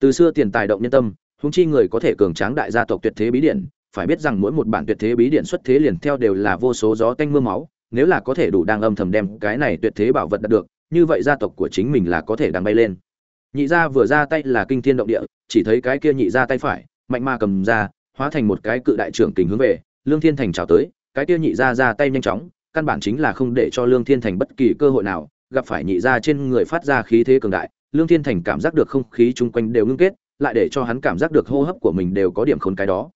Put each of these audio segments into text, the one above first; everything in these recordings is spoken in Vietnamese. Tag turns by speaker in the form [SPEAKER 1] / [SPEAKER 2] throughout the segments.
[SPEAKER 1] từ xưa tiền tài động nhân tâm húng chi người có thể cường tráng đại gia tộc tuyệt thế bí điển, phải biết rằng mỗi một bản tuyệt thế bí điển xuất thế liền theo đều là vô số gió tanh mưa máu, nếu là có thể đủ đang âm thầm đem cái này tuyệt thế bảo vật đạt được, như vậy gia tộc của chính mình là có thể đang bay lên. Nhị gia vừa ra tay là kinh thiên động địa, chỉ thấy cái kia nhị gia tay phải, mạnh ma cầm ra, hóa thành một cái cự đại trưởng kình hướng về lương thiên thành chào tới, cái kia nhị gia ra tay nhanh chóng, căn bản chính là không để cho lương thiên thành bất kỳ cơ hội nào, gặp phải nhị gia trên người phát ra khí thế cường đại lương thiên thành cảm giác được không khí chung quanh đều ngưng kết lại để cho hắn cảm giác được hô hấp của mình đều có điểm khốn cái đó.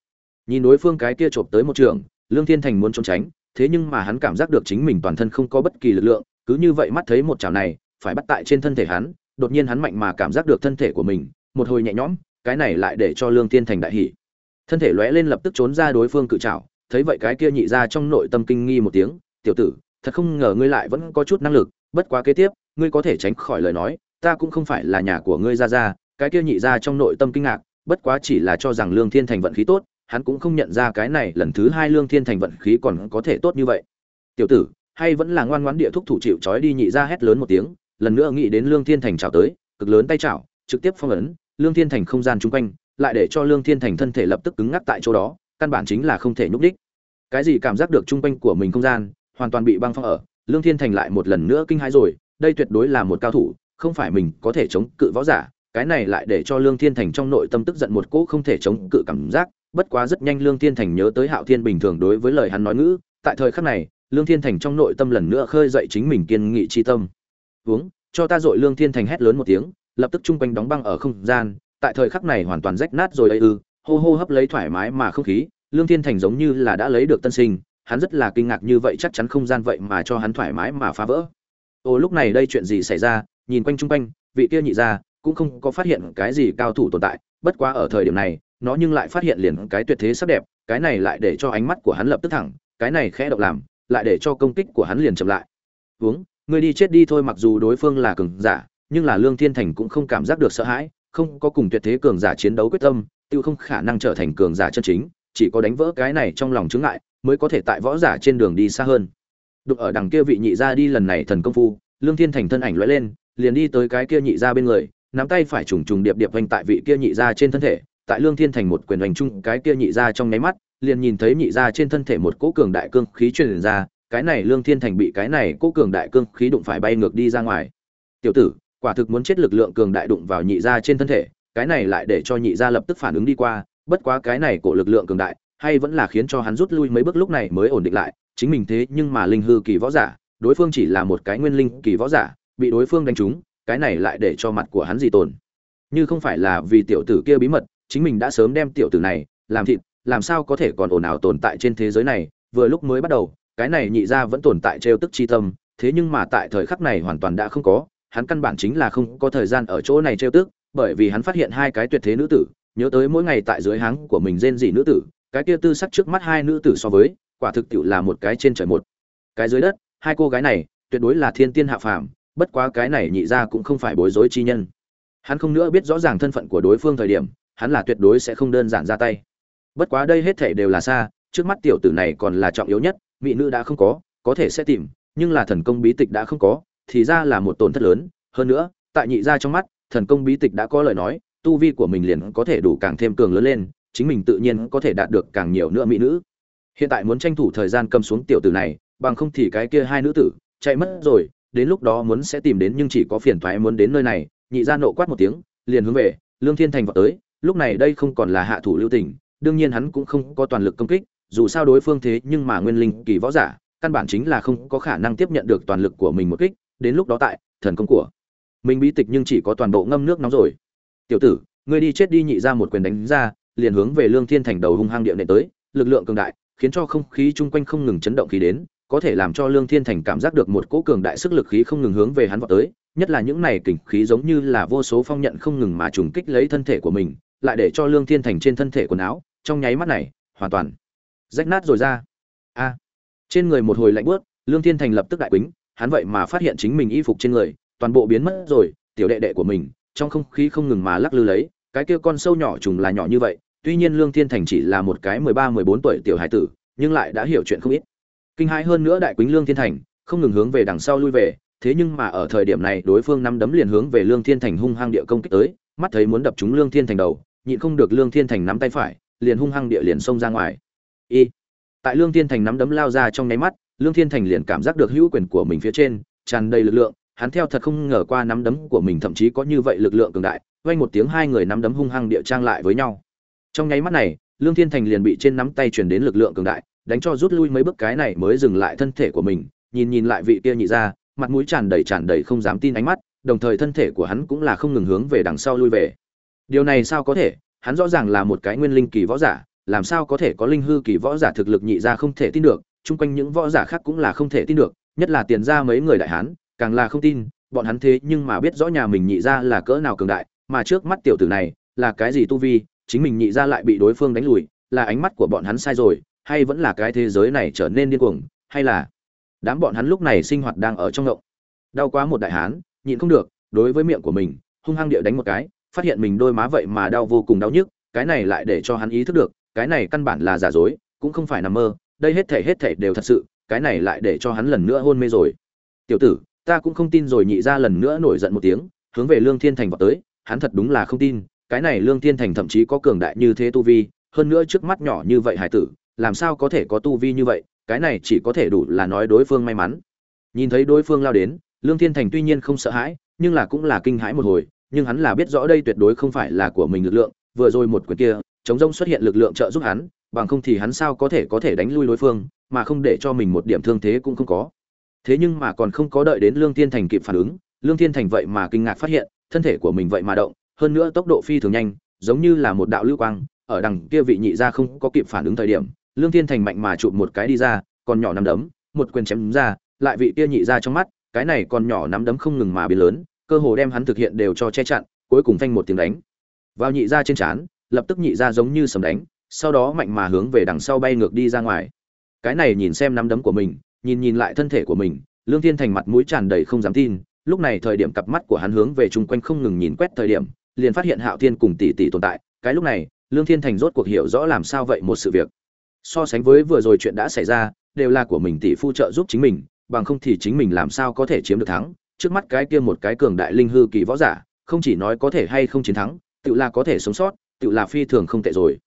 [SPEAKER 1] Nhìn đối phương cái kia chộp tới một trường lương thiên thành muốn trốn tránh thế nhưng mà hắn cảm giác được chính mình toàn thân không có bất kỳ lực lượng cứ như vậy mắt thấy một chảo này phải bắt tại trên thân thể hắn đột nhiên hắn mạnh mà cảm giác được thân thể của mình một hồi nhẹ nhõm cái này lại để cho lương thiên thành đại hỉ. Thân thể lóe lên lập tức trốn ra đối phương cự chảo, thấy vậy cái kia nhị ra trong nội tâm kinh nghi một tiếng tiểu tử thật không ngờ ngươi lại vẫn có chút năng lực bất quá kế tiếp ngươi có thể tránh khỏi lời nói ta cũng không phải là nhà của ngươi ra ra cái kia nhị ra trong nội tâm kinh ngạc, bất quá chỉ là cho rằng lương thiên thành vận khí tốt, hắn cũng không nhận ra cái này lần thứ hai lương thiên thành vận khí còn có thể tốt như vậy. Tiểu tử, hay vẫn là ngoan ngoãn địa thúc thủ chịu trói đi nhị ra hét lớn một tiếng, lần nữa nghĩ đến lương thiên thành chào tới, cực lớn tay chảo, trực tiếp phong ấn, lương thiên thành không gian chung quanh, lại để cho lương thiên thành thân thể lập tức cứng ngắc tại chỗ đó, căn bản chính là không thể nhúc đích cái gì cảm giác được chung quanh của mình không gian, hoàn toàn bị băng phong ở, lương thiên thành lại một lần nữa kinh hãi rồi, đây tuyệt đối là một cao thủ không phải mình có thể chống cự võ giả, cái này lại để cho lương thiên thành trong nội tâm tức giận một cỗ không thể chống cự cảm giác, bất quá rất nhanh lương thiên thành nhớ tới hạo thiên bình thường đối với lời hắn nói ngữ, tại thời khắc này, lương thiên thành trong nội tâm lần nữa khơi dậy chính mình kiên nghị chi tâm. Uống cho ta dội. Lương thiên thành hét lớn một tiếng, lập tức chung quanh đóng băng ở không gian, tại thời khắc này hoàn toàn rách nát rồi đây ư, hô hô hấp lấy thoải mái mà không khí, lương thiên thành giống như là đã lấy được tân sinh, hắn rất là kinh ngạc như vậy chắc chắn không gian vậy mà cho hắn thoải mái mà phá vỡ. Ô, lúc này đây chuyện gì xảy ra? Nhìn quanh chung quanh, vị kia nhị ra cũng không có phát hiện cái gì cao thủ tồn tại, bất quá ở thời điểm này, nó nhưng lại phát hiện liền cái tuyệt thế sắc đẹp, cái này lại để cho ánh mắt của hắn lập tức thẳng, cái này khẽ động làm, lại để cho công kích của hắn liền chậm lại. Uống người đi chết đi thôi, mặc dù đối phương là cường giả, nhưng là lương thiên thành cũng không cảm giác được sợ hãi, không có cùng tuyệt thế cường giả chiến đấu quyết tâm, tiêu không khả năng trở thành cường giả chân chính, chỉ có đánh vỡ cái này trong lòng chứng ngại, mới có thể tại võ giả trên đường đi xa hơn. Đụng ở đằng kia vị nhị gia đi lần này thần công phu, lương thiên thành thân ảnh lóe lên liền đi tới cái kia nhị gia bên người, nắm tay phải trùng trùng điệp điệp vành tại vị kia nhị gia trên thân thể, tại lương thiên thành một quyền hành chung cái kia nhị gia trong nháy mắt, liền nhìn thấy nhị gia trên thân thể một cỗ cường đại cương khí truyền ra, cái này lương thiên thành bị cái này cỗ cường đại cương khí đụng phải bay ngược đi ra ngoài. Tiểu tử, quả thực muốn chết lực lượng cường đại đụng vào nhị gia trên thân thể, cái này lại để cho nhị gia lập tức phản ứng đi qua, bất quá cái này của lực lượng cường đại, hay vẫn là khiến cho hắn rút lui mấy bước lúc này mới ổn định lại, chính mình thế nhưng mà linh hư kỳ võ giả, đối phương chỉ là một cái nguyên linh kỳ võ giả bị đối phương đánh trúng, cái này lại để cho mặt của hắn gì tồn. Như không phải là vì tiểu tử kia bí mật, chính mình đã sớm đem tiểu tử này làm thịt, làm sao có thể còn ồn ào tồn tại trên thế giới này, vừa lúc mới bắt đầu, cái này nhị ra vẫn tồn tại trêu tức chi tâm, thế nhưng mà tại thời khắc này hoàn toàn đã không có, hắn căn bản chính là không có thời gian ở chỗ này trêu tức, bởi vì hắn phát hiện hai cái tuyệt thế nữ tử, nhớ tới mỗi ngày tại dưới háng của mình rên rỉ nữ tử, cái kia tư sắc trước mắt hai nữ tử so với, quả thực tiệu là một cái trên trời một cái dưới đất, hai cô gái này, tuyệt đối là thiên tiên hạ phàm bất quá cái này nhị ra cũng không phải bối rối chi nhân. Hắn không nữa biết rõ ràng thân phận của đối phương thời điểm, hắn là tuyệt đối sẽ không đơn giản ra tay. Bất quá đây hết thể đều là xa, trước mắt tiểu tử này còn là trọng yếu nhất, mỹ nữ đã không có có thể sẽ tìm, nhưng là thần công bí tịch đã không có, thì ra là một tổn thất lớn. Hơn nữa, tại nhị ra trong mắt, thần công bí tịch đã có lời nói, tu vi của mình liền có thể đủ càng thêm cường lớn lên, chính mình tự nhiên có thể đạt được càng nhiều nữa mỹ nữ. Hiện tại muốn tranh thủ thời gian cầm xuống tiểu tử này, bằng không thì cái kia hai nữ tử, chạy mất rồi đến lúc đó muốn sẽ tìm đến nhưng chỉ có phiền toái muốn đến nơi này, nhị ra nộ quát một tiếng, liền hướng về lương thiên thành vào tới, lúc này đây không còn là hạ thủ lưu tình, đương nhiên hắn cũng không có toàn lực công kích, dù sao đối phương thế nhưng mà nguyên linh kỳ võ giả, căn bản chính là không có khả năng tiếp nhận được toàn lực của mình một kích, đến lúc đó tại, thần công của mình bí tịch nhưng chỉ có toàn bộ ngâm nước nóng rồi. Tiểu tử, ngươi đi chết đi nhị ra một quyền đánh ra, liền hướng về lương thiên thành đầu hung hăng địa nệ tới, lực lượng cường đại, khiến cho không khí chung quanh không ngừng chấn động khí đến có thể làm cho lương thiên thành cảm giác được một cỗ cường đại sức lực khí không ngừng hướng về hắn vọt tới nhất là những này kình khí giống như là vô số phong nhận không ngừng mà trùng kích lấy thân thể của mình lại để cho lương thiên thành trên thân thể quần áo trong nháy mắt này hoàn toàn rách nát rồi ra. A. Trên người một hồi lạnh buốt, lương thiên thành lập tức đại quĩnh, hắn vậy mà phát hiện chính mình y phục trên người toàn bộ biến mất rồi tiểu đệ đệ của mình trong không khí không ngừng mà lắc lư lấy cái kia con sâu nhỏ trùng là nhỏ như vậy tuy nhiên lương thiên thành chỉ là một cái mười ba mười bốn tuổi tiểu hải tử nhưng lại đã hiểu chuyện không ít kinh hãi hơn nữa đại quýnh lương thiên thành, không ngừng hướng về đằng sau lui về, thế nhưng mà ở thời điểm này đối phương nắm đấm liền hướng về lương thiên thành hung hăng địa công kích tới, mắt thấy muốn đập trúng lương thiên thành đầu, nhịn không được lương thiên thành nắm tay phải, liền hung hăng địa liền xông ra ngoài. Y. Tại lương thiên thành nắm đấm lao ra trong nháy mắt, lương thiên thành liền cảm giác được hữu quyền của mình phía trên, tràn đầy lực lượng, hắn theo thật không ngờ qua nắm đấm của mình thậm chí có như vậy lực lượng cường đại, vang một tiếng hai người nắm đấm hung hăng địa trang lại với nhau. Trong nháy mắt này, lương thiên thành liền bị trên nắm tay truyền đến lực lượng cường đại đánh cho rút lui mấy bước cái này mới dừng lại thân thể của mình, nhìn nhìn lại vị kia nhị ra mặt mũi tràn đầy tràn đầy không dám tin ánh mắt, đồng thời thân thể của hắn cũng là không ngừng hướng về đằng sau lui về. Điều này sao có thể? Hắn rõ ràng là một cái nguyên linh kỳ võ giả, làm sao có thể có linh hư kỳ võ giả thực lực nhị ra không thể tin được, chung quanh những võ giả khác cũng là không thể tin được, nhất là tiền ra mấy người đại hán, càng là không tin, bọn hắn thế nhưng mà biết rõ nhà mình nhị ra là cỡ nào cường đại, mà trước mắt tiểu tử này là cái gì tu vi, chính mình nhị ra lại bị đối phương đánh lùi, là ánh mắt của bọn hắn sai rồi hay vẫn là cái thế giới này trở nên điên cuồng, hay là đám bọn hắn lúc này sinh hoạt đang ở trong ngộng. Đau quá một đại hán, nhịn không được, đối với miệng của mình, hung hăng địa đánh một cái, phát hiện mình đôi má vậy mà đau vô cùng đau nhức, cái này lại để cho hắn ý thức được, cái này căn bản là giả dối, cũng không phải nằm mơ, đây hết thể hết thể đều thật sự, cái này lại để cho hắn lần nữa hôn mê rồi. Tiểu tử, ta cũng không tin rồi nhị ra lần nữa nổi giận một tiếng, hướng về lương thiên thành vào tới, hắn thật đúng là không tin, cái này lương thiên thành thậm chí có cường đại như thế tu vi, hơn nữa trước mắt nhỏ như vậy hải tử làm sao có thể có tu vi như vậy, cái này chỉ có thể đủ là nói đối phương may mắn. Nhìn thấy đối phương lao đến, lương thiên thành tuy nhiên không sợ hãi, nhưng là cũng là kinh hãi một hồi, nhưng hắn là biết rõ đây tuyệt đối không phải là của mình lực lượng, vừa rồi một quyền kia, chống rông xuất hiện lực lượng trợ giúp hắn, bằng không thì hắn sao có thể có thể đánh lui đối phương, mà không để cho mình một điểm thương thế cũng không có. Thế nhưng mà còn không có đợi đến lương thiên thành kịp phản ứng, lương thiên thành vậy mà kinh ngạc phát hiện, thân thể của mình vậy mà động, hơn nữa tốc độ phi thường nhanh, giống như là một đạo lưu quang, ở đằng kia vị nhị ra không có kịp phản ứng thời điểm lương thiên thành mạnh mà chụp một cái đi ra còn nhỏ nắm đấm, một quyền chém ra, lại vị kia nhị ra trong mắt, cái này còn nhỏ nắm đấm không ngừng mà biến lớn, cơ hồ đem hắn thực hiện đều cho che chặn, cuối cùng phanh một tiếng đánh. Vào nhị ra trên trán, lập tức nhị ra giống như sầm đánh, sau đó mạnh mà hướng về đằng sau bay ngược đi ra ngoài. Cái này nhìn xem nắm đấm của mình, nhìn nhìn lại thân thể của mình, lương thiên thành mặt mũi tràn đầy không dám tin, lúc này thời điểm cặp mắt của hắn hướng về chung quanh không ngừng nhìn quét thời điểm, liền phát hiện hạo thiên cùng tỷ tỷ tồn tại, cái lúc này, lương thiên thành rốt cuộc hiểu rõ làm sao vậy một sự việc so sánh với vừa rồi chuyện đã xảy ra, đều là của mình tỷ phu trợ giúp chính mình, bằng không thì chính mình làm sao có thể chiếm được thắng. Trước mắt cái kia một cái cường đại linh hư kỳ võ giả, không chỉ nói có thể hay không chiến thắng, tự là có thể sống sót, tự là phi thường không tệ rồi.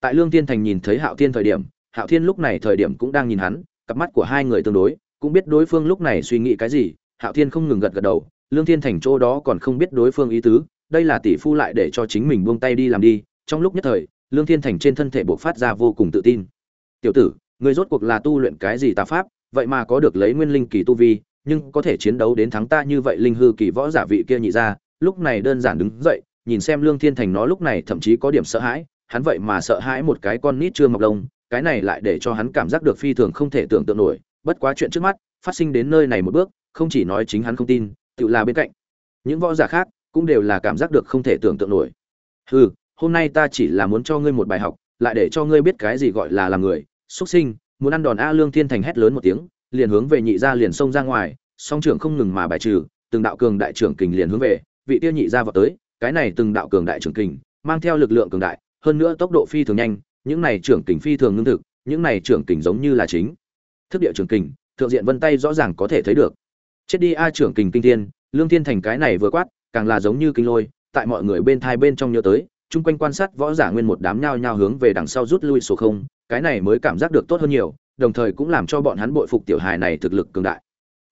[SPEAKER 1] Tại lương thiên thành nhìn thấy hạo thiên thời điểm, hạo thiên lúc này thời điểm cũng đang nhìn hắn, cặp mắt của hai người tương đối, cũng biết đối phương lúc này suy nghĩ cái gì, hạo thiên không ngừng gật gật đầu, lương thiên thành chỗ đó còn không biết đối phương ý tứ, đây là tỷ phu lại để cho chính mình buông tay đi làm đi, trong lúc nhất thời, lương thiên thành trên thân thể buộc phát ra vô cùng tự tin tiểu tử người rốt cuộc là tu luyện cái gì tà pháp, vậy mà có được lấy nguyên linh kỳ tu vi, nhưng có thể chiến đấu đến thắng ta như vậy linh hư kỳ võ giả vị kia nhị ra, lúc này đơn giản đứng dậy, nhìn xem lương thiên thành nó lúc này thậm chí có điểm sợ hãi, hắn vậy mà sợ hãi một cái con nít chưa mọc lông, cái này lại để cho hắn cảm giác được phi thường không thể tưởng tượng nổi, bất quá chuyện trước mắt, phát sinh đến nơi này một bước, không chỉ nói chính hắn không tin, tự là bên cạnh. Những võ giả khác cũng đều là cảm giác được không thể tưởng tượng nổi. Hừ, hôm nay ta chỉ là muốn cho ngươi một bài học, lại để cho ngươi biết cái gì gọi là làm người xuất sinh, muốn ăn đòn a lương thiên thành hét lớn một tiếng, liền hướng về nhị gia liền xông ra ngoài, song trưởng không ngừng mà bài trừ, từng đạo cường đại trưởng kình liền hướng về vị tiêu nhị gia vào tới, cái này từng đạo cường đại trưởng kình mang theo lực lượng cường đại, hơn nữa tốc độ phi thường nhanh, những này trưởng kình phi thường ngưng thực, những này trưởng kình giống như là chính. Thức địa trưởng kình, thượng diện vân tay rõ ràng có thể thấy được. Chết đi a trưởng kình kinh thiên, lương thiên thành cái này vừa quát, càng là giống như kinh lôi, tại mọi người bên thai bên trong nhớ tới, chung quanh quan sát võ giả nguyên một đám nhao nhao hướng về đằng sau rút lui số không cái này mới cảm giác được tốt hơn nhiều, đồng thời cũng làm cho bọn hắn bội phục tiểu hài này thực lực cường đại.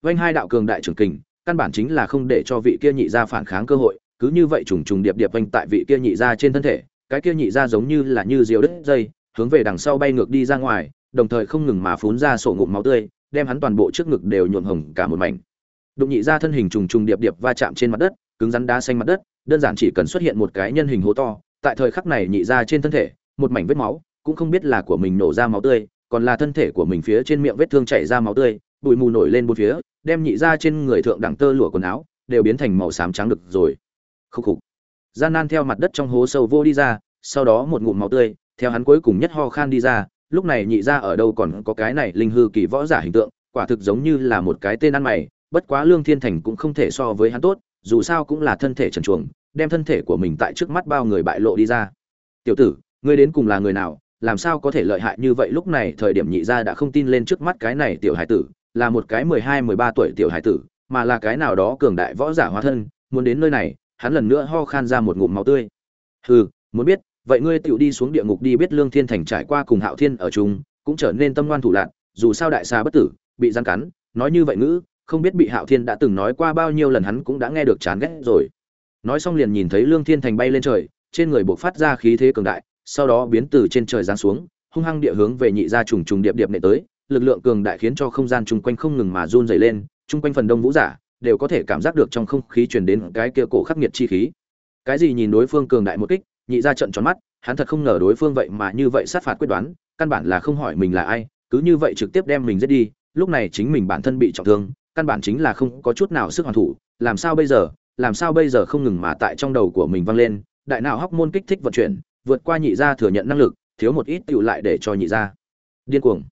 [SPEAKER 1] Vanh hai đạo cường đại trưởng kình, căn bản chính là không để cho vị kia nhị gia phản kháng cơ hội, cứ như vậy trùng trùng điệp điệp vanh tại vị kia nhị gia trên thân thể, cái kia nhị gia giống như là như diều đứt dây, hướng về đằng sau bay ngược đi ra ngoài, đồng thời không ngừng mà phún ra sổ ngụm máu tươi, đem hắn toàn bộ trước ngực đều nhuộm hồng cả một mảnh. Đụng nhị ra thân hình trùng trùng điệp điệp va chạm trên mặt đất, cứng rắn đá xanh mặt đất, đơn giản chỉ cần xuất hiện một cái nhân hình hố to, tại thời khắc này nhị ra trên thân thể, một mảnh vết máu cũng không biết là của mình nổ ra máu tươi, còn là thân thể của mình phía trên miệng vết thương chảy ra máu tươi, bụi mù nổi lên bốn phía, đem nhị ra trên người thượng đẳng tơ lụa quần áo đều biến thành màu xám trắng được rồi. Khúc khục. Gian nan theo mặt đất trong hố sâu vô đi ra, sau đó một ngụm máu tươi, theo hắn cuối cùng nhất ho khan đi ra, lúc này nhị ra ở đâu còn có cái này linh hư kỳ võ giả hình tượng, quả thực giống như là một cái tên ăn mày, bất quá lương thiên thành cũng không thể so với hắn tốt, dù sao cũng là thân thể trần chuồng, đem thân thể của mình tại trước mắt bao người bại lộ đi ra. Tiểu tử, ngươi đến cùng là người nào làm sao có thể lợi hại như vậy? Lúc này thời điểm nhị gia đã không tin lên trước mắt cái này tiểu hải tử, là một cái mười hai, mười ba tuổi tiểu hải tử, mà là cái nào đó cường đại võ giả hóa thân, muốn đến nơi này, hắn lần nữa ho khan ra một ngụm máu tươi. Hừ, muốn biết, vậy ngươi tựu đi xuống địa ngục đi biết lương thiên thành trải qua cùng hạo thiên ở chung, cũng trở nên tâm ngoan thủ lạc dù sao đại xà bất tử, bị gian cắn, nói như vậy ngữ, không biết bị hạo thiên đã từng nói qua bao nhiêu lần hắn cũng đã nghe được chán ghét rồi. Nói xong liền nhìn thấy lương thiên thành bay lên trời, trên người buộc phát ra khí thế cường đại sau đó biến từ trên trời giáng xuống, hung hăng địa hướng về nhị gia trùng trùng điệp điệp nệ tới, lực lượng cường đại khiến cho không gian chung quanh không ngừng mà run dày lên, chung quanh phần đông vũ giả đều có thể cảm giác được trong không khí truyền đến cái kia cổ khắc nghiệt chi khí. Cái gì nhìn đối phương cường đại một kích, nhị gia trận tròn mắt, hắn thật không ngờ đối phương vậy mà như vậy sát phạt quyết đoán, căn bản là không hỏi mình là ai, cứ như vậy trực tiếp đem mình giết đi, lúc này chính mình bản thân bị trọng thương, căn bản chính là không có chút nào sức hoàn thủ, làm sao bây giờ, làm sao bây giờ không ngừng mà tại trong đầu của mình vang lên, đại não hóc môn kích thích vận chuyển vượt qua nhị gia thừa nhận năng lực, thiếu một ít tựu lại để cho nhị gia điên cuồng.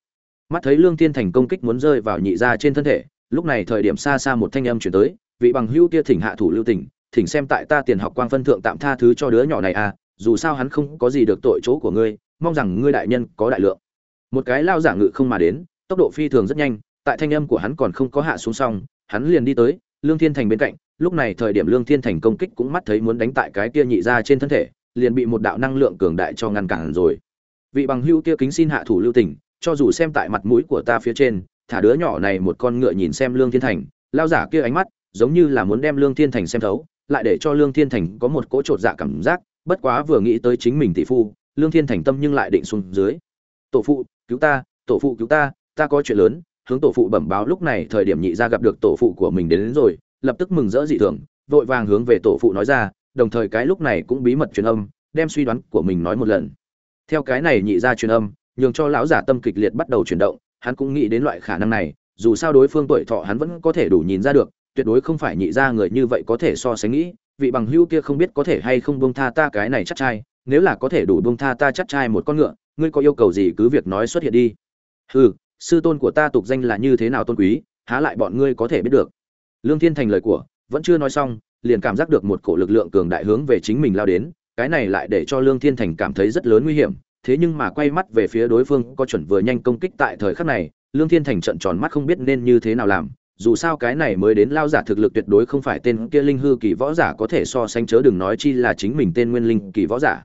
[SPEAKER 1] Mắt thấy lương thiên thành công kích muốn rơi vào nhị gia trên thân thể, lúc này thời điểm xa xa một thanh âm truyền tới, vị bằng hữu kia thỉnh hạ thủ lưu tình, thỉnh xem tại ta tiền học quang phân thượng tạm tha thứ cho đứa nhỏ này à dù sao hắn không có gì được tội chỗ của ngươi, mong rằng ngươi đại nhân có đại lượng. Một cái lao giả ngự không mà đến, tốc độ phi thường rất nhanh, tại thanh âm của hắn còn không có hạ xuống xong, hắn liền đi tới lương thiên thành bên cạnh, lúc này thời điểm lương thiên thành công kích cũng mắt thấy muốn đánh tại cái kia nhị ra trên thân thể liền bị một đạo năng lượng cường đại cho ngăn cản rồi. Vị bằng hữu kia kính xin hạ thủ lưu tình cho dù xem tại mặt mũi của ta phía trên thả đứa nhỏ này một con ngựa nhìn xem lương thiên thành lao giả kia ánh mắt giống như là muốn đem lương thiên thành xem thấu lại để cho lương thiên thành có một cỗ trột dạ cảm giác bất quá vừa nghĩ tới chính mình tỷ phu lương thiên thành tâm nhưng lại định xuống dưới. Tổ phụ cứu ta tổ phụ cứu ta ta có chuyện lớn. Hướng tổ phụ bẩm báo lúc này thời điểm nhị ra gặp được tổ phụ của mình đến, đến rồi lập tức mừng rỡ dị thường vội vàng hướng về tổ phụ nói ra đồng thời cái lúc này cũng bí mật truyền âm, đem suy đoán của mình nói một lần. Theo cái này nhị ra truyền âm, nhường cho lão giả tâm kịch liệt bắt đầu chuyển động, hắn cũng nghĩ đến loại khả năng này, dù sao đối phương tuổi thọ hắn vẫn có thể đủ nhìn ra được, tuyệt đối không phải nhị ra người như vậy có thể so sánh nghĩ, vị bằng hữu kia không biết có thể hay không buông tha ta cái này chắc trai, nếu là có thể đủ buông tha ta chắc trai một con ngựa, ngươi có yêu cầu gì cứ việc nói xuất hiện đi. Hừ, sư tôn của ta tục danh là như thế nào tôn quý, há lại bọn ngươi có thể biết được. Lương thiên thành lời của, vẫn chưa nói xong liền cảm giác được một cổ lực lượng cường đại hướng về chính mình lao đến, cái này lại để cho lương thiên thành cảm thấy rất lớn nguy hiểm. Thế nhưng mà quay mắt về phía đối phương có chuẩn vừa nhanh công kích tại thời khắc này, lương thiên thành trợn tròn mắt không biết nên như thế nào làm. Dù sao cái này mới đến lao giả thực lực tuyệt đối không phải tên kia linh hư kỳ võ giả có thể so sánh chớ đừng nói chi là chính mình tên nguyên linh kỳ võ giả.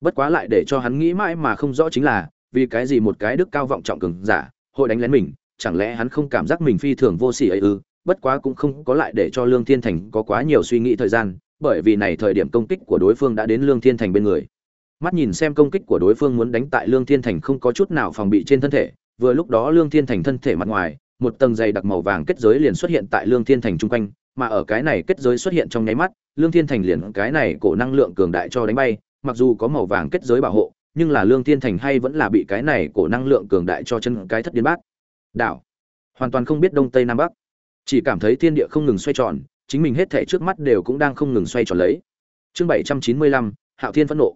[SPEAKER 1] Bất quá lại để cho hắn nghĩ mãi mà không rõ chính là, vì cái gì một cái đức cao vọng trọng cường giả, hội đánh lén mình, chẳng lẽ hắn không cảm giác mình phi thường vô sỉ ấy ư? Bất quá cũng không có lại để cho lương thiên thành có quá nhiều suy nghĩ thời gian, bởi vì này thời điểm công kích của đối phương đã đến lương thiên thành bên người. Mắt nhìn xem công kích của đối phương muốn đánh tại lương thiên thành không có chút nào phòng bị trên thân thể, vừa lúc đó lương thiên thành thân thể mặt ngoài, một tầng dày đặc màu vàng kết giới liền xuất hiện tại lương thiên thành trung quanh, mà ở cái này kết giới xuất hiện trong nháy mắt, lương thiên thành liền cái này cổ năng lượng cường đại cho đánh bay, mặc dù có màu vàng kết giới bảo hộ, nhưng là lương thiên thành hay vẫn là bị cái này cổ năng lượng cường đại cho chân cái thất điên bát. Đảo. Hoàn toàn không biết đông tây nam bắc chỉ cảm thấy thiên địa không ngừng xoay tròn, chính mình hết thể trước mắt đều cũng đang không ngừng xoay tròn lấy. Chương bảy trăm chín mươi lăm, hạo thiên phẫn nộ.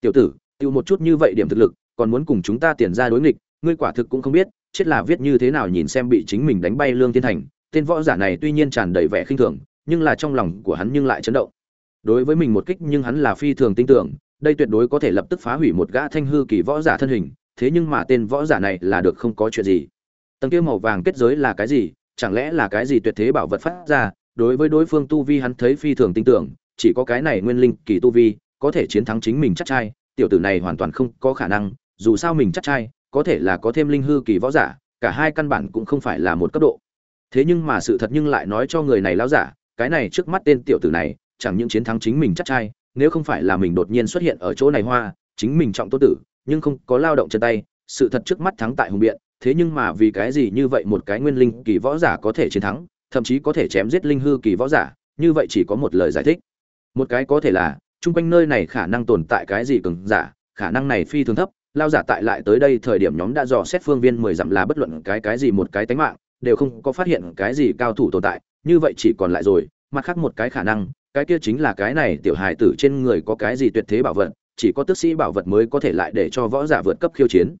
[SPEAKER 1] Tiểu tử, tiêu một chút như vậy điểm thực lực, còn muốn cùng chúng ta tiền ra đối nghịch, ngươi quả thực cũng không biết, chết là viết như thế nào nhìn xem bị chính mình đánh bay lương thiên thành. Tên võ giả này tuy nhiên tràn đầy vẻ khinh thường, nhưng là trong lòng của hắn nhưng lại chấn động. Đối với mình một kích nhưng hắn là phi thường tin tưởng, đây tuyệt đối có thể lập tức phá hủy một gã thanh hư kỳ võ giả thân hình, thế nhưng mà tên võ giả này là được không có chuyện gì. Tầng kia màu vàng kết giới là cái gì chẳng lẽ là cái gì tuyệt thế bảo vật phát ra, đối với đối phương tu vi hắn thấy phi thường tin tưởng, chỉ có cái này nguyên linh kỳ tu vi, có thể chiến thắng chính mình chắc trai, tiểu tử này hoàn toàn không có khả năng, dù sao mình chắc trai, có thể là có thêm linh hư kỳ võ giả, cả hai căn bản cũng không phải là một cấp độ. Thế nhưng mà sự thật nhưng lại nói cho người này lao giả, cái này trước mắt tên tiểu tử này, chẳng những chiến thắng chính mình chắc trai, nếu không phải là mình đột nhiên xuất hiện ở chỗ này hoa, chính mình trọng tốt tử, nhưng không có lao động chân tay, sự thật trước mắt thắng tại hùng biện thế nhưng mà vì cái gì như vậy một cái nguyên linh kỳ võ giả có thể chiến thắng, thậm chí có thể chém giết linh hư kỳ võ giả, như vậy chỉ có một lời giải thích. Một cái có thể là, chung quanh nơi này khả năng tồn tại cái gì cường giả, khả năng này phi thường thấp, lao giả tại lại tới đây thời điểm nhóm đã dò xét phương viên mười dặm là bất luận cái cái gì một cái tánh mạng, đều không có phát hiện cái gì cao thủ tồn tại, như vậy chỉ còn lại rồi, mặt khác một cái khả năng, cái kia chính là cái này tiểu hài tử trên người có cái gì tuyệt thế bảo vật, chỉ có tước sĩ bảo vật mới có thể lại để cho võ giả vượt cấp khiêu chiến.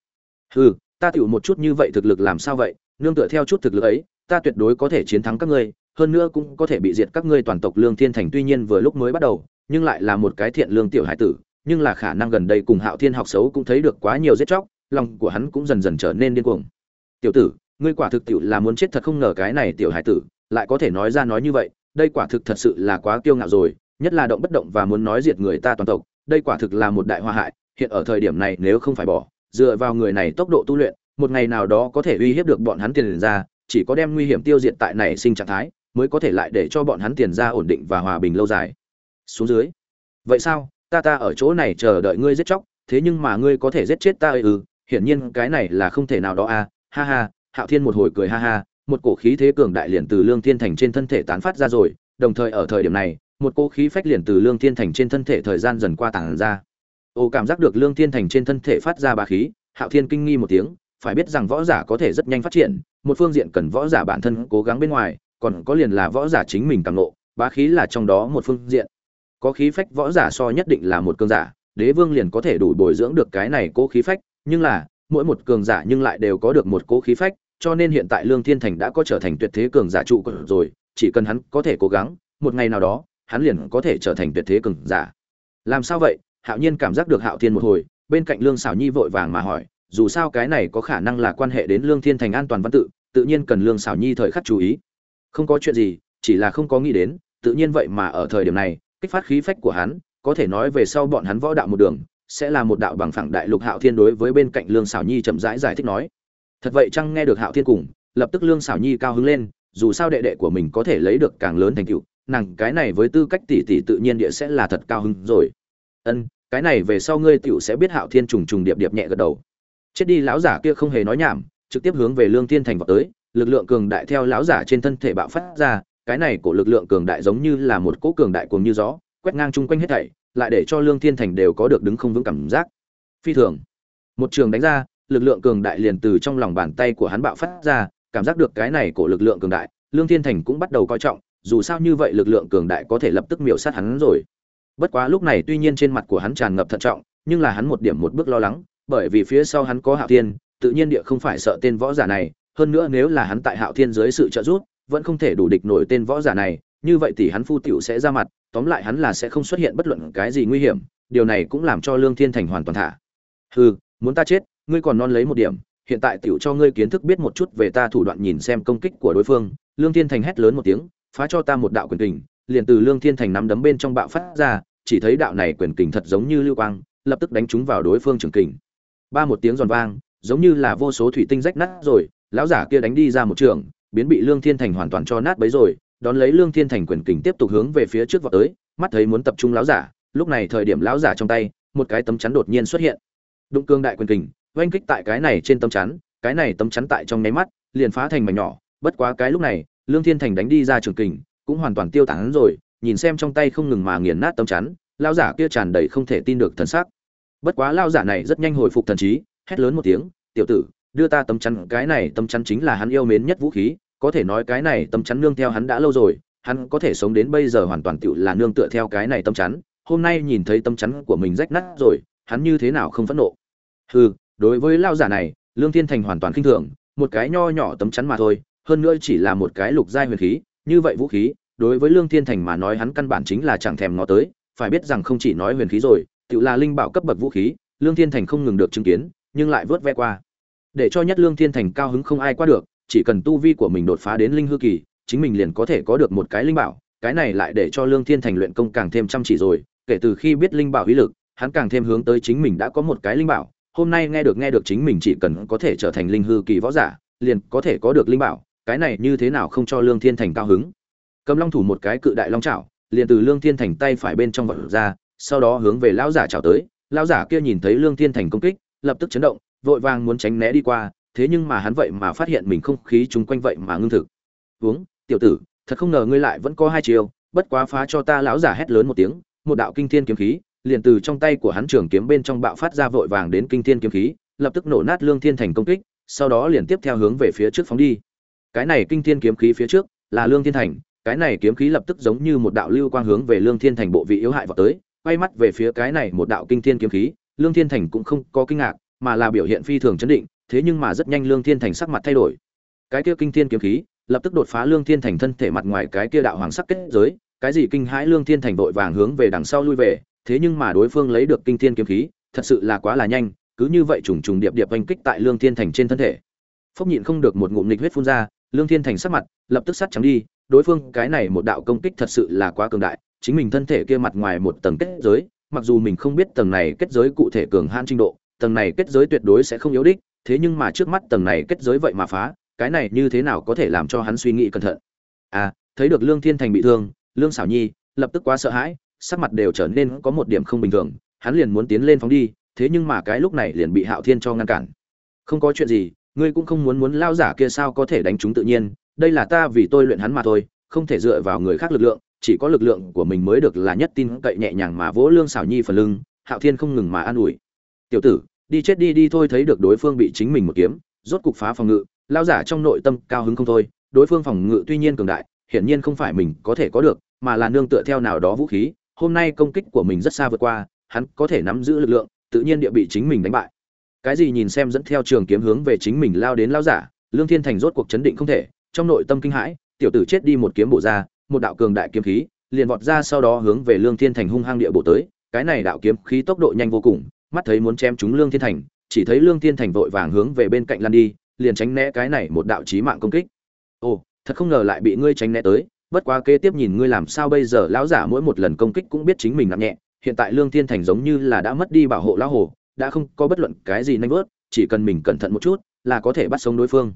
[SPEAKER 1] Hừ ta tiểu một chút như vậy thực lực làm sao vậy? Nương tựa theo chút thực lực ấy, ta tuyệt đối có thể chiến thắng các ngươi, hơn nữa cũng có thể bị diệt các ngươi toàn tộc lương thiên thành tuy nhiên vừa lúc mới bắt đầu, nhưng lại là một cái thiện lương tiểu hải tử, nhưng là khả năng gần đây cùng hạo thiên học xấu cũng thấy được quá nhiều giết chóc, lòng của hắn cũng dần dần trở nên điên cuồng. Tiểu tử, ngươi quả thực tiểu là muốn chết thật không ngờ cái này tiểu hải tử, lại có thể nói ra nói như vậy, đây quả thực thật sự là quá kiêu ngạo rồi, nhất là động bất động và muốn nói diệt người ta toàn tộc, đây quả thực là một đại hoa hại, hiện ở thời điểm này nếu không phải bỏ dựa vào người này tốc độ tu luyện, một ngày nào đó có thể uy hiếp được bọn hắn tiền ra, chỉ có đem nguy hiểm tiêu diệt tại này sinh trạng thái, mới có thể lại để cho bọn hắn tiền ra ổn định và hòa bình lâu dài. Xuống dưới. Vậy sao? Ta ta ở chỗ này chờ đợi ngươi giết chóc, thế nhưng mà ngươi có thể giết chết ta ư? Ừ, hiển nhiên cái này là không thể nào đó à. Ha ha, hạo thiên một hồi cười ha ha, một cổ khí thế cường đại liền từ lương thiên thành trên thân thể tán phát ra rồi, đồng thời ở thời điểm này, một cỗ khí phách liền từ lương thiên thành trên thân thể thời gian dần qua tản ra ô cảm giác được lương thiên thành trên thân thể phát ra ba khí, hạo thiên kinh nghi một tiếng, phải biết rằng võ giả có thể rất nhanh phát triển, một phương diện cần võ giả bản thân cố gắng bên ngoài, còn có liền là võ giả chính mình càng nộ bá khí là trong đó một phương diện. Có khí phách võ giả so nhất định là một cường giả, đế vương liền có thể đủ bồi dưỡng được cái này cố khí phách, nhưng là, mỗi một cường giả nhưng lại đều có được một cố khí phách, cho nên hiện tại lương thiên thành đã có trở thành tuyệt thế cường giả trụ rồi, chỉ cần hắn có thể cố gắng, một ngày nào đó, hắn liền có thể trở thành tuyệt thế cường giả. Làm sao vậy? Hạo nhiên cảm giác được hạo thiên một hồi bên cạnh lương xảo nhi vội vàng mà hỏi dù sao cái này có khả năng là quan hệ đến lương thiên thành an toàn văn tự tự nhiên cần lương xảo nhi thời khắc chú ý. Không có chuyện gì chỉ là không có nghĩ đến tự nhiên vậy mà ở thời điểm này kích phát khí phách của hắn có thể nói về sau bọn hắn võ đạo một đường sẽ là một đạo bằng phẳng đại lục hạo thiên đối với bên cạnh lương xảo nhi chậm rãi giải, giải thích nói. Thật vậy chăng nghe được hạo thiên cùng lập tức lương xảo nhi cao hứng lên dù sao đệ đệ của mình có thể lấy được càng lớn thành tựu nàng cái này với tư cách tỷ tỷ tự nhiên địa sẽ là thật cao hứng rồi. Ân cái này về sau ngươi tựu sẽ biết hạo thiên trùng trùng điệp điệp nhẹ gật đầu. Chết đi, lão giả kia không hề nói nhảm, trực tiếp hướng về lương thiên thành vào tới, lực lượng cường đại theo lão giả trên thân thể bạo phát ra, cái này của lực lượng cường đại giống như là một cỗ cường đại cuồng như gió, quét ngang chung quanh hết thảy, lại để cho lương thiên thành đều có được đứng không vững cảm giác. Phi thường. Một trường đánh ra, lực lượng cường đại liền từ trong lòng bàn tay của hắn bạo phát ra, cảm giác được cái này của lực lượng cường đại, lương thiên thành cũng bắt đầu coi trọng, dù sao như vậy lực lượng cường đại có thể lập tức miểu sát hắn rồi bất quá lúc này tuy nhiên trên mặt của hắn tràn ngập thận trọng, nhưng là hắn một điểm một bước lo lắng, bởi vì phía sau hắn có hạo thiên, tự nhiên địa không phải sợ tên võ giả này, hơn nữa nếu là hắn tại hạo thiên dưới sự trợ giúp, vẫn không thể đủ địch nổi tên võ giả này, như vậy thì hắn phu tiểu sẽ ra mặt, tóm lại hắn là sẽ không xuất hiện bất luận cái gì nguy hiểm, điều này cũng làm cho lương thiên thành hoàn toàn thả. Hừ, muốn ta chết, ngươi còn non lấy một điểm, hiện tại tiểu cho ngươi kiến thức biết một chút về ta thủ đoạn nhìn xem công kích của đối phương, lương thiên thành hét lớn một tiếng, phá cho ta một đạo quyền kình, liền từ lương thiên thành nắm đấm bên trong bạo phát ra chỉ thấy đạo này quyền kình thật giống như lưu quang, lập tức đánh trúng vào đối phương trường kình. Ba một tiếng giòn vang, giống như là vô số thủy tinh rách nát rồi, lão giả kia đánh đi ra một trường, biến bị lương thiên thành hoàn toàn cho nát bấy rồi, đón lấy lương thiên thành quyền kình tiếp tục hướng về phía trước vọt tới, mắt thấy muốn tập trung lão giả, lúc này thời điểm lão giả trong tay, một cái tấm chắn đột nhiên xuất hiện. Đụng cương đại quyền kình, oanh kích tại cái này trên tấm chắn, cái này tấm chắn tại trong nháy mắt, liền phá thành mảnh nhỏ, bất quá cái lúc này, lương thiên thành đánh đi ra trường kình, cũng hoàn toàn tiêu tán rồi nhìn xem trong tay không ngừng mà nghiền nát tấm chắn, lão giả kia tràn đầy không thể tin được thần sắc. Bất quá lão giả này rất nhanh hồi phục thần trí, hét lớn một tiếng, tiểu tử, đưa ta tấm chắn, cái này tấm chắn chính là hắn yêu mến nhất vũ khí, có thể nói cái này tấm chắn nương theo hắn đã lâu rồi, hắn có thể sống đến bây giờ hoàn toàn tựu là nương tựa theo cái này tấm chắn, hôm nay nhìn thấy tấm chắn của mình rách nát rồi, hắn như thế nào không phẫn nộ? Hừ, đối với lao giả này, lương thiên thành hoàn toàn khinh thường, một cái nho nhỏ tấm chắn mà thôi, hơn nữa chỉ là một cái lục giai huyền khí, như vậy vũ khí đối với lương thiên thành mà nói hắn căn bản chính là chẳng thèm ngó tới, phải biết rằng không chỉ nói huyền khí rồi tự là linh bảo cấp bậc vũ khí, lương thiên thành không ngừng được chứng kiến, nhưng lại vớt ve qua. Để cho nhất lương thiên thành cao hứng không ai qua được, chỉ cần tu vi của mình đột phá đến linh hư kỳ, chính mình liền có thể có được một cái linh bảo, cái này lại để cho lương thiên thành luyện công càng thêm chăm chỉ rồi, kể từ khi biết linh bảo uy lực, hắn càng thêm hướng tới chính mình đã có một cái linh bảo, hôm nay nghe được nghe được chính mình chỉ cần có thể trở thành linh hư kỳ võ giả, liền có thể có được linh bảo, cái này như thế nào không cho lương thiên thành cao hứng cầm long thủ một cái cự đại long chảo, liền từ lương thiên thành tay phải bên trong vật ra, sau đó hướng về lão giả chảo tới. Lão giả kia nhìn thấy lương thiên thành công kích, lập tức chấn động, vội vàng muốn tránh né đi qua, thế nhưng mà hắn vậy mà phát hiện mình không khí chung quanh vậy mà ngưng thực. Uống, tiểu tử, thật không ngờ ngươi lại vẫn có hai chiều bất quá phá cho ta lão giả hét lớn một tiếng, một đạo kinh thiên kiếm khí, liền từ trong tay của hắn trường kiếm bên trong bạo phát ra vội vàng đến kinh thiên kiếm khí, lập tức nổ nát lương thiên thành công kích, sau đó liền tiếp theo hướng về phía trước phóng đi. Cái này kinh thiên kiếm khí phía trước là lương thiên thành cái này kiếm khí lập tức giống như một đạo lưu quang hướng về lương thiên thành bộ vị yếu hại vào tới, quay mắt về phía cái này một đạo kinh thiên kiếm khí, lương thiên thành cũng không có kinh ngạc, mà là biểu hiện phi thường chấn định, thế nhưng mà rất nhanh lương thiên thành sắc mặt thay đổi. Cái kia kinh thiên kiếm khí, lập tức đột phá lương thiên thành thân thể mặt ngoài cái kia đạo hoàng sắc kết giới, cái gì kinh hãi lương thiên thành vội vàng hướng về đằng sau lui về, thế nhưng mà đối phương lấy được kinh thiên kiếm khí, thật sự là quá là nhanh, cứ như vậy trùng trùng điệp điệp oanh kích tại lương thiên thành trên thân thể. Phốc nhịn không được một ngụm nghịch huyết phun ra lương thiên thành sắc mặt lập tức sắt trắng đi, đối phương cái này một đạo công kích thật sự là quá cường đại, chính mình thân thể kia mặt ngoài một tầng kết giới, mặc dù mình không biết tầng này kết giới cụ thể cường hãn trình độ, tầng này kết giới tuyệt đối sẽ không yếu đích, thế nhưng mà trước mắt tầng này kết giới vậy mà phá, cái này như thế nào có thể làm cho hắn suy nghĩ cẩn thận? À thấy được lương thiên thành bị thương, lương xảo nhi lập tức quá sợ hãi, sắc mặt đều trở nên có một điểm không bình thường, hắn liền muốn tiến lên phóng đi, thế nhưng mà cái lúc này liền bị hạo thiên cho ngăn cản. Không có chuyện gì ngươi cũng không muốn muốn lao giả kia sao có thể đánh chúng tự nhiên, đây là ta vì tôi luyện hắn mà thôi, không thể dựa vào người khác lực lượng, chỉ có lực lượng của mình mới được là nhất tin cậy nhẹ nhàng mà vỗ lương xảo nhi phần lưng, hạo thiên không ngừng mà an ủi. Tiểu tử, đi chết đi đi thôi thấy được đối phương bị chính mình một kiếm, rốt cục phá phòng ngự, lao giả trong nội tâm cao hứng không thôi, đối phương phòng ngự tuy nhiên cường đại, hiển nhiên không phải mình có thể có được, mà là nương tựa theo nào đó vũ khí, hôm nay công kích của mình rất xa vượt qua, hắn có thể nắm giữ lực lượng, tự nhiên địa bị chính mình đánh bại cái gì nhìn xem dẫn theo trường kiếm hướng về chính mình lao đến lao giả, lương thiên thành rốt cuộc chấn định không thể, trong nội tâm kinh hãi, tiểu tử chết đi một kiếm bổ ra, một đạo cường đại kiếm khí, liền vọt ra sau đó hướng về lương thiên thành hung hăng địa bổ tới, cái này đạo kiếm khí tốc độ nhanh vô cùng, mắt thấy muốn chém trúng lương thiên thành, chỉ thấy lương thiên thành vội vàng hướng về bên cạnh lăn đi, liền tránh né cái này một đạo chí mạng công kích. Ồ, thật không ngờ lại bị ngươi tránh né tới, bất quá kế tiếp nhìn ngươi làm sao bây giờ, lão giả mỗi một lần công kích cũng biết chính mình nặng nhẹ, hiện tại lương thiên thành giống như là đã mất đi bảo hộ lão hồ đã không có bất luận cái gì nanh vớt, chỉ cần mình cẩn thận một chút là có thể bắt sống đối phương.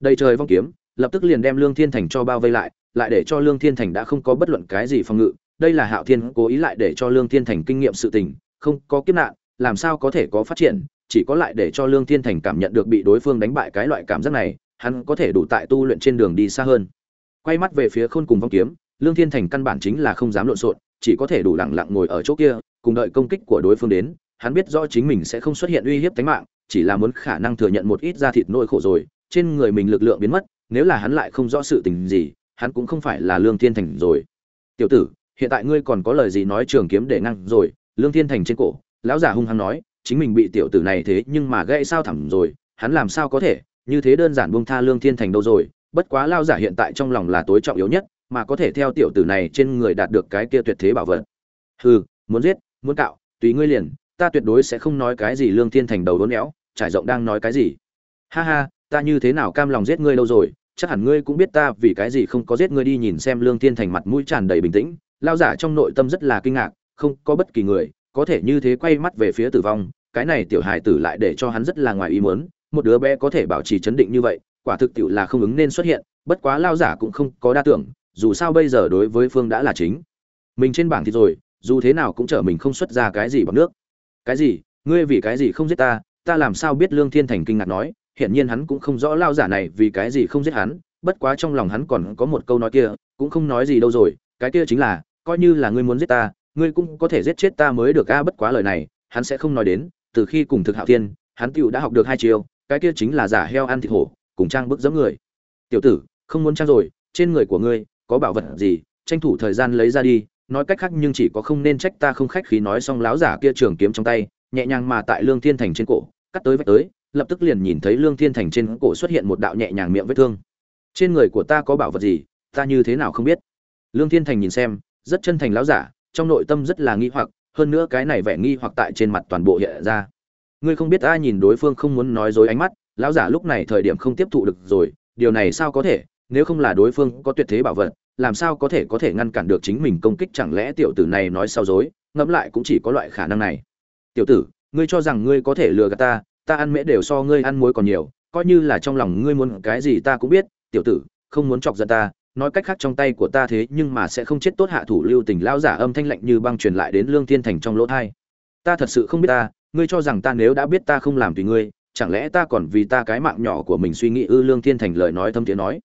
[SPEAKER 1] Đầy trời vong kiếm, lập tức liền đem lương thiên thành cho bao vây lại lại để cho lương thiên thành đã không có bất luận cái gì phòng ngự. Đây là hạo thiên cố ý lại để cho lương thiên thành kinh nghiệm sự tình, không có kiếp nạn, làm sao có thể có phát triển, chỉ có lại để cho lương thiên thành cảm nhận được bị đối phương đánh bại cái loại cảm giác này, hắn có thể đủ tại tu luyện trên đường đi xa hơn. Quay mắt về phía khôn cùng vong kiếm, lương thiên thành căn bản chính là không dám lộn xộn, chỉ có thể đủ lặng lặng ngồi ở chỗ kia, cùng đợi công kích của đối phương đến hắn biết rõ chính mình sẽ không xuất hiện uy hiếp tính mạng, chỉ là muốn khả năng thừa nhận một ít da thịt nỗi khổ rồi, trên người mình lực lượng biến mất, nếu là hắn lại không rõ sự tình gì, hắn cũng không phải là lương thiên thành rồi. Tiểu tử, hiện tại ngươi còn có lời gì nói trường kiếm để ngăn rồi? Lương thiên thành trên cổ, lão giả hung hăng nói, chính mình bị tiểu tử này thế nhưng mà gãy sao thẳm rồi, hắn làm sao có thể? Như thế đơn giản buông tha lương thiên thành đâu rồi? Bất quá lão giả hiện tại trong lòng là tối trọng yếu nhất, mà có thể theo tiểu tử này trên người đạt được cái kia tuyệt thế bảo vật. Hừ, muốn giết, muốn cạo, tùy ngươi liền ta tuyệt đối sẽ không nói cái gì lương thiên thành đầu đốn éo, trải rộng đang nói cái gì. Ha ha, ta như thế nào cam lòng giết ngươi lâu rồi, chắc hẳn ngươi cũng biết ta vì cái gì không có giết ngươi đi nhìn xem lương thiên thành mặt mũi tràn đầy bình tĩnh. Lao giả trong nội tâm rất là kinh ngạc, không có bất kỳ người có thể như thế quay mắt về phía tử vong, cái này tiểu hài tử lại để cho hắn rất là ngoài ý muốn, một đứa bé có thể bảo trì chấn định như vậy, quả thực tiệu là không ứng nên xuất hiện, bất quá lao giả cũng không có đa tưởng, dù sao bây giờ đối với phương đã là chính. Mình trên bảng thì rồi, dù thế nào cũng chở mình không xuất ra cái gì bằng nước cái gì? Ngươi vì cái gì không giết ta? Ta làm sao biết lương thiên thành kinh ngạc nói? Hiển nhiên hắn cũng không rõ lao giả này vì cái gì không giết hắn, bất quá trong lòng hắn còn có một câu nói kia, cũng không nói gì đâu rồi, cái kia chính là, coi như là ngươi muốn giết ta, ngươi cũng có thể giết chết ta mới được a, bất quá lời này, hắn sẽ không nói đến, từ khi cùng thực hạo thiên, hắn tựu đã học được hai chiều cái kia chính là giả heo ăn thịt hổ, cùng trang bức giấm người. Tiểu tử, không muốn trang rồi, trên người của ngươi có bảo vật gì, tranh thủ thời gian lấy ra đi nói cách khác nhưng chỉ có không nên trách ta không khách khí nói xong láo giả kia trường kiếm trong tay, nhẹ nhàng mà tại lương thiên thành trên cổ, cắt tới vách tới, lập tức liền nhìn thấy lương thiên thành trên cổ xuất hiện một đạo nhẹ nhàng miệng vết thương. Trên người của ta có bảo vật gì, ta như thế nào không biết? Lương thiên thành nhìn xem, rất chân thành láo giả, trong nội tâm rất là nghi hoặc, hơn nữa cái này vẻ nghi hoặc tại trên mặt toàn bộ hiện ra. Ngươi không biết ta nhìn đối phương không muốn nói dối ánh mắt lão giả lúc này thời điểm không tiếp thụ được rồi, điều này sao có thể, nếu không là đối phương có tuyệt thế bảo vật làm sao có thể có thể ngăn cản được chính mình công kích chẳng lẽ tiểu tử này nói sao dối, ngẫm lại cũng chỉ có loại khả năng này. Tiểu tử, ngươi cho rằng ngươi có thể lừa gạt ta ta ăn mễ đều so ngươi ăn muối còn nhiều, coi như là trong lòng ngươi muốn cái gì ta cũng biết, tiểu tử, không muốn chọc giận ta, nói cách khác trong tay của ta thế nhưng mà sẽ không chết tốt hạ thủ lưu tình lao giả âm thanh lạnh như băng truyền lại đến lương thiên thành trong lỗ thai. Ta thật sự không biết ta, ngươi cho rằng ta nếu đã biết ta không làm tùy ngươi, chẳng lẽ ta còn vì ta cái mạng nhỏ của mình suy nghĩ ư lương thiên thành lời nói thâm tiếng nói.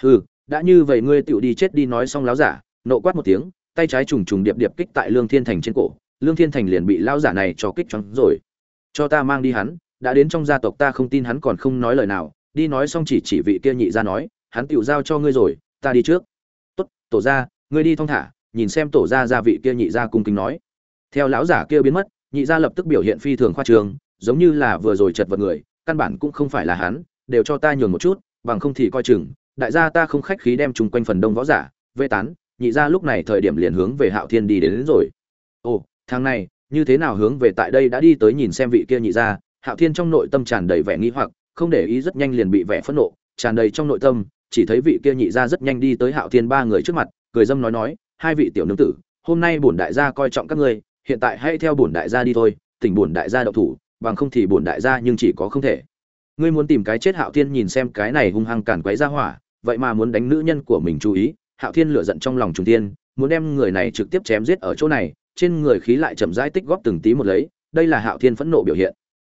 [SPEAKER 1] Hừ đã như vậy ngươi tựu đi chết đi nói xong láo giả, nộ quát một tiếng, tay trái trùng trùng điệp điệp kích tại lương thiên thành trên cổ, lương thiên thành liền bị lão giả này cho kích choáng rồi. Cho ta mang đi hắn, đã đến trong gia tộc ta không tin hắn còn không nói lời nào, đi nói xong chỉ chỉ vị kia nhị ra nói, hắn tựu giao cho ngươi rồi, ta đi trước. Tốt, tổ ra ngươi đi thong thả, nhìn xem tổ ra gia vị kia nhị ra cung kính nói. Theo lão giả kia biến mất, nhị gia lập tức biểu hiện phi thường khoa trương, giống như là vừa rồi chật vật người, căn bản cũng không phải là hắn, đều cho ta nhường một chút, bằng không thì coi chừng đại gia ta không khách khí đem chung quanh phần đông võ giả vây tán nhị gia lúc này thời điểm liền hướng về hạo thiên đi đến, đến rồi. Ồ thằng này như thế nào hướng về tại đây đã đi tới nhìn xem vị kia nhị gia? Hạo thiên trong nội tâm tràn đầy vẻ nghi hoặc không để ý rất nhanh liền bị vẻ phẫn nộ tràn đầy trong nội tâm chỉ thấy vị kia nhị gia rất nhanh đi tới hạo thiên ba người trước mặt cười dâm nói nói hai vị tiểu nương tử hôm nay bổn đại gia coi trọng các ngươi hiện tại hãy theo bổn đại gia đi thôi tỉnh bổn đại gia đậu thủ bằng không thì bổn đại gia nhưng chỉ có không thể. Ngươi muốn tìm cái chết hạo thiên nhìn xem cái này hung hăng cản quấy ra hỏa vậy mà muốn đánh nữ nhân của mình chú ý, hạo thiên lựa giận trong lòng trùng tiên, muốn đem người này trực tiếp chém giết ở chỗ này, trên người khí lại chậm rãi tích góp từng tí một lấy, đây là hạo thiên phẫn nộ biểu hiện.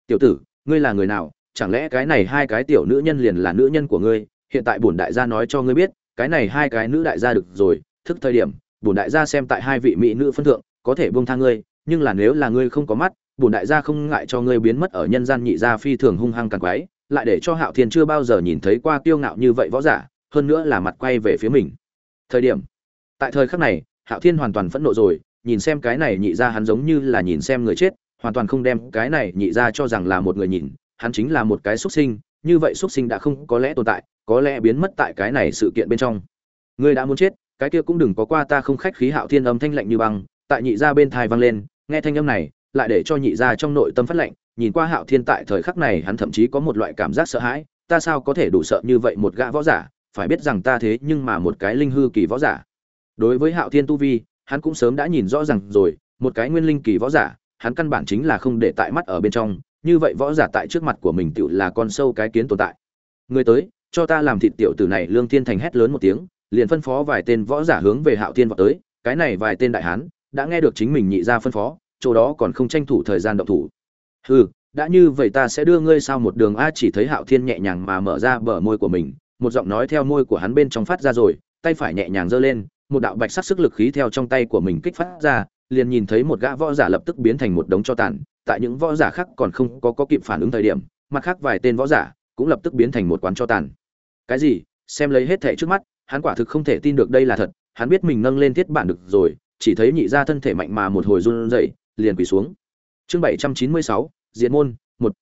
[SPEAKER 1] Tiểu tử, ngươi là người nào? Chẳng lẽ cái này hai cái tiểu nữ nhân liền là nữ nhân của ngươi? Hiện tại bổn đại gia nói cho ngươi biết, cái này hai cái nữ đại gia được rồi, thức thời điểm, bổn đại gia xem tại hai vị mỹ nữ phân thượng, có thể buông tha ngươi, nhưng là nếu là ngươi không có mắt, bổn đại gia không ngại cho ngươi biến mất ở nhân gian nhị gia phi thường hung hăng càng quái, lại để cho hạo thiên chưa bao giờ nhìn thấy qua tiêu ngạo như vậy võ giả hơn nữa là mặt quay về phía mình. Thời điểm, tại thời khắc này, hạo thiên hoàn toàn phẫn nộ rồi, nhìn xem cái này nhị gia hắn giống như là nhìn xem người chết, hoàn toàn không đem cái này nhị gia cho rằng là một người nhìn, hắn chính là một cái xuất sinh, như vậy xuất sinh đã không có lẽ tồn tại, có lẽ biến mất tại cái này sự kiện bên trong. Ngươi đã muốn chết, cái kia cũng đừng có qua ta không khách khí hạo thiên âm thanh lạnh như băng, tại nhị gia bên thai vang lên, nghe thanh âm này, lại để cho nhị gia trong nội tâm phát lạnh, nhìn qua hạo thiên tại thời khắc này hắn thậm chí có một loại cảm giác sợ hãi, ta sao có thể đủ sợ như vậy một gã võ giả phải biết rằng ta thế nhưng mà một cái linh hư kỳ võ giả. Đối với hạo thiên tu vi, hắn cũng sớm đã nhìn rõ ràng rồi, một cái nguyên linh kỳ võ giả, hắn căn bản chính là không để tại mắt ở bên trong, như vậy võ giả tại trước mặt của mình tựu là con sâu cái kiến tồn tại. Người tới, cho ta làm thịt tiểu tử này, lương thiên thành hét lớn một tiếng, liền phân phó vài tên võ giả hướng về hạo thiên vọt tới, cái này vài tên đại hán, đã nghe được chính mình nhị ra phân phó, chỗ đó còn không tranh thủ thời gian động thủ. Hừ, đã như vậy ta sẽ đưa ngươi sao một đường a chỉ thấy hạo thiên nhẹ nhàng mà mở ra bờ môi của mình một giọng nói theo môi của hắn bên trong phát ra rồi, tay phải nhẹ nhàng giơ lên, một đạo bạch sắc sức lực khí theo trong tay của mình kích phát ra, liền nhìn thấy một gã võ giả lập tức biến thành một đống cho tàn, tại những võ giả khác còn không có có kịp phản ứng thời điểm, mặt khác vài tên võ giả cũng lập tức biến thành một quán cho tàn. Cái gì? Xem lấy hết thảy trước mắt, hắn quả thực không thể tin được đây là thật, hắn biết mình nâng lên thiết bản được rồi, chỉ thấy nhị ra thân thể mạnh mà một hồi run rẩy, liền quỳ xuống. Chương bảy trăm chín mươi sáu diện môn, một.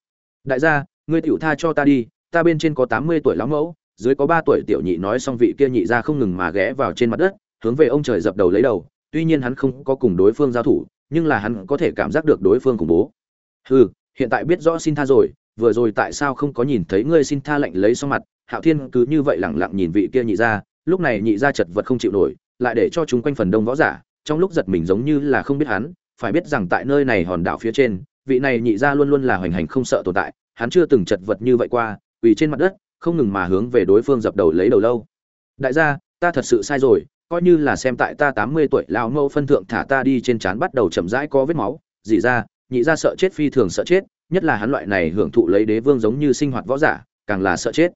[SPEAKER 1] Đại gia, ngươi tiểu tha cho ta đi, ta bên trên có tám mươi tuổi lão mẫu dưới có ba tuổi tiểu nhị nói xong vị kia nhị ra không ngừng mà ghé vào trên mặt đất, hướng về ông trời dập đầu lấy đầu, tuy nhiên hắn không có cùng đối phương giao thủ, nhưng là hắn có thể cảm giác được đối phương khủng bố. Hừ, hiện tại biết rõ xin tha rồi, vừa rồi tại sao không có nhìn thấy ngươi xin tha lệnh lấy xong mặt, hạo thiên cứ như vậy lẳng lặng nhìn vị kia nhị ra, lúc này nhị ra chật vật không chịu nổi, lại để cho chúng quanh phần đông võ giả, trong lúc giật mình giống như là không biết hắn, phải biết rằng tại nơi này hòn đảo phía trên, vị này nhị ra luôn luôn là hoành hành không sợ tồn tại, hắn chưa từng chật vật như vậy qua, quỳ trên mặt đất không ngừng mà hướng về đối phương dập đầu lấy đầu lâu. Đại gia, ta thật sự sai rồi, coi như là xem tại ta tám mươi tuổi lão mẫu phân thượng thả ta đi trên trán bắt đầu chậm rãi có vết máu. Dì ra, nhị ra sợ chết phi thường sợ chết, nhất là hắn loại này hưởng thụ lấy đế vương giống như sinh hoạt võ giả, càng là sợ chết.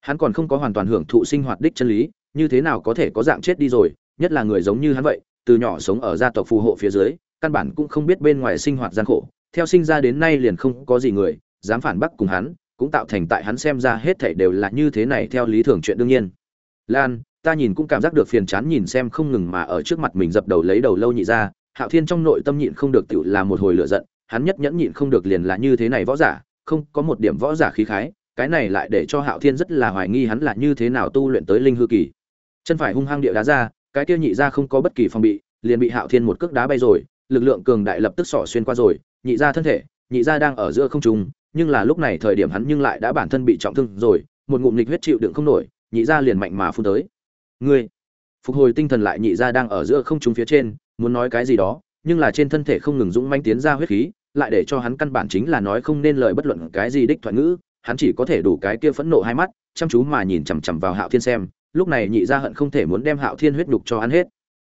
[SPEAKER 1] Hắn còn không có hoàn toàn hưởng thụ sinh hoạt đích chân lý, như thế nào có thể có dạng chết đi rồi, nhất là người giống như hắn vậy, từ nhỏ sống ở gia tộc phù hộ phía dưới, căn bản cũng không biết bên ngoài sinh hoạt gian khổ, theo sinh ra đến nay liền không có gì người dám phản bác cùng hắn cũng tạo thành tại hắn xem ra hết thảy đều là như thế này theo lý thường chuyện đương nhiên. Lan, ta nhìn cũng cảm giác được phiền chán nhìn xem không ngừng mà ở trước mặt mình dập đầu lấy đầu lâu nhị ra, hạo thiên trong nội tâm nhịn không được tiểu là một hồi lửa giận, hắn nhất nhẫn nhịn không được liền là như thế này võ giả, không có một điểm võ giả khí khái, cái này lại để cho hạo thiên rất là hoài nghi hắn là như thế nào tu luyện tới linh hư kỳ. Chân phải hung hăng địa đá ra, cái kia nhị ra không có bất kỳ phòng bị, liền bị hạo thiên một cước đá bay rồi, lực lượng cường đại lập tức xỏ xuyên qua rồi, nhị ra thân thể, nhị ra đang ở giữa không trung nhưng là lúc này thời điểm hắn nhưng lại đã bản thân bị trọng thương rồi, một ngụm nghịch huyết chịu đựng không nổi, nhị ra liền mạnh mà phun tới. Ngươi, phục hồi tinh thần lại nhị ra đang ở giữa không trung phía trên, muốn nói cái gì đó, nhưng là trên thân thể không ngừng dũng manh tiến ra huyết khí, lại để cho hắn căn bản chính là nói không nên lời bất luận cái gì đích thoại ngữ, hắn chỉ có thể đủ cái kia phẫn nộ hai mắt, chăm chú mà nhìn chằm chằm vào hạo thiên xem, lúc này nhị ra hận không thể muốn đem hạo thiên huyết nhục cho hắn hết.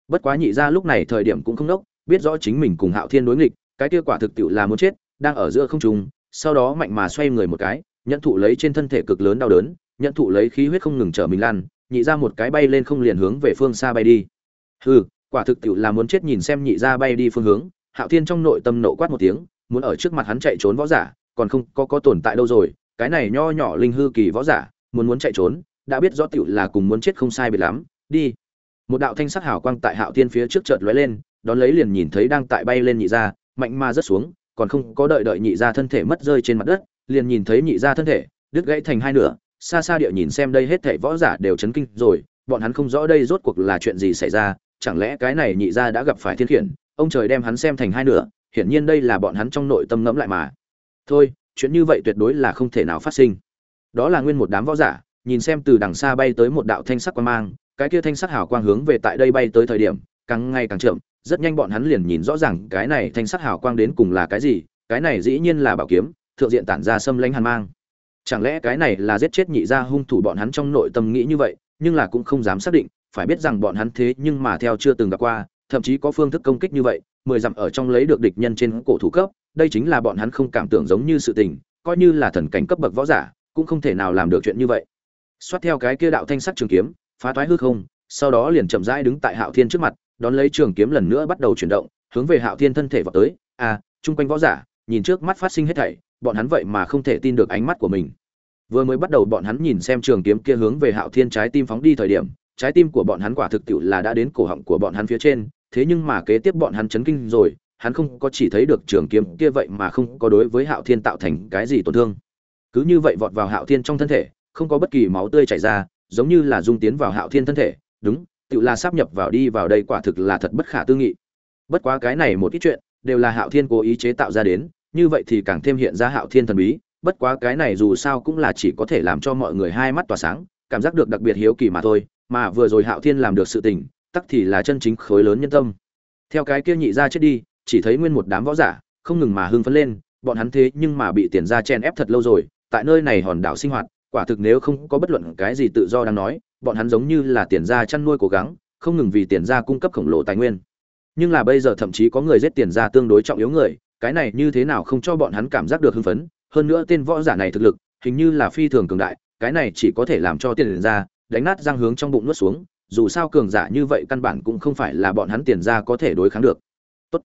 [SPEAKER 1] Bất quá nhị ra lúc này thời điểm cũng không đốc, biết rõ chính mình cùng hạo thiên đối nghịch, cái kia quả thực tiệu là muốn chết, đang ở giữa không trung sau đó mạnh mà xoay người một cái, nhận thụ lấy trên thân thể cực lớn đau đớn, nhận thụ lấy khí huyết không ngừng trở mình lan nhị ra một cái bay lên không liền hướng về phương xa bay đi. Hừ, quả thực tiệu là muốn chết nhìn xem nhị ra bay đi phương hướng, hạo thiên trong nội tâm nộ quát một tiếng, muốn ở trước mặt hắn chạy trốn võ giả, còn không có có tồn tại đâu rồi, cái này nho nhỏ linh hư kỳ võ giả, muốn muốn chạy trốn, đã biết rõ tiểu là cùng muốn chết không sai biệt lắm, đi. Một đạo thanh sắc hào quang tại hạo thiên phía trước chợt lóe lên, đón lấy liền nhìn thấy đang tại bay lên nhị ra, mạnh mà rớt xuống còn không có đợi đợi nhị ra thân thể mất rơi trên mặt đất, liền nhìn thấy nhị ra thân thể, đứt gãy thành hai nửa, xa xa địa nhìn xem đây hết thảy võ giả đều chấn kinh rồi, bọn hắn không rõ đây rốt cuộc là chuyện gì xảy ra, chẳng lẽ cái này nhị ra đã gặp phải thiên khiển, ông trời đem hắn xem thành hai nửa, hiển nhiên đây là bọn hắn trong nội tâm ngẫm lại mà. Thôi, chuyện như vậy tuyệt đối là không thể nào phát sinh. Đó là nguyên một đám võ giả, nhìn xem từ đằng xa bay tới một đạo thanh sắc quang mang, cái kia thanh sắc hào quang hướng về tại đây bay tới thời điểm, càng ngày càng chậm rất nhanh bọn hắn liền nhìn rõ ràng cái này thanh sắc hào quang đến cùng là cái gì, cái này dĩ nhiên là bảo kiếm, thượng diện tản ra xâm lãnh hàn mang. Chẳng lẽ cái này là giết chết nhị gia hung thủ bọn hắn trong nội tâm nghĩ như vậy, nhưng là cũng không dám xác định, phải biết rằng bọn hắn thế nhưng mà theo chưa từng gặp qua, thậm chí có phương thức công kích như vậy, mười dặm ở trong lấy được địch nhân trên cổ thủ cấp, đây chính là bọn hắn không cảm tưởng giống như sự tình, coi như là thần cảnh cấp bậc võ giả, cũng không thể nào làm được chuyện như vậy. Xoát theo cái kia đạo thanh sắc trường kiếm, phá thoái hư không, sau đó liền chậm rãi đứng tại hạo thiên trước mặt đón lấy trường kiếm lần nữa bắt đầu chuyển động, hướng về hạo thiên thân thể vọt tới. À chung quanh võ giả, nhìn trước mắt phát sinh hết thảy, bọn hắn vậy mà không thể tin được ánh mắt của mình. Vừa mới bắt đầu bọn hắn nhìn xem trường kiếm kia hướng về hạo thiên trái tim phóng đi thời điểm, trái tim của bọn hắn quả thực tiệu là đã đến cổ họng của bọn hắn phía trên, thế nhưng mà kế tiếp bọn hắn chấn kinh rồi, hắn không có chỉ thấy được trường kiếm kia vậy mà không có đối với hạo thiên tạo thành cái gì tổn thương. Cứ như vậy vọt vào hạo thiên trong thân thể, không có bất kỳ máu tươi chảy ra, giống như là dung tiến vào hạo thiên thân thể, đúng tự là sắp nhập vào đi vào đây quả thực là thật bất khả tư nghị. Bất quá cái này một ít chuyện, đều là hạo thiên cố ý chế tạo ra đến, như vậy thì càng thêm hiện ra hạo thiên thần bí, bất quá cái này dù sao cũng là chỉ có thể làm cho mọi người hai mắt tỏa sáng, cảm giác được đặc biệt hiếu kỳ mà thôi, mà vừa rồi hạo thiên làm được sự tình, tắc thì là chân chính khối lớn nhân tâm. Theo cái kia nhị ra chết đi, chỉ thấy nguyên một đám võ giả, không ngừng mà hưng phấn lên, bọn hắn thế nhưng mà bị tiền ra chen ép thật lâu rồi, tại nơi này hòn đảo sinh hoạt, quả thực nếu không có bất luận cái gì tự do đang nói bọn hắn giống như là tiền gia chăn nuôi cố gắng, không ngừng vì tiền gia cung cấp khổng lồ tài nguyên. Nhưng là bây giờ thậm chí có người giết tiền gia tương đối trọng yếu người, cái này như thế nào không cho bọn hắn cảm giác được hưng phấn. Hơn nữa tên võ giả này thực lực, hình như là phi thường cường đại, cái này chỉ có thể làm cho tiền gia đánh nát răng hướng trong bụng nuốt xuống, dù sao cường giả như vậy căn bản cũng không phải là bọn hắn tiền gia có thể đối kháng được. Tốt.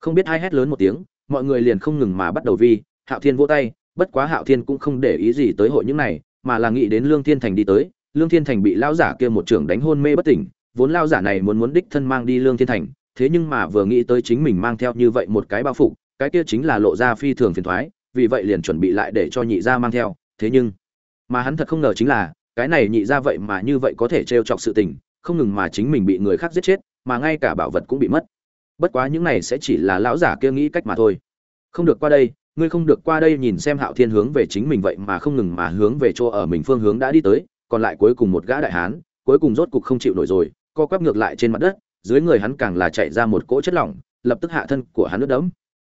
[SPEAKER 1] Không biết ai hét lớn một tiếng, mọi người liền không ngừng mà bắt đầu vi. Hạo thiên vỗ tay, bất quá hạo thiên cũng không để ý gì tới hội những này, mà là nghĩ đến lương thiên thành đi tới lương thiên thành bị lão giả kia một trưởng đánh hôn mê bất tỉnh, vốn lão giả này muốn muốn đích thân mang đi lương thiên thành, thế nhưng mà vừa nghĩ tới chính mình mang theo như vậy một cái bao phục, cái kia chính là lộ ra phi thường phiền thoái, vì vậy liền chuẩn bị lại để cho nhị gia mang theo, thế nhưng mà hắn thật không ngờ chính là, cái này nhị gia vậy mà như vậy có thể trêu chọc sự tình, không ngừng mà chính mình bị người khác giết chết, mà ngay cả bảo vật cũng bị mất. Bất quá những này sẽ chỉ là lão giả kia nghĩ cách mà thôi. Không được qua đây, ngươi không được qua đây nhìn xem hạo thiên hướng về chính mình vậy mà không ngừng mà hướng về chỗ ở mình phương hướng đã đi tới còn lại cuối cùng một gã đại hán cuối cùng rốt cục không chịu nổi rồi co quắp ngược lại trên mặt đất dưới người hắn càng là chạy ra một cỗ chất lỏng lập tức hạ thân của hắn nước đẫm.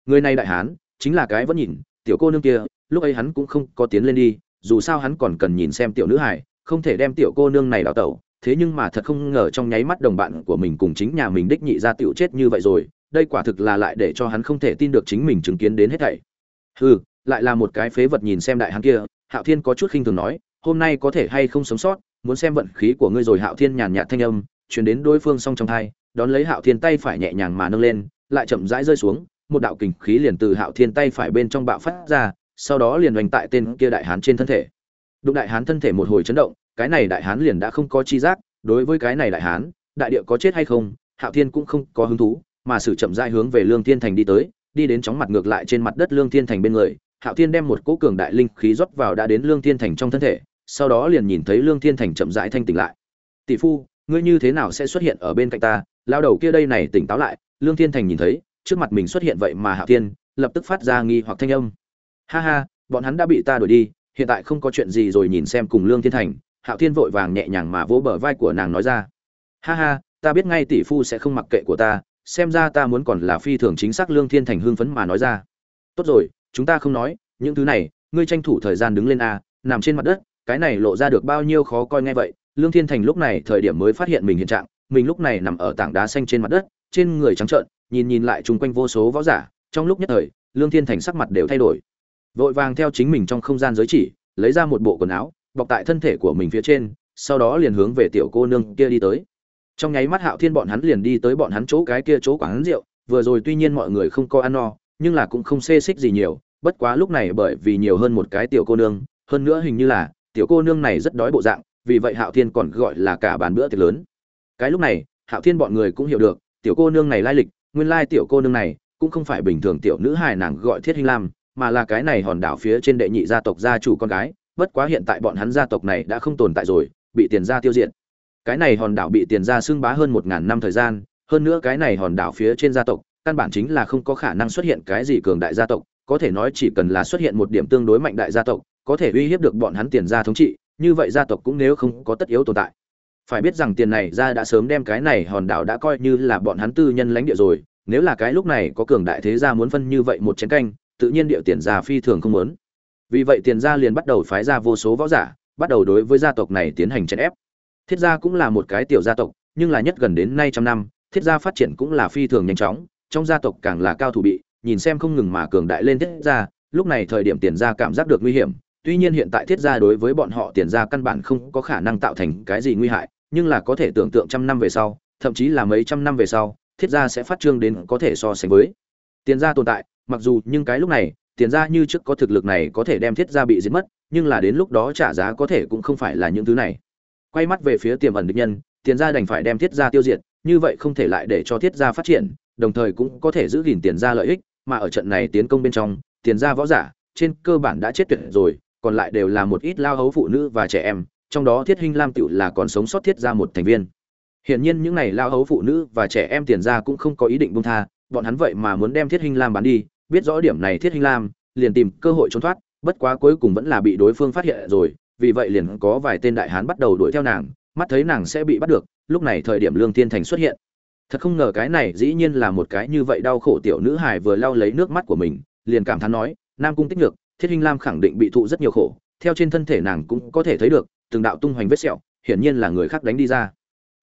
[SPEAKER 1] Người này đại hán chính là cái vẫn nhìn tiểu cô nương kia lúc ấy hắn cũng không có tiến lên đi dù sao hắn còn cần nhìn xem tiểu nữ hài, không thể đem tiểu cô nương này đào tẩu thế nhưng mà thật không ngờ trong nháy mắt đồng bạn của mình cùng chính nhà mình đích nhị ra tiểu chết như vậy rồi đây quả thực là lại để cho hắn không thể tin được chính mình chứng kiến đến hết thảy. Hừ lại là một cái phế vật nhìn xem đại hán kia hạo thiên có chút khinh thường nói hôm nay có thể hay không sống sót, muốn xem vận khí của ngươi rồi hạo thiên nhàn nhạt thanh âm chuyển đến đối phương song trong thai, đón lấy hạo thiên tay phải nhẹ nhàng mà nâng lên, lại chậm rãi rơi xuống, một đạo kình khí liền từ hạo thiên tay phải bên trong bạo phát ra, sau đó liền hoành tại tên kia đại hán trên thân thể. Đụng đại hán thân thể một hồi chấn động, cái này đại hán liền đã không có chi giác, đối với cái này đại hán, đại địa có chết hay không, hạo thiên cũng không có hứng thú, mà sử chậm rãi hướng về lương thiên thành đi tới, đi đến chóng mặt ngược lại trên mặt đất lương thiên thành bên người, hạo thiên đem một cỗ cường đại linh khí rót vào đã đến lương thiên thành trong thân thể sau đó liền nhìn thấy lương thiên thành chậm rãi thanh tỉnh lại. Tỷ phu, ngươi như thế nào sẽ xuất hiện ở bên cạnh ta? Lao đầu kia đây này tỉnh táo lại, lương thiên thành nhìn thấy, trước mặt mình xuất hiện vậy mà hạo thiên, lập tức phát ra nghi hoặc thanh âm. Ha ha, bọn hắn đã bị ta đuổi đi, hiện tại không có chuyện gì rồi nhìn xem cùng lương thiên thành. Hạo thiên vội vàng nhẹ nhàng mà vỗ bờ vai của nàng nói ra. Ha ha, ta biết ngay tỷ phu sẽ không mặc kệ của ta, xem ra ta muốn còn là phi thường chính xác. Lương thiên thành hưng phấn mà nói ra. Tốt rồi, chúng ta không nói, những thứ này, ngươi tranh thủ thời gian đứng lên a, nằm trên mặt đất cái này lộ ra được bao nhiêu khó coi ngay vậy, lương thiên thành lúc này thời điểm mới phát hiện mình hiện trạng, mình lúc này nằm ở tảng đá xanh trên mặt đất, trên người trắng trợn, nhìn nhìn lại chung quanh vô số võ giả, trong lúc nhất thời, lương thiên thành sắc mặt đều thay đổi. Vội vàng theo chính mình trong không gian giới chỉ, lấy ra một bộ quần áo, bọc tại thân thể của mình phía trên, sau đó liền hướng về tiểu cô nương kia đi tới. Trong nháy mắt hạo thiên bọn hắn liền đi tới bọn hắn chỗ cái kia chỗ quán rượu, vừa rồi tuy nhiên mọi người không có ăn no, nhưng là cũng không xê xích gì nhiều, bất quá lúc này bởi vì nhiều hơn một cái tiểu cô nương, hơn nữa hình như là tiểu cô nương này rất đói bộ dạng, vì vậy hạo thiên còn gọi là cả bàn bữa tiệc lớn. Cái lúc này, hạo thiên bọn người cũng hiểu được, tiểu cô nương này lai lịch, nguyên lai tiểu cô nương này cũng không phải bình thường tiểu nữ hài nàng gọi thiết hinh lam, mà là cái này hòn đảo phía trên đệ nhị gia tộc gia chủ con gái, bất quá hiện tại bọn hắn gia tộc này đã không tồn tại rồi, bị tiền gia tiêu diệt. Cái này hòn đảo bị tiền gia xưng bá hơn một ngàn năm thời gian, hơn nữa cái này hòn đảo phía trên gia tộc, căn bản chính là không có khả năng xuất hiện cái gì cường đại gia tộc, có thể nói chỉ cần là xuất hiện một điểm tương đối mạnh đại gia tộc có thể uy hiếp được bọn hắn tiền gia thống trị, như vậy gia tộc cũng nếu không có tất yếu tồn tại. Phải biết rằng tiền này ra đã sớm đem cái này hòn đảo đã coi như là bọn hắn tư nhân lãnh địa rồi, nếu là cái lúc này có cường đại thế gia muốn phân như vậy một chén canh, tự nhiên địa tiền gia phi thường không muốn. Vì vậy tiền gia liền bắt đầu phái ra vô số võ giả, bắt đầu đối với gia tộc này tiến hành chèn ép. Thiết gia cũng là một cái tiểu gia tộc, nhưng là nhất gần đến nay trăm năm, thiết gia phát triển cũng là phi thường nhanh chóng, trong gia tộc càng là cao thủ bị, nhìn xem không ngừng mà cường đại lên thiết gia, lúc này thời điểm tiền gia cảm giác được nguy hiểm tuy nhiên hiện tại thiết gia đối với bọn họ tiền gia căn bản không có khả năng tạo thành cái gì nguy hại, nhưng là có thể tưởng tượng trăm năm về sau, thậm chí là mấy trăm năm về sau, thiết gia sẽ phát trương đến có thể so sánh với. Tiền gia tồn tại, mặc dù nhưng cái lúc này, tiền gia như trước có thực lực này có thể đem thiết gia bị giết mất, nhưng là đến lúc đó trả giá có thể cũng không phải là những thứ này. Quay mắt về phía tiềm ẩn địch nhân, tiền gia đành phải đem thiết gia tiêu diệt, như vậy không thể lại để cho thiết gia phát triển, đồng thời cũng có thể giữ gìn tiền gia lợi ích, mà ở trận này tiến công bên trong, tiền gia võ giả, trên cơ bản đã chết tuyệt rồi còn lại đều là một ít lao hấu phụ nữ và trẻ em, trong đó thiết hinh lam tựu là còn sống sót thiết ra một thành viên. Hiển nhiên những này lao hấu phụ nữ và trẻ em tiền ra cũng không có ý định buông tha, bọn hắn vậy mà muốn đem thiết hinh lam bán đi, biết rõ điểm này thiết hinh lam liền tìm cơ hội trốn thoát, bất quá cuối cùng vẫn là bị đối phương phát hiện rồi, vì vậy liền có vài tên đại hán bắt đầu đuổi theo nàng, mắt thấy nàng sẽ bị bắt được, lúc này thời điểm lương tiên thành xuất hiện. Thật không ngờ cái này dĩ nhiên là một cái như vậy đau khổ tiểu nữ hải vừa lau lấy nước mắt của mình, liền cảm thán nói, nam cung tích ngược thiết hinh lam khẳng định bị thụ rất nhiều khổ, theo trên thân thể nàng cũng có thể thấy được, từng đạo tung hoành vết sẹo, hiển nhiên là người khác đánh đi ra.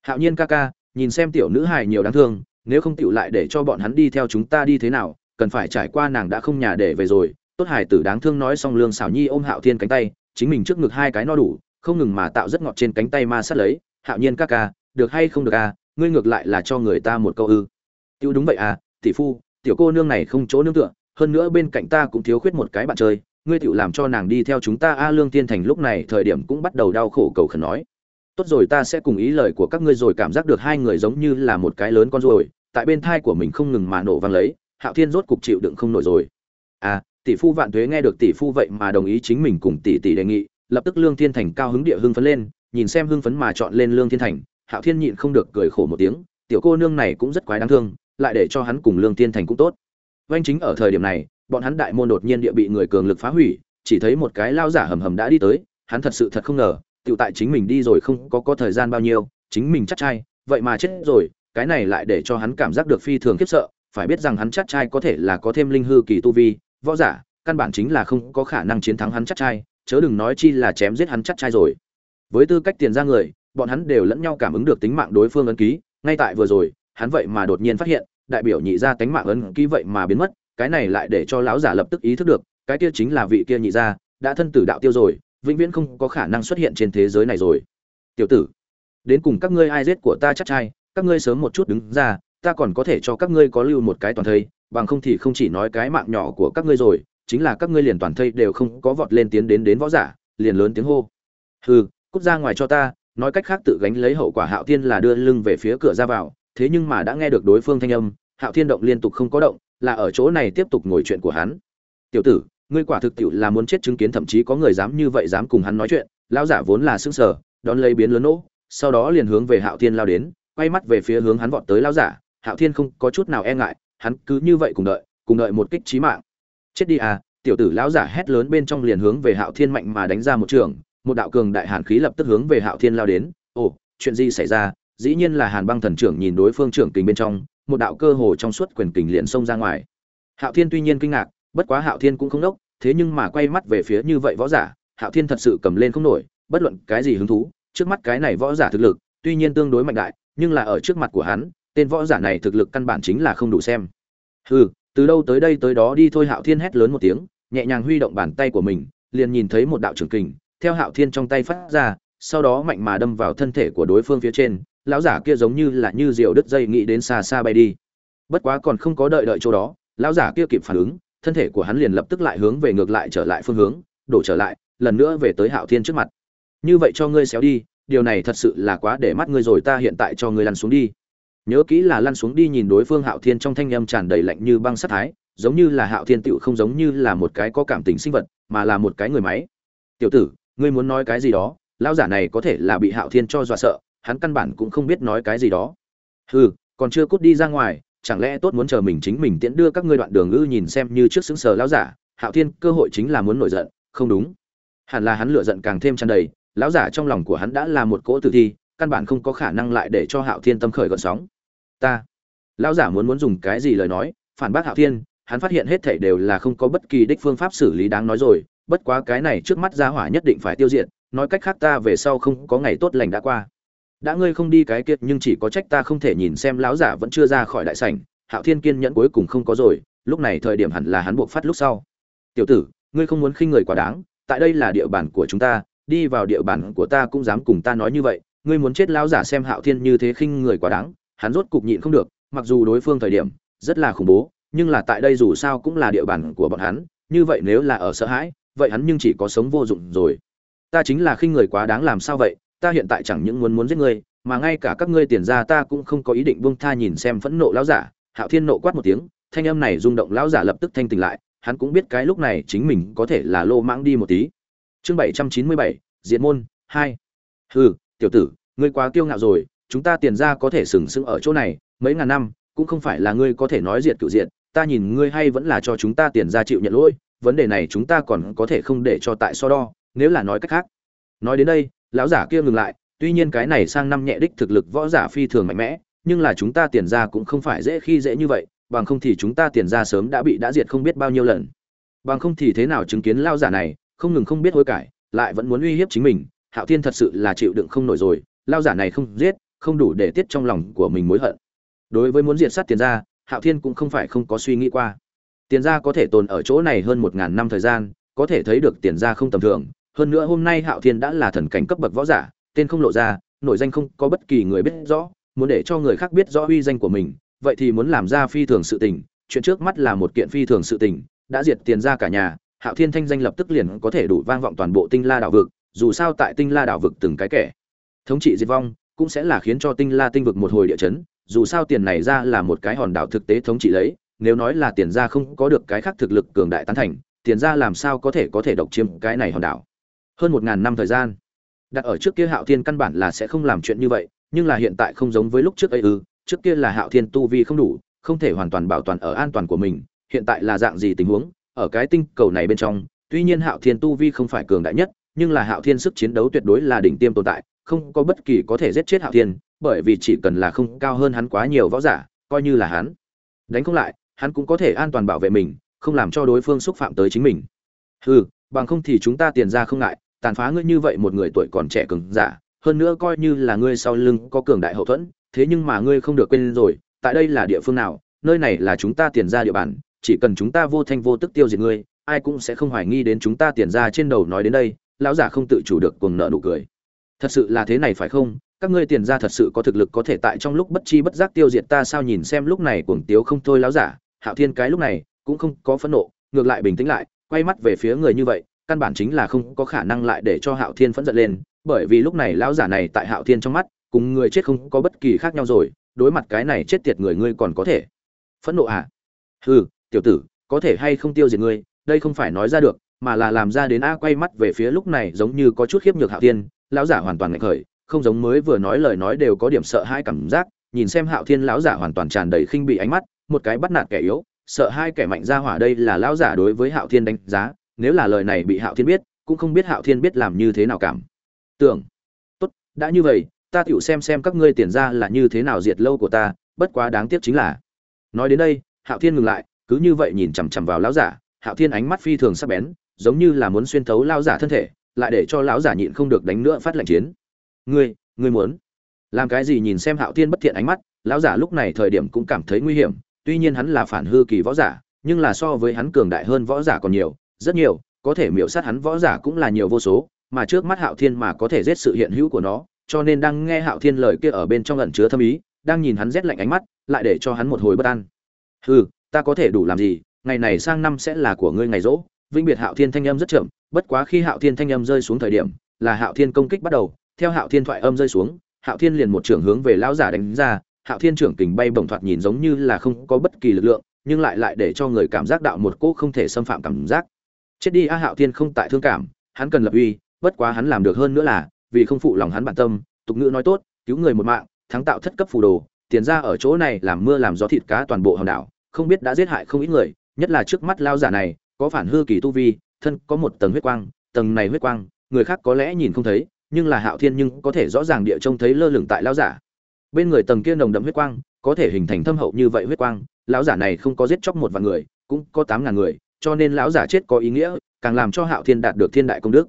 [SPEAKER 1] Hạo nhiên ca ca, nhìn xem tiểu nữ hài nhiều đáng thương, nếu không tựu lại để cho bọn hắn đi theo chúng ta đi thế nào, cần phải trải qua nàng đã không nhà để về rồi. Tốt hài tử đáng thương nói xong lương xảo nhi ôm hạo thiên cánh tay, chính mình trước ngực hai cái no đủ, không ngừng mà tạo rất ngọt trên cánh tay ma sát lấy. Hạo nhiên ca ca, được hay không được à ngươi ngược lại là cho người ta một câu ư. Tiêu đúng vậy à tỷ phu, tiểu cô nương này không chỗ nương tựa hơn nữa bên cạnh ta cũng thiếu khuyết một cái bạn chơi, ngươi tựu làm cho nàng đi theo chúng ta a lương tiên thành lúc này thời điểm cũng bắt đầu đau khổ cầu khẩn nói. Tốt rồi ta sẽ cùng ý lời của các ngươi rồi cảm giác được hai người giống như là một cái lớn con ruồi, tại bên thai của mình không ngừng mà nổ vang lấy, hạo thiên rốt cục chịu đựng không nổi rồi. À tỷ phu vạn tuế nghe được tỷ phu vậy mà đồng ý chính mình cùng tỷ tỷ đề nghị, lập tức lương thiên thành cao hứng địa hưng phấn lên, nhìn xem hưng phấn mà chọn lên lương thiên thành, hạo thiên nhịn không được cười khổ một tiếng, tiểu cô nương này cũng rất quái đáng thương, lại để cho hắn cùng lương thiên thành cũng tốt vanh chính ở thời điểm này, bọn hắn đại môn đột nhiên địa bị người cường lực phá hủy, chỉ thấy một cái lao giả hầm hầm đã đi tới, hắn thật sự thật không ngờ tự tại chính mình đi rồi không có có thời gian bao nhiêu, chính mình chắc trai, vậy mà chết rồi, cái này lại để cho hắn cảm giác được phi thường khiếp sợ, phải biết rằng hắn chắc trai có thể là có thêm linh hư kỳ tu vi, võ giả, căn bản chính là không có khả năng chiến thắng hắn chắc trai, chớ đừng nói chi là chém giết hắn chắc trai rồi. Với tư cách tiền ra người, bọn hắn đều lẫn nhau cảm ứng được tính mạng đối phương ấn ký, ngay tại vừa rồi, hắn vậy mà đột nhiên phát hiện đại biểu nhị gia tánh mạng ấn ký vậy mà biến mất, cái này lại để cho lão giả lập tức ý thức được, cái kia chính là vị kia nhị gia, đã thân tử đạo tiêu rồi, vĩnh viễn không có khả năng xuất hiện trên thế giới này rồi. Tiểu tử, đến cùng các ngươi ai giết của ta chắc trai, các ngươi sớm một chút đứng ra, ta còn có thể cho các ngươi có lưu một cái toàn thây, bằng không thì không chỉ nói cái mạng nhỏ của các ngươi rồi, chính là các ngươi liền toàn thây đều không có vọt lên tiến đến đến võ giả, liền lớn tiếng hô. Hừ, cút ra ngoài cho ta, nói cách khác tự gánh lấy hậu quả hạo thiên là đưa lưng về phía cửa ra vào thế nhưng mà đã nghe được đối phương thanh âm hạo thiên động liên tục không có động là ở chỗ này tiếp tục ngồi chuyện của hắn. Tiểu tử ngươi quả thực tiệu là muốn chết chứng kiến thậm chí có người dám như vậy dám cùng hắn nói chuyện lão giả vốn là sững sờ đón lấy biến lớn nổ, sau đó liền hướng về hạo thiên lao đến quay mắt về phía hướng hắn vọt tới lão giả. Hạo thiên không có chút nào e ngại hắn cứ như vậy cùng đợi cùng đợi một kích chí mạng. Chết đi à tiểu tử lão giả hét lớn bên trong liền hướng về hạo thiên mạnh mà đánh ra một trường một đạo cường đại hàn khí lập tức hướng về hạo thiên lao đến. Ồ chuyện gì xảy ra? Dĩ nhiên là hàn băng thần trưởng nhìn đối phương trưởng kình bên trong, một đạo cơ hồ trong suốt quyền kình liền xông ra ngoài. Hạo thiên tuy nhiên kinh ngạc, bất quá hạo thiên cũng không đốc, thế nhưng mà quay mắt về phía như vậy võ giả, hạo thiên thật sự cầm lên không nổi, bất luận cái gì hứng thú, trước mắt cái này võ giả thực lực, tuy nhiên tương đối mạnh đại, nhưng là ở trước mặt của hắn, tên võ giả này thực lực căn bản chính là không đủ xem. Hừ, từ đâu tới đây tới đó đi thôi, hạo thiên hét lớn một tiếng, nhẹ nhàng huy động bàn tay của mình, liền nhìn thấy một đạo trường kình, theo hạo thiên trong tay phát ra, sau đó mạnh mà đâm vào thân thể của đối phương phía trên lão giả kia giống như là như diều đứt dây nghĩ đến xa xa bay đi. Bất quá còn không có đợi đợi chỗ đó, lão giả kia kịp phản ứng, thân thể của hắn liền lập tức lại hướng về ngược lại trở lại phương hướng, đổ trở lại, lần nữa về tới hạo thiên trước mặt. Như vậy cho ngươi xéo đi, điều này thật sự là quá để mắt ngươi rồi, ta hiện tại cho ngươi lăn xuống đi. Nhớ kỹ là lăn xuống đi nhìn đối phương hạo thiên trong thanh âm tràn đầy lạnh như băng sắt thái, giống như là hạo thiên tựu không giống như là một cái có cảm tình sinh vật, mà là một cái người máy. Tiểu tử, ngươi muốn nói cái gì đó, lão giả này có thể là bị hạo thiên cho dọa sợ hắn căn bản cũng không biết nói cái gì đó. Hừ, còn chưa cút đi ra ngoài, chẳng lẽ tốt muốn chờ mình chính mình tiễn đưa các ngươi đoạn đường ư nhìn xem như trước xứng sờ lão giả, hạo thiên, cơ hội chính là muốn nổi giận, không đúng. Hẳn là hắn lựa giận càng thêm tràn đầy, lão giả trong lòng của hắn đã là một cỗ tử thi, căn bản không có khả năng lại để cho hạo thiên tâm khởi gợn sóng. Ta, lão giả muốn muốn dùng cái gì lời nói, phản bác hạo thiên, hắn phát hiện hết thảy đều là không có bất kỳ đích phương pháp xử lý đáng nói rồi, bất quá cái này trước mắt ra hỏa nhất định phải tiêu diệt, nói cách khác ta về sau không có ngày tốt lành đã qua đã ngươi không đi cái kiệt nhưng chỉ có trách ta không thể nhìn xem lão giả vẫn chưa ra khỏi đại sảnh, hạo thiên kiên nhẫn cuối cùng không có rồi, lúc này thời điểm hẳn là hắn buộc phát lúc sau. Tiểu tử, ngươi không muốn khinh người quá đáng, tại đây là địa bàn của chúng ta, đi vào địa bàn của ta cũng dám cùng ta nói như vậy, ngươi muốn chết lão giả xem hạo thiên như thế khinh người quá đáng, hắn rốt cục nhịn không được, mặc dù đối phương thời điểm rất là khủng bố, nhưng là tại đây dù sao cũng là địa bàn của bọn hắn, như vậy nếu là ở sợ hãi, vậy hắn nhưng chỉ có sống vô dụng rồi. Ta chính là khinh người quá đáng làm sao vậy? Ta hiện tại chẳng những muốn muốn giết ngươi, mà ngay cả các ngươi tiền ra ta cũng không có ý định buông tha nhìn xem phẫn nộ lão giả. Hạo thiên nộ quát một tiếng, thanh âm này rung động lão giả lập tức thanh tỉnh lại, hắn cũng biết cái lúc này chính mình có thể là lô mãng đi một tí. Chương bảy trăm chín mươi bảy, diệt môn hai. Hừ, tiểu tử, ngươi quá kiêu ngạo rồi, chúng ta tiền ra có thể sừng sững ở chỗ này, mấy ngàn năm, cũng không phải là ngươi có thể nói diệt cửu diện ta nhìn ngươi hay vẫn là cho chúng ta tiền ra chịu nhận lỗi, vấn đề này chúng ta còn có thể không để cho tại so đo, nếu là nói cách khác. Nói đến đây lão giả kia ngừng lại, tuy nhiên cái này sang năm nhẹ đích thực lực võ giả phi thường mạnh mẽ, nhưng là chúng ta tiền ra cũng không phải dễ khi dễ như vậy, bằng không thì chúng ta tiền ra sớm đã bị đã diệt không biết bao nhiêu lần. Bằng không thì thế nào chứng kiến lao giả này, không ngừng không biết hối cải, lại vẫn muốn uy hiếp chính mình, hạo thiên thật sự là chịu đựng không nổi rồi lao giả này không giết, không đủ để tiết trong lòng của mình mối hận. Đối với muốn diệt sát tiền ra, hạo thiên cũng không phải không có suy nghĩ qua. Tiền ra có thể tồn ở chỗ này hơn một ngàn năm thời gian, có thể thấy được tiền ra không tầm thường hơn nữa hôm nay hạo thiên đã là thần cảnh cấp bậc võ giả, tên không lộ ra nội danh không có bất kỳ người biết rõ, muốn để cho người khác biết rõ uy danh của mình, vậy thì muốn làm ra phi thường sự tình, chuyện trước mắt là một kiện phi thường sự tình, đã diệt tiền ra cả nhà, hạo thiên thanh danh lập tức liền có thể đủ vang vọng toàn bộ tinh la đảo vực, dù sao tại tinh la đảo vực từng cái kẻ thống trị diệt vong, cũng sẽ là khiến cho tinh la tinh vực một hồi địa chấn, dù sao tiền này ra là một cái hòn đảo thực tế thống trị lấy, nếu nói là tiền ra không có được cái khác thực lực cường đại tán thành, tiền ra làm sao có thể có thể độc chiếm cái này hòn đảo hơn một ngàn năm thời gian. Đặt ở trước kia hạo thiên căn bản là sẽ không làm chuyện như vậy, nhưng là hiện tại không giống với lúc trước ấy ư, trước kia là hạo thiên tu vi không đủ, không thể hoàn toàn bảo toàn ở an toàn của mình, hiện tại là dạng gì tình huống, ở cái tinh cầu này bên trong, tuy nhiên hạo thiên tu vi không phải cường đại nhất, nhưng là hạo thiên sức chiến đấu tuyệt đối là đỉnh tiêm tồn tại, không có bất kỳ có thể giết chết hạo thiên, bởi vì chỉ cần là không cao hơn hắn quá nhiều võ giả, coi như là hắn. Đánh không lại, hắn cũng có thể an toàn bảo vệ mình, không làm cho đối phương xúc phạm tới chính mình. Hừ, bằng không thì chúng ta tiền ra không ngại tàn phá ngươi như vậy một người tuổi còn trẻ cường giả, hơn nữa coi như là ngươi sau lưng có cường đại hậu thuẫn, thế nhưng mà ngươi không được quên rồi, tại đây là địa phương nào, nơi này là chúng ta tiền ra địa bàn, chỉ cần chúng ta vô thanh vô tức tiêu diệt ngươi, ai cũng sẽ không hoài nghi đến chúng ta tiền ra trên đầu nói đến đây, lão giả không tự chủ được cuồng nợ nụ cười. Thật sự là thế này phải không? Các ngươi tiền ra thật sự có thực lực có thể tại trong lúc bất chi bất giác tiêu diệt ta sao nhìn xem lúc này cuồng tiếu không thôi lão giả, hạo thiên cái lúc này cũng không có phẫn nộ, ngược lại bình tĩnh lại, quay mắt về phía người như vậy căn bản chính là không có khả năng lại để cho hạo thiên phẫn giận lên, bởi vì lúc này lão giả này tại hạo thiên trong mắt, cùng người chết không có bất kỳ khác nhau rồi, đối mặt cái này chết tiệt người ngươi còn có thể. Phẫn nộ à? Hừ, tiểu tử, có thể hay không tiêu diệt ngươi, đây không phải nói ra được, mà là làm ra đến a quay mắt về phía lúc này giống như có chút khiếp nhược hạo thiên, lão giả hoàn toàn ngạch khởi, không giống mới vừa nói lời nói đều có điểm sợ hai cảm giác, nhìn xem hạo thiên lão giả hoàn toàn tràn đầy khinh bị ánh mắt, một cái bắt nạt kẻ yếu, sợ hai kẻ mạnh ra hỏa đây là lão giả đối với hạo thiên đánh giá nếu là lời này bị hạo thiên biết, cũng không biết hạo thiên biết làm như thế nào cảm. Tưởng. Tốt, đã như vậy, ta tiểu xem xem các ngươi tiền ra là như thế nào diệt lâu của ta, bất quá đáng tiếc chính là. Nói đến đây, hạo thiên ngừng lại, cứ như vậy nhìn chằm chằm vào lão giả, hạo thiên ánh mắt phi thường sắc bén, giống như là muốn xuyên thấu lão giả thân thể, lại để cho lão giả nhịn không được đánh nữa phát lệnh chiến. Ngươi ngươi muốn? Làm cái gì nhìn xem hạo thiên bất thiện ánh mắt, lão giả lúc này thời điểm cũng cảm thấy nguy hiểm, tuy nhiên hắn là phản hư kỳ võ giả, nhưng là so với hắn cường đại hơn võ giả còn nhiều rất nhiều, có thể miểu sát hắn võ giả cũng là nhiều vô số, mà trước mắt hạo thiên mà có thể giết sự hiện hữu của nó, cho nên đang nghe hạo thiên lời kia ở bên trong ẩn chứa thâm ý, đang nhìn hắn rét lạnh ánh mắt, lại để cho hắn một hồi bất an. Hừ, ta có thể đủ làm gì, ngày này sang năm sẽ là của ngươi ngày rỗ. Vĩnh biệt hạo thiên thanh âm rất chậm, bất quá khi hạo thiên thanh âm rơi xuống thời điểm, là hạo thiên công kích bắt đầu. Theo hạo thiên thoại âm rơi xuống, hạo thiên liền một trưởng hướng về lão giả đánh ra, hạo thiên trưởng kình bay bổng thoạt nhìn giống như là không có bất kỳ lực lượng, nhưng lại lại để cho người cảm giác đạo một cỗ không thể xâm phạm cảm giác chết đi a hạo thiên không tại thương cảm, hắn cần lập uy, bất quá hắn làm được hơn nữa là, vì không phụ lòng hắn bản tâm, tục ngữ nói tốt, cứu người một mạng, thắng tạo thất cấp phù đồ, tiền ra ở chỗ này làm mưa làm gió thịt cá toàn bộ hòn đảo, không biết đã giết hại không ít người, nhất là trước mắt lao giả này, có phản hư kỳ tu vi, thân có một tầng huyết quang, tầng này huyết quang, người khác có lẽ nhìn không thấy, nhưng là hạo thiên nhưng có thể rõ ràng địa trông thấy lơ lửng tại lão giả. Bên người tầng kia nồng đậm huyết quang, có thể hình thành thâm hậu như vậy huyết quang, lão giả này không có giết chóc một vạn người, cũng có tám ngàn người cho nên lão giả chết có ý nghĩa, càng làm cho hạo thiên đạt được thiên đại công đức.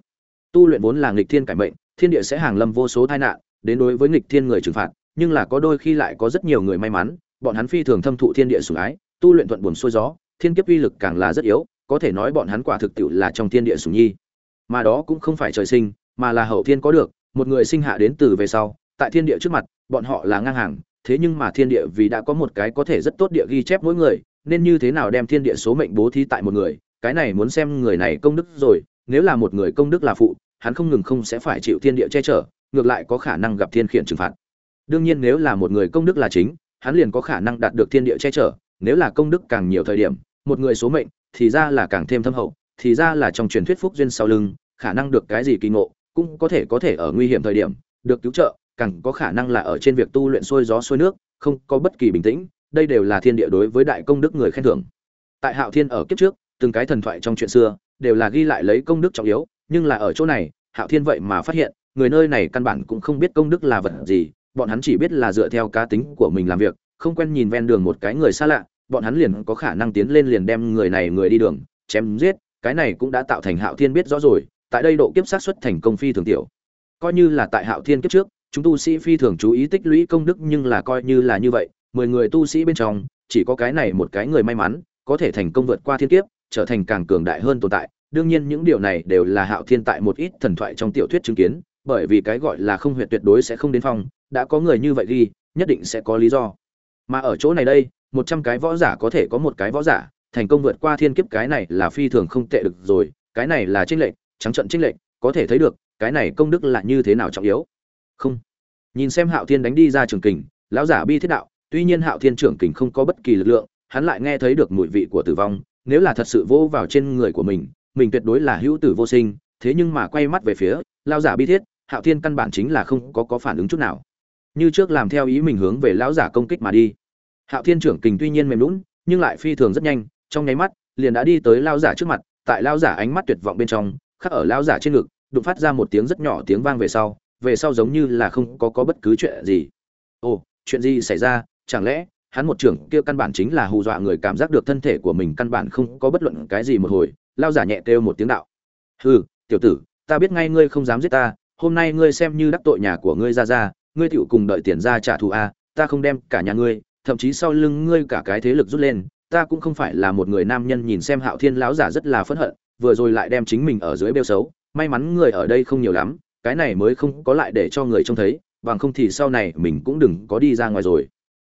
[SPEAKER 1] Tu luyện vốn là nghịch thiên cải mệnh, thiên địa sẽ hàng lâm vô số tai nạn, đến đối với nghịch thiên người trừng phạt, nhưng là có đôi khi lại có rất nhiều người may mắn, bọn hắn phi thường thâm thụ thiên địa sủng ái, tu luyện thuận buồm xuôi gió, thiên kiếp uy lực càng là rất yếu, có thể nói bọn hắn quả thực tiệu là trong thiên địa sủng nhi. Mà đó cũng không phải trời sinh, mà là hậu thiên có được, một người sinh hạ đến từ về sau, tại thiên địa trước mặt, bọn họ là ngang hàng, thế nhưng mà thiên địa vì đã có một cái có thể rất tốt địa ghi chép mỗi người nên như thế nào đem thiên địa số mệnh bố thí tại một người, cái này muốn xem người này công đức rồi, nếu là một người công đức là phụ, hắn không ngừng không sẽ phải chịu thiên địa che chở, ngược lại có khả năng gặp thiên khiển trừng phạt. Đương nhiên nếu là một người công đức là chính, hắn liền có khả năng đạt được thiên địa che chở, nếu là công đức càng nhiều thời điểm, một người số mệnh, thì ra là càng thêm thâm hậu, thì ra là trong truyền thuyết phúc duyên sau lưng, khả năng được cái gì kỳ ngộ, cũng có thể có thể ở nguy hiểm thời điểm, được cứu trợ, càng có khả năng là ở trên việc tu luyện xuôi gió xuôi nước, không có bất kỳ bình tĩnh đây đều là thiên địa đối với đại công đức người khen thưởng. Tại hạo thiên ở kiếp trước, từng cái thần thoại trong chuyện xưa, đều là ghi lại lấy công đức trọng yếu, nhưng là ở chỗ này, hạo thiên vậy mà phát hiện, người nơi này căn bản cũng không biết công đức là vật gì, bọn hắn chỉ biết là dựa theo cá tính của mình làm việc, không quen nhìn ven đường một cái người xa lạ, bọn hắn liền có khả năng tiến lên liền đem người này người đi đường, chém giết, cái này cũng đã tạo thành hạo thiên biết rõ rồi, tại đây độ kiếp sát xuất thành công phi thường tiểu. Coi như là tại hạo thiên kiếp trước, chúng tu sĩ phi thường chú ý tích lũy công đức nhưng là coi như là như vậy mười người tu sĩ bên trong, chỉ có cái này một cái người may mắn, có thể thành công vượt qua thiên kiếp, trở thành càng cường đại hơn tồn tại. Đương nhiên những điều này đều là hạo thiên tại một ít thần thoại trong tiểu thuyết chứng kiến, bởi vì cái gọi là không huyệt tuyệt đối sẽ không đến phong, đã có người như vậy ghi nhất định sẽ có lý do. Mà ở chỗ này đây, một trăm cái võ giả có thể có một cái võ giả, thành công vượt qua thiên kiếp cái này là phi thường không tệ được rồi, cái này là trinh lệnh trắng trận trinh lệnh có thể thấy được, cái này công đức là như thế nào trọng yếu. Không. Nhìn xem hạo thiên đánh đi ra trường kình, lão giả bi thiết đạo tuy nhiên hạo thiên trưởng kình không có bất kỳ lực lượng, hắn lại nghe thấy được mùi vị của tử vong, nếu là thật sự vô vào trên người của mình mình tuyệt đối là hữu tử vô sinh, thế nhưng mà quay mắt về phía lão giả bi thiết, hạo thiên căn bản chính là không có có phản ứng chút nào. Như trước làm theo ý mình hướng về lão giả công kích mà đi. Hạo thiên trưởng kình tuy nhiên mềm lún nhưng lại phi thường rất nhanh, trong nháy mắt, liền đã đi tới lão giả trước mặt, tại lão giả ánh mắt tuyệt vọng bên trong, khắc ở lão giả trên ngực, đụng phát ra một tiếng rất nhỏ tiếng vang về sau về sau giống như là không có có bất cứ chuyện gì. Ồ, chuyện gì xảy ra? Chẳng lẽ, hắn một trưởng kia căn bản chính là hù dọa người cảm giác được thân thể của mình căn bản không có bất luận cái gì một hồi, lao giả nhẹ kêu một tiếng đạo. Hừ, tiểu tử, ta biết ngay ngươi không dám giết ta, hôm nay ngươi xem như đắc tội nhà của ngươi ra ra, ngươi tựu cùng đợi tiền ra trả thù a, ta không đem cả nhà ngươi, thậm chí sau lưng ngươi cả cái thế lực rút lên, ta cũng không phải là một người nam nhân nhìn xem hạo thiên lão giả rất là phẫn hận, vừa rồi lại đem chính mình ở dưới bêu xấu, may mắn người ở đây không nhiều lắm, cái này mới không có lại để cho người trông thấy, bằng không thì sau này mình cũng đừng có đi ra ngoài rồi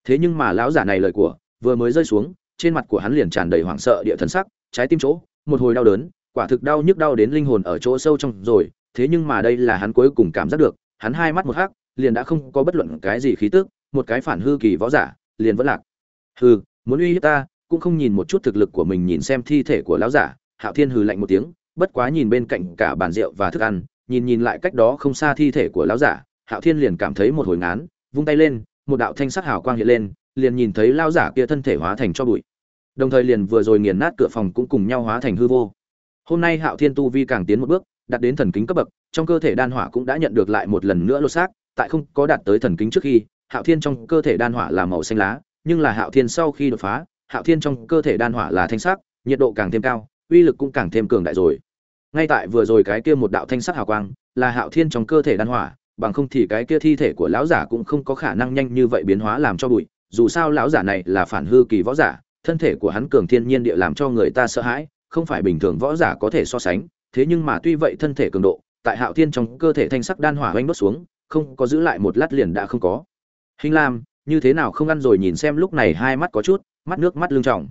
[SPEAKER 1] thế nhưng mà lão giả này lời của, vừa mới rơi xuống, trên mặt của hắn liền tràn đầy hoảng sợ địa thần sắc, trái tim chỗ, một hồi đau đớn, quả thực đau nhức đau đến linh hồn ở chỗ sâu trong rồi, thế nhưng mà đây là hắn cuối cùng cảm giác được, hắn hai mắt một hắc, liền đã không có bất luận cái gì khí tức, một cái phản hư kỳ võ giả, liền vẫn lạc. Hư muốn uy hiếp ta, cũng không nhìn một chút thực lực của mình nhìn xem thi thể của lão giả, hạo thiên hừ lạnh một tiếng, bất quá nhìn bên cạnh cả bàn rượu và thức ăn, nhìn nhìn lại cách đó không xa thi thể của lão giả, hạo thiên liền cảm thấy một hồi ngán, vung tay lên một đạo thanh sắc hào quang hiện lên, liền nhìn thấy lão giả kia thân thể hóa thành cho bụi. Đồng thời liền vừa rồi nghiền nát cửa phòng cũng cùng nhau hóa thành hư vô. Hôm nay hạo thiên tu vi càng tiến một bước, đạt đến thần kính cấp bậc, trong cơ thể đan hỏa cũng đã nhận được lại một lần nữa lột xác, tại không có đạt tới thần kính trước khi, hạo thiên trong cơ thể đan hỏa là màu xanh lá, nhưng là hạo thiên sau khi đột phá, hạo thiên trong cơ thể đan hỏa là thanh sắc, nhiệt độ càng thêm cao, uy lực cũng càng thêm cường đại rồi. Ngay tại vừa rồi cái kia một đạo thanh sắc hào quang, là hạo thiên trong cơ thể đan hỏa bằng không thì cái kia thi thể của lão giả cũng không có khả năng nhanh như vậy biến hóa làm cho bụi. Dù sao lão giả này là phản hư kỳ võ giả, thân thể của hắn cường thiên nhiên địa làm cho người ta sợ hãi, không phải bình thường võ giả có thể so sánh. Thế nhưng mà tuy vậy thân thể cường độ, tại hạo thiên trong cơ thể thanh sắc đan hỏa oanh đốt xuống, không có giữ lại một lát liền đã không có. Hình lam, như thế nào không ăn rồi nhìn xem lúc này hai mắt có chút, mắt nước mắt lưng trọng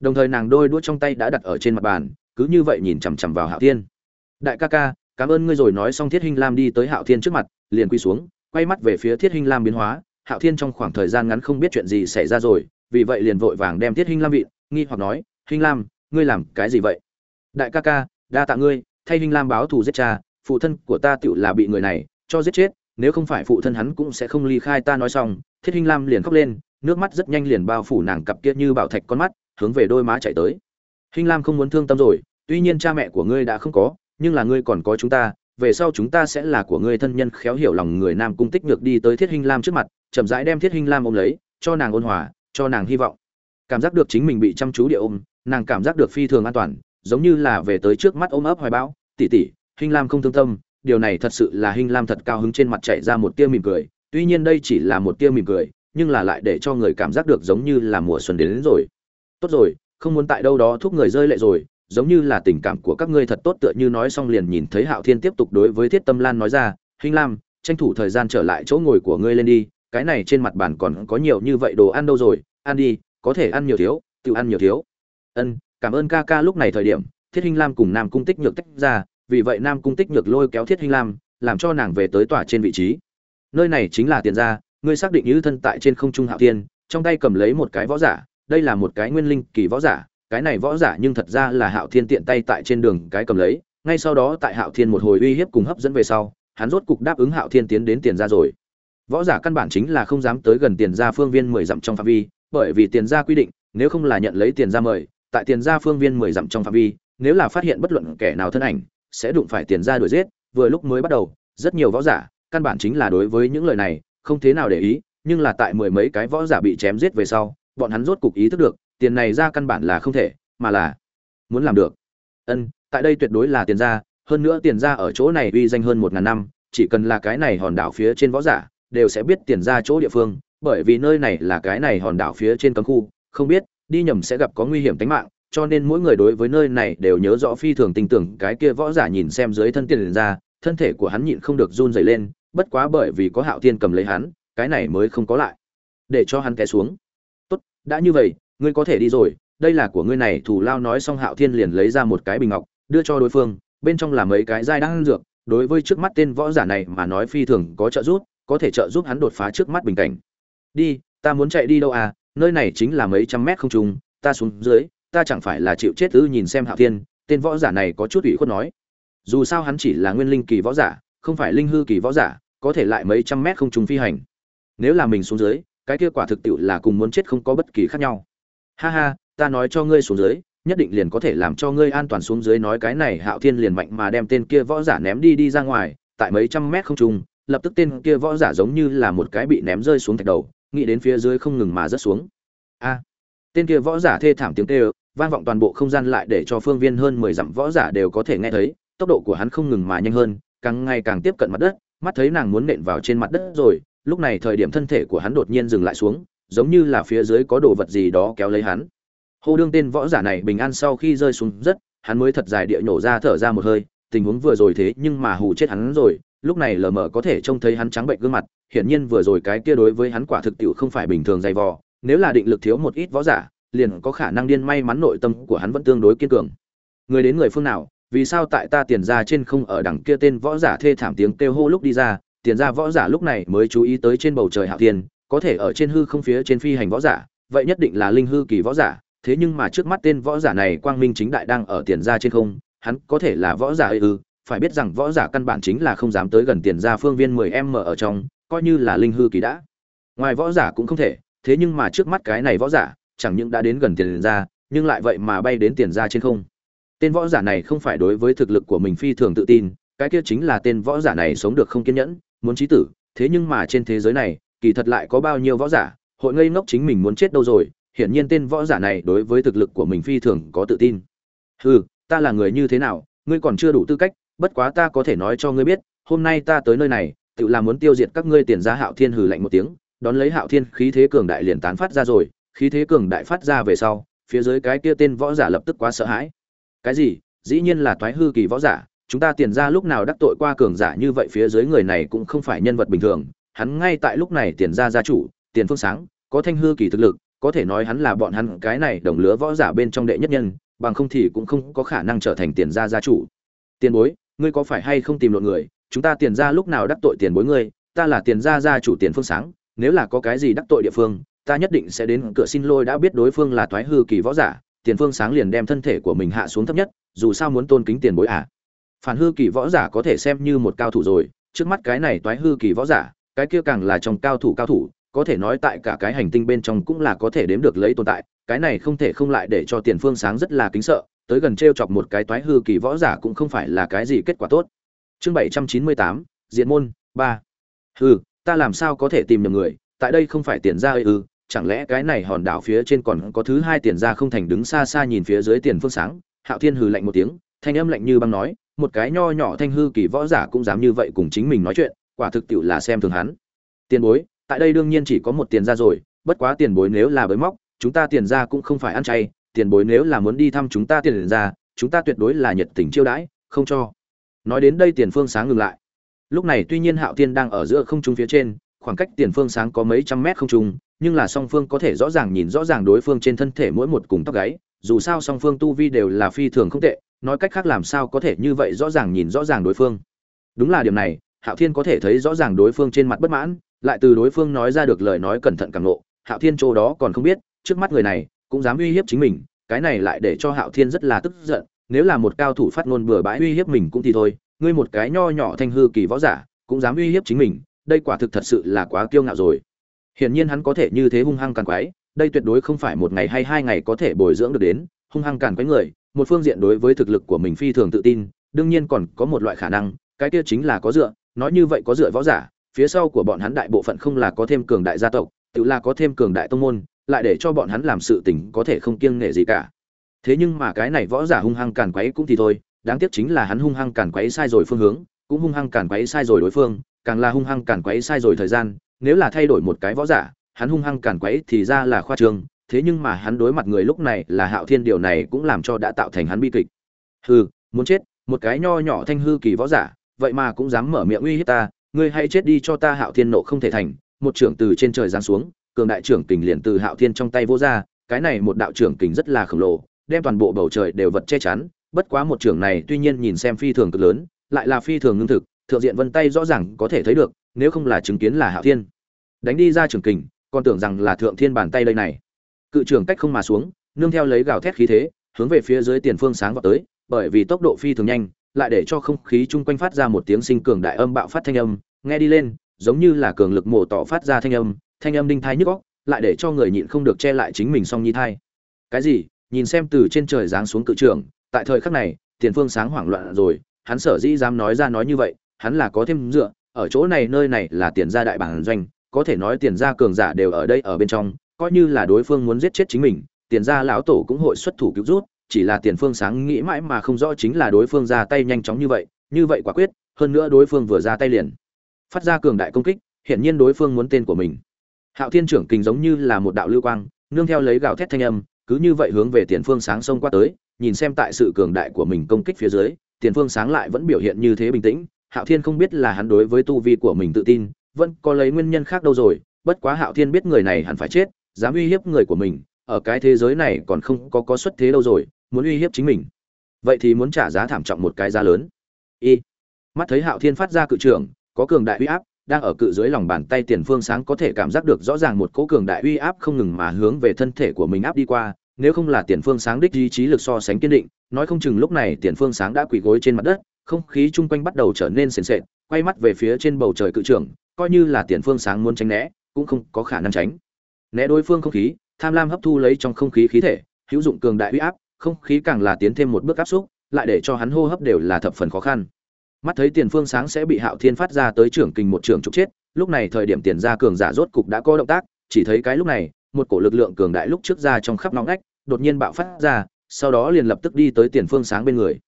[SPEAKER 1] đồng thời nàng đôi đũa trong tay đã đặt ở trên mặt bàn, cứ như vậy nhìn chằm chằm vào hạo thiên. Đại ca ca, cảm ơn ngươi rồi nói xong thiết hình lam đi tới hạo thiên trước mặt liền quy xuống, quay mắt về phía thiết hinh lam biến hóa, hạo thiên trong khoảng thời gian ngắn không biết chuyện gì xảy ra rồi, vì vậy liền vội vàng đem thiết hinh lam vịn, nghi hoặc nói, hinh lam, ngươi làm cái gì vậy? Đại ca ca, đa tạ ngươi, thay hinh lam báo thù giết cha, phụ thân của ta tựu là bị người này cho giết chết, nếu không phải phụ thân hắn cũng sẽ không ly khai ta. Nói xong, thiết hinh lam liền khóc lên, nước mắt rất nhanh liền bao phủ nàng cặp kia như bảo thạch con mắt, hướng về đôi má chạy tới. Hinh lam không muốn thương tâm rồi, tuy nhiên cha mẹ của ngươi đã không có, nhưng là ngươi còn có chúng ta về sau chúng ta sẽ là của ngươi thân nhân khéo hiểu lòng người nam cung tích nhược đi tới thiết hinh lam trước mặt chậm rãi đem thiết hinh lam ôm lấy cho nàng ôn hòa cho nàng hy vọng. Cảm giác được chính mình bị chăm chú địa ôm nàng cảm giác được phi thường an toàn giống như là về tới trước mắt ôm ấp hoài bão. Tỉ tỉ hinh lam không thương tâm điều này thật sự là hinh lam thật cao hứng trên mặt chạy ra một tia mỉm cười. Tuy nhiên đây chỉ là một tia mỉm cười nhưng là lại để cho người cảm giác được giống như là mùa xuân đến, đến rồi. Tốt rồi không muốn tại đâu đó thúc người rơi lệ rồi giống như là tình cảm của các ngươi thật tốt tựa như nói xong liền nhìn thấy hạo thiên tiếp tục đối với thiết tâm lan nói ra, hinh lam, tranh thủ thời gian trở lại chỗ ngồi của ngươi lên đi, cái này trên mặt bàn còn có nhiều như vậy đồ ăn đâu rồi, ăn đi, có thể ăn nhiều thiếu, tự ăn nhiều thiếu. Ân, cảm ơn ca ca lúc này thời điểm, thiết hinh lam cùng nam cung tích nhược tách ra, vì vậy nam cung tích nhược lôi kéo thiết hinh lam, làm cho nàng về tới tòa trên vị trí. Nơi này chính là tiền gia, ngươi xác định như thân tại trên không trung hạo thiên, trong tay cầm lấy một cái võ giả, đây là một cái nguyên linh kỳ võ giả cái này võ giả nhưng thật ra là hạo thiên tiện tay tại trên đường cái cầm lấy, ngay sau đó tại hạo thiên một hồi uy hiếp cùng hấp dẫn về sau, hắn rốt cục đáp ứng hạo thiên tiến đến tiền gia rồi. Võ giả căn bản chính là không dám tới gần tiền gia phương viên mười dặm trong phạm vi, bởi vì tiền gia quy định, nếu không là nhận lấy tiền gia mời, tại tiền gia phương viên mười dặm trong phạm vi, nếu là phát hiện bất luận kẻ nào thân ảnh, sẽ đụng phải tiền gia đuổi giết, vừa lúc mới bắt đầu, rất nhiều võ giả, căn bản chính là đối với những lời này, không thế nào để ý, nhưng là tại mười mấy cái võ giả bị chém giết về sau, bọn hắn rốt cục ý thức được tiền này ra căn bản là không thể, mà là muốn làm được. Ân, tại đây tuyệt đối là tiền ra, hơn nữa tiền ra ở chỗ này uy danh hơn một ngàn năm, chỉ cần là cái này hòn đảo phía trên võ giả, đều sẽ biết tiền ra chỗ địa phương, bởi vì nơi này là cái này hòn đảo phía trên cấm khu, không biết, đi nhầm sẽ gặp có nguy hiểm tính mạng, cho nên mỗi người đối với nơi này đều nhớ rõ phi thường tình tưởng cái kia võ giả nhìn xem dưới thân tiền ra, thân thể của hắn nhịn không được run rẩy lên, bất quá bởi vì có hạo thiên cầm lấy hắn, cái này mới không có lại, để cho hắn té xuống. Tốt, đã như vậy ngươi có thể đi rồi, đây là của ngươi này, thủ lao nói xong hạo thiên liền lấy ra một cái bình ngọc, đưa cho đối phương, bên trong là mấy cái dai đang dược, đối với trước mắt tên võ giả này mà nói phi thường có trợ giúp, có thể trợ giúp hắn đột phá trước mắt bình cảnh. Đi, ta muốn chạy đi đâu à nơi này chính là mấy trăm mét không trùng ta xuống dưới, ta chẳng phải là chịu chết ư, nhìn xem hạo thiên, tên võ giả này có chút ủy khuất nói. Dù sao hắn chỉ là nguyên linh kỳ võ giả, không phải linh hư kỳ võ giả, có thể lại mấy trăm mét không trùng phi hành. Nếu là mình xuống dưới, cái kia quả thực tiệu là cùng muốn chết không có bất kỳ khác nhau ha ha, ta nói cho ngươi xuống dưới, nhất định liền có thể làm cho ngươi an toàn xuống dưới nói cái này hạo thiên liền mạnh mà đem tên kia võ giả ném đi đi ra ngoài, tại mấy trăm mét không trung, lập tức tên kia võ giả giống như là một cái bị ném rơi xuống thạch đầu, nghĩ đến phía dưới không ngừng mà rớt xuống. A, tên kia võ giả thê thảm tiếng kêu, vang vọng toàn bộ không gian lại để cho phương viên hơn mười dặm võ giả đều có thể nghe thấy, tốc độ của hắn không ngừng mà nhanh hơn, càng ngày càng tiếp cận mặt đất, mắt thấy nàng muốn nện vào trên mặt đất rồi, lúc này thời điểm thân thể của hắn đột nhiên dừng lại xuống giống như là phía dưới có đồ vật gì đó kéo lấy hắn. Hô đương tên võ giả này bình an sau khi rơi xuống rất, hắn mới thật dài địa nhổ ra thở ra một hơi, tình huống vừa rồi thế nhưng mà hù chết hắn rồi, lúc này lờ mờ có thể trông thấy hắn trắng bệnh gương mặt, hiển nhiên vừa rồi cái kia đối với hắn quả thực tiệu không phải bình thường dày vò, nếu là định lực thiếu một ít võ giả, liền có khả năng điên may mắn nội tâm của hắn vẫn tương đối kiên cường. Người đến người phương nào, vì sao tại ta tiền ra trên không ở đằng kia tên võ giả thê thảm tiếng kêu hô lúc đi ra, tiền ra võ giả lúc này mới chú ý tới trên bầu trời hạo thiên có thể ở trên hư không phía trên phi hành võ giả, vậy nhất định là linh hư kỳ võ giả, thế nhưng mà trước mắt tên võ giả này quang minh chính đại đang ở tiền ra trên không, hắn có thể là võ giả ư, phải biết rằng võ giả căn bản chính là không dám tới gần tiền ra phương viên 10 m ở trong, coi như là linh hư kỳ đã. Ngoài võ giả cũng không thể, thế nhưng mà trước mắt cái này võ giả, chẳng những đã đến gần tiền ra nhưng lại vậy mà bay đến tiền ra trên không. Tên võ giả này không phải đối với thực lực của mình phi thường tự tin, cái kia chính là tên võ giả này sống được không kiên nhẫn, muốn trí tử, thế nhưng mà trên thế giới này kỳ thật lại có bao nhiêu võ giả, hội ngây ngốc chính mình muốn chết đâu rồi, hiển nhiên tên võ giả này đối với thực lực của mình phi thường có tự tin. Hừ, ta là người như thế nào, ngươi còn chưa đủ tư cách, bất quá ta có thể nói cho ngươi biết, hôm nay ta tới nơi này, tự làm muốn tiêu diệt các ngươi tiền ra hạo thiên hừ lạnh một tiếng, đón lấy hạo thiên khí thế cường đại liền tán phát ra rồi, khí thế cường đại phát ra về sau, phía dưới cái kia tên võ giả lập tức quá sợ hãi. Cái gì? Dĩ nhiên là toái hư kỳ võ giả, chúng ta tiền ra lúc nào đắc tội qua cường giả như vậy phía dưới người này cũng không phải nhân vật bình thường hắn ngay tại lúc này tiền ra gia chủ, tiền phương sáng, có thanh hư kỳ thực lực, có thể nói hắn là bọn hắn cái này đồng lứa võ giả bên trong đệ nhất nhân, bằng không thì cũng không có khả năng trở thành tiền gia gia chủ. Tiền bối, ngươi có phải hay không tìm lộn người? Chúng ta tiền ra lúc nào đắc tội tiền bối ngươi? Ta là tiền gia gia chủ tiền phương sáng, nếu là có cái gì đắc tội địa phương, ta nhất định sẽ đến cửa xin lỗi đã biết đối phương là thoái hư kỳ võ giả, tiền phương sáng liền đem thân thể của mình hạ xuống thấp nhất, dù sao muốn tôn kính tiền bối à? Phản hư kỳ võ giả có thể xem như một cao thủ rồi, trước mắt cái này toái hư kỳ võ giả cái kia càng là trong cao thủ cao thủ có thể nói tại cả cái hành tinh bên trong cũng là có thể đếm được lấy tồn tại cái này không thể không lại để cho tiền phương sáng rất là kính sợ tới gần t r e o chọc một cái toái hư kỳ võ giả cũng không phải là cái gì kết quả tốt. Chương bảy trăm chín mươi tám diện môn ba. Hư, ta làm sao có thể tìm nhầm người tại đây không phải tiền ra ư chẳng lẽ cái này hòn đảo phía trên còn có thứ hai tiền ra không thành đứng xa xa nhìn phía dưới tiền phương sáng? Hạo thiên hừ lạnh một tiếng thanh âm lạnh như băng nói một cái nho nhỏ thanh hư kỳ võ giả cũng dám như vậy cùng chính mình nói chuyện quả thực tiệu là xem thường hắn. Tiền bối, tại đây đương nhiên chỉ có một tiền ra rồi, bất quá tiền bối nếu là bới móc, chúng ta tiền ra cũng không phải ăn chay, tiền bối nếu là muốn đi thăm chúng ta tiền ra, chúng ta tuyệt đối là nhiệt tình chiêu đãi, không cho. Nói đến đây tiền phương sáng ngừng lại. Lúc này tuy nhiên hạo thiên đang ở giữa không trung phía trên, khoảng cách tiền phương sáng có mấy trăm mét không trung, nhưng là song phương có thể rõ ràng nhìn rõ ràng đối phương trên thân thể mỗi một cùng tóc gáy, dù sao song phương tu vi đều là phi thường không tệ, nói cách khác làm sao có thể như vậy rõ ràng nhìn rõ ràng đối phương. Đúng là điểm này hạo thiên có thể thấy rõ ràng đối phương trên mặt bất mãn, lại từ đối phương nói ra được lời nói cẩn thận càng nộ hạo thiên chỗ đó còn không biết, trước mắt người này cũng dám uy hiếp chính mình, cái này lại để cho hạo thiên rất là tức giận, nếu là một cao thủ phát ngôn bừa bãi uy hiếp mình cũng thì thôi, ngươi một cái nho nhỏ thanh hư kỳ võ giả cũng dám uy hiếp chính mình, đây quả thực thật sự là quá kiêu ngạo rồi. Hiển nhiên hắn có thể như thế hung hăng càn quái đây tuyệt đối không phải một ngày hay hai ngày có thể bồi dưỡng được đến, hung hăng càn quái người, một phương diện đối với thực lực của mình phi thường tự tin, đương nhiên còn có một loại khả năng, cái kia chính là có dựa nói như vậy có dựa võ giả, phía sau của bọn hắn đại bộ phận không là có thêm cường đại gia tộc, tự là có thêm cường đại tông môn, lại để cho bọn hắn làm sự tình có thể không kiêng nể gì cả. Thế nhưng mà cái này võ giả hung hăng càn quấy cũng thì thôi, đáng tiếc chính là hắn hung hăng càn quấy sai rồi phương hướng, cũng hung hăng càn quấy sai rồi đối phương, càng là hung hăng càn quấy sai rồi thời gian, nếu là thay đổi một cái võ giả, hắn hung hăng càn quấy thì ra là khoa trương, thế nhưng mà hắn đối mặt người lúc này là hạo thiên điều này cũng làm cho đã tạo thành hắn bi kịch. Hừ, muốn chết, một cái nho nhỏ thanh hư kỳ võ giả vậy mà cũng dám mở miệng uy hiếp ta, ngươi hãy chết đi cho ta hạo thiên nộ không thể thành. Một trưởng từ trên trời giáng xuống, cường đại trưởng kình liền từ hạo thiên trong tay vô ra, cái này một đạo trưởng kình rất là khổng lồ, đem toàn bộ bầu trời đều vật che chắn. Bất quá một trưởng này tuy nhiên nhìn xem phi thường cực lớn, lại là phi thường ngưng thực, thượng diện vân tay rõ ràng có thể thấy được, nếu không là chứng kiến là hạo thiên. Đánh đi ra trưởng kình, còn tưởng rằng là thượng thiên bàn tay đây này. Cự trưởng cách không mà xuống, nương theo lấy gào thét khí thế, hướng về phía dưới tiền phương sáng vào tới, bởi vì tốc độ phi thường nhanh lại để cho không khí chung quanh phát ra một tiếng sinh cường đại âm bạo phát thanh âm, nghe đi lên, giống như là cường lực mổ tỏ phát ra thanh âm thanh âm đinh thai nhức óc, lại để cho người nhịn không được che lại chính mình song nhi thai. Cái gì? Nhìn xem từ trên trời giáng xuống cự trưởng, tại thời khắc này, tiền phương sáng hoảng loạn rồi, hắn sở dĩ dám nói ra nói như vậy, hắn là có thêm dựa, ở chỗ này nơi này là tiền gia đại bản doanh, có thể nói tiền gia cường giả đều ở đây ở bên trong, coi như là đối phương muốn giết chết chính mình, tiền gia lão tổ cũng hội xuất thủ cứu rút chỉ là tiền phương sáng nghĩ mãi mà không rõ chính là đối phương ra tay nhanh chóng như vậy như vậy quả quyết, hơn nữa đối phương vừa ra tay liền phát ra cường đại công kích, hiển nhiên đối phương muốn tên của mình. Hạo thiên trưởng kình giống như là một đạo lưu quang, nương theo lấy gạo thét thanh âm, cứ như vậy hướng về tiền phương sáng xông qua tới, nhìn xem tại sự cường đại của mình công kích phía dưới, tiền phương sáng lại vẫn biểu hiện như thế bình tĩnh, hạo thiên không biết là hắn đối với tu vi của mình tự tin, vẫn có lấy nguyên nhân khác đâu rồi, bất quá hạo thiên biết người này hẳn phải chết, dám uy hiếp người của mình, ở cái thế giới này còn không có có xuất thế đâu rồi muốn uy hiếp chính mình. Vậy thì muốn trả giá thảm trọng một cái giá lớn. Y. Mắt thấy hạo thiên phát ra cự trưởng, có cường đại uy áp, đang ở cự dưới lòng bàn tay tiền phương sáng có thể cảm giác được rõ ràng một cỗ cường đại uy áp không ngừng mà hướng về thân thể của mình áp đi qua, nếu không là tiền phương sáng đích ý chí lực so sánh kiên định, nói không chừng lúc này tiền phương sáng đã quỳ gối trên mặt đất, không khí chung quanh bắt đầu trở nên sền sệt, quay mắt về phía trên bầu trời cự trưởng, coi như là tiền phương sáng muốn tránh né, cũng không có khả năng tránh. Né đối phương không khí, tham lam hấp thu lấy trong không khí khí thể, hữu dụng cường đại uy áp không khí càng là tiến thêm một bước áp xúc, lại để cho hắn hô hấp đều là thập phần khó khăn. Mắt thấy tiền phương sáng sẽ bị hạo thiên phát ra tới trưởng kinh một trưởng trục chết, lúc này thời điểm tiền ra cường giả rốt cục đã có động tác, chỉ thấy cái lúc này, một cổ lực lượng cường đại lúc trước ra trong khắp nóng nách đột nhiên bạo phát ra, sau đó liền lập tức đi tới tiền phương sáng bên người.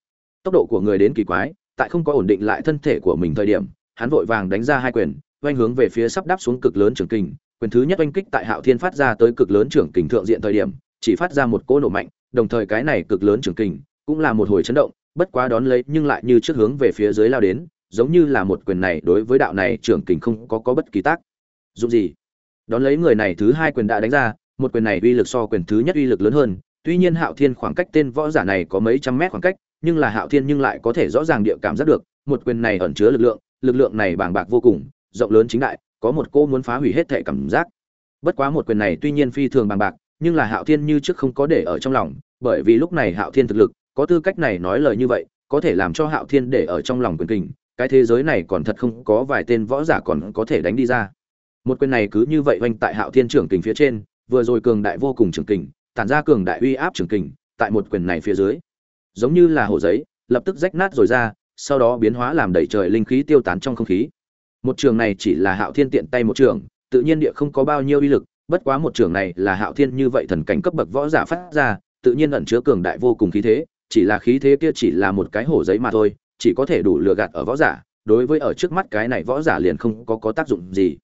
[SPEAKER 1] Tốc độ của người đến kỳ quái, tại không có ổn định lại thân thể của mình thời điểm, hắn vội vàng đánh ra hai quyền, oanh hướng về phía sắp đáp xuống cực lớn trưởng kình quyền thứ nhất oanh kích tại hạo thiên phát ra tới cực lớn trưởng kình thượng diện thời điểm, chỉ phát ra một cỗ nổ mạnh đồng thời cái này cực lớn trường kình cũng là một hồi chấn động, bất quá đón lấy nhưng lại như trước hướng về phía dưới lao đến, giống như là một quyền này đối với đạo này trưởng kình không có có bất kỳ tác dụng gì. Đón lấy người này thứ hai quyền đã đánh ra, một quyền này uy lực so quyền thứ nhất uy lực lớn hơn, tuy nhiên hạo thiên khoảng cách tên võ giả này có mấy trăm mét khoảng cách, nhưng là hạo thiên nhưng lại có thể rõ ràng địa cảm giác được, một quyền này ẩn chứa lực lượng lực lượng này bàng bạc vô cùng, rộng lớn chính đại, có một cô muốn phá hủy hết thể cảm giác. Bất quá một quyền này tuy nhiên phi thường bàng bạc nhưng là hạo thiên như trước không có để ở trong lòng, bởi vì lúc này hạo thiên thực lực, có tư cách này nói lời như vậy, có thể làm cho hạo thiên để ở trong lòng quyền kình, cái thế giới này còn thật không có vài tên võ giả còn có thể đánh đi ra. Một quyền này cứ như vậy oanh tại hạo thiên trưởng kình phía trên, vừa rồi cường đại vô cùng trưởng kình, tản ra cường đại uy áp trưởng kình, tại một quyền này phía dưới. Giống như là hồ giấy, lập tức rách nát rồi ra, sau đó biến hóa làm đầy trời linh khí tiêu tán trong không khí. Một trường này chỉ là hạo thiên tiện tay một trường, tự nhiên địa không có bao nhiêu uy lực bất quá một trường này là hạo thiên như vậy thần cảnh cấp bậc võ giả phát ra, tự nhiên ẩn chứa cường đại vô cùng khí thế, chỉ là khí thế kia chỉ là một cái hổ giấy mà thôi, chỉ có thể đủ lừa gạt ở võ giả, đối với ở trước mắt cái này võ giả liền không có có tác dụng gì.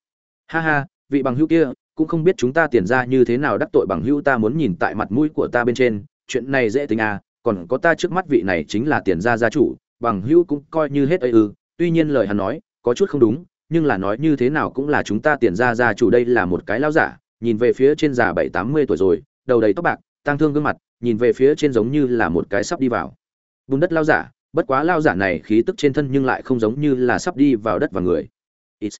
[SPEAKER 1] Ha ha, vị bằng hữu kia, cũng không biết chúng ta tiền ra như thế nào đắc tội bằng hữu ta muốn nhìn tại mặt mũi của ta bên trên, chuyện này dễ tính à còn có ta trước mắt vị này chính là tiền gia gia chủ, bằng hữu cũng coi như hết ấy ư, tuy nhiên lời hắn nói, có chút không đúng, nhưng là nói như thế nào cũng là chúng ta tiền gia gia chủ đây là một cái lao giả nhìn về phía trên già bảy tám mươi tuổi rồi, đầu đầy tóc bạc tăng thương gương mặt, nhìn về phía trên giống như là một cái sắp đi vào. Bùn đất lao giả, bất quá lao giả này khí tức trên thân nhưng lại không giống như là sắp đi vào đất và người. It's.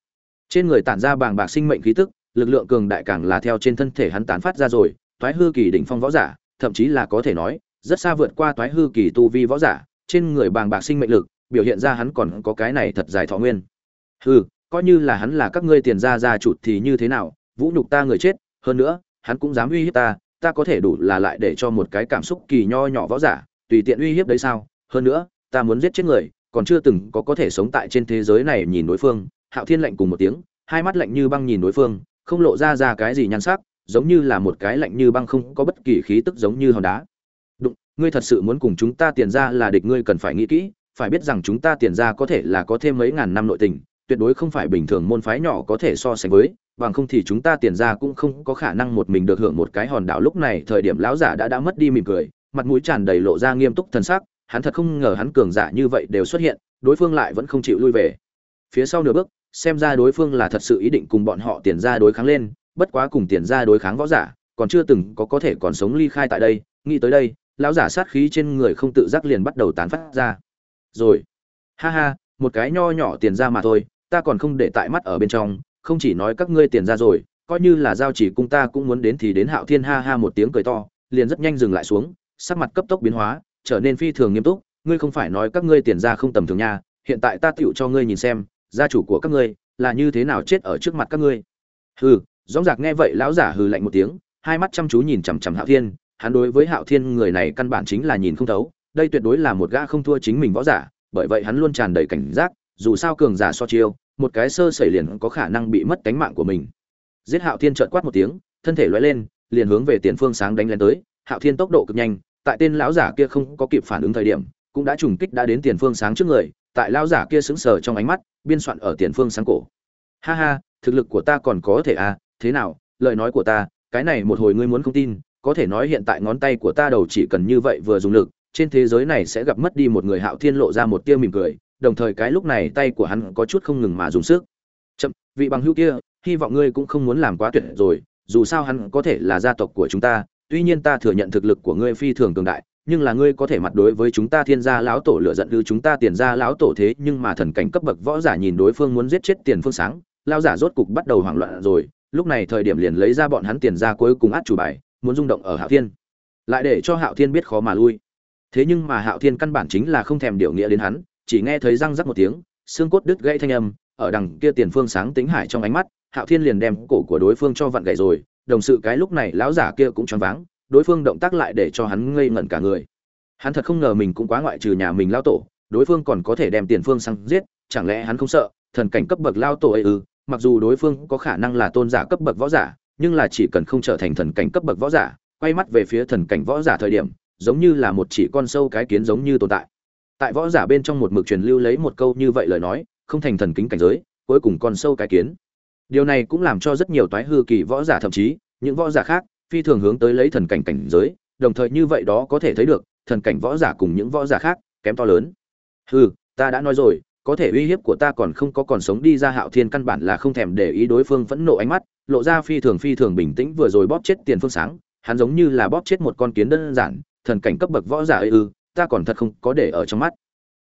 [SPEAKER 1] trên người tản ra bàng bạc sinh mệnh khí tức, lực lượng cường đại càng là theo trên thân thể hắn tán phát ra rồi, toái hư kỳ đỉnh phong võ giả, thậm chí là có thể nói, rất xa vượt qua toái hư kỳ tu vi võ giả, trên người bàng bạc sinh mệnh lực, biểu hiện ra hắn còn có cái này thật dài thọ nguyên. Hư coi như là hắn là các ngươi tiền gia gia chủ thì như thế nào vũ nhục ta người chết, hơn nữa, hắn cũng dám uy hiếp ta ta có thể đủ là lại để cho một cái cảm xúc kỳ nho nhỏ võ giả, tùy tiện uy hiếp đấy sao? Hơn nữa, ta muốn giết chết người, còn chưa từng có có thể sống tại trên thế giới này nhìn đối phương. Hạo thiên lạnh cùng một tiếng, hai mắt lạnh như băng nhìn đối phương, không lộ ra ra cái gì nhan sắc, giống như là một cái lạnh như băng không có bất kỳ khí tức giống như hòn đá. Đụng, ngươi thật sự muốn cùng chúng ta tiền ra là địch ngươi cần phải nghĩ kỹ, phải biết rằng chúng ta tiền ra có thể là có thêm mấy ngàn năm nội tình, tuyệt đối không phải bình thường môn phái nhỏ có thể so sánh với bằng không thì chúng ta tiền ra cũng không có khả năng một mình được hưởng một cái hòn đảo. Lúc này thời điểm lão giả đã đã mất đi mỉm cười, mặt mũi tràn đầy lộ ra nghiêm túc thân sắc, hắn thật không ngờ hắn cường giả như vậy đều xuất hiện, đối phương lại vẫn không chịu lui về. Phía sau nửa bước, xem ra đối phương là thật sự ý định cùng bọn họ tiền ra đối kháng lên, bất quá cùng tiền ra đối kháng võ giả, còn chưa từng có có thể còn sống ly khai tại đây. Nghĩ tới đây, lão giả sát khí trên người không tự giác liền bắt đầu tán phát ra. Rồi, ha ha, một cái nho nhỏ tiền ra mà thôi, ta còn không để tại mắt ở bên trong không chỉ nói các ngươi tiền ra rồi, coi như là giao chỉ cung ta cũng muốn đến thì đến hạo thiên ha ha một tiếng cười to, liền rất nhanh dừng lại xuống, sắc mặt cấp tốc biến hóa, trở nên phi thường nghiêm túc, ngươi không phải nói các ngươi tiền ra không tầm thường nha, hiện tại ta tựu cho ngươi nhìn xem, gia chủ của các ngươi là như thế nào chết ở trước mặt các ngươi. Hừ rõ ràng nghe vậy lão giả hừ lạnh một tiếng, hai mắt chăm chú nhìn chằm chằm hạo thiên, hắn đối với hạo thiên người này căn bản chính là nhìn không thấu, đây tuyệt đối là một gã không thua chính mình võ giả, bởi vậy hắn luôn tràn đầy cảnh giác, dù sao cường giả so chiêu một cái sơ sẩy liền có khả năng bị mất cánh mạng của mình. Giết hạo thiên trợn quát một tiếng, thân thể lóe lên, liền hướng về tiền phương sáng đánh lên tới. Hạo thiên tốc độ cực nhanh, tại tên lão giả kia không có kịp phản ứng thời điểm, cũng đã trùng kích đã đến tiền phương sáng trước người, tại lão giả kia sững sờ trong ánh mắt, biên soạn ở tiền phương sáng cổ. Ha ha, thực lực của ta còn có thể à thế nào, lời nói của ta, cái này một hồi ngươi muốn không tin, có thể nói hiện tại ngón tay của ta đầu chỉ cần như vậy vừa dùng lực, trên thế giới này sẽ gặp mất đi một người hạo thiên lộ ra một tia mỉm cười đồng thời cái lúc này tay của hắn có chút không ngừng mà dùng sức. Chậm, vị bằng hữu kia, hy vọng ngươi cũng không muốn làm quá tuyệt rồi, dù sao hắn có thể là gia tộc của chúng ta, tuy nhiên ta thừa nhận thực lực của ngươi phi thường cường đại, nhưng là ngươi có thể mặt đối với chúng ta thiên gia lão tổ lựa giận ư, chúng ta tiền gia lão tổ thế, nhưng mà thần cảnh cấp bậc võ giả nhìn đối phương muốn giết chết tiền phương sáng lao giả rốt cục bắt đầu hoảng loạn rồi, lúc này thời điểm liền lấy ra bọn hắn tiền ra cuối cùng át chủ bài, muốn rung động ở hạo thiên. Lại để cho hạo thiên biết khó mà lui. Thế nhưng mà hạo thiên căn bản chính là không thèm điều nghĩa đến hắn chỉ nghe thấy răng rắc một tiếng, xương cốt đứt gãy thanh âm, ở đằng kia tiền phương sáng tính hải trong ánh mắt, hạo thiên liền đem cổ của đối phương cho vặn gãy rồi, đồng sự cái lúc này lão giả kia cũng choáng váng, đối phương động tác lại để cho hắn ngây ngẩn cả người. Hắn thật không ngờ mình cũng quá ngoại trừ nhà mình lao tổ, đối phương còn có thể đem tiền phương sang giết, chẳng lẽ hắn không sợ, thần cảnh cấp bậc lao tổ ấy ư? Mặc dù đối phương có khả năng là tôn giả cấp bậc võ giả, nhưng là chỉ cần không trở thành thần cảnh cấp bậc võ giả, quay mắt về phía thần cảnh võ giả thời điểm, giống như là một chỉ con sâu cái kiến giống như tồn tại tại võ giả bên trong một mực truyền lưu lấy một câu như vậy lời nói, không thành thần kính cảnh giới, cuối cùng còn sâu cái kiến. Điều này cũng làm cho rất nhiều toái hư kỳ võ giả thậm chí, những võ giả khác, phi thường hướng tới lấy thần cảnh cảnh giới, đồng thời như vậy đó có thể thấy được, thần cảnh võ giả cùng những võ giả khác, kém to lớn. Hư ta đã nói rồi, có thể uy hiếp của ta còn không có còn sống đi ra hạo thiên căn bản là không thèm để ý đối phương phẫn nộ ánh mắt, lộ ra phi thường phi thường bình tĩnh vừa rồi bóp chết tiền phương sáng, hắn giống như là bóp chết một con kiến đơn giản, thần cảnh cấp bậc võ giả ư ta còn thật không có để ở trong mắt.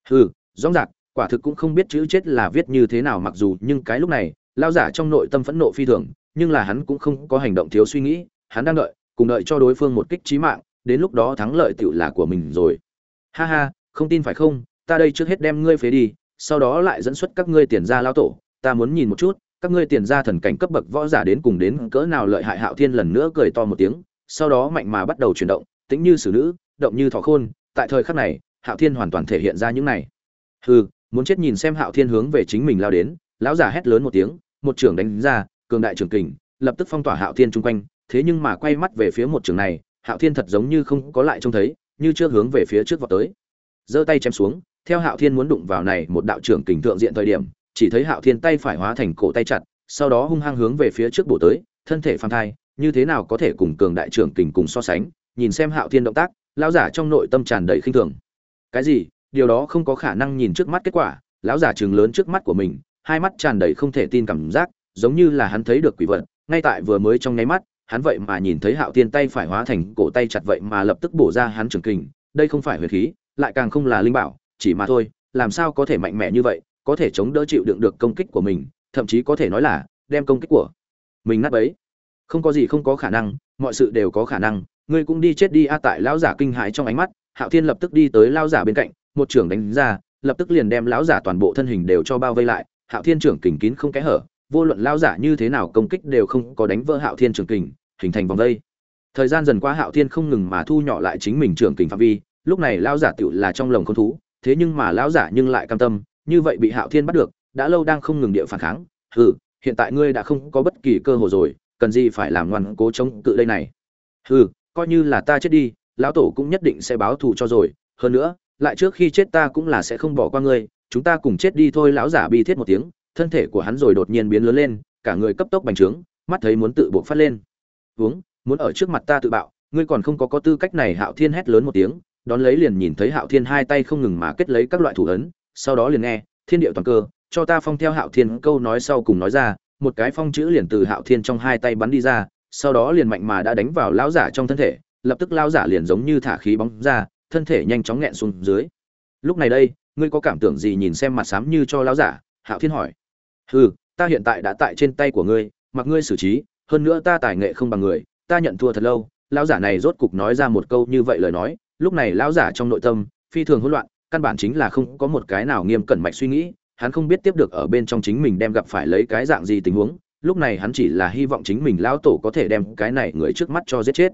[SPEAKER 1] Hừ, rõ rạc quả thực cũng không biết chữ chết là viết như thế nào mặc dù nhưng cái lúc này lao giả trong nội tâm phẫn nộ phi thường, nhưng là hắn cũng không có hành động thiếu suy nghĩ, hắn đang đợi, cùng đợi cho đối phương một kích trí mạng, đến lúc đó thắng lợi tựu là của mình rồi. Ha ha, không tin phải không, ta đây trước hết đem ngươi phế đi, sau đó lại dẫn xuất các ngươi tiền gia lao tổ, ta muốn nhìn một chút, các ngươi tiền gia thần cảnh cấp bậc võ giả đến cùng đến cỡ nào lợi hại hạo thiên lần nữa cười to một tiếng, sau đó mạnh mà bắt đầu chuyển động tính như xử nữ, động như thỏ khôn tại thời khắc này, hạo thiên hoàn toàn thể hiện ra những này. Hừ, muốn chết nhìn xem hạo thiên hướng về chính mình lao đến, lão giả hét lớn một tiếng, một trưởng đánh ra, cường đại trưởng kình, lập tức phong tỏa hạo thiên chung quanh, thế nhưng mà quay mắt về phía một trường này, hạo thiên thật giống như không có lại trông thấy, như chưa hướng về phía trước vọt tới. Giơ tay chém xuống, theo hạo thiên muốn đụng vào này một đạo trưởng kình thượng diện thời điểm, chỉ thấy hạo thiên tay phải hóa thành cổ tay chặt, sau đó hung hăng hướng về phía trước bổ tới, thân thể phang thai, như thế nào có thể cùng cường đại trưởng kình cùng so sánh, nhìn xem hạo thiên động tác lão giả trong nội tâm tràn đầy khinh thường. Cái gì? Điều đó không có khả năng nhìn trước mắt kết quả. Lão giả chừng lớn trước mắt của mình, hai mắt tràn đầy không thể tin cảm giác, giống như là hắn thấy được quỷ vật. Ngay tại vừa mới trong nháy mắt, hắn vậy mà nhìn thấy hạo thiên tay phải hóa thành cổ tay chặt vậy mà lập tức bổ ra hắn trường kình. Đây không phải huyền khí, lại càng không là linh bảo, chỉ mà thôi, làm sao có thể mạnh mẽ như vậy, có thể chống đỡ chịu đựng được công kích của mình, thậm chí có thể nói là đem công kích của mình nát bấy. Không có gì không có khả năng, mọi sự đều có khả năng ngươi cũng đi chết đi a, tại lão giả kinh hãi trong ánh mắt, hạo thiên lập tức đi tới lão giả bên cạnh, một trưởng đánh ra, lập tức liền đem lão giả toàn bộ thân hình đều cho bao vây lại. Hạo thiên trưởng kình kín không kẽ hở, vô luận lão giả như thế nào công kích đều không có đánh vỡ hạo thiên trưởng kình, hình thành vòng vây. Thời gian dần qua, hạo thiên không ngừng mà thu nhỏ lại chính mình trưởng kình phạm vi, lúc này lão giả tựu là trong lồng con thú, thế nhưng mà lão giả nhưng lại cam tâm, như vậy bị hạo thiên bắt được, đã lâu đang không ngừng địa phản kháng. Hừ, hiện tại ngươi đã không có bất kỳ cơ hội rồi, cần gì phải làm ngoan cố chống cự đây này? Hừ coi như là ta chết đi, lão tổ cũng nhất định sẽ báo thù cho rồi. Hơn nữa, lại trước khi chết ta cũng là sẽ không bỏ qua ngươi. Chúng ta cùng chết đi thôi, lão giả bi thiết một tiếng, thân thể của hắn rồi đột nhiên biến lớn lên, cả người cấp tốc bành trướng, mắt thấy muốn tự buộc phát lên. Uống, muốn ở trước mặt ta tự bạo, ngươi còn không có có tư cách này, hạo thiên hét lớn một tiếng, đón lấy liền nhìn thấy hạo thiên hai tay không ngừng mà kết lấy các loại thủ ấn, sau đó liền nghe, thiên điệu toàn cơ, cho ta phong theo hạo thiên câu nói sau cùng nói ra. Một cái phong chữ liền từ hạo thiên trong hai tay bắn đi ra sau đó liền mạnh mà đã đánh vào lão giả trong thân thể, lập tức lão giả liền giống như thả khí bóng ra, thân thể nhanh chóng nghẹn xuống dưới. Lúc này đây, ngươi có cảm tưởng gì nhìn xem mặt xám như cho lão giả? Hạo thiên hỏi. Hừ, ta hiện tại đã tại trên tay của ngươi, mặc ngươi xử trí, hơn nữa ta tài nghệ không bằng người, ta nhận thua thật lâu. Lão giả này rốt cục nói ra một câu như vậy lời nói, lúc này lão giả trong nội tâm phi thường hỗn loạn, căn bản chính là không có một cái nào nghiêm cẩn mạch suy nghĩ, hắn không biết tiếp được ở bên trong chính mình đem gặp phải lấy cái dạng gì tình huống lúc này hắn chỉ là hy vọng chính mình lão tổ có thể đem cái này người trước mắt cho giết chết.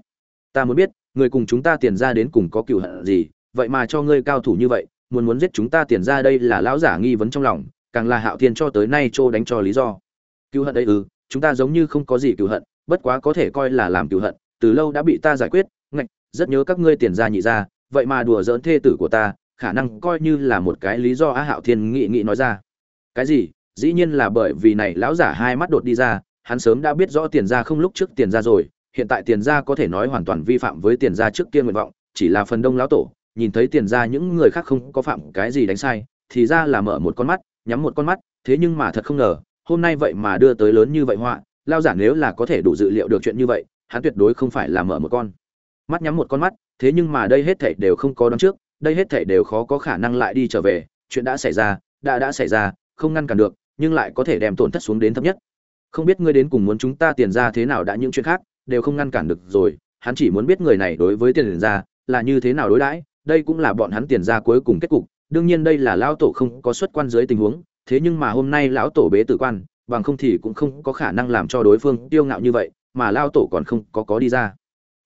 [SPEAKER 1] Ta muốn biết, người cùng chúng ta tiền ra đến cùng có cừu hận gì, vậy mà cho ngươi cao thủ như vậy, muốn muốn giết chúng ta tiền ra đây là lão giả nghi vấn trong lòng, càng là hạo thiên cho tới nay trô đánh cho lý do. Cừu hận đấy ư, chúng ta giống như không có gì cừu hận, bất quá có thể coi là làm cừu hận, từ lâu đã bị ta giải quyết, ngạch, rất nhớ các ngươi tiền ra nhị ra, vậy mà đùa giỡn thê tử của ta, khả năng coi như là một cái lý do á hạo thiên nghị nghị nói ra. Cái gì? Dĩ nhiên là bởi vì này lão giả hai mắt đột đi ra, hắn sớm đã biết rõ tiền ra không lúc trước tiền ra rồi, hiện tại tiền ra có thể nói hoàn toàn vi phạm với tiền ra trước kia nguyện vọng, chỉ là phần đông lão tổ, nhìn thấy tiền ra những người khác không có phạm cái gì đánh sai, thì ra là mở một con mắt, nhắm một con mắt, thế nhưng mà thật không ngờ, hôm nay vậy mà đưa tới lớn như vậy họa lao giả nếu là có thể đủ dự liệu được chuyện như vậy, hắn tuyệt đối không phải là mở một con. Mắt nhắm một con mắt, thế nhưng mà đây hết thảy đều không có đón trước, đây hết thảy đều khó có khả năng lại đi trở về, chuyện đã xảy ra, đã đã xảy ra, không ngăn cản được nhưng lại có thể đem tổn thất xuống đến thấp nhất. Không biết ngươi đến cùng muốn chúng ta tiền ra thế nào đã những chuyện khác, đều không ngăn cản được rồi, hắn chỉ muốn biết người này đối với tiền ra là như thế nào đối đãi, đây cũng là bọn hắn tiền ra cuối cùng kết cục, đương nhiên đây là lão tổ không có xuất quan dưới tình huống, thế nhưng mà hôm nay lão tổ bế tử quan, bằng không thì cũng không có khả năng làm cho đối phương tiêu ngạo như vậy, mà lao tổ còn không có có đi ra.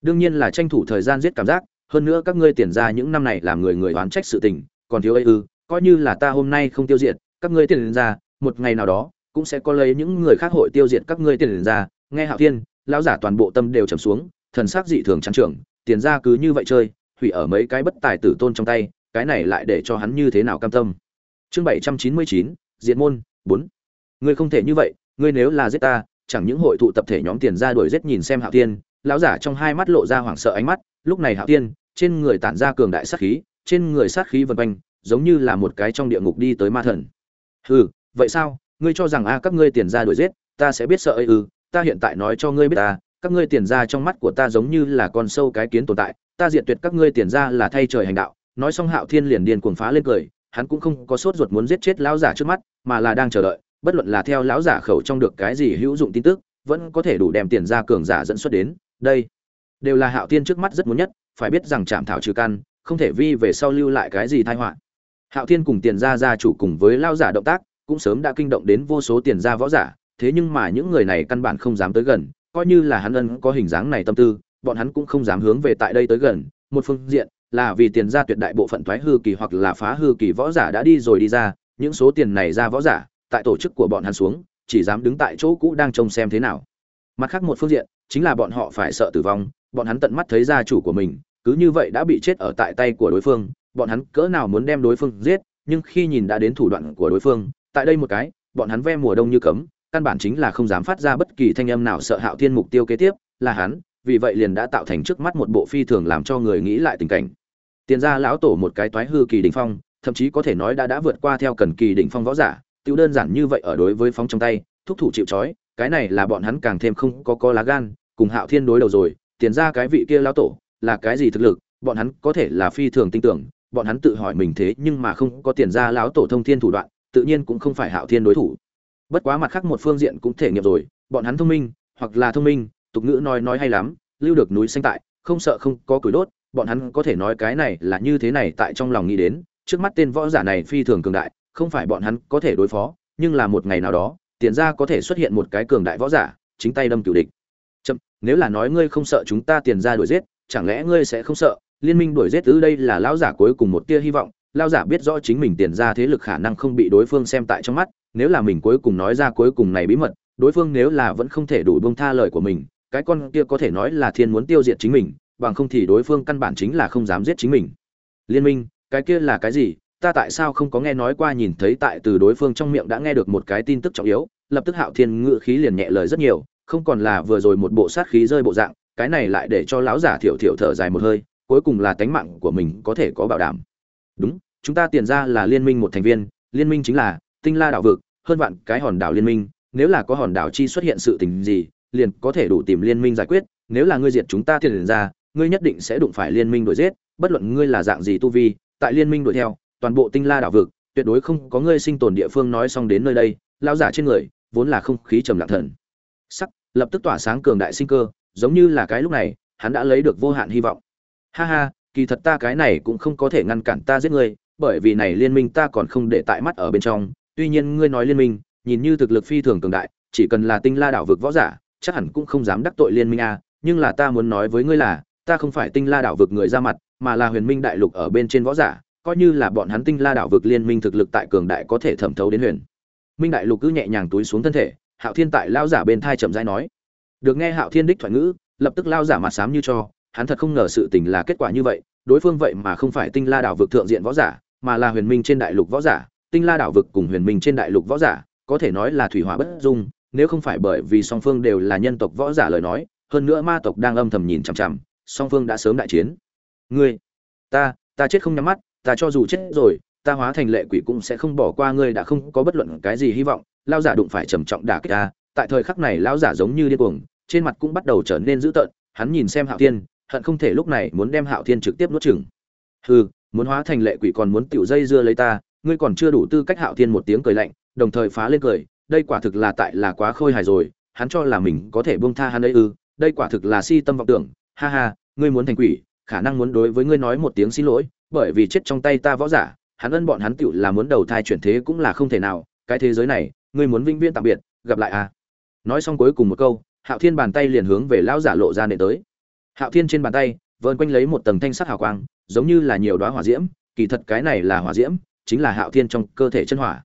[SPEAKER 1] Đương nhiên là tranh thủ thời gian giết cảm giác, hơn nữa các ngươi tiền ra những năm này làm người người oán trách sự tình, còn thiếu ấy ư, coi như là ta hôm nay không tiêu diệt, các ngươi tiền ra một ngày nào đó, cũng sẽ có lấy những người khác hội tiêu diệt các ngươi tiền ra. Nghe hạo thiên, lão giả toàn bộ tâm đều trầm xuống, thần sắc dị thường trắng trưởng tiền ra cứ như vậy chơi, hủy ở mấy cái bất tài tử tôn trong tay, cái này lại để cho hắn như thế nào cam tâm? Chương bảy trăm chín mươi chín, diệt môn, bốn. Ngươi không thể như vậy, ngươi nếu là giết ta, chẳng những hội tụ tập thể nhóm tiền ra đuổi giết nhìn xem hạo thiên, lão giả trong hai mắt lộ ra hoảng sợ ánh mắt, lúc này hạo thiên, trên người tản ra cường đại sát khí, trên người sát khí vần quanh, giống như là một cái trong địa ngục đi tới ma thần. Hừ vậy sao? Ngươi cho rằng a các ngươi tiền ra đuổi giết, ta sẽ biết sợ ấy ư ta hiện tại nói cho ngươi biết ta các ngươi tiền ra trong mắt của ta giống như là con sâu cái kiến tồn tại, ta diệt tuyệt các ngươi tiền ra là thay trời hành đạo. Nói xong hạo thiên liền điên cuồng phá lên cười, hắn cũng không có sốt ruột muốn giết chết lão giả trước mắt, mà là đang chờ đợi, bất luận là theo lão giả khẩu trong được cái gì hữu dụng tin tức, vẫn có thể đủ đem tiền ra cường giả dẫn xuất đến, đây đều là hạo thiên trước mắt rất muốn nhất, phải biết rằng chạm thảo trừ căn, không thể vi về sau lưu lại cái gì tai họa. Hạo thiên cùng tiền gia gia chủ cùng với lao giả động tác cũng sớm đã kinh động đến vô số tiền gia võ giả, thế nhưng mà những người này căn bản không dám tới gần, coi như là hắn ân có hình dáng này tâm tư, bọn hắn cũng không dám hướng về tại đây tới gần, một phương diện là vì tiền gia tuyệt đại bộ phận thoái hư kỳ hoặc là phá hư kỳ võ giả đã đi rồi đi ra, những số tiền này ra võ giả, tại tổ chức của bọn hắn xuống, chỉ dám đứng tại chỗ cũ đang trông xem thế nào. Mặt khác một phương diện, chính là bọn họ phải sợ tử vong, bọn hắn tận mắt thấy gia chủ của mình, cứ như vậy đã bị chết ở tại tay của đối phương, bọn hắn cỡ nào muốn đem đối phương giết, nhưng khi nhìn đã đến thủ đoạn của đối phương tại đây một cái, bọn hắn ve mùa đông như cấm, căn bản chính là không dám phát ra bất kỳ thanh âm nào sợ hạo thiên mục tiêu kế tiếp, là hắn, vì vậy liền đã tạo thành trước mắt một bộ phi thường làm cho người nghĩ lại tình cảnh. Tiền ra lão tổ một cái toái hư kỳ đỉnh phong, thậm chí có thể nói đã đã vượt qua theo cần kỳ đỉnh phong võ giả tiêu đơn giản như vậy ở đối với phóng trong tay, thúc thủ chịu trói, cái này là bọn hắn càng thêm không có có lá gan, cùng hạo thiên đối đầu rồi, tiền ra cái vị kia lão tổ, là cái gì thực lực, bọn hắn có thể là phi thường tin tưởng, bọn hắn tự hỏi mình thế nhưng mà không có tiền ra lão tổ thông thiên thủ đoạn tự nhiên cũng không phải hạo thiên đối thủ. Bất quá mặt khác một phương diện cũng thể nghiệm rồi, bọn hắn thông minh, hoặc là thông minh, tục ngữ nói nói hay lắm, lưu được núi xanh tại, không sợ không có củi đốt, bọn hắn có thể nói cái này là như thế này tại trong lòng nghĩ đến, trước mắt tên võ giả này phi thường cường đại, không phải bọn hắn có thể đối phó, nhưng là một ngày nào đó, tiền ra có thể xuất hiện một cái cường đại võ giả, chính tay đâm cửu địch. Chậm, nếu là nói ngươi không sợ chúng ta tiền ra đuổi giết, chẳng lẽ ngươi sẽ không sợ, liên minh đuổi giết ư đây là lão giả cuối cùng một tia hy vọng lão giả biết rõ chính mình tiền ra thế lực khả năng không bị đối phương xem tại trong mắt, nếu là mình cuối cùng nói ra cuối cùng này bí mật, đối phương nếu là vẫn không thể đủ buông tha lời của mình, cái con kia có thể nói là thiên muốn tiêu diệt chính mình, bằng không thì đối phương căn bản chính là không dám giết chính mình. Liên minh, cái kia là cái gì? Ta tại sao không có nghe nói qua nhìn thấy tại từ đối phương trong miệng đã nghe được một cái tin tức trọng yếu, lập tức hạo thiên ngự khí liền nhẹ lời rất nhiều, không còn là vừa rồi một bộ sát khí rơi bộ dạng, cái này lại để cho lão giả thiểu thiểu thở dài một hơi, cuối cùng là tánh mạng của mình có thể có bảo đảm đúng, chúng ta tiền ra là liên minh một thành viên, liên minh chính là tinh la đảo vực, hơn vạn cái hòn đảo liên minh, nếu là có hòn đảo chi xuất hiện sự tình gì, liền có thể đủ tìm liên minh giải quyết, nếu là ngươi diệt chúng ta tiền ra, ngươi nhất định sẽ đụng phải liên minh đuổi giết, bất luận ngươi là dạng gì tu vi, tại liên minh đuổi theo, toàn bộ tinh la đảo vực, tuyệt đối không có ngươi sinh tồn địa phương nói xong đến nơi đây lao giả trên người, vốn là không khí trầm lặng thần. Sắc, lập tức tỏa sáng cường đại sinh cơ, giống như là cái lúc này, hắn đã lấy được vô hạn hy vọng. Ha ha kỳ thật ta cái này cũng không có thể ngăn cản ta giết ngươi, bởi vì này liên minh ta còn không để tại mắt ở bên trong. Tuy nhiên ngươi nói liên minh, nhìn như thực lực phi thường cường đại, chỉ cần là tinh la đảo vực võ giả, chắc hẳn cũng không dám đắc tội liên minh a. Nhưng là ta muốn nói với ngươi là, ta không phải tinh la đảo vực người ra mặt, mà là huyền minh đại lục ở bên trên võ giả, coi như là bọn hắn tinh la đảo vực liên minh thực lực tại cường đại có thể thẩm thấu đến huyền. Minh đại lục cứ nhẹ nhàng túi xuống thân thể, hạo thiên tại lao giả bên thai chậm rãi nói. Được nghe hạo thiên đích thoại ngữ, lập tức lao giả mặt sám như cho hắn thật không ngờ sự tình là kết quả như vậy, đối phương vậy mà không phải tinh la đảo vực thượng diện võ giả, mà là huyền minh trên đại lục võ giả. Tinh la đảo vực cùng huyền minh trên đại lục võ giả, có thể nói là thủy hỏa bất dung, nếu không phải bởi vì song phương đều là nhân tộc võ giả lời nói, hơn nữa ma tộc đang âm thầm nhìn chằm chằm, song phương đã sớm đại chiến. Ngươi, ta ta chết không nhắm mắt, ta cho dù chết rồi, ta hóa thành lệ quỷ cũng sẽ không bỏ qua ngươi, đã không có bất luận cái gì hy vọng. Lão giả đụng phải trầm trọng đả kích ta, tại thời khắc này lão giả giống như điên cuồng, trên mặt cũng bắt đầu trở nên dữ tợn, hắn nhìn xem hạo thiên hận không thể lúc này muốn đem hạo thiên trực tiếp nuốt chửng. Hừ, muốn hóa thành lệ quỷ còn muốn tiểu dây dưa lấy ta, ngươi còn chưa đủ tư cách hạo thiên một tiếng cười lạnh, đồng thời phá lên cười, đây quả thực là tại là quá khôi hài rồi, hắn cho là mình có thể buông tha hắn ấy ư, đây quả thực là si tâm vọng tưởng, ha ha, ngươi muốn thành quỷ, khả năng muốn đối với ngươi nói một tiếng xin lỗi, bởi vì chết trong tay ta võ giả, hắn ân bọn hắn tiểu là muốn đầu thai chuyển thế cũng là không thể nào, cái thế giới này, ngươi muốn vĩnh viễn tạm biệt, gặp lại à. Nói xong cuối cùng một câu, hạo thiên bàn tay liền hướng về lão giả lộ ra nệ tới hạo thiên trên bàn tay vơn quanh lấy một tầng thanh sắc hào quang, giống như là nhiều đoá hỏa diễm, kỳ thật cái này là hỏa diễm, chính là hạo thiên trong cơ thể chân hỏa.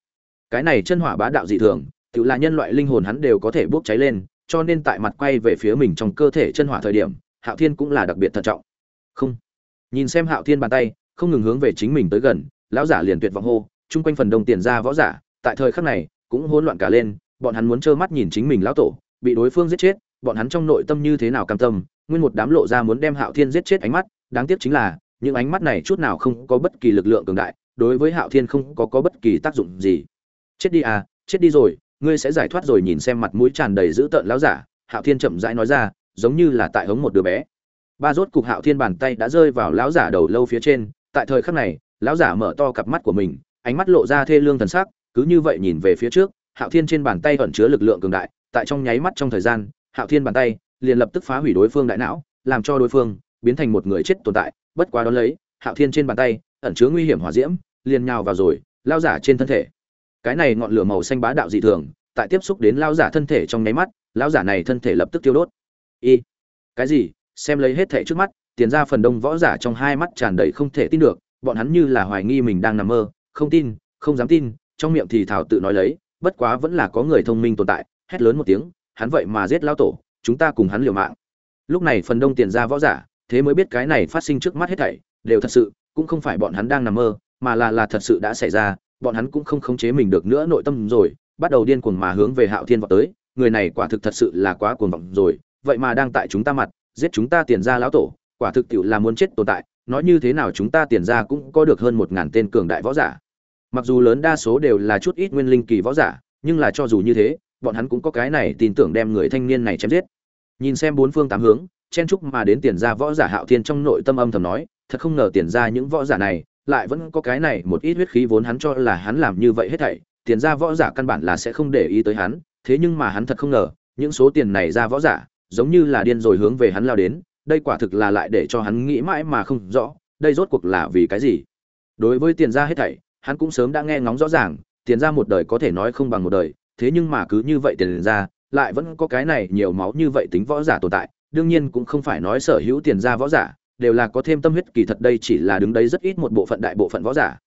[SPEAKER 1] Cái này chân hỏa bá đạo dị thường, tự là nhân loại linh hồn hắn đều có thể bốc cháy lên, cho nên tại mặt quay về phía mình trong cơ thể chân hỏa thời điểm, hạo thiên cũng là đặc biệt thận trọng. Không. Nhìn xem hạo thiên bàn tay, không ngừng hướng về chính mình tới gần, lão giả liền tuyệt vọng hô, chung quanh phần đông tiền ra võ giả, tại thời khắc này, cũng hỗn loạn cả lên, bọn hắn muốn trơ mắt nhìn chính mình lão tổ, bị đối phương giết chết, bọn hắn trong nội tâm như thế nào cam tâm nguyên một đám lộ ra muốn đem hạo thiên giết chết ánh mắt đáng tiếc chính là những ánh mắt này chút nào không có bất kỳ lực lượng cường đại đối với hạo thiên không có, có bất kỳ tác dụng gì. Chết đi à chết đi rồi ngươi sẽ giải thoát rồi. Nhìn xem mặt mũi tràn đầy dữ tợn lão giả hạo thiên chậm rãi nói ra giống như là tại hống một đứa bé. Ba rốt cục hạo thiên bàn tay đã rơi vào lão giả đầu lâu phía trên tại thời khắc này lão giả mở to cặp mắt của mình ánh mắt lộ ra thê lương thần sắc cứ như vậy nhìn về phía trước hạo thiên trên bàn tay ẩn chứa lực lượng cường đại tại trong nháy mắt trong thời gian hạo thiên bàn tay liền lập tức phá hủy đối phương đại não, làm cho đối phương biến thành một người chết tồn tại, bất quá đón lấy, hạo thiên trên bàn tay ẩn chứa nguy hiểm hỏa diễm, liền nhào vào rồi, lao giả trên thân thể. Cái này ngọn lửa màu xanh bá đạo dị thường, tại tiếp xúc đến lao giả thân thể trong nháy mắt, lao giả này thân thể lập tức tiêu đốt. Y, cái gì? Xem lấy hết thể trước mắt, tiền ra phần đông võ giả trong hai mắt tràn đầy không thể tin được, bọn hắn như là hoài nghi mình đang nằm mơ, không tin, không dám tin, trong miệng thì thảo tự nói lấy, bất quá vẫn là có người thông minh tồn tại, hét lớn một tiếng, hắn vậy mà giết lao tổ chúng ta cùng hắn liều mạng. Lúc này phần đông tiền ra võ giả, thế mới biết cái này phát sinh trước mắt hết thảy, đều thật sự, cũng không phải bọn hắn đang nằm mơ, mà là là thật sự đã xảy ra, bọn hắn cũng không khống chế mình được nữa nội tâm rồi, bắt đầu điên cuồng mà hướng về hạo thiên vọt tới, người này quả thực thật sự là quá cuồng vọng rồi, vậy mà đang tại chúng ta mặt, giết chúng ta tiền ra lão tổ, quả thực tiểu là muốn chết tồn tại, nói như thế nào chúng ta tiền ra cũng có được hơn một ngàn tên cường đại võ giả. Mặc dù lớn đa số đều là chút ít nguyên linh kỳ võ giả, nhưng là cho dù như thế bọn hắn cũng có cái này tin tưởng đem người thanh niên này chém giết. Nhìn xem bốn phương tám hướng, chen chúc mà đến tiền ra võ giả hạo thiên trong nội tâm âm thầm nói, thật không ngờ tiền ra những võ giả này lại vẫn có cái này một ít huyết khí vốn hắn cho là hắn làm như vậy hết thảy. Tiền ra võ giả căn bản là sẽ không để ý tới hắn, thế nhưng mà hắn thật không ngờ, những số tiền này ra võ giả giống như là điên rồi hướng về hắn lao đến, đây quả thực là lại để cho hắn nghĩ mãi mà không rõ, đây rốt cuộc là vì cái gì. Đối với tiền ra hết thảy, hắn cũng sớm đã nghe ngóng rõ ràng, tiền ra một đời có thể nói không bằng một đời thế nhưng mà cứ như vậy tiền ra, lại vẫn có cái này nhiều máu như vậy tính võ giả tồn tại, đương nhiên cũng không phải nói sở hữu tiền ra võ giả, đều là có thêm tâm huyết, kỳ thật đây chỉ là đứng đấy rất ít một bộ phận đại bộ phận võ giả.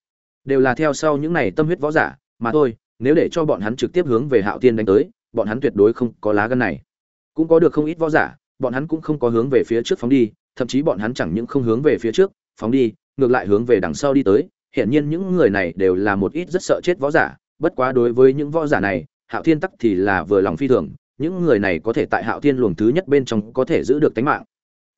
[SPEAKER 1] Đều là theo sau những này tâm huyết võ giả, mà thôi, nếu để cho bọn hắn trực tiếp hướng về hạo tiên đánh tới, bọn hắn tuyệt đối không có lá gân này. Cũng có được không ít võ giả, bọn hắn cũng không có hướng về phía trước phóng đi, thậm chí bọn hắn chẳng những không hướng về phía trước phóng đi, ngược lại hướng về đằng sau đi tới. Hiển nhiên những người này đều là một ít rất sợ chết võ giả, bất quá đối với những võ giả này hạo thiên tắc thì là vừa lòng phi thường, những người này có thể tại hạo thiên luồng thứ nhất bên trong có thể giữ được tính mạng.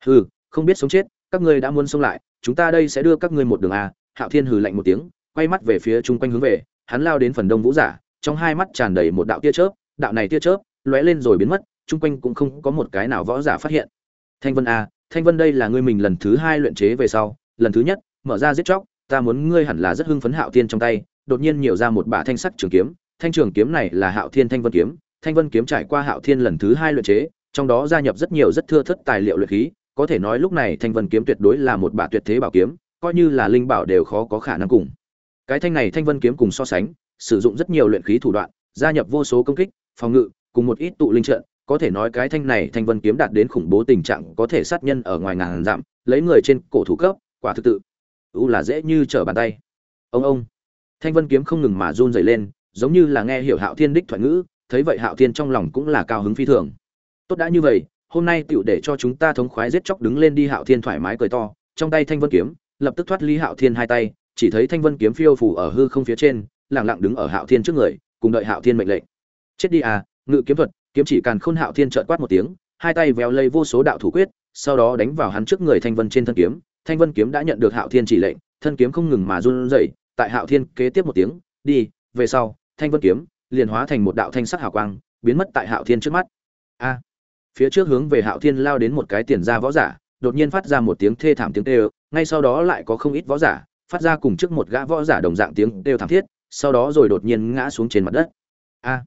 [SPEAKER 1] Hừ, không biết sống chết, các ngươi đã muốn sống lại, chúng ta đây sẽ đưa các ngươi một đường a, hạo thiên hừ lạnh một tiếng, quay mắt về phía chung quanh hướng về, hắn lao đến phần đông vũ giả, trong hai mắt tràn đầy một đạo tia chớp, đạo này tia chớp lóe lên rồi biến mất, chung quanh cũng không có một cái nào võ giả phát hiện. Thanh vân a, thanh vân đây là ngươi mình lần thứ hai luyện chế về sau, lần thứ nhất, mở ra giết chóc, ta muốn ngươi hẳn là rất hưng phấn hạo thiên trong tay, đột nhiên nhiều ra một bả thanh sắc trường kiếm thanh trường kiếm này là hạo thiên thanh vân kiếm. Thanh vân kiếm trải qua hạo thiên lần thứ hai luyện chế, trong đó gia nhập rất nhiều rất thưa thất tài liệu luyện khí. Có thể nói lúc này thanh vân kiếm tuyệt đối là một bả tuyệt thế bảo kiếm, coi như là linh bảo đều khó có khả năng cùng. Cái thanh này thanh vân kiếm cùng so sánh, sử dụng rất nhiều luyện khí thủ đoạn, gia nhập vô số công kích, phòng ngự, cùng một ít tụ linh trận. Có thể nói cái thanh này thanh vân kiếm đạt đến khủng bố tình trạng có thể sát nhân ở ngoài ngàn dặm, lấy người trên cổ thủ cấp, quả thực tự. U là dễ như trở bàn tay. Ông ông. Thanh vân kiếm không ngừng mà run rẩy lên giống như là nghe hiểu hạo thiên đích thoại ngữ, thấy vậy hạo thiên trong lòng cũng là cao hứng phi thường. Tốt đã như vậy, hôm nay tựu để cho chúng ta thống khoái giết chóc đứng lên đi hạo thiên thoải mái cười to, trong tay thanh vân kiếm, lập tức thoát ly hạo thiên hai tay, chỉ thấy thanh vân kiếm phiêu phù ở hư không phía trên, lặng lặng đứng ở hạo thiên trước người, cùng đợi hạo thiên mệnh lệnh. Chết đi à ngự kiếm thuật, kiếm chỉ càn khôn hạo thiên trợn quát một tiếng, hai tay véo lây vô số đạo thủ quyết, sau đó đánh vào hắn trước người thanh vân trên thân kiếm. Thanh vân kiếm đã nhận được hạo thiên chỉ lệnh, thân kiếm không ngừng mà run rẩy, tại hạo thiên kế tiếp một tiếng, đi, về sau thanh vân kiếm, liền hóa thành một đạo thanh sắc hào quang, biến mất tại hạo thiên trước mắt. A! Phía trước hướng về hạo thiên lao đến một cái tiền ra võ giả, đột nhiên phát ra một tiếng thê thảm tiếng kêu, ngay sau đó lại có không ít võ giả, phát ra cùng trước một gã võ giả đồng dạng tiếng đều thảm thiết, sau đó rồi đột nhiên ngã xuống trên mặt đất. A!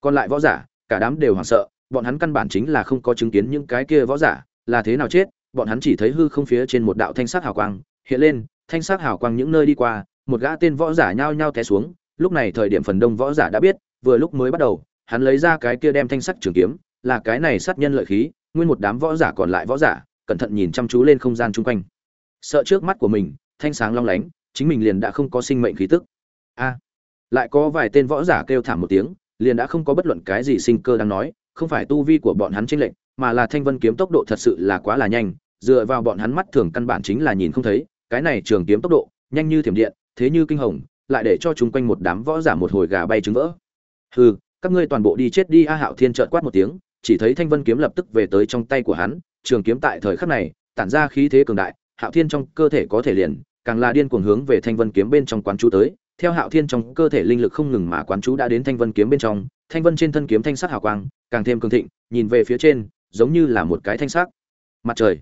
[SPEAKER 1] Còn lại võ giả, cả đám đều hoảng sợ, bọn hắn căn bản chính là không có chứng kiến những cái kia võ giả, là thế nào chết, bọn hắn chỉ thấy hư không phía trên một đạo thanh sắc hào quang, hiện lên, thanh sắc hào quang những nơi đi qua, một gã tên võ giả nhao nhao té xuống lúc này thời điểm phần đông võ giả đã biết, vừa lúc mới bắt đầu, hắn lấy ra cái kia đem thanh sắc trường kiếm, là cái này sát nhân lợi khí, nguyên một đám võ giả còn lại võ giả, cẩn thận nhìn chăm chú lên không gian chung quanh. Sợ trước mắt của mình, thanh sáng long lánh, chính mình liền đã không có sinh mệnh khí tức. A! Lại có vài tên võ giả kêu thảm một tiếng, liền đã không có bất luận cái gì sinh cơ đang nói, không phải tu vi của bọn hắn chênh lệnh mà là thanh vân kiếm tốc độ thật sự là quá là nhanh, dựa vào bọn hắn mắt thường căn bản chính là nhìn không thấy, cái này trường kiếm tốc độ, nhanh như thiểm điện, thế như kinh hồng lại để cho chúng quanh một đám võ giả một hồi gà bay trứng vỡ. Hừ, các ngươi toàn bộ đi chết đi, a hạo thiên trợn quát một tiếng, chỉ thấy thanh vân kiếm lập tức về tới trong tay của hắn, trường kiếm tại thời khắc này, tản ra khí thế cường đại, hạo thiên trong cơ thể có thể liền, càng là điên cuồng hướng về thanh vân kiếm bên trong quán chú tới. Theo hạo thiên trong cơ thể linh lực không ngừng mà quán chú đã đến thanh vân kiếm bên trong, thanh vân trên thân kiếm thanh sắc hào quang, càng thêm cường thịnh, nhìn về phía trên, giống như là một cái thanh sắc. Mặt trời.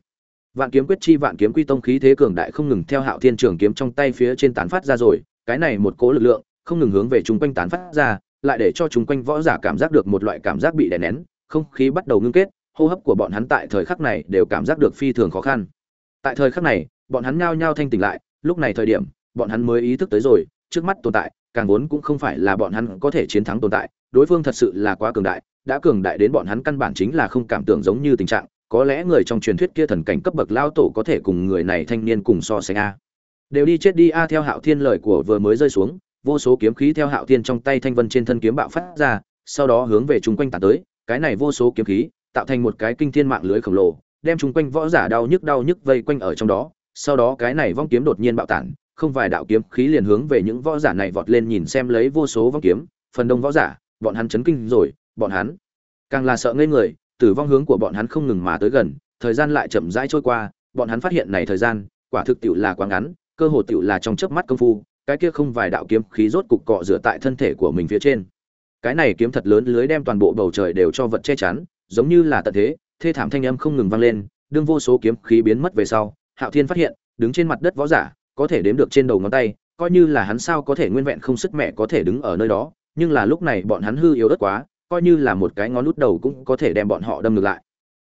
[SPEAKER 1] Vạn kiếm quyết chi, vạn kiếm quy tông khí thế cường đại không ngừng theo hạo thiên trường kiếm trong tay phía trên tán phát ra rồi cái này một cố lực lượng không ngừng hướng về chúng quanh tán phát ra, lại để cho chúng quanh võ giả cảm giác được một loại cảm giác bị đè nén, không khí bắt đầu ngưng kết, hô hấp của bọn hắn tại thời khắc này đều cảm giác được phi thường khó khăn. Tại thời khắc này, bọn hắn nhao nhao thanh tỉnh lại, lúc này thời điểm, bọn hắn mới ý thức tới rồi, trước mắt tồn tại, càng vốn cũng không phải là bọn hắn có thể chiến thắng tồn tại, đối phương thật sự là quá cường đại, đã cường đại đến bọn hắn căn bản chính là không cảm tưởng giống như tình trạng, có lẽ người trong truyền thuyết kia thần cảnh cấp bậc lao tổ có thể cùng người này thanh niên cùng so sánh a đều đi chết đi a theo hạo thiên lời của vừa mới rơi xuống, vô số kiếm khí theo hạo thiên trong tay thanh vân trên thân kiếm bạo phát ra, sau đó hướng về chung quanh tạt tới, cái này vô số kiếm khí, tạo thành một cái kinh thiên mạng lưới khổng lồ, đem chung quanh võ giả đau nhức đau nhức vây quanh ở trong đó, sau đó cái này vong kiếm đột nhiên bạo tản, không vài đạo kiếm khí liền hướng về những võ giả này vọt lên nhìn xem lấy vô số vong kiếm, phần đông võ giả, bọn hắn chấn kinh rồi, bọn hắn càng là sợ ngây người, tử vong hướng của bọn hắn không ngừng mà tới gần, thời gian lại chậm rãi trôi qua, bọn hắn phát hiện này thời gian, quả thực tiệu là quá ngắn cơ hồ tiệu là trong chớp mắt công phu, cái kia không vài đạo kiếm khí rốt cục cọ rửa tại thân thể của mình phía trên. Cái này kiếm thật lớn lưới đem toàn bộ bầu trời đều cho vật che chắn, giống như là tận thế, thê thảm thanh âm không ngừng vang lên, đương vô số kiếm khí biến mất về sau, hạo thiên phát hiện, đứng trên mặt đất võ giả, có thể đếm được trên đầu ngón tay, coi như là hắn sao có thể nguyên vẹn không sức mẹ có thể đứng ở nơi đó, nhưng là lúc này bọn hắn hư yếu đất quá, coi như là một cái ngón nút đầu cũng có thể đem bọn họ đâm ngược lại.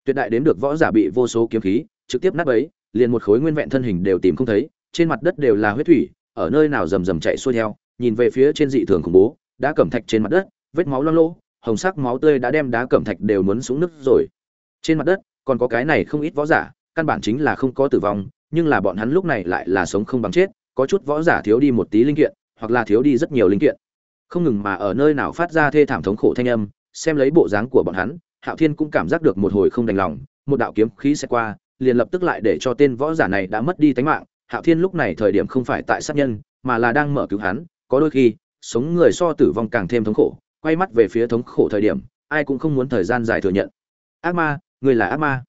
[SPEAKER 1] Tuyệt đại đếm được võ giả bị vô số kiếm khí, trực tiếp nát ấy liền một khối nguyên vẹn thân hình đều tìm không thấy trên mặt đất đều là huyết thủy, ở nơi nào rầm rầm chạy xuôi theo, nhìn về phía trên dị thường khủng bố, đá cẩm thạch trên mặt đất, vết máu loang lỗ hồng sắc máu tươi đã đem đá cẩm thạch đều muốn xuống nước rồi. Trên mặt đất, còn có cái này không ít võ giả, căn bản chính là không có tử vong, nhưng là bọn hắn lúc này lại là sống không bằng chết, có chút võ giả thiếu đi một tí linh kiện, hoặc là thiếu đi rất nhiều linh kiện. Không ngừng mà ở nơi nào phát ra thê thảm thống khổ thanh âm, xem lấy bộ dáng của bọn hắn, hạo thiên cũng cảm giác được một hồi không đành lòng, một đạo kiếm khí sẽ qua, liền lập tức lại để cho tên võ giả này đã mất đi tính mạng hạo thiên lúc này thời điểm không phải tại sát nhân, mà là đang mở cứu hắn, có đôi khi, sống người so tử vong càng thêm thống khổ, quay mắt về phía thống khổ thời điểm, ai cũng không muốn thời gian dài thừa nhận. Ác ma, người là ác ma.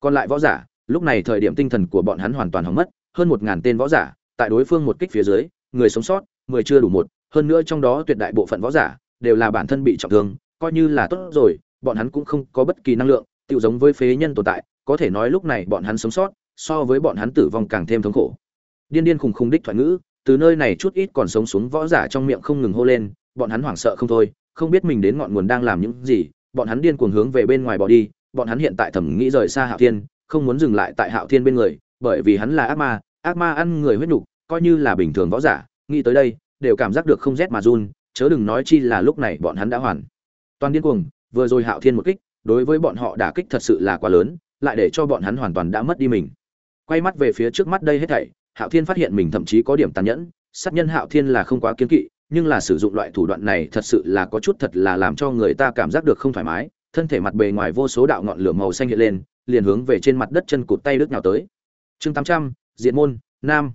[SPEAKER 1] Còn lại võ giả, lúc này thời điểm tinh thần của bọn hắn hoàn toàn hỏng mất, hơn một ngàn tên võ giả, tại đối phương một kích phía dưới, người sống sót, mười chưa đủ một, hơn nữa trong đó tuyệt đại bộ phận võ giả, đều là bản thân bị trọng thương, coi như là tốt rồi, bọn hắn cũng không có bất kỳ năng lượng tự giống với phế nhân tồn tại, có thể nói lúc này bọn hắn sống sót, so với bọn hắn tử vong càng thêm thống khổ điên điên khùng khùng đích thoại ngữ, từ nơi này chút ít còn sống xuống võ giả trong miệng không ngừng hô lên, bọn hắn hoảng sợ không thôi, không biết mình đến ngọn nguồn đang làm những gì, bọn hắn điên cuồng hướng về bên ngoài bỏ đi, bọn hắn hiện tại thẩm nghĩ rời xa hạo thiên, không muốn dừng lại tại hạo thiên bên người, bởi vì hắn là ác ma ác ma ăn người huyết nhục, coi như là bình thường võ giả, nghĩ tới đây, đều cảm giác được không rét mà run, chớ đừng nói chi là lúc này bọn hắn đã hoàn. Toàn điên cuồng, vừa rồi hạo thiên một kích, đối với bọn họ đả kích thật sự là quá lớn, lại để cho bọn hắn hoàn toàn đã mất đi mình. Quay mắt về phía trước mắt đây hết thảy hạo thiên phát hiện mình thậm chí có điểm tàn nhẫn sát nhân hạo thiên là không quá kiên kỵ nhưng là sử dụng loại thủ đoạn này thật sự là có chút thật là làm cho người ta cảm giác được không thoải mái. Thân thể mặt bề ngoài vô số đạo ngọn lửa màu xanh hiện lên liền hướng về trên mặt đất chân cụt tay đứt nhào tới. Chương tám trăm diện môn nam.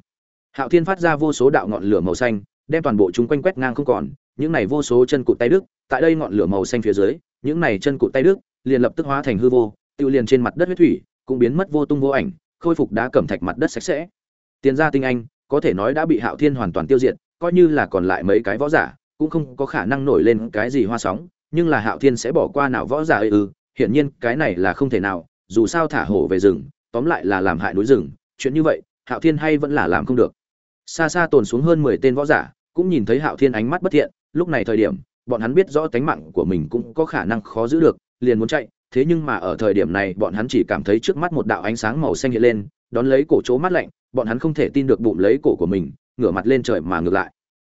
[SPEAKER 1] Hạo thiên phát ra vô số đạo ngọn lửa màu xanh đem toàn bộ chúng quanh quét ngang không còn những này vô số chân cụt tay đứt, tại đây ngọn lửa màu xanh phía dưới những này chân cụt tay đứt, liền lập tức hóa thành hư vô tiêu liền trên mặt đất huyết thủy cũng biến mất vô tung vô ảnh khôi phục đá cẩm thạch mặt đất sạch sẽ tiền gia tinh anh có thể nói đã bị hạo thiên hoàn toàn tiêu diệt coi như là còn lại mấy cái võ giả cũng không có khả năng nổi lên cái gì hoa sóng nhưng là hạo thiên sẽ bỏ qua nào võ giả ư ừ, hiển nhiên cái này là không thể nào dù sao thả hổ về rừng tóm lại là làm hại núi rừng chuyện như vậy hạo thiên hay vẫn là làm không được. Xa xa tồn xuống hơn mười tên võ giả cũng nhìn thấy hạo thiên ánh mắt bất thiện lúc này thời điểm bọn hắn biết rõ tánh mạng của mình cũng có khả năng khó giữ được liền muốn chạy thế nhưng mà ở thời điểm này bọn hắn chỉ cảm thấy trước mắt một đạo ánh sáng màu xanh hiện lên đón lấy cổ chỗ mắt lạnh, bọn hắn không thể tin được bụng lấy cổ của mình, ngửa mặt lên trời mà ngược lại.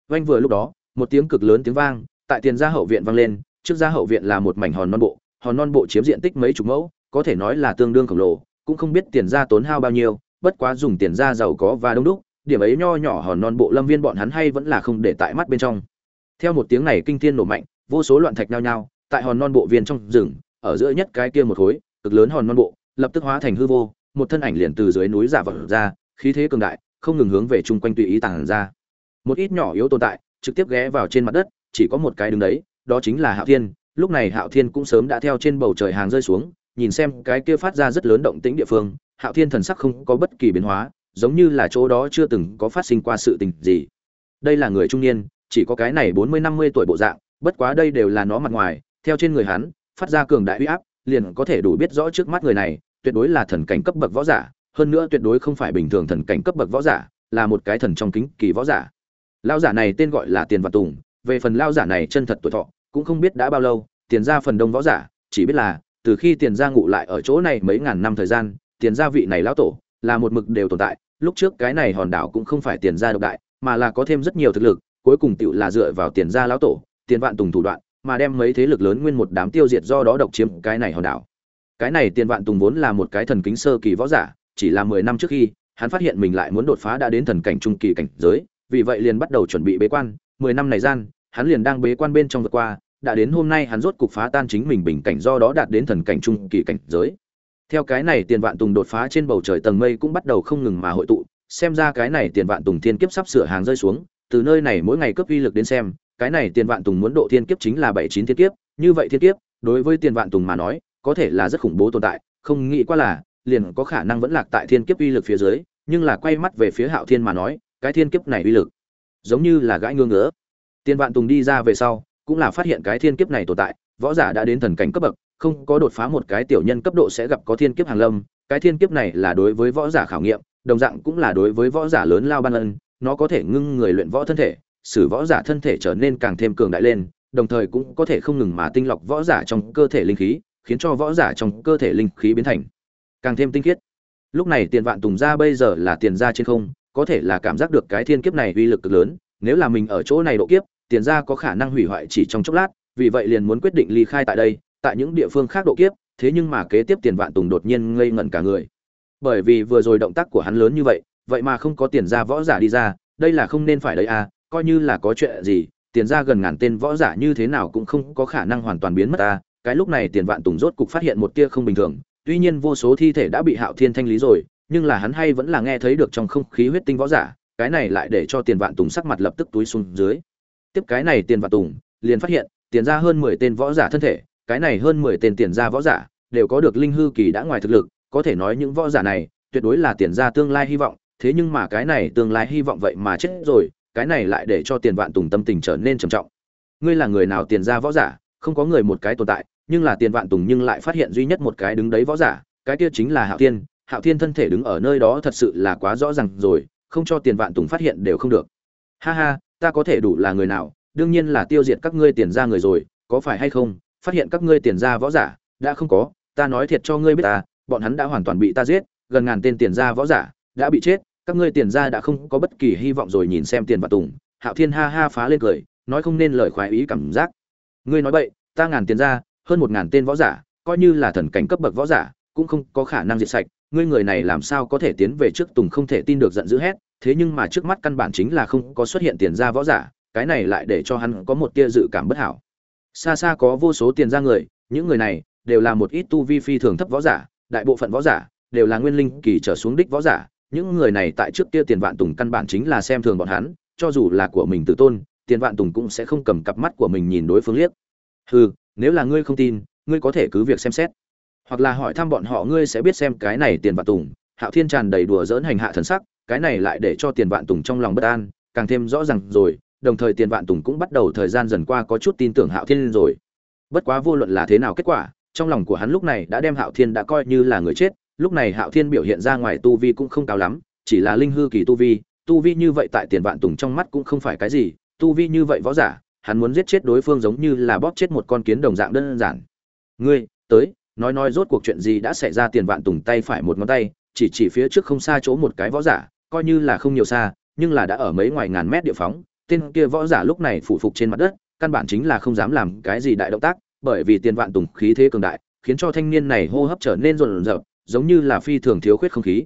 [SPEAKER 1] Vanh vừa lúc đó, một tiếng cực lớn tiếng vang, tại tiền gia hậu viện vang lên, trước gia hậu viện là một mảnh hòn non bộ, hòn non bộ chiếm diện tích mấy chục mẫu, có thể nói là tương đương khổng lồ, cũng không biết tiền gia tốn hao bao nhiêu, bất quá dùng tiền gia giàu có và đông đúc, điểm ấy nho nhỏ hòn non bộ lâm viên bọn hắn hay vẫn là không để tại mắt bên trong. Theo một tiếng này kinh thiên nổ mạnh, vô số loạn thạch nhao nhao, tại hòn non bộ viên trong rừng, ở giữa nhất cái kia một khối, cực lớn hòn non bộ, lập tức hóa thành hư vô một thân ảnh liền từ dưới núi giả vật ra, khí thế cường đại, không ngừng hướng về chung quanh tùy ý tàng ra. Một ít nhỏ yếu tồn tại, trực tiếp ghé vào trên mặt đất, chỉ có một cái đứng đấy, đó chính là hạo thiên. Lúc này hạo thiên cũng sớm đã theo trên bầu trời hàng rơi xuống, nhìn xem cái kia phát ra rất lớn động tĩnh địa phương, hạo thiên thần sắc không có bất kỳ biến hóa, giống như là chỗ đó chưa từng có phát sinh qua sự tình gì. Đây là người trung niên, chỉ có cái này bốn mươi năm mươi tuổi bộ dạng, bất quá đây đều là nó mặt ngoài, theo trên người hắn, phát ra cường đại uy áp, liền có thể đủ biết rõ trước mắt người này tuyệt đối là thần cảnh cấp bậc võ giả, hơn nữa tuyệt đối không phải bình thường thần cảnh cấp bậc võ giả, là một cái thần trong kính kỳ võ giả. Lão giả này tên gọi là tiền văn tùng, về phần lão giả này chân thật tuổi thọ, cũng không biết đã bao lâu, tiền gia phần đông võ giả, chỉ biết là, từ khi tiền gia ngụ lại ở chỗ này mấy ngàn năm thời gian, tiền gia vị này lão tổ, là một mực đều tồn tại, lúc trước cái này hòn đảo cũng không phải tiền gia độc đại, mà là có thêm rất nhiều thực lực, cuối cùng tựu là dựa vào tiền gia lão tổ, tiền vạn tùng thủ đoạn, mà đem mấy thế lực lớn nguyên một đám tiêu diệt do đó độc chiếm cái này hòn đảo cái này tiền vạn tùng vốn là một cái thần kính sơ kỳ võ giả, chỉ là mười năm trước khi, hắn phát hiện mình lại muốn đột phá đã đến thần cảnh trung kỳ cảnh giới, vì vậy liền bắt đầu chuẩn bị bế quan. Mười năm này gian, hắn liền đang bế quan bên trong vượt qua, đã đến hôm nay hắn rốt cục phá tan chính mình bình cảnh do đó đạt đến thần cảnh trung kỳ cảnh giới. Theo cái này tiền vạn tùng đột phá trên bầu trời tầng mây cũng bắt đầu không ngừng mà hội tụ, xem ra cái này tiền vạn tùng thiên kiếp sắp sửa hàng rơi xuống, từ nơi này mỗi ngày cấp uy lực đến xem, cái này tiền vạn tùng muốn độ thiên kiếp chính là bảy chín thiên kiếp, như vậy thiên kiếp, đối với tiền vạn tùng mà nói có thể là rất khủng bố tồn tại không nghĩ qua là liền có khả năng vẫn lạc tại thiên kiếp uy lực phía dưới nhưng là quay mắt về phía hạo thiên mà nói cái thiên kiếp này uy lực giống như là gãi ngưỡng ngứa. Tiên vạn tùng đi ra về sau cũng là phát hiện cái thiên kiếp này tồn tại võ giả đã đến thần cảnh cấp bậc không có đột phá một cái tiểu nhân cấp độ sẽ gặp có thiên kiếp hàng lâm cái thiên kiếp này là đối với võ giả khảo nghiệm đồng dạng cũng là đối với võ giả lớn lao ban ân nó có thể ngưng người luyện võ thân thể, sử võ giả thân thể trở nên càng thêm cường đại lên đồng thời cũng có thể không ngừng mà tinh lọc võ giả trong cơ thể linh khí khiến cho võ giả trong cơ thể linh khí biến thành càng thêm tinh khiết. Lúc này tiền vạn tùng ra bây giờ là tiền ra trên không, có thể là cảm giác được cái thiên kiếp này uy lực cực lớn, nếu là mình ở chỗ này độ kiếp, tiền ra có khả năng hủy hoại chỉ trong chốc lát, vì vậy liền muốn quyết định ly khai tại đây, tại những địa phương khác độ kiếp, thế nhưng mà kế tiếp tiền vạn tùng đột nhiên ngây ngẩn cả người. Bởi vì vừa rồi động tác của hắn lớn như vậy vậy mà không có tiền ra võ giả đi ra, đây là không nên phải đấy à coi như là có chuyện gì, tiền ra gần ngàn tên võ giả như thế nào cũng không có khả năng hoàn toàn biến mất ta cái lúc này tiền vạn tùng rốt cục phát hiện một tia không bình thường, tuy nhiên vô số thi thể đã bị hạo thiên thanh lý rồi, nhưng là hắn hay vẫn là nghe thấy được trong không khí huyết tinh võ giả, cái này lại để cho tiền vạn tùng sắc mặt lập tức túi xuống dưới. Tiếp cái này tiền vạn tùng, liền phát hiện, tiền ra hơn mười tên võ giả thân thể, cái này hơn mười tên tiền ra võ giả, đều có được linh hư kỳ đã ngoài thực lực, có thể nói những võ giả này, tuyệt đối là tiền ra tương lai hy vọng, thế nhưng mà cái này tương lai hy vọng vậy mà chết rồi, cái này lại để cho tiền vạn tùng tâm tình trở nên trầm trọng. Ngươi là người nào tiền ra võ giả? Không có người một cái tồn tại, nhưng là tiền vạn tùng nhưng lại phát hiện duy nhất một cái đứng đấy võ giả, cái kia chính là hạo thiên. Hạo thiên thân thể đứng ở nơi đó thật sự là quá rõ ràng rồi, không cho tiền vạn tùng phát hiện đều không được. Ha ha, ta có thể đủ là người nào, đương nhiên là tiêu diệt các ngươi tiền ra người rồi, có phải hay không? Phát hiện các ngươi tiền ra võ giả, đã không có, ta nói thiệt cho ngươi biết ta, bọn hắn đã hoàn toàn bị ta giết, gần ngàn tên tiền ra võ giả đã bị chết, các ngươi tiền ra đã không có bất kỳ hy vọng rồi nhìn xem tiền vạn tùng. Hạo thiên ha ha phá lên cười, nói không nên lời khoái ý cảm giác ngươi nói vậy ta ngàn tiền ra, hơn một ngàn tên võ giả, coi như là thần cảnh cấp bậc võ giả, cũng không có khả năng diệt sạch. Ngươi người này làm sao có thể tiến về trước tùng không thể tin được giận dữ hét, thế nhưng mà trước mắt căn bản chính là không có xuất hiện tiền ra võ giả, cái này lại để cho hắn có một tia dự cảm bất hảo. Xa xa có vô số tiền ra người, những người này đều là một ít tu vi phi thường thấp võ giả, đại bộ phận võ giả đều là nguyên linh kỳ trở xuống đích võ giả. Những người này tại trước kia tiền vạn tùng căn bản chính là xem thường bọn hắn, cho dù là của mình tự tôn tiền vạn tùng cũng sẽ không cầm cặp mắt của mình nhìn đối phương liếc. Hừ, nếu là ngươi không tin, ngươi có thể cứ việc xem xét. Hoặc là hỏi thăm bọn họ, ngươi sẽ biết xem cái này tiền vạn tùng, hạo thiên tràn đầy đùa dỡn hành hạ thần sắc, cái này lại để cho tiền vạn tùng trong lòng bất an, càng thêm rõ ràng rồi, đồng thời tiền vạn tùng cũng bắt đầu thời gian dần qua có chút tin tưởng hạo thiên rồi. Bất quá vô luận là thế nào kết quả, trong lòng của hắn lúc này đã đem hạo thiên đã coi như là người chết, lúc này hạo thiên biểu hiện ra ngoài tu vi cũng không cao lắm, chỉ là linh hư kỳ tu vi tu vi như vậy tại tiền vạn tùng trong mắt cũng không phải cái gì tu vi như vậy võ giả, hắn muốn giết chết đối phương giống như là bóp chết một con kiến đồng dạng đơn giản. Ngươi, tới, nói nói rốt cuộc chuyện gì đã xảy ra tiền vạn tùng tay phải một ngón tay, chỉ chỉ phía trước không xa chỗ một cái võ giả, coi như là không nhiều xa, nhưng là đã ở mấy ngoài ngàn mét địa phóng, tên kia võ giả lúc này phụ phục trên mặt đất, căn bản chính là không dám làm cái gì đại động tác, bởi vì tiền vạn tùng khí thế cường đại, khiến cho thanh niên này hô hấp trở nên rộn rợp giống như là phi thường thiếu khuyết không khí.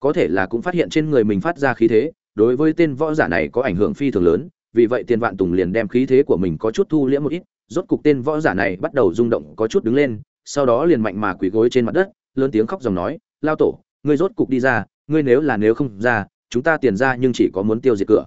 [SPEAKER 1] Có thể là cũng phát hiện trên người mình phát ra khí thế, đối với tên võ giả này có ảnh hưởng phi thường lớn vì vậy tiền vạn tùng liền đem khí thế của mình có chút thu liễm một ít, rốt cục tên võ giả này bắt đầu rung động có chút đứng lên, sau đó liền mạnh mà quỳ gối trên mặt đất, lớn tiếng khóc dòng nói, lao tổ, ngươi rốt cục đi ra, ngươi nếu là nếu không ra, chúng ta tiền ra nhưng chỉ có muốn tiêu diệt cửa.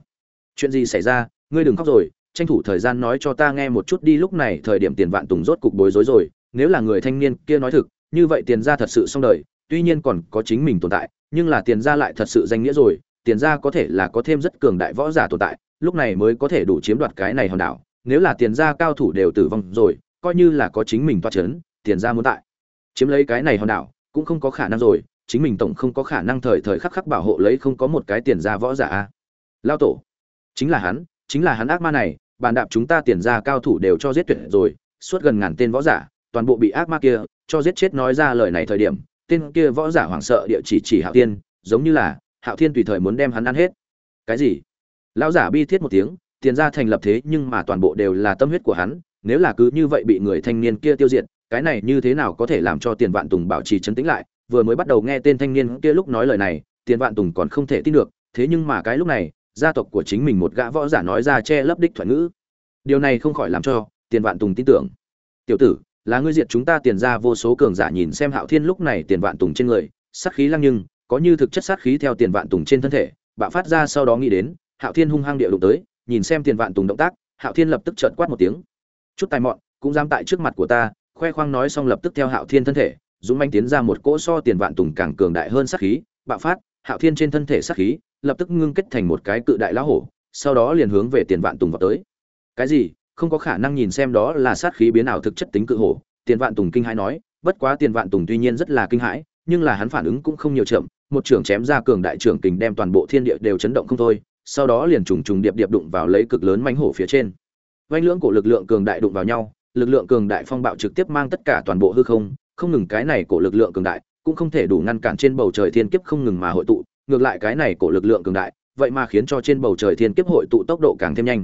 [SPEAKER 1] Chuyện gì xảy ra? Ngươi đừng khóc rồi, tranh thủ thời gian nói cho ta nghe một chút đi, lúc này thời điểm tiền vạn tùng rốt cục bối rối rồi, nếu là người thanh niên kia nói thực, như vậy tiền ra thật sự xong đời, tuy nhiên còn có chính mình tồn tại, nhưng là tiền ra lại thật sự danh nghĩa rồi, tiền ra có thể là có thêm rất cường đại võ giả tồn tại lúc này mới có thể đủ chiếm đoạt cái này hòn đảo, nếu là tiền gia cao thủ đều tử vong rồi, coi như là có chính mình toa c h ấ n tiền gia muốn tại chiếm lấy cái này hòn đảo, cũng không có khả năng rồi, chính mình tổng không có khả năng thời thời khắc khắc bảo hộ lấy không có một cái tiền gia võ giả lao tổ, chính là hắn, chính là hắn ác ma này, bàn đạp chúng ta tiền gia cao thủ đều cho giết tuyệt rồi, suốt gần ngàn tên võ giả, toàn bộ bị ác ma kia cho giết chết nói ra lời này thời điểm, tên kia võ giả hoảng sợ địa chỉ chỉ hạo thiên, giống như là hạo thiên tùy thời muốn đem hắn ăn hết. Cái gì? Lão giả bi thiết một tiếng, tiền ra thành lập thế nhưng mà toàn bộ đều là tâm huyết của hắn, nếu là cứ như vậy bị người thanh niên kia tiêu diệt, cái này như thế nào có thể làm cho tiền vạn tùng bảo trì chấn tĩnh lại? Vừa mới bắt đầu nghe tên thanh niên kia lúc nói lời này, tiền vạn tùng còn không thể tin được, thế nhưng mà cái lúc này, gia tộc của chính mình một gã võ giả nói ra che lấp đích thuận ngữ. Điều này không khỏi làm cho tiền vạn tùng tin tưởng. Tiểu tử, là ngươi diệt chúng ta tiền ra vô số cường giả nhìn xem hạo thiên lúc này tiền vạn tùng trên người, sát khí lăng nhưng, có như thực chất sát khí theo tiền vạn tùng trên thân thể, bạo phát ra sau đó nghĩ đến hạo thiên hung hăng địa đụng tới, nhìn xem tiền vạn tùng động tác, hạo thiên lập tức trợn quát một tiếng. Chút tài mọn, cũng dám tại trước mặt của ta. Khoe khoang nói xong lập tức theo hạo thiên thân thể, dũng manh tiến ra một cỗ so tiền vạn tùng càng cường đại hơn sát khí, bạo phát, hạo thiên trên thân thể sát khí lập tức ngưng kết thành một cái cự đại lão hổ, sau đó liền hướng về tiền vạn tùng vào tới. Cái gì? Không có khả năng nhìn xem đó là sát khí biến ảo thực chất tính cự hổ. Tiền vạn tùng kinh hãi nói, bất quá tiền vạn tùng tuy nhiên rất là kinh hãi, nhưng là hắn phản ứng cũng không nhiều chậm, một trưởng chém ra cường đại trưởng kình đem toàn bộ thiên địa đều chấn động không thôi sau đó liền trùng trùng điệp điệp đụng vào lấy cực lớn mánh hổ phía trên. Vanh lưỡng của lực lượng cường đại đụng vào nhau, lực lượng cường đại phong bạo trực tiếp mang tất cả toàn bộ hư không không ngừng cái này của lực lượng cường đại cũng không thể đủ ngăn cản trên bầu trời thiên kiếp không ngừng mà hội tụ, ngược lại cái này của lực lượng cường đại, vậy mà khiến cho trên bầu trời thiên kiếp hội tụ tốc độ càng thêm nhanh.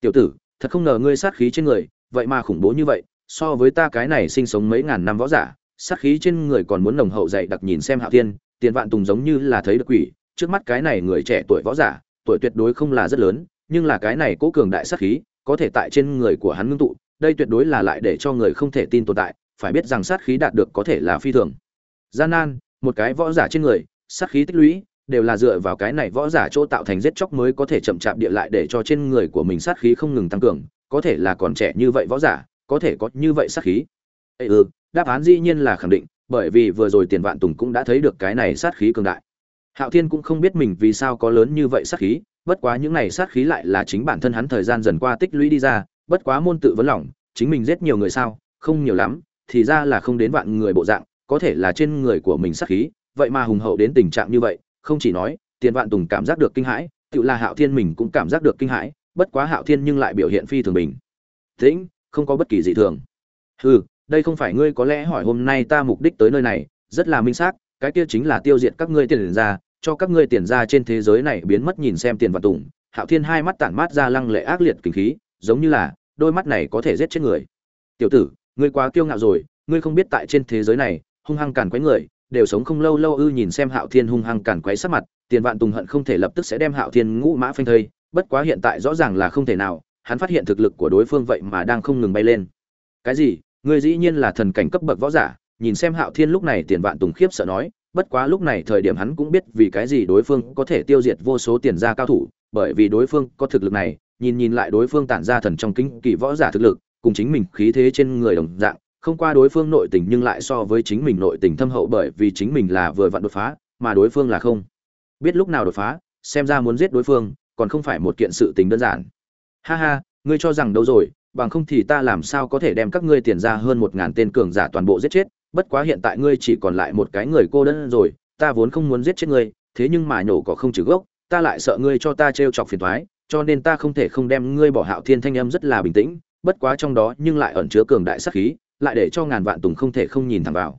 [SPEAKER 1] Tiểu tử, thật không ngờ ngươi sát khí trên người, vậy mà khủng bố như vậy, so với ta cái này sinh sống mấy ngàn năm võ giả, sát khí trên người còn muốn nồng hậu dạy đặc nhìn xem hạo thiên, tiền vạn tùng giống như là thấy được quỷ, trước mắt cái này người trẻ tuổi võ giả tuổi tuyệt đối không là rất lớn, nhưng là cái này cố cường đại sát khí, có thể tại trên người của hắn ngưng tụ, đây tuyệt đối là lại để cho người không thể tin tồn tại, phải biết rằng sát khí đạt được có thể là phi thường. Gian nan, một cái võ giả trên người, sát khí tích lũy, đều là dựa vào cái này võ giả chỗ tạo thành giết chóc mới có thể chậm chạp địa lại để cho trên người của mình sát khí không ngừng tăng cường, có thể là còn trẻ như vậy võ giả, có thể có như vậy sát khí. Ê ừ đáp án dĩ nhiên là khẳng định, bởi vì vừa rồi tiền vạn tùng cũng đã thấy được cái này sát khí cường đại hạo thiên cũng không biết mình vì sao có lớn như vậy sát khí, bất quá những này sát khí lại là chính bản thân hắn thời gian dần qua tích lũy đi ra, bất quá môn tự vấn lòng, chính mình giết nhiều người sao, không nhiều lắm, thì ra là không đến vạn người bộ dạng, có thể là trên người của mình sát khí, vậy mà hùng hậu đến tình trạng như vậy, không chỉ nói, tiền vạn tùng cảm giác được kinh hãi, tự là hạo thiên mình cũng cảm giác được kinh hãi, bất quá hạo thiên nhưng lại biểu hiện phi thường bình tĩnh, không có bất kỳ dị thường. Hừ, đây không phải ngươi có lẽ hỏi hôm nay ta mục đích tới nơi này, rất là minh xác, cái kia chính là tiêu diệt các ngươi tiền ra cho các ngươi tiền ra trên thế giới này biến mất nhìn xem tiền vạn tùng. Hạo thiên hai mắt tản mát ra lăng lệ ác liệt kinh khí, giống như là đôi mắt này có thể giết chết người. Tiểu tử, ngươi quá kiêu ngạo rồi, ngươi không biết tại trên thế giới này, hung hăng càn quấy người, đều sống không lâu lâu ư? Nhìn xem hạo thiên hung hăng càn quấy sắc mặt, tiền vạn tùng hận không thể lập tức sẽ đem hạo thiên ngũ mã phanh thây, bất quá hiện tại rõ ràng là không thể nào, hắn phát hiện thực lực của đối phương vậy mà đang không ngừng bay lên. Cái gì? Ngươi dĩ nhiên là thần cảnh cấp bậc võ giả? Nhìn xem hạo thiên lúc này, tiền vạn tùng khiếp sợ nói bất quá lúc này thời điểm hắn cũng biết vì cái gì đối phương có thể tiêu diệt vô số tiền gia cao thủ, bởi vì đối phương có thực lực này, nhìn nhìn lại đối phương tản ra thần trong kính kỳ võ giả thực lực, cùng chính mình khí thế trên người đồng dạng, không qua đối phương nội tình nhưng lại so với chính mình nội tình thâm hậu bởi vì chính mình là vừa vặn đột phá, mà đối phương là không. Biết lúc nào đột phá, xem ra muốn giết đối phương, còn không phải một kiện sự tình đơn giản. Ha ha, ngươi cho rằng đâu rồi, bằng không thì ta làm sao có thể đem các ngươi tiền ra hơn một ngàn tên cường giả toàn bộ giết chết bất quá hiện tại ngươi chỉ còn lại một cái người cô đơn rồi, ta vốn không muốn giết chết ngươi, thế nhưng mà nhổ có không trừ gốc, ta lại sợ ngươi cho ta t chọc phiền thoái cho nên ta không thể không đem ngươi bỏ hạo thiên thanh âm rất là bình tĩnh, bất quá trong đó nhưng lại ẩn chứa cường đại sát khí, lại để cho ngàn vạn tùng không thể không nhìn thẳng vào.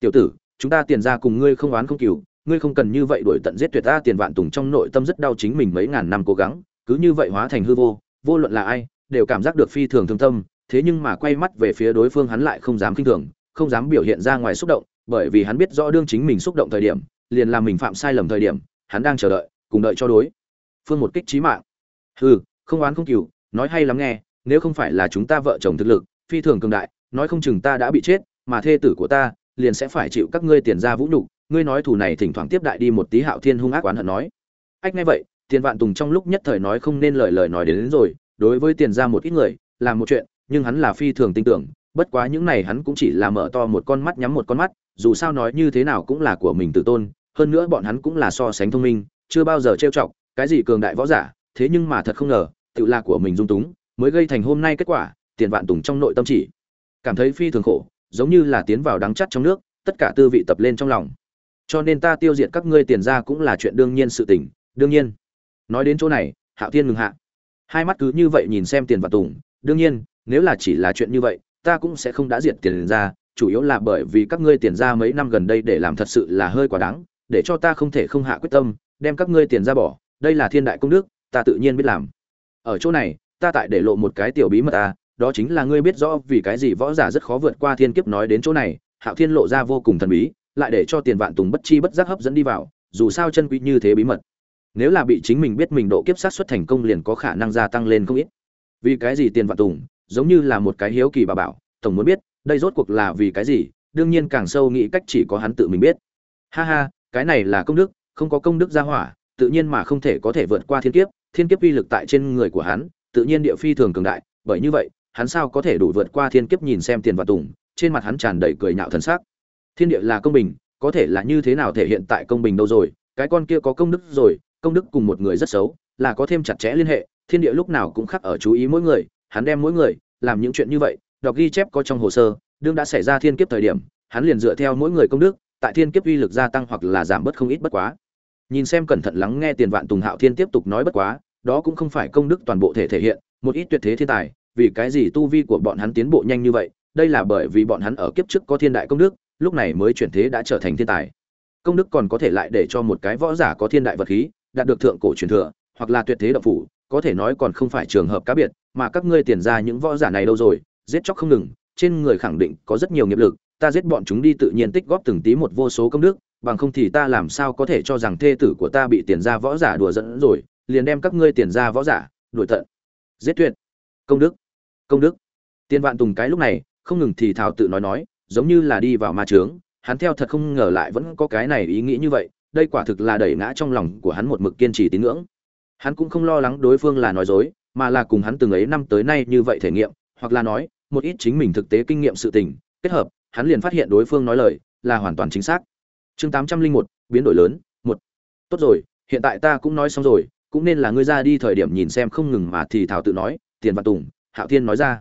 [SPEAKER 1] Tiểu tử, chúng ta tiền ra cùng ngươi không oán không cừu, ngươi không cần như vậy đuổi tận giết tuyệt ta, tiền vạn tùng trong nội tâm rất đau chính mình mấy ngàn năm cố gắng, cứ như vậy hóa thành hư vô vô luận là ai, đều cảm giác được phi thường thương tâm, thế nhưng mà quay mắt về phía đối phương hắn lại không dám kinh thường không dám biểu hiện ra ngoài xúc động bởi vì hắn biết rõ đương chính mình xúc động thời điểm liền làm mình phạm sai lầm thời điểm hắn đang chờ đợi cùng đợi cho đối. Phương một kích trí mạng. Hừ không oán không cừu nói hay lắm nghe nếu không phải là chúng ta vợ chồng thực lực phi thường cường đại nói không chừng ta đã bị chết mà thê tử của ta liền sẽ phải chịu các ngươi tiền ra vũ nhục ngươi nói thủ này thỉnh thoảng tiếp đại đi một tí hạo thiên hung ác oán hận nói. Ách nghe vậy tiền vạn tùng trong lúc nhất thời nói không nên lời lời nói đến, đến rồi đối với tiền ra một ít người làm một chuyện nhưng hắn là phi thường tin tưởng bất quá những này hắn cũng chỉ là mở to một con mắt nhắm một con mắt, dù sao nói như thế nào cũng là của mình tự tôn, hơn nữa bọn hắn cũng là so sánh thông minh, chưa bao giờ trêu chọc, cái gì cường đại võ giả, thế nhưng mà thật không ngờ, tự là của mình dung túng, mới gây thành hôm nay kết quả, tiền vạn tùng trong nội tâm chỉ. Cảm thấy phi thường khổ, giống như là tiến vào đắng chắt trong nước, tất cả tư vị tập lên trong lòng. Cho nên ta tiêu diệt các ngươi tiền ra cũng là chuyện đương nhiên sự tình, đương nhiên. Nói đến chỗ này, hạo thiên ngừng hạ. Hai mắt cứ như vậy nhìn xem tiền vạn tùng, đương nhiên, nếu là chỉ là chuyện như vậy ta cũng sẽ không đã diệt tiền ra, chủ yếu là bởi vì các ngươi tiền ra mấy năm gần đây để làm thật sự là hơi quá đáng, để cho ta không thể không hạ quyết tâm, đem các ngươi tiền ra bỏ, đây là thiên đại công đức, ta tự nhiên biết làm. Ở chỗ này, ta tại để lộ một cái tiểu bí mật à đó chính là ngươi biết rõ vì cái gì võ giả rất khó vượt qua thiên kiếp nói đến chỗ này, hạo thiên lộ ra vô cùng thần bí, lại để cho tiền vạn tùng bất chi bất giác hấp dẫn đi vào, dù sao chân quý như thế bí mật. Nếu là bị chính mình biết mình độ kiếp sát xuất thành công liền có khả năng gia tăng lên không ít. Vì cái gì tiền vạn tùng giống như là một cái hiếu kỳ bà bảo, tổng muốn biết, đây rốt cuộc là vì cái gì, đương nhiên càng sâu nghĩ cách chỉ có hắn tự mình biết. Ha ha, cái này là công đức, không có công đức gia hỏa, tự nhiên mà không thể có thể vượt qua thiên kiếp thiên kiếp uy lực tại trên người của hắn, tự nhiên địa phi thường cường đại, bởi như vậy, hắn sao có thể đủ vượt qua thiên kiếp nhìn xem tiền và tùng, trên mặt hắn tràn đầy cười nhạo thần sắc. Thiên địa là công bình, có thể là như thế nào thể hiện tại công bình đâu rồi, cái con kia có công đức rồi, công đức cùng một người rất xấu, là có thêm chặt chẽ liên hệ, thiên địa lúc nào cũng khắc ở chú ý mỗi người hắn đem mỗi người làm những chuyện như vậy, đọc ghi chép có trong hồ sơ, đương đã xảy ra thiên kiếp thời điểm, hắn liền dựa theo mỗi người công đức, tại thiên kiếp uy lực gia tăng hoặc là giảm bớt không ít bất quá. Nhìn xem cẩn thận lắng nghe tiền vạn tùng hạo thiên tiếp tục nói bất quá, đó cũng không phải công đức toàn bộ thể thể hiện, một ít tuyệt thế thiên tài, vì cái gì tu vi của bọn hắn tiến bộ nhanh như vậy, đây là bởi vì bọn hắn ở kiếp trước có thiên đại công đức, lúc này mới chuyển thế đã trở thành thiên tài. Công đức còn có thể lại để cho một cái võ giả có thiên đại vật khí, đạt được thượng cổ truyền thừa, hoặc là tuyệt thế độc phủ có thể nói còn không phải trường hợp cá biệt mà các ngươi tiền ra những võ giả này đâu rồi giết chóc không ngừng trên người khẳng định có rất nhiều nghiệp lực ta giết bọn chúng đi tự nhiên tích góp từng tí một vô số công đức bằng không thì ta làm sao có thể cho rằng thê tử của ta bị tiền ra võ giả đùa dẫn rồi liền đem các ngươi tiền ra võ giả đuổi tận. Giết tuyệt. Công đức. Công đức. Tiên vạn tùng cái lúc này không ngừng thì thảo tự nói nói giống như là đi vào ma chướng, hắn theo thật không ngờ lại vẫn có cái này ý nghĩ như vậy đây quả thực là đẩy ngã trong lòng của hắn một mực kiên trì tín ngưỡng hắn cũng không lo lắng đối phương là nói dối, mà là cùng hắn từng ấy năm tới nay như vậy thể nghiệm, hoặc là nói, một ít chính mình thực tế kinh nghiệm sự tình, kết hợp, hắn liền phát hiện đối phương nói lời, là hoàn toàn chính xác. Chương tám trăm linh một, biến đổi lớn, một. Tốt rồi, hiện tại ta cũng nói xong rồi, cũng nên là ngươi ra đi thời điểm nhìn xem không ngừng mà thì thảo tự nói, tiền văn tùng, hạo thiên nói ra.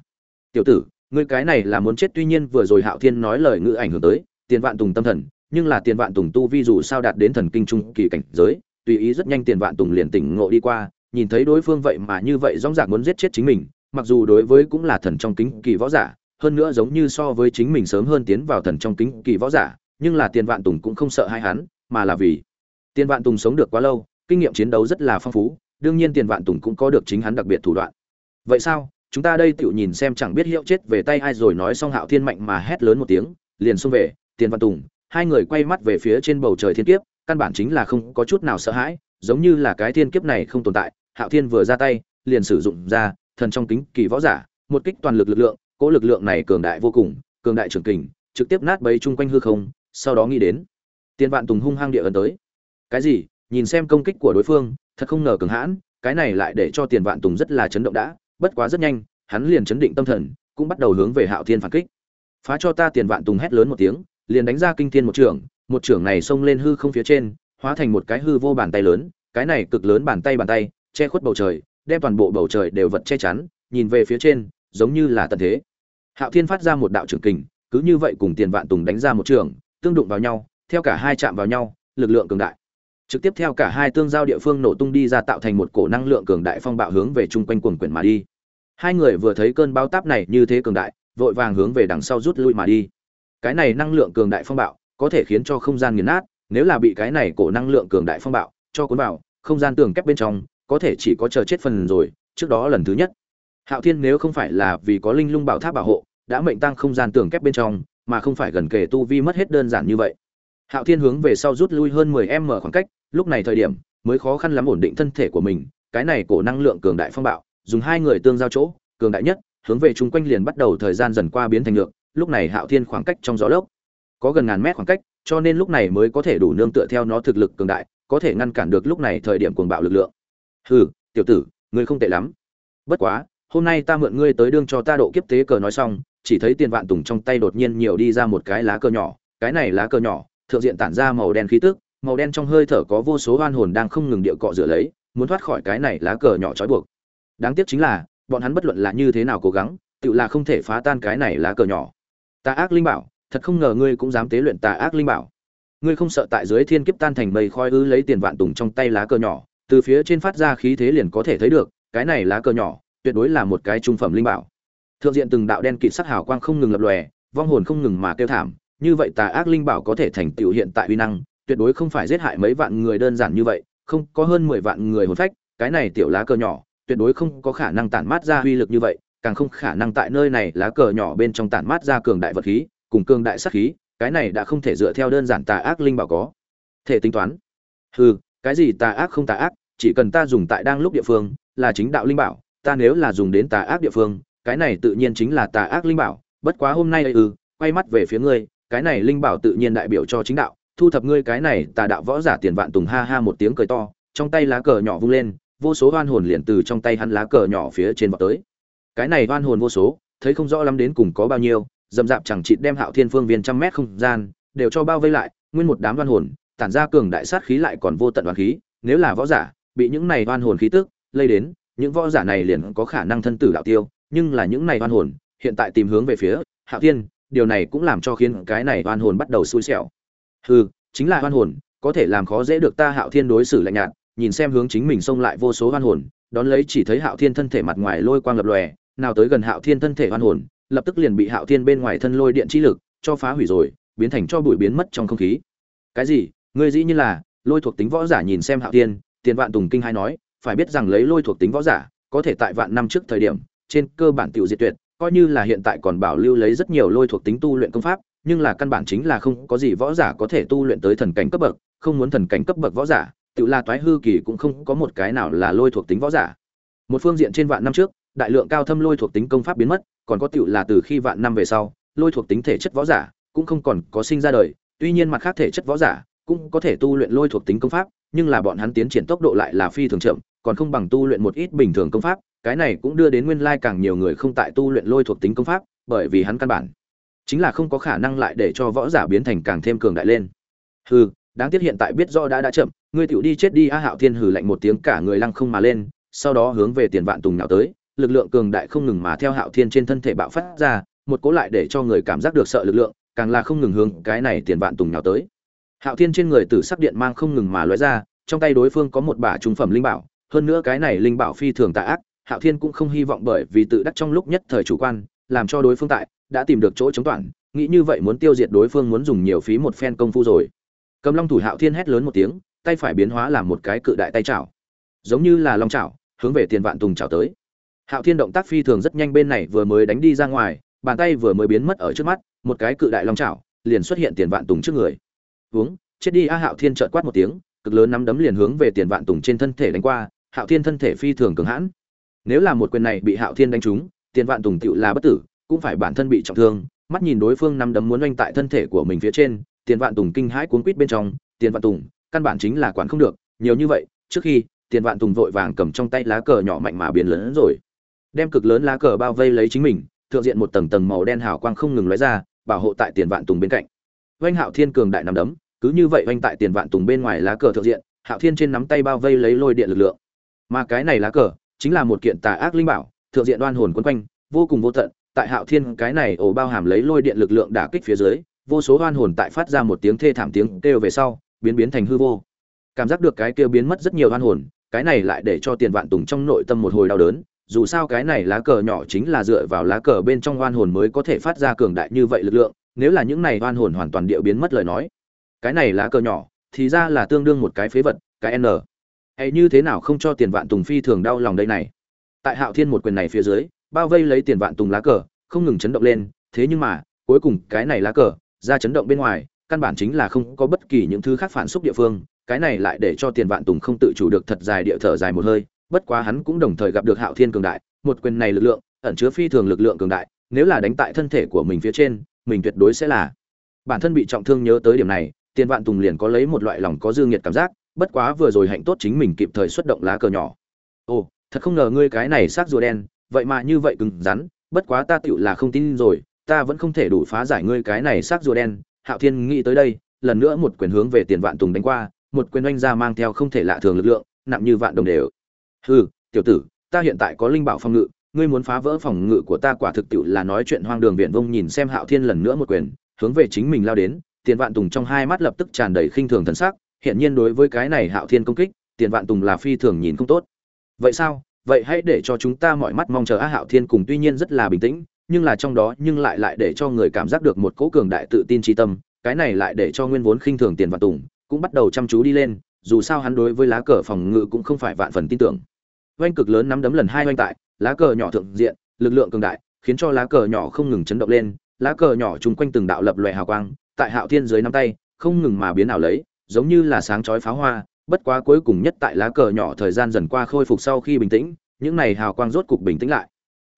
[SPEAKER 1] Tiểu tử, ngươi cái này là muốn chết tuy nhiên vừa rồi hạo thiên nói lời ngữ ảnh hưởng tới, tiền vạn tùng tâm thần, nhưng là tiền vạn tùng tu vi dù sao đạt đến thần kinh trung kỳ cảnh giới tùy ý rất nhanh tiền vạn tùng liền tỉnh ngộ đi qua, nhìn thấy đối phương vậy mà như vậy rõ ràng muốn giết chết chính mình, mặc dù đối với cũng là thần trong kính kỳ võ giả, hơn nữa giống như so với chính mình sớm hơn tiến vào thần trong kính kỳ võ giả, nhưng là tiền vạn tùng cũng không sợ hai hắn, mà là vì tiền vạn tùng sống được quá lâu, kinh nghiệm chiến đấu rất là phong phú, đương nhiên tiền vạn tùng cũng có được chính hắn đặc biệt thủ đoạn. Vậy sao? Chúng ta đây tựu nhìn xem chẳng biết hiệu chết về tay ai rồi nói xong hạo thiên mạnh mà hét lớn một tiếng, liền xông về, tiền văn tùng, hai người quay mắt về phía trên bầu trời thiên kiếp căn bản chính là không có chút nào sợ hãi, giống như là cái thiên kiếp này không tồn tại, hạo thiên vừa ra tay, liền sử dụng ra thần trong kính kỳ võ giả, một kích toàn lực lực lượng, cỗ lực lượng này cường đại vô cùng, cường đại trường kình, trực tiếp nát bấy chung quanh hư không, sau đó nghĩ đến tiền vạn tùng hung hăng địa ấn tới cái gì nhìn xem công kích của đối phương, thật không ngờ cường hãn, cái này lại để cho tiền vạn tùng rất là chấn động đã, bất quá rất nhanh, hắn liền chấn định tâm thần, cũng bắt đầu hướng về hạo thiên phản kích phá cho ta tiền vạn tùng hét lớn một tiếng, liền đánh ra kinh thiên một trường một trưởng này xông lên hư không phía trên, hóa thành một cái hư vô bàn tay lớn, cái này cực lớn bàn tay bàn tay, che khuất bầu trời, đem toàn bộ bầu trời đều vật che chắn, nhìn về phía trên, giống như là tận thế. Hạo thiên phát ra một đạo trưởng kình, cứ như vậy cùng tiền vạn tùng đánh ra một trường tương đụng vào nhau, theo cả hai chạm vào nhau, lực lượng cường đại. Trực tiếp theo cả hai tương giao địa phương nổ tung đi ra tạo thành một cổ năng lượng cường đại phong bạo hướng về chung quanh quần quyển mà đi. Hai người vừa thấy cơn bão táp này như thế cường đại, vội vàng hướng về đằng sau rút lui mà đi. Cái này năng lượng cường đại phong bạo có thể khiến cho không gian nghiền nát, nếu là bị cái này cổ năng lượng cường đại phong bạo, cho cuốn vào, không gian tường kép bên trong, có thể chỉ có chờ chết phần rồi, trước đó lần thứ nhất. Hạo thiên nếu không phải là vì có linh lung bảo tháp bảo hộ, đã mệnh tăng không gian tường kép bên trong, mà không phải gần kề tu vi mất hết đơn giản như vậy. Hạo thiên hướng về sau rút lui hơn mười m khoảng cách, lúc này thời điểm, mới khó khăn lắm ổn định thân thể của mình, cái này cổ năng lượng cường đại phong bạo, dùng hai người tương giao chỗ, cường đại nhất, hướng về chung quanh liền bắt đầu thời gian dần qua biến thành lượng lúc này hạo thiên khoảng cách trong gió lốc có gần ngàn mét khoảng cách, cho nên lúc này mới có thể đủ nương tựa theo nó thực lực cường đại, có thể ngăn cản được lúc này thời điểm cuồng bạo lực lượng. Hừ, tiểu tử, ngươi không tệ lắm. Bất quá, hôm nay ta mượn ngươi tới đương cho ta độ kiếp tế cờ nói xong, chỉ thấy tiền vạn tùng trong tay đột nhiên nhiều đi ra một cái lá cờ nhỏ, cái này lá cờ nhỏ, thượng diện tản ra màu đen khí tức, màu đen trong hơi thở có vô số oan hồn đang không ngừng điệu cọ rửa lấy, muốn thoát khỏi cái này lá cờ nhỏ trói buộc. Đáng tiếc chính là, bọn hắn bất luận là như thế nào cố gắng, tự là không thể phá tan cái này lá cờ nhỏ. Ta ác linh bảo thật không ngờ ngươi cũng dám tế luyện tà ác linh bảo. Ngươi không sợ tại dưới thiên kiếp tan thành mây khói ư lấy tiền vạn tùng trong tay lá cờ nhỏ, từ phía trên phát ra khí thế liền có thể thấy được, cái này lá cờ nhỏ tuyệt đối là một cái trung phẩm linh bảo. Thượng diện từng đạo đen kịt sắc hào quang không ngừng lập lòe, vong hồn không ngừng mà kêu thảm, như vậy tà ác linh bảo có thể thành tựu hiện tại uy năng, tuyệt đối không phải giết hại mấy vạn người đơn giản như vậy, không có hơn mười vạn người hồn phách, cái này tiểu lá cờ nhỏ tuyệt đối không có khả năng tản mát ra uy lực như vậy, càng không khả năng tại nơi này lá cờ nhỏ bên trong tản mát ra cường đại vật khí cùng cường đại sát khí, cái này đã không thể dựa theo đơn giản tà ác linh bảo có. Thể tính toán. Hừ, cái gì tà ác không tà ác, chỉ cần ta dùng tại đang lúc địa phương, là chính đạo linh bảo, ta nếu là dùng đến tà ác địa phương, cái này tự nhiên chính là tà ác linh bảo. Bất quá hôm nay ư quay mắt về phía ngươi, cái này linh bảo tự nhiên đại biểu cho chính đạo, thu thập ngươi cái này tà đạo võ giả tiền vạn tùng ha ha một tiếng cười to, trong tay lá cờ nhỏ vung lên, vô số oan hồn liền từ trong tay hắn lá cờ nhỏ phía trên vọt tới. Cái này oan hồn vô số, thấy không rõ lắm đến cùng có bao nhiêu dầm dạp chẳng chịt đem hạo thiên phương viên trăm mét không gian, đều cho bao vây lại, nguyên một đám oan hồn, tản ra cường đại sát khí lại còn vô tận oan khí, nếu là võ giả, bị những này oan hồn khí tức lây đến, những võ giả này liền có khả năng thân tử đạo tiêu, nhưng là những này oan hồn, hiện tại tìm hướng về phía hạo thiên, điều này cũng làm cho khiến cái này oan hồn bắt đầu xui xẻo. Hừ, chính là oan hồn, có thể làm khó dễ được ta hạo thiên đối xử lạnh nhạt, nhìn xem hướng chính mình xông lại vô số oan hồn, đón lấy chỉ thấy hạo thiên thân thể mặt ngoài lôi quang lập lòe, nào tới gần hạo thiên thân thể oan hồn lập tức liền bị hạo thiên bên ngoài thân lôi điện chi lực cho phá hủy rồi, biến thành cho bụi biến mất trong không khí. Cái gì? Ngươi dĩ như là lôi thuộc tính võ giả nhìn xem hạo thiên, tiền vạn tùng kinh hai nói, phải biết rằng lấy lôi thuộc tính võ giả, có thể tại vạn năm trước thời điểm, trên cơ bản tiểu diệt tuyệt, coi như là hiện tại còn bảo lưu lấy rất nhiều lôi thuộc tính tu luyện công pháp, nhưng là căn bản chính là không có gì võ giả có thể tu luyện tới thần cảnh cấp bậc, không muốn thần cảnh cấp bậc võ giả, tự là toái hư kỳ cũng không có một cái nào là lôi thuộc tính võ giả. Một phương diện trên vạn năm trước, đại lượng cao thâm lôi thuộc tính công pháp biến mất còn có tiểu là từ khi vạn năm về sau, lôi thuộc tính thể chất võ giả, cũng không còn có sinh ra đời. Tuy nhiên mặt khác thể chất võ giả cũng có thể tu luyện lôi thuộc tính công pháp, nhưng là bọn hắn tiến triển tốc độ lại là phi thường chậm, còn không bằng tu luyện một ít bình thường công pháp. Cái này cũng đưa đến nguyên lai càng nhiều người không tại tu luyện lôi thuộc tính công pháp, bởi vì hắn căn bản chính là không có khả năng lại để cho võ giả biến thành càng thêm cường đại lên. Hừ, đáng tiếc hiện tại biết rõ đã đã chậm, ngươi tiểu đi chết đi, a hạo thiên hừ lạnh một tiếng, cả người lăng không mà lên, sau đó hướng về tiền vạn tùng nhào tới lực lượng cường đại không ngừng mà theo hạo thiên trên thân thể bạo phát ra, một cố lại để cho người cảm giác được sợ lực lượng, càng là không ngừng hướng cái này tiền vạn tùng nhào tới. Hạo thiên trên người tử sắc điện mang không ngừng mà lóe ra, trong tay đối phương có một bả trung phẩm linh bảo, hơn nữa cái này linh bảo phi thường tà ác, hạo thiên cũng không hy vọng bởi vì tự đắc trong lúc nhất thời chủ quan, làm cho đối phương tại, đã tìm được chỗ chống toàn nghĩ như vậy muốn tiêu diệt đối phương muốn dùng nhiều phí một phen công phu rồi. Cầm long thủ hạo thiên hét lớn một tiếng, tay phải biến hóa làm một cái cự đại tay chảo. Giống như là long chảo, hướng về tiền vạn tùng chảo tới hạo thiên động tác phi thường rất nhanh bên này vừa mới đánh đi ra ngoài, bàn tay vừa mới biến mất ở trước mắt, một cái cự đại long chảo, liền xuất hiện tiền vạn tùng trước người. Uống chết đi a, hạo thiên trợn quát một tiếng, cực lớn nắm đấm liền hướng về tiền vạn tùng trên thân thể đánh qua, hạo thiên thân thể phi thường cường hãn. Nếu là một quyền này bị hạo thiên đánh trúng, tiền vạn tùng tựu là bất tử, cũng phải bản thân bị trọng thương. Mắt nhìn đối phương nắm đấm muốn oanh tại thân thể của mình phía trên, tiền vạn tùng kinh hãi cuốn quýt bên trong, tiền vạn tùng, căn bản chính là quản không được. Nhiều như vậy, trước khi, tiền vạn tùng vội vàng cầm trong tay lá cờ nhỏ mạnh mà biến lớn hơn rồi đem cực lớn lá cờ bao vây lấy chính mình, thượng diện một tầng tầng màu đen hào quang không ngừng lóe ra, bảo hộ tại tiền vạn tùng bên cạnh. Oanh hạo thiên cường đại nằm đấm, cứ như vậy oanh tại tiền vạn tùng bên ngoài lá cờ thượng diện, hạo thiên trên nắm tay bao vây lấy lôi điện lực lượng. Mà cái này lá cờ, chính là một kiện tà ác linh bảo, thượng diện đoan hồn quấn quanh, vô cùng vô tận, tại hạo thiên cái này ổ bao hàm lấy lôi điện lực lượng đả kích phía dưới, vô số đoan hồn tại phát ra một tiếng thê thảm tiếng kêu về sau, biến biến thành hư vô. Cảm giác được cái kêu biến mất rất nhiều đoan hồn, cái này lại để cho tiền vạn tùng trong nội tâm một hồi đau đớn dù sao cái này lá cờ nhỏ chính là dựa vào lá cờ bên trong oan hồn mới có thể phát ra cường đại như vậy lực lượng, nếu là những này oan hồn hoàn toàn điệu biến mất lời nói. Cái này lá cờ nhỏ, thì ra là tương đương một cái phế vật, cái n. Hay như thế nào không cho tiền vạn tùng phi thường đau lòng đây này? Tại hạo thiên một quyền này phía dưới, bao vây lấy tiền vạn tùng lá cờ, không ngừng chấn động lên, thế nhưng mà, cuối cùng cái này lá cờ, ra chấn động bên ngoài, căn bản chính là không có bất kỳ những thứ khác phản xúc địa phương, cái này lại để cho tiền vạn tùng không tự chủ được thật dài địa thở dài một hơi bất quá hắn cũng đồng thời gặp được hạo thiên cường đại, một quyền này lực lượng, ẩn chứa phi thường lực lượng cường đại, nếu là đánh tại thân thể của mình phía trên, mình tuyệt đối sẽ là. Bản thân bị trọng thương nhớ tới điểm này, tiền vạn tùng liền có lấy một loại lòng có dương nhiệt cảm giác, bất quá vừa rồi hạnh tốt chính mình kịp thời xuất động lá cờ nhỏ. Ồ, thật không ngờ ngươi cái này xác rùa đen, vậy mà như vậy cứng rắn, bất quá ta tựu là không tin rồi, ta vẫn không thể đủ phá giải ngươi cái này xác rùa đen. Hạo thiên nghĩ tới đây, lần nữa một quyền hướng về tiền vạn tùng đánh qua, một quyền oanh ra mang theo không thể lạ thường lực lượng, nặng như vạn đồng đều hừ, tiểu tử, ta hiện tại có linh bảo phòng ngự, ngươi muốn phá vỡ phòng ngự của ta quả thực tiệu là nói chuyện hoang đường viện vông nhìn xem hạo thiên lần nữa một quyền, hướng về chính mình lao đến, tiền vạn tùng trong hai mắt lập tức tràn đầy khinh thường thần sắc hiện nhiên đối với cái này hạo thiên công kích, tiền vạn tùng là phi thường nhìn không tốt. Vậy sao? Vậy hãy để cho chúng ta mọi mắt mong chờ á hạo thiên cùng tuy nhiên rất là bình tĩnh, nhưng là trong đó nhưng lại lại để cho người cảm giác được một cỗ cường đại tự tin tri tâm, cái này lại để cho nguyên vốn khinh thường tiền vạn tùng cũng bắt đầu chăm chú đi lên, dù sao hắn đối với lá cờ phòng ngự cũng không phải vạn phần tin tưởng oanh cực lớn nắm đấm lần hai oanh tại, lá cờ nhỏ thượng diện, lực lượng cường đại, khiến cho lá cờ nhỏ không ngừng chấn động lên, lá cờ nhỏ chung quanh từng đạo lập lòe hào quang, tại hạo thiên dưới nắm tay, không ngừng mà biến ảo lấy, giống như là sáng chói pháo hoa, bất quá cuối cùng nhất tại lá cờ nhỏ thời gian dần qua khôi phục sau khi bình tĩnh, những này hào quang rốt cục bình tĩnh lại.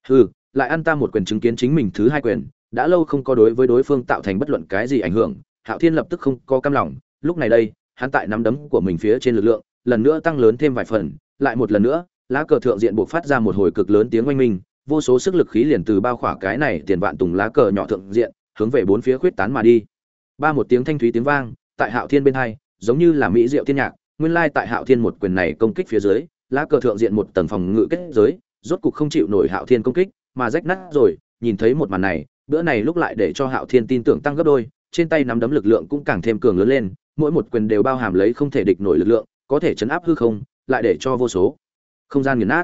[SPEAKER 1] Hừ, lại ăn ta một quyền chứng kiến chính mình thứ hai quyền, đã lâu không có đối với đối phương tạo thành bất luận cái gì ảnh hưởng, hạo thiên lập tức không có cam lòng, lúc này đây, hắn tại nắm đấm của mình phía trên lực lượng, lần nữa tăng lớn thêm vài phần, lại một lần nữa lá cờ thượng diện buộc phát ra một hồi cực lớn tiếng oanh minh, vô số sức lực khí liền từ bao khỏa cái này tiền vạn tùng lá cờ nhỏ thượng diện, hướng về bốn phía khuyết tán mà đi. Ba một tiếng thanh thúy tiếng vang, tại hạo thiên bên hai, giống như là mỹ diệu thiên nhạc, nguyên lai tại hạo thiên một quyền này công kích phía dưới, lá cờ thượng diện một tầng phòng ngự kết giới, rốt cục không chịu nổi hạo thiên công kích, mà rách nát rồi, nhìn thấy một màn này, bữa này lúc lại để cho hạo thiên tin tưởng tăng gấp đôi, trên tay nắm đấm lực lượng cũng càng thêm cường lớn lên, mỗi một quyền đều bao hàm lấy không thể địch nổi lực lượng, có thể chấn áp hư không, lại để cho vô số không gian nghiền nát.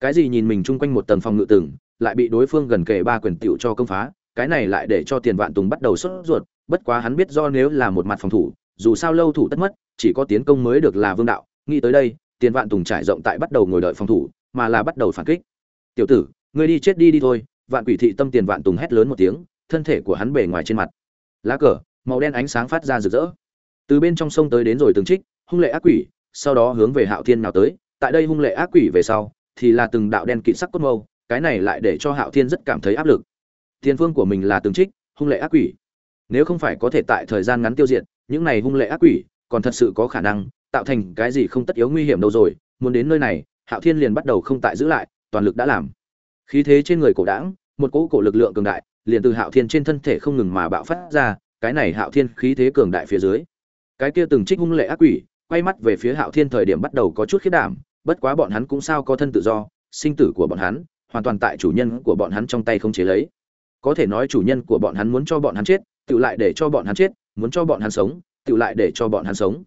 [SPEAKER 1] Cái gì nhìn mình chung quanh một tầng phòng ngự từng lại bị đối phương gần kề ba quyền tựu cho công phá, cái này lại để cho tiền vạn tùng bắt đầu sốt ruột, bất quá hắn biết do nếu là một mặt phòng thủ, dù sao lâu thủ tất mất, chỉ có tiến công mới được là vương đạo. Nghĩ tới đây, tiền vạn tùng trải rộng tại bắt đầu ngồi đợi phòng thủ, mà là bắt đầu phản kích. Tiểu tử, ngươi đi chết đi đi thôi. Vạn quỷ thị tâm tiền vạn tùng hét lớn một tiếng, thân thể của hắn bể ngoài trên mặt. Lá cờ, màu đen ánh sáng phát ra rực rỡ. Từ bên trong sông tới đến rồi từng trích, hung lệ ác quỷ, sau đó hướng về hạo thiên nào tới tại đây hung lệ ác quỷ về sau, thì là từng đạo đen kịt sắc cốt mâu, cái này lại để cho hạo thiên rất cảm thấy áp lực. Thiên phương của mình là từng trích, hung lệ ác quỷ. Nếu không phải có thể tại thời gian ngắn tiêu diệt, những này hung lệ ác quỷ, còn thật sự có khả năng tạo thành cái gì không tất yếu nguy hiểm đâu rồi. Muốn đến nơi này, hạo thiên liền bắt đầu không tại giữ lại, toàn lực đã làm. Khí thế trên người cổ đảng, một cỗ cổ lực lượng cường đại, liền từ hạo thiên trên thân thể không ngừng mà bạo phát ra, cái này hạo thiên khí thế cường đại phía dưới. Cái kia từng trích hung lệ ác quỷ, quay mắt về phía hạo thiên thời điểm bắt đầu có chút khiết đảm bất quá bọn hắn cũng sao có thân tự do, sinh tử của bọn hắn, hoàn toàn tại chủ nhân của bọn hắn trong tay không chế lấy. Có thể nói chủ nhân của bọn hắn muốn cho bọn hắn chết, tự lại để cho bọn hắn chết, muốn cho bọn hắn sống, tự lại để cho bọn hắn sống.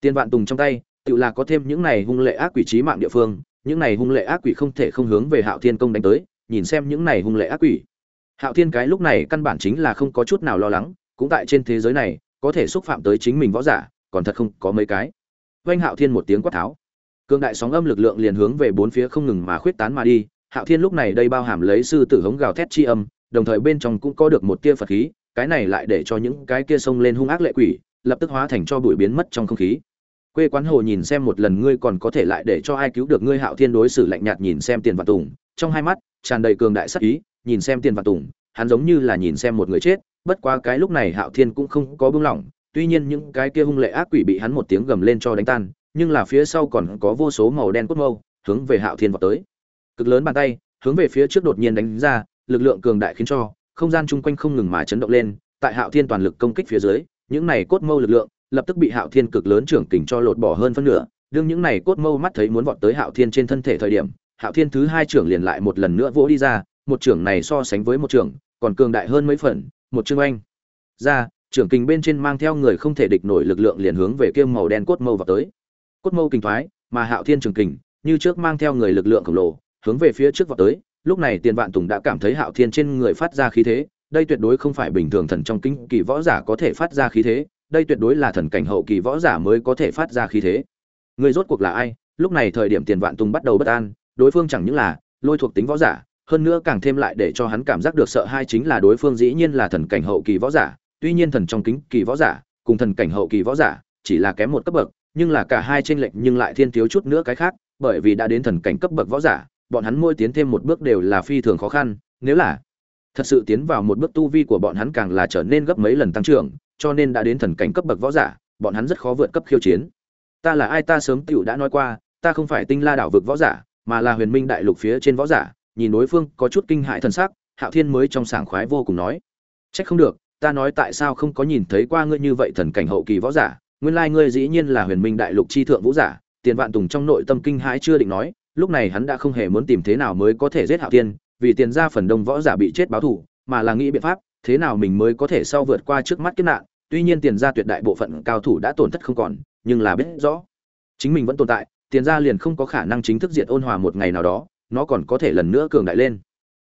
[SPEAKER 1] Tiền vạn tùng trong tay, tự là có thêm những này hung lệ ác quỷ trí mạng địa phương, những này hung lệ ác quỷ không thể không hướng về hạo thiên công đánh tới, nhìn xem những này hung lệ ác quỷ. Hạo thiên cái lúc này căn bản chính là không có chút nào lo lắng, cũng tại trên thế giới này, có thể xúc phạm tới chính mình võ giả, còn thật không có mấy cái. Vanh hạo thiên một tiếng quát tháo cương đại sóng âm lực lượng liền hướng về bốn phía không ngừng mà khuyết tán mà đi. Hạo thiên lúc này đây bao hàm lấy sư tử hống gào thét chi âm, đồng thời bên trong cũng có được một tia phật khí, cái này lại để cho những cái kia xông lên hung ác lệ quỷ, lập tức hóa thành cho bụi biến mất trong không khí. Quê quán hồ nhìn xem một lần ngươi còn có thể lại để cho ai cứu được ngươi, hạo thiên đối xử lạnh nhạt nhìn xem tiền vạn tùng, trong hai mắt tràn đầy cường đại sắc ý, nhìn xem tiền vạn tùng, hắn giống như là nhìn xem một người chết, bất quá cái lúc này hạo thiên cũng không có buông lỏng, tuy nhiên những cái kia hung lệ ác quỷ bị hắn một tiếng gầm lên cho đánh tan nhưng là phía sau còn có vô số màu đen cốt mâu, hướng về hạo thiên vào tới. Cực lớn bàn tay, hướng về phía trước đột nhiên đánh ra, lực lượng cường đại khiến cho không gian chung quanh không ngừng mà chấn động lên, tại hạo thiên toàn lực công kích phía dưới, những này cốt mâu lực lượng lập tức bị hạo thiên cực lớn trưởng kình cho lột bỏ hơn phân nửa. Đương những này cốt mâu mắt thấy muốn vọt tới hạo thiên trên thân thể thời điểm, hạo thiên thứ hai trưởng liền lại một lần nữa vỗ đi ra, một trưởng này so sánh với một trưởng, còn cường đại hơn mấy phần, một chương oanh. Ra, trưởng kình bên trên mang theo người không thể địch nổi lực lượng liền hướng về kia màu đen cốt mâu vào tới cốt mâu kình thoái, mà hạo thiên trường kình, như trước mang theo người lực lượng khổng lồ, hướng về phía trước vào tới. Lúc này tiền vạn tùng đã cảm thấy hạo thiên trên người phát ra khí thế, đây tuyệt đối không phải bình thường thần trong kinh kỳ võ giả có thể phát ra khí thế, đây tuyệt đối là thần cảnh hậu kỳ võ giả mới có thể phát ra khí thế. Người rốt cuộc là ai? Lúc này thời điểm tiền vạn tùng bắt đầu bất an, đối phương chẳng những là lôi thuộc tính võ giả, hơn nữa càng thêm lại để cho hắn cảm giác được sợ hai chính là đối phương dĩ nhiên là thần cảnh hậu kỳ võ giả, tuy nhiên thần trong kính kỳ võ giả, cùng thần cảnh hậu kỳ võ giả, chỉ là kém một cấp bậc nhưng là cả hai tranh lệch nhưng lại thiên thiếu chút nữa cái khác, bởi vì đã đến thần cảnh cấp bậc võ giả, bọn hắn mỗi tiến thêm một bước đều là phi thường khó khăn, nếu là thật sự tiến vào một bước tu vi của bọn hắn càng là trở nên gấp mấy lần tăng trưởng, cho nên đã đến thần cảnh cấp bậc võ giả, bọn hắn rất khó vượt cấp khiêu chiến. Ta là ai ta sớm tiểu đã nói qua, ta không phải tinh la đảo vực võ giả, mà là huyền minh đại lục phía trên võ giả, nhìn đối phương có chút kinh hại thần sắc, hạo thiên mới trong sảng khoái vô cùng nói. Trách không được, ta nói tại sao không có nhìn thấy qua ngươi như vậy thần cảnh hậu kỳ võ giả nguyên lai ngươi dĩ nhiên là huyền minh đại lục chi thượng vũ giả, tiền vạn tùng trong nội tâm kinh hãi chưa định nói, lúc này hắn đã không hề muốn tìm thế nào mới có thể giết hạo thiên, vì tiền ra phần đông võ giả bị chết báo thù, mà là nghĩ biện pháp, thế nào mình mới có thể sau vượt qua trước mắt kiếp nạn. Tuy nhiên tiền ra tuyệt đại bộ phận cao thủ đã tổn thất không còn, nhưng là biết rõ, chính mình vẫn tồn tại, tiền ra liền không có khả năng chính thức diệt ôn hòa một ngày nào đó, nó còn có thể lần nữa cường đại lên.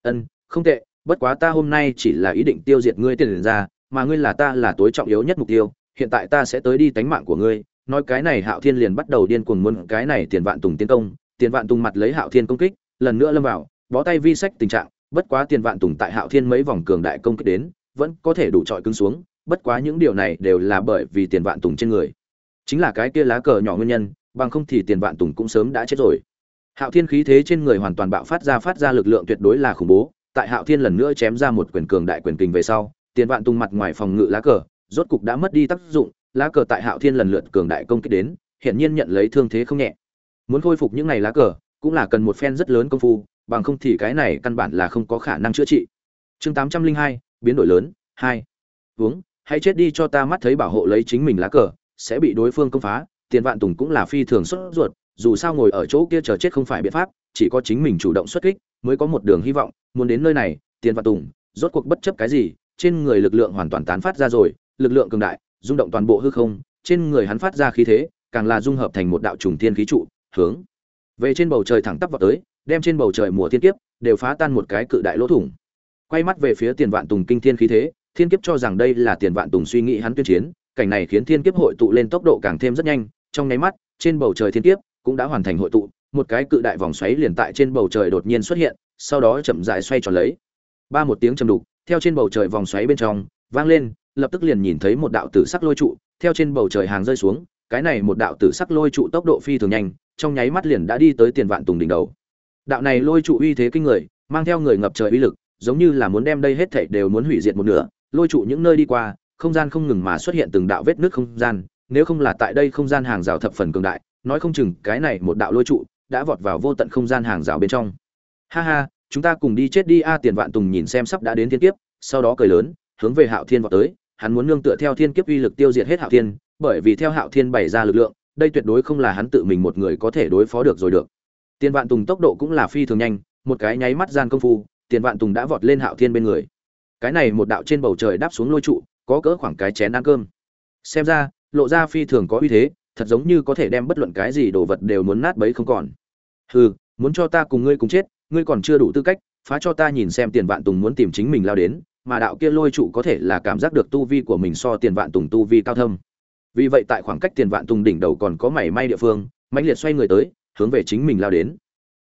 [SPEAKER 1] Ân, không tệ, bất quá ta hôm nay chỉ là ý định tiêu diệt ngươi tiền ra mà ngươi là ta là tối trọng yếu nhất mục tiêu hiện tại ta sẽ tới đi tánh mạng của ngươi. Nói cái này hạo thiên liền bắt đầu điên cuồng muốn cái này tiền vạn tùng tiến công. Tiền vạn tùng mặt lấy hạo thiên công kích, lần nữa lâm vào, bó tay vi sách tình trạng. Bất quá tiền vạn tùng tại hạo thiên mấy vòng cường đại công kích đến, vẫn có thể đủ trọi cứng xuống. Bất quá những điều này đều là bởi vì tiền vạn tùng trên người. Chính là cái kia lá cờ nhỏ nguyên nhân, bằng không thì tiền vạn tùng cũng sớm đã chết rồi. Hạo thiên khí thế trên người hoàn toàn bạo phát ra phát ra lực lượng tuyệt đối là khủng bố. Tại hạo thiên lần nữa chém ra một quyền cường đại quyền kình về sau, tiền vạn tùng mặt ngoài phòng ngự lá cờ rốt cục đã mất đi tác dụng, lá cờ tại hạo thiên lần lượt cường đại công kích đến hiện nhiên nhận lấy thương thế không nhẹ. Muốn khôi phục những này lá cờ, cũng là cần một phen rất lớn công phu, bằng không thì cái này căn bản là không có khả năng chữa trị. Chương tám trăm linh hai, biến đổi lớn, hai. Uống, hãy chết đi cho ta mắt thấy bảo hộ lấy chính mình lá cờ, sẽ bị đối phương công phá, tiền vạn tùng cũng là phi thường xuất ruột, dù sao ngồi ở chỗ kia chờ chết không phải biện pháp, chỉ có chính mình chủ động xuất kích, mới có một đường hy vọng, muốn đến nơi này, tiền vạn tùng, rốt cuộc bất chấp cái gì, trên người lực lượng hoàn toàn tán phát ra rồi lực lượng cường đại, rung động toàn bộ hư không, trên người hắn phát ra khí thế, càng là dung hợp thành một đạo trùng thiên khí trụ, hướng. Về trên bầu trời thẳng tắp vào tới, đem trên bầu trời mùa thiên kiếp đều phá tan một cái cự đại lỗ thủng. Quay mắt về phía tiền vạn tùng kinh thiên khí thế, thiên kiếp cho rằng đây là tiền vạn tùng suy nghĩ hắn tuyên chiến, cảnh này khiến thiên kiếp hội tụ lên tốc độ càng thêm rất nhanh, trong nháy mắt, trên bầu trời thiên kiếp cũng đã hoàn thành hội tụ, một cái cự đại vòng xoáy liền tại trên bầu trời đột nhiên xuất hiện, sau đó chậm rãi xoay tròn lấy. Ba một tiếng trầm đục, theo trên bầu trời vòng xoáy bên trong, vang lên lập tức liền nhìn thấy một đạo tử sắc lôi trụ, theo trên bầu trời hàng rơi xuống, cái này một đạo tử sắc lôi trụ tốc độ phi thường nhanh, trong nháy mắt liền đã đi tới tiền vạn tùng đỉnh đầu. Đạo này lôi trụ uy thế kinh người, mang theo người ngập trời uy lực, giống như là muốn đem đây hết thảy đều muốn hủy diệt một nửa. Lôi trụ những nơi đi qua, không gian không ngừng mà xuất hiện từng đạo vết nước không gian, nếu không là tại đây không gian hàng rào thập phần cường đại, nói không chừng cái này một đạo lôi trụ đã vọt vào vô tận không gian hàng rào bên trong. Ha ha, chúng ta cùng đi chết đi a, tiền vạn tùng nhìn xem sắp đã đến thiên kiếp, sau đó cười lớn, hướng về hạo thiên vọt tới hắn muốn nương tựa theo thiên kiếp uy lực tiêu diệt hết hạo thiên, bởi vì theo hạo thiên bày ra lực lượng, đây tuyệt đối không là hắn tự mình một người có thể đối phó được rồi được. Tiền vạn tùng tốc độ cũng là phi thường nhanh, một cái nháy mắt gian công phu, tiền vạn tùng đã vọt lên hạo thiên bên người. Cái này một đạo trên bầu trời đáp xuống lôi trụ, có cỡ khoảng cái chén ăn cơm. Xem ra, lộ ra phi thường có uy thế, thật giống như có thể đem bất luận cái gì đồ vật đều muốn nát bấy không còn. Hừ, muốn cho ta cùng ngươi cùng chết, ngươi còn chưa đủ tư cách, phá cho ta nhìn xem tiền vạn tùng muốn tìm chính mình lao đến mà đạo kia lôi trụ có thể là cảm giác được tu vi của mình so tiền vạn tùng tu vi cao thâm. Vì vậy tại khoảng cách tiền vạn tùng đỉnh đầu còn có mảy may địa phương, mãnh liệt xoay người tới, hướng về chính mình lao đến.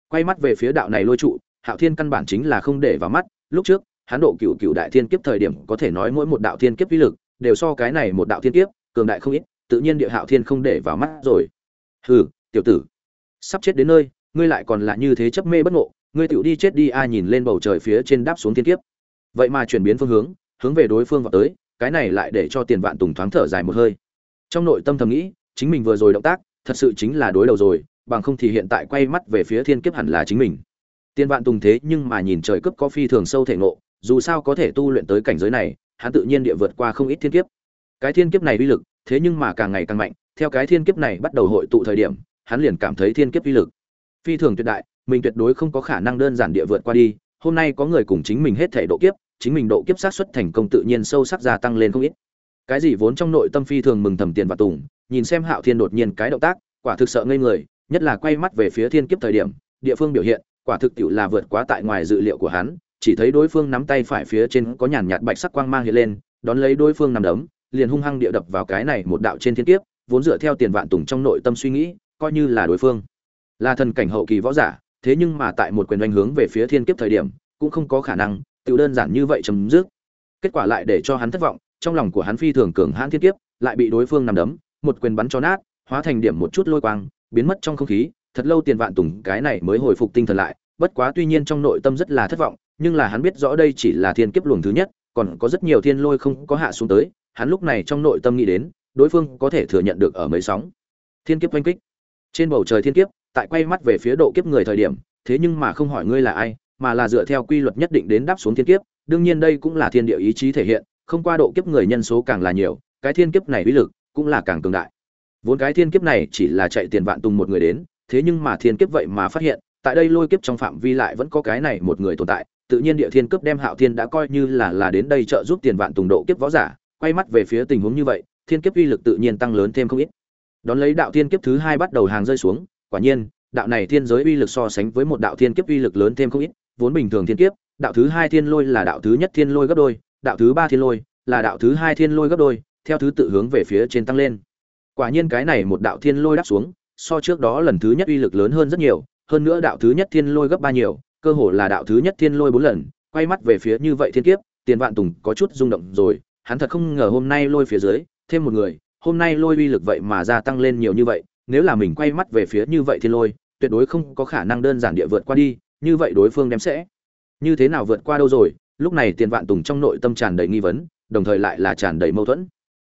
[SPEAKER 1] Quay mắt về phía đạo này lôi trụ, hạo thiên căn bản chính là không để vào mắt, lúc trước, hắn độ cựu cựu đại thiên kiếp thời điểm có thể nói mỗi một đạo thiên kiếp uy lực, đều so cái này một đạo thiên kiếp, cường đại không ít, tự nhiên địa hạo thiên không để vào mắt rồi. Hừ, tiểu tử, sắp chết đến nơi, ngươi lại còn là như thế chấp mê bất ngộ, ngươi tiểu đi chết đi, ai nhìn lên bầu trời phía trên đáp xuống thiên kiếp vậy mà chuyển biến phương hướng hướng về đối phương vào tới, cái này lại để cho tiền vạn tùng thoáng thở dài một hơi. Trong nội tâm thầm nghĩ, chính mình vừa rồi động tác, thật sự chính là đối đầu rồi, bằng không thì hiện tại quay mắt về phía thiên kiếp hẳn là chính mình. Tiền vạn tùng thế nhưng mà nhìn trời cướp có phi thường sâu thể ngộ, dù sao có thể tu luyện tới cảnh giới này, hắn tự nhiên địa vượt qua không ít thiên kiếp. Cái thiên kiếp này uy lực, thế nhưng mà càng ngày càng mạnh, theo cái thiên kiếp này bắt đầu hội tụ thời điểm, hắn liền cảm thấy thiên kiếp uy lực. Phi thường tuyệt đại, mình tuyệt đối không có khả năng đơn giản địa vượt qua đi, hôm nay có người cùng chính mình hết thể độ kiếp chính mình độ kiếp sát xuất thành công tự nhiên sâu sắc gia tăng lên không ít. Cái gì vốn trong nội tâm phi thường mừng thầm tiền và tùng, nhìn xem hạo thiên đột nhiên cái động tác, quả thực sợ ngây người, nhất là quay mắt về phía thiên kiếp thời điểm, địa phương biểu hiện, quả thực tiệu là vượt quá tại ngoài dự liệu của hắn, chỉ thấy đối phương nắm tay phải phía trên có nhàn nhạt bạch sắc quang mang hiện lên, đón lấy đối phương nằm đấm, liền hung hăng địa đập vào cái này một đạo trên thiên kiếp, vốn dựa theo tiền vạn tùng trong nội tâm suy nghĩ, coi như là đối phương. Là thần cảnh hậu kỳ võ giả, thế nhưng mà tại một quyền đánh hướng về phía thiên kiếp thời điểm, cũng không có khả năng tự đơn giản như vậy chấm dứt. Kết quả lại để cho hắn thất vọng, trong lòng của hắn phi thường cường hãn thiên kiếp, lại bị đối phương nằm đấm, một quyền bắn cho nát, hóa thành điểm một chút lôi quang, biến mất trong không khí. Thật lâu tiền vạn tùng, cái này mới hồi phục tinh thần lại. Bất quá tuy nhiên trong nội tâm rất là thất vọng, nhưng là hắn biết rõ đây chỉ là thiên kiếp luồng thứ nhất, còn có rất nhiều thiên lôi không có hạ xuống tới. Hắn lúc này trong nội tâm nghĩ đến, đối phương có thể thừa nhận được ở mấy sóng. Thiên kiếp oanh kích. Trên bầu trời thiên kiếp, tại quay mắt về phía độ kiếp người thời điểm, thế nhưng mà không hỏi ngươi là ai mà là dựa theo quy luật nhất định đến đáp xuống thiên kiếp, đương nhiên đây cũng là thiên địa ý chí thể hiện, không qua độ kiếp người nhân số càng là nhiều, cái thiên kiếp này uy lực cũng là càng cường đại. Vốn cái thiên kiếp này chỉ là chạy tiền vạn tùng một người đến, thế nhưng mà thiên kiếp vậy mà phát hiện, tại đây lôi kiếp trong phạm vi lại vẫn có cái này một người tồn tại, tự nhiên địa thiên cấp đem hạo thiên đã coi như là là đến đây trợ giúp tiền vạn tùng độ kiếp võ giả, quay mắt về phía tình huống như vậy, thiên kiếp uy lực tự nhiên tăng lớn thêm không ít. Đón lấy đạo thiên kiếp thứ hai bắt đầu hàng rơi xuống, quả nhiên, đạo này thiên giới uy lực so sánh với một đạo thiên kiếp uy lực lớn thêm không ít vốn bình thường thiên kiếp, đạo thứ hai thiên lôi là đạo thứ nhất thiên lôi gấp đôi, đạo thứ ba thiên lôi là đạo thứ hai thiên lôi gấp đôi, theo thứ tự hướng về phía trên tăng lên. Quả nhiên cái này một đạo thiên lôi đáp xuống, so trước đó lần thứ nhất uy lực lớn hơn rất nhiều, hơn nữa đạo thứ nhất thiên lôi gấp ba nhiều, cơ hồ là đạo thứ nhất thiên lôi bốn lần, quay mắt về phía như vậy thiên kiếp, tiền vạn tùng có chút rung động rồi, hắn thật không ngờ hôm nay lôi phía dưới, thêm một người, hôm nay lôi uy lực vậy mà gia tăng lên nhiều như vậy, nếu là mình quay mắt về phía như vậy thiên lôi, tuyệt đối không có khả năng đơn giản địa vượt qua đi như vậy đối phương đem sẽ. Như thế nào vượt qua đâu rồi? Lúc này tiền vạn tùng trong nội tâm tràn đầy nghi vấn, đồng thời lại là tràn đầy mâu thuẫn.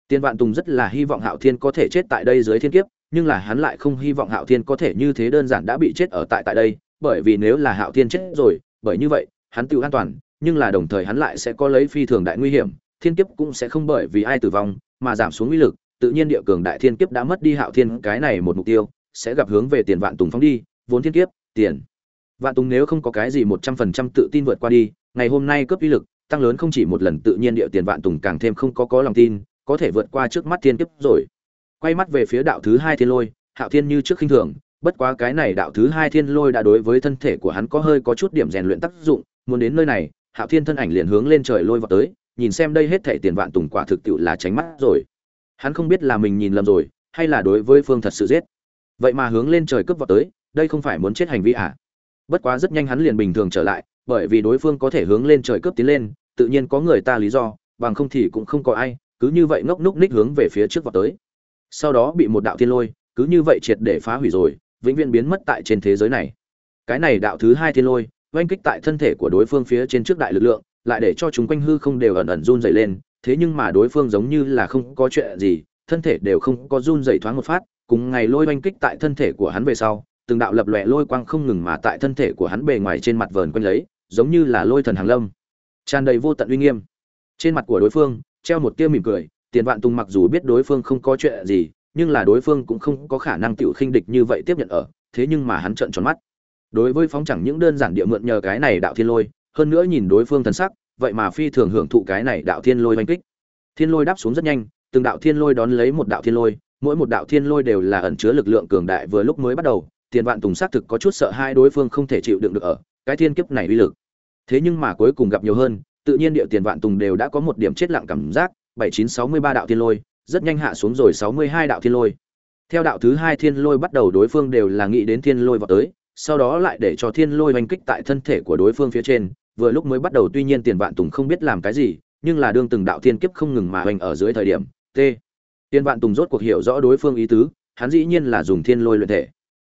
[SPEAKER 1] Tiền vạn tùng rất là hy vọng hạo thiên có thể chết tại đây dưới thiên kiếp, nhưng là hắn lại không hy vọng hạo thiên có thể như thế đơn giản đã bị chết ở tại tại đây, bởi vì nếu là hạo thiên chết rồi, bởi như vậy, hắn tự an toàn, nhưng là đồng thời hắn lại sẽ có lấy phi thường đại nguy hiểm, thiên kiếp cũng sẽ không bởi vì ai tử vong, mà giảm xuống uy lực, tự nhiên địa cường đại thiên kiếp đã mất đi hạo thiên cái này một mục tiêu, sẽ gặp hướng về tiền vạn tùng phóng đi, vốn thiên kiếp, tiền vạn tùng nếu không có cái gì một trăm phần trăm tự tin vượt qua đi, ngày hôm nay cướp uy lực, tăng lớn không chỉ một lần tự nhiên điệu tiền vạn tùng càng thêm không có có lòng tin, có thể vượt qua trước mắt thiên kiếp rồi. Quay mắt về phía đạo thứ hai thiên lôi, hạo thiên như trước khinh thường, bất quá cái này đạo thứ hai thiên lôi đã đối với thân thể của hắn có hơi có chút điểm rèn luyện tác dụng, muốn đến nơi này, hạo thiên thân ảnh liền hướng lên trời lôi vọt tới, nhìn xem đây hết thảy tiền vạn tùng quả thực tiệu là tránh mắt rồi. Hắn không biết là mình nhìn lầm rồi, hay là đối với phương thật sự giết. Vậy mà hướng lên trời cướp vọt tới, đây không phải muốn chết hành vi à? Bất quá rất nhanh hắn liền bình thường trở lại, bởi vì đối phương có thể hướng lên trời cướp tiến lên, tự nhiên có người ta lý do, bằng không thì cũng không có ai, cứ như vậy ngốc núc ních hướng về phía trước vào tới. Sau đó bị một đạo thiên lôi, cứ như vậy triệt để phá hủy rồi, vĩnh viễn biến mất tại trên thế giới này. Cái này đạo thứ hai thiên lôi, oanh kích tại thân thể của đối phương phía trên trước đại lực lượng, lại để cho chúng quanh hư không đều ẩn ẩn run dày lên, thế nhưng mà đối phương giống như là không có chuyện gì, thân thể đều không có run dày thoáng một phát, cùng ngày lôi oanh kích tại thân thể của hắn về sau từng đạo lập lòe lôi quang không ngừng mà tại thân thể của hắn bề ngoài trên mặt vờn quanh lấy, giống như là lôi thần hàng lâm. Tràn đầy vô tận uy nghiêm. Trên mặt của đối phương, treo một tia mỉm cười, tiền vạn tùng mặc dù biết đối phương không có chuyện gì, nhưng là đối phương cũng không có khả năng tiểu khinh địch như vậy tiếp nhận ở, thế nhưng mà hắn trợn tròn mắt. Đối với phóng chẳng những đơn giản địa mượn nhờ cái này đạo thiên lôi, hơn nữa nhìn đối phương thần sắc, vậy mà phi thường hưởng thụ cái này đạo thiên lôi oanh kích. Thiên lôi đáp xuống rất nhanh, từng đạo thiên lôi đón lấy một đạo thiên lôi, mỗi một đạo thiên lôi đều là ẩn chứa lực lượng cường đại vừa lúc mới bắt đầu tiền vạn tùng xác thực có chút sợ hai đối phương không thể chịu đựng được ở cái thiên kiếp này uy lực. Thế nhưng mà cuối cùng gặp nhiều hơn, tự nhiên địa tiền vạn tùng đều đã có một điểm chết lặng cảm giác, bảy chín sáu mươi ba đạo thiên lôi, rất nhanh hạ xuống rồi sáu mươi hai đạo thiên lôi. Theo đạo thứ hai thiên lôi bắt đầu đối phương đều là nghĩ đến thiên lôi vào tới, sau đó lại để cho thiên lôi oanh kích tại thân thể của đối phương phía trên, vừa lúc mới bắt đầu tuy nhiên tiền vạn tùng không biết làm cái gì, nhưng là đương từng đạo thiên kiếp không ngừng mà hành ở dưới thời điểm, t. Tiền vạn tùng rốt cuộc hiểu rõ đối phương ý tứ, hắn dĩ nhiên là dùng thiên lôi luyện thể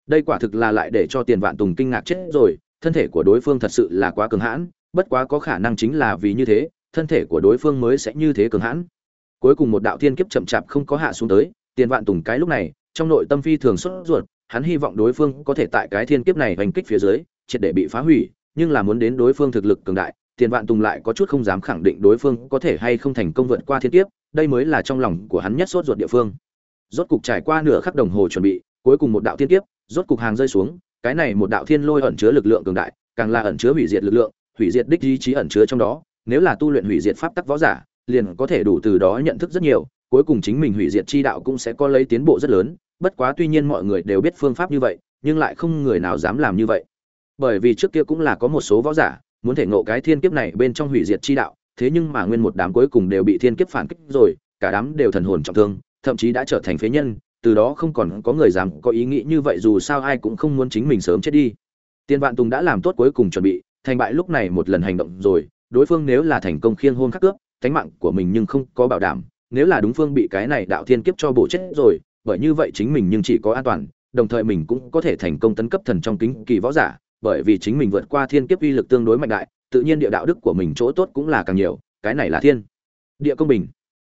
[SPEAKER 1] đây quả thực là lại để cho tiền vạn tùng kinh ngạc chết rồi, thân thể của đối phương thật sự là quá cường hãn, bất quá có khả năng chính là vì như thế, thân thể của đối phương mới sẽ như thế cường hãn. Cuối cùng một đạo thiên kiếp chậm chạp không có hạ xuống tới, tiền vạn tùng cái lúc này, trong nội tâm phi thường xuất ruột, hắn hy vọng đối phương có thể tại cái thiên kiếp này hành kích phía dưới, triệt để bị phá hủy, nhưng là muốn đến đối phương thực lực cường đại, tiền vạn tùng lại có chút không dám khẳng định đối phương có thể hay không thành công vượt qua thiên kiếp, đây mới là trong lòng của hắn nhất sốt ruột địa phương. Rốt cục trải qua nửa khắc đồng hồ chuẩn bị, cuối cùng một đạo thiên kiếp rốt cục hàng rơi xuống, cái này một đạo thiên lôi ẩn chứa lực lượng cường đại, càng là ẩn chứa hủy diệt lực lượng, hủy diệt đích ý chí ẩn chứa trong đó, nếu là tu luyện hủy diệt pháp tắc võ giả, liền có thể đủ từ đó nhận thức rất nhiều, cuối cùng chính mình hủy diệt chi đạo cũng sẽ có lấy tiến bộ rất lớn, bất quá tuy nhiên mọi người đều biết phương pháp như vậy, nhưng lại không người nào dám làm như vậy. Bởi vì trước kia cũng là có một số võ giả, muốn thể ngộ cái thiên kiếp này bên trong hủy diệt chi đạo, thế nhưng mà nguyên một đám cuối cùng đều bị thiên kiếp phản kích rồi, cả đám đều thần hồn trọng thương, thậm chí đã trở thành phế nhân từ đó không còn có người dám có ý nghĩ như vậy dù sao ai cũng không muốn chính mình sớm chết đi. Tiên vạn tùng đã làm tốt cuối cùng chuẩn bị, thành bại lúc này một lần hành động rồi, đối phương nếu là thành công khiêng hôn khắc cướp thánh mạng của mình nhưng không có bảo đảm, nếu là đúng phương bị cái này đạo thiên kiếp cho bổ chết rồi, bởi như vậy chính mình nhưng chỉ có an toàn, đồng thời mình cũng có thể thành công tấn cấp thần trong kính kỳ võ giả, bởi vì chính mình vượt qua thiên kiếp uy lực tương đối mạnh đại, tự nhiên địa đạo đức của mình chỗ tốt cũng là càng nhiều, cái này là thiên. Địa công bình.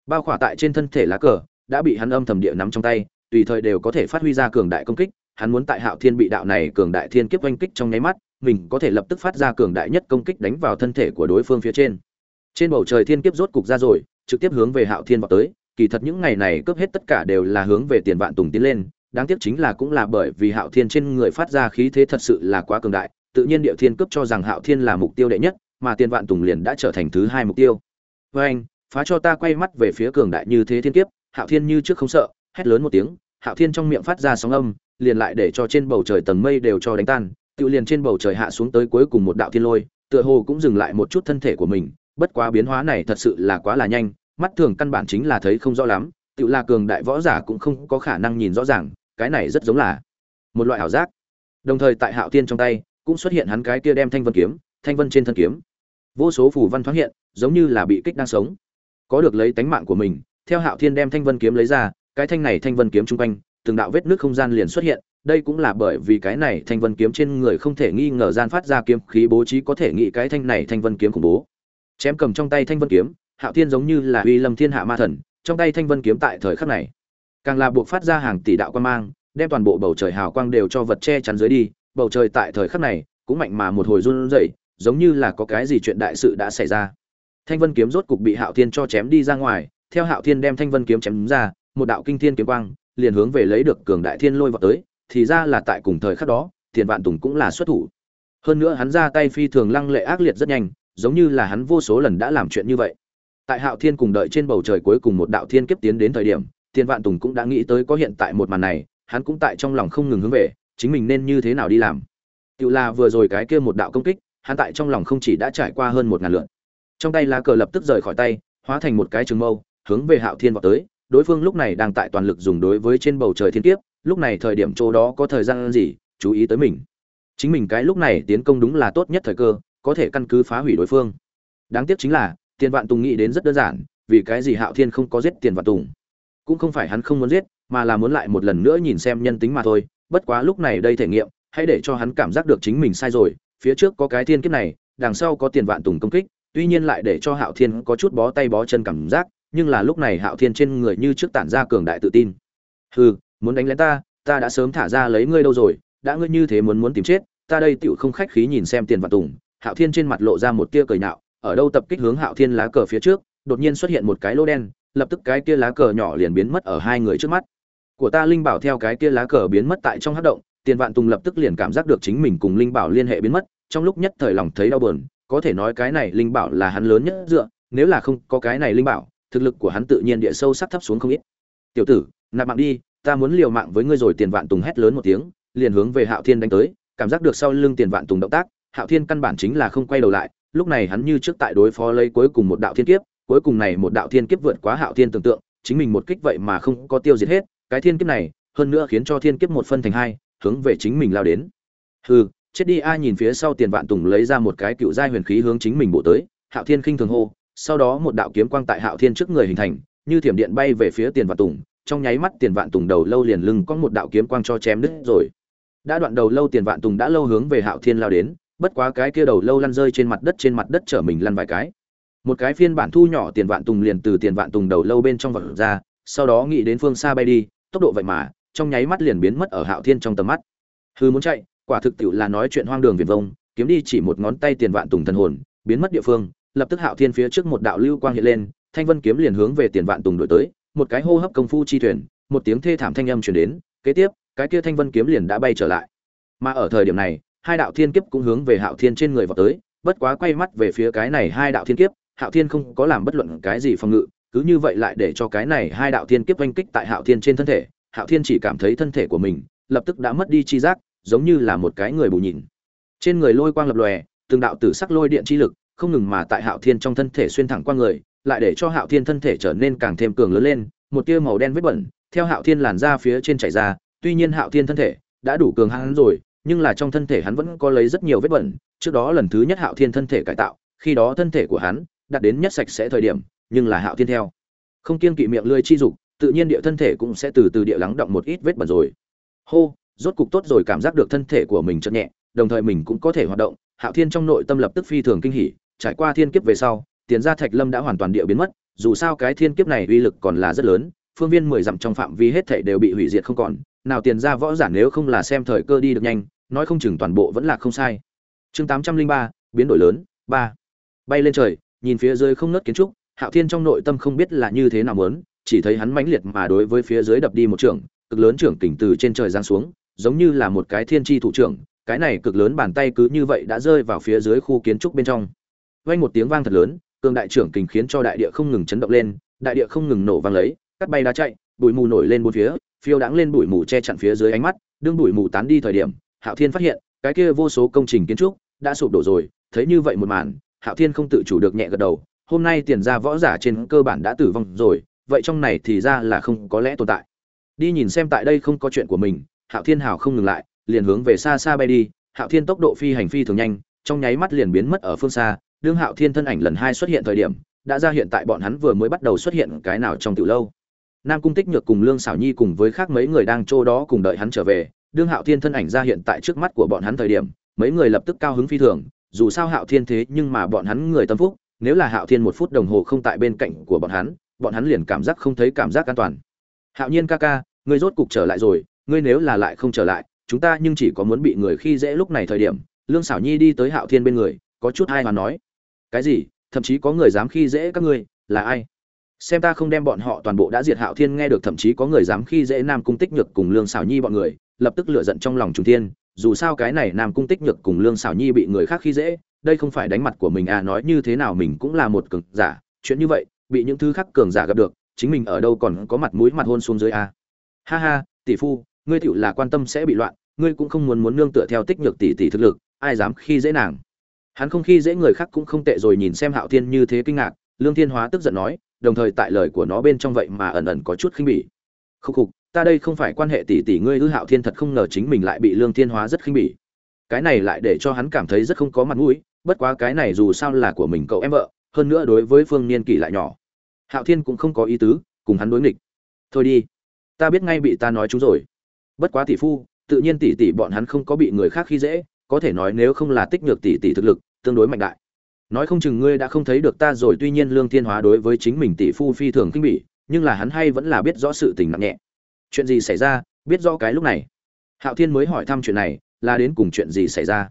[SPEAKER 1] Bao khỏa tại trên thân thể lá cờ, đã bị hắn âm thầm địa nắm trong tay tùy thời đều có thể phát huy ra cường đại công kích, hắn muốn tại hạo thiên bị đạo này cường đại thiên kiếp oanh kích trong nháy mắt, mình có thể lập tức phát ra cường đại nhất công kích đánh vào thân thể của đối phương phía trên. Trên bầu trời thiên kiếp rốt cục ra rồi, trực tiếp hướng về hạo thiên vào tới, kỳ thật những ngày này cướp hết tất cả đều là hướng về tiền vạn tùng tiến lên, đáng tiếc chính là cũng là bởi vì hạo thiên trên người phát ra khí thế thật sự là quá cường đại, tự nhiên địa thiên cướp cho rằng hạo thiên là mục tiêu đệ nhất, mà tiền vạn tùng liền đã trở thành thứ hai mục tiêu. Với anh phá cho ta quay mắt về phía cường đại như thế thiên kiếp, hạo thiên như trước không sợ hét lớn một tiếng, hạo thiên trong miệng phát ra sóng âm, liền lại để cho trên bầu trời tầng mây đều cho đánh tan, tự liền trên bầu trời hạ xuống tới cuối cùng một đạo thiên lôi, tựa hồ cũng dừng lại một chút thân thể của mình, bất quá biến hóa này thật sự là quá là nhanh, mắt thường căn bản chính là thấy không rõ lắm, tự là cường đại võ giả cũng không có khả năng nhìn rõ ràng, cái này rất giống là một loại ảo giác. Đồng thời tại hạo tiên trong tay, cũng xuất hiện hắn cái kia đem thanh vân kiếm, thanh vân trên thân kiếm. Vô số phù văn thoáng hiện, giống như là bị kích đang sống. Có được lấy tánh mạng của mình, theo hạo thiên đem thanh vân kiếm lấy ra cái thanh này thanh vân kiếm chung quanh, từng đạo vết nước không gian liền xuất hiện. Đây cũng là bởi vì cái này thanh vân kiếm trên người không thể nghi ngờ gian phát ra kiếm khí bố trí có thể nghĩ cái thanh này thanh vân kiếm khủng bố. Chém cầm trong tay thanh vân kiếm, hạo thiên giống như là uy lâm thiên hạ ma thần, trong tay thanh vân kiếm tại thời khắc này, càng là buộc phát ra hàng tỷ đạo quan mang, đem toàn bộ bầu trời hào quang đều cho vật che chắn dưới đi. Bầu trời tại thời khắc này cũng mạnh mà một hồi run rẩy, giống như là có cái gì chuyện đại sự đã xảy ra. Thanh vân kiếm rốt cục bị hạo thiên cho chém đi ra ngoài, theo hạo thiên đem thanh vân kiếm chém ra một đạo kinh thiên kiếm quang, liền hướng về lấy được cường đại thiên lôi vào tới, thì ra là tại cùng thời khắc đó, thiền vạn tùng cũng là xuất thủ. Hơn nữa hắn ra tay phi thường lăng lệ ác liệt rất nhanh, giống như là hắn vô số lần đã làm chuyện như vậy. Tại hạo thiên cùng đợi trên bầu trời cuối cùng một đạo thiên kiếp tiến đến thời điểm, thiền vạn tùng cũng đã nghĩ tới có hiện tại một màn này, hắn cũng tại trong lòng không ngừng hướng về, chính mình nên như thế nào đi làm. Tự là vừa rồi cái kia một đạo công kích, hắn tại trong lòng không chỉ đã trải qua hơn một ngàn lượt. Trong tay lá cờ lập tức rời khỏi tay, hóa thành một cái trường mâu, hướng về hạo thiên vào tới đối phương lúc này đang tại toàn lực dùng đối với trên bầu trời thiên kiếp, lúc này thời điểm chỗ đó có thời gian gì, chú ý tới mình. Chính mình cái lúc này tiến công đúng là tốt nhất thời cơ, có thể căn cứ phá hủy đối phương. Đáng tiếc chính là, tiền vạn tùng nghĩ đến rất đơn giản, vì cái gì hạo thiên không có giết tiền vạn tùng? Cũng không phải hắn không muốn giết, mà là muốn lại một lần nữa nhìn xem nhân tính mà thôi, bất quá lúc này đây thể nghiệm, hãy để cho hắn cảm giác được chính mình sai rồi, phía trước có cái thiên kiếp này, đằng sau có tiền vạn tùng công kích, tuy nhiên lại để cho hạo thiên có chút bó tay bó chân cảm giác nhưng là lúc này hạo thiên trên người như trước tản ra cường đại tự tin. Hừ, muốn đánh lén ta ta đã sớm thả ra lấy ngươi đâu rồi, đã ngươi như thế muốn muốn tìm chết, ta đây tiểu không khách khí nhìn xem tiền vạn tùng, hạo thiên trên mặt lộ ra một tia cười nhạo, ở đâu tập kích hướng hạo thiên lá cờ phía trước, đột nhiên xuất hiện một cái lỗ đen, lập tức cái kia lá cờ nhỏ liền biến mất ở hai người trước mắt. Của ta linh bảo theo cái kia lá cờ biến mất tại trong hắc động, tiền vạn tùng lập tức liền cảm giác được chính mình cùng linh bảo liên hệ biến mất, trong lúc nhất thời lòng thấy đau buồn, có thể nói cái này linh bảo là hắn lớn nhất dựa, nếu là không có cái này linh bảo thực lực của hắn tự nhiên địa sâu sắc thấp xuống không ít. Tiểu tử, nạp mạng đi, ta muốn liều mạng với ngươi rồi. Tiền vạn tùng hét lớn một tiếng, liền hướng về hạo thiên đánh tới. Cảm giác được sau lưng tiền vạn tùng động tác, hạo thiên căn bản chính là không quay đầu lại. Lúc này hắn như trước tại đối phó lấy cuối cùng một đạo thiên kiếp, cuối cùng này một đạo thiên kiếp vượt quá hạo thiên tưởng tượng, chính mình một kích vậy mà không có tiêu diệt hết. Cái thiên kiếp này, hơn nữa khiến cho thiên kiếp một phân thành hai, hướng về chính mình lao đến. Hừ, chết đi. Ai nhìn phía sau tiền vạn tùng lấy ra một cái cựu giai huyền khí hướng chính mình bộ tới. Hạo thiên khinh thường hô sau đó một đạo kiếm quang tại hạo thiên trước người hình thành, như thiểm điện bay về phía tiền vạn tùng, trong nháy mắt tiền vạn tùng đầu lâu liền lưng có một đạo kiếm quang cho chém đứt rồi. Đã đoạn đầu lâu tiền vạn tùng đã lâu hướng về hạo thiên lao đến, bất quá cái kia đầu lâu lăn rơi trên mặt đất, trên mặt đất trở mình lăn vài cái. Một cái phiên bản thu nhỏ tiền vạn tùng liền từ tiền vạn tùng đầu lâu bên trong vật ra, sau đó nghĩ đến phương xa bay đi, tốc độ vậy mà, trong nháy mắt liền biến mất ở hạo thiên trong tầm mắt. Hư muốn chạy, quả thực tiệu là nói chuyện hoang đường viển vông, kiếm đi chỉ một ngón tay tiền vạn tùng thần hồn, biến mất địa phương lập tức hạo thiên phía trước một đạo lưu quang hiện lên, thanh vân kiếm liền hướng về tiền vạn tùng đổi tới, một cái hô hấp công phu chi thuyền, một tiếng thê thảm thanh âm truyền đến, kế tiếp, cái kia thanh vân kiếm liền đã bay trở lại. Mà ở thời điểm này, hai đạo thiên kiếp cũng hướng về hạo thiên trên người vào tới, bất quá quay mắt về phía cái này hai đạo thiên kiếp, hạo thiên không có làm bất luận cái gì phòng ngự, cứ như vậy lại để cho cái này hai đạo thiên kiếp oanh kích tại hạo thiên trên thân thể, hạo thiên chỉ cảm thấy thân thể của mình lập tức đã mất đi chi giác, giống như là một cái người bù nhìn. Trên người lôi quang lập lòe, từng đạo tử sắc lôi điện chi lực không ngừng mà tại hạo thiên trong thân thể xuyên thẳng qua người, lại để cho hạo thiên thân thể trở nên càng thêm cường lớn lên, một tia màu đen vết bẩn, theo hạo thiên làn ra phía trên chảy ra, tuy nhiên hạo thiên thân thể đã đủ cường hãn rồi, nhưng là trong thân thể hắn vẫn có lấy rất nhiều vết bẩn, trước đó lần thứ nhất hạo thiên thân thể cải tạo, khi đó thân thể của hắn đạt đến nhất sạch sẽ thời điểm, nhưng là hạo thiên theo. Không kiên kỵ miệng lưỡi chi dục, tự nhiên địa thân thể cũng sẽ từ từ địa lắng động một ít vết bẩn rồi. Hô, rốt cục tốt rồi cảm giác được thân thể của mình chợt nhẹ, đồng thời mình cũng có thể hoạt động. Hạo thiên trong nội tâm lập tức phi thường kinh hỉ trải qua thiên kiếp về sau, tiền gia thạch lâm đã hoàn toàn địa biến mất, dù sao cái thiên kiếp này uy lực còn là rất lớn, phương viên mười dặm trong phạm vi hết thảy đều bị hủy diệt không còn, nào tiền gia võ giả nếu không là xem thời cơ đi được nhanh, nói không chừng toàn bộ vẫn là không sai. Chương tám trăm linh ba, biến đổi lớn, ba. Bay lên trời, nhìn phía dưới không nớt kiến trúc, hạo thiên trong nội tâm không biết là như thế nào muốn, chỉ thấy hắn mãnh liệt mà đối với phía dưới đập đi một trường, cực lớn trưởng kình từ trên trời giáng xuống, giống như là một cái thiên chi thủ trưởng, cái này cực lớn bàn tay cứ như vậy đã rơi vào phía dưới khu kiến trúc bên trong vang một tiếng vang thật lớn, cường đại trưởng kình khiến cho đại địa không ngừng chấn động lên, đại địa không ngừng nổ vang lấy, cắt bay đá chạy, bụi mù nổi lên bốn phía, phiêu đãng lên bụi mù che chặn phía dưới ánh mắt, đương bụi mù tán đi thời điểm, hạo thiên phát hiện, cái kia vô số công trình kiến trúc đã sụp đổ rồi, thấy như vậy một màn, hạo thiên không tự chủ được nhẹ gật đầu, hôm nay tiền ra võ giả trên cơ bản đã tử vong rồi, vậy trong này thì ra là không có lẽ tồn tại. Đi nhìn xem tại đây không có chuyện của mình, hạo thiên hào không ngừng lại, liền hướng về xa xa bay đi, hạo thiên tốc độ phi hành phi thường nhanh, trong nháy mắt liền biến mất ở phương xa đương hạo thiên thân ảnh lần hai xuất hiện thời điểm, đã ra hiện tại bọn hắn vừa mới bắt đầu xuất hiện cái nào trong tiểu lâu. Nam cung tích nhược cùng lương xảo nhi cùng với khác mấy người đang chỗ đó cùng đợi hắn trở về, đương hạo thiên thân ảnh ra hiện tại trước mắt của bọn hắn thời điểm, mấy người lập tức cao hứng phi thường, dù sao hạo thiên thế nhưng mà bọn hắn người tâm phúc, nếu là hạo thiên một phút đồng hồ không tại bên cạnh của bọn hắn bọn hắn liền cảm giác không thấy cảm giác an toàn. Hạo nhiên ca ca, ngươi rốt cục trở lại rồi, ngươi nếu là lại không trở lại, chúng ta nhưng chỉ có muốn bị người khi dễ lúc này thời điểm. Lương xảo nhi đi tới hạo thiên bên người, có chút hai mà nói cái gì? Thậm chí có người dám khi dễ các ngươi, là ai? Xem ta không đem bọn họ toàn bộ đã diệt hạo thiên nghe được, thậm chí có người dám khi dễ nam cung tích nhược cùng lương xảo nhi bọn người, lập tức lựa giận trong lòng trung thiên. Dù sao cái này nam cung tích nhược cùng lương xảo nhi bị người khác khi dễ, đây không phải đánh mặt của mình à nói như thế nào mình cũng là một cường giả. Chuyện như vậy, bị những thứ khác cường giả gặp được, chính mình ở đâu còn có mặt mũi mặt hôn xuống dưới à? Ha ha, tỷ phu, ngươi tựu là quan tâm sẽ bị loạn, ngươi cũng không muốn muốn nương tựa theo tích nhược tỷ tỷ thực lực, ai dám khi dễ nàng? Hắn không khi dễ người khác cũng không tệ rồi nhìn xem hạo thiên như thế kinh ngạc, lương thiên hóa tức giận nói, đồng thời tại lời của nó bên trong vậy mà ẩn ẩn có chút khinh bỉ. Khúc khục, ta đây không phải quan hệ tỷ tỷ ngươi ư? Hạo thiên thật không ngờ chính mình lại bị lương thiên hóa rất khinh bỉ. Cái này lại để cho hắn cảm thấy rất không có mặt mũi, bất quá cái này dù sao là của mình cậu em vợ, hơn nữa đối với phương niên kỷ lại nhỏ. Hạo thiên cũng không có ý tứ, cùng hắn đối nghịch. Thôi đi, ta biết ngay bị ta nói chúng rồi. Bất quá tỷ phu, tự nhiên tỷ tỷ bọn hắn không có bị người khác khi dễ có thể nói nếu không là tích nhược tỷ tỷ thực lực, tương đối mạnh đại. Nói không chừng ngươi đã không thấy được ta rồi, tuy nhiên lương thiên hóa đối với chính mình tỷ phu phi thường kinh bỉ, nhưng là hắn hay vẫn là biết rõ sự tình nặng nhẹ. Chuyện gì xảy ra? Biết rõ cái lúc này. Hạo thiên mới hỏi thăm chuyện này, là đến cùng chuyện gì xảy ra?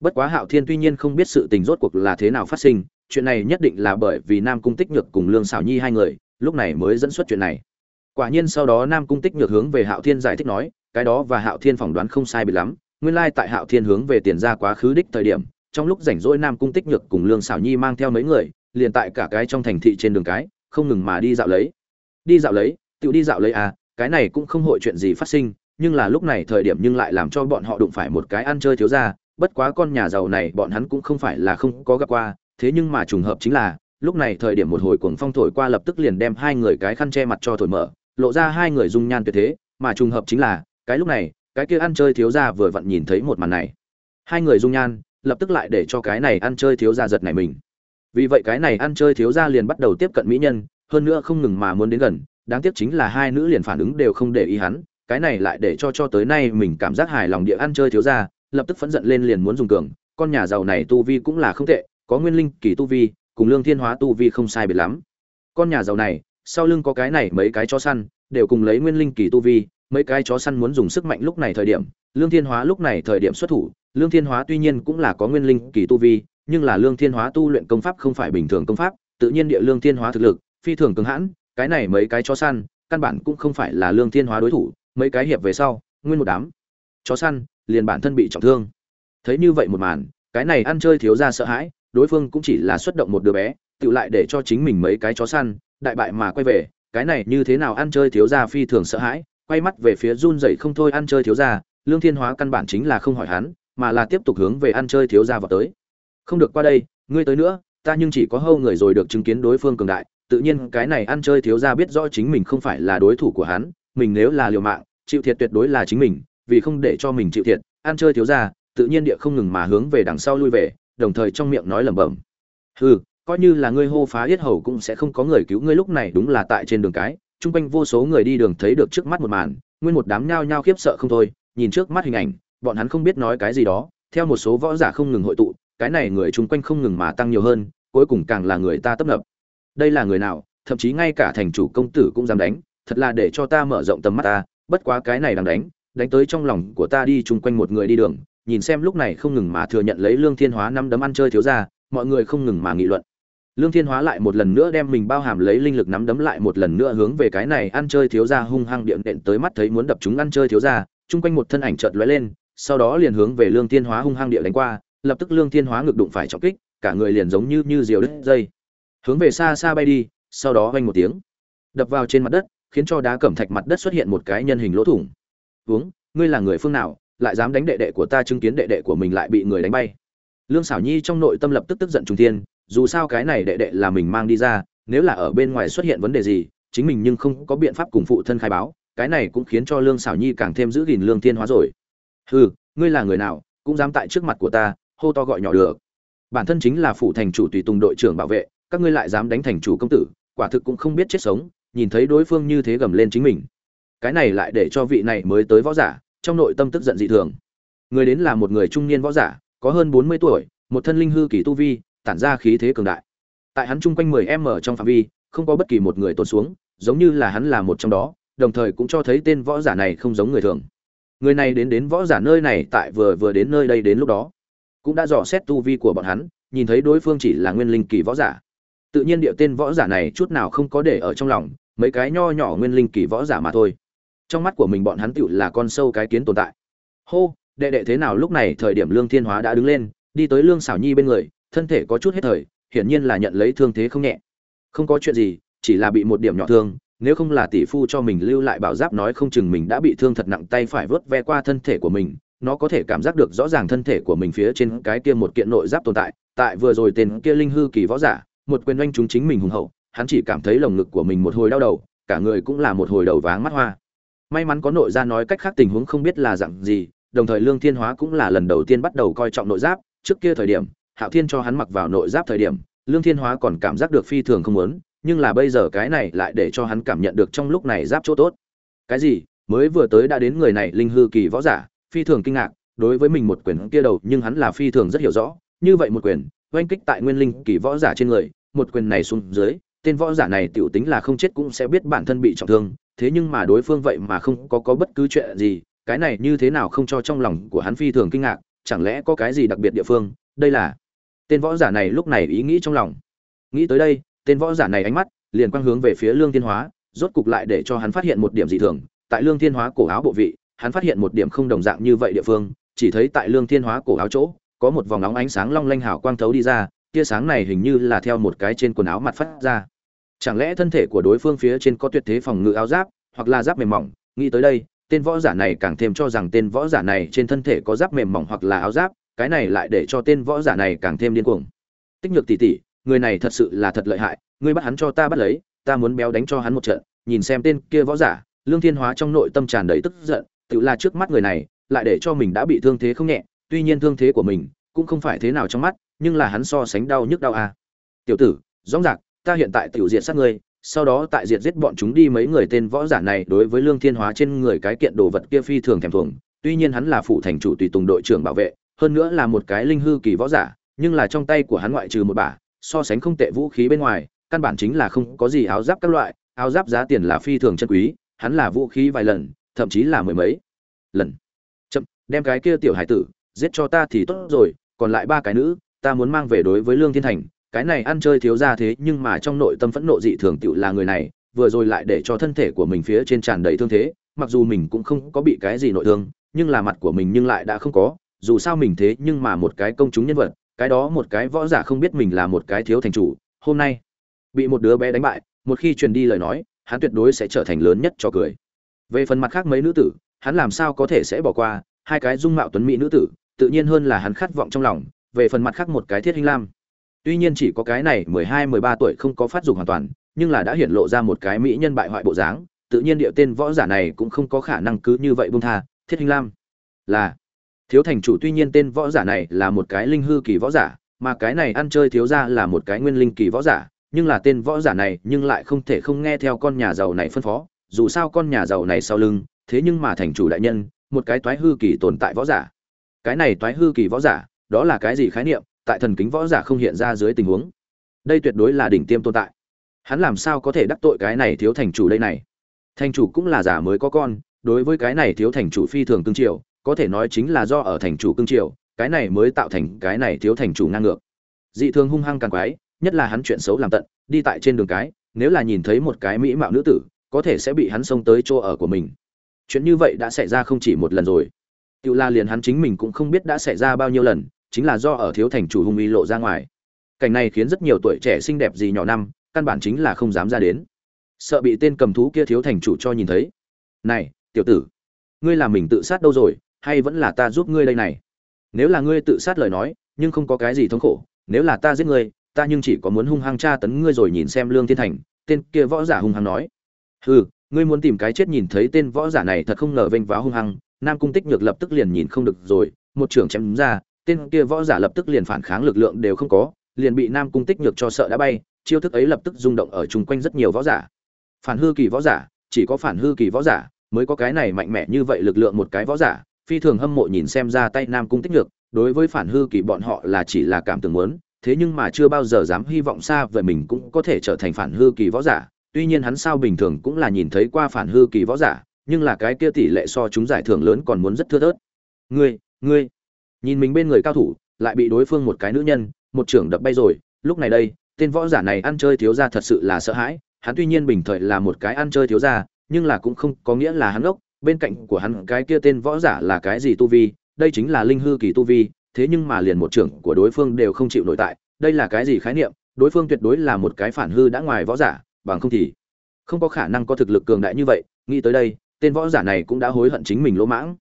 [SPEAKER 1] Bất quá hạo thiên tuy nhiên không biết sự tình rốt cuộc là thế nào phát sinh, chuyện này nhất định là bởi vì nam cung tích nhược cùng lương xảo nhi hai người, lúc này mới dẫn xuất chuyện này. Quả nhiên sau đó nam cung tích nhược hướng về hạo thiên giải thích nói, cái đó và hạo thiên phỏng đoán không sai bị lắm nguyên lai tại hạo thiên hướng về tiền ra quá khứ đích thời điểm, trong lúc rảnh rỗi nam cung tích nhược cùng lương Sảo nhi mang theo mấy người, liền tại cả cái trong thành thị trên đường cái, không ngừng mà đi dạo lấy đi dạo lấy tự đi dạo lấy à cái này cũng không hội chuyện gì phát sinh, nhưng là lúc này thời điểm nhưng lại làm cho bọn họ đụng phải một cái ăn chơi thiếu gia. bất quá con nhà giàu này bọn hắn cũng không phải là không có gặp qua, thế nhưng mà trùng hợp chính là, lúc này thời điểm một hồi cuồng phong thổi qua lập tức liền đem hai người cái khăn che mặt cho thổi mở, lộ ra hai người dung nhan tuyệt thế, mà trùng hợp chính là, cái lúc này cái kia ăn chơi thiếu gia vừa vặn nhìn thấy một màn này. Hai người dung nhan, lập tức lại để cho cái này ăn chơi thiếu gia giật này mình. Vì vậy cái này ăn chơi thiếu gia liền bắt đầu tiếp cận mỹ nhân, hơn nữa không ngừng mà muốn đến gần, đáng tiếc chính là hai nữ liền phản ứng đều không để ý hắn, cái này lại để cho cho tới nay mình cảm giác hài lòng địa ăn chơi thiếu gia, lập tức phẫn giận lên liền muốn dùng cường, con nhà giàu này tu vi cũng là không tệ, có nguyên linh kỳ tu vi, cùng lương thiên hóa tu vi không sai biệt lắm. Con nhà giàu này, sau lưng có cái này mấy cái chó săn, đều cùng lấy nguyên linh kỳ tu vi mấy cái chó săn muốn dùng sức mạnh lúc này thời điểm, lương thiên hóa lúc này thời điểm xuất thủ. Lương thiên hóa tuy nhiên cũng là có nguyên linh kỳ tu vi, nhưng là lương thiên hóa tu luyện công pháp không phải bình thường công pháp, tự nhiên địa lương thiên hóa thực lực, phi thường cứng hãn. Cái này mấy cái chó săn, căn bản cũng không phải là lương thiên hóa đối thủ. Mấy cái hiệp về sau, nguyên một đám chó săn liền bản thân bị trọng thương. Thấy như vậy một màn, cái này ăn chơi thiếu ra sợ hãi, đối phương cũng chỉ là xuất động một đứa bé, tự lại để cho chính mình mấy cái chó săn đại bại mà quay về. Cái này như thế nào ăn chơi thiếu gia phi thường sợ hãi quay mắt về phía run rẩy không thôi ăn chơi thiếu gia, lương thiên hóa căn bản chính là không hỏi hắn, mà là tiếp tục hướng về ăn chơi thiếu gia vào tới. Không được qua đây, ngươi tới nữa, ta nhưng chỉ có hâu người rồi được chứng kiến đối phương cường đại, tự nhiên cái này ăn chơi thiếu gia biết rõ chính mình không phải là đối thủ của hắn, mình nếu là liều mạng, chịu thiệt tuyệt đối là chính mình, vì không để cho mình chịu thiệt, ăn chơi thiếu gia, tự nhiên địa không ngừng mà hướng về đằng sau lui về, đồng thời trong miệng nói lẩm bẩm. Hừ, coi như là ngươi hô phá yết hầu cũng sẽ không có người cứu ngươi lúc này đúng là tại trên đường cái chung quanh vô số người đi đường thấy được trước mắt một màn, nguyên một đám nhao nhao khiếp sợ không thôi, nhìn trước mắt hình ảnh, bọn hắn không biết nói cái gì đó, theo một số võ giả không ngừng hội tụ, cái này người chung quanh không ngừng mà tăng nhiều hơn, cuối cùng càng là người ta tấp nập. Đây là người nào, thậm chí ngay cả thành chủ công tử cũng dám đánh, thật là để cho ta mở rộng tầm mắt ta, bất quá cái này đang đánh đánh tới trong lòng của ta đi chung quanh một người đi đường, nhìn xem lúc này không ngừng mà thừa nhận lấy lương thiên hóa năm đấm ăn chơi thiếu ra mọi người không ngừng mà nghị luận lương thiên hóa lại một lần nữa đem mình bao hàm lấy linh lực nắm đấm lại một lần nữa hướng về cái này ăn chơi thiếu gia hung hăng điện đệm tới mắt thấy muốn đập chúng ăn chơi thiếu gia, chung quanh một thân ảnh chợt lóe lên, sau đó liền hướng về lương thiên hóa hung hăng địa đánh qua, lập tức lương thiên hóa ngực đụng phải trọng kích, cả người liền giống như như diều đứt dây. Hướng về xa xa bay đi, sau đó vang một tiếng, đập vào trên mặt đất, khiến cho đá cẩm thạch mặt đất xuất hiện một cái nhân hình lỗ thủng. Uống, ngươi là người phương nào, lại dám đánh đệ đệ của ta chứng kiến đệ đệ của mình lại bị người đánh bay? Lương xảo nhi trong nội tâm lập tức tức giận trung thiên dù sao cái này đệ đệ là mình mang đi ra, nếu là ở bên ngoài xuất hiện vấn đề gì, chính mình nhưng không có biện pháp cùng phụ thân khai báo, cái này cũng khiến cho lương xảo nhi càng thêm giữ gìn lương thiên hóa rồi. Hừ, ngươi là người nào, cũng dám tại trước mặt của ta, hô to gọi nhỏ được. Bản thân chính là phụ thành chủ tùy tùng đội trưởng bảo vệ, các ngươi lại dám đánh thành chủ công tử, quả thực cũng không biết chết sống, nhìn thấy đối phương như thế gầm lên chính mình. Cái này lại để cho vị này mới tới võ giả, trong nội tâm tức giận dị thường. Người đến là một người trung niên võ giả, có hơn bốn mươi tuổi, một thân linh hư kỳ tu vi tản ra khí thế cường đại. Tại hắn chung quanh mười m trong phạm vi, không có bất kỳ một người tuột xuống, giống như là hắn là một trong đó, đồng thời cũng cho thấy tên võ giả này không giống người thường. Người này đến đến võ giả nơi này tại vừa vừa đến nơi đây đến lúc đó, cũng đã dò xét tu vi của bọn hắn, nhìn thấy đối phương chỉ là nguyên linh kỳ võ giả. Tự nhiên địa tên võ giả này chút nào không có để ở trong lòng, mấy cái nho nhỏ nguyên linh kỳ võ giả mà thôi. Trong mắt của mình bọn hắn tựu là con sâu cái kiến tồn tại. Hô, đệ đệ thế nào lúc này thời điểm lương thiên hóa đã đứng lên, đi tới lương xảo nhi bên người thân thể có chút hết thời, hiển nhiên là nhận lấy thương thế không nhẹ. Không có chuyện gì, chỉ là bị một điểm nhỏ thương, nếu không là tỷ phu cho mình lưu lại bảo giáp nói không chừng mình đã bị thương thật nặng tay phải vớt ve qua thân thể của mình, nó có thể cảm giác được rõ ràng thân thể của mình phía trên cái kia một kiện nội giáp tồn tại. Tại vừa rồi tên kia linh hư kỳ võ giả, một quyền oanh chúng chính mình hùng hậu, hắn chỉ cảm thấy lồng ngực của mình một hồi đau đầu, cả người cũng là một hồi đầu váng mắt hoa. May mắn có nội gia nói cách khác tình huống không biết là dạng gì, đồng thời lương thiên hóa cũng là lần đầu tiên bắt đầu coi trọng nội giáp, trước kia thời điểm hạo thiên cho hắn mặc vào nội giáp thời điểm, lương thiên hóa còn cảm giác được phi thường không muốn, nhưng là bây giờ cái này lại để cho hắn cảm nhận được trong lúc này giáp chỗ tốt. Cái gì? Mới vừa tới đã đến người này linh hư kỳ võ giả, phi thường kinh ngạc, đối với mình một quyền kia đầu nhưng hắn là phi thường rất hiểu rõ. Như vậy một quyền, oanh kích tại nguyên linh kỳ võ giả trên người, một quyền này xuống dưới, tên võ giả này tiểu tính là không chết cũng sẽ biết bản thân bị trọng thương, thế nhưng mà đối phương vậy mà không có có bất cứ chuyện gì, cái này như thế nào không cho trong lòng của hắn phi thường kinh ngạc, chẳng lẽ có cái gì đặc biệt địa phương? Đây là tên võ giả này lúc này ý nghĩ trong lòng. Nghĩ tới đây, tên võ giả này ánh mắt liền quang hướng về phía lương thiên hóa, rốt cục lại để cho hắn phát hiện một điểm dị thường. Tại lương thiên hóa cổ áo bộ vị, hắn phát hiện một điểm không đồng dạng như vậy địa phương, chỉ thấy tại lương thiên hóa cổ áo chỗ, có một vòng nóng ánh sáng long lanh hào quang thấu đi ra, tia sáng này hình như là theo một cái trên quần áo mặt phát ra. Chẳng lẽ thân thể của đối phương phía trên có tuyệt thế phòng ngự áo giáp, hoặc là giáp mềm mỏng? Nghĩ tới đây, tên võ giả này càng thêm cho rằng tên võ giả này trên thân thể có giáp mềm mỏng hoặc là áo giáp cái này lại để cho tên võ giả này càng thêm điên cuồng tích nhược tỷ tỷ, người này thật sự là thật lợi hại, ngươi bắt hắn cho ta bắt lấy, ta muốn béo đánh cho hắn một trận, nhìn xem tên kia võ giả, lương thiên hóa trong nội tâm tràn đầy tức giận, tự là trước mắt người này, lại để cho mình đã bị thương thế không nhẹ, tuy nhiên thương thế của mình cũng không phải thế nào trong mắt, nhưng là hắn so sánh đau nhức đau à. tiểu tử, rõ ràng, ta hiện tại tiểu diệt sát ngươi, sau đó tại diệt giết bọn chúng đi mấy người tên võ giả này đối với lương thiên hóa trên người cái kiện đồ vật kia phi thường thèm thuồng, tuy nhiên hắn là phụ thành chủ tùy tùng đội trưởng bảo vệ hơn nữa là một cái linh hư kỳ võ giả, nhưng là trong tay của hắn ngoại trừ một bả, so sánh không tệ vũ khí bên ngoài, căn bản chính là không có gì áo giáp các loại, áo giáp giá tiền là phi thường chân quý, hắn là vũ khí vài lần, thậm chí là mười mấy lần. Chậm, đem cái kia tiểu hải tử, giết cho ta thì tốt rồi, còn lại ba cái nữ, ta muốn mang về đối với lương thiên thành, cái này ăn chơi thiếu ra thế nhưng mà trong nội tâm phẫn nộ dị thường tựu là người này, vừa rồi lại để cho thân thể của mình phía trên tràn đầy thương thế, mặc dù mình cũng không có bị cái gì nội thương, nhưng là mặt của mình nhưng lại đã không có dù sao mình thế nhưng mà một cái công chúng nhân vật, cái đó một cái võ giả không biết mình là một cái thiếu thành chủ, hôm nay bị một đứa bé đánh bại, một khi truyền đi lời nói, hắn tuyệt đối sẽ trở thành lớn nhất cho cười. Về phần mặt khác mấy nữ tử, hắn làm sao có thể sẽ bỏ qua hai cái dung mạo tuấn mỹ nữ tử, tự nhiên hơn là hắn khát vọng trong lòng, về phần mặt khác một cái thiết hình lam. Tuy nhiên chỉ có cái này mười hai, mười ba tuổi không có phát dục hoàn toàn, nhưng là đã hiển lộ ra một cái mỹ nhân bại hoại bộ dáng, tự nhiên địa tên võ giả này cũng không có khả năng cứ như vậy buông tha. Thiết hình lam là thiếu thành chủ tuy nhiên tên võ giả này là một cái linh hư kỳ võ giả, mà cái này ăn chơi thiếu ra là một cái nguyên linh kỳ võ giả, nhưng là tên võ giả này nhưng lại không thể không nghe theo con nhà giàu này phân phó, dù sao con nhà giàu này sau lưng, thế nhưng mà thành chủ đại nhân, một cái toái hư kỳ tồn tại võ giả. Cái này toái hư kỳ võ giả, đó là cái gì khái niệm? Tại thần kính võ giả không hiện ra dưới tình huống. Đây tuyệt đối là đỉnh tiêm tồn tại. Hắn làm sao có thể đắc tội cái này thiếu thành chủ đây này? Thành chủ cũng là giả mới có con, đối với cái này thiếu thành chủ phi thường tương triều có thể nói chính là do ở thành chủ cương triều, cái này mới tạo thành cái này thiếu thành chủ ngang ngược. Dị thường hung hăng càng quái, nhất là hắn chuyện xấu làm tận, đi tại trên đường cái, nếu là nhìn thấy một cái mỹ mạo nữ tử, có thể sẽ bị hắn xông tới chỗ ở của mình. Chuyện như vậy đã xảy ra không chỉ một lần rồi. Tự la liền hắn chính mình cũng không biết đã xảy ra bao nhiêu lần, chính là do ở thiếu thành chủ hung uy lộ ra ngoài. Cảnh này khiến rất nhiều tuổi trẻ xinh đẹp gì nhỏ năm, căn bản chính là không dám ra đến. Sợ bị tên cầm thú kia thiếu thành chủ cho nhìn thấy. Này, tiểu tử, ngươi làm mình tự sát đâu rồi? Hay vẫn là ta giúp ngươi đây này? Nếu là ngươi tự sát lời nói, nhưng không có cái gì thống khổ, nếu là ta giết ngươi, ta nhưng chỉ có muốn hung hăng tra tấn ngươi rồi nhìn xem lương thiên thành, tên kia võ giả hung hăng nói. Hừ, ngươi muốn tìm cái chết nhìn thấy tên võ giả này thật không ngờ vênh váo hung hăng, nam cung tích nhược lập tức liền nhìn không được rồi, một trưởng chém ra, tên kia võ giả lập tức liền phản kháng lực lượng đều không có, liền bị nam cung tích nhược cho sợ đã bay, chiêu thức ấy lập tức rung động ở chung quanh rất nhiều võ giả. Phản hư kỳ võ giả, chỉ có phản hư kỳ võ giả mới có cái này mạnh mẽ như vậy lực lượng một cái võ giả phi thường hâm mộ nhìn xem ra tay nam cung tích nhược, đối với phản hư kỳ bọn họ là chỉ là cảm tưởng muốn, thế nhưng mà chưa bao giờ dám hy vọng xa về mình cũng có thể trở thành phản hư kỳ võ giả, tuy nhiên hắn sao bình thường cũng là nhìn thấy qua phản hư kỳ võ giả, nhưng là cái kia tỷ lệ so chúng giải thưởng lớn còn muốn rất thưa thớt. Ngươi ngươi. Nhìn mình bên người cao thủ, lại bị đối phương một cái nữ nhân, một trưởng đập bay rồi, lúc này đây, tên võ giả này ăn chơi thiếu gia thật sự là sợ hãi, hắn tuy nhiên bình thời là một cái ăn chơi thiếu gia, nhưng là cũng không có nghĩa là hắn ốc bên cạnh của hắn cái kia tên võ giả là cái gì tu vi, đây chính là linh hư kỳ tu vi, thế nhưng mà liền một trưởng của đối phương đều không chịu nổi tại, đây là cái gì khái niệm, đối phương tuyệt đối là một cái phản hư đã ngoài võ giả, bằng không thì không có khả năng có thực lực cường đại như vậy, nghĩ tới đây, tên võ giả này cũng đã hối hận chính mình lỗ mãng.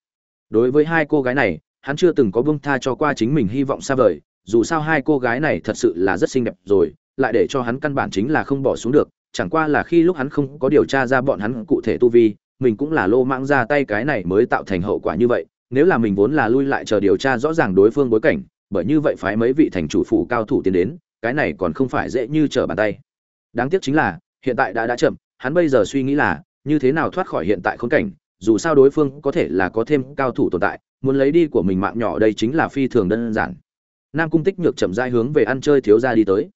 [SPEAKER 1] Đối với hai cô gái này, hắn chưa từng có bưng tha cho qua chính mình hy vọng xa vời, dù sao hai cô gái này thật sự là rất xinh đẹp rồi, lại để cho hắn căn bản chính là không bỏ xuống được, chẳng qua là khi lúc hắn không có điều tra ra bọn hắn cụ thể tu vi mình cũng là lô mãng ra tay cái này mới tạo thành hậu quả như vậy, nếu là mình vốn là lui lại chờ điều tra rõ ràng đối phương bối cảnh, bởi như vậy phái mấy vị thành chủ phủ cao thủ tiến đến, cái này còn không phải dễ như trở bàn tay. Đáng tiếc chính là, hiện tại đã đã chậm, hắn bây giờ suy nghĩ là, như thế nào thoát khỏi hiện tại khốn cảnh, dù sao đối phương có thể là có thêm cao thủ tồn tại, muốn lấy đi của mình mạng nhỏ đây chính là phi thường đơn giản. Nam cung tích nhược chậm rãi hướng về ăn chơi thiếu gia đi tới.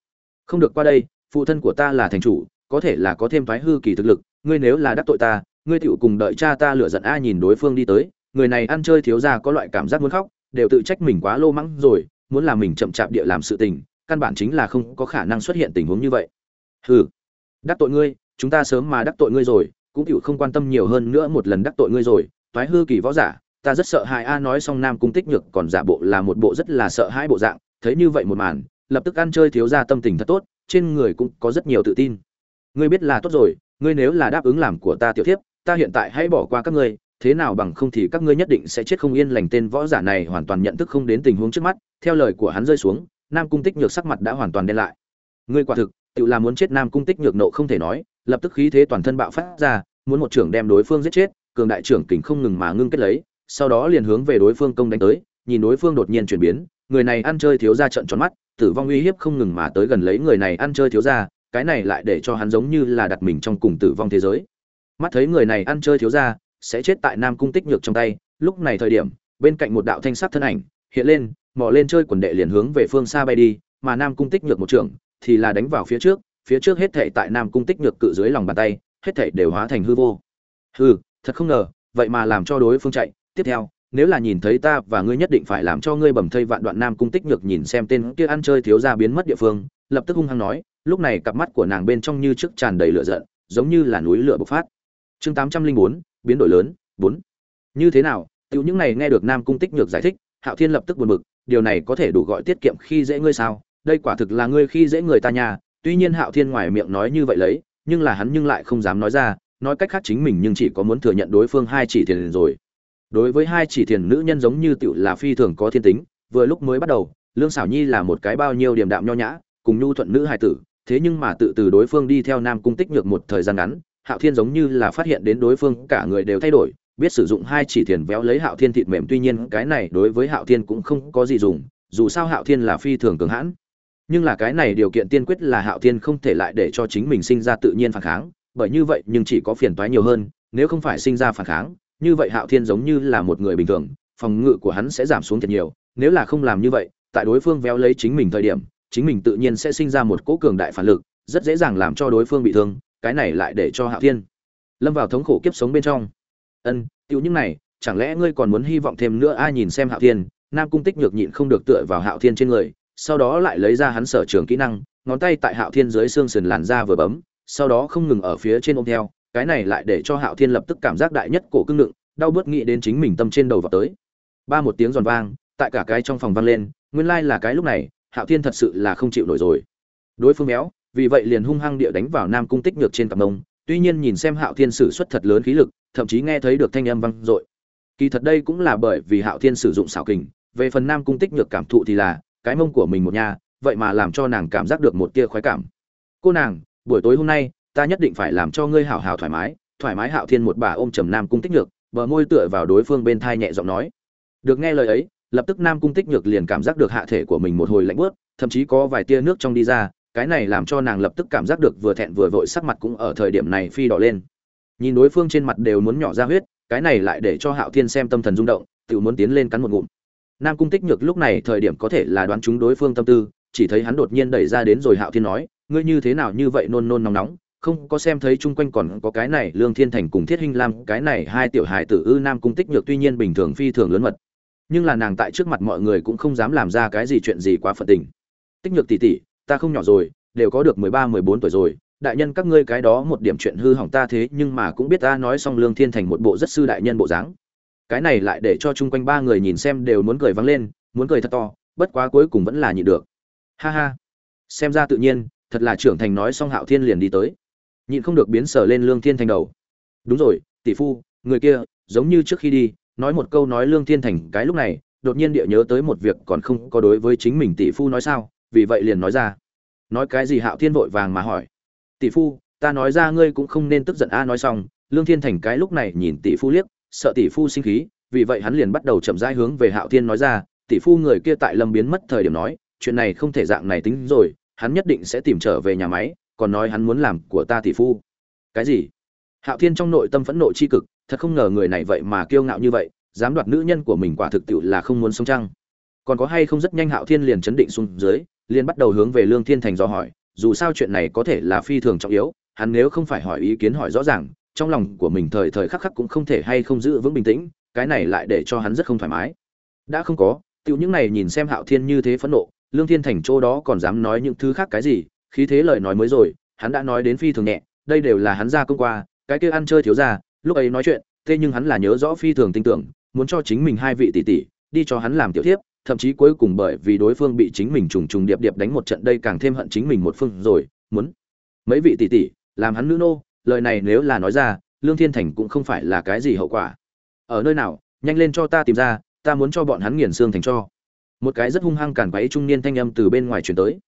[SPEAKER 1] Không được qua đây, phụ thân của ta là thành chủ, có thể là có thêm thoái hư kỳ thực lực, ngươi nếu là đắc tội ta ngươi tựu cùng đợi cha ta lựa giận a nhìn đối phương đi tới, người này ăn chơi thiếu gia có loại cảm giác muốn khóc, đều tự trách mình quá lô mắng rồi, muốn làm mình chậm chạp địa làm sự tình, căn bản chính là không có khả năng xuất hiện tình huống như vậy. Hừ, đắc tội ngươi, chúng ta sớm mà đắc tội ngươi rồi, cũng tựu không quan tâm nhiều hơn nữa một lần đắc tội ngươi rồi thoái hư kỳ võ giả, ta rất sợ hãi a nói xong nam cung tích nhược còn giả bộ là một bộ rất là sợ hãi bộ dạng, thấy như vậy một màn, lập tức ăn chơi thiếu ra tâm tình thật tốt, trên người cũng có rất nhiều tự tin. Ngươi biết là tốt rồi, ngươi nếu là đáp ứng làm của ta tiểu thiếp ta hiện tại hãy bỏ qua các ngươi, thế nào bằng không thì các ngươi nhất định sẽ chết không yên lành. Tên võ giả này hoàn toàn nhận thức không đến tình huống trước mắt, theo lời của hắn rơi xuống, nam cung tích nhược sắc mặt đã hoàn toàn đen lại. Ngươi quả thực, tự là muốn chết, nam cung tích nhược nộ không thể nói, lập tức khí thế toàn thân bạo phát ra, muốn một trưởng đem đối phương giết chết, cường đại trưởng kình không ngừng mà ngưng kết lấy, sau đó liền hướng về đối phương công đánh tới, nhìn đối phương đột nhiên chuyển biến, người này ăn chơi thiếu ra trận tròn mắt, tử vong uy hiếp không ngừng mà tới gần lấy người này ăn chơi thiếu ra cái này lại để cho hắn giống như là đặt mình trong cùng tử vong thế giới mắt thấy người này ăn chơi thiếu ra sẽ chết tại nam cung tích nhược trong tay. Lúc này thời điểm bên cạnh một đạo thanh sắc thân ảnh hiện lên mò lên chơi quần đệ liền hướng về phương xa bay đi mà nam cung tích nhược một trưởng, thì là đánh vào phía trước phía trước hết thảy tại nam cung tích nhược cự dưới lòng bàn tay hết thảy đều hóa thành hư vô. Hư thật không ngờ vậy mà làm cho đối phương chạy. Tiếp theo nếu là nhìn thấy ta và ngươi nhất định phải làm cho ngươi bầm thây vạn đoạn nam cung tích nhược nhìn xem tên kia ăn chơi thiếu gia biến mất địa phương lập tức hung hăng nói lúc này cặp mắt của nàng bên trong như trước tràn đầy lửa giận giống như là núi lửa bộc phát chương tám trăm linh bốn, biến đổi lớn, bốn. Như thế nào? Tiểu những này nghe được nam cung tích nhược giải thích, hạo thiên lập tức buồn bực, điều này có thể đủ gọi tiết kiệm khi dễ ngươi sao? Đây quả thực là ngươi khi dễ người ta nhà tuy nhiên hạo thiên ngoài miệng nói như vậy lấy, nhưng là hắn nhưng lại không dám nói ra, nói cách khác chính mình nhưng chỉ có muốn thừa nhận đối phương hai chỉ thiền rồi. Đối với hai chỉ thiền nữ nhân giống như tiểu là phi thường có thiên tính, vừa lúc mới bắt đầu, lương xảo nhi là một cái bao nhiêu điềm đạm nho nhã, cùng nhu thuận nữ hài tử, thế nhưng mà tự từ đối phương đi theo nam cung tích nhược một thời gian ngắn hạo thiên giống như là phát hiện đến đối phương cả người đều thay đổi biết sử dụng hai chỉ thiền véo lấy hạo thiên thịt mềm tuy nhiên cái này đối với hạo thiên cũng không có gì dùng dù sao hạo thiên là phi thường cường hãn. Nhưng là cái này điều kiện tiên quyết là hạo thiên không thể lại để cho chính mình sinh ra tự nhiên phản kháng bởi như vậy nhưng chỉ có phiền toái nhiều hơn nếu không phải sinh ra phản kháng như vậy Hạo Thiên giống như là một người bình thường, phòng ngự của hắn sẽ giảm xuống thật nhiều, nếu là không làm như vậy, tại đối phương véo lấy chính mình thời điểm, chính mình tự nhiên sẽ sinh ra một cỗ cường đại phản lực, rất dễ dàng làm cho đối phương bị thương, cái này lại để cho Hạo Thiên lâm vào thống khổ kiếp sống bên trong. Ân, tiêu những này, chẳng lẽ ngươi còn muốn hy vọng thêm nữa ai nhìn xem Hạo Thiên? Nam Cung Tích nhược nhịn không được tựa vào Hạo Thiên trên người, sau đó lại lấy ra hắn sở trường kỹ năng, ngón tay tại Hạo Thiên dưới xương sườn làn ra vừa bấm, sau đó không ngừng ở phía trên ôm theo, cái này lại để cho Hạo Thiên lập tức cảm giác đại nhất cổ cứng ngực, đau bớt nghĩ đến chính mình tâm trên đầu vào tới. Ba một tiếng giòn vang, tại cả cái trong phòng vang lên, nguyên lai là cái lúc này, Hạo Thiên thật sự là không chịu nổi rồi. Đối phương méo, vì vậy liền hung hăng địa đánh vào Nam Cung Tích Nhược trên cặp mông, tuy nhiên nhìn xem Hạo Thiên sử xuất thật lớn khí lực, thậm chí nghe thấy được thanh âm vang dội. Kỳ thật đây cũng là bởi vì Hạo Thiên sử dụng xảo kình, về phần Nam Cung Tích Nhược cảm thụ thì là, cái mông của mình một nhà, vậy mà làm cho nàng cảm giác được một tia khoái cảm. Cô nàng, buổi tối hôm nay, ta nhất định phải làm cho ngươi hảo hảo thoải mái thoải mái hạo thiên một bà ôm trầm nam cung tích nhược bờ môi tựa vào đối phương bên thai nhẹ giọng nói được nghe lời ấy lập tức nam cung tích nhược liền cảm giác được hạ thể của mình một hồi lạnh bớt thậm chí có vài tia nước trong đi ra cái này làm cho nàng lập tức cảm giác được vừa thẹn vừa vội sắc mặt cũng ở thời điểm này phi đỏ lên. Nhìn đối phương trên mặt đều muốn nhỏ ra huyết, cái này lại để cho hạo thiên xem tâm thần rung động, tự muốn tiến lên cắn một ngụm. Nam cung tích nhược lúc này thời điểm có thể là đoán chúng đối phương tâm tư, chỉ thấy hắn đột nhiên đẩy ra đến rồi hạo thiên nói, ngươi như thế nào như vậy nôn nôn nóng nóng, không có xem thấy chung quanh còn có cái này lương thiên thành cùng thiết hinh lam, cái này hai tiểu hài tử ư? Nam cung tích nhược tuy nhiên bình thường phi thường lớn mật, nhưng là nàng tại trước mặt mọi người cũng không dám làm ra cái gì chuyện gì quá phận tình. Tích nhược tỷ tỷ ta không nhỏ rồi, đều có được mười ba, mười bốn tuổi rồi, đại nhân các ngươi cái đó một điểm chuyện hư hỏng ta thế nhưng mà cũng biết ta nói xong lương thiên thành một bộ rất sư đại nhân bộ dáng. Cái này lại để cho chung quanh ba người nhìn xem đều muốn cười vắng lên, muốn cười thật to, bất quá cuối cùng vẫn là nhịn được. Ha ha. Xem ra tự nhiên, thật là trưởng thành nói xong hạo thiên liền đi tới. Nhịn không được biến sở lên lương thiên thành đầu. Đúng rồi, tỷ phu, người kia, giống như trước khi đi, nói một câu nói lương thiên thành cái lúc này, đột nhiên địa nhớ tới một việc còn không có đối với chính mình tỷ phu nói sao vì vậy liền nói ra. Nói cái gì hạo thiên vội vàng mà hỏi. Tỷ phu, ta nói ra ngươi cũng không nên tức giận. A, nói xong, lương thiên thành cái lúc này nhìn tỷ phu liếc, sợ tỷ phu sinh khí, vì vậy hắn liền bắt đầu chậm rãi hướng về hạo thiên nói ra. Tỷ phu người kia tại lâm biến mất thời điểm nói, chuyện này không thể dạng này tính rồi, hắn nhất định sẽ tìm trở về nhà máy, còn nói hắn muốn làm của ta tỷ phu. Cái gì? Hạo thiên trong nội tâm phẫn nộ c h i cực, thật không ngờ người này vậy mà kiêu ngạo như vậy, dám đoạt nữ nhân của mình quả thực tiệu là không muốn sống trăng còn có hay không rất nhanh hạo thiên liền chấn định xuống dưới liền bắt đầu hướng về lương thiên thành do hỏi, dù sao chuyện này có thể là phi thường trọng yếu, hắn nếu không phải hỏi ý kiến hỏi rõ ràng, trong lòng của mình thời thời khắc khắc cũng không thể hay không giữ vững bình tĩnh, cái này lại để cho hắn rất không thoải mái. Đã không có, tiểu những này nhìn xem hạo thiên như thế phẫn nộ, lương thiên thành chỗ đó còn dám nói những thứ khác cái gì, khí thế lời nói mới rồi, hắn đã nói đến phi thường nhẹ, đây đều là hắn ra công qua, cái kia ăn chơi thiếu ra, lúc ấy nói chuyện, thế nhưng hắn là nhớ rõ phi thường tin tưởng, muốn cho chính mình hai vị tỷ tỷ, đi cho hắn làm tiểu thiếp thậm chí cuối cùng bởi vì đối phương bị chính mình trùng trùng điệp điệp đánh một trận đây càng thêm hận chính mình một phương rồi, muốn mấy vị tỷ tỷ, làm hắn nữ nô, lời này nếu là nói ra, lương thiên thành cũng không phải là cái gì hậu quả. Ở nơi nào, nhanh lên cho ta tìm ra, ta muốn cho bọn hắn nghiền xương thành cho. Một cái rất hung hăng cản váy trung niên thanh âm từ bên ngoài chuyển tới.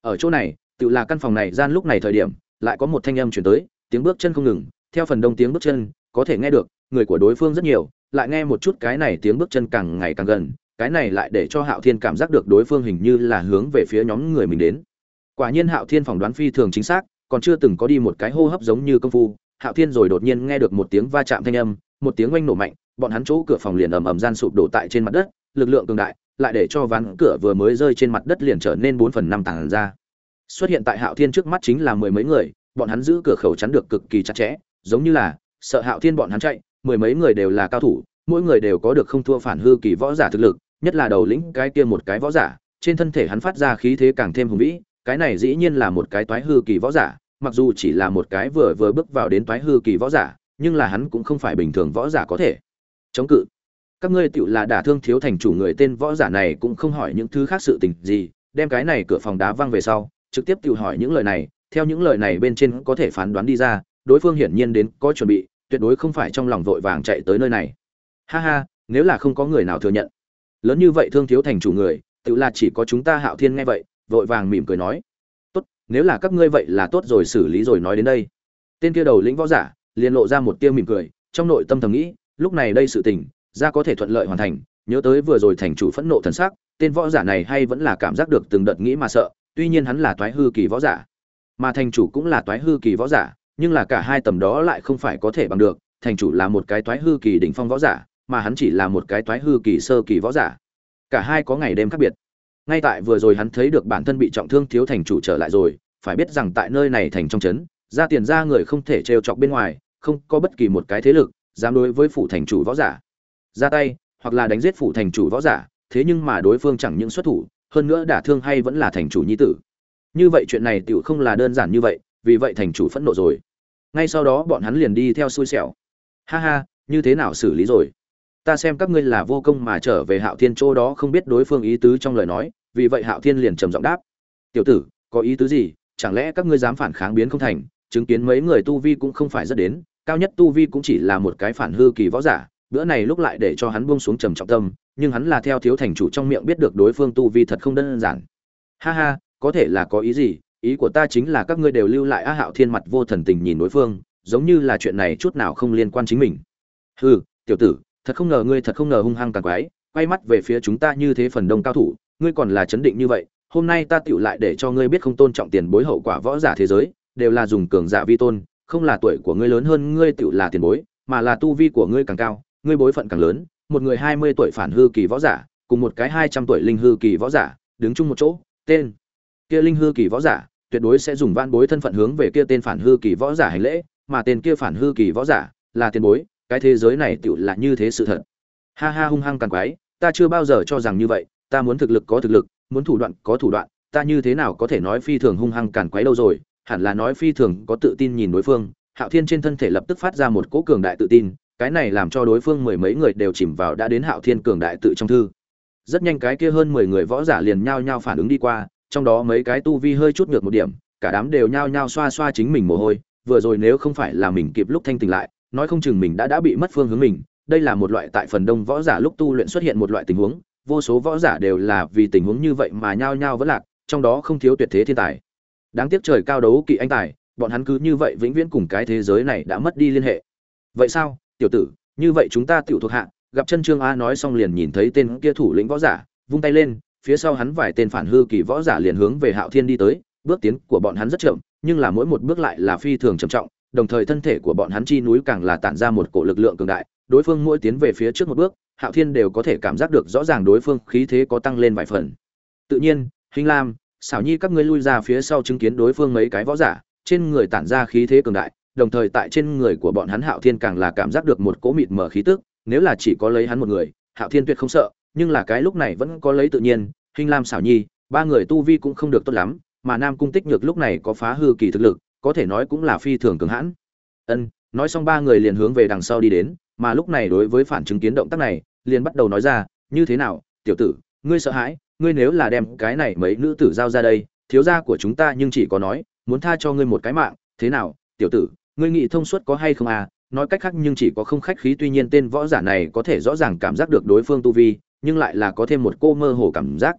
[SPEAKER 1] Ở chỗ này, tự là căn phòng này gian lúc này thời điểm, lại có một thanh âm chuyển tới, tiếng bước chân không ngừng, theo phần đông tiếng bước chân, có thể nghe được, người của đối phương rất nhiều, lại nghe một chút cái này tiếng bước chân càng ngày càng gần cái này lại để cho hạo thiên cảm giác được đối phương hình như là hướng về phía nhóm người mình đến. Quả nhiên hạo thiên phỏng đoán phi thường chính xác, còn chưa từng có đi một cái hô hấp giống như công phu, hạo thiên rồi đột nhiên nghe được một tiếng va chạm thanh âm, một tiếng oanh nổ mạnh, bọn hắn chỗ cửa phòng liền ầm ầm gian sụp đổ tại trên mặt đất, lực lượng cường đại, lại để cho ván cửa vừa mới rơi trên mặt đất liền trở nên bốn phần năm tảng ra. Xuất hiện tại hạo thiên trước mắt chính là mười mấy người, bọn hắn giữ cửa khẩu chắn được cực kỳ chặt chẽ, giống như là sợ hạo thiên bọn hắn chạy, mười mấy người đều là cao thủ, mỗi người đều có được không thua phản hư kỳ võ giả thực lực nhất là đầu lĩnh cái kia một cái võ giả, trên thân thể hắn phát ra khí thế càng thêm hùng vĩ, cái này dĩ nhiên là một cái toái hư kỳ võ giả, mặc dù chỉ là một cái vừa vừa bước vào đến toái hư kỳ võ giả, nhưng là hắn cũng không phải bình thường võ giả có thể. Chống cự. Các ngươi tiểu là đả thương thiếu thành chủ người tên võ giả này cũng không hỏi những thứ khác sự tình gì, đem cái này cửa phòng đá văng về sau, trực tiếp tự hỏi những lời này, theo những lời này bên trên có thể phán đoán đi ra, đối phương hiển nhiên đến có chuẩn bị, tuyệt đối không phải trong lòng vội vàng chạy tới nơi này. Ha ha, nếu là không có người nào thừa nhận lớn như vậy thương thiếu thành chủ người, tự là chỉ có chúng ta hạo thiên nghe vậy, vội vàng mỉm cười nói, tốt, nếu là các ngươi vậy là tốt rồi, xử lý rồi nói đến đây. Tên kia đầu lĩnh võ giả liền lộ ra một tia mỉm cười, trong nội tâm thầm nghĩ, lúc này đây sự tình, ra có thể thuận lợi hoàn thành, nhớ tới vừa rồi thành chủ phẫn nộ thần sắc, tên võ giả này hay vẫn là cảm giác được từng đợt nghĩ mà sợ, tuy nhiên hắn là toái hư kỳ võ giả, mà thành chủ cũng là toái hư kỳ võ giả, nhưng là cả hai tầm đó lại không phải có thể bằng được, thành chủ là một cái toái hư kỳ đỉnh phong võ giả mà hắn chỉ là một cái toái hư kỳ sơ kỳ võ giả. Cả hai có ngày đêm khác biệt. Ngay tại vừa rồi hắn thấy được bản thân bị trọng thương thiếu thành chủ trở lại rồi, phải biết rằng tại nơi này thành trong trấn, ra tiền ra người không thể trêu chọc bên ngoài, không có bất kỳ một cái thế lực dám đối với phủ thành chủ võ giả. Ra tay, hoặc là đánh giết phủ thành chủ võ giả, thế nhưng mà đối phương chẳng những xuất thủ, hơn nữa đả thương hay vẫn là thành chủ nhi tử. Như vậy chuyện này tựu không là đơn giản như vậy, vì vậy thành chủ phẫn nộ rồi. Ngay sau đó bọn hắn liền đi theo xui xẻo. Ha ha, như thế nào xử lý rồi? Ta xem các ngươi là vô công mà trở về hạo thiên chỗ đó không biết đối phương ý tứ trong lời nói, vì vậy hạo thiên liền trầm giọng đáp. Tiểu tử, có ý tứ gì? Chẳng lẽ các ngươi dám phản kháng biến không thành? Chứng kiến mấy người tu vi cũng không phải rất đến, cao nhất tu vi cũng chỉ là một cái phản hư kỳ võ giả, bữa này lúc lại để cho hắn buông xuống trầm trọng tâm, nhưng hắn là theo thiếu thành chủ trong miệng biết được đối phương tu vi thật không đơn giản. Ha ha, có thể là có ý gì? Ý của ta chính là các ngươi đều lưu lại a hạo thiên mặt vô thần tình nhìn đối phương, giống như là chuyện này chút nào không liên quan chính mình. Hừ, tiểu tử thật không ngờ ngươi thật không ngờ hung hăng càng quái, quay mắt về phía chúng ta như thế phần đông cao thủ, ngươi còn là chấn định như vậy, hôm nay ta tựu lại để cho ngươi biết không tôn trọng tiền bối hậu quả võ giả thế giới, đều là dùng cường giả vi tôn, không là tuổi của ngươi lớn hơn ngươi tựu là tiền bối, mà là tu vi của ngươi càng cao, ngươi bối phận càng lớn, một người hai mươi tuổi phản hư kỳ võ giả, cùng một cái hai trăm tuổi linh hư kỳ võ giả, đứng chung một chỗ, tên kia linh hư kỳ võ giả, tuyệt đối sẽ dùng van bối thân phận hướng về kia tên phản hư kỳ võ giả hành lễ, mà tên kia phản hư kỳ võ giả là tiền bối cái thế giới này tựu là như thế sự thật. Ha ha hung hăng càng quái, ta chưa bao giờ cho rằng như vậy, ta muốn thực lực có thực lực, muốn thủ đoạn có thủ đoạn, ta như thế nào có thể nói phi thường hung hăng càn quái đâu rồi, hẳn là nói phi thường có tự tin nhìn đối phương. Hạo thiên trên thân thể lập tức phát ra một cỗ cường đại tự tin, cái này làm cho đối phương mười mấy người đều chìm vào đã đến hạo thiên cường đại tự trong thư. Rất nhanh cái kia hơn mười người võ giả liền nhao nhao phản ứng đi qua, trong đó mấy cái tu vi hơi chút ngược một điểm, cả đám đều nhao nhao xoa xoa chính mình mồ hôi, vừa rồi nếu không phải là mình kịp lúc thanh tỉnh lại nói không chừng mình đã đã bị mất phương hướng mình. Đây là một loại tại phần đông võ giả lúc tu luyện xuất hiện một loại tình huống. Vô số võ giả đều là vì tình huống như vậy mà nhao nhao vẫn lạc, trong đó không thiếu tuyệt thế thiên tài. Đáng tiếc trời cao đấu kỵ anh tài, bọn hắn cứ như vậy vĩnh viễn cùng cái thế giới này đã mất đi liên hệ. Vậy sao, tiểu tử, như vậy chúng ta tiểu thuộc hạ, gặp chân trương a nói xong liền nhìn thấy tên kia thủ lĩnh võ giả, vung tay lên, phía sau hắn vài tên phản hư kỳ võ giả liền hướng về hạo thiên đi tới, bước tiến của bọn hắn rất chậm, nhưng là mỗi một bước lại là phi thường trầm trọng đồng thời thân thể của bọn hắn chi núi càng là tản ra một cổ lực lượng cường đại, đối phương mỗi tiến về phía trước một bước, hạo thiên đều có thể cảm giác được rõ ràng đối phương khí thế có tăng lên vài phần. Tự nhiên hình lam xảo nhi các ngươi lui ra phía sau chứng kiến đối phương mấy cái võ giả, trên người tản ra khí thế cường đại, đồng thời tại trên người của bọn hắn hạo thiên càng là cảm giác được một cỗ mịt mở khí tức, nếu là chỉ có lấy hắn một người, hạo thiên tuyệt không sợ, nhưng là cái lúc này vẫn có lấy tự nhiên hình lam xảo nhi, ba người tu vi cũng không được tốt lắm, mà nam cung tích nhược lúc này có phá hư kỳ thực lực có thể nói cũng là phi thường cường hãn. Ân, nói xong ba người liền hướng về đằng sau đi đến, mà lúc này đối với phản chứng kiến động tác này, liền bắt đầu nói ra, như thế nào, tiểu tử, ngươi sợ hãi, ngươi nếu là đem cái này mấy nữ tử giao ra đây, thiếu gia của chúng ta nhưng chỉ có nói, muốn tha cho ngươi một cái mạng, thế nào, tiểu tử, ngươi nghĩ thông suốt có hay không à? Nói cách khác nhưng chỉ có không khách khí, tuy nhiên tên võ giả này có thể rõ ràng cảm giác được đối phương tu vi, nhưng lại là có thêm một cô mơ hồ cảm giác.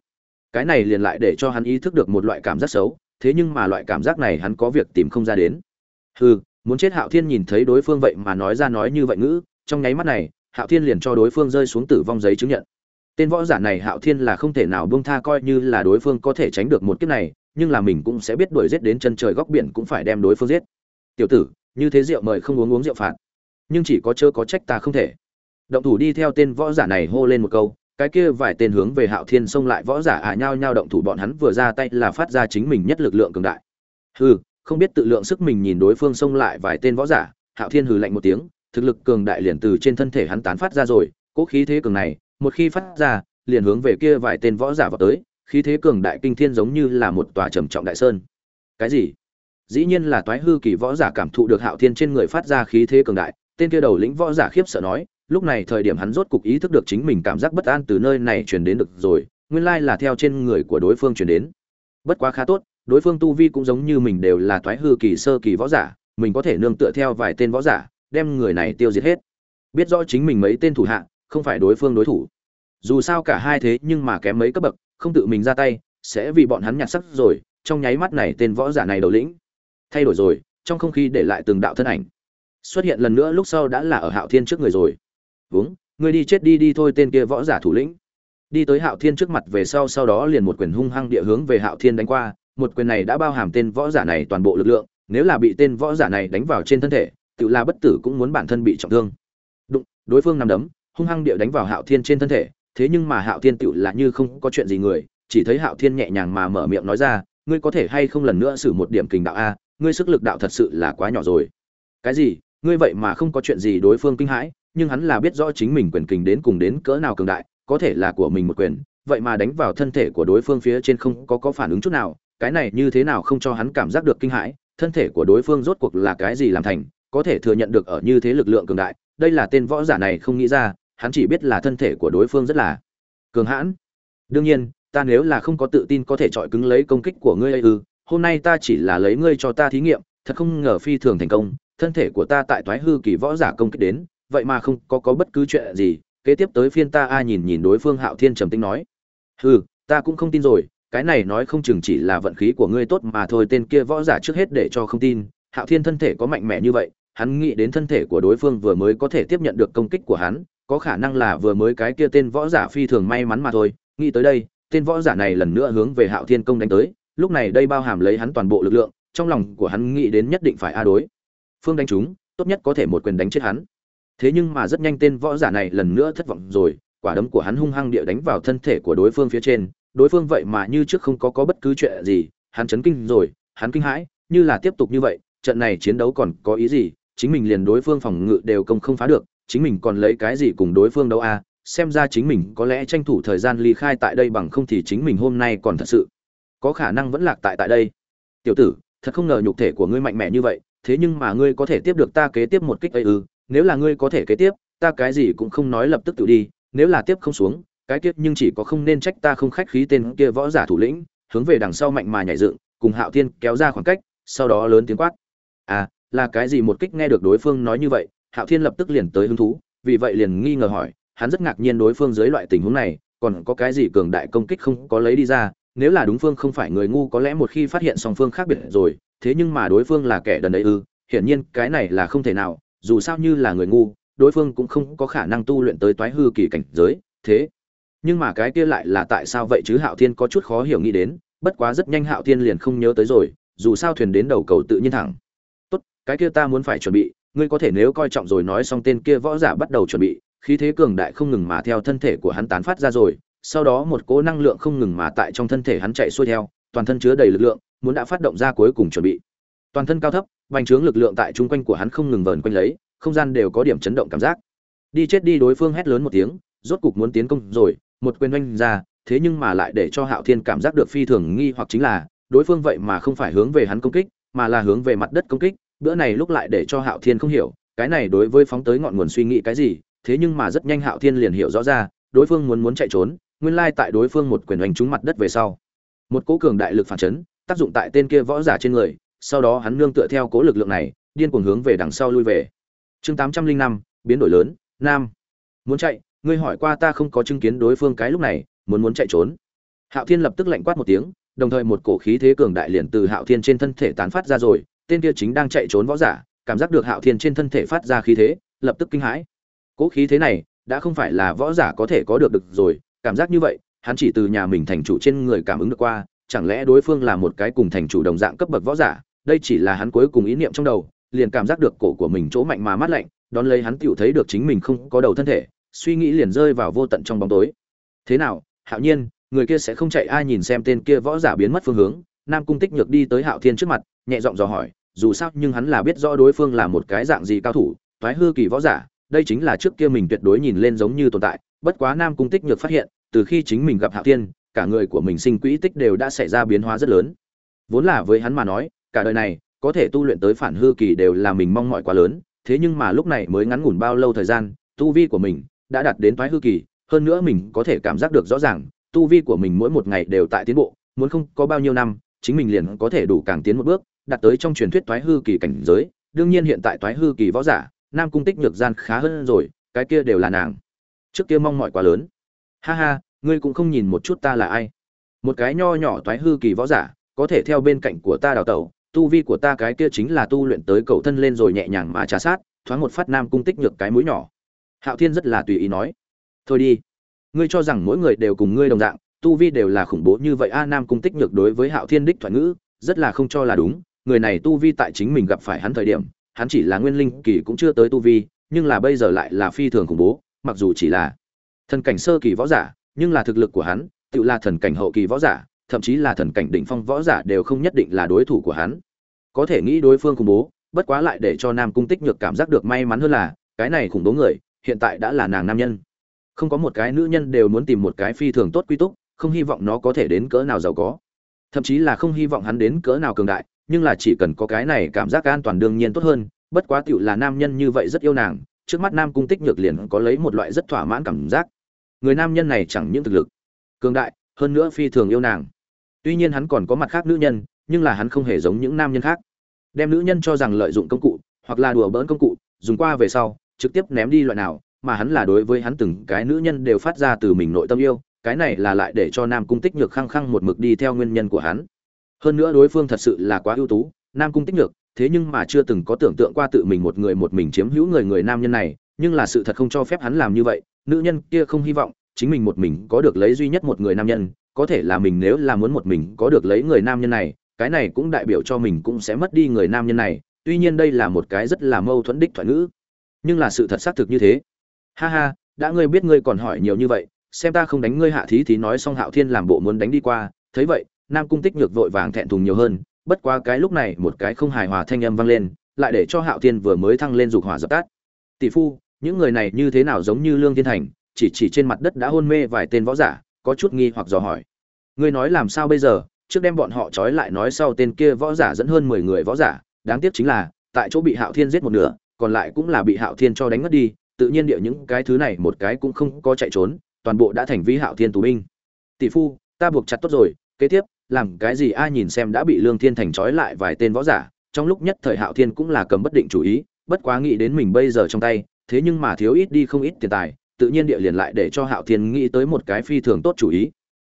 [SPEAKER 1] Cái này liền lại để cho hắn ý thức được một loại cảm giác xấu thế nhưng mà loại cảm giác này hắn có việc tìm không ra đến. Hừ, muốn chết hạo thiên nhìn thấy đối phương vậy mà nói ra nói như vậy ngữ, trong nháy mắt này, hạo thiên liền cho đối phương rơi xuống tử vong giấy chứng nhận. Tên võ giả này hạo thiên là không thể nào buông tha coi như là đối phương có thể tránh được một kiếp này, nhưng là mình cũng sẽ biết đuổi giết đến chân trời góc biển cũng phải đem đối phương giết. Tiểu tử, như thế rượu mời không uống uống rượu phạt. Nhưng chỉ có chớ có trách ta không thể. Động thủ đi theo tên võ giả này hô lên một câu cái kia vài tên hướng về hạo thiên xông lại võ giả à nhao nhao động thủ, bọn hắn vừa ra tay là phát ra chính mình nhất lực lượng cường đại. Hừ, không biết tự lượng sức mình nhìn đối phương xông lại vài tên võ giả, hạo thiên hừ lạnh một tiếng, thực lực cường đại liền từ trên thân thể hắn tán phát ra rồi cỗ khí thế cường này, một khi phát ra, liền hướng về kia vài tên võ giả vào tới, khí thế cường đại kinh thiên giống như là một tòa trầm trọng đại sơn. Cái gì? Dĩ nhiên là toái hư kỳ võ giả cảm thụ được hạo thiên trên người phát ra khí thế cường đại, tên kia đầu lĩnh võ giả khiếp sợ nói lúc này thời điểm hắn rốt cục ý thức được chính mình cảm giác bất an từ nơi này truyền đến được rồi, nguyên lai là theo trên người của đối phương truyền đến. Bất quá khá tốt, đối phương tu vi cũng giống như mình đều là toái hư kỳ sơ kỳ võ giả, mình có thể nương tựa theo vài tên võ giả, đem người này tiêu diệt hết. Biết rõ chính mình mấy tên thủ hạ, không phải đối phương đối thủ. Dù sao cả hai thế nhưng mà kém mấy cấp bậc, không tự mình ra tay, sẽ vì bọn hắn nhặt sắc rồi, trong nháy mắt này tên võ giả này đầu lĩnh thay đổi rồi, trong không khí để lại từng đạo thân ảnh. Xuất hiện lần nữa lúc sau đã là ở hạo thiên trước người rồi. "Uống, ngươi đi chết đi đi thôi tên kia võ giả thủ lĩnh. Đi tới hạo thiên trước mặt về sau sau đó liền một quyền hung hăng địa hướng về hạo thiên đánh qua. Một quyền này đã bao hàm tên võ giả này toàn bộ lực lượng. Nếu là bị tên võ giả này đánh vào trên thân thể tự là bất tử cũng muốn bản thân bị trọng thương. Đụng đối phương nằm đấm hung hăng địa đánh vào hạo thiên trên thân thể. Thế nhưng mà hạo thiên tự là như không có chuyện gì người chỉ thấy hạo thiên nhẹ nhàng mà mở miệng nói ra ngươi có thể hay không lần nữa xử một điểm kình đạo a? Ngươi sức lực đạo thật sự là quá nhỏ rồi. Cái gì? Ngươi vậy mà không có chuyện gì đối phương kinh hãi? Nhưng hắn là biết rõ chính mình quyền kình đến cùng đến cỡ nào cường đại, có thể là của mình một quyền, vậy mà đánh vào thân thể của đối phương phía trên không có có phản ứng chút nào, cái này như thế nào không cho hắn cảm giác được kinh hãi, thân thể của đối phương rốt cuộc là cái gì làm thành, có thể thừa nhận được ở như thế lực lượng cường đại, đây là tên võ giả này không nghĩ ra, hắn chỉ biết là thân thể của đối phương rất là cường hãn. Đương nhiên, ta nếu là không có tự tin có thể chọi cứng lấy công kích của ngươi ấy ư, hôm nay ta chỉ là lấy ngươi cho ta thí nghiệm, thật không ngờ phi thường thành công, thân thể của ta tại toái hư kỳ võ giả công kích đến vậy mà không có có bất cứ chuyện gì. Kế tiếp tới phiên ta a nhìn nhìn đối phương hạo thiên trầm tính nói. Hừ, ta cũng không tin rồi. Cái này nói không chừng chỉ là vận khí của ngươi tốt mà thôi. Tên kia võ giả trước hết để cho không tin. Hạo thiên thân thể có mạnh mẽ như vậy, hắn nghĩ đến thân thể của đối phương vừa mới có thể tiếp nhận được công kích của hắn, có khả năng là vừa mới cái kia tên võ giả phi thường may mắn mà thôi. Nghĩ tới đây, tên võ giả này lần nữa hướng về hạo thiên công đánh tới. Lúc này đây bao hàm lấy hắn toàn bộ lực lượng, trong lòng của hắn nghĩ đến nhất định phải a đối. Phương đánh chúng, tốt nhất có thể một quyền đánh chết hắn thế nhưng mà rất nhanh tên võ giả này lần nữa thất vọng rồi, quả đấm của hắn hung hăng địa đánh vào thân thể của đối phương phía trên. Đối phương vậy mà như trước không có có bất cứ chuyện gì, hắn chấn kinh rồi, hắn kinh hãi, như là tiếp tục như vậy, trận này chiến đấu còn có ý gì? Chính mình liền đối phương phòng ngự đều công không phá được, chính mình còn lấy cái gì cùng đối phương đấu à xem ra chính mình có lẽ tranh thủ thời gian ly khai tại đây bằng không thì chính mình hôm nay còn thật sự có khả năng vẫn lạc tại tại đây. Tiểu tử, thật không ngờ nhục thể của ngươi mạnh mẽ như vậy, thế nhưng mà ngươi có thể tiếp được ta kế tiếp một kích ấy ư? Nếu là ngươi có thể kế tiếp, ta cái gì cũng không nói lập tức tự đi, nếu là tiếp không xuống, cái tiếp nhưng chỉ có không nên trách ta không khách khí tên kia võ giả thủ lĩnh, hướng về đằng sau mạnh mà nhảy dựng, cùng hạo thiên kéo ra khoảng cách, sau đó lớn tiếng quát. À là cái gì một kích nghe được đối phương nói như vậy, hạo thiên lập tức liền tới hứng thú, vì vậy liền nghi ngờ hỏi, hắn rất ngạc nhiên đối phương dưới loại tình huống này, còn có cái gì cường đại công kích không có lấy đi ra, nếu là đúng phương không phải người ngu có lẽ một khi phát hiện song phương khác biệt rồi, thế nhưng mà đối phương là kẻ đần ấy ư, hiển nhiên cái này là không thể nào dù sao như là người ngu, đối phương cũng không có khả năng tu luyện tới toái hư kỳ cảnh giới, thế. Nhưng mà cái kia lại là tại sao vậy chứ hạo thiên có chút khó hiểu nghĩ đến, bất quá rất nhanh hạo thiên liền không nhớ tới rồi, dù sao thuyền đến đầu cầu tự nhiên thẳng. Tốt, cái kia ta muốn phải chuẩn bị, ngươi có thể nếu coi trọng rồi nói xong tên kia võ giả bắt đầu chuẩn bị, khí thế cường đại không ngừng mà theo thân thể của hắn tán phát ra rồi, sau đó một cỗ năng lượng không ngừng mà tại trong thân thể hắn chạy xuôi theo, toàn thân chứa đầy lực lượng, muốn đã phát động ra cuối cùng chuẩn bị. Toàn thân cao thấp bành trướng lực lượng tại chung quanh của hắn không ngừng vờn quanh lấy, không gian đều có điểm chấn động cảm giác. Đi chết đi đối phương hét lớn một tiếng, rốt cục muốn tiến công rồi, một quyền oanh ra, thế nhưng mà lại để cho hạo thiên cảm giác được phi thường nghi hoặc chính là, đối phương vậy mà không phải hướng về hắn công kích, mà là hướng về mặt đất công kích, bữa này lúc lại để cho hạo thiên không hiểu, cái này đối với phóng tới ngọn nguồn suy nghĩ cái gì, thế nhưng mà rất nhanh hạo thiên liền hiểu rõ ra, đối phương muốn muốn chạy trốn, nguyên lai tại đối phương một quyền oanh trúng mặt đất về sau. Một cỗ cường đại lực phản chấn, tác dụng tại tên kia võ giả trên người sau đó hắn nương tựa theo cố lực lượng này, điên cuồng hướng về đằng sau lui về. Chương tám trăm linh năm, biến đổi lớn, nam. Muốn chạy, ngươi hỏi qua ta không có chứng kiến đối phương cái lúc này, muốn muốn chạy trốn. Hạo thiên lập tức lạnh quát một tiếng, đồng thời một cổ khí thế cường đại liền từ hạo thiên trên thân thể tán phát ra rồi, tên kia chính đang chạy trốn võ giả, cảm giác được hạo thiên trên thân thể phát ra khí thế, lập tức kinh hãi. Cố khí thế này, đã không phải là võ giả có thể có được được rồi, cảm giác như vậy, hắn chỉ từ nhà mình thành chủ trên người cảm ứng được qua, chẳng lẽ đối phương là một cái cùng thành chủ đồng dạng cấp bậc võ giả? Đây chỉ là hắn cuối cùng ý niệm trong đầu, liền cảm giác được cổ của mình chỗ mạnh mà mát lạnh, đón lấy hắn tựu thấy được chính mình không có đầu thân thể, suy nghĩ liền rơi vào vô tận trong bóng tối. Thế nào, hạo nhiên, người kia sẽ không chạy ai nhìn xem tên kia võ giả biến mất phương hướng? Nam cung tích nhược đi tới hạo thiên trước mặt, nhẹ giọng dò hỏi, dù sao nhưng hắn là biết rõ đối phương là một cái dạng gì cao thủ thoái hư kỳ võ giả, đây chính là trước kia mình tuyệt đối nhìn lên giống như tồn tại, bất quá nam cung tích nhược phát hiện, từ khi chính mình gặp hạo thiên, cả người của mình sinh quỹ tích đều đã xảy ra biến hóa rất lớn. Vốn là với hắn mà nói cả đời này, có thể tu luyện tới phản hư kỳ đều là mình mong mỏi quá lớn, thế nhưng mà lúc này mới ngắn ngủn bao lâu thời gian, tu vi của mình đã đạt đến thoái hư kỳ, hơn nữa mình có thể cảm giác được rõ ràng, tu vi của mình mỗi một ngày đều tại tiến bộ, muốn không có bao nhiêu năm, chính mình liền có thể đủ càng tiến một bước, đạt tới trong truyền thuyết thoái hư kỳ cảnh giới. Đương nhiên hiện tại thoái hư kỳ võ giả, nam cung tích nhược gian khá hơn rồi, cái kia đều là nàng. Trước kia mong mỏi quá lớn. Ha ha, ngươi cũng không nhìn một chút ta là ai. Một cái nho nhỏ thoái hư kỳ võ giả, có thể theo bên cạnh của ta đào tẩu tu vi của ta cái kia chính là tu luyện tới cầu thân lên rồi nhẹ nhàng mà trà sát, thoáng một phát nam cung tích nhược cái mũi nhỏ. Hạo thiên rất là tùy ý nói, thôi đi, ngươi cho rằng mỗi người đều cùng ngươi đồng dạng, tu vi đều là khủng bố như vậy a, nam cung tích nhược đối với hạo thiên đích thoại ngữ, rất là không cho là đúng, người này tu vi tại chính mình gặp phải hắn thời điểm, hắn chỉ là nguyên linh kỳ cũng chưa tới tu vi, nhưng là bây giờ lại là phi thường khủng bố, mặc dù chỉ là thần cảnh sơ kỳ võ giả, nhưng là thực lực của hắn tự là thần cảnh hậu kỳ võ giả thậm chí là thần cảnh đỉnh phong võ giả đều không nhất định là đối thủ của hắn. Có thể nghĩ đối phương khủng bố, bất quá lại để cho nam cung tích nhược cảm giác được may mắn hơn là, cái này khủng bố người, hiện tại đã là nàng nam nhân. Không có một cái nữ nhân đều muốn tìm một cái phi thường tốt quy túc, không hy vọng nó có thể đến cỡ nào giàu có. Thậm chí là không hy vọng hắn đến cỡ nào cường đại, nhưng là chỉ cần có cái này cảm giác an toàn đương nhiên tốt hơn, bất quá tiểu là nam nhân như vậy rất yêu nàng, trước mắt nam cung tích nhược liền có lấy một loại rất thỏa mãn cảm giác. Người nam nhân này chẳng những thực lực cường đại, hơn nữa phi thường yêu nàng tuy nhiên hắn còn có mặt khác nữ nhân, nhưng là hắn không hề giống những nam nhân khác. Đem nữ nhân cho rằng lợi dụng công cụ, hoặc là đùa bỡn công cụ, dùng qua về sau, trực tiếp ném đi loại nào, mà hắn là đối với hắn từng cái nữ nhân đều phát ra từ mình nội tâm yêu, cái này là lại để cho nam cung tích nhược khăng khăng một mực đi theo nguyên nhân của hắn. Hơn nữa đối phương thật sự là quá ưu tú, nam cung tích nhược, thế nhưng mà chưa từng có tưởng tượng qua tự mình một người một mình chiếm hữu người người nam nhân này, nhưng là sự thật không cho phép hắn làm như vậy, nữ nhân kia không hy vọng chính mình một mình có được lấy duy nhất một người nam nhân có thể là mình nếu là muốn một mình có được lấy người nam nhân này, cái này cũng đại biểu cho mình cũng sẽ mất đi người nam nhân này, tuy nhiên đây là một cái rất là mâu thuẫn đích thoại ngữ. Nhưng là sự thật xác thực như thế. Ha ha, đã ngươi biết ngươi còn hỏi nhiều như vậy, xem ta không đánh ngươi hạ thí thì nói xong hạo thiên làm bộ muốn đánh đi qua. Thấy vậy, nam cung tích nhược vội vàng thẹn thùng nhiều hơn, bất quá cái lúc này một cái không hài hòa thanh âm vang lên, lại để cho hạo thiên vừa mới thăng lên dục hỏa dập tắt. Tỷ phu, những người này như thế nào giống như lương thiên thành, chỉ chỉ trên mặt đất đã hôn mê vài tên võ giả có chút nghi hoặc dò hỏi. Ngươi nói làm sao bây giờ? Trước đem bọn họ trói lại nói sau tên kia võ giả dẫn hơn mười người võ giả. Đáng tiếc chính là, tại chỗ bị hạo thiên giết một nửa, còn lại cũng là bị hạo thiên cho đánh mất đi. Tự nhiên địa những cái thứ này một cái cũng không có chạy trốn, toàn bộ đã thành vi hạo thiên tù binh. Tỷ phu, ta buộc chặt tốt rồi. Kế tiếp, làm cái gì ai nhìn xem đã bị lương thiên thành trói lại vài tên võ giả. Trong lúc nhất thời hạo thiên cũng là cầm bất định chủ ý, bất quá nghĩ đến mình bây giờ trong tay, thế nhưng mà thiếu ít đi không ít tiền tài tự nhiên địa liền lại để cho hạo thiên nghĩ tới một cái phi thường tốt chủ ý.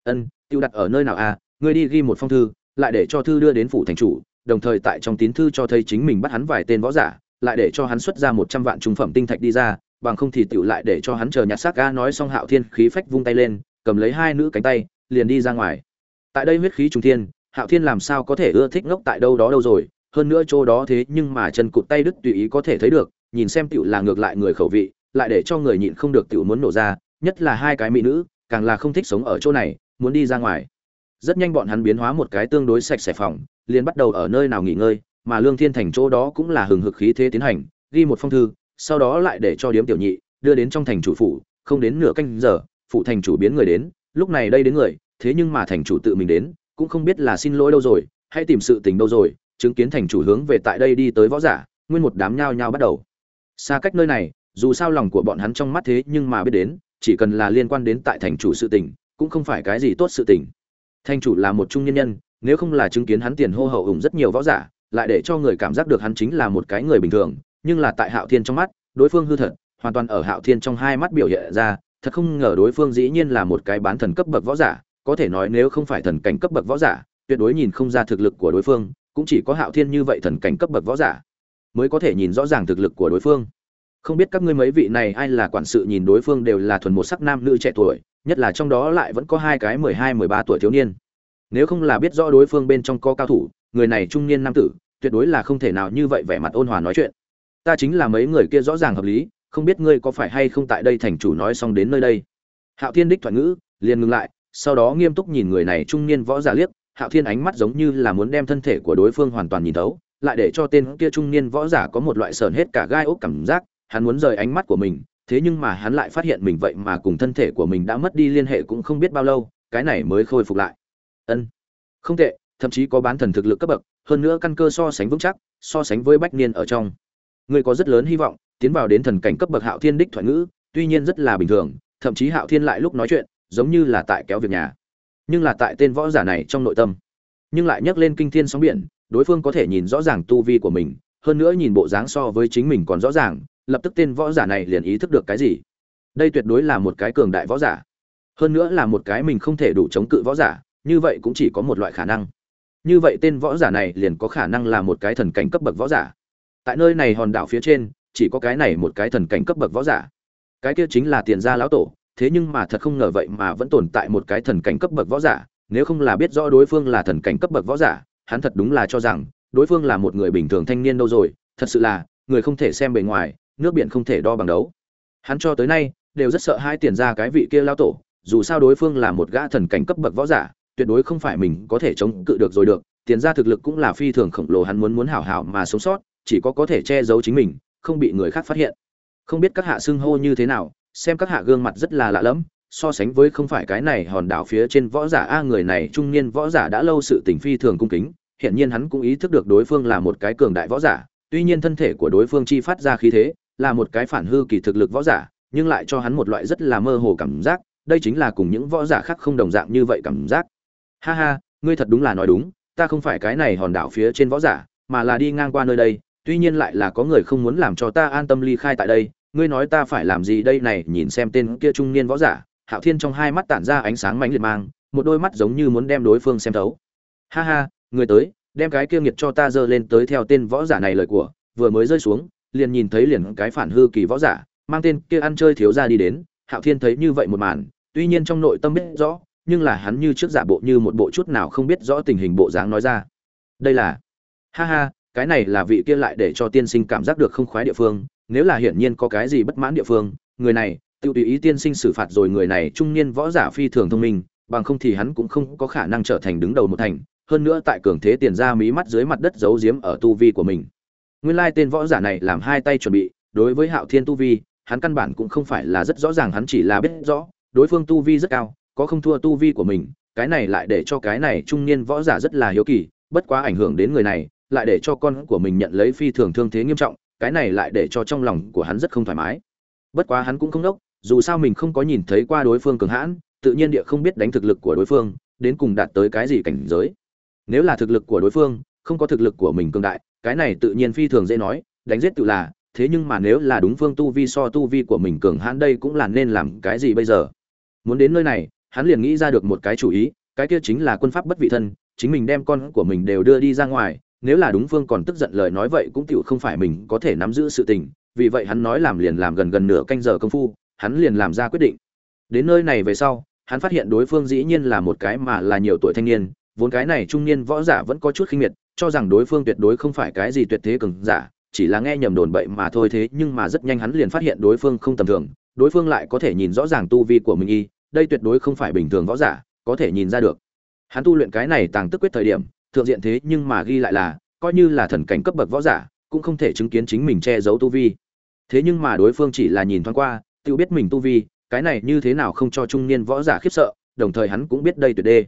[SPEAKER 1] Ân, tiêu đặt ở nơi nào a à? ngươi đi ghi một phong thư, lại để cho thư đưa đến phủ thành chủ, đồng thời tại trong tín thư cho thấy chính mình bắt hắn vài tên võ giả, lại để cho hắn xuất ra một trăm vạn trung phẩm tinh thạch đi ra, bằng không thì tiểu lại để cho hắn chờ nhặt xác ga nói xong hạo thiên khí phách vung tay lên, cầm lấy hai nữ cánh tay, liền đi ra ngoài. Tại đây huyết khí trung thiên, hạo thiên làm sao có thể ưa thích ngốc tại đâu đó đâu rồi? Hơn nữa chỗ đó thế nhưng mà chân cụt tay đứt tùy ý có thể thấy được, nhìn xem tiểu là ngược lại người khẩu vị lại để cho người nhịn không được tiểu muốn nổ ra, nhất là hai cái mỹ nữ, càng là không thích sống ở chỗ này, muốn đi ra ngoài. Rất nhanh bọn hắn biến hóa một cái tương đối sạch sẽ phòng, liền bắt đầu ở nơi nào nghỉ ngơi, mà lương thiên thành chỗ đó cũng là hừng hực khí thế tiến hành, ghi một phong thư, sau đó lại để cho điếm tiểu nhị đưa đến trong thành chủ phủ, không đến nửa canh giờ phụ thành chủ biến người đến, lúc này đây đến người, thế nhưng mà thành chủ tự mình đến, cũng không biết là xin lỗi đâu rồi, hay tìm sự tình đâu rồi, chứng kiến thành chủ hướng về tại đây đi tới võ giả, nguyên một đám nhao nhao bắt đầu. Xa cách nơi này dù sao lòng của bọn hắn trong mắt thế nhưng mà biết đến, chỉ cần là liên quan đến tại thành chủ sự tình, cũng không phải cái gì tốt sự tình. Thành chủ là một trung nhân nhân, nếu không là chứng kiến hắn tiền hô hậu ủng rất nhiều võ giả, lại để cho người cảm giác được hắn chính là một cái người bình thường, nhưng là tại hạo thiên trong mắt, đối phương hư thật, hoàn toàn ở hạo thiên trong hai mắt biểu hiện ra, thật không ngờ đối phương dĩ nhiên là một cái bán thần cấp bậc võ giả, có thể nói nếu không phải thần cảnh cấp bậc võ giả, tuyệt đối nhìn không ra thực lực của đối phương, cũng chỉ có hạo thiên như vậy thần cảnh cấp bậc võ giả mới có thể nhìn rõ ràng thực lực của đối phương không biết các ngươi mấy vị này ai là quản sự nhìn đối phương đều là thuần một sắc nam nữ trẻ tuổi, nhất là trong đó lại vẫn có hai cái mười hai, mười ba tuổi thiếu niên. Nếu không là biết rõ đối phương bên trong có cao thủ, người này trung niên nam tử, tuyệt đối là không thể nào như vậy vẻ mặt ôn hòa nói chuyện. Ta chính là mấy người kia rõ ràng hợp lý, không biết ngươi có phải hay không tại đây thành chủ nói xong đến nơi đây. Hạo thiên đích thoại ngữ, liền ngừng lại, sau đó nghiêm túc nhìn người này trung niên võ giả liếc, hạo thiên ánh mắt giống như là muốn đem thân thể của đối phương hoàn toàn nhìn thấu, lại để cho tên kia trung niên võ giả có một loại sờn hết cả gai ốc cảm giác hắn muốn rời ánh mắt của mình, thế nhưng mà hắn lại phát hiện mình vậy mà cùng thân thể của mình đã mất đi liên hệ cũng không biết bao lâu, cái này mới khôi phục lại. Ân, không tệ, thậm chí có bán thần thực lực cấp bậc, hơn nữa căn cơ so sánh vững chắc, so sánh với bách niên ở trong. Ngươi có rất lớn hy vọng, tiến vào đến thần cảnh cấp bậc hạo thiên đích thoại ngữ, tuy nhiên rất là bình thường, thậm chí hạo thiên lại lúc nói chuyện, giống như là tại kéo việc nhà. Nhưng là tại tên võ giả này trong nội tâm. Nhưng lại nhắc lên kinh thiên sóng biển, đối phương có thể nhìn rõ ràng tu vi của mình, hơn nữa nhìn bộ dáng so với chính mình còn rõ ràng lập tức tên võ giả này liền ý thức được cái gì. Đây tuyệt đối là một cái cường đại võ giả. Hơn nữa là một cái mình không thể đủ chống cự võ giả, như vậy cũng chỉ có một loại khả năng. Như vậy tên võ giả này liền có khả năng là một cái thần cảnh cấp bậc võ giả. Tại nơi này hòn đảo phía trên, chỉ có cái này một cái thần cảnh cấp bậc võ giả. Cái kia chính là tiền gia lão tổ, thế nhưng mà thật không ngờ vậy mà vẫn tồn tại một cái thần cảnh cấp bậc võ giả, nếu không là biết rõ đối phương là thần cảnh cấp bậc võ giả, hắn thật đúng là cho rằng, đối phương là một người bình thường thanh niên đâu rồi, thật sự là, người không thể xem bề ngoài nước biển không thể đo bằng đấu. Hắn cho tới nay, đều rất sợ hai tiền ra cái vị kia lão tổ, dù sao đối phương là một gã thần cảnh cấp bậc võ giả, tuyệt đối không phải mình có thể chống cự được rồi được, tiền ra thực lực cũng là phi thường khổng lồ, hắn muốn muốn hảo hảo mà sống sót, chỉ có có thể che giấu chính mình, không bị người khác phát hiện. Không biết các hạ xưng hô như thế nào, xem các hạ gương mặt rất là lạ lẫm, so sánh với không phải cái này hòn đảo phía trên võ giả a, người này trung niên võ giả đã lâu sự tình phi thường cung kính hiện nhiên hắn cũng ý thức được đối phương là một cái cường đại võ giả, tuy nhiên thân thể của đối phương chi phát ra khí thế là một cái phản hư kỳ thực lực võ giả, nhưng lại cho hắn một loại rất là mơ hồ cảm giác, đây chính là cùng những võ giả khác không đồng dạng như vậy cảm giác. Ha ha, ngươi thật đúng là nói đúng, ta không phải cái này hòn đảo phía trên võ giả, mà là đi ngang qua nơi đây, tuy nhiên lại là có người không muốn làm cho ta an tâm ly khai tại đây. Ngươi nói ta phải làm gì đây này, nhìn xem tên kia trung niên võ giả, hạo thiên trong hai mắt tản ra ánh sáng mãnh liệt mang, một đôi mắt giống như muốn đem đối phương xem thấu. Ha ha, người tới, đem cái kia nghiệt cho ta dơ lên tới theo tên võ giả này lời của, vừa mới rơi xuống liền nhìn thấy liền cái phản hư kỳ võ giả, mang tên kia ăn chơi thiếu ra đi đến, hạo thiên thấy như vậy một màn, tuy nhiên trong nội tâm biết rõ, nhưng là hắn như trước giả bộ như một bộ chút nào không biết rõ tình hình bộ dáng nói ra. Đây là, ha ha, cái này là vị kia lại để cho tiên sinh cảm giác được không khoái địa phương, nếu là hiển nhiên có cái gì bất mãn địa phương, người này tự tùy ý tiên sinh xử phạt rồi người này trung niên võ giả phi thường thông minh, bằng không thì hắn cũng không có khả năng trở thành đứng đầu một thành, hơn nữa tại cường thế tiền ra mí mắt dưới mặt đất giấu giếm ở tu vi của mình nguyên lai tên võ giả này làm hai tay chuẩn bị, đối với hạo thiên tu vi, hắn căn bản cũng không phải là rất rõ ràng, hắn chỉ là biết rõ, đối phương tu vi rất cao, có không thua tu vi của mình, cái này lại để cho cái này trung niên võ giả rất là hiếu kỳ, bất quá ảnh hưởng đến người này, lại để cho con của mình nhận lấy phi thường thương thế nghiêm trọng, cái này lại để cho trong lòng của hắn rất không thoải mái. Bất quá hắn cũng không đốc, dù sao mình không có nhìn thấy qua đối phương cường hãn, tự nhiên địa không biết đánh thực lực của đối phương, đến cùng đạt tới cái gì cảnh giới. Nếu là thực lực của đối phương, không có thực lực của mình cường đại cái này tự nhiên phi thường dễ nói, đánh giết tự là, thế nhưng mà nếu là đúng phương tu vi so tu vi của mình cường hãn đây cũng là nên làm cái gì bây giờ? Muốn đến nơi này, hắn liền nghĩ ra được một cái chủ ý, cái kia chính là quân pháp bất vị thân, chính mình đem con của mình đều đưa đi ra ngoài, nếu là đúng phương còn tức giận lời nói vậy cũng tựu không phải mình có thể nắm giữ sự tình, vì vậy hắn nói làm liền làm gần gần nửa canh giờ công phu, hắn liền làm ra quyết định. Đến nơi này về sau, hắn phát hiện đối phương dĩ nhiên là một cái mà là nhiều tuổi thanh niên, vốn cái này trung niên võ giả vẫn có chút khinh miệt cho rằng đối phương tuyệt đối không phải cái gì tuyệt thế cường giả, chỉ là nghe nhầm đồn bậy mà thôi thế, nhưng mà rất nhanh hắn liền phát hiện đối phương không tầm thường, đối phương lại có thể nhìn rõ ràng tu vi của mình y, đây tuyệt đối không phải bình thường võ giả, có thể nhìn ra được. Hắn tu luyện cái này tàng tức quyết thời điểm, thượng diện thế nhưng mà ghi lại là, coi như là thần cảnh cấp bậc võ giả, cũng không thể chứng kiến chính mình che giấu tu vi. Thế nhưng mà đối phương chỉ là nhìn thoáng qua, tự biết mình tu vi, cái này như thế nào không cho trung niên võ giả khiếp sợ, đồng thời hắn cũng biết đây tuyệt đê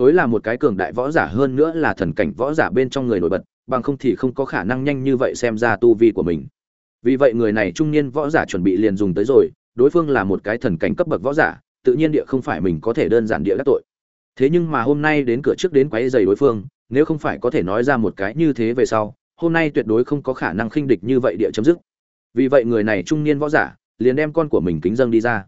[SPEAKER 1] tối là một cái cường đại võ giả, hơn nữa là thần cảnh võ giả bên trong người nổi bật, bằng không thì không có khả năng nhanh như vậy xem ra tu vi của mình. Vì vậy người này trung niên võ giả chuẩn bị liền dùng tới rồi, đối phương là một cái thần cảnh cấp bậc võ giả, tự nhiên địa không phải mình có thể đơn giản địa các tội. Thế nhưng mà hôm nay đến cửa trước đến quấy giày đối phương, nếu không phải có thể nói ra một cái như thế về sau, hôm nay tuyệt đối không có khả năng khinh địch như vậy địa chấm dứt. Vì vậy người này trung niên võ giả, liền đem con của mình kính dâng đi ra.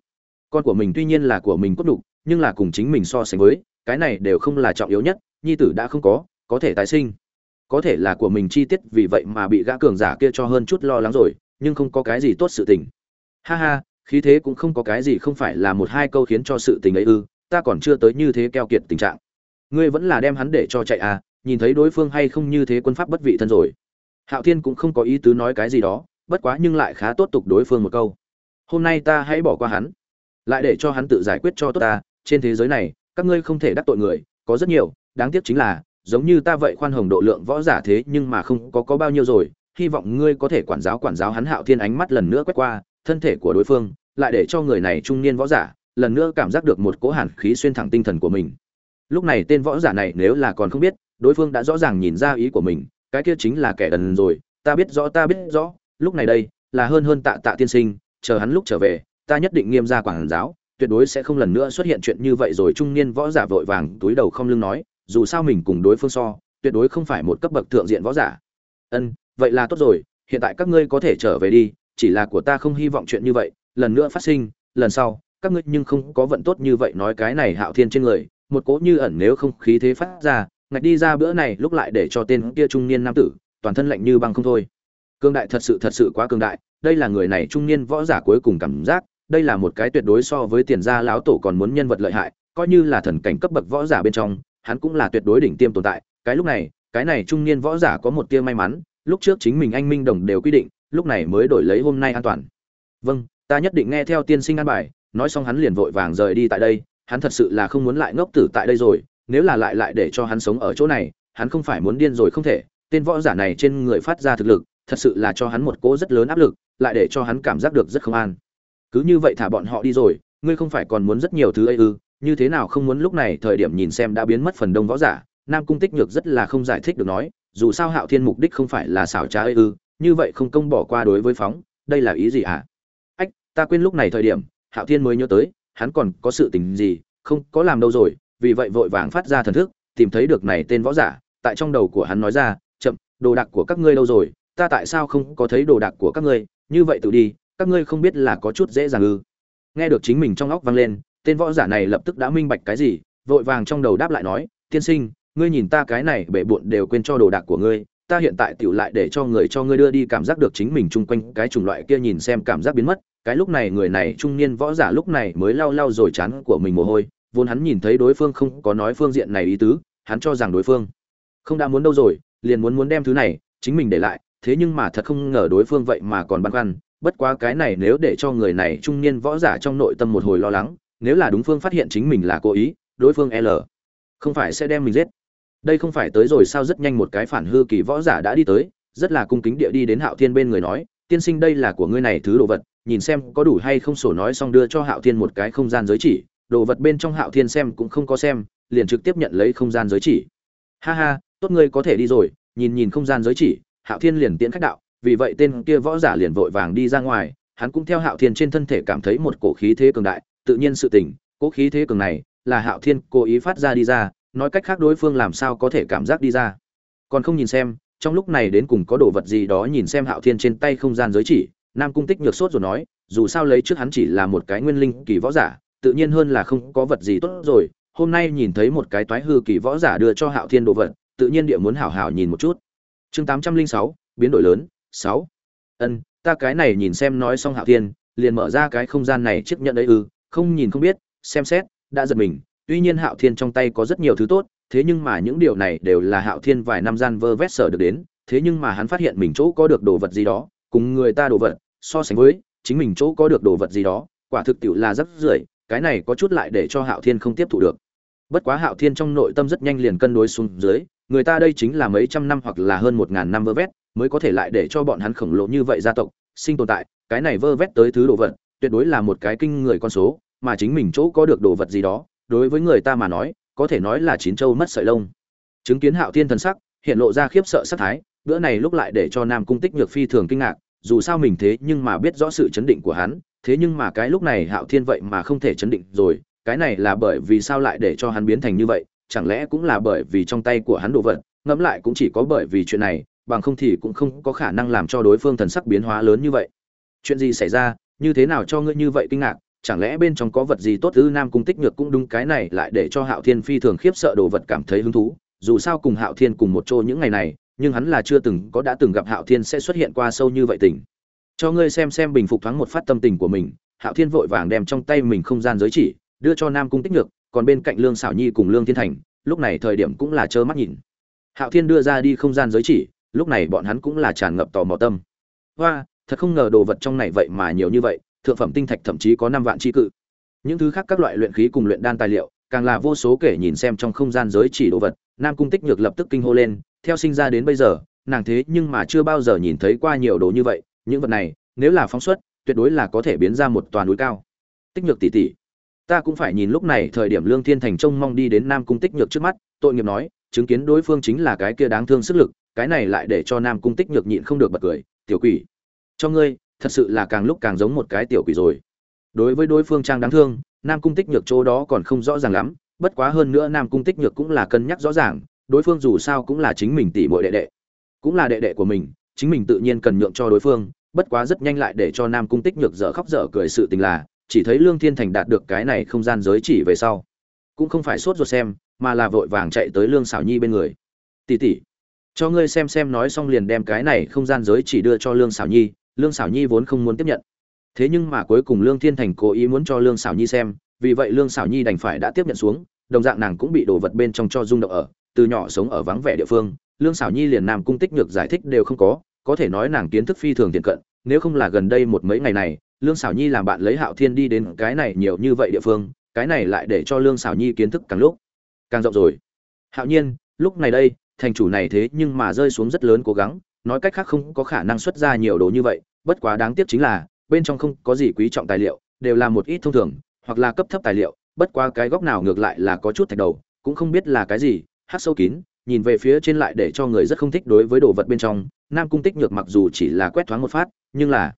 [SPEAKER 1] Con của mình tuy nhiên là của mình cốt đục, nhưng là cùng chính mình so sánh với cái này đều không là trọng yếu nhất, nhi tử đã không có có thể tái sinh. Có thể là của mình chi tiết vì vậy mà bị gã cường giả kia cho hơn chút lo lắng rồi, nhưng không có cái gì tốt sự tình. Ha ha, khí thế cũng không có cái gì không phải là một hai câu khiến cho sự tình ấy ư, ta còn chưa tới như thế keo kiệt tình trạng. Ngươi vẫn là đem hắn để cho chạy à nhìn thấy đối phương hay không như thế quân pháp bất vị thân rồi. Hạo thiên cũng không có ý tứ nói cái gì đó, bất quá nhưng lại khá tốt tục đối phương một câu. Hôm nay ta hãy bỏ qua hắn, lại để cho hắn tự giải quyết cho tốt ta, trên thế giới này các ngươi không thể đắc tội người, có rất nhiều, đáng tiếc chính là, giống như ta vậy khoan hồng độ lượng võ giả thế nhưng mà không có có bao nhiêu rồi, hy vọng ngươi có thể quản giáo quản giáo hắn hạo thiên ánh mắt lần nữa quét qua, thân thể của đối phương, lại để cho người này trung niên võ giả, lần nữa cảm giác được một cỗ hàn khí xuyên thẳng tinh thần của mình. Lúc này tên võ giả này nếu là còn không biết, đối phương đã rõ ràng nhìn ra ý của mình, cái kia chính là kẻ đần rồi, ta biết rõ, ta biết rõ, lúc này đây, là hơn hơn tạ tạ tiên sinh, chờ hắn lúc trở về, ta nhất định nghiêm ra quản giáo tuyệt đối sẽ không lần nữa xuất hiện chuyện như vậy rồi trung niên võ giả vội vàng túi đầu không lưng nói, dù sao mình cùng đối phương so, tuyệt đối không phải một cấp bậc thượng diện võ giả. Ân, vậy là tốt rồi, hiện tại các ngươi có thể trở về đi, chỉ là của ta không hy vọng chuyện như vậy, lần nữa phát sinh, lần sau, các ngươi nhưng không có vận tốt như vậy nói cái này hạo thiên trên người, một cỗ như ẩn nếu không khí thế phát ra, ngạch đi ra bữa này lúc lại để cho tên kia trung niên nam tử, toàn thân lạnh như băng không thôi. Cương đại thật sự thật sự quá cương đại, đây là người này trung niên võ giả cuối cùng cảm giác đây là một cái tuyệt đối so với tiền gia lão tổ còn muốn nhân vật lợi hại, coi như là thần cảnh cấp bậc võ giả bên trong, hắn cũng là tuyệt đối đỉnh tiêm tồn tại. Cái lúc này, cái này trung niên võ giả có một tia may mắn, lúc trước chính mình anh minh đồng đều quy định, lúc này mới đổi lấy hôm nay an toàn. Vâng ta nhất định nghe theo tiên sinh an bài, nói xong hắn liền vội vàng rời đi tại đây, hắn thật sự là không muốn lại ngốc tử tại đây rồi, nếu là lại lại để cho hắn sống ở chỗ này, hắn không phải muốn điên rồi không thể. Tên võ giả này trên người phát ra thực lực, thật sự là cho hắn một cỗ rất lớn áp lực, lại để cho hắn cảm giác được rất không an cứ như vậy thả bọn họ đi rồi, ngươi không phải còn muốn rất nhiều thứ ấy ư, như thế nào không muốn lúc này thời điểm nhìn xem đã biến mất phần đông võ giả, nam cung tích nhược rất là không giải thích được nói, dù sao hạo thiên mục đích không phải là xảo trá ấy ư, như vậy không công bỏ qua đối với phóng, đây là ý gì ạ à? ách, ta quên lúc này thời điểm, hạo thiên mới nhớ tới, hắn còn có sự tình gì, không có làm đâu rồi, vì vậy vội vàng phát ra thần thức, tìm thấy được này tên võ giả, tại trong đầu của hắn nói ra, chậm, đồ đạc của các ngươi đâu rồi, ta tại sao không có thấy đồ đạc của các ngươi, như vậy tự đi các ngươi không biết là có chút dễ dàng ư. Nghe được chính mình trong óc vang lên, tên võ giả này lập tức đã minh bạch cái gì, vội vàng trong đầu đáp lại nói, tiên sinh, ngươi nhìn ta cái này bể bộn đều quên cho đồ đạc của ngươi, ta hiện tại tiểu lại để cho người cho ngươi đưa đi cảm giác được chính mình chung quanh cái chủng loại kia nhìn xem cảm giác biến mất. Cái lúc này người này, trung niên võ giả lúc này mới lau lau rồi chán của mình mồ hôi, vốn hắn nhìn thấy đối phương không có nói phương diện này ý tứ, hắn cho rằng đối phương không đã muốn đâu rồi, liền muốn muốn đem thứ này chính mình để lại, thế nhưng mà thật không ngờ đối phương vậy mà còn băn khoăn bất quá cái này nếu để cho người này trung niên võ giả trong nội tâm một hồi lo lắng, nếu là đúng phương phát hiện chính mình là cố ý, đối phương l, không phải sẽ đem mình giết. Đây không phải tới rồi sao rất nhanh một cái phản hư kỳ võ giả đã đi tới, rất là cung kính địa đi đến hạo thiên bên người nói, tiên sinh đây là của ngươi này thứ đồ vật, nhìn xem có đủ hay không sổ nói xong đưa cho hạo thiên một cái không gian giới chỉ, đồ vật bên trong hạo thiên xem cũng không có xem, liền trực tiếp nhận lấy không gian giới chỉ. Ha ha, tốt ngươi có thể đi rồi, nhìn nhìn không gian giới chỉ. Hạo thiên liền tiễn khách đạo vì vậy tên kia võ giả liền vội vàng đi ra ngoài, hắn cũng theo hạo thiên trên thân thể cảm thấy một cổ khí thế cường đại, tự nhiên sự tình cổ khí thế cường này là hạo thiên cố ý phát ra đi ra, nói cách khác đối phương làm sao có thể cảm giác đi ra. Còn không nhìn xem, trong lúc này đến cùng có đồ vật gì đó nhìn xem hạo thiên trên tay không gian giới chỉ, nam cung tích nhược sốt rồi nói, dù sao lấy trước hắn chỉ là một cái nguyên linh kỳ võ giả, tự nhiên hơn là không có vật gì tốt rồi, hôm nay nhìn thấy một cái toái hư kỳ võ giả đưa cho hạo thiên đồ vật, tự nhiên địa muốn hảo hảo nhìn một chút. Chương tám trăm linh sáu, biến đổi lớn sáu. Ân, ta cái này nhìn xem nói xong hạo thiên, liền mở ra cái không gian này chiếc nhận ấy ư, không nhìn không biết, xem xét, đã giật mình. Tuy nhiên hạo thiên trong tay có rất nhiều thứ tốt, thế nhưng mà những điều này đều là hạo thiên vài năm gian vơ vét sở được đến, thế nhưng mà hắn phát hiện mình chỗ có được đồ vật gì đó, cùng người ta đồ vật, so sánh với, chính mình chỗ có được đồ vật gì đó, quả thực tiệu là rất rưởi, cái này có chút lại để cho hạo thiên không tiếp thụ được. Bất quá hạo thiên trong nội tâm rất nhanh liền cân đối xuống dưới, người ta đây chính là mấy trăm năm hoặc là hơn một ngàn năm vơ vét mới có thể lại để cho bọn hắn khổng lồ như vậy gia tộc sinh tồn tại. Cái này vơ vét tới thứ đồ vật, tuyệt đối là một cái kinh người con số, mà chính mình chỗ có được đồ vật gì đó, đối với người ta mà nói, có thể nói là chín châu mất sợi lông. Chứng kiến hạo thiên thần sắc, hiện lộ ra khiếp sợ sắc thái, bữa này lúc lại để cho nam cung tích nhược phi thường kinh ngạc, dù sao mình thế nhưng mà biết rõ sự chấn định của hắn, thế nhưng mà cái lúc này hạo thiên vậy mà không thể chấn định rồi, cái này là bởi vì sao lại để cho hắn biến thành như vậy, chẳng lẽ cũng là bởi vì trong tay của hắn đồ vật, ngẫm lại cũng chỉ có bởi vì chuyện này bằng không thì cũng không có khả năng làm cho đối phương thần sắc biến hóa lớn như vậy. Chuyện gì xảy ra? Như thế nào cho ngươi như vậy kinh ngạc? Chẳng lẽ bên trong có vật gì tốt ư? Nam cung tích nhược cũng đúng cái này lại để cho hạo thiên phi thường khiếp sợ đồ vật cảm thấy hứng thú. Dù sao cùng hạo thiên cùng một chỗ những ngày này, nhưng hắn là chưa từng có đã từng gặp hạo thiên sẽ xuất hiện qua sâu như vậy tình. Cho ngươi xem xem bình phục thoáng một phát tâm tình của mình. Hạo thiên vội vàng đem trong tay mình không gian giới chỉ, đưa cho nam cung tích nhược, còn bên cạnh lương xảo nhi cùng lương thiên thành, lúc này thời điểm cũng là trơ mắt nhìn. Hạo thiên đưa ra đi không gian giới chỉ lúc này bọn hắn cũng là tràn ngập tò mò tâm. Hoa, thật không ngờ đồ vật trong này vậy mà nhiều như vậy, thượng phẩm tinh thạch thậm chí có năm vạn chi cự. Những thứ khác các loại luyện khí cùng luyện đan tài liệu, càng là vô số kể nhìn xem trong không gian giới chỉ đồ vật, nam cung tích nhược lập tức kinh hô lên, theo sinh ra đến bây giờ, nàng thế nhưng mà chưa bao giờ nhìn thấy qua nhiều đồ như vậy, những vật này, nếu là phóng xuất, tuyệt đối là có thể biến ra một toàn núi cao. Tích nhược tỷ tỷ, ta cũng phải nhìn lúc này thời điểm lương thiên thành trông mong đi đến nam cung tích nhược trước mắt, tội nghiệp nói, chứng kiến đối phương chính là cái kia đáng thương sức lực cái này lại để cho nam cung tích nhược nhịn không được bật cười, tiểu quỷ, cho ngươi, thật sự là càng lúc càng giống một cái tiểu quỷ rồi. Đối với đối phương trang đáng thương, nam cung tích nhược chỗ đó còn không rõ ràng lắm, bất quá hơn nữa nam cung tích nhược cũng là cân nhắc rõ ràng, đối phương dù sao cũng là chính mình tỷ muội đệ đệ, cũng là đệ đệ của mình, chính mình tự nhiên cần nhượng cho đối phương, bất quá rất nhanh lại để cho nam cung tích nhược dở khóc dở cười sự tình là, chỉ thấy lương thiên thành đạt được cái này không gian giới chỉ về sau, cũng không phải sốt ruột xem, mà là vội vàng chạy tới lương xảo nhi bên người. Tỷ tỷ cho ngươi xem xem nói xong liền đem cái này không gian giới chỉ đưa cho lương xảo nhi, lương xảo nhi vốn không muốn tiếp nhận. Thế nhưng mà cuối cùng lương thiên thành cố ý muốn cho lương xảo nhi xem, vì vậy lương xảo nhi đành phải đã tiếp nhận xuống, đồng dạng nàng cũng bị đổ vật bên trong cho rung động ở, từ nhỏ sống ở vắng vẻ địa phương, lương xảo nhi liền nam cung tích nhược giải thích đều không có có thể nói nàng kiến thức phi thường tiện cận, nếu không là gần đây một mấy ngày này, lương xảo nhi làm bạn lấy hạo thiên đi đến cái này nhiều như vậy địa phương, cái này lại để cho lương xảo nhi kiến thức càng lúc, càng rộng rồi. Hạo nhiên, lúc này đây thành chủ này thế nhưng mà rơi xuống rất lớn cố gắng, nói cách khác không có khả năng xuất ra nhiều đồ như vậy, bất quá đáng tiếc chính là, bên trong không có gì quý trọng tài liệu, đều là một ít thông thường, hoặc là cấp thấp tài liệu, bất quá cái góc nào ngược lại là có chút thạch đầu, cũng không biết là cái gì, hát sâu kín, nhìn về phía trên lại để cho người rất không thích đối với đồ vật bên trong, nam cung tích nhược mặc dù chỉ là quét thoáng một phát, nhưng là,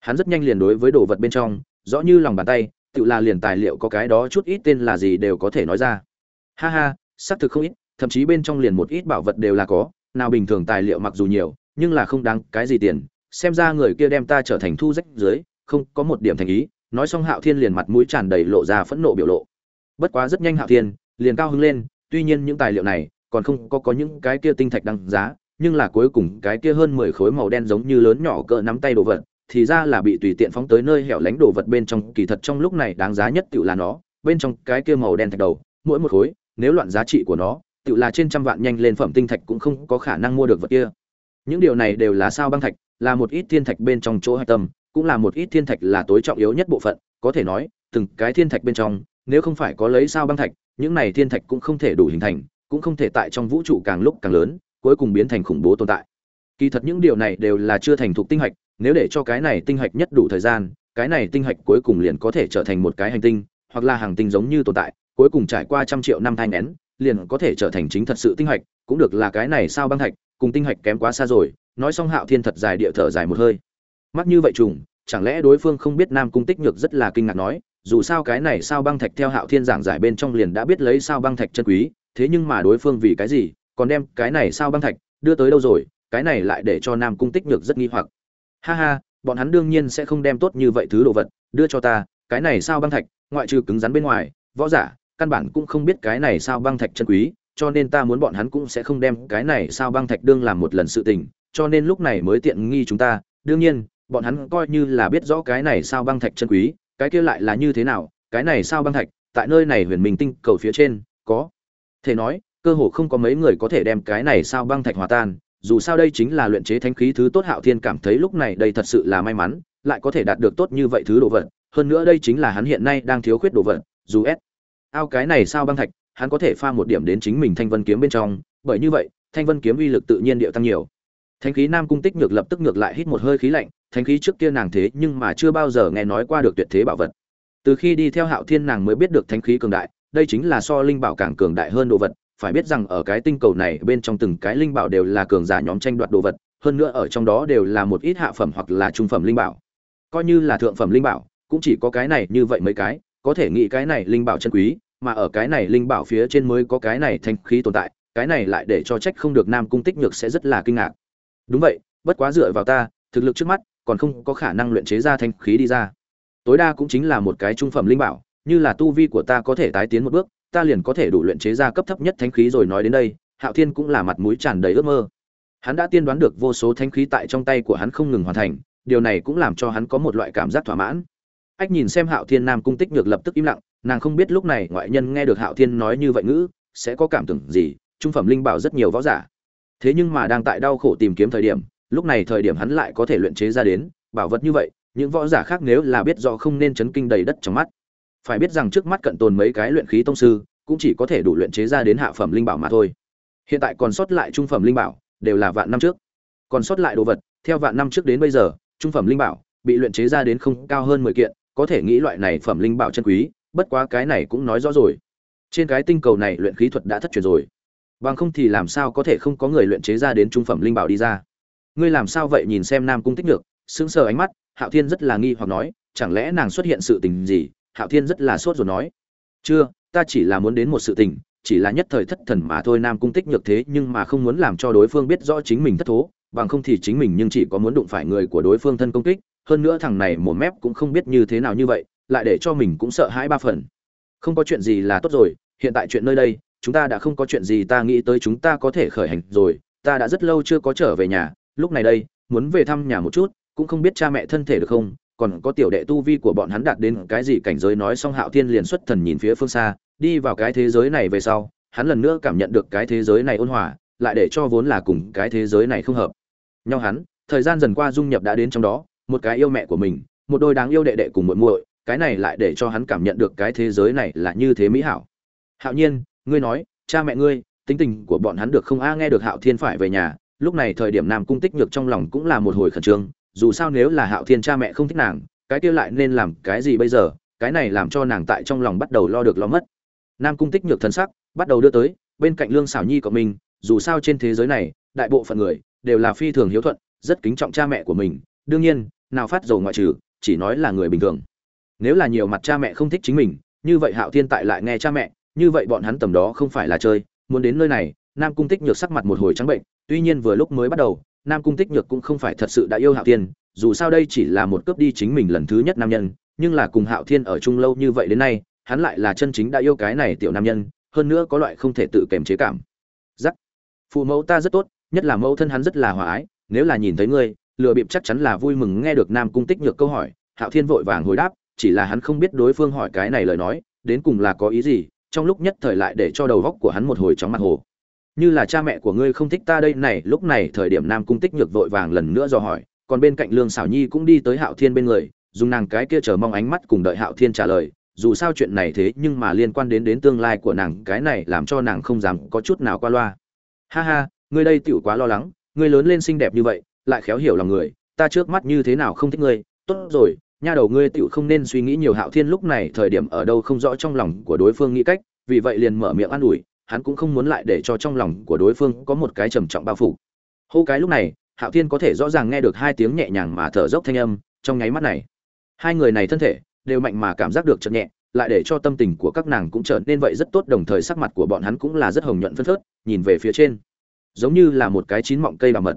[SPEAKER 1] hắn rất nhanh liền đối với đồ vật bên trong, rõ như lòng bàn tay, tự là liền tài liệu có cái đó chút ít tên là gì đều có thể nói ra. Ha ha, xác thực không ít thậm chí bên trong liền một ít bảo vật đều là có, nào bình thường tài liệu mặc dù nhiều, nhưng là không đáng cái gì tiền. Xem ra người kia đem ta trở thành thu rách dưới, không có một điểm thành ý. Nói xong hạo thiên liền mặt mũi tràn đầy lộ ra phẫn nộ biểu lộ. Bất quá rất nhanh hạo thiên liền cao hứng lên, tuy nhiên những tài liệu này còn không có có những cái kia tinh thạch đăng giá, nhưng là cuối cùng cái kia hơn mười khối màu đen giống như lớn nhỏ cỡ nắm tay đồ vật, thì ra là bị tùy tiện phóng tới nơi hẻo lánh đồ vật bên trong. Kỳ thật trong lúc này đáng giá nhất tự là nó, bên trong cái kia màu đen thạch đầu, mỗi một khối, nếu loạn giá trị của nó tự là trên trăm vạn nhanh lên phẩm tinh thạch cũng không có khả năng mua được vật kia. Những điều này đều là sao băng thạch, là một ít thiên thạch bên trong chỗ hạch tâm, cũng là một ít thiên thạch là tối trọng yếu nhất bộ phận, có thể nói, từng cái thiên thạch bên trong, nếu không phải có lấy sao băng thạch, những này thiên thạch cũng không thể đủ hình thành, cũng không thể tại trong vũ trụ càng lúc càng lớn, cuối cùng biến thành khủng bố tồn tại. Kỳ thật những điều này đều là chưa thành thục tinh hạch, nếu để cho cái này tinh hạch nhất đủ thời gian, cái này tinh hạch cuối cùng liền có thể trở thành một cái hành tinh, hoặc là hàng tinh giống như tồn tại, cuối cùng trải qua trăm triệu năm thai nén liền có thể trở thành chính thật sự tinh hạch, cũng được là cái này sao băng thạch cùng tinh hạch kém quá xa rồi, nói xong hạo thiên thật dài địa thở dài một hơi. Mắt như vậy trùng, chẳng lẽ đối phương không biết nam cung tích nhược rất là kinh ngạc nói, dù sao cái này sao băng thạch theo hạo thiên giảng giải bên trong liền đã biết lấy sao băng thạch chân quý, thế nhưng mà đối phương vì cái gì, còn đem cái này sao băng thạch đưa tới đâu rồi, cái này lại để cho nam cung tích nhược rất nghi hoặc. Ha ha, bọn hắn đương nhiên sẽ không đem tốt như vậy thứ đồ vật đưa cho ta, cái này sao băng thạch, ngoại trừ cứng rắn bên ngoài, võ giả căn bản cũng không biết cái này sao băng thạch chân quý, cho nên ta muốn bọn hắn cũng sẽ không đem cái này sao băng thạch đương làm một lần sự tình, cho nên lúc này mới tiện nghi chúng ta. Đương nhiên, bọn hắn coi như là biết rõ cái này sao băng thạch chân quý, cái kia lại là như thế nào, cái này sao băng thạch, tại nơi này huyền minh tinh cầu phía trên, có thể nói, cơ hồ không có mấy người có thể đem cái này sao băng thạch hòa tan. Dù sao đây chính là luyện chế thánh khí thứ tốt hạo thiên cảm thấy lúc này đây thật sự là may mắn, lại có thể đạt được tốt như vậy thứ đồ vật. Hơn nữa đây chính là hắn hiện nay đang thiếu khuyết đồ vật, dù s ao cái này sao băng thạch, hắn có thể pha một điểm đến chính mình thanh vân kiếm bên trong, bởi như vậy, thanh vân kiếm uy lực tự nhiên điệu tăng nhiều. Thánh khí nam cung tích ngược lập tức ngược lại hít một hơi khí lạnh, thánh khí trước kia nàng thế nhưng mà chưa bao giờ nghe nói qua được tuyệt thế bảo vật. Từ khi đi theo hạo thiên nàng mới biết được thánh khí cường đại, đây chính là so linh bảo càng cường đại hơn đồ vật, phải biết rằng ở cái tinh cầu này bên trong từng cái linh bảo đều là cường giả nhóm tranh đoạt đồ vật, hơn nữa ở trong đó đều là một ít hạ phẩm hoặc là trung phẩm linh bảo. Coi như là thượng phẩm linh bảo, cũng chỉ có cái này như vậy mấy cái, có thể nghĩ cái này linh bảo chân quý mà ở cái này linh bảo phía trên mới có cái này thanh khí tồn tại, cái này lại để cho trách không được nam cung tích nhược sẽ rất là kinh ngạc. Đúng vậy, bất quá dựa vào ta, thực lực trước mắt còn không có khả năng luyện chế ra thanh khí đi ra. Tối đa cũng chính là một cái trung phẩm linh bảo, như là tu vi của ta có thể tái tiến một bước, ta liền có thể đủ luyện chế ra cấp thấp nhất thanh khí rồi nói đến đây, hạo thiên cũng là mặt mũi tràn đầy ước mơ. Hắn đã tiên đoán được vô số thanh khí tại trong tay của hắn không ngừng hoàn thành, điều này cũng làm cho hắn có một loại cảm giác thỏa mãn. Ách nhìn xem hạo thiên nam cung tích nhược lập tức im lặng nàng không biết lúc này ngoại nhân nghe được hạo thiên nói như vậy ngữ, sẽ có cảm tưởng gì, trung phẩm linh bảo rất nhiều võ giả. Thế nhưng mà đang tại đau khổ tìm kiếm thời điểm, lúc này thời điểm hắn lại có thể luyện chế ra đến, bảo vật như vậy, những võ giả khác nếu là biết rõ không nên chấn kinh đầy đất trong mắt. Phải biết rằng trước mắt cận tồn mấy cái luyện khí tông sư, cũng chỉ có thể đủ luyện chế ra đến hạ phẩm linh bảo mà thôi. Hiện tại còn sót lại trung phẩm linh bảo, đều là vạn năm trước. Còn sót lại đồ vật, theo vạn năm trước đến bây giờ, trung phẩm linh bảo, bị luyện chế ra đến không cao hơn mười kiện, có thể nghĩ loại này phẩm linh bảo chân quý bất quá cái này cũng nói rõ rồi. Trên cái tinh cầu này luyện khí thuật đã thất truyền rồi. Bằng không thì làm sao có thể không có người luyện chế ra đến trung phẩm linh bảo đi ra? Ngươi làm sao vậy nhìn xem nam cung tích được sững sờ ánh mắt, hạo thiên rất là nghi hoặc nói, chẳng lẽ nàng xuất hiện sự tình gì? Hạo thiên rất là sốt rồi nói. Chưa, ta chỉ là muốn đến một sự tình, chỉ là nhất thời thất thần mà thôi nam cung tích nhược thế nhưng mà không muốn làm cho đối phương biết rõ chính mình thất thố, bằng không thì chính mình nhưng chỉ có muốn đụng phải người của đối phương thân công kích, hơn nữa thằng này một mép cũng không biết như thế nào như vậy lại để cho mình cũng sợ hãi ba phần. Không có chuyện gì là tốt rồi, hiện tại chuyện nơi đây, chúng ta đã không có chuyện gì ta nghĩ tới chúng ta có thể khởi hành rồi, ta đã rất lâu chưa có trở về nhà, lúc này đây, muốn về thăm nhà một chút, cũng không biết cha mẹ thân thể được không, còn có tiểu đệ tu vi của bọn hắn đạt đến cái gì cảnh giới nói xong hạo thiên liền xuất thần nhìn phía phương xa, đi vào cái thế giới này về sau, hắn lần nữa cảm nhận được cái thế giới này ôn hòa, lại để cho vốn là cùng cái thế giới này không hợp. Nhau hắn, thời gian dần qua dung nhập đã đến trong đó, một cái yêu mẹ của mình, một đôi đáng yêu đệ đệ cùng muội muội cái này lại để cho hắn cảm nhận được cái thế giới này là như thế mỹ hảo. Hạo nhiên, ngươi nói, cha mẹ ngươi, tính tình của bọn hắn được không? A, nghe được hạo thiên phải về nhà, lúc này thời điểm nam cung tích nhược trong lòng cũng là một hồi khẩn trương, dù sao nếu là hạo thiên cha mẹ không thích nàng, cái kia lại nên làm cái gì bây giờ? Cái này làm cho nàng tại trong lòng bắt đầu lo được lo mất. Nam cung tích nhược thần sắc bắt đầu đưa tới, bên cạnh lương xảo nhi của mình, dù sao trên thế giới này, đại bộ phận người đều là phi thường hiếu thuận, rất kính trọng cha mẹ của mình. Đương nhiên, nào phát dầu ngoại trừ, chỉ nói là người bình thường nếu là nhiều mặt cha mẹ không thích chính mình, như vậy hạo thiên tại lại nghe cha mẹ, như vậy bọn hắn tầm đó không phải là chơi. Muốn đến nơi này, nam cung tích nhược sắc mặt một hồi trắng bệnh, tuy nhiên vừa lúc mới bắt đầu, nam cung tích nhược cũng không phải thật sự đã yêu hạo thiên, dù sao đây chỉ là một cướp đi chính mình lần thứ nhất nam nhân, nhưng là cùng hạo thiên ở chung lâu như vậy đến nay, hắn lại là chân chính đã yêu cái này tiểu nam nhân, hơn nữa có loại không thể tự kềm chế cảm. Giắc phụ mẫu ta rất tốt, nhất là mẫu thân hắn rất là hòa ái, nếu là nhìn thấy ngươi, lừa bịp chắc chắn là vui mừng nghe được nam cung tích nhược câu hỏi, hạo thiên vội vàng hồi đáp chỉ là hắn không biết đối phương hỏi cái này lời nói, đến cùng là có ý gì, trong lúc nhất thời lại để cho đầu góc của hắn một hồi chóng mặt hồ. Như là cha mẹ của ngươi không thích ta đây này, lúc này thời điểm nam cung tích nhược vội vàng lần nữa do hỏi, còn bên cạnh lương xảo nhi cũng đi tới hạo thiên bên người, dùng nàng cái kia chờ mong ánh mắt cùng đợi hạo thiên trả lời, dù sao chuyện này thế nhưng mà liên quan đến đến tương lai của nàng, cái này làm cho nàng không dám có chút nào qua loa. Ha ha, ngươi đây tựu quá lo lắng, ngươi lớn lên xinh đẹp như vậy, lại khéo hiểu lòng người, ta trước mắt như thế nào không thích ngươi, tốt rồi nha đầu ngươi tựu không nên suy nghĩ nhiều hạo thiên lúc này thời điểm ở đâu không rõ trong lòng của đối phương nghĩ cách, vì vậy liền mở miệng an ủi, hắn cũng không muốn lại để cho trong lòng của đối phương có một cái trầm trọng bao phủ. Hô cái lúc này, hạo thiên có thể rõ ràng nghe được hai tiếng nhẹ nhàng mà thở dốc thanh âm, trong nháy mắt này, hai người này thân thể đều mạnh mà cảm giác được chợt nhẹ, lại để cho tâm tình của các nàng cũng trở nên vậy rất tốt, đồng thời sắc mặt của bọn hắn cũng là rất hồng nhuận phân phớt, nhìn về phía trên. Giống như là một cái chín mọng cây đào mật.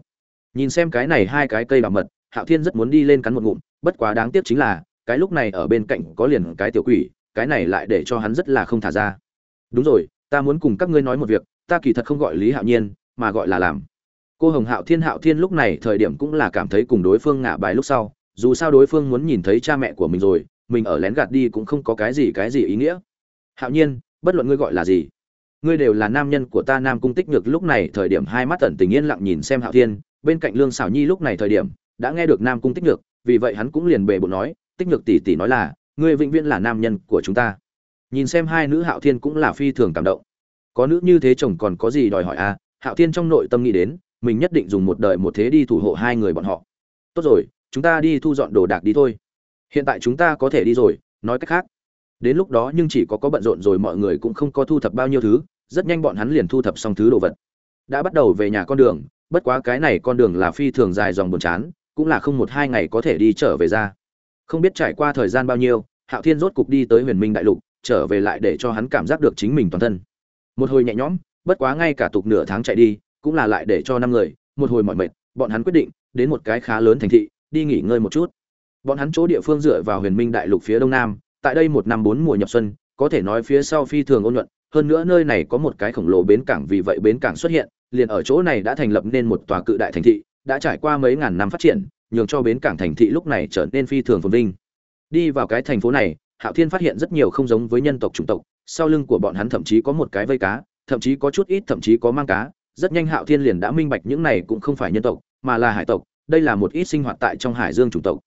[SPEAKER 1] Nhìn xem cái này hai cái cây đào mật, hạo thiên rất muốn đi lên cắn một ngụm bất quá đáng tiếc chính là, cái lúc này ở bên cạnh có liền cái tiểu quỷ, cái này lại để cho hắn rất là không thả ra. Đúng rồi, ta muốn cùng các ngươi nói một việc, ta kỳ thật không gọi lý hạo nhiên, mà gọi là làm. Cô hồng hạo thiên hạo thiên lúc này thời điểm cũng là cảm thấy cùng đối phương ngả bài lúc sau, dù sao đối phương muốn nhìn thấy cha mẹ của mình rồi, mình ở lén gạt đi cũng không có cái gì cái gì ý nghĩa. Hạo nhiên, bất luận ngươi gọi là gì, ngươi đều là nam nhân của ta nam cung tích nhược lúc này thời điểm hai mắt tẩn tình yên lặng nhìn xem hạo thiên, bên cạnh lương xảo nhi lúc này thời điểm, đã nghe được nam cung tích nhược vì vậy hắn cũng liền bề bộ nói, tích nhược tỷ tỷ nói là, ngươi vĩnh viễn là nam nhân của chúng ta. Nhìn xem hai nữ hạo thiên cũng là phi thường cảm động. Có nữ như thế chồng còn có gì đòi hỏi à? Hạo thiên trong nội tâm nghĩ đến, mình nhất định dùng một đời một thế đi thủ hộ hai người bọn họ. Tốt rồi, chúng ta đi thu dọn đồ đạc đi thôi. Hiện tại chúng ta có thể đi rồi, nói cách khác. Đến lúc đó nhưng chỉ có có bận rộn rồi mọi người cũng không có thu thập bao nhiêu thứ, rất nhanh bọn hắn liền thu thập xong thứ đồ vật. Đã bắt đầu về nhà con đường, bất quá cái này con đường là phi thường dài dòng buồn chán cũng là không một hai ngày có thể đi trở về ra. Không biết trải qua thời gian bao nhiêu, hạo thiên rốt cục đi tới huyền minh đại lục, trở về lại để cho hắn cảm giác được chính mình toàn thân. Một hồi nhẹ nhõm, bất quá ngay cả tục nửa tháng chạy đi, cũng là lại để cho năm người, một hồi mỏi mệt, bọn hắn quyết định, đến một cái khá lớn thành thị, đi nghỉ ngơi một chút. Bọn hắn chỗ địa phương dựa vào huyền minh đại lục phía đông nam, tại đây một năm bốn mùa nhập xuân, có thể nói phía sau phi thường ôn nhuận, hơn nữa nơi này có một cái khổng lồ bến cảng vì vậy bến cảng xuất hiện, liền ở chỗ này đã thành lập nên một tòa cự đại thành thị đã trải qua mấy ngàn năm phát triển, nhường cho bến cảng thành thị lúc này trở nên phi thường phồn vinh. Đi vào cái thành phố này, hạo thiên phát hiện rất nhiều không giống với nhân tộc chủng tộc, sau lưng của bọn hắn thậm chí có một cái vây cá, thậm chí có chút ít, thậm chí có mang cá. Rất nhanh hạo thiên liền đã minh bạch những này cũng không phải nhân tộc, mà là hải tộc, đây là một ít sinh hoạt tại trong hải dương chủng tộc.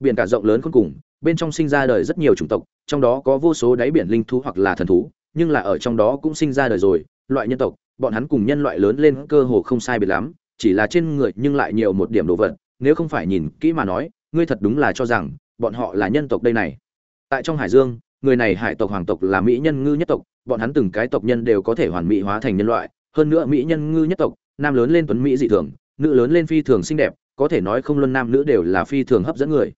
[SPEAKER 1] Biển cả rộng lớn khôn cùng, bên trong sinh ra đời rất nhiều chủng tộc, trong đó có vô số đáy biển linh thú hoặc là thần thú, nhưng là ở trong đó cũng sinh ra đời rồi, loại nhân tộc, bọn hắn cùng nhân loại lớn lên cơ hồ không sai biệt lắm chỉ là trên người nhưng lại nhiều một điểm đồ vật, nếu không phải nhìn kỹ mà nói, ngươi thật đúng là cho rằng, bọn họ là nhân tộc đây này. Tại trong hải dương, người này hải tộc hoàng tộc là mỹ nhân ngư nhất tộc, bọn hắn từng cái tộc nhân đều có thể hoàn mỹ hóa thành nhân loại, hơn nữa mỹ nhân ngư nhất tộc, nam lớn lên tuấn mỹ dị thường, nữ lớn lên phi thường xinh đẹp, có thể nói không luân nam nữ đều là phi thường hấp dẫn người.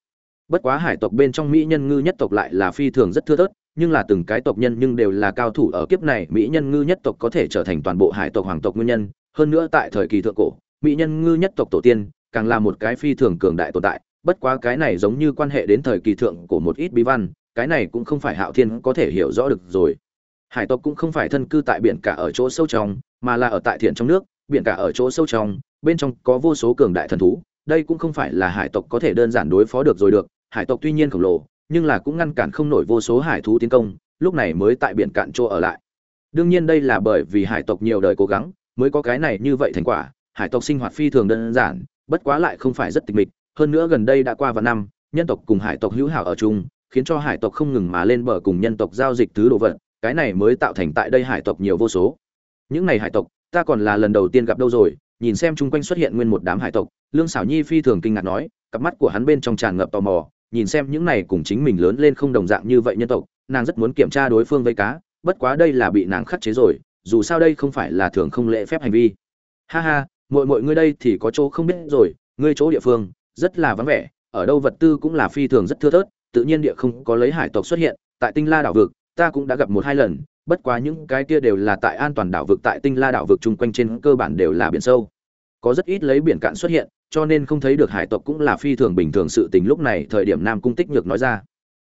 [SPEAKER 1] Bất quá hải tộc bên trong mỹ nhân ngư nhất tộc lại là phi thường rất thưa thớt, nhưng là từng cái tộc nhân nhưng đều là cao thủ ở kiếp này, mỹ nhân ngư nhất tộc có thể trở thành toàn bộ hải tộc hoàng tộc nguyên nhân, hơn nữa tại thời kỳ thượng cổ mỹ nhân ngư nhất tộc tổ tiên, càng là một cái phi thường cường đại tồn tại, bất quá cái này giống như quan hệ đến thời kỳ thượng của một ít bí văn, cái này cũng không phải hạo thiên có thể hiểu rõ được rồi. Hải tộc cũng không phải thân cư tại biển cả ở chỗ sâu trong, mà là ở tại thiện trong nước, biển cả ở chỗ sâu trong, bên trong có vô số cường đại thần thú, đây cũng không phải là hải tộc có thể đơn giản đối phó được rồi được, hải tộc tuy nhiên khổng lồ, nhưng là cũng ngăn cản không nổi vô số hải thú tiến công, lúc này mới tại biển cạn chỗ ở lại. Đương nhiên đây là bởi vì hải tộc nhiều đời cố gắng, mới có cái này như vậy thành quả hải tộc sinh hoạt phi thường đơn giản, bất quá lại không phải rất tịch mịch. Hơn nữa gần đây đã qua vài năm, nhân tộc cùng hải tộc hữu hảo ở chung, khiến cho hải tộc không ngừng mà lên bờ cùng nhân tộc giao dịch thứ đồ vật, cái này mới tạo thành tại đây hải tộc nhiều vô số. Những này hải tộc, ta còn là lần đầu tiên gặp đâu rồi, nhìn xem chung quanh xuất hiện nguyên một đám hải tộc, lương xảo nhi phi thường kinh ngạc nói, cặp mắt của hắn bên trong tràn ngập tò mò, nhìn xem những này cùng chính mình lớn lên không đồng dạng như vậy nhân tộc, nàng rất muốn kiểm tra đối phương vây cá, bất quá đây là bị nàng khắc chế rồi, dù sao đây không phải là thường không lễ phép hành vi. Ha ha mọi mọi ngươi đây thì có chỗ không biết rồi, ngươi chỗ địa phương, rất là vắng vẻ, ở đâu vật tư cũng là phi thường rất thưa thớt, tự nhiên địa không có lấy hải tộc xuất hiện, tại tinh la đảo vực, ta cũng đã gặp một hai lần, bất quá những cái kia đều là tại an toàn đảo vực, tại tinh la đảo vực chung quanh trên cơ bản đều là biển sâu. Có rất ít lấy biển cạn xuất hiện, cho nên không thấy được hải tộc cũng là phi thường bình thường sự tình lúc này, thời điểm nam cung tích nhược nói ra.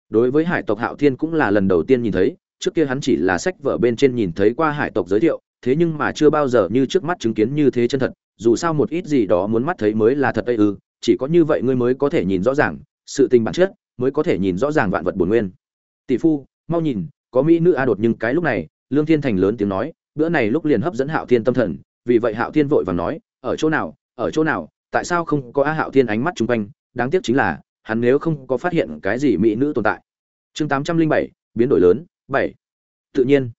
[SPEAKER 1] Đối với hải tộc hạo thiên cũng là lần đầu tiên nhìn thấy, trước kia hắn chỉ là sách vở bên trên nhìn thấy qua hải tộc giới thiệu, thế nhưng mà chưa bao giờ như trước mắt chứng kiến như thế chân thật dù sao một ít gì đó muốn mắt thấy mới là thật ấy ư, chỉ có như vậy ngươi mới có thể nhìn rõ ràng sự tình bản chất, mới có thể nhìn rõ ràng vạn vật bổn nguyên. Tỷ phu, mau nhìn, có mỹ nữ a đột nhưng cái lúc này, lương thiên thành lớn tiếng nói, bữa này lúc liền hấp dẫn hạo thiên tâm thần, vì vậy hạo thiên vội vàng nói, ở chỗ nào, ở chỗ nào, tại sao không có a hạo thiên ánh mắt chung quanh, đáng tiếc chính là, hắn nếu không có phát hiện cái gì mỹ nữ tồn tại. Chương tám trăm linh bảy, biến đổi lớn, bảy. Tự nhiên,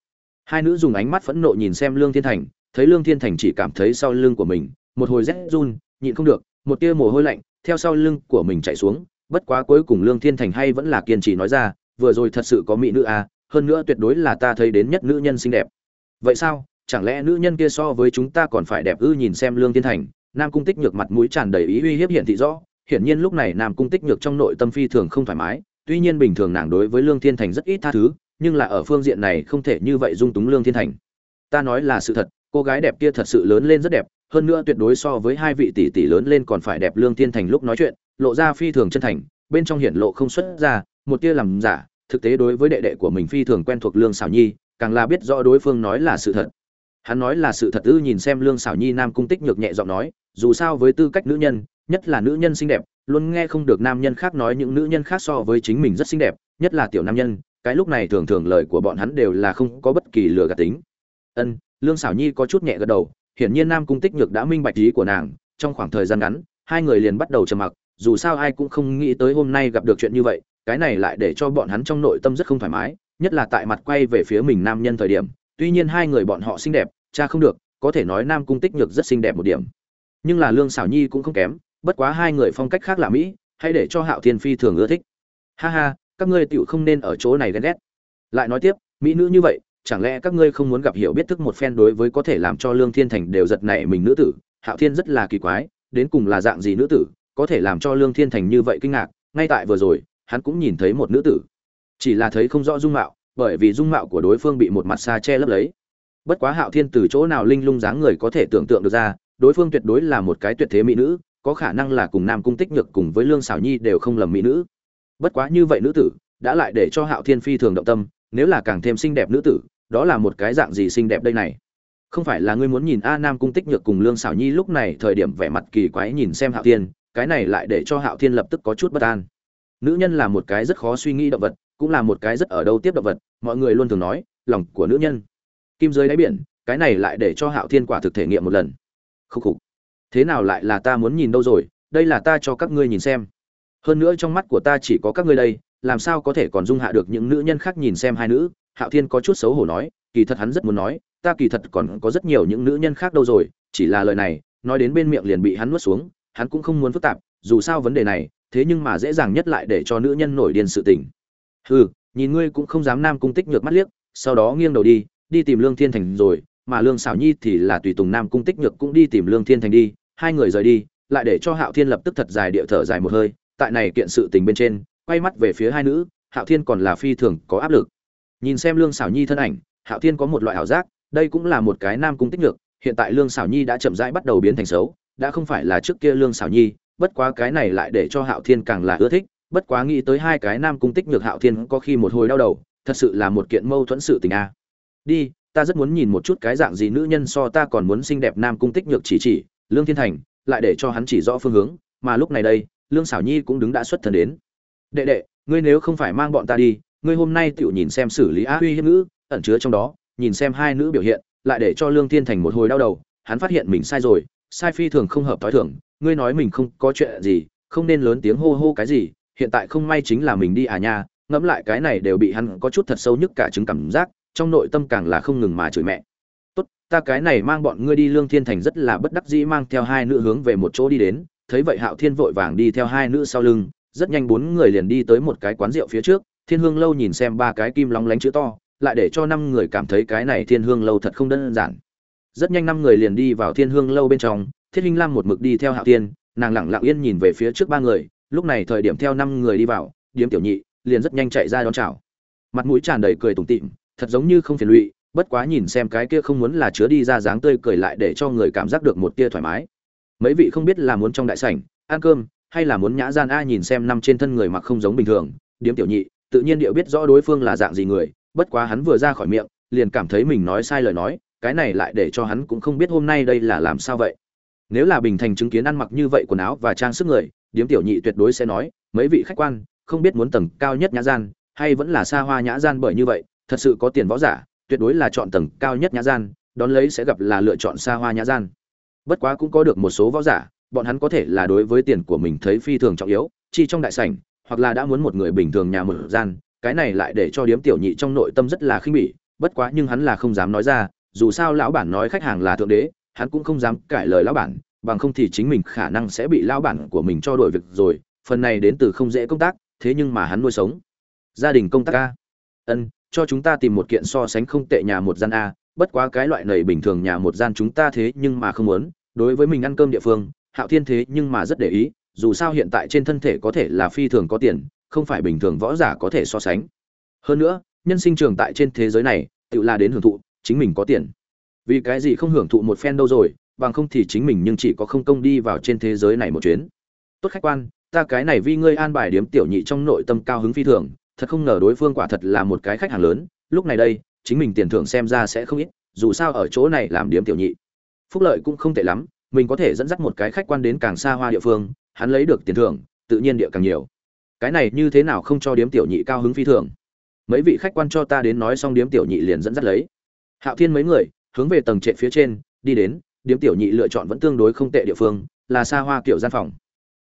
[SPEAKER 1] hai nữ dùng ánh mắt phẫn nộ nhìn xem lương thiên thành thấy lương thiên thành chỉ cảm thấy sau lưng của mình, một hồi rét run, nhịn không được, một tia mồ hôi lạnh theo sau lưng của mình chạy xuống. Bất quá cuối cùng lương thiên thành hay vẫn là kiên trì nói ra, vừa rồi thật sự có mỹ nữ à hơn nữa tuyệt đối là ta thấy đến nhất nữ nhân xinh đẹp. Vậy sao? Chẳng lẽ nữ nhân kia so với chúng ta còn phải đẹp ư? Nhìn xem lương thiên thành, nam cung tích nhược mặt mũi tràn đầy ý uy hiếp hiện thị rõ. Hiển nhiên lúc này nam cung tích nhược trong nội tâm phi thường không thoải mái, tuy nhiên bình thường nàng đối với lương thiên thành rất ít tha thứ, nhưng là ở phương diện này không thể như vậy dung túng lương thiên thành. Ta nói là sự thật cô gái đẹp kia thật sự lớn lên rất đẹp, hơn nữa tuyệt đối so với hai vị tỷ tỷ lớn lên còn phải đẹp lương thiên thành lúc nói chuyện, lộ ra phi thường chân thành, bên trong hiển lộ không xuất ra, một tia làm giả, thực tế đối với đệ đệ của mình phi thường quen thuộc lương xảo nhi, càng là biết rõ đối phương nói là sự thật. Hắn nói là sự thật ư nhìn xem lương xảo nhi nam cung tích nhược nhẹ giọng nói, dù sao với tư cách nữ nhân, nhất là nữ nhân xinh đẹp, luôn nghe không được nam nhân khác nói những nữ nhân khác so với chính mình rất xinh đẹp, nhất là tiểu nam nhân, cái lúc này thường thường lời của bọn hắn đều là không có bất kỳ lừa gạt tính. Ân lương xảo nhi có chút nhẹ gật đầu, hiển nhiên nam cung tích nhược đã minh bạch ý của nàng, trong khoảng thời gian ngắn, hai người liền bắt đầu trầm mặc, dù sao ai cũng không nghĩ tới hôm nay gặp được chuyện như vậy, cái này lại để cho bọn hắn trong nội tâm rất không thoải mái, nhất là tại mặt quay về phía mình nam nhân thời điểm, tuy nhiên hai người bọn họ xinh đẹp, cha không được, có thể nói nam cung tích nhược rất xinh đẹp một điểm. Nhưng là lương xảo nhi cũng không kém, bất quá hai người phong cách khác là mỹ, hãy để cho hạo thiên phi thường ưa thích. Ha ha, các ngươi tựu không nên ở chỗ này ghen ghét. Lại nói tiếp, mỹ nữ như vậy chẳng lẽ các ngươi không muốn gặp hiểu biết thức một phen đối với có thể làm cho lương thiên thành đều giật nảy mình nữ tử? Hạo thiên rất là kỳ quái, đến cùng là dạng gì nữ tử, có thể làm cho lương thiên thành như vậy kinh ngạc? Ngay tại vừa rồi, hắn cũng nhìn thấy một nữ tử. Chỉ là thấy không rõ dung mạo, bởi vì dung mạo của đối phương bị một mặt xa che lấp lấy. Bất quá hạo thiên từ chỗ nào linh lung dáng người có thể tưởng tượng được ra, đối phương tuyệt đối là một cái tuyệt thế mỹ nữ, có khả năng là cùng nam cung tích nhược cùng với lương xảo nhi đều không lầm mỹ nữ. Bất quá như vậy nữ tử, đã lại để cho hạo thiên phi thường động tâm nếu là càng thêm xinh đẹp nữ tử, đó là một cái dạng gì xinh đẹp đây này? Không phải là ngươi muốn nhìn a nam cung tích nhược cùng lương xảo nhi lúc này thời điểm vẻ mặt kỳ quái nhìn xem hạo thiên, cái này lại để cho hạo thiên lập tức có chút bất an. Nữ nhân là một cái rất khó suy nghĩ động vật, cũng là một cái rất ở đâu tiếp động vật, mọi người luôn thường nói, lòng của nữ nhân. Kim dưới đáy biển, cái này lại để cho hạo thiên quả thực thể nghiệm một lần. Khúc khục. Thế nào lại là ta muốn nhìn đâu rồi, đây là ta cho các ngươi nhìn xem. Hơn nữa trong mắt của ta chỉ có các ngươi đây làm sao có thể còn dung hạ được những nữ nhân khác nhìn xem hai nữ? Hạo thiên có chút xấu hổ nói, kỳ thật hắn rất muốn nói, ta kỳ thật còn có rất nhiều những nữ nhân khác đâu rồi, chỉ là lời này, nói đến bên miệng liền bị hắn nuốt xuống, hắn cũng không muốn phức tạp, dù sao vấn đề này, thế nhưng mà dễ dàng nhất lại để cho nữ nhân nổi điên sự tình. Hừ, nhìn ngươi cũng không dám nam cung tích nhược mắt liếc, sau đó nghiêng đầu đi đi tìm lương thiên thành rồi, mà lương xảo nhi thì là tùy tùng nam cung tích nhược cũng đi tìm lương thiên thành đi, hai người rời đi, lại để cho hạo thiên lập tức thật dài địa thở dài một hơi, tại này kiện sự tình bên trên quay mắt về phía hai nữ, hạo thiên còn là phi thường có áp lực. Nhìn xem lương xảo nhi thân ảnh, hạo thiên có một loại ảo giác, đây cũng là một cái nam cung tích nhược, hiện tại lương xảo nhi đã chậm rãi bắt đầu biến thành xấu, đã không phải là trước kia lương xảo nhi, bất quá cái này lại để cho hạo thiên càng là ưa thích, bất quá nghĩ tới hai cái nam cung tích nhược hạo thiên có khi một hồi đau đầu, thật sự là một kiện mâu thuẫn sự tình a. Đi, ta rất muốn nhìn một chút cái dạng gì nữ nhân so ta còn muốn xinh đẹp nam cung tích nhược chỉ chỉ, lương thiên thành, lại để cho hắn chỉ rõ phương hướng, mà lúc này đây, lương xảo nhi cũng đứng đã xuất thần đến đệ đệ, ngươi nếu không phải mang bọn ta đi, ngươi hôm nay tựu nhìn xem xử lý á huy hiếp ngữ, ẩn chứa trong đó, nhìn xem hai nữ biểu hiện, lại để cho lương thiên thành một hồi đau đầu, hắn phát hiện mình sai rồi, sai phi thường không hợp t h o i thường, ngươi nói mình không có chuyện gì, không nên lớn tiếng hô hô cái gì, hiện tại không may chính là mình đi à nha. Ngẫm lại cái này đều bị hắn có chút thật sâu nhất cả chứng cảm giác, trong nội tâm càng là không ngừng mà chửi mẹ. Tốt, ta cái này mang bọn ngươi đi. Lương thiên thành rất là bất đắc dĩ mang theo hai nữ hướng về một chỗ đi đến, thấy vậy hạo thiên vội vàng đi theo hai nữ sau lưng rất nhanh bốn người liền đi tới một cái quán rượu phía trước, thiên hương lâu nhìn xem ba cái kim lóng lánh chữ to, lại để cho năm người cảm thấy cái này thiên hương lâu thật không đơn giản. Rất nhanh năm người liền đi vào thiên hương lâu bên trong, thiết hinh lam một mực đi theo hạo thiên, nàng lẳng lặng yên nhìn về phía trước ba người, lúc này thời điểm theo năm người đi vào, điếm tiểu nhị liền rất nhanh chạy ra đón chào. Mặt mũi tràn đầy cười tủm tỉm, thật giống như không phiền lụy, bất quá nhìn xem cái kia không muốn là chứa đi ra dáng tươi cười lại để cho người cảm giác được một tia thoải mái. Mấy vị không biết là muốn trong đại sảnh, ăn cơm hay là muốn nhã gian a nhìn xem năm trên thân người mặc không giống bình thường, điếm tiểu nhị, tự nhiên điệu biết rõ đối phương là dạng gì người, bất quá hắn vừa ra khỏi miệng, liền cảm thấy mình nói sai lời nói, cái này lại để cho hắn cũng không biết hôm nay đây là làm sao vậy. Nếu là bình thành chứng kiến ăn mặc như vậy quần áo và trang sức người, điếm tiểu nhị tuyệt đối sẽ nói, mấy vị khách quan, không biết muốn tầng cao nhất nhã gian, hay vẫn là xa hoa nhã gian bởi như vậy, thật sự có tiền võ giả, tuyệt đối là chọn tầng cao nhất nhã gian, đón lấy sẽ gặp là lựa chọn xa hoa nhã gian. Bất quá cũng có được một số võ giả bọn hắn có thể là đối với tiền của mình thấy phi thường trọng yếu, chi trong đại sảnh, hoặc là đã muốn một người bình thường nhà mở gian, cái này lại để cho điếm tiểu nhị trong nội tâm rất là khinh bỉ, bất quá nhưng hắn là không dám nói ra, dù sao lão bản nói khách hàng là thượng đế, hắn cũng không dám cãi lời lão bản, bằng không thì chính mình khả năng sẽ bị lão bản của mình cho đổi việc rồi, phần này đến từ không dễ công tác, thế nhưng mà hắn nuôi sống. Gia đình công tác a. Ân, cho chúng ta tìm một kiện so sánh không tệ nhà một gian a, bất quá cái loại này bình thường nhà một gian chúng ta thế nhưng mà không muốn, đối với mình ăn cơm địa phương hạo thiên thế nhưng mà rất để ý, dù sao hiện tại trên thân thể có thể là phi thường có tiền, không phải bình thường võ giả có thể so sánh. Hơn nữa, nhân sinh trường tại trên thế giới này, tự là đến hưởng thụ, chính mình có tiền. Vì cái gì không hưởng thụ một phen đâu rồi, bằng không thì chính mình nhưng chỉ có không công đi vào trên thế giới này một chuyến. Tốt khách quan, ta cái này vì ngươi an bài điếm tiểu nhị trong nội tâm cao hứng phi thường, thật không ngờ đối phương quả thật là một cái khách hàng lớn, lúc này đây, chính mình tiền thưởng xem ra sẽ không ít, dù sao ở chỗ này làm điếm tiểu nhị. Phúc lợi cũng không tệ lắm mình có thể dẫn dắt một cái khách quan đến càng xa hoa địa phương, hắn lấy được tiền thưởng, tự nhiên địa càng nhiều. Cái này như thế nào không cho điếm tiểu nhị cao hứng phi thường. Mấy vị khách quan cho ta đến nói xong điếm tiểu nhị liền dẫn dắt lấy. Hạo thiên mấy người, hướng về tầng trệt phía trên, đi đến, điếm tiểu nhị lựa chọn vẫn tương đối không tệ địa phương, là xa hoa kiểu gian phòng.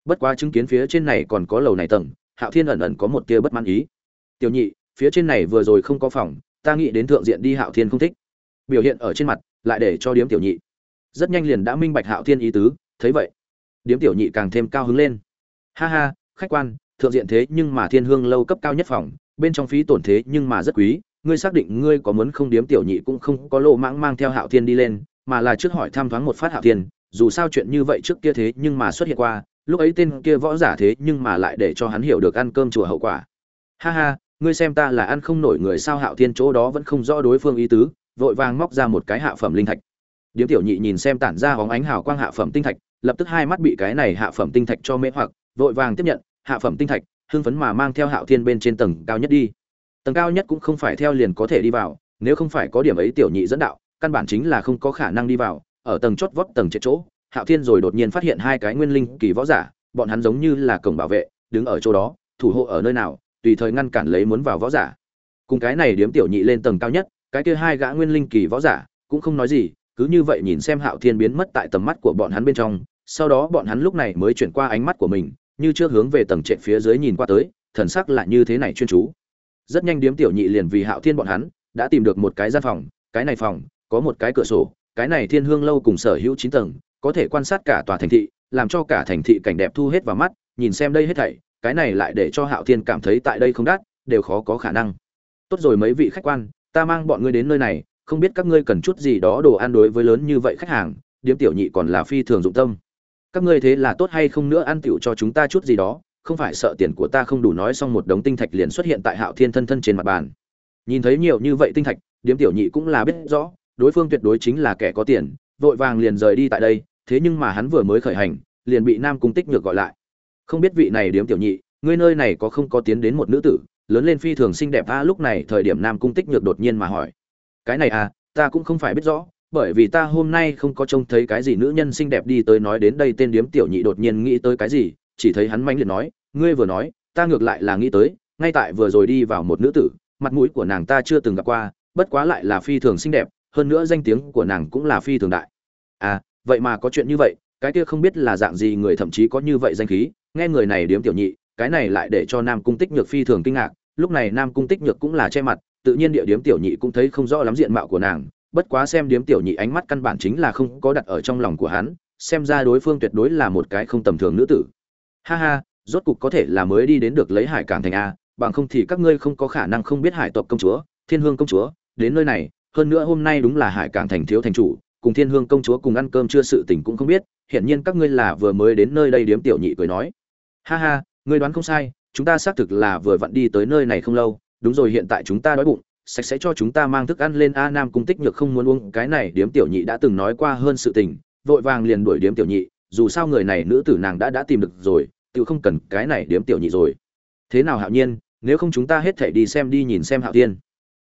[SPEAKER 1] Bất quá chứng kiến phía trên này còn có lầu này tầng, hạo thiên ẩn ẩn có một tia bất mãn ý. Tiểu nhị, phía trên này vừa rồi không có phòng, ta nghĩ đến thượng diện đi hạo thiên không thích. Biểu hiện ở trên mặt, lại để cho điếm tiểu nhị rất nhanh liền đã minh bạch hạo thiên ý tứ, thấy vậy, điếm tiểu nhị càng thêm cao hứng lên. Ha ha, khách quan, thượng diện thế nhưng mà thiên hương lâu cấp cao nhất phòng, bên trong phí tổn thế nhưng mà rất quý, ngươi xác định ngươi có muốn không điếm tiểu nhị cũng không có lộ mãng mang theo hạo thiên đi lên, mà là trước hỏi thăm thoáng một phát hạo thiên, dù sao chuyện như vậy trước kia thế nhưng mà xuất hiện qua, lúc ấy tên kia võ giả thế nhưng mà lại để cho hắn hiểu được ăn cơm chùa hậu quả. Ha ha, ngươi xem ta là ăn không nổi người sao hạo thiên chỗ đó vẫn không rõ đối phương ý tứ, vội vàng móc ra một cái hạ phẩm linh thạch điếm tiểu nhị nhìn xem tản ra hóng ánh hào quang hạ phẩm tinh thạch, lập tức hai mắt bị cái này hạ phẩm tinh thạch cho mễ hoặc, vội vàng tiếp nhận, hạ phẩm tinh thạch, hưng phấn mà mang theo hạo thiên bên trên tầng cao nhất đi. Tầng cao nhất cũng không phải theo liền có thể đi vào, nếu không phải có điểm ấy tiểu nhị dẫn đạo, căn bản chính là không có khả năng đi vào, ở tầng chót vót tầng chết chỗ, hạo thiên rồi đột nhiên phát hiện hai cái nguyên linh kỳ võ giả, bọn hắn giống như là cổng bảo vệ, đứng ở chỗ đó, thủ hộ ở nơi nào, tùy thời ngăn cản lấy muốn vào võ giả. Cùng cái này điếm tiểu nhị lên tầng cao nhất, cái kia hai gã nguyên linh kỳ võ giả, cũng không nói gì cứ như vậy nhìn xem hạo thiên biến mất tại tầm mắt của bọn hắn bên trong, sau đó bọn hắn lúc này mới chuyển qua ánh mắt của mình, như trước hướng về tầng trệt phía dưới nhìn qua tới, thần sắc lại như thế này chuyên chú. Rất nhanh điếm tiểu nhị liền vì hạo thiên bọn hắn, đã tìm được một cái gian phòng, cái này phòng, có một cái cửa sổ, cái này thiên hương lâu cùng sở hữu chín tầng, có thể quan sát cả tòa thành thị, làm cho cả thành thị cảnh đẹp thu hết vào mắt, nhìn xem đây hết thảy, cái này lại để cho hạo thiên cảm thấy tại đây không đắt, đều khó có khả năng. Tốt rồi mấy vị khách quan, ta mang bọn ngươi đến nơi này không biết các ngươi cần chút gì đó đồ ăn đối với lớn như vậy khách hàng, điếm tiểu nhị còn là phi thường dụng tâm. Các ngươi thế là tốt hay không nữa ăn tiểu cho chúng ta chút gì đó, không phải sợ tiền của ta không đủ nói xong một đống tinh thạch liền xuất hiện tại hạo thiên thân thân trên mặt bàn. Nhìn thấy nhiều như vậy tinh thạch, điếm tiểu nhị cũng là biết rõ, đối phương tuyệt đối chính là kẻ có tiền, vội vàng liền rời đi tại đây, thế nhưng mà hắn vừa mới khởi hành, liền bị nam cung tích nhược gọi lại. Không biết vị này điếm tiểu nhị, ngươi nơi này có không có tiến đến một nữ tử, lớn lên phi thường xinh đẹp, a, lúc này thời điểm nam cung tích nhược đột nhiên mà hỏi cái này à ta cũng không phải biết rõ, bởi vì ta hôm nay không có trông thấy cái gì nữ nhân xinh đẹp đi tới nói đến đây tên điếm tiểu nhị đột nhiên nghĩ tới cái gì, chỉ thấy hắn manh liệt nói, ngươi vừa nói, ta ngược lại là nghĩ tới, ngay tại vừa rồi đi vào một nữ tử, mặt mũi của nàng ta chưa từng gặp qua, bất quá lại là phi thường xinh đẹp, hơn nữa danh tiếng của nàng cũng là phi thường đại. À vậy mà có chuyện như vậy, cái kia không biết là dạng gì người thậm chí có như vậy danh khí. Nghe người này điếm tiểu nhị, cái này lại để cho nam cung tích nhược phi thường kinh ngạc, lúc này nam cung tích nhược cũng là che mặt tự nhiên địa điếm tiểu nhị cũng thấy không rõ lắm diện mạo của nàng, bất quá xem điếm tiểu nhị ánh mắt căn bản chính là không có đặt ở trong lòng của hắn, xem ra đối phương tuyệt đối là một cái không tầm thường nữ tử. Ha ha, rốt cục có thể là mới đi đến được lấy hải cảng thành a, bằng không thì các ngươi không có khả năng không biết hải tộc công chúa, thiên hương công chúa, đến nơi này, hơn nữa hôm nay đúng là hải cảng thành thiếu thành chủ, cùng thiên hương công chúa cùng ăn cơm chưa sự tình cũng không biết, hiển nhiên các ngươi là vừa mới đến nơi đây điếm tiểu nhị cười nói. Ha ha, ngươi đoán không sai, chúng ta xác thực là vừa vặn đi tới nơi này không lâu đúng rồi, hiện tại chúng ta đói bụng, sạch sẽ cho chúng ta mang thức ăn lên. A nam cung tích nhược không muốn uống cái này, điếm tiểu nhị đã từng nói qua hơn sự tình, vội vàng liền đuổi điếm tiểu nhị, dù sao người này nữ tử nàng đã đã tìm được rồi tự không cần cái này điếm tiểu nhị rồi. Thế nào hạo nhiên, nếu không chúng ta hết thể đi xem đi nhìn xem hạo thiên.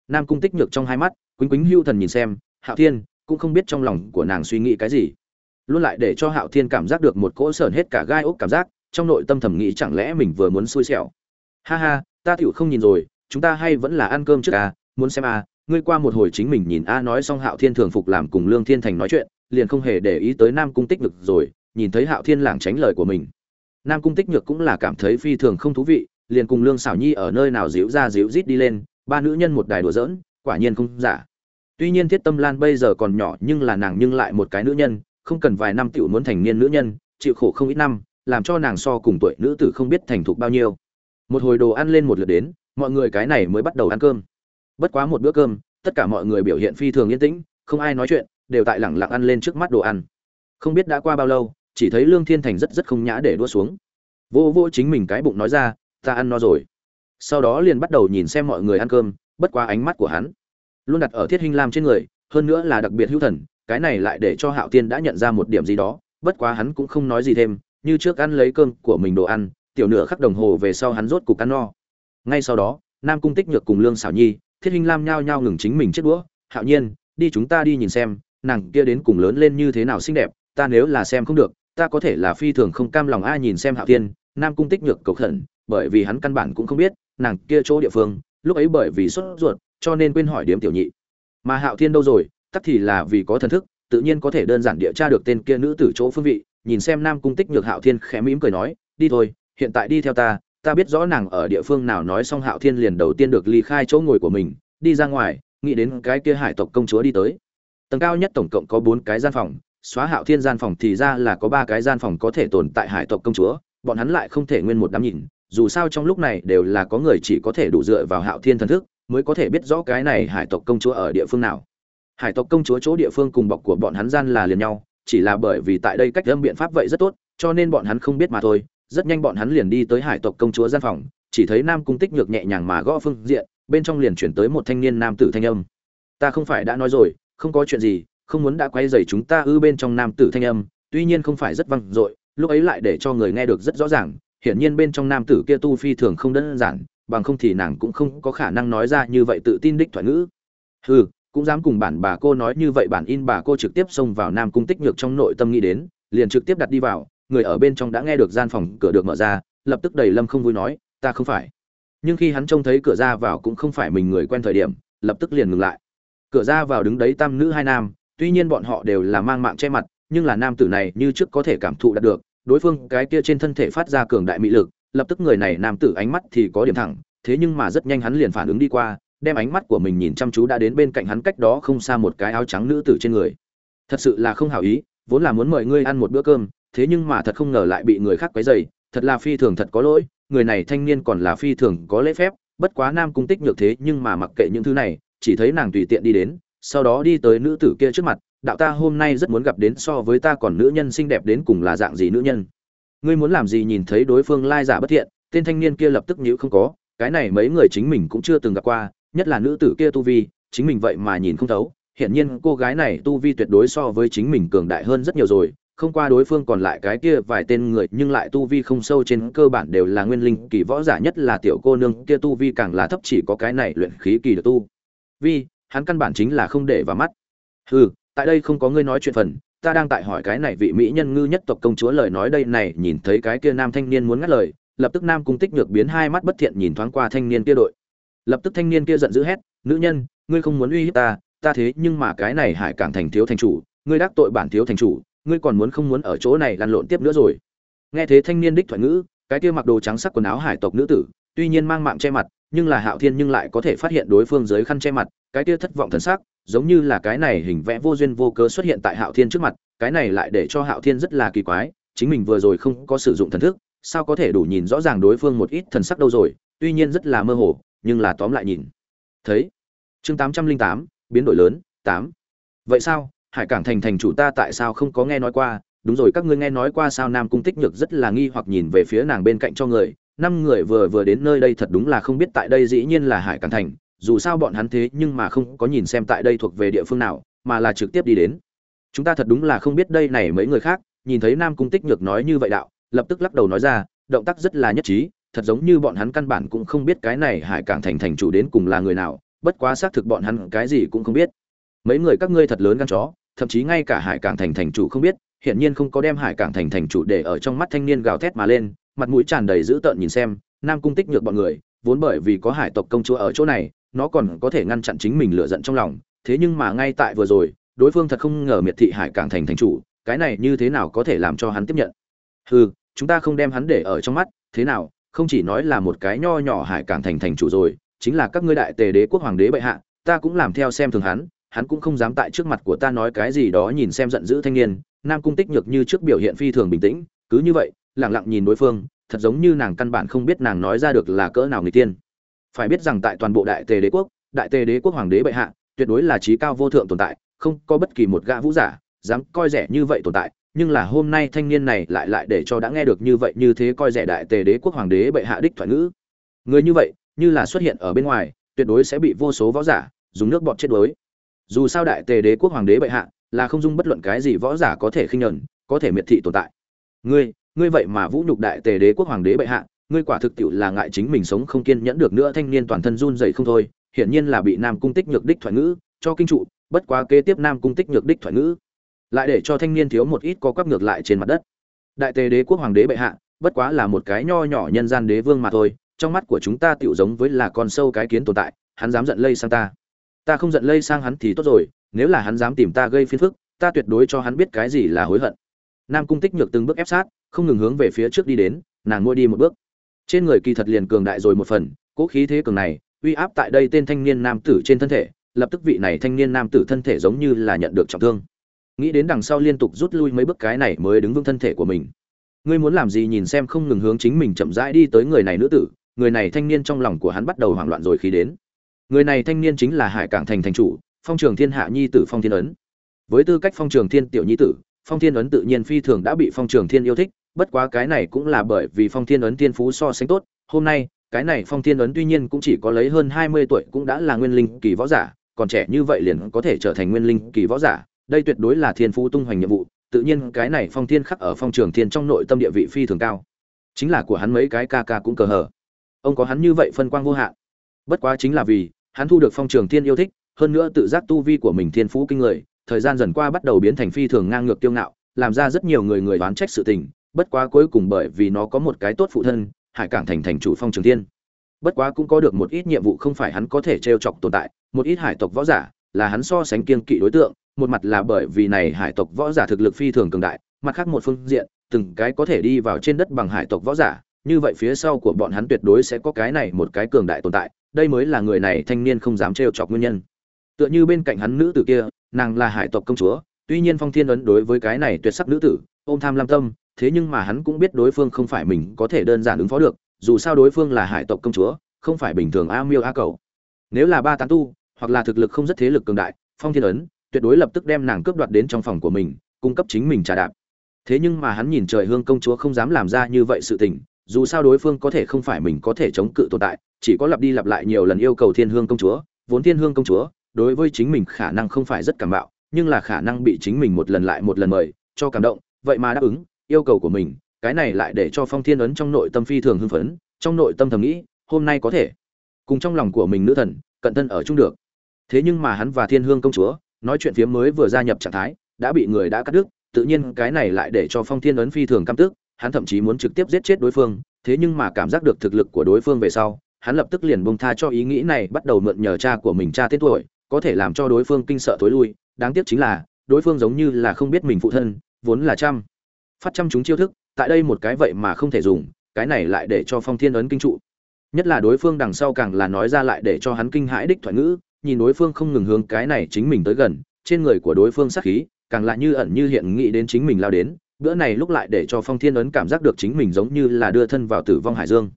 [SPEAKER 1] Nam cung tích nhược trong hai mắt quýnh quýnh hưu thần nhìn xem, hạo thiên cũng không biết trong lòng của nàng suy nghĩ cái gì. Luôn lại để cho hạo thiên cảm giác được một cỗ sởn hết cả gai ốc cảm giác, trong nội tâm thầm nghĩ chẳng lẽ mình vừa muốn xui xẻo. Ha ha, ta tựu không nhìn rồi chúng ta hay vẫn là ăn cơm trước à muốn xem à ngươi qua một hồi chính mình nhìn a nói xong hạo thiên thường phục làm cùng lương thiên thành nói chuyện, liền không hề để ý tới nam cung tích nhược rồi, nhìn thấy hạo thiên lảng tránh lời của mình. Nam cung tích nhược cũng là cảm thấy phi thường không thú vị, liền cùng lương xảo nhi ở nơi nào díu ra díu rít đi lên, ba nữ nhân một đài đùa giỡn, quả nhiên không giả. Tuy nhiên thiết tâm lan bây giờ còn nhỏ nhưng là nàng nhưng lại một cái nữ nhân, không cần vài năm tựu muốn thành niên nữ nhân, chịu khổ không ít năm, làm cho nàng so cùng tuổi nữ tử không biết thành thục bao nhiêu. Một hồi đồ ăn lên một lượt đến mọi người cái này mới bắt đầu ăn cơm. Bất quá một bữa cơm, tất cả mọi người biểu hiện phi thường yên tĩnh, không ai nói chuyện, đều tại lẳng lặng ăn lên trước mắt đồ ăn. Không biết đã qua bao lâu, chỉ thấy lương thiên thành rất rất không nhã để đua xuống. Vô vô chính mình cái bụng nói ra, ta ăn no rồi. Sau đó liền bắt đầu nhìn xem mọi người ăn cơm, bất quá ánh mắt của hắn luôn đặt ở thiết hình lam trên người, hơn nữa là đặc biệt hữu thần, cái này lại để cho hạo tiên đã nhận ra một điểm gì đó, bất quá hắn cũng không nói gì thêm, như trước ăn lấy cơm của mình đồ ăn, tiểu nửa khắc đồng hồ về sau hắn rốt cục ăn no ngay sau đó, nam cung tích nhược cùng lương xảo nhi, thiết hinh lam nhao nhao ngừng chính mình chết đũa. Hạo nhiên, đi chúng ta đi nhìn xem, nàng kia đến cùng lớn lên như thế nào xinh đẹp, ta nếu là xem không được, ta có thể là phi thường không cam lòng ai nhìn xem hạo tiên nam cung tích nhược cầu khẩn, bởi vì hắn căn bản cũng không biết, nàng kia chỗ địa phương, lúc ấy bởi vì sốt ruột, cho nên quên hỏi điếm tiểu nhị. Mà hạo thiên đâu rồi? Tắc thì là vì có thần thức, tự nhiên có thể đơn giản địa tra được tên kia nữ tử chỗ phương vị, nhìn xem nam cung tích nhược hạo thiên khẽ mỉm cười nói, đi thôi, hiện tại đi theo ta ta biết rõ nàng ở địa phương nào nói xong hạo thiên liền đầu tiên được ly khai chỗ ngồi của mình, đi ra ngoài, nghĩ đến cái kia hải tộc công chúa đi tới. Tầng cao nhất tổng cộng có bốn cái gian phòng, xóa hạo thiên gian phòng thì ra là có ba cái gian phòng có thể tồn tại hải tộc công chúa, bọn hắn lại không thể nguyên một đám nhìn, dù sao trong lúc này đều là có người chỉ có thể đủ dựa vào hạo thiên thần thức mới có thể biết rõ cái này hải tộc công chúa ở địa phương nào. Hải tộc công chúa chỗ địa phương cùng bọc của bọn hắn gian là liền nhau, chỉ là bởi vì tại đây cách âm biện pháp vậy rất tốt, cho nên bọn hắn không biết mà thôi rất nhanh bọn hắn liền đi tới hải tộc công chúa gian phòng, chỉ thấy nam cung tích nhược nhẹ nhàng mà gõ phương diện, bên trong liền chuyển tới một thanh niên nam tử thanh âm. Ta không phải đã nói rồi, không có chuyện gì, không muốn đã quay dày chúng ta ư bên trong nam tử thanh âm, tuy nhiên không phải rất văng dội, lúc ấy lại để cho người nghe được rất rõ ràng, hiển nhiên bên trong nam tử kia tu phi thường không đơn giản, bằng không thì nàng cũng không có khả năng nói ra như vậy tự tin đích thoại ngữ. Hừ, cũng dám cùng bản bà cô nói như vậy bản in bà cô trực tiếp xông vào nam cung tích nhược trong nội tâm nghĩ đến, liền trực tiếp đặt đi vào người ở bên trong đã nghe được gian phòng cửa được mở ra, lập tức đầy lâm không vui nói, ta không phải. Nhưng khi hắn trông thấy cửa ra vào cũng không phải mình người quen thời điểm, lập tức liền ngừng lại. Cửa ra vào đứng đấy tam nữ hai nam, tuy nhiên bọn họ đều là mang mạng che mặt, nhưng là nam tử này như trước có thể cảm thụ đạt được, đối phương cái kia trên thân thể phát ra cường đại mị lực, lập tức người này nam tử ánh mắt thì có điểm thẳng, thế nhưng mà rất nhanh hắn liền phản ứng đi qua, đem ánh mắt của mình nhìn chăm chú đã đến bên cạnh hắn cách đó không xa một cái áo trắng nữ tử trên người. Thật sự là không hảo ý, vốn là muốn mời ngươi ăn một bữa cơm thế nhưng mà thật không ngờ lại bị người khác quấy rầy, thật là phi thường thật có lỗi, người này thanh niên còn là phi thường có lễ phép, bất quá nam cung tích nhược thế nhưng mà mặc kệ những thứ này, chỉ thấy nàng tùy tiện đi đến, sau đó đi tới nữ tử kia trước mặt, đạo ta hôm nay rất muốn gặp đến so với ta còn nữ nhân xinh đẹp đến cùng là dạng gì nữ nhân? Ngươi muốn làm gì nhìn thấy đối phương lai giả bất thiện, tên thanh niên kia lập tức nhíu không có, cái này mấy người chính mình cũng chưa từng gặp qua, nhất là nữ tử kia tu vi, chính mình vậy mà nhìn không thấu, hiển nhiên cô gái này tu vi tuyệt đối so với chính mình cường đại hơn rất nhiều rồi không qua đối phương còn lại cái kia vài tên người, nhưng lại tu vi không sâu trên cơ bản đều là nguyên linh kỳ võ giả nhất là tiểu cô nương kia tu vi càng là thấp chỉ có cái này luyện khí kỳ được tu. Vi, hắn căn bản chính là không để vào mắt. Hừ, tại đây không có ngươi nói chuyện phần, ta đang tại hỏi cái này vị mỹ nhân ngư nhất tộc công chúa lời nói đây này, nhìn thấy cái kia nam thanh niên muốn ngắt lời, lập tức nam cung tích nhược biến hai mắt bất thiện nhìn thoáng qua thanh niên kia đội. Lập tức thanh niên kia giận dữ hét, nữ nhân, ngươi không muốn uy hiếp ta ta thế nhưng mà cái này hải cảng thành thiếu thành chủ, ngươi đắc tội bản thiếu thành chủ ngươi còn muốn không muốn ở chỗ này lăn lộn tiếp nữa rồi? Nghe thế thanh niên đích thoại ngữ, cái kia mặc đồ trắng sắc quần áo hải tộc nữ tử, tuy nhiên mang mạng che mặt, nhưng là hạo thiên nhưng lại có thể phát hiện đối phương dưới khăn che mặt, cái kia thất vọng thần sắc, giống như là cái này hình vẽ vô duyên vô cớ xuất hiện tại hạo thiên trước mặt, cái này lại để cho hạo thiên rất là kỳ quái, chính mình vừa rồi không có sử dụng thần thức, sao có thể đủ nhìn rõ ràng đối phương một ít thần sắc đâu rồi, tuy nhiên rất là mơ hồ, nhưng là tóm lại nhìn. Thấy, chương tám trăm linh tám, biến đổi lớn, tám. Vậy sao? Hải cảng thành thành chủ ta tại sao không có nghe nói qua? Đúng rồi, các ngươi nghe nói qua sao nam cung tích nhược rất là nghi hoặc nhìn về phía nàng bên cạnh cho người. Năm người vừa vừa đến nơi đây thật đúng là không biết tại đây dĩ nhiên là hải cảng thành. Dù sao bọn hắn thế nhưng mà không có nhìn xem tại đây thuộc về địa phương nào, mà là trực tiếp đi đến. Chúng ta thật đúng là không biết đây này mấy người khác. Nhìn thấy nam cung tích nhược nói như vậy đạo, lập tức lắc đầu nói ra, động tác rất là nhất trí. Thật giống như bọn hắn căn bản cũng không biết cái này hải cảng thành thành chủ đến cùng là người nào. Bất quá xác thực bọn hắn cái gì cũng không biết. Mấy người các ngươi thật lớn gan chó thậm chí ngay cả hải cảng thành thành chủ không biết, hiển nhiên không có đem hải cảng thành thành chủ để ở trong mắt thanh niên gào thét mà lên, mặt mũi tràn đầy dữ tợn nhìn xem, nam cung tích nhược bọn người, vốn bởi vì có hải tộc công chúa ở chỗ này, nó còn có thể ngăn chặn chính mình lựa giận trong lòng, thế nhưng mà ngay tại vừa rồi, đối phương thật không ngờ miệt thị hải cảng thành thành chủ, cái này như thế nào có thể làm cho hắn tiếp nhận? Hừ, chúng ta không đem hắn để ở trong mắt, thế nào, không chỉ nói là một cái nho nhỏ hải cảng thành thành chủ rồi, chính là các ngươi đại tề đế quốc hoàng đế bệ hạ, ta cũng làm theo xem thường hắn hắn cũng không dám tại trước mặt của ta nói cái gì đó nhìn xem giận dữ thanh niên, nam cung tích nhược như trước biểu hiện phi thường bình tĩnh, cứ như vậy lẳng lặng nhìn đối phương, thật giống như nàng căn bản không biết nàng nói ra được là cỡ nào người tiên. Phải biết rằng tại toàn bộ đại tề đế quốc, đại tề đế quốc hoàng đế bệ hạ, tuyệt đối là trí cao vô thượng tồn tại, không có bất kỳ một gã vũ giả dám coi rẻ như vậy tồn tại, nhưng là hôm nay thanh niên này lại lại để cho đã nghe được như vậy như thế coi rẻ đại tề đế quốc hoàng đế bệ hạ đích thoại ngữ. Người như vậy, như là xuất hiện ở bên ngoài, tuyệt đối sẽ bị vô số võ giả dùng nước bọt chết đuối dù sao đại tề đế quốc hoàng đế bệ hạ là không dung bất luận cái gì võ giả có thể khinh nhẫn, có thể miệt thị tồn tại. Ngươi ngươi vậy mà vũ nhục đại tề đế quốc hoàng đế bệ hạ, ngươi quả thực tiệu là ngại chính mình sống không kiên nhẫn được nữa, thanh niên toàn thân run rẩy không thôi, hiển nhiên là bị nam cung tích nhược đích thoại ngữ cho kinh trụ, bất quá kế tiếp nam cung tích nhược đích thoại ngữ lại để cho thanh niên thiếu một ít có quắp ngược lại trên mặt đất. Đại tề đế quốc hoàng đế bệ hạ, bất quá là một cái nho nhỏ nhân gian đế vương mà thôi, trong mắt của chúng ta tiệu giống với là con sâu cái kiến tồn tại, hắn dám giận lây sang ta ta không giận lây sang hắn thì tốt rồi, nếu là hắn dám tìm ta gây phiền phức, ta tuyệt đối cho hắn biết cái gì là hối hận. Nam cung tích nhược từng bước ép sát, không ngừng hướng về phía trước đi đến, nàng ngôi đi một bước. Trên người kỳ thật liền cường đại rồi một phần cỗ khí thế cường này, uy áp tại đây tên thanh niên nam tử trên thân thể, lập tức vị này thanh niên nam tử thân thể giống như là nhận được trọng thương. Nghĩ đến đằng sau liên tục rút lui mấy bước cái này mới đứng vững thân thể của mình. Ngươi muốn làm gì nhìn xem không ngừng hướng chính mình chậm rãi đi tới người này nữ tử, người này thanh niên trong lòng của hắn bắt đầu hoảng loạn rồi khi đến người này thanh niên chính là hải cảng thành thành chủ, phong trường thiên hạ nhi tử phong thiên ấn. Với tư cách phong trường thiên tiểu nhi tử, phong thiên ấn tự nhiên phi thường đã bị phong trường thiên yêu thích, bất quá cái này cũng là bởi vì phong thiên ấn thiên phú so sánh tốt. Hôm nay, cái này phong thiên ấn tuy nhiên cũng chỉ có lấy hơn hai mươi tuổi cũng đã là nguyên linh kỳ võ giả, còn trẻ như vậy liền có thể trở thành nguyên linh kỳ võ giả, đây tuyệt đối là thiên phú tung hoành nhiệm vụ. Tự nhiên cái này phong thiên khắc ở phong trường thiên trong nội tâm địa vị phi thường cao. Chính là của hắn mấy cái ca ca cũng cờ hờ. Ông có hắn như vậy phân quang vô hạn. Bất quá chính là vì hắn thu được phong trường thiên yêu thích, hơn nữa tự giác tu vi của mình thiên phú kinh người, thời gian dần qua bắt đầu biến thành phi thường ngang ngược tiêu ngạo, làm ra rất nhiều người người đoán trách sự tình, bất quá cuối cùng bởi vì nó có một cái tốt phụ thân, hải cảng thành thành chủ phong trường thiên. Bất quá cũng có được một ít nhiệm vụ không phải hắn có thể t chọc tồn tại, một ít hải tộc võ giả là hắn so sánh kiên kỵ đối tượng, một mặt là bởi vì này hải tộc võ giả thực lực phi thường cường đại, mặt khác một phương diện, từng cái có thể đi vào trên đất bằng hải tộc võ giả, như vậy phía sau của bọn hắn tuyệt đối sẽ có cái này một cái cường đại tồn tại đây mới là người này thanh niên không dám trêu chọc nguyên nhân. Tựa như bên cạnh hắn nữ tử kia, nàng là hải tộc công chúa, tuy nhiên phong thiên ấn đối với cái này tuyệt sắc nữ tử, ôm tham lam tâm, thế nhưng mà hắn cũng biết đối phương không phải mình có thể đơn giản ứng phó được, dù sao đối phương là hải tộc công chúa, không phải bình thường a miêu a cầu. Nếu là ba tán tu, hoặc là thực lực không rất thế lực cường đại, phong thiên ấn tuyệt đối lập tức đem nàng cướp đoạt đến trong phòng của mình, cung cấp chính mình trà đạp. Thế nhưng mà hắn nhìn trời hương công chúa không dám làm ra như vậy sự tình, dù sao đối phương có thể không phải mình có thể chống cự tồn tại chỉ có lặp đi lặp lại nhiều lần yêu cầu thiên hương công chúa, vốn thiên hương công chúa, đối với chính mình khả năng không phải rất cảm bạo, nhưng là khả năng bị chính mình một lần lại một lần mời, cho cảm động, vậy mà đáp ứng, yêu cầu của mình, cái này lại để cho phong thiên ấn trong nội tâm phi thường hưng phấn, trong nội tâm thầm nghĩ, hôm nay có thể. Cùng trong lòng của mình nữ thần, cận thân ở chung được. Thế nhưng mà hắn và thiên hương công chúa, nói chuyện phía mới vừa gia nhập trạng thái, đã bị người đã cắt đứt, tự nhiên cái này lại để cho phong thiên ấn phi thường căm tức, hắn thậm chí muốn trực tiếp giết chết đối phương, thế nhưng mà cảm giác được thực lực của đối phương về sau hắn lập tức liền bông tha cho ý nghĩ này, bắt đầu mượn nhờ cha của mình cha tên tuổi, có thể làm cho đối phương kinh sợ tối lui. Đáng tiếc chính là, đối phương giống như là không biết mình phụ thân, vốn là trăm phát trăm chúng chiêu thức, tại đây một cái vậy mà không thể dùng, cái này lại để cho phong thiên ấn kinh trụ. Nhất là đối phương đằng sau càng là nói ra lại để cho hắn kinh hãi đích thoại ngữ, nhìn đối phương không ngừng hướng cái này chính mình tới gần, trên người của đối phương sát khí, càng lại như ẩn như hiện nghĩ đến chính mình lao đến, bữa này lúc lại để cho phong thiên ấn cảm giác được chính mình giống như là đưa thân vào tử vong hải dương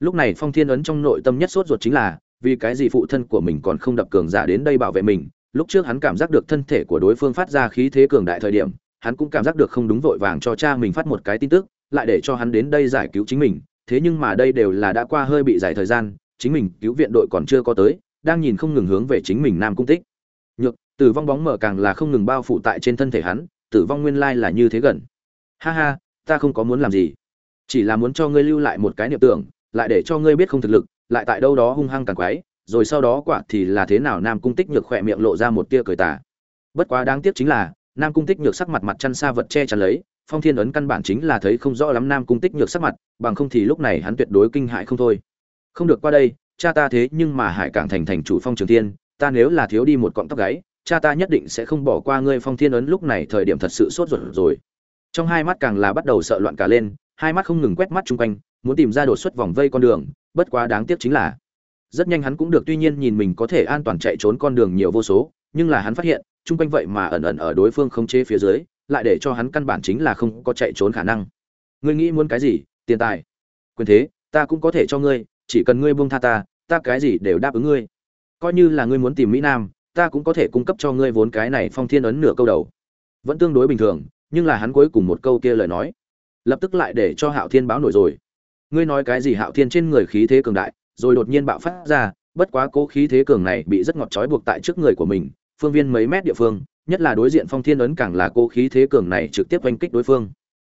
[SPEAKER 1] lúc này phong thiên ấn trong nội tâm nhất sốt ruột chính là, vì cái gì phụ thân của mình còn không đập cường giả đến đây bảo vệ mình? Lúc trước hắn cảm giác được thân thể của đối phương phát ra khí thế cường đại thời điểm, hắn cũng cảm giác được không đúng vội vàng cho cha mình phát một cái tin tức, lại để cho hắn đến đây giải cứu chính mình. Thế nhưng mà đây đều là đã qua hơi bị dài thời gian, chính mình cứu viện đội còn chưa có tới, đang nhìn không ngừng hướng về chính mình nam cung tích. Nhược, tử vong bóng mở càng là không ngừng bao phủ tại trên thân thể hắn, tử vong nguyên lai là như thế gần. Ha ha, ta không có muốn làm gì. Chỉ là muốn cho ngươi lưu lại một cái niệm tưởng lại để cho ngươi biết không thực lực, lại tại đâu đó hung hăng càng quái, rồi sau đó quả thì là thế nào nam cung tích nhược khỏe miệng lộ ra một tia cười tà. Bất quá đáng tiếc chính là, nam cung tích nhược sắc mặt mặt chăn xa vật che chắn lấy, phong thiên ấn căn bản chính là thấy không rõ lắm nam cung tích nhược sắc mặt, bằng không thì lúc này hắn tuyệt đối kinh hại không thôi. Không được qua đây, cha ta thế nhưng mà hải cảng thành thành chủ phong trường thiên, ta nếu là thiếu đi một cọng tóc gáy, cha ta nhất định sẽ không bỏ qua ngươi phong thiên ấn lúc này thời điểm thật sự sốt ruột rồi. Trong hai mắt càng là bắt đầu sợ loạn cả lên, hai mắt không ngừng quét mắt chung quanh muốn tìm ra đột xuất vòng vây con đường, bất quá đáng tiếc chính là, rất nhanh hắn cũng được, tuy nhiên nhìn mình có thể an toàn chạy trốn con đường nhiều vô số, nhưng là hắn phát hiện, chung quanh vậy mà ẩn ẩn ở đối phương không chế phía dưới, lại để cho hắn căn bản chính là không có chạy trốn khả năng. Ngươi nghĩ muốn cái gì? Tiền tài. Quyền thế, ta cũng có thể cho ngươi, chỉ cần ngươi buông tha ta ta cái gì đều đáp ứng ngươi. Coi như là ngươi muốn tìm mỹ nam, ta cũng có thể cung cấp cho ngươi vốn cái này phong thiên ấn nửa câu đầu. Vẫn tương đối bình thường, nhưng là hắn cuối cùng một câu kia lời nói, lập tức lại để cho hạo thiên báo nổi rồi ngươi nói cái gì hạo thiên trên người khí thế cường đại, rồi đột nhiên bạo phát ra, bất quá cố khí thế cường này bị rất ngọt trói buộc tại trước người của mình, phương viên mấy mét địa phương, nhất là đối diện phong thiên ấn càng là cố khí thế cường này trực tiếp oanh kích đối phương.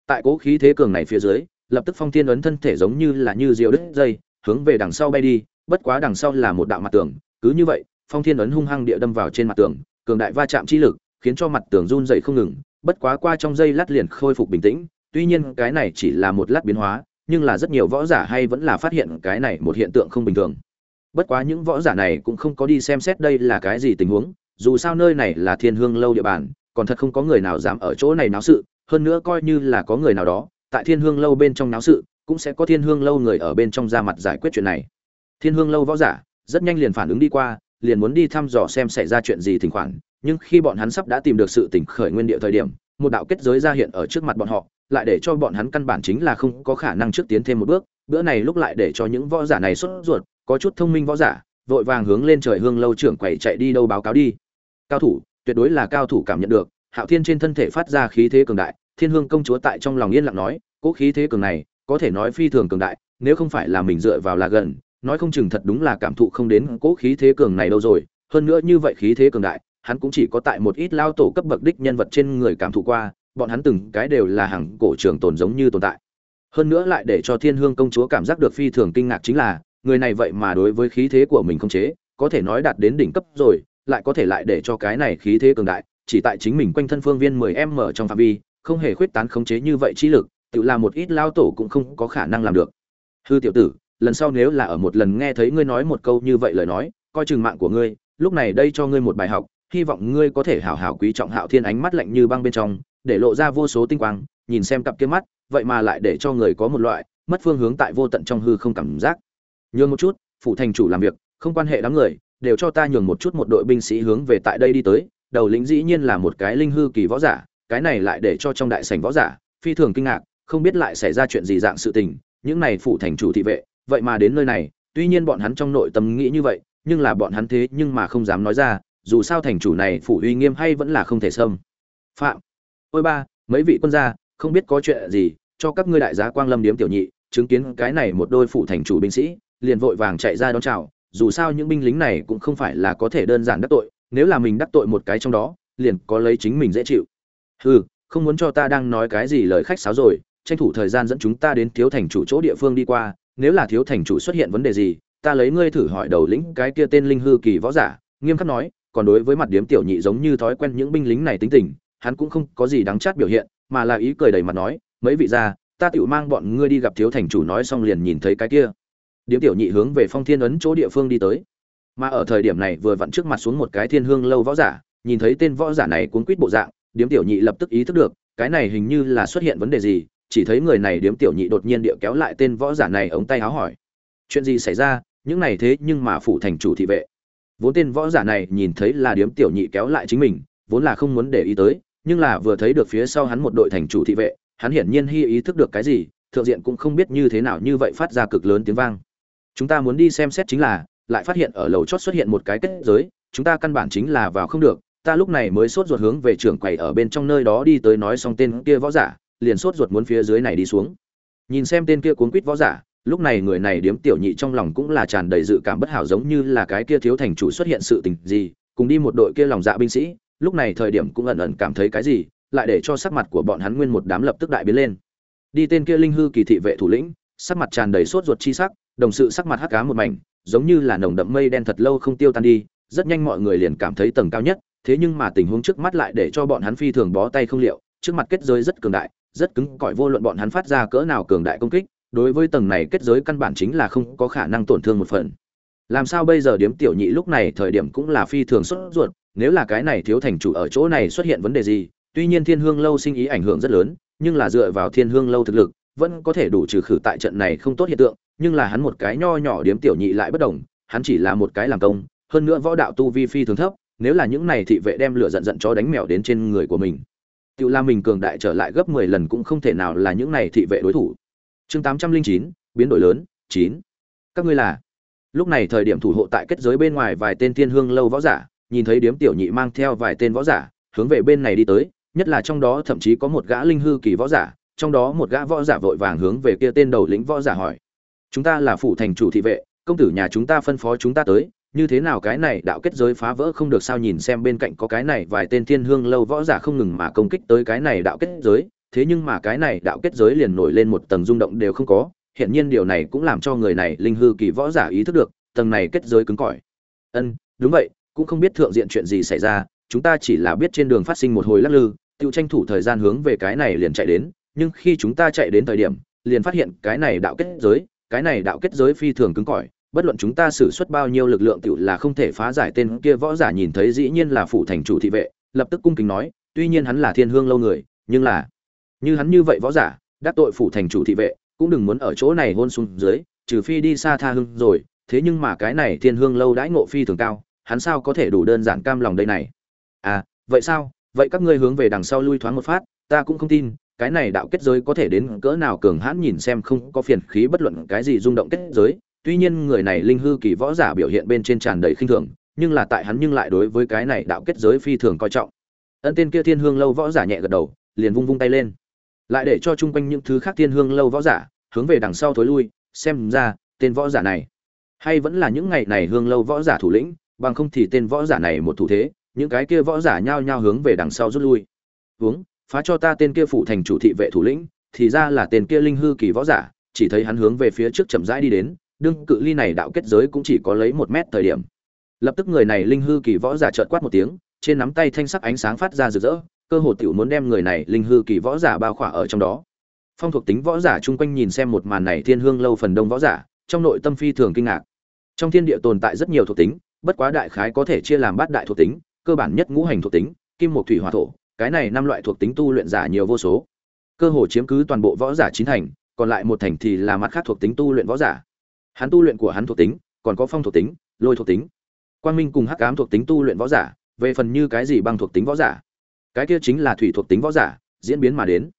[SPEAKER 1] Tại cố khí thế cường này phía dưới, lập tức phong thiên ấn thân thể giống như là như diều đứt dây, hướng về đằng sau bay đi, bất quá đằng sau là một đạo mặt tường, cứ như vậy, phong thiên ấn hung hăng địa đâm vào trên mặt tường, cường đại va chạm chi lực, khiến cho mặt tường run dậy không ngừng, bất quá qua trong giây lát liền khôi phục bình tĩnh, tuy nhiên cái này chỉ là một lát biến hóa nhưng là rất nhiều võ giả hay vẫn là phát hiện cái này một hiện tượng không bình thường. Bất quá những võ giả này cũng không có đi xem xét đây là cái gì tình huống, dù sao nơi này là thiên hương lâu địa bàn, còn thật không có người nào dám ở chỗ này náo sự, hơn nữa coi như là có người nào đó, tại thiên hương lâu bên trong náo sự, cũng sẽ có thiên hương lâu người ở bên trong ra mặt giải quyết chuyện này. Thiên hương lâu võ giả rất nhanh liền phản ứng đi qua, liền muốn đi thăm dò xem xảy ra chuyện gì thỉnh khoản, nhưng khi bọn hắn sắp đã tìm được sự tỉnh khởi nguyên địa thời điểm, một đạo kết giới ra hiện ở trước mặt bọn họ lại để cho bọn hắn căn bản chính là không có khả năng trước tiến thêm một bước, bữa này lúc lại để cho những võ giả này sốt ruột, có chút thông minh võ giả, vội vàng hướng lên trời hương lâu trưởng quầy chạy đi đâu báo cáo đi. Cao thủ, tuyệt đối là cao thủ cảm nhận được, hạo thiên trên thân thể phát ra khí thế cường đại, thiên hương công chúa tại trong lòng yên lặng nói cỗ khí thế cường này, có thể nói phi thường cường đại, nếu không phải là mình dựa vào là gần, nói không chừng thật đúng là cảm thụ không đến cỗ khí thế cường này đâu rồi. Hơn nữa như vậy khí thế cường đại, hắn cũng chỉ có tại một ít lao tổ cấp bậc đích nhân vật trên người cảm thụ qua bọn hắn từng cái đều là hàng cổ trường tồn giống như tồn tại. Hơn nữa lại để cho thiên hương công chúa cảm giác được phi thường kinh ngạc chính là, người này vậy mà đối với khí thế của mình không chế, có thể nói đạt đến đỉnh cấp rồi, lại có thể lại để cho cái này khí thế cường đại, chỉ tại chính mình quanh thân phương viên 10 m trong phạm vi, không hề khuyết tán khống chế như vậy trí lực, tự làm một ít lao tổ cũng không có khả năng làm được. Hư tiểu tử, lần sau nếu là ở một lần nghe thấy ngươi nói một câu như vậy lời nói, coi chừng mạng của ngươi, lúc này đây cho ngươi một bài học, hy vọng ngươi có thể hảo hảo quý trọng hạo thiên ánh mắt lạnh như băng bên trong để lộ ra vô số tinh quang, nhìn xem cặp kia mắt, vậy mà lại để cho người có một loại mất phương hướng tại vô tận trong hư không cảm giác. Nhường một chút phụ thành chủ làm việc, không quan hệ đám người, đều cho ta nhường một chút một đội binh sĩ hướng về tại đây đi tới, đầu lĩnh dĩ nhiên là một cái linh hư kỳ võ giả, cái này lại để cho trong đại sảnh võ giả phi thường kinh ngạc, không biết lại xảy ra chuyện gì dạng sự tình, những này phụ thành chủ thị vệ, vậy mà đến nơi này, tuy nhiên bọn hắn trong nội tâm nghĩ như vậy, nhưng là bọn hắn thế nhưng mà không dám nói ra, dù sao thành chủ này phủ uy nghiêm hay vẫn là không thể xâm phạm ôi ba, mấy vị quân gia, không biết có chuyện gì, cho các ngươi đại giá quang lâm điếm tiểu nhị, chứng kiến cái này một đôi phụ thành chủ binh sĩ, liền vội vàng chạy ra đón chào, dù sao những binh lính này cũng không phải là có thể đơn giản đắc tội, nếu là mình đắc tội một cái trong đó, liền có lấy chính mình dễ chịu. Hừ, không muốn cho ta đang nói cái gì lời khách sáo rồi, tranh thủ thời gian dẫn chúng ta đến thiếu thành chủ chỗ địa phương đi qua, nếu là thiếu thành chủ xuất hiện vấn đề gì, ta lấy ngươi thử hỏi đầu lĩnh cái kia tên linh hư kỳ võ giả, nghiêm khắc nói, còn đối với mặt điếm tiểu nhị giống như thói quen những binh lính này tính tình hắn cũng không có gì đáng chát biểu hiện, mà là ý cười đầy mặt nói, mấy vị gia, ta tự mang bọn ngươi đi gặp thiếu thành chủ nói xong liền nhìn thấy cái kia. Điếm tiểu nhị hướng về phong thiên ấn chỗ địa phương đi tới. Mà ở thời điểm này vừa vặn trước mặt xuống một cái thiên hương lâu võ giả, nhìn thấy tên võ giả này cuốn quýt bộ dạng, điếm tiểu nhị lập tức ý thức được, cái này hình như là xuất hiện vấn đề gì, chỉ thấy người này điếm tiểu nhị đột nhiên địa kéo lại tên võ giả này ống tay áo hỏi, chuyện gì xảy ra? Những này thế nhưng mà phủ thành chủ thị vệ. Vốn tên võ giả này nhìn thấy là điếm tiểu nhị kéo lại chính mình, vốn là không muốn để ý tới nhưng là vừa thấy được phía sau hắn một đội thành chủ thị vệ, hắn hiển nhiên hy ý thức được cái gì, thượng diện cũng không biết như thế nào như vậy phát ra cực lớn tiếng vang. Chúng ta muốn đi xem xét chính là, lại phát hiện ở lầu chót xuất hiện một cái kết giới, chúng ta căn bản chính là vào không được, ta lúc này mới sốt ruột hướng về trưởng quầy ở bên trong nơi đó đi tới nói xong tên kia võ giả, liền sốt ruột muốn phía dưới này đi xuống. Nhìn xem tên kia cuốn quýt võ giả, lúc này người này điếm tiểu nhị trong lòng cũng là tràn đầy dự cảm bất hảo giống như là cái kia thiếu thành chủ xuất hiện sự tình gì, cùng đi một đội kia lòng dạ binh sĩ lúc này thời điểm cũng ẩn ẩn cảm thấy cái gì, lại để cho sắc mặt của bọn hắn nguyên một đám lập tức đại biến lên. Đi tên kia linh hư kỳ thị vệ thủ lĩnh, sắc mặt tràn đầy sốt ruột chi sắc, đồng sự sắc mặt hắc cá một mảnh, giống như là nồng đậm mây đen thật lâu không tiêu tan đi, rất nhanh mọi người liền cảm thấy tầng cao nhất, thế nhưng mà tình huống trước mắt lại để cho bọn hắn phi thường bó tay không liệu, trước mặt kết giới rất cường đại, rất cứng cỏi vô luận bọn hắn phát ra cỡ nào cường đại công kích, đối với tầng này kết giới căn bản chính là không có khả năng tổn thương một phần. Làm sao bây giờ điếm tiểu nhị lúc này thời điểm cũng là phi thường sốt ruột nếu là cái này thiếu thành chủ ở chỗ này xuất hiện vấn đề gì, tuy nhiên thiên hương lâu sinh ý ảnh hưởng rất lớn, nhưng là dựa vào thiên hương lâu thực lực, vẫn có thể đủ trừ khử tại trận này không tốt hiện tượng, nhưng là hắn một cái nho nhỏ điếm tiểu nhị lại bất đồng, hắn chỉ là một cái làm công, hơn nữa võ đạo tu vi phi thường thấp, nếu là những này thị vệ đem lửa giận giận cho đánh mèo đến trên người của mình. Tự la mình cường đại trở lại gấp mười lần cũng không thể nào là những này thị vệ đối thủ. Chương tám trăm linh chín, biến đổi lớn, chín. Các ngươi là? Lúc này thời điểm thủ hộ tại kết giới bên ngoài vài tên thiên hương lâu võ giả nhìn thấy điếm tiểu nhị mang theo vài tên võ giả, hướng về bên này đi tới, nhất là trong đó thậm chí có một gã linh hư kỳ võ giả, trong đó một gã võ giả vội vàng hướng về kia tên đầu lĩnh võ giả hỏi. Chúng ta là phủ thành chủ thị vệ, công tử nhà chúng ta phân phó chúng ta tới, như thế nào cái này đạo kết giới phá vỡ không được sao nhìn xem bên cạnh có cái này vài tên thiên hương lâu võ giả không ngừng mà công kích tới cái này đạo kết giới, thế nhưng mà cái này đạo kết giới liền nổi lên một tầng rung động đều không có hiện nhiên điều này cũng làm cho người này linh hư kỳ võ giả ý thức được, tầng này kết giới cứng cỏi. Ân, đúng vậy cũng không biết thượng diện chuyện gì xảy ra, chúng ta chỉ là biết trên đường phát sinh một hồi lắc lư tự tranh thủ thời gian hướng về cái này liền chạy đến, nhưng khi chúng ta chạy đến thời điểm, liền phát hiện cái này đạo kết giới, cái này đạo kết giới phi thường cứng cỏi, bất luận chúng ta sử xuất bao nhiêu lực lượng tự là không thể phá giải tên kia võ giả nhìn thấy dĩ nhiên là phủ thành chủ thị vệ, lập tức cung kính nói, tuy nhiên hắn là thiên hương lâu người, nhưng là, như hắn như vậy võ giả, đắc tội phủ thành chủ thị vệ, cũng đừng muốn ở chỗ này hôn xuống dưới, trừ phi đi xa tha hương rồi, thế nhưng mà cái này thiên hương lâu đãi ngộ phi thường cao hắn sao có thể đủ đơn giản cam lòng đây này? À vậy sao? Vậy các ngươi hướng về đằng sau lui thoáng một phát, ta cũng không tin, cái này đạo kết giới có thể đến cỡ nào cường hãn nhìn xem không có phiền khí bất luận cái gì rung động kết giới. Tuy nhiên người này linh hư kỳ võ giả biểu hiện bên trên tràn đầy khinh thường, nhưng là tại hắn nhưng lại đối với cái này đạo kết giới phi thường coi trọng. Ân tên kia thiên hương lâu võ giả nhẹ gật đầu, liền vung vung tay lên. Lại để cho chung quanh những thứ khác thiên hương lâu võ giả hướng về đằng sau thối lui, xem ra tên võ giả này hay vẫn là những ngày này hương lâu võ giả thủ lĩnh bằng không thì tên võ giả này một thủ thế, những cái kia võ giả nhao nhao hướng về đằng sau rút lui. Hướng phá cho ta tên kia phụ thành chủ thị vệ thủ lĩnh, thì ra là tên kia linh hư kỳ võ giả, chỉ thấy hắn hướng về phía trước chậm rãi đi đến, đương cự ly này đạo kết giới cũng chỉ có lấy một mét thời điểm. Lập tức người này linh hư kỳ võ giả chợt quát một tiếng, trên nắm tay thanh sắc ánh sáng phát ra rực rỡ, cơ hồ tiểu muốn đem người này linh hư kỳ võ giả bao khỏa ở trong đó. Phong thuộc tính võ giả chung quanh nhìn xem một màn này thiên hương lâu phần đông võ giả, trong nội tâm phi thường kinh ngạc. Trong thiên địa tồn tại rất nhiều thuộc tính bất quá đại khái có thể chia làm bát đại thuộc tính, cơ bản nhất ngũ hành thuộc tính, kim, mộc, thủy, hỏa, thổ, cái này năm loại thuộc tính tu luyện giả nhiều vô số. Cơ hồ chiếm cứ toàn bộ võ giả chín thành, còn lại một thành thì là mặt khác thuộc tính tu luyện võ giả. Hắn tu luyện của hắn thuộc tính, còn có phong thuộc tính, lôi thuộc tính. Quang minh cùng hắc ám thuộc tính tu luyện võ giả, về phần như cái gì băng thuộc tính võ giả. Cái kia chính là thủy thuộc tính võ giả, diễn biến mà đến.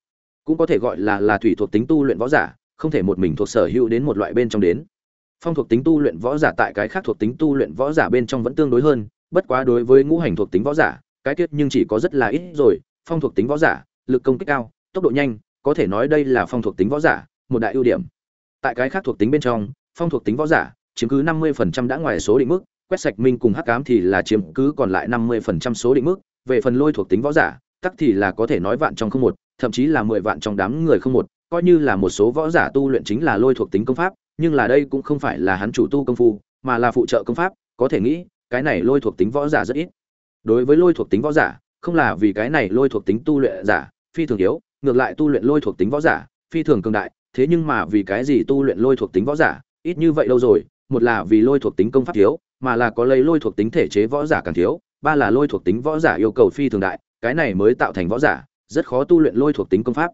[SPEAKER 1] Cũng có thể gọi là là thủy thuộc tính tu luyện võ giả, không thể một mình thuộc sở hữu đến một loại bên trong đến phong thuộc tính tu luyện võ giả tại cái khác thuộc tính tu luyện võ giả bên trong vẫn tương đối hơn, bất quá đối với ngũ hành thuộc tính võ giả, cái tiết nhưng chỉ có rất là ít rồi, phong thuộc tính võ giả, lực công kích cao, tốc độ nhanh, có thể nói đây là phong thuộc tính võ giả, một đại ưu điểm. Tại cái khác thuộc tính bên trong, phong thuộc tính võ giả, chiếm cứ 50% đã ngoài số định mức, quét sạch minh cùng hắc ám thì là chiếm cứ còn lại 50% số định mức, về phần lôi thuộc tính võ giả, tắc thì là có thể nói vạn trong không một, thậm chí là mười vạn trong đám người không một, coi như là một số võ giả tu luyện chính là lôi thuộc tính công pháp nhưng là đây cũng không phải là hắn chủ tu công phu, mà là phụ trợ công pháp, có thể nghĩ, cái này lôi thuộc tính võ giả rất ít. Đối với lôi thuộc tính võ giả, không là vì cái này lôi thuộc tính tu luyện giả, phi thường yếu, ngược lại tu luyện lôi thuộc tính võ giả, phi thường cường đại, thế nhưng mà vì cái gì tu luyện lôi thuộc tính võ giả, ít như vậy lâu rồi, một là vì lôi thuộc tính công pháp thiếu, mà là có lấy lôi thuộc tính thể chế võ giả càng thiếu, ba là lôi thuộc tính võ giả yêu cầu phi thường đại, cái này mới tạo thành võ giả, rất khó tu luyện lôi thuộc tính công pháp.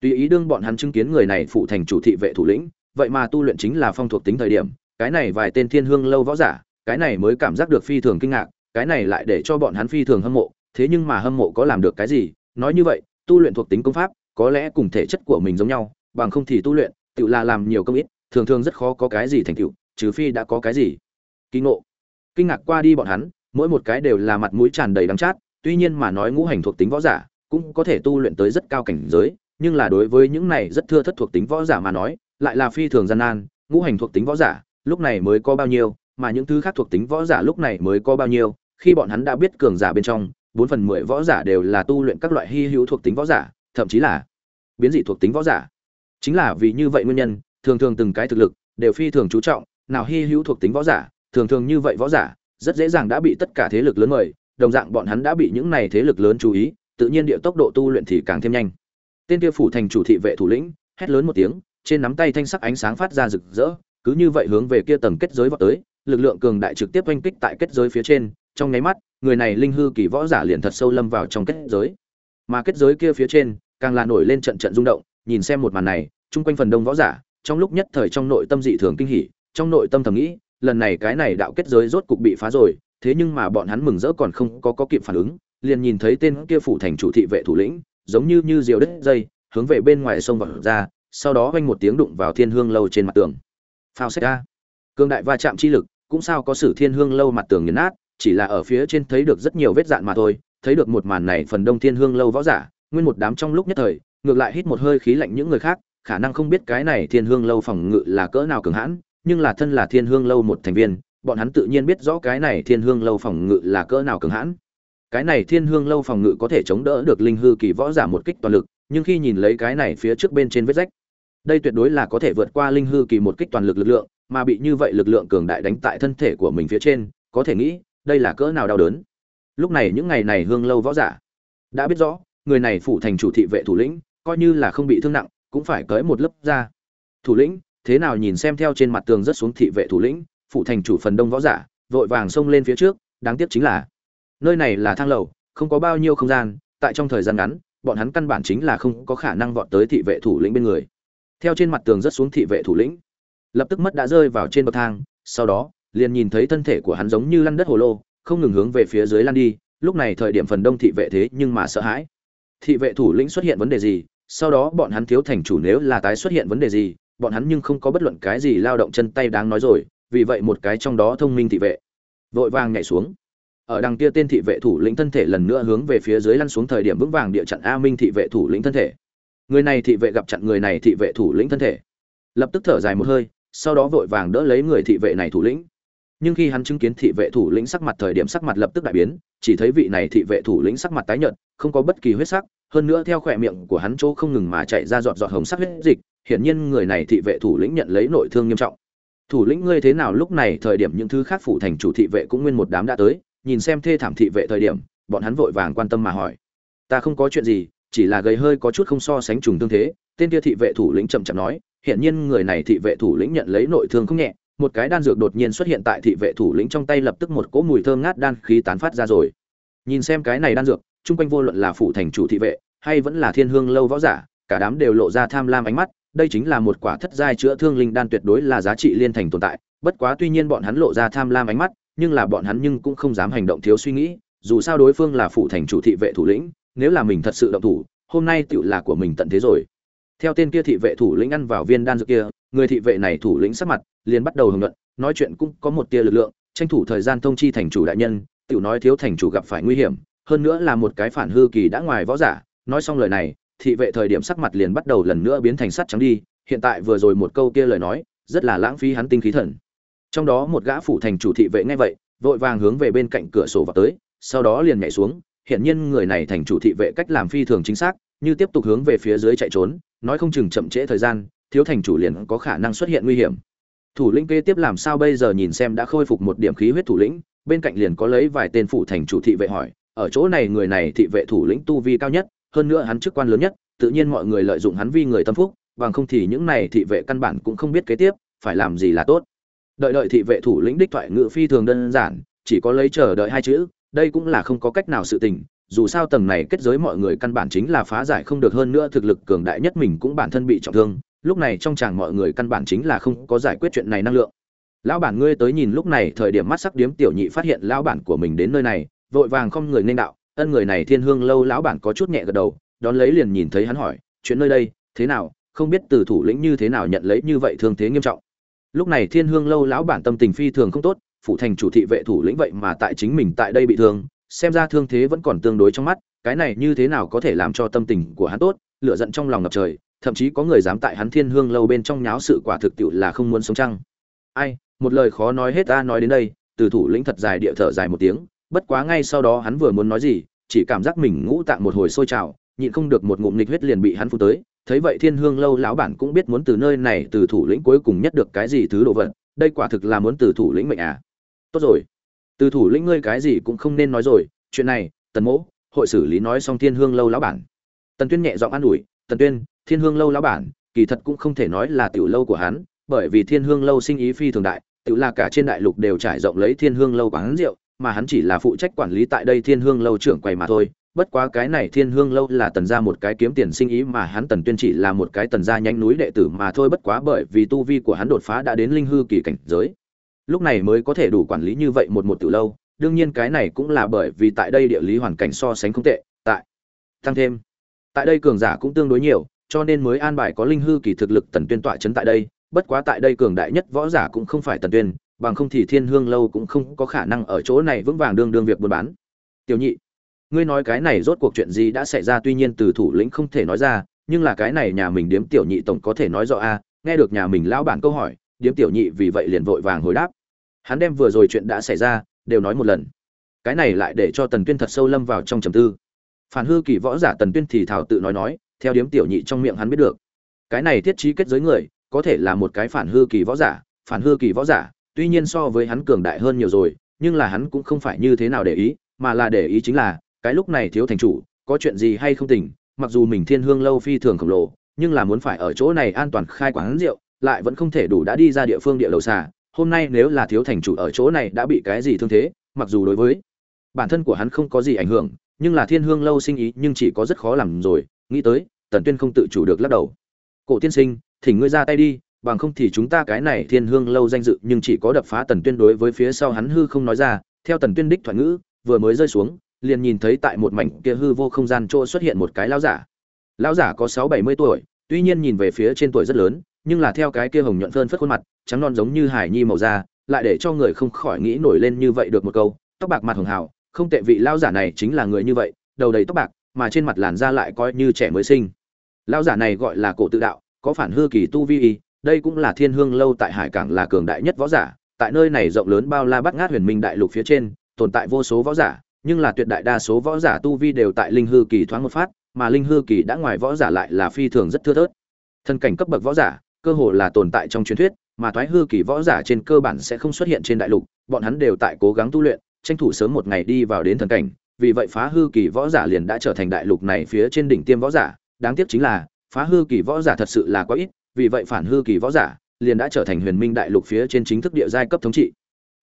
[SPEAKER 1] Tùy ý đương bọn hắn chứng kiến người này phụ thành chủ thị vệ thủ lĩnh vậy mà tu luyện chính là phong thuộc tính thời điểm, cái này vài tên thiên hương lâu võ giả, cái này mới cảm giác được phi thường kinh ngạc, cái này lại để cho bọn hắn phi thường hâm mộ, thế nhưng mà hâm mộ có làm được cái gì? Nói như vậy, tu luyện thuộc tính công pháp, có lẽ cùng thể chất của mình giống nhau, bằng không thì tu luyện tự là làm nhiều công ít, thường thường rất khó có cái gì thành tựu, trừ phi đã có cái gì. Kinh ngộ. Kinh ngạc qua đi bọn hắn, mỗi một cái đều là mặt mũi tràn đầy đắng chát, tuy nhiên mà nói ngũ hành thuộc tính võ giả cũng có thể tu luyện tới rất cao cảnh giới, nhưng là đối với những này rất thưa thất thuộc tính võ giả mà nói lại là phi thường gian nan, ngũ hành thuộc tính võ giả, lúc này mới có bao nhiêu, mà những thứ khác thuộc tính võ giả lúc này mới có bao nhiêu, khi bọn hắn đã biết cường giả bên trong, bốn phần mười võ giả đều là tu luyện các loại hy hữu thuộc tính võ giả, thậm chí là biến dị thuộc tính võ giả. Chính là vì như vậy nguyên nhân, thường thường từng cái thực lực đều phi thường chú trọng, nào hy hữu thuộc tính võ giả, thường thường như vậy võ giả, rất dễ dàng đã bị tất cả thế lực lớn mời, đồng dạng bọn hắn đã bị những này thế lực lớn chú ý, tự nhiên địa tốc độ tu luyện thì càng thêm nhanh. Tên kia phủ thành chủ thị vệ thủ lĩnh, hét lớn một tiếng trên nắm tay thanh sắc ánh sáng phát ra rực rỡ, cứ như vậy hướng về kia tầng kết giới vọt tới, lực lượng cường đại trực tiếp oanh kích tại kết giới phía trên, trong nháy mắt, người này linh hư kỳ võ giả liền thật sâu lâm vào trong kết giới. Mà kết giới kia phía trên, càng là nổi lên trận trận rung động, nhìn xem một màn này, chung quanh phần đông võ giả, trong lúc nhất thời trong nội tâm dị thường kinh hỉ, trong nội tâm thầm nghĩ, lần này cái này đạo kết giới rốt cục bị phá rồi, thế nhưng mà bọn hắn mừng rỡ còn không có có kịp phản ứng, liền nhìn thấy tên kia phủ thành chủ thị vệ thủ lĩnh, giống như như diều đất dây, hướng về bên ngoài sông vào ra sau đó vang một tiếng đụng vào thiên hương lâu trên mặt tường. Phao xét ra cương đại va chạm chi lực, cũng sao có sử thiên hương lâu mặt tường nghiền nát, chỉ là ở phía trên thấy được rất nhiều vết dạn mà thôi, thấy được một màn này phần đông thiên hương lâu võ giả, nguyên một đám trong lúc nhất thời, ngược lại hít một hơi khí lạnh những người khác, khả năng không biết cái này thiên hương lâu phòng ngự là cỡ nào cường hãn, nhưng là thân là thiên hương lâu một thành viên, bọn hắn tự nhiên biết rõ cái này thiên hương lâu phòng ngự là cỡ nào cường hãn. Cái này thiên hương lâu phòng ngự có thể chống đỡ được linh hư kỳ võ giả một kích toàn lực, nhưng khi nhìn lấy cái này phía trước bên trên vết rách đây tuyệt đối là có thể vượt qua linh hư kỳ một kích toàn lực lực lượng, mà bị như vậy lực lượng cường đại đánh tại thân thể của mình phía trên, có thể nghĩ, đây là cỡ nào đau đớn. Lúc này những ngày này hương lâu võ giả đã biết rõ, người này phụ thành chủ thị vệ thủ lĩnh, coi như là không bị thương nặng, cũng phải cởi một lớp ra. Thủ lĩnh, thế nào nhìn xem theo trên mặt tường rất xuống thị vệ thủ lĩnh phụ thành chủ phần đông võ giả, vội vàng xông lên phía trước, đáng tiếc chính là nơi này là thang lầu, không có bao nhiêu không gian, tại trong thời gian ngắn, bọn hắn căn bản chính là không có khả năng vọt tới thị vệ thủ lĩnh bên người theo trên mặt tường rất xuống thị vệ thủ lĩnh, lập tức mất đã rơi vào trên bậc thang, sau đó, liền nhìn thấy thân thể của hắn giống như lăn đất hồ lô, không ngừng hướng về phía dưới lăn đi, lúc này thời điểm phần đông thị vệ thế nhưng mà sợ hãi. Thị vệ thủ lĩnh xuất hiện vấn đề gì? Sau đó bọn hắn thiếu thành chủ nếu là tái xuất hiện vấn đề gì? Bọn hắn nhưng không có bất luận cái gì lao động chân tay đáng nói rồi, vì vậy một cái trong đó thông minh thị vệ, vội vàng nhảy xuống. Ở đằng kia tên thị vệ thủ lĩnh thân thể lần nữa hướng về phía dưới lăn xuống thời điểm vững vàng địa chặn a minh thị vệ thủ lĩnh thân thể người này thị vệ gặp chặn người này thị vệ thủ lĩnh thân thể. Lập tức thở dài một hơi, sau đó vội vàng đỡ lấy người thị vệ này thủ lĩnh. Nhưng khi hắn chứng kiến thị vệ thủ lĩnh sắc mặt thời điểm sắc mặt lập tức đại biến, chỉ thấy vị này thị vệ thủ lĩnh sắc mặt tái nhợt, không có bất kỳ huyết sắc, hơn nữa theo khỏe miệng của hắn chỗ không ngừng mà chạy ra giọt giọt hồng sắc huyết dịch, hiển nhiên người này thị vệ thủ lĩnh nhận lấy nội thương nghiêm trọng. Thủ lĩnh ngươi thế nào lúc này thời điểm những thứ khác phủ thành chủ thị vệ cũng nguyên một đám đã tới, nhìn xem thê thảm thị vệ thời điểm, bọn hắn vội vàng quan tâm mà hỏi. Ta không có chuyện gì chỉ là gây hơi có chút không so sánh trùng tương thế, tên kia thị vệ thủ lĩnh chậm chậm nói hiện nhiên người này thị vệ thủ lĩnh nhận lấy nội thương không nhẹ, một cái đan dược đột nhiên xuất hiện tại thị vệ thủ lĩnh trong tay lập tức một cỗ mùi thơm ngát đan khí tán phát ra rồi. Nhìn xem cái này đan dược, chung quanh vô luận là phủ thành chủ thị vệ, hay vẫn là thiên hương lâu võ giả, cả đám đều lộ ra tham lam ánh mắt, đây chính là một quả thất giai chữa thương linh đan tuyệt đối là giá trị liên thành tồn tại, bất quá tuy nhiên bọn hắn lộ ra tham lam ánh mắt, nhưng là bọn hắn nhưng cũng không dám hành động thiếu suy nghĩ, dù sao đối phương là phủ thành chủ thị vệ thủ lĩnh nếu là mình thật sự động thủ, hôm nay tựu là của mình tận thế rồi. Theo tên kia thị vệ thủ lĩnh ăn vào viên đan dược kia, người thị vệ này thủ lĩnh sắc mặt liền bắt đầu hưởng luận, nói chuyện cũng có một tia lực lượng, tranh thủ thời gian thông chi thành chủ đại nhân, tiểu nói thiếu thành chủ gặp phải nguy hiểm, hơn nữa là một cái phản hư kỳ đã ngoài võ giả. Nói xong lời này, thị vệ thời điểm sắc mặt liền bắt đầu lần nữa biến thành sắt trắng đi, hiện tại vừa rồi một câu kia lời nói, rất là lãng phí hắn tinh khí thần. Trong đó một gã phủ thành chủ thị vệ nghe vậy, vội vàng hướng về bên cạnh cửa sổ vào tới, sau đó liền nhảy xuống hiện nhiên người này thành chủ thị vệ cách làm phi thường chính xác, như tiếp tục hướng về phía dưới chạy trốn, nói không chừng chậm trễ thời gian, thiếu thành chủ liền có khả năng xuất hiện nguy hiểm. Thủ lĩnh kế tiếp làm sao bây giờ nhìn xem đã khôi phục một điểm khí huyết thủ lĩnh, bên cạnh liền có lấy vài tên phụ thành chủ thị vệ hỏi, ở chỗ này người này thị vệ thủ lĩnh tu vi cao nhất, hơn nữa hắn chức quan lớn nhất, tự nhiên mọi người lợi dụng hắn vi người tâm phúc, bằng không thì những này thị vệ căn bản cũng không biết kế tiếp, phải làm gì là tốt. Đợi đợi thị vệ thủ lĩnh đích thoại ngự phi thường đơn giản, chỉ có lấy chờ đợi hai chữ đây cũng là không có cách nào sự tình, dù sao tầng này kết giới mọi người căn bản chính là phá giải không được hơn nữa thực lực cường đại nhất mình cũng bản thân bị trọng thương, lúc này trong chàng mọi người căn bản chính là không có giải quyết chuyện này năng lượng. Lão bản ngươi tới nhìn lúc này thời điểm mắt sắc điếm tiểu nhị phát hiện lão bản của mình đến nơi này, vội vàng không người nên đạo, ân người này thiên hương lâu lão bản có chút nhẹ gật đầu, đón lấy liền nhìn thấy hắn hỏi, chuyện nơi đây, thế nào? Không biết từ thủ lĩnh như thế nào nhận lấy như vậy thương thế nghiêm trọng? Lúc này thiên hương lâu lão bản tâm tình phi thường không tốt phụ thành chủ thị vệ thủ lĩnh vậy mà tại chính mình tại đây bị thương, xem ra thương thế vẫn còn tương đối trong mắt, cái này như thế nào có thể làm cho tâm tình của hắn tốt lựa giận trong lòng ngập trời, thậm chí có người dám tại hắn thiên hương lâu bên trong nháo sự quả thực tiệu là không muốn sống chăng. Ai, một lời khó nói hết ta nói đến đây, từ thủ lĩnh thật dài địa thở dài một tiếng, bất quá ngay sau đó hắn vừa muốn nói gì, chỉ cảm giác mình ngũ tạng một hồi sôi trào, nhịn không được một ngụm nghịch huyết liền bị hắn phun tới, thấy vậy thiên hương lâu lão bản cũng biết muốn từ nơi này từ thủ lĩnh cuối cùng nhất được cái gì thứ đồ vật, đây quả thực là muốn từ thủ lĩnh mệnh à tốt rồi. Từ thủ lĩnh ngươi cái gì cũng không nên nói rồi, chuyện này, tần mỗ, hội xử lý nói xong thiên hương lâu lão bản. Tần tuyên nhẹ giọng an ủi, tần tuyên, thiên hương lâu lão bản, kỳ thật cũng không thể nói là tiểu lâu của hắn, bởi vì thiên hương lâu sinh ý phi thường đại, tiểu là cả trên đại lục đều trải rộng lấy thiên hương lâu quán rượu, mà hắn chỉ là phụ trách quản lý tại đây thiên hương lâu trưởng quầy mà thôi. Bất quá cái này thiên hương lâu là tần gia một cái kiếm tiền sinh ý mà hắn tần tuyên chỉ là một cái tần gia nhánh núi đệ tử mà thôi, bất quá bởi vì tu vi của hắn đột phá đã đến linh hư kỳ cảnh giới lúc này mới có thể đủ quản lý như vậy một một từ lâu, đương nhiên cái này cũng là bởi vì tại đây địa lý hoàn cảnh so sánh không tệ, tại tăng thêm. Tại đây cường giả cũng tương đối nhiều, cho nên mới an bài có linh hư kỳ thực lực tần tuyên tọa chấn tại đây, bất quá tại đây cường đại nhất võ giả cũng không phải tần tuyên, bằng không thì thiên hương lâu cũng không có khả năng ở chỗ này vững vàng đương đương việc buôn bán. Tiểu nhị, ngươi nói cái này rốt cuộc chuyện gì đã xảy ra tuy nhiên từ thủ lĩnh không thể nói ra, nhưng là cái này nhà mình điếm tiểu nhị tổng có thể nói rõ a, nghe được nhà mình lão bản câu hỏi điếm tiểu nhị vì vậy liền vội vàng hồi đáp. Hắn đem vừa rồi chuyện đã xảy ra, đều nói một lần. Cái này lại để cho tần tuyên thật sâu lâm vào trong trầm tư. Phản hư kỳ võ giả tần tuyên thì thảo tự nói nói, theo điếm tiểu nhị trong miệng hắn biết được. Cái này thiết trí kết giới người, có thể là một cái phản hư kỳ võ giả, phản hư kỳ võ giả, tuy nhiên so với hắn cường đại hơn nhiều rồi, nhưng là hắn cũng không phải như thế nào để ý, mà là để ý chính là, cái lúc này thiếu thành chủ, có chuyện gì hay không tỉnh, mặc dù mình thiên hương lâu phi thường khổng lồ, nhưng là muốn phải ở chỗ này an toàn khai quán rượu lại vẫn không thể đủ đã đi ra địa phương địa lầu xà. Hôm nay nếu là thiếu thành chủ ở chỗ này đã bị cái gì thương thế, mặc dù đối với bản thân của hắn không có gì ảnh hưởng, nhưng là thiên hương lâu sinh ý nhưng chỉ có rất khó làm rồi. Nghĩ tới, tần tuyên không tự chủ được lắc đầu. Cổ tiên sinh, thỉnh ngươi ra tay đi, bằng không thì chúng ta cái này thiên hương lâu danh dự nhưng chỉ có đập phá tần tuyên đối với phía sau hắn hư không nói ra. Theo tần tuyên đích thoại ngữ, vừa mới rơi xuống, liền nhìn thấy tại một mảnh kia hư vô không gian chỗ xuất hiện một cái lão giả. Lão giả có sáu bảy mươi tuổi, tuy nhiên nhìn về phía trên tuổi rất lớn nhưng là theo cái kia hồng nhuận phơn phất khuôn mặt, trắng non giống như hải nhi màu da, lại để cho người không khỏi nghĩ nổi lên như vậy được một câu, tóc bạc mặt hường hào, không tệ vị lão giả này chính là người như vậy, đầu đầy tóc bạc, mà trên mặt làn da lại coi như trẻ mới sinh. Lão giả này gọi là cổ tự đạo, có phản hư kỳ tu vi y, đây cũng là thiên hương lâu tại hải cảng là cường đại nhất võ giả, tại nơi này rộng lớn bao la bắt ngát huyền minh đại lục phía trên, tồn tại vô số võ giả, nhưng là tuyệt đại đa số võ giả tu vi đều tại linh hư kỳ thoáng một phát, mà linh hư kỳ đã ngoài võ giả lại là phi thường rất thưa thớt. Thân cảnh cấp bậc võ giả cơ hồ là tồn tại trong truyền thuyết, mà thoái hư kỳ võ giả trên cơ bản sẽ không xuất hiện trên đại lục, bọn hắn đều tại cố gắng tu luyện, tranh thủ sớm một ngày đi vào đến thần cảnh. Vì vậy phá hư kỳ võ giả liền đã trở thành đại lục này phía trên đỉnh tiêm võ giả. Đáng tiếc chính là, phá hư kỳ võ giả thật sự là quá ít, vì vậy phản hư kỳ võ giả liền đã trở thành huyền minh đại lục phía trên chính thức địa giai cấp thống trị.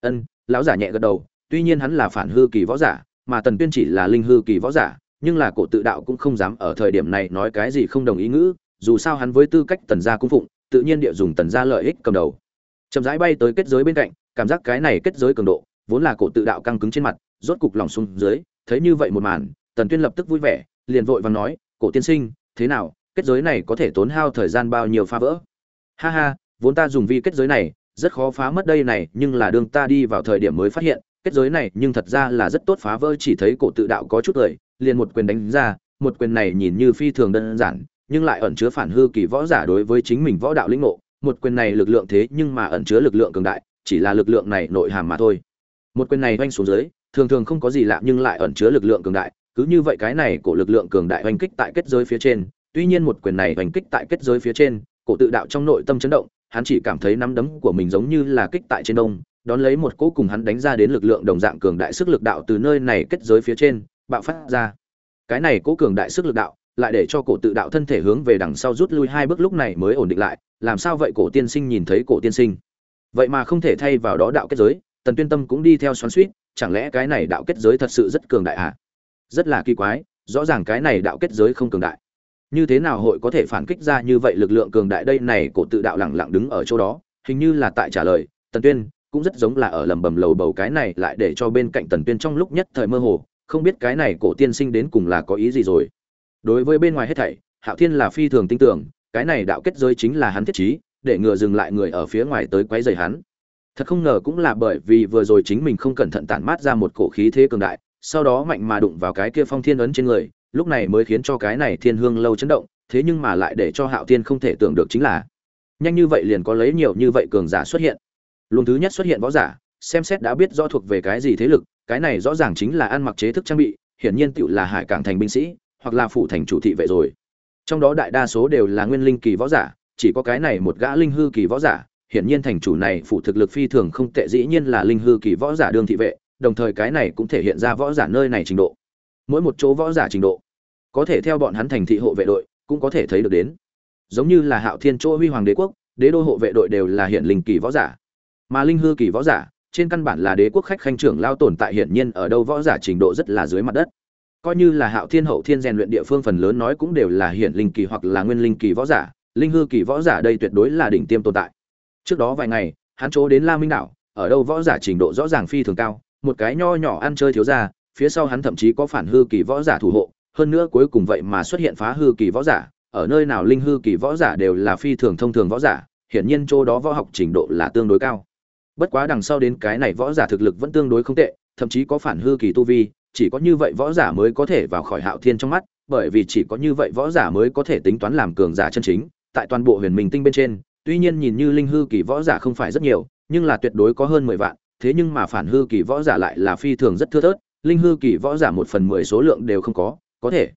[SPEAKER 1] Ân, lão giả nhẹ gật đầu, tuy nhiên hắn là phản hư kỳ võ giả, mà tần tuyên chỉ là linh hư kỳ võ giả, nhưng là cổ tự đạo cũng không dám ở thời điểm này nói cái gì không đồng ý ngữ, dù sao hắn với tư cách tần gia cung phụng tự nhiên địa dùng tần gia lợi ích cầm đầu. Chậm rãi bay tới kết giới bên cạnh, cảm giác cái này kết giới cường độ, vốn là cổ tự đạo căng cứng trên mặt, rốt cục lòng xuống dưới, thấy như vậy một màn, tần tuyên lập tức vui vẻ, liền vội vàng nói, cổ tiên sinh, thế nào, kết giới này có thể tốn hao thời gian bao nhiêu phá vỡ? Ha ha, vốn ta dùng vi kết giới này, rất khó phá mất đây này, nhưng là đường ta đi vào thời điểm mới phát hiện, kết giới này nhưng thật ra là rất tốt phá vỡ, chỉ thấy cổ tự đạo có chút cười liền một quyền đánh ra, một quyền này nhìn như phi thường đơn giản nhưng lại ẩn chứa phản hư kỳ võ giả đối với chính mình võ đạo lĩnh ngộ. Một quyền này lực lượng thế nhưng mà ẩn chứa lực lượng cường đại, chỉ là lực lượng này nội hàm mà thôi. Một quyền này oanh xuống dưới, thường thường không có gì lạ nhưng lại ẩn chứa lực lượng cường đại. Cứ như vậy cái này của lực lượng cường đại oanh kích tại kết giới phía trên. Tuy nhiên một quyền này oanh kích tại kết giới phía trên, cổ tự đạo trong nội tâm chấn động, hắn chỉ cảm thấy nắm đấm của mình giống như là kích tại trên đông, đón lấy một cỗ cùng hắn đánh ra đến lực lượng đồng dạng cường đại sức lực đạo từ nơi này kết giới phía trên, bạo phát ra. Cái này cỗ cường đại sức lực đạo lại để cho cổ tự đạo thân thể hướng về đằng sau rút lui hai bước lúc này mới ổn định lại, làm sao vậy cổ tiên sinh nhìn thấy cổ tiên sinh? Vậy mà không thể thay vào đó đạo kết giới, tần tuyên tâm cũng đi theo xoắn suýt, chẳng lẽ cái này đạo kết giới thật sự rất cường đại à? Rất là kỳ quái, rõ ràng cái này đạo kết giới không cường đại. Như thế nào hội có thể phản kích ra như vậy lực lượng cường đại đây này, cổ tự đạo lẳng lặng đứng ở chỗ đó, hình như là tại trả lời, tần tuyên, cũng rất giống là ở lầm bầm lầu bầu cái này, lại để cho bên cạnh tần tuyên trong lúc nhất thời mơ hồ, không biết cái này cổ tiên sinh đến cùng là có ý gì rồi đối với bên ngoài hết thảy, hạo thiên là phi thường tin tưởng, cái này đạo kết giới chính là hắn thiết trí, để ngừa dừng lại người ở phía ngoài tới quấy rầy hắn. Thật không ngờ cũng là bởi vì vừa rồi chính mình không cẩn thận tản mát ra một cổ khí thế cường đại, sau đó mạnh mà đụng vào cái kia phong thiên ấn trên người, lúc này mới khiến cho cái này thiên hương lâu chấn động, thế nhưng mà lại để cho hạo thiên không thể tưởng được chính là, nhanh như vậy liền có lấy nhiều như vậy cường giả xuất hiện. Luồng thứ nhất xuất hiện võ giả, xem xét đã biết rõ thuộc về cái gì thế lực, cái này rõ ràng chính là ăn mặc chế thức trang bị, hiển nhiên tựu là hải cảng thành binh sĩ hoặc là phủ thành chủ thị vệ rồi. Trong đó đại đa số đều là nguyên linh kỳ võ giả, chỉ có cái này một gã linh hư kỳ võ giả, hiển nhiên thành chủ này phụ thực lực phi thường không tệ, dĩ nhiên là linh hư kỳ võ giả đương thị vệ, đồng thời cái này cũng thể hiện ra võ giả nơi này trình độ. Mỗi một chỗ võ giả trình độ, có thể theo bọn hắn thành thị hộ vệ đội, cũng có thể thấy được đến. Giống như là hạo thiên chỗ huy hoàng đế quốc, đế đô hộ vệ đội đều là hiện linh kỳ võ giả. Mà linh hư kỳ võ giả, trên căn bản là đế quốc khách khanh trưởng lao tồn tại hiển nhiên ở đâu võ giả trình độ rất là dưới mặt đất coi như là hạo thiên hậu thiên rèn luyện địa phương phần lớn nói cũng đều là hiển linh kỳ hoặc là nguyên linh kỳ võ giả, linh hư kỳ võ giả đây tuyệt đối là đỉnh tiêm tồn tại. Trước đó vài ngày, hắn chỗ đến la minh đảo, ở đâu võ giả trình độ rõ ràng phi thường cao, một cái nho nhỏ ăn chơi thiếu ra phía sau hắn thậm chí có phản hư kỳ võ giả thủ hộ, hơn nữa cuối cùng vậy mà xuất hiện phá hư kỳ võ giả, ở nơi nào linh hư kỳ võ giả đều là phi thường thông thường võ giả, hiển nhiên chỗ đó võ học trình độ là tương đối cao. Bất quá đằng sau đến cái này võ giả thực lực vẫn tương đối không tệ, thậm chí có phản hư kỳ tu vi chỉ có như vậy võ giả mới có thể vào khỏi hạo thiên trong mắt, bởi vì chỉ có như vậy võ giả mới có thể tính toán làm cường giả chân chính, tại toàn bộ huyền minh tinh bên trên, tuy nhiên nhìn như linh hư kỳ võ giả không phải rất nhiều, nhưng là tuyệt đối có hơn mười vạn, thế nhưng mà phản hư kỳ võ giả lại là phi thường rất thưa thớt, linh hư kỳ võ giả một phần mười số lượng đều không có có thể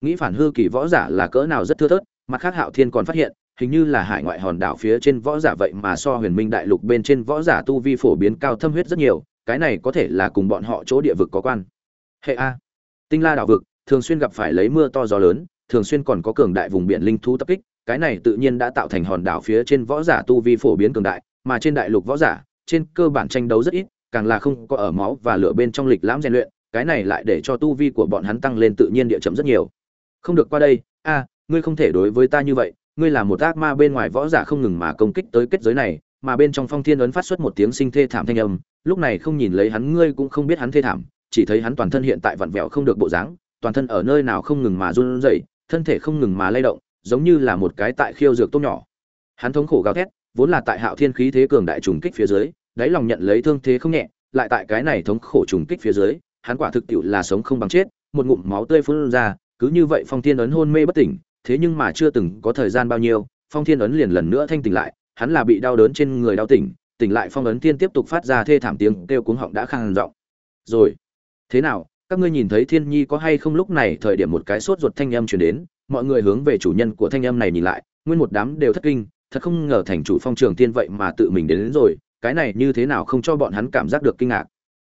[SPEAKER 1] nghĩ phản hư kỳ võ giả là cỡ nào rất thưa thớt, mặt khác hạo thiên còn phát hiện, hình như là hải ngoại hòn đảo phía trên võ giả vậy mà so huyền minh đại lục bên trên võ giả tu vi phổ biến cao thâm huyết rất nhiều, cái này có thể là cùng bọn họ chỗ địa vực có quan hệ a. Tinh la đảo vực, thường xuyên gặp phải lấy mưa to gió lớn, thường xuyên còn có cường đại vùng biển linh thú tập kích, cái này tự nhiên đã tạo thành hòn đảo phía trên võ giả tu vi phổ biến cường đại, mà trên đại lục võ giả, trên cơ bản tranh đấu rất ít, càng là không có ở máu và lửa bên trong lịch lãm rèn luyện, cái này lại để cho tu vi của bọn hắn tăng lên tự nhiên địa chấm rất nhiều. Không được qua đây, a, ngươi không thể đối với ta như vậy, ngươi là một ác ma bên ngoài võ giả không ngừng mà công kích tới kết giới này, mà bên trong phong thiên ấn phát xuất một tiếng sinh thê thảm thanh âm, lúc này không nhìn lấy hắn, ngươi cũng không biết hắn thê thảm chỉ thấy hắn toàn thân hiện tại vặn vẹo không được bộ dáng, toàn thân ở nơi nào không ngừng mà run rẩy, thân thể không ngừng mà lay động, giống như là một cái tại khiêu dược tốt nhỏ. Hắn thống khổ gào thét, vốn là tại hạo thiên khí thế cường đại trùng kích phía dưới, đáy lòng nhận lấy thương thế không nhẹ, lại tại cái này thống khổ trùng kích phía dưới, hắn quả thực tiệu là sống không bằng chết, một ngụm máu tươi phun ra, cứ như vậy phong thiên ấn hôn mê bất tỉnh, thế nhưng mà chưa từng có thời gian bao nhiêu, phong thiên ấn liền lần nữa thanh tỉnh lại, hắn là bị đau đớn trên người đau tỉnh tỉnh lại phong ấn thiên tiếp tục phát ra thê thảm tiếng kêu cuống họng đã khang giọng. Rồi thế nào các ngươi nhìn thấy thiên nhi có hay không lúc này thời điểm một cái sốt ruột thanh âm truyền đến mọi người hướng về chủ nhân của thanh âm này nhìn lại nguyên một đám đều thất kinh thật không ngờ thành chủ phong trường tiên vậy mà tự mình đến, đến rồi cái này như thế nào không cho bọn hắn cảm giác được kinh ngạc.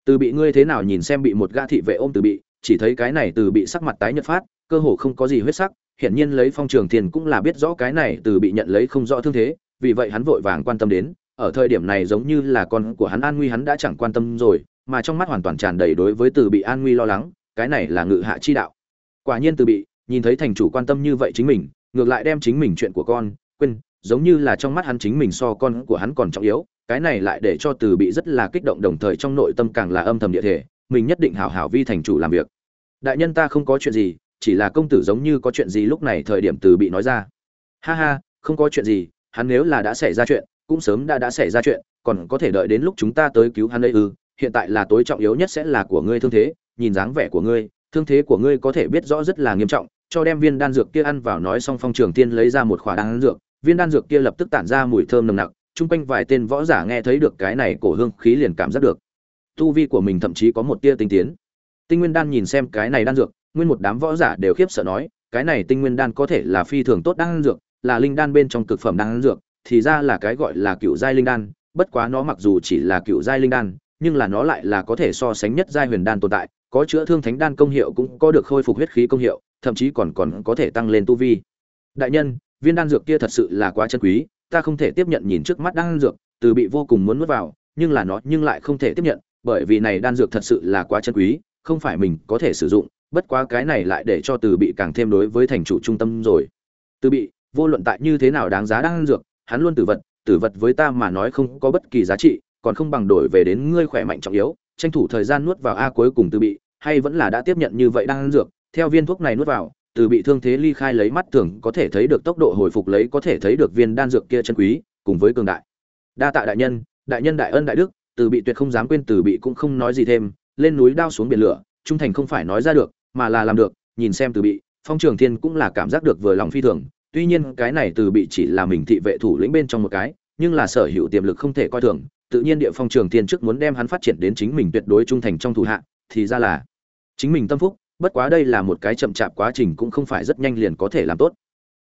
[SPEAKER 1] Từ bị ngươi thế nào nhìn xem bị một gã thị vệ ôm từ bị chỉ thấy cái này từ bị sắc mặt tái nhợt phát cơ hồ không có gì huyết sắc hiển nhiên lấy phong trường thiên cũng là biết rõ cái này từ bị nhận lấy không rõ thương thế vì vậy hắn vội vàng quan tâm đến ở thời điểm này giống như là con của hắn an nguy hắn đã chẳng quan tâm rồi mà trong mắt hoàn toàn tràn đầy đối với từ bị an nguy lo lắng, cái này là ngự hạ chi đạo. Quả nhiên từ bị, nhìn thấy thành chủ quan tâm như vậy chính mình, ngược lại đem chính mình chuyện của con, quên, giống như là trong mắt hắn chính mình so con của hắn còn trọng yếu, cái này lại để cho từ bị rất là kích động đồng thời trong nội tâm càng là âm thầm địa thể, mình nhất định hảo hảo vi thành chủ làm việc. Đại nhân ta không có chuyện gì, chỉ là công tử giống như có chuyện gì lúc này thời điểm từ bị nói ra. Ha ha, không có chuyện gì, hắn nếu là đã xảy ra chuyện, cũng sớm đã đã xảy ra chuyện, còn có thể đợi đến lúc chúng ta tới cứu hắn đây ư? Hiện tại là tối trọng yếu nhất sẽ là của ngươi thương thế, nhìn dáng vẻ của ngươi, thương thế của ngươi có thể biết rõ rất là nghiêm trọng, cho đem viên đan dược kia ăn vào nói xong phong trường tiên lấy ra một khỏa đan dược, viên đan dược kia lập tức tản ra mùi thơm nồng nặc, chung quanh vài tên võ giả nghe thấy được cái này cổ hương khí liền cảm giác được. Tu vi của mình thậm chí có một tia tinh tiến. Tinh nguyên đan nhìn xem cái này đan dược, nguyên một đám võ giả đều khiếp sợ nói, cái này tinh nguyên đan có thể là phi thường tốt đan dược, là linh đan bên trong cực phẩm đan dược, thì ra là cái gọi là cựu giai linh đan, bất quá nó mặc dù chỉ là cựu giai linh đan nhưng là nó lại là có thể so sánh nhất giai huyền đan tồn tại, có chữa thương thánh đan công hiệu cũng có được khôi phục huyết khí công hiệu, thậm chí còn còn có thể tăng lên tu vi. Đại nhân, viên đan dược kia thật sự là quá chân quý, ta không thể tiếp nhận nhìn trước mắt đan dược, từ bị vô cùng muốn nuốt vào, nhưng là nó nhưng lại không thể tiếp nhận, bởi vì này đan dược thật sự là quá chân quý, không phải mình có thể sử dụng, bất quá cái này lại để cho từ bị càng thêm đối với thành chủ trung tâm rồi. Từ bị, vô luận tại như thế nào đáng giá đan dược, hắn luôn tử vật tử vật với ta mà nói không có bất kỳ giá trị còn không bằng đổi về đến ngươi khỏe mạnh trọng yếu, tranh thủ thời gian nuốt vào a cuối cùng từ bị, hay vẫn là đã tiếp nhận như vậy đang ăn dược, theo viên thuốc này nuốt vào, từ bị thương thế ly khai lấy mắt thường có thể thấy được tốc độ hồi phục lấy có thể thấy được viên đan dược kia chân quý, cùng với cường đại. Đa tạ đại nhân đại nhân đại ân đại đức, từ bị tuyệt không dám quên từ bị cũng không nói gì thêm, lên núi đao xuống biển lửa, trung thành không phải nói ra được, mà là làm được, nhìn xem từ bị, phong trường thiên cũng là cảm giác được vừa lòng phi thường, tuy nhiên cái này từ bị chỉ là mình thị vệ thủ lĩnh bên trong một cái, nhưng là sở hữu tiềm lực không thể coi thường tự nhiên địa phong trường tiên trước muốn đem hắn phát triển đến chính mình tuyệt đối trung thành trong thủ hạ, thì ra là, chính mình tâm phúc, bất quá đây là một cái chậm chạp quá trình cũng không phải rất nhanh liền có thể làm tốt.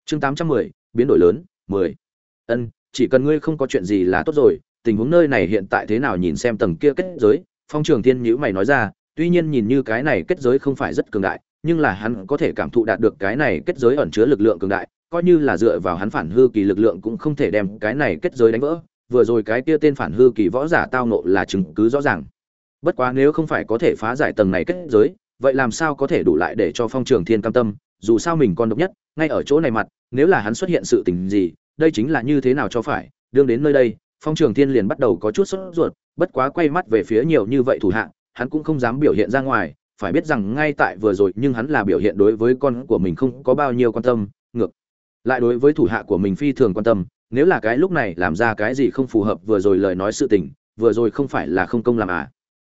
[SPEAKER 1] Chương tám trăm mười, biến đổi lớn, mười. Ân, chỉ cần ngươi không có chuyện gì là tốt rồi, tình huống nơi này hiện tại thế nào nhìn xem tầng kia kết giới, phong trường thiên nhíu mày nói ra, tuy nhiên nhìn như cái này kết giới không phải rất cường đại, nhưng là hắn có thể cảm thụ đạt được cái này kết giới ẩn chứa lực lượng cường đại, coi như là dựa vào hắn phản hư kỳ lực lượng cũng không thể đem cái này kết giới đánh vỡ vừa rồi cái kia tên phản hư kỳ võ giả tao nộ là chứng cứ rõ ràng. Bất quá nếu không phải có thể phá giải tầng này kết giới, vậy làm sao có thể đủ lại để cho phong trường thiên cam tâm, dù sao mình còn độc nhất, ngay ở chỗ này mặt, nếu là hắn xuất hiện sự tình gì, đây chính là như thế nào cho phải, đương đến nơi đây, phong trường thiên liền bắt đầu có chút sốt ruột, bất quá quay mắt về phía nhiều như vậy thủ hạ, hắn cũng không dám biểu hiện ra ngoài, phải biết rằng ngay tại vừa rồi nhưng hắn là biểu hiện đối với con của mình không có bao nhiêu quan tâm, ngược lại đối với thủ hạ của mình phi thường quan tâm nếu là cái lúc này làm ra cái gì không phù hợp vừa rồi lời nói sự tình, vừa rồi không phải là không công làm à.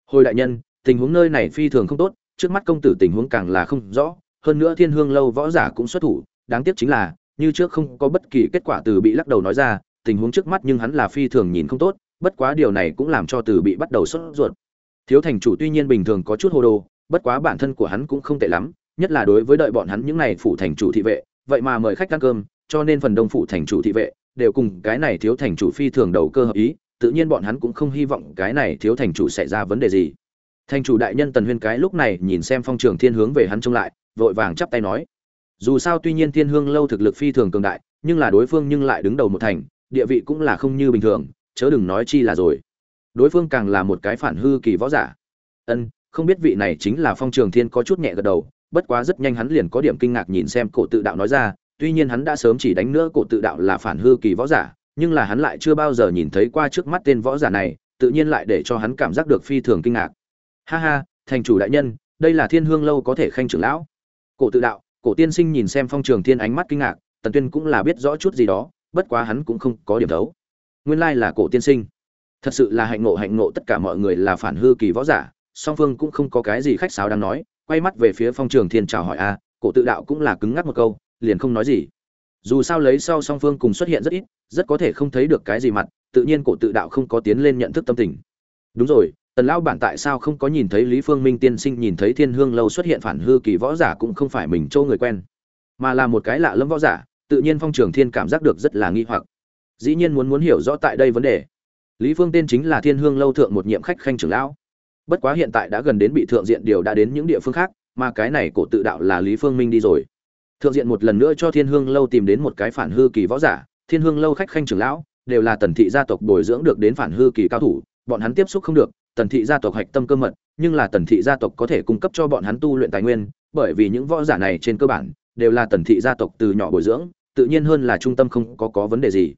[SPEAKER 1] Hồi đại nhân, tình huống nơi này phi thường không tốt, trước mắt công tử tình huống càng là không rõ, hơn nữa thiên hương lâu võ giả cũng xuất thủ, đáng tiếc chính là, như trước không có bất kỳ kết quả từ bị lắc đầu nói ra, tình huống trước mắt nhưng hắn là phi thường nhìn không tốt, bất quá điều này cũng làm cho từ bị bắt đầu sốt ruột. Thiếu thành chủ tuy nhiên bình thường có chút hồ đồ, bất quá bản thân của hắn cũng không tệ lắm, nhất là đối với đợi bọn hắn những này phủ thành chủ thị vệ, vậy mà mời khách ăn cơm, cho nên phần đông phủ thành chủ thị vệ đều cùng cái này thiếu thành chủ phi thường đầu cơ hợp ý, tự nhiên bọn hắn cũng không hy vọng cái này thiếu thành chủ xảy ra vấn đề gì. Thành chủ đại nhân tần huyên cái lúc này nhìn xem phong trường thiên hướng về hắn trông lại, vội vàng chắp tay nói, dù sao tuy nhiên thiên hương lâu thực lực phi thường cường đại, nhưng là đối phương nhưng lại đứng đầu một thành, địa vị cũng là không như bình thường, chớ đừng nói chi là rồi. Đối phương càng là một cái phản hư kỳ võ giả. Ân, không biết vị này chính là phong trường thiên có chút nhẹ gật đầu, bất quá rất nhanh hắn liền có điểm kinh ngạc nhìn xem cổ tự đạo nói ra tuy nhiên hắn đã sớm chỉ đánh nữa cổ tự đạo là phản hư kỳ võ giả, nhưng là hắn lại chưa bao giờ nhìn thấy qua trước mắt tên võ giả này, tự nhiên lại để cho hắn cảm giác được phi thường kinh ngạc. Ha ha, thành chủ đại nhân, đây là thiên hương lâu có thể khanh trưởng lão. Cổ tự đạo, cổ tiên sinh nhìn xem phong trường thiên ánh mắt kinh ngạc, tần tuyên cũng là biết rõ chút gì đó, bất quá hắn cũng không có điểm đấu. nguyên lai là cổ tiên sinh. Thật sự là hạnh ngộ hạnh ngộ tất cả mọi người là phản hư kỳ võ giả, song phương cũng không có cái gì khách sáo đang nói. Quay mắt về phía phong trường thiên chào hỏi a cổ tự đạo cũng là cứng ngắc một câu liền không nói gì. Dù sao lấy sau song phương cùng xuất hiện rất ít, rất có thể không thấy được cái gì mặt, tự nhiên cổ tự đạo không có tiến lên nhận thức tâm tình. Đúng rồi, tần lão bản tại sao không có nhìn thấy lý phương minh tiên sinh nhìn thấy thiên hương lâu xuất hiện phản hư kỳ võ giả cũng không phải mình châu người quen, mà là một cái lạ lẫm võ giả, tự nhiên phong trường thiên cảm giác được rất là nghi hoặc. Dĩ nhiên muốn muốn hiểu rõ tại đây vấn đề. Lý phương tên chính là thiên hương lâu thượng một nhiệm khách khanh trưởng lão. Bất quá hiện tại đã gần đến bị thượng diện điều đã đến những địa phương khác, mà cái này cổ tự đạo là lý phương minh đi rồi thượng diện một lần nữa cho thiên hương lâu tìm đến một cái phản hư kỳ võ giả. Thiên hương lâu khách khanh trưởng lão, đều là tần thị gia tộc bồi dưỡng được đến phản hư kỳ cao thủ, bọn hắn tiếp xúc không được, tần thị gia tộc hạch tâm cơ mật, nhưng là tần thị gia tộc có thể cung cấp cho bọn hắn tu luyện tài nguyên, bởi vì những võ giả này trên cơ bản, đều là tần thị gia tộc từ nhỏ bồi dưỡng, tự nhiên hơn là trung tâm không có có vấn đề gì.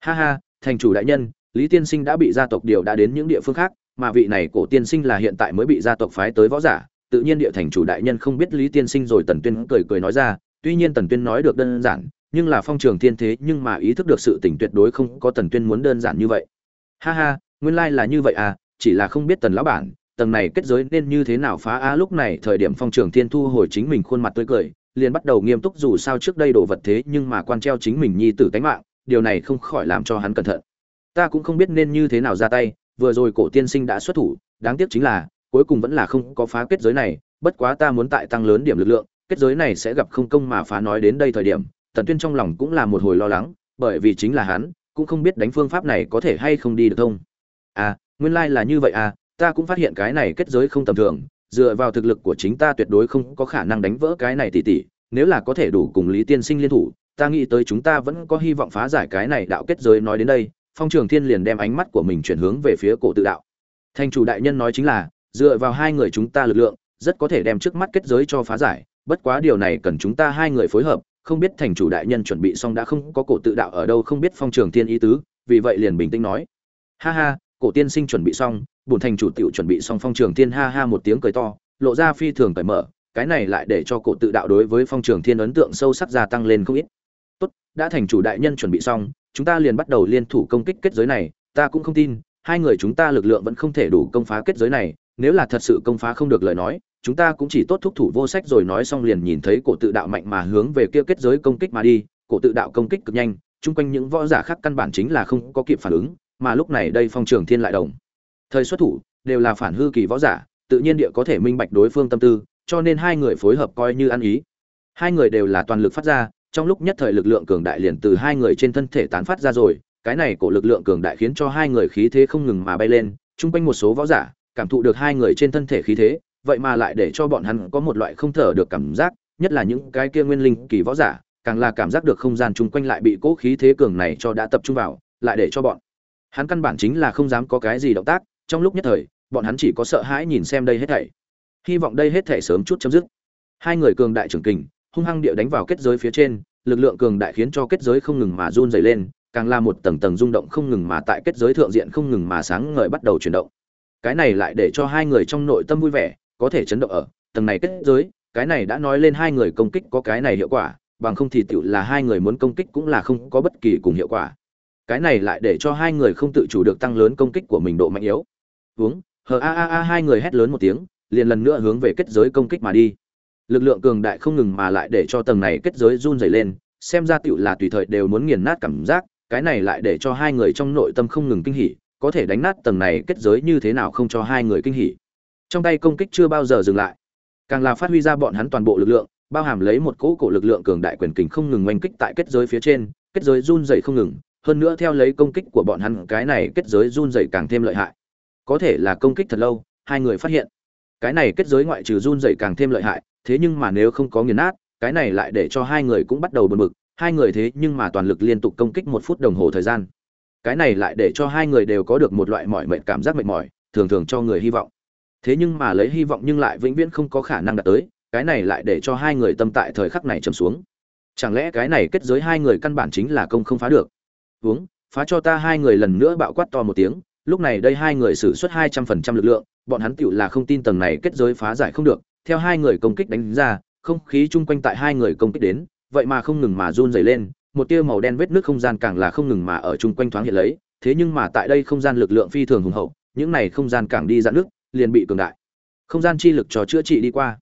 [SPEAKER 1] Ha ha, thành chủ đại nhân, lý tiên sinh đã bị gia tộc điều đã đến những địa phương khác, mà vị này cổ tiên sinh là hiện tại mới bị gia tộc phái tới võ giả, tự nhiên địa thành chủ đại nhân không biết lý tiên sinh rồi tần tuyên cười cười nói ra tuy nhiên tần tuyên nói được đơn giản, nhưng là phong trường thiên thế nhưng mà ý thức được sự tình tuyệt đối không có tần tuyên muốn đơn giản như vậy. Ha ha, nguyên lai là như vậy à chỉ là không biết tần lão bản, tầng này kết giới nên như thế nào phá a lúc này thời điểm phong trường thiên thu hồi chính mình khuôn mặt tươi cười, liền bắt đầu nghiêm túc dù sao trước đây đồ vật thế nhưng mà quan treo chính mình nhi tử tánh mạng, điều này không khỏi làm cho hắn cẩn thận. Ta cũng không biết nên như thế nào ra tay, vừa rồi cổ tiên sinh đã xuất thủ, đáng tiếc chính là, cuối cùng vẫn là không có phá kết giới này, bất quá ta muốn tại tăng lớn điểm lực lượng kết giới này sẽ gặp không công mà phá nói đến đây thời điểm, tần tuyên trong lòng cũng là một hồi lo lắng, bởi vì chính là hắn, cũng không biết đánh phương pháp này có thể hay không đi được thông. À nguyên lai là như vậy à ta cũng phát hiện cái này kết giới không tầm thường, dựa vào thực lực của chính ta tuyệt đối không có khả năng đánh vỡ cái này tỉ tỉ, nếu là có thể đủ cùng lý tiên sinh liên thủ, ta nghĩ tới chúng ta vẫn có hy vọng phá giải cái này đạo kết giới nói đến đây, phong trường thiên liền đem ánh mắt của mình chuyển hướng về phía cổ tự đạo. Thành chủ đại nhân nói chính là, dựa vào hai người chúng ta lực lượng, rất có thể đem trước mắt kết giới cho phá giải bất quá điều này cần chúng ta hai người phối hợp, không biết thành chủ đại nhân chuẩn bị xong đã không có cổ tự đạo ở đâu, không biết phong trường thiên ý tứ, vì vậy liền bình tĩnh nói. Ha ha, cổ tiên sinh chuẩn bị xong bùn thành chủ tiểu chuẩn bị xong phong trường thiên ha ha một tiếng cười to, lộ ra phi thường cởi mở, cái này lại để cho cổ tự đạo đối với phong trường thiên ấn tượng sâu sắc gia tăng lên không ít. Tốt, đã thành chủ đại nhân chuẩn bị xong, chúng ta liền bắt đầu liên thủ công kích kết giới này, ta cũng không tin, hai người chúng ta lực lượng vẫn không thể đủ công phá kết giới này, nếu là thật sự công phá không được lời nói chúng ta cũng chỉ tốt thúc thủ vô sách rồi nói xong liền nhìn thấy cổ tự đạo mạnh mà hướng về kia kết giới công kích mà đi. Cổ tự đạo công kích cực nhanh, chung quanh những võ giả khác căn bản chính là không có kịp phản ứng, mà lúc này đây phong trường thiên lại đồng. Thời xuất thủ, đều là phản hư kỳ võ giả, tự nhiên địa có thể minh bạch đối phương tâm tư, cho nên hai người phối hợp coi như ăn ý. Hai người đều là toàn lực phát ra, trong lúc nhất thời lực lượng cường đại liền từ hai người trên thân thể tán phát ra rồi, cái này của lực lượng cường đại khiến cho hai người khí thế không ngừng mà bay lên, chung quanh một số võ giả cảm thụ được hai người trên thân thể khí thế vậy mà lại để cho bọn hắn có một loại không thở được cảm giác, nhất là những cái kia nguyên linh kỳ võ giả, càng là cảm giác được không gian chung quanh lại bị cố khí thế cường này cho đã tập trung vào, lại để cho bọn hắn căn bản chính là không dám có cái gì động tác, trong lúc nhất thời, bọn hắn chỉ có sợ hãi nhìn xem đây hết thảy. Hy vọng đây hết thảy sớm chút chấm dứt. Hai người cường đại trưởng kình, hung hăng địa đánh vào kết giới phía trên, lực lượng cường đại khiến cho kết giới không ngừng mà run dày lên, càng là một tầng tầng rung động không ngừng mà tại kết giới thượng diện không ngừng mà sáng ngời bắt đầu chuyển động. Cái này lại để cho hai người trong nội tâm vui vẻ có thể chấn động ở tầng này kết giới, cái này đã nói lên hai người công kích có cái này hiệu quả, bằng không thì tựu là hai người muốn công kích cũng là không có bất kỳ cùng hiệu quả. Cái này lại để cho hai người không tự chủ được tăng lớn công kích của mình độ mạnh yếu. Uống hờ a a a, hai người hét lớn một tiếng, liền lần nữa hướng về kết giới công kích mà đi. Lực lượng cường đại không ngừng mà lại để cho tầng này kết giới run dày lên, xem ra tựu là tùy thời đều muốn nghiền nát cảm giác, cái này lại để cho hai người trong nội tâm không ngừng kinh hỉ, có thể đánh nát tầng này kết giới như thế nào không cho hai người kinh hỉ trong tay công kích chưa bao giờ dừng lại. Càng là phát huy ra bọn hắn toàn bộ lực lượng, bao hàm lấy một cỗ cổ lực lượng cường đại quyền kình không ngừng oanh kích tại kết giới phía trên, kết giới run dày không ngừng, hơn nữa theo lấy công kích của bọn hắn, cái này kết giới run dày càng thêm lợi hại. Có thể là công kích thật lâu, hai người phát hiện. Cái này kết giới ngoại trừ run dày càng thêm lợi hại, thế nhưng mà nếu không có nghiền nát, cái này lại để cho hai người cũng bắt đầu bật mực hai người thế nhưng mà toàn lực liên tục công kích một phút đồng hồ thời gian. Cái này lại để cho hai người đều có được một loại mỏi mệt cảm giác mệt mỏi, thường thường cho người hy vọng thế nhưng mà lấy hy vọng nhưng lại vĩnh viễn không có khả năng đạt tới, cái này lại để cho hai người tâm tại thời khắc này trầm xuống. Chẳng lẽ cái này kết giới hai người căn bản chính là công không phá được? Uống, phá cho ta hai người lần nữa bạo quát to một tiếng, lúc này đây hai người sử xuất hai trăm phần trăm lực lượng, bọn hắn tựu là không tin tầng này kết giới phá giải không được, theo hai người công kích đánh ra, không khí chung quanh tại hai người công kích đến, vậy mà không ngừng mà run dày lên, một tia màu đen vết nước không gian càng là không ngừng mà ở chung quanh thoáng hiện lấy, thế nhưng mà tại đây không gian lực lượng phi thường hùng hậu, những này không gian càng đi dạn nước liền bị cường đại. Không gian chi lực cho chữa trị đi qua.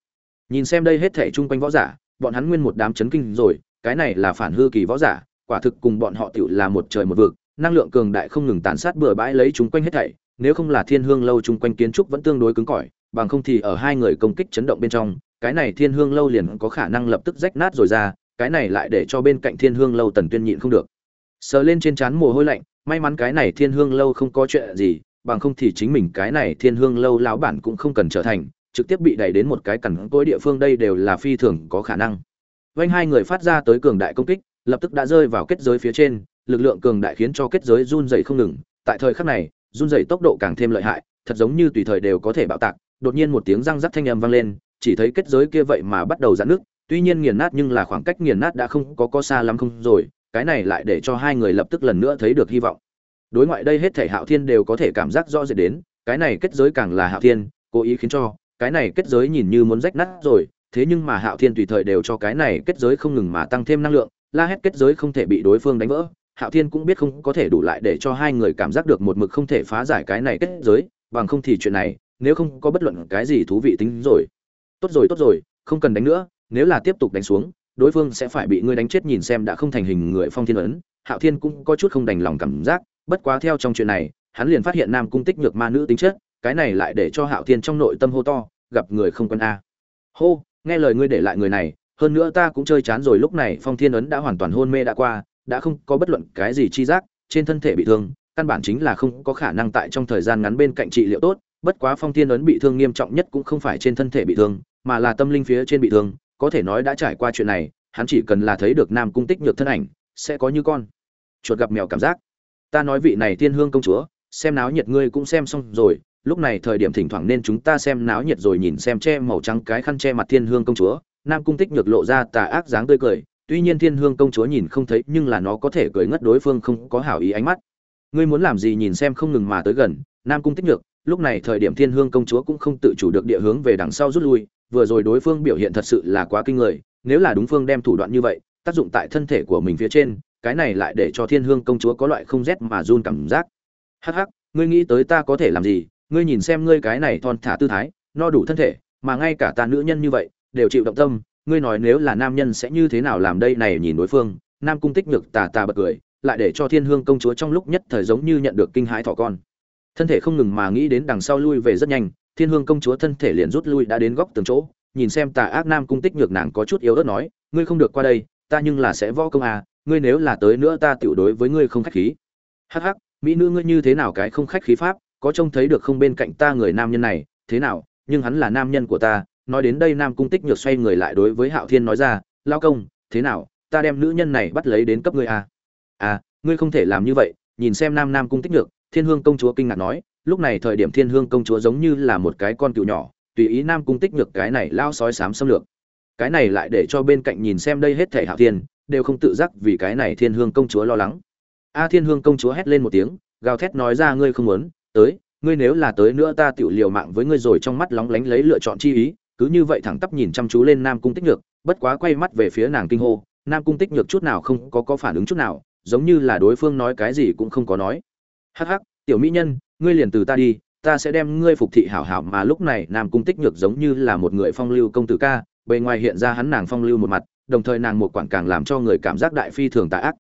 [SPEAKER 1] Nhìn xem đây hết thể chung quanh võ giả, bọn hắn nguyên một đám chấn kinh rồi, cái này là phản hư kỳ võ giả, quả thực cùng bọn họ tựu là một trời một vực, năng lượng cường đại không ngừng tàn sát bừa bãi lấy chúng quanh hết thảy, nếu không là thiên hương lâu chung quanh kiến trúc vẫn tương đối cứng cỏi, bằng không thì ở hai người công kích chấn động bên trong, cái này thiên hương lâu liền có khả năng lập tức rách nát rồi ra, cái này lại để cho bên cạnh thiên hương lâu tần tuyên nhịn không được. Sờ lên trên trán mồ hôi lạnh, may mắn cái này thiên hương lâu không có chuyện gì bằng không thì chính mình cái này thiên hương lâu lão bản cũng không cần trở thành, trực tiếp bị đẩy đến một cái cằn cỗi địa phương đây đều là phi thường có khả năng. Vanh hai người phát ra tới cường đại công kích, lập tức đã rơi vào kết giới phía trên, lực lượng cường đại khiến cho kết giới run dày không ngừng. Tại thời khắc này, run dày tốc độ càng thêm lợi hại, thật giống như tùy thời đều có thể bạo tạc, đột nhiên một tiếng răng rắc thanh âm vang lên, chỉ thấy kết giới kia vậy mà bắt đầu giãn nước tuy nhiên nghiền nát nhưng là khoảng cách nghiền nát đã không có có xa lắm không rồi, cái này lại để cho hai người lập tức lần nữa thấy được hy vọng đối ngoại đây hết thể hạo thiên đều có thể cảm giác rõ rệt đến, cái này kết giới càng là hạo thiên, cố ý khiến cho, cái này kết giới nhìn như muốn rách nát rồi, thế nhưng mà hạo thiên tùy thời đều cho cái này kết giới không ngừng mà tăng thêm năng lượng, la hét kết giới không thể bị đối phương đánh vỡ. Hạo thiên cũng biết không có thể đủ lại để cho hai người cảm giác được một mực không thể phá giải cái này kết giới, bằng không thì chuyện này, nếu không có bất luận cái gì thú vị tính rồi. Tốt rồi tốt rồi, không cần đánh nữa, nếu là tiếp tục đánh xuống, đối phương sẽ phải bị ngươi đánh chết nhìn xem đã không thành hình người phong thiên ấn. Hạo thiên cũng có chút không đành lòng cảm giác bất quá theo trong chuyện này, hắn liền phát hiện nam cung tích nhược ma nữ tính chất, cái này lại để cho hạo thiên trong nội tâm hô to, gặp người không quân a. Hô, nghe lời ngươi để lại người này, hơn nữa ta cũng chơi chán rồi, lúc này phong thiên ấn đã hoàn toàn hôn mê đã qua, đã không có bất luận cái gì chi giác, trên thân thể bị thương, căn bản chính là không có khả năng tại trong thời gian ngắn bên cạnh trị liệu tốt, bất quá phong thiên ấn bị thương nghiêm trọng nhất cũng không phải trên thân thể bị thương, mà là tâm linh phía trên bị thương, có thể nói đã trải qua chuyện này, hắn chỉ cần là thấy được nam cung tích nhược thân ảnh, sẽ có như con. Chuột gặp mèo cảm giác ta nói vị này thiên hương công chúa, xem náo nhiệt ngươi cũng xem xong rồi, lúc này thời điểm thỉnh thoảng nên chúng ta xem náo nhiệt rồi nhìn xem che màu trắng cái khăn che mặt thiên hương công chúa, nam cung tích nhược lộ ra tà ác dáng tươi cười, tuy nhiên thiên hương công chúa nhìn không thấy nhưng là nó có thể cười ngất đối phương không có hảo ý ánh mắt. Ngươi muốn làm gì nhìn xem không ngừng mà tới gần, nam cung tích nhược, lúc này thời điểm thiên hương công chúa cũng không tự chủ được địa hướng về đằng sau rút lui, vừa rồi đối phương biểu hiện thật sự là quá kinh người, nếu là đúng phương đem thủ đoạn như vậy, tác dụng tại thân thể của mình phía trên cái này lại để cho thiên hương công chúa có loại không rét mà run cảm giác. Hắc hắc, ngươi nghĩ tới ta có thể làm gì? Ngươi nhìn xem ngươi cái này thon thả tư thái, no đủ thân thể, mà ngay cả ta nữ nhân như vậy, đều chịu động tâm. Ngươi nói nếu là nam nhân sẽ như thế nào làm đây này nhìn đối phương? Nam cung tích nhược tà tà bật cười, lại để cho thiên hương công chúa trong lúc nhất thời giống như nhận được kinh hãi thỏ con. Thân thể không ngừng mà nghĩ đến đằng sau lui về rất nhanh, thiên hương công chúa thân thể liền rút lui đã đến góc từng chỗ. Nhìn xem tà ác nam cung tích nhược nàng có chút yếu ớt nói, ngươi không được qua đây, ta nhưng là sẽ võ công à ngươi nếu là tới nữa ta tiểu đối với ngươi không khách khí. Hắc hắc, mỹ nữ ngươi như thế nào cái không khách khí pháp, có trông thấy được không bên cạnh ta người nam nhân này, thế nào, nhưng hắn là nam nhân của ta, nói đến đây nam cung tích nhược xoay người lại đối với hạo thiên nói ra lao công, thế nào, ta đem nữ nhân này bắt lấy đến cấp ngươi à? à ngươi không thể làm như vậy. Nhìn xem nam nam cung tích nhược, thiên hương công chúa kinh ngạc nói, lúc này thời điểm thiên hương công chúa giống như là một cái con cựu nhỏ, tùy ý nam cung tích nhược cái này lao sói sám xâm lược. Cái này lại để cho bên cạnh nhìn xem đây hết thể hạo thiên đều không tự giác vì cái này thiên hương công chúa lo lắng. A thiên hương công chúa hét lên một tiếng, gào thét nói ra, ngươi không muốn, tới, ngươi nếu là tới nữa ta tự liều mạng với ngươi rồi trong mắt lóng lánh lấy lựa chọn chi ý, cứ như vậy thẳng tắp nhìn chăm chú lên nam cung tích nhược, bất quá quay mắt về phía nàng kinh hô, nam cung tích nhược chút nào không có có phản ứng chút nào, giống như là đối phương nói cái gì cũng không có nói. Hắc hắc, tiểu mỹ nhân, ngươi liền từ ta đi, ta sẽ đem ngươi phục thị hảo hảo mà lúc này nam cung tích nhược giống như là một người phong lưu công tử ca, bề ngoài hiện ra hắn nàng phong lưu một mặt đồng thời nàng một quản càng làm cho người cảm giác đại phi thường tà ác.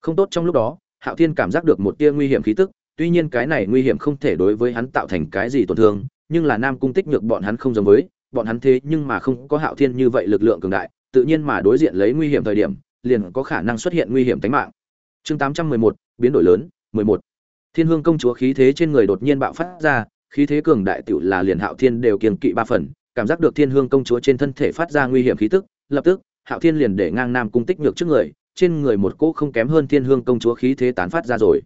[SPEAKER 1] Không tốt trong lúc đó, hạo thiên cảm giác được một tia nguy hiểm khí tức, tuy nhiên cái này nguy hiểm không thể đối với hắn tạo thành cái gì tổn thương, nhưng là nam cung tích nhược bọn hắn không giống với, bọn hắn thế nhưng mà không có hạo thiên như vậy lực lượng cường đại, tự nhiên mà đối diện lấy nguy hiểm thời điểm, liền có khả năng xuất hiện nguy hiểm tính mạng. Chương tám trăm mười một, biến đổi lớn, mười một. Thiên hương công chúa khí thế trên người đột nhiên bạo phát ra, khí thế cường đại tiểu là liền hạo thiên đều kiên kỵ ba phần, cảm giác được thiên hương công chúa trên thân thể phát ra nguy hiểm khí tức, lập tức hạo thiên liền để ngang nam cung tích nhược trước người, trên người một cỗ không kém hơn thiên hương công chúa khí thế tán phát ra rồi.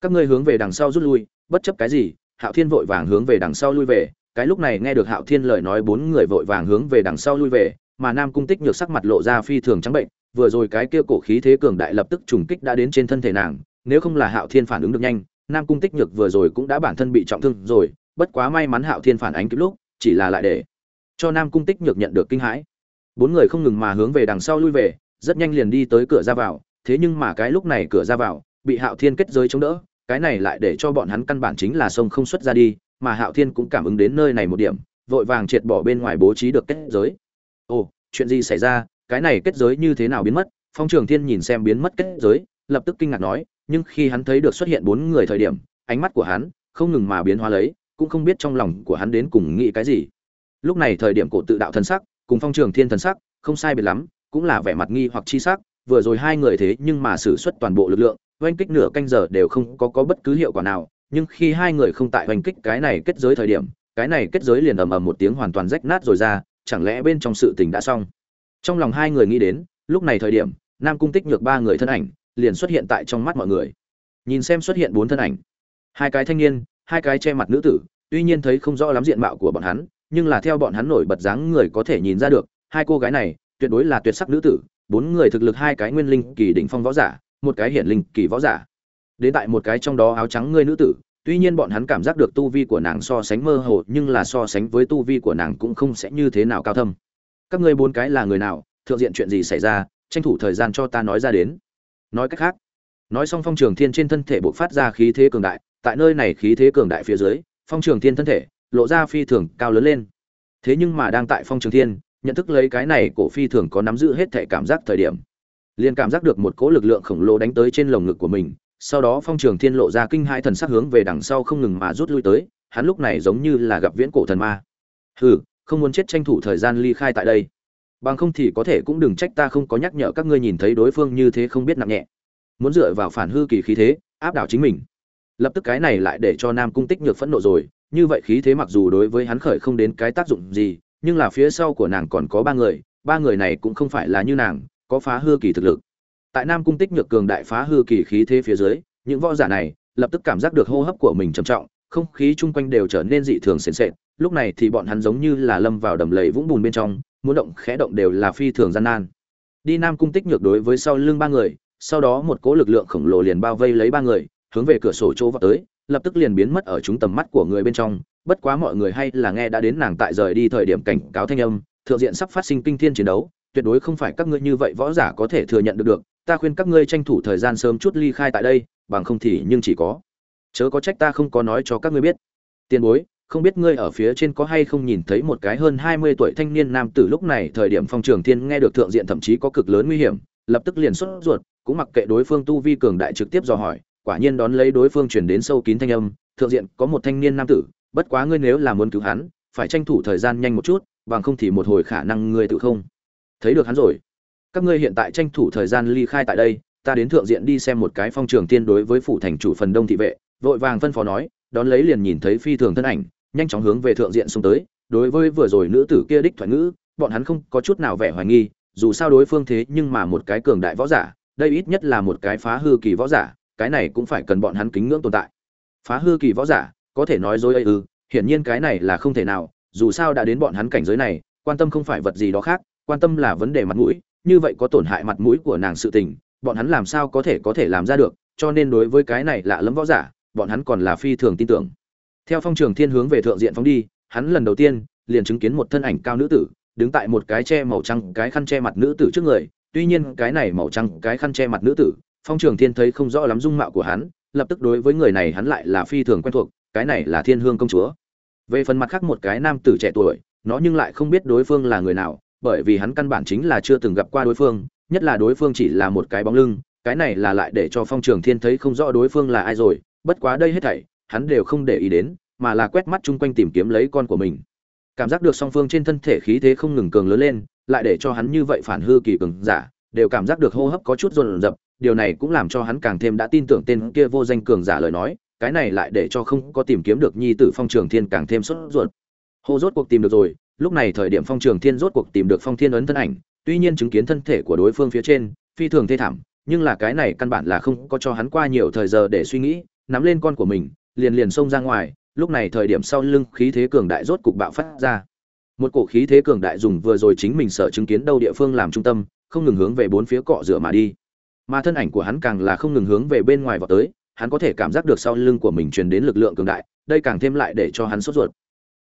[SPEAKER 1] Các ngươi hướng về đằng sau rút lui, bất chấp cái gì, hạo thiên vội vàng hướng về đằng sau lui về. Cái lúc này nghe được hạo thiên lời nói bốn người vội vàng hướng về đằng sau lui về, mà nam cung tích nhược sắc mặt lộ ra phi thường trắng bệnh, vừa rồi cái kia cổ khí thế cường đại lập tức trùng kích đã đến trên thân thể nàng, nếu không là hạo thiên phản ứng được nhanh, nam cung tích nhược vừa rồi cũng đã bản thân bị trọng thương rồi, bất quá may mắn hạo thiên phản ánh kịp lúc, chỉ là lại để cho nam cung tích nhược nhận được kinh hãi bốn người không ngừng mà hướng về đằng sau lui về, rất nhanh liền đi tới cửa ra vào. Thế nhưng mà cái lúc này cửa ra vào, bị hạo thiên kết giới chống đỡ, cái này lại để cho bọn hắn căn bản chính là sông không xuất ra đi, mà hạo thiên cũng cảm ứng đến nơi này một điểm, vội vàng triệt bỏ bên ngoài bố trí được kết giới. Ồ, chuyện gì xảy ra? Cái này kết giới như thế nào biến mất? Phong trường thiên nhìn xem biến mất kết giới, lập tức kinh ngạc nói, nhưng khi hắn thấy được xuất hiện bốn người thời điểm, ánh mắt của hắn không ngừng mà biến hóa lấy, cũng không biết trong lòng của hắn đến cùng nghĩ cái gì. Lúc này thời điểm cổ tự đạo thần sắc cùng phong trường thiên thần sắc, không sai biệt lắm, cũng là vẻ mặt nghi hoặc chi sắc, vừa rồi hai người thế nhưng mà sử xuất toàn bộ lực lượng, oanh kích nửa canh giờ đều không có có bất cứ hiệu quả nào, nhưng khi hai người không tại oanh kích cái này kết giới thời điểm, cái này kết giới liền ầm ầm một tiếng hoàn toàn rách nát rồi ra, chẳng lẽ bên trong sự tình đã xong? Trong lòng hai người nghĩ đến, lúc này thời điểm, nam cung tích nhược ba người thân ảnh liền xuất hiện tại trong mắt mọi người. Nhìn xem xuất hiện bốn thân ảnh, hai cái thanh niên, hai cái che mặt nữ tử, tuy nhiên thấy không rõ lắm diện mạo của bọn hắn nhưng là theo bọn hắn nổi bật dáng người có thể nhìn ra được, hai cô gái này tuyệt đối là tuyệt sắc nữ tử, bốn người thực lực hai cái nguyên linh kỳ đỉnh phong võ giả, một cái hiển linh kỳ võ giả. Đến tại một cái trong đó áo trắng người nữ tử, tuy nhiên bọn hắn cảm giác được tu vi của nàng so sánh mơ hồ, nhưng là so sánh với tu vi của nàng cũng không sẽ như thế nào cao thâm. Các ngươi bốn cái là người nào? Thượng diện chuyện gì xảy ra? Tranh thủ thời gian cho ta nói ra đến. Nói cách khác, nói xong phong trường thiên trên thân thể bộc phát ra khí thế cường đại, tại nơi này khí thế cường đại phía dưới, phong trường thiên thân thể lộ ra phi thường cao lớn lên. Thế nhưng mà đang tại phong trường thiên, nhận thức lấy cái này cổ phi thường có nắm giữ hết thể cảm giác thời điểm, liền cảm giác được một cỗ lực lượng khổng lồ đánh tới trên lồng ngực của mình, sau đó phong trường thiên lộ ra kinh hai thần sắc hướng về đằng sau không ngừng mà rút lui tới, hắn lúc này giống như là gặp viễn cổ thần ma. Hừ, không muốn chết tranh thủ thời gian ly khai tại đây. Bằng không thì có thể cũng đừng trách ta không có nhắc nhở các ngươi nhìn thấy đối phương như thế không biết nặng nhẹ. Muốn dựa vào phản hư kỳ khí thế, áp đảo chính mình. Lập tức cái này lại để cho nam cung tích nhược phẫn nộ rồi như vậy khí thế mặc dù đối với hắn khởi không đến cái tác dụng gì, nhưng là phía sau của nàng còn có ba người ba người này cũng không phải là như nàng, có phá hư kỳ thực lực. Tại nam cung tích nhược cường đại phá hư kỳ khí thế phía dưới, những võ giả này lập tức cảm giác được hô hấp của mình trầm trọng, không khí chung quanh đều trở nên dị thường sền sệt, lúc này thì bọn hắn giống như là lâm vào đầm lầy vũng bùn bên trong, muốn động khẽ động đều là phi thường gian nan. Đi nam cung tích nhược đối với sau lưng ba người, sau đó một cỗ lực lượng khổng lồ liền bao vây lấy ba người, hướng về cửa sổ chỗ vào tới lập tức liền biến mất ở chúng tầm mắt của người bên trong, bất quá mọi người hay là nghe đã đến nàng tại rời đi thời điểm cảnh cáo thanh âm, thượng diện sắp phát sinh kinh thiên chiến đấu, tuyệt đối không phải các ngươi như vậy võ giả có thể thừa nhận được được, ta khuyên các ngươi tranh thủ thời gian sớm chút ly khai tại đây, bằng không thì nhưng chỉ có. Chớ có trách ta không có nói cho các ngươi biết. Tiền bối, không biết ngươi ở phía trên có hay không nhìn thấy một cái hơn hai mươi tuổi thanh niên nam tử lúc này thời điểm phong trường thiên nghe được thượng diện thậm chí có cực lớn nguy hiểm, lập tức liền xuất ruột, cũng mặc kệ đối phương tu vi cường đại trực tiếp dò hỏi quả nhiên đón lấy đối phương chuyển đến sâu kín thanh âm, thượng diện có một thanh niên nam tử, bất quá ngươi nếu là muốn cứu hắn, phải tranh thủ thời gian nhanh một chút, bằng không thì một hồi khả năng ngươi tự không thấy được hắn rồi. Các ngươi hiện tại tranh thủ thời gian ly khai tại đây, ta đến thượng diện đi xem một cái phong trường tiên đối với phủ thành chủ phần đông thị vệ, vội vàng phân phó nói, đón lấy liền nhìn thấy phi thường thân ảnh, nhanh chóng hướng về thượng diện xuống tới, đối với vừa rồi nữ tử kia đích thoại ngữ, bọn hắn không có chút nào vẻ hoài nghi, dù sao đối phương thế nhưng mà một cái cường đại võ giả, đây ít nhất là một cái phá hư kỳ võ giả cái này cũng phải cần bọn hắn kính ngưỡng tồn tại. Phá hư kỳ võ giả, có thể nói dối ấy ư, hiển nhiên cái này là không thể nào, dù sao đã đến bọn hắn cảnh giới này, quan tâm không phải vật gì đó khác, quan tâm là vấn đề mặt mũi, như vậy có tổn hại mặt mũi của nàng sự tình, bọn hắn làm sao có thể có thể làm ra được, cho nên đối với cái này lạ lẫm võ giả, bọn hắn còn là phi thường tin tưởng. Theo phong trường thiên hướng về thượng diện phóng đi, hắn lần đầu tiên, liền chứng kiến một thân ảnh cao nữ tử, đứng tại một cái che màu trắng, cái khăn che mặt nữ tử trước người, tuy nhiên cái này màu trắng, cái khăn che mặt nữ tử phong trường thiên thấy không rõ lắm dung mạo của hắn, lập tức đối với người này hắn lại là phi thường quen thuộc, cái này là thiên hương công chúa. Về phần mặt khác một cái nam tử trẻ tuổi, nó nhưng lại không biết đối phương là người nào, bởi vì hắn căn bản chính là chưa từng gặp qua đối phương, nhất là đối phương chỉ là một cái bóng lưng, cái này là lại để cho phong trường thiên thấy không rõ đối phương là ai rồi, bất quá đây hết thảy, hắn đều không để ý đến, mà là quét mắt chung quanh tìm kiếm lấy con của mình. Cảm giác được song phương trên thân thể khí thế không ngừng cường lớn lên, lại để cho hắn như vậy phản hư kỳ cường giả, đều cảm giác được hô hấp có chút rồn rập điều này cũng làm cho hắn càng thêm đã tin tưởng tên kia vô danh cường giả lời nói, cái này lại để cho không có tìm kiếm được nhi tử phong trường thiên càng thêm sốt ruột. Hô rốt cuộc tìm được rồi, lúc này thời điểm phong trường thiên rốt cuộc tìm được phong thiên ấn thân ảnh, tuy nhiên chứng kiến thân thể của đối phương phía trên, phi thường thê thảm, nhưng là cái này căn bản là không có cho hắn qua nhiều thời giờ để suy nghĩ, nắm lên con của mình, liền liền xông ra ngoài, lúc này thời điểm sau lưng khí thế cường đại rốt cục bạo phát ra. Một cổ khí thế cường đại dùng vừa rồi chính mình sợ chứng kiến đâu địa phương làm trung tâm, không ngừng hướng về bốn phía cọ rửa mà đi mà thân ảnh của hắn càng là không ngừng hướng về bên ngoài vào tới, hắn có thể cảm giác được sau lưng của mình truyền đến lực lượng cường đại, đây càng thêm lại để cho hắn sốt ruột.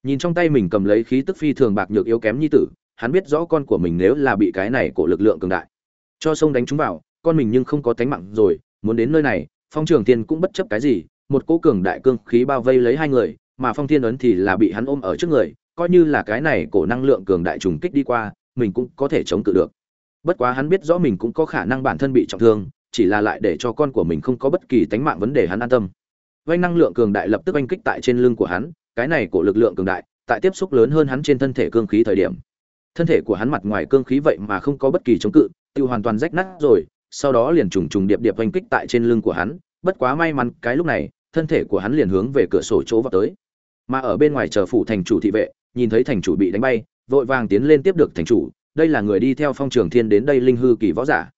[SPEAKER 1] Nhìn trong tay mình cầm lấy khí tức phi thường bạc nhược yếu kém như tử, hắn biết rõ con của mình nếu là bị cái này của lực lượng cường đại cho sông đánh chúng vào, con mình nhưng không có tánh mạng rồi, muốn đến nơi này, phong trường tiên cũng bất chấp cái gì, một cỗ cường đại cương khí bao vây lấy hai người, mà phong thiên ấn thì là bị hắn ôm ở trước người, coi như là cái này cổ năng lượng cường đại trùng kích đi qua, mình cũng có thể chống cự được bất quá hắn biết rõ mình cũng có khả năng bản thân bị trọng thương, chỉ là lại để cho con của mình không có bất kỳ tánh mạng vấn đề hắn an tâm. Vanh năng lượng cường đại lập tức oanh kích tại trên lưng của hắn, cái này của lực lượng cường đại, tại tiếp xúc lớn hơn hắn trên thân thể cương khí thời điểm. Thân thể của hắn mặt ngoài cương khí vậy mà không có bất kỳ chống cự, tiêu hoàn toàn rách nát rồi, sau đó liền trùng trùng điệp điệp oanh kích tại trên lưng của hắn, bất quá may mắn cái lúc này, thân thể của hắn liền hướng về cửa sổ chỗ vào tới. Mà ở bên ngoài chờ phủ thành chủ thị vệ, nhìn thấy thành chủ bị đánh bay, vội vàng tiến lên tiếp được thành chủ đây là người đi theo phong trường thiên đến đây linh hư kỳ võ giả.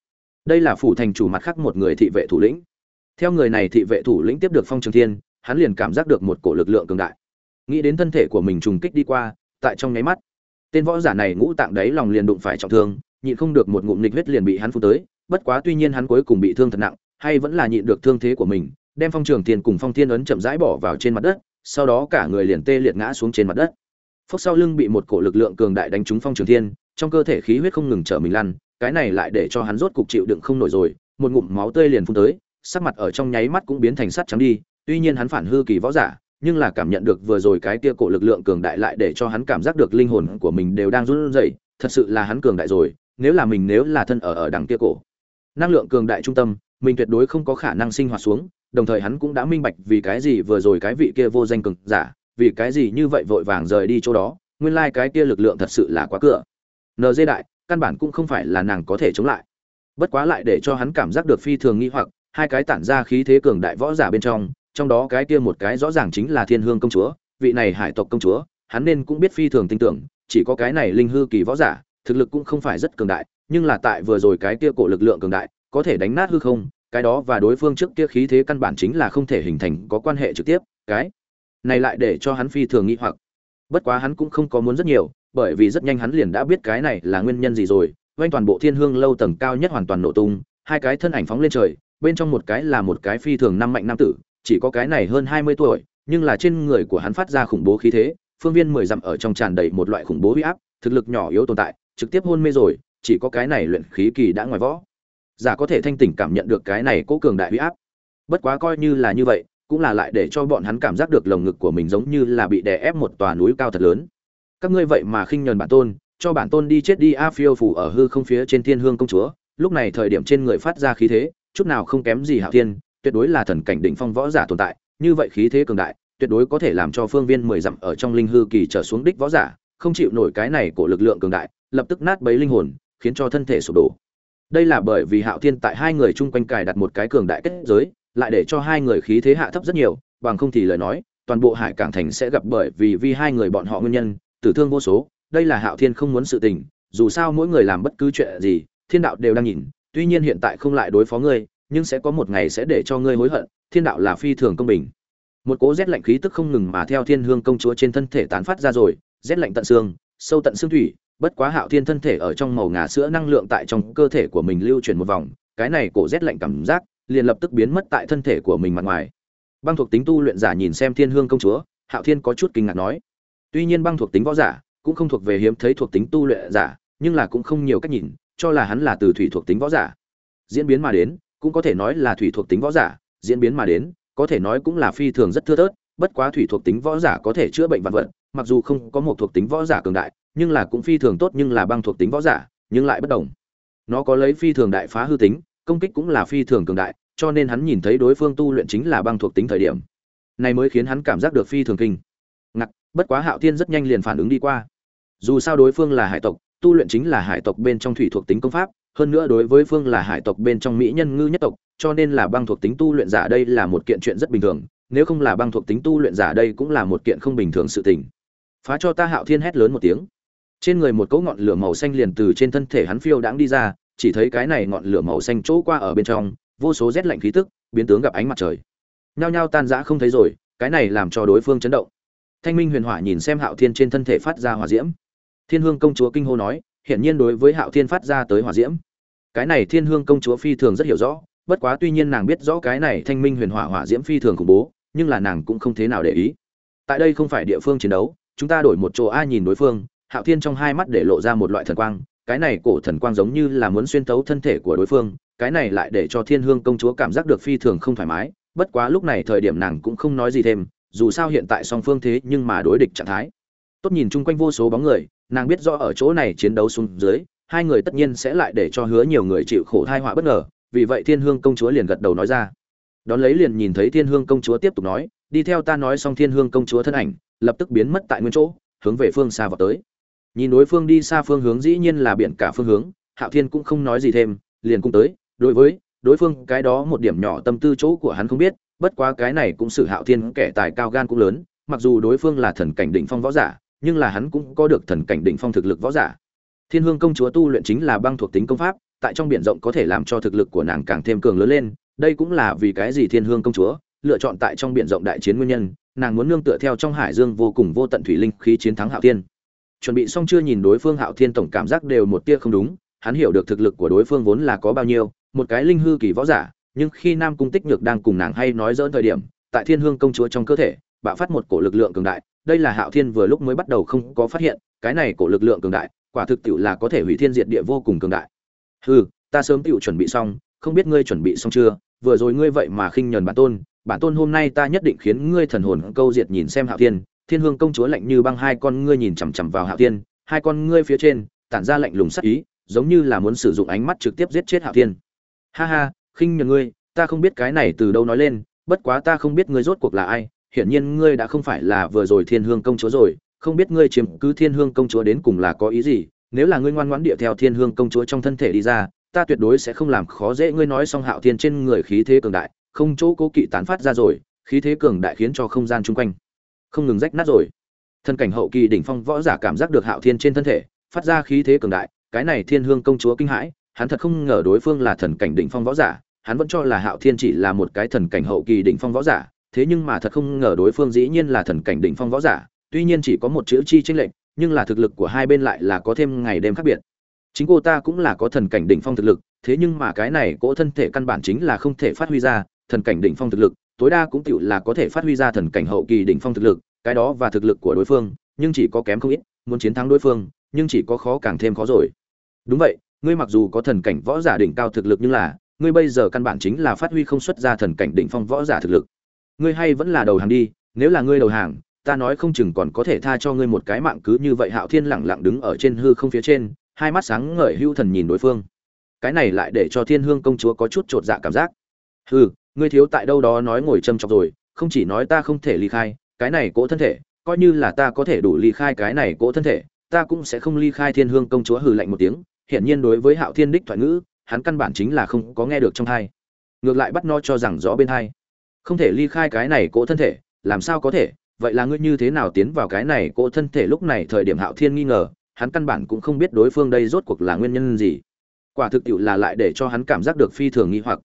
[SPEAKER 1] Đây là phủ thành chủ mặt khác một người thị vệ thủ lĩnh. Theo người này thị vệ thủ lĩnh tiếp được phong trường thiên, hắn liền cảm giác được một cổ lực lượng cường đại. Nghĩ đến thân thể của mình trùng kích đi qua, tại trong nháy mắt, tên võ giả này ngũ tạng đấy lòng liền đụng phải trọng thương, nhịn không được một ngụm nịch huyết liền bị hắn phun tới, bất quá tuy nhiên hắn cuối cùng bị thương thật nặng, hay vẫn là nhịn được thương thế của mình, đem phong trường thiên cùng phong thiên ấn chậm rãi bỏ vào trên mặt đất, sau đó cả người liền tê liệt ngã xuống trên mặt đất. Phốc sau lưng bị một cổ lực lượng cường đại đánh trúng phong trường thiên trong cơ thể khí huyết không ngừng trở mình lăn, cái này lại để cho hắn rốt cục chịu đựng không nổi rồi, một ngụm máu tươi liền phun tới, sắc mặt ở trong nháy mắt cũng biến thành sắt trắng đi, tuy nhiên hắn phản hư kỳ võ giả, nhưng là cảm nhận được vừa rồi cái kia cổ lực lượng cường đại lại để cho hắn cảm giác được linh hồn của mình đều đang run rẩy, thật sự là hắn cường đại rồi, nếu là mình nếu là thân ở ở đằng kia cổ. Năng lượng cường đại trung tâm, mình tuyệt đối không có khả năng sinh hoạt xuống, đồng thời hắn cũng đã minh bạch vì cái gì vừa rồi cái vị kia vô danh cường giả, vì cái gì như vậy vội vàng rời đi chỗ đó, nguyên lai like cái kia lực lượng thật sự là quá cửa nd đại, căn bản cũng không phải là nàng có thể chống lại. Bất quá lại để cho hắn cảm giác được phi thường nghi hoặc, hai cái tản ra khí thế cường đại võ giả bên trong trong đó cái kia một cái rõ ràng chính là thiên hương công chúa, vị này hải tộc công chúa, hắn nên cũng biết phi thường tin tưởng, chỉ có cái này linh hư kỳ võ giả, thực lực cũng không phải rất cường đại, nhưng là tại vừa rồi cái kia cổ lực lượng cường đại, có thể đánh nát hư không, cái đó và đối phương trước kia khí thế căn bản chính là không thể hình thành có quan hệ trực tiếp, cái này lại để cho hắn phi thường nghi hoặc. Bất quá hắn cũng không có muốn rất nhiều bởi vì rất nhanh hắn liền đã biết cái này là nguyên nhân gì rồi. Quanh toàn bộ thiên hương lâu tầng cao nhất hoàn toàn nổ tung, hai cái thân ảnh phóng lên trời, bên trong một cái là một cái phi thường năm mạnh nam tử, chỉ có cái này hơn hai mươi tuổi, nhưng là trên người của hắn phát ra khủng bố khí thế, phương viên mười dặm ở trong tràn đầy một loại khủng bố huy áp, thực lực nhỏ yếu tồn tại, trực tiếp hôn mê rồi, chỉ có cái này luyện khí kỳ đã ngoài võ. Giả có thể thanh tỉnh cảm nhận được cái này cố cường đại huy áp. Bất quá coi như là như vậy, cũng là lại để cho bọn hắn cảm giác được lồng ngực của mình giống như là bị đè ép một tòa núi cao thật lớn các ngươi vậy mà khinh nhờn bản tôn, cho bản tôn đi chết đi a phiêu phủ ở hư không phía trên thiên hương công chúa. Lúc này thời điểm trên người phát ra khí thế, chút nào không kém gì hạo thiên, tuyệt đối là thần cảnh đỉnh phong võ giả tồn tại. Như vậy khí thế cường đại, tuyệt đối có thể làm cho phương viên mười dặm ở trong linh hư kỳ trở xuống đích võ giả, không chịu nổi cái này của lực lượng cường đại, lập tức nát bấy linh hồn, khiến cho thân thể sụp đổ. Đây là bởi vì hạo thiên tại hai người chung quanh cài đặt một cái cường đại kết giới, lại để cho hai người khí thế hạ thấp rất nhiều, bằng không thì lời nói, toàn bộ hải cảng thành sẽ gặp bởi vì vì hai người bọn họ nguyên nhân tử thương vô số, đây là hạo thiên không muốn sự tình, dù sao mỗi người làm bất cứ chuyện gì, thiên đạo đều đang nhìn, tuy nhiên hiện tại không lại đối phó ngươi, nhưng sẽ có một ngày sẽ để cho ngươi hối hận, thiên đạo là phi thường công bình. Một cỗ rét lạnh khí tức không ngừng mà theo thiên hương công chúa trên thân thể tán phát ra rồi, rét lạnh tận xương, sâu tận xương thủy, bất quá hạo thiên thân thể ở trong màu ngà sữa năng lượng tại trong cơ thể của mình lưu chuyển một vòng, cái này cổ rét lạnh cảm giác liền lập tức biến mất tại thân thể của mình mặt ngoài. Băng thuộc tính tu luyện giả nhìn xem thiên hương công chúa, hạo thiên có chút kinh ngạc nói tuy nhiên băng thuộc tính võ giả, cũng không thuộc về hiếm thấy thuộc tính tu luyện giả, nhưng là cũng không nhiều cách nhìn, cho là hắn là từ thủy thuộc tính võ giả. Diễn biến mà đến, cũng có thể nói là thủy thuộc tính võ giả, diễn biến mà đến, có thể nói cũng là phi thường rất thưa thớt, bất quá thủy thuộc tính võ giả có thể chữa bệnh vạn vật, mặc dù không có một thuộc tính võ giả cường đại, nhưng là cũng phi thường tốt nhưng là băng thuộc tính võ giả, nhưng lại bất đồng. Nó có lấy phi thường đại phá hư tính, công kích cũng là phi thường cường đại, cho nên hắn nhìn thấy đối phương tu luyện chính là băng thuộc tính thời điểm. Này mới khiến hắn cảm giác được phi thường kinh bất quá hạo thiên rất nhanh liền phản ứng đi qua. Dù sao đối phương là hải tộc, tu luyện chính là hải tộc bên trong thủy thuộc tính công pháp, hơn nữa đối với phương là hải tộc bên trong mỹ nhân ngư nhất tộc, cho nên là băng thuộc tính tu luyện giả đây là một kiện chuyện rất bình thường, nếu không là băng thuộc tính tu luyện giả đây cũng là một kiện không bình thường sự tình. Phá cho ta hạo thiên hét lớn một tiếng. Trên người một cỗ ngọn lửa màu xanh liền từ trên thân thể hắn phiêu đãng đi ra, chỉ thấy cái này ngọn lửa màu xanh chỗ qua ở bên trong, vô số rét lạnh khí tức, biến tướng gặp ánh mặt trời. Nhao nhao tan rã không thấy rồi, cái này làm cho đối phương chấn động thanh minh huyền hỏa nhìn xem hạo thiên trên thân thể phát ra hỏa diễm. Thiên hương công chúa kinh hô nói, hiển nhiên đối với hạo thiên phát ra tới hỏa diễm. Cái này thiên hương công chúa phi thường rất hiểu rõ, bất quá tuy nhiên nàng biết rõ cái này thanh minh huyền hỏa hỏa diễm phi thường khủng bố, nhưng là nàng cũng không thế nào để ý. Tại đây không phải địa phương chiến đấu, chúng ta đổi một chỗ ai nhìn đối phương, hạo thiên trong hai mắt để lộ ra một loại thần quang, cái này cổ thần quang giống như là muốn xuyên tấu thân thể của đối phương, cái này lại để cho thiên hương công chúa cảm giác được phi thường không thoải mái, bất quá lúc này thời điểm nàng cũng không nói gì thêm dù sao hiện tại song phương thế nhưng mà đối địch trạng thái. Tốt nhìn chung quanh vô số bóng người, nàng biết rõ ở chỗ này chiến đấu xuống dưới, hai người tất nhiên sẽ lại để cho hứa nhiều người chịu khổ thai họa bất ngờ, vì vậy thiên hương công chúa liền gật đầu nói ra. Đón lấy liền nhìn thấy thiên hương công chúa tiếp tục nói, đi theo ta nói xong thiên hương công chúa thân ảnh, lập tức biến mất tại nguyên chỗ, hướng về phương xa vào tới. Nhìn đối phương đi xa phương hướng dĩ nhiên là biển cả phương hướng, hạo thiên cũng không nói gì thêm, liền cũng tới, đối với đối phương cái đó một điểm nhỏ tâm tư chỗ của hắn không biết bất quá cái này cũng sự hạo thiên kẻ tài cao gan cũng lớn, mặc dù đối phương là thần cảnh đỉnh phong võ giả, nhưng là hắn cũng có được thần cảnh đỉnh phong thực lực võ giả. Thiên hương công chúa tu luyện chính là băng thuộc tính công pháp, tại trong biển rộng có thể làm cho thực lực của nàng càng thêm cường lớn lên, đây cũng là vì cái gì thiên hương công chúa lựa chọn tại trong biển rộng đại chiến nguyên nhân, nàng muốn nương tựa theo trong hải dương vô cùng vô tận thủy linh khí chiến thắng hạo thiên. Chuẩn bị xong chưa nhìn đối phương hạo thiên tổng cảm giác đều một tia không đúng, hắn hiểu được thực lực của đối phương vốn là có bao nhiêu, một cái linh hư kỳ võ giả nhưng khi nam cung tích nhược đang cùng nàng hay nói dỡn thời điểm, tại thiên hương công chúa trong cơ thể, bạo phát một cổ lực lượng cường đại. Đây là hạo thiên vừa lúc mới bắt đầu không có phát hiện, cái này cổ lực lượng cường đại, quả thực tiệu là có thể hủy thiên diệt địa vô cùng cường đại. Hừ, ta sớm tiệu chuẩn bị xong, không biết ngươi chuẩn bị xong chưa? Vừa rồi ngươi vậy mà khinh nhờn bản tôn bản tôn hôm nay ta nhất định khiến ngươi thần hồn câu diệt nhìn xem hạo thiên. Thiên hương công chúa lạnh như băng hai con ngươi nhìn chằm chằm vào hạo thiên, hai con ngươi phía trên tản ra lạnh lùng sắc ý, giống như là muốn sử dụng ánh mắt trực tiếp giết chết hạo thiên. Ha ha khinh nhờ ngươi, ta không biết cái này từ đâu nói lên, bất quá ta không biết ngươi rốt cuộc là ai, hiển nhiên ngươi đã không phải là vừa rồi thiên hương công chúa rồi, không biết ngươi chiếm cứ thiên hương công chúa đến cùng là có ý gì, nếu là ngươi ngoan ngoãn địa theo thiên hương công chúa trong thân thể đi ra, ta tuyệt đối sẽ không làm khó dễ ngươi nói xong hạo thiên trên người khí thế cường đại, không chỗ cố kỵ tán phát ra rồi, khí thế cường đại khiến cho không gian chung quanh không ngừng rách nát rồi. Thân cảnh hậu kỳ đỉnh phong võ giả cảm giác được hạo thiên trên thân thể, phát ra khí thế cường đại, cái này thiên hương công chúa kinh hãi hắn thật không ngờ đối phương là thần cảnh đỉnh phong võ giả, hắn vẫn cho là hạo thiên chỉ là một cái thần cảnh hậu kỳ đỉnh phong võ giả, thế nhưng mà thật không ngờ đối phương dĩ nhiên là thần cảnh đỉnh phong võ giả, tuy nhiên chỉ có một chữ chi chênh lệch, nhưng là thực lực của hai bên lại là có thêm ngày đêm khác biệt. Chính cô ta cũng là có thần cảnh đỉnh phong thực lực, thế nhưng mà cái này cỗ thân thể căn bản chính là không thể phát huy ra thần cảnh đỉnh phong thực lực, tối đa cũng tiểu là có thể phát huy ra thần cảnh hậu kỳ đỉnh phong thực lực, cái đó và thực lực của đối phương, nhưng chỉ có kém không ít, muốn chiến thắng đối phương, nhưng chỉ có khó càng thêm khó rồi. Đúng vậy ngươi mặc dù có thần cảnh võ giả đỉnh cao thực lực nhưng là, ngươi bây giờ căn bản chính là phát huy không xuất ra thần cảnh đỉnh phong võ giả thực lực. Ngươi hay vẫn là đầu hàng đi, nếu là ngươi đầu hàng, ta nói không chừng còn có thể tha cho ngươi một cái mạng cứ như vậy hạo thiên lẳng lặng đứng ở trên hư không phía trên, hai mắt sáng ngời hưu thần nhìn đối phương. Cái này lại để cho thiên hương công chúa có chút t dạ cảm giác. Hư ngươi thiếu tại đâu đó nói ngồi châm chọc rồi, không chỉ nói ta không thể ly khai, cái này cỗ thân thể, coi như là ta có thể đủ ly khai cái này cỗ thân thể, ta cũng sẽ không ly khai thiên hương công chúa hừ lạnh một tiếng hiển nhiên đối với hạo thiên đích thoại ngữ, hắn căn bản chính là không có nghe được trong tai. ngược lại bắt nó cho rằng rõ bên tai. không thể ly khai cái này cỗ thân thể, làm sao có thể? Vậy là ngươi như thế nào tiến vào cái này cỗ thân thể lúc này? Thời điểm hạo thiên nghi ngờ, hắn căn bản cũng không biết đối phương đây rốt cuộc là nguyên nhân gì. Quả thực tiệu là lại để cho hắn cảm giác được phi thường nghi hoặc.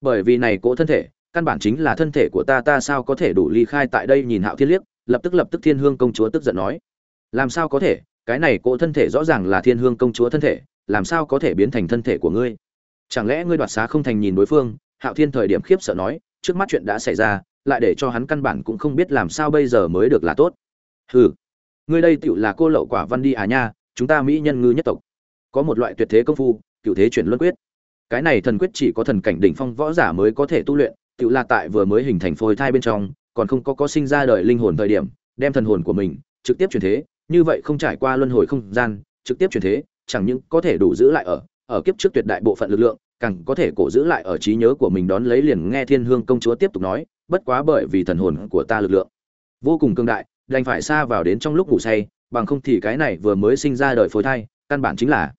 [SPEAKER 1] Bởi vì này cỗ thân thể, căn bản chính là thân thể của ta ta sao có thể đủ ly khai? Tại đây nhìn hạo thiên liếc, lập tức lập tức thiên hương công chúa tức giận nói. Làm sao có thể? Cái này cỗ thân thể rõ ràng là thiên hương công chúa thân thể làm sao có thể biến thành thân thể của ngươi? Chẳng lẽ ngươi đoạt xá không thành nhìn đối phương? Hạo thiên thời điểm khiếp sợ nói, trước mắt chuyện đã xảy ra, lại để cho hắn căn bản cũng không biết làm sao bây giờ mới được là tốt. Hừ, ngươi đây tựu là cô lậu quả văn đi à nha, chúng ta mỹ nhân ngư nhất tộc. Có một loại tuyệt thế công phu, cựu thế chuyển luân quyết. Cái này thần quyết chỉ có thần cảnh đỉnh phong võ giả mới có thể tu luyện, tựu là tại vừa mới hình thành phôi thai bên trong, còn không có có sinh ra đời linh hồn thời điểm, đem thần hồn của mình trực tiếp chuyển thế, như vậy không trải qua luân hồi không gian, trực tiếp chuyển thế chẳng những có thể đủ giữ lại ở ở kiếp trước tuyệt đại bộ phận lực lượng, càng có thể cổ giữ lại ở trí nhớ của mình đón lấy liền nghe thiên hương công chúa tiếp tục nói, bất quá bởi vì thần hồn của ta lực lượng vô cùng cương đại, đành phải xa vào đến trong lúc ngủ say, bằng không thì cái này vừa mới sinh ra đời phối thai, căn bản chính là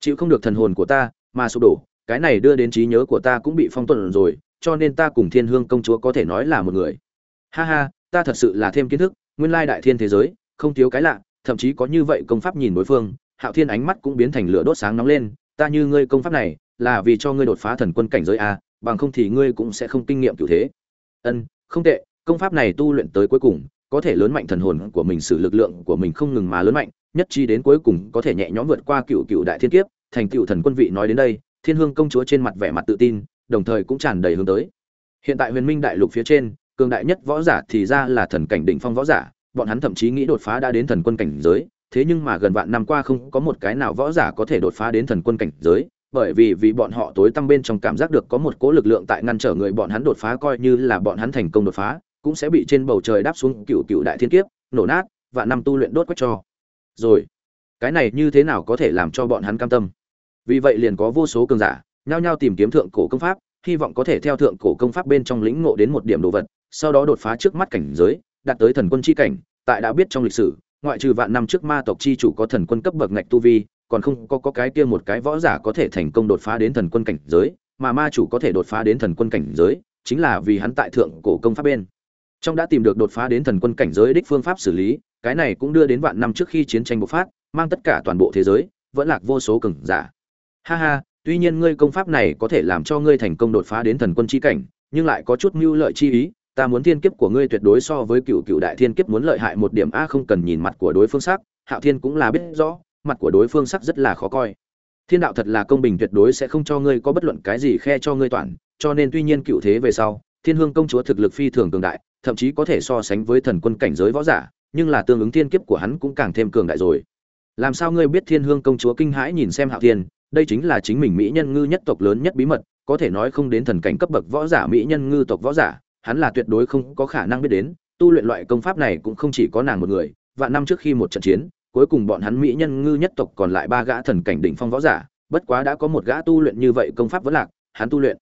[SPEAKER 1] chịu không được thần hồn của ta mà sụp đổ, cái này đưa đến trí nhớ của ta cũng bị phong tuần rồi, cho nên ta cùng thiên hương công chúa có thể nói là một người. Ha ha, ta thật sự là thêm kiến thức, nguyên lai đại thiên thế giới, không thiếu cái lạ, thậm chí có như vậy công pháp nhìn đối phương hạo thiên ánh mắt cũng biến thành lửa đốt sáng nóng lên, ta như ngươi công pháp này, là vì cho ngươi đột phá thần quân cảnh giới a, bằng không thì ngươi cũng sẽ không kinh nghiệm cửu thế. Ân, không tệ, công pháp này tu luyện tới cuối cùng, có thể lớn mạnh thần hồn của mình sử lực lượng của mình không ngừng mà lớn mạnh, nhất chi đến cuối cùng có thể nhẹ nhõm vượt qua cựu cựu đại thiên kiếp, thành tựu thần quân vị nói đến đây, thiên hương công chúa trên mặt vẻ mặt tự tin, đồng thời cũng tràn đầy hướng tới. Hiện tại huyền minh đại lục phía trên, cường đại nhất võ giả thì ra là thần cảnh đỉnh phong võ giả, bọn hắn thậm chí nghĩ đột phá đã đến thần quân cảnh giới thế nhưng mà gần vạn năm qua không có một cái nào võ giả có thể đột phá đến thần quân cảnh giới, bởi vì vì bọn họ tối tăm bên trong cảm giác được có một cố lực lượng tại ngăn trở người bọn hắn đột phá coi như là bọn hắn thành công đột phá, cũng sẽ bị trên bầu trời đáp xuống cựu cựu đại thiên kiếp, nổ nát và năm tu luyện đốt quách cho. Rồi, cái này như thế nào có thể làm cho bọn hắn cam tâm? Vì vậy liền có vô số cường giả, nhao nhao tìm kiếm thượng cổ công pháp, hy vọng có thể theo thượng cổ công pháp bên trong lĩnh ngộ đến một điểm đồ vật, sau đó đột phá trước mắt cảnh giới, đạt tới thần quân chi cảnh, tại đã biết trong lịch sử ngoại trừ vạn năm trước ma tộc chi chủ có thần quân cấp bậc ngạch tu vi còn không có, có cái kia một cái võ giả có thể thành công đột phá đến thần quân cảnh giới mà ma chủ có thể đột phá đến thần quân cảnh giới chính là vì hắn tại thượng cổ công pháp bên. Trong đã tìm được đột phá đến thần quân cảnh giới đích phương pháp xử lý cái này cũng đưa đến vạn năm trước khi chiến tranh bộc phát mang tất cả toàn bộ thế giới vẫn lạc vô số cường giả. Ha ha tuy nhiên ngươi công pháp này có thể làm cho ngươi thành công đột phá đến thần quân chi cảnh nhưng lại có chút mưu lợi chi ý ta muốn thiên kiếp của ngươi tuyệt đối so với cựu cựu đại thiên kiếp muốn lợi hại một điểm a, không cần nhìn mặt của đối phương sắc, hạo thiên cũng là biết rõ, mặt của đối phương sắc rất là khó coi. Thiên đạo thật là công bình tuyệt đối sẽ không cho ngươi có bất luận cái gì khe cho ngươi toàn, cho nên tuy nhiên cựu thế về sau, thiên hương công chúa thực lực phi thường cường đại, thậm chí có thể so sánh với thần quân cảnh giới võ giả, nhưng là tương ứng thiên kiếp của hắn cũng càng thêm cường đại rồi. Làm sao ngươi biết thiên hương công chúa kinh hãi nhìn xem hạo thiên, đây chính là chính mình mỹ nhân ngư nhất tộc lớn nhất bí mật, có thể nói không đến thần cảnh cấp bậc võ giả mỹ nhân ngư tộc võ giả hắn là tuyệt đối không có khả năng biết đến, tu luyện loại công pháp này cũng không chỉ có nàng một người và năm trước khi một trận chiến, cuối cùng bọn hắn mỹ nhân ngư nhất tộc còn lại ba gã thần cảnh đỉnh phong võ giả, bất quá đã có một gã tu luyện như vậy công pháp vẫn lạc, hắn tu luyện.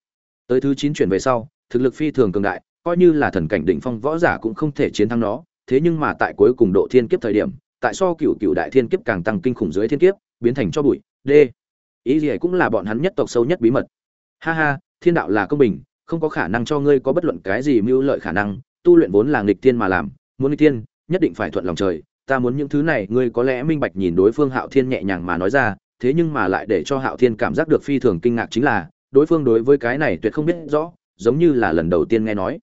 [SPEAKER 1] Tới thứ chín chuyển về sau, thực lực phi thường cường đại, coi như là thần cảnh đỉnh phong võ giả cũng không thể chiến thắng nó, thế nhưng mà tại cuối cùng độ thiên kiếp thời điểm, tại so cựu cựu đại thiên kiếp càng tăng kinh khủng dưới thiên kiếp, biến thành cho bụi d ý gì cũng là bọn hắn nhất tộc sâu nhất bí mật. Ha ha, thiên đạo là công bình không có khả năng cho ngươi có bất luận cái gì mưu lợi khả năng, tu luyện vốn là nghịch thiên mà làm, muốn nghịch thiên, nhất định phải thuận lòng trời, ta muốn những thứ này, ngươi có lẽ minh bạch nhìn đối phương hạo thiên nhẹ nhàng mà nói ra, thế nhưng mà lại để cho hạo thiên cảm giác được phi thường kinh ngạc chính là, đối phương đối với cái này tuyệt không biết rõ, giống như là lần đầu tiên nghe nói.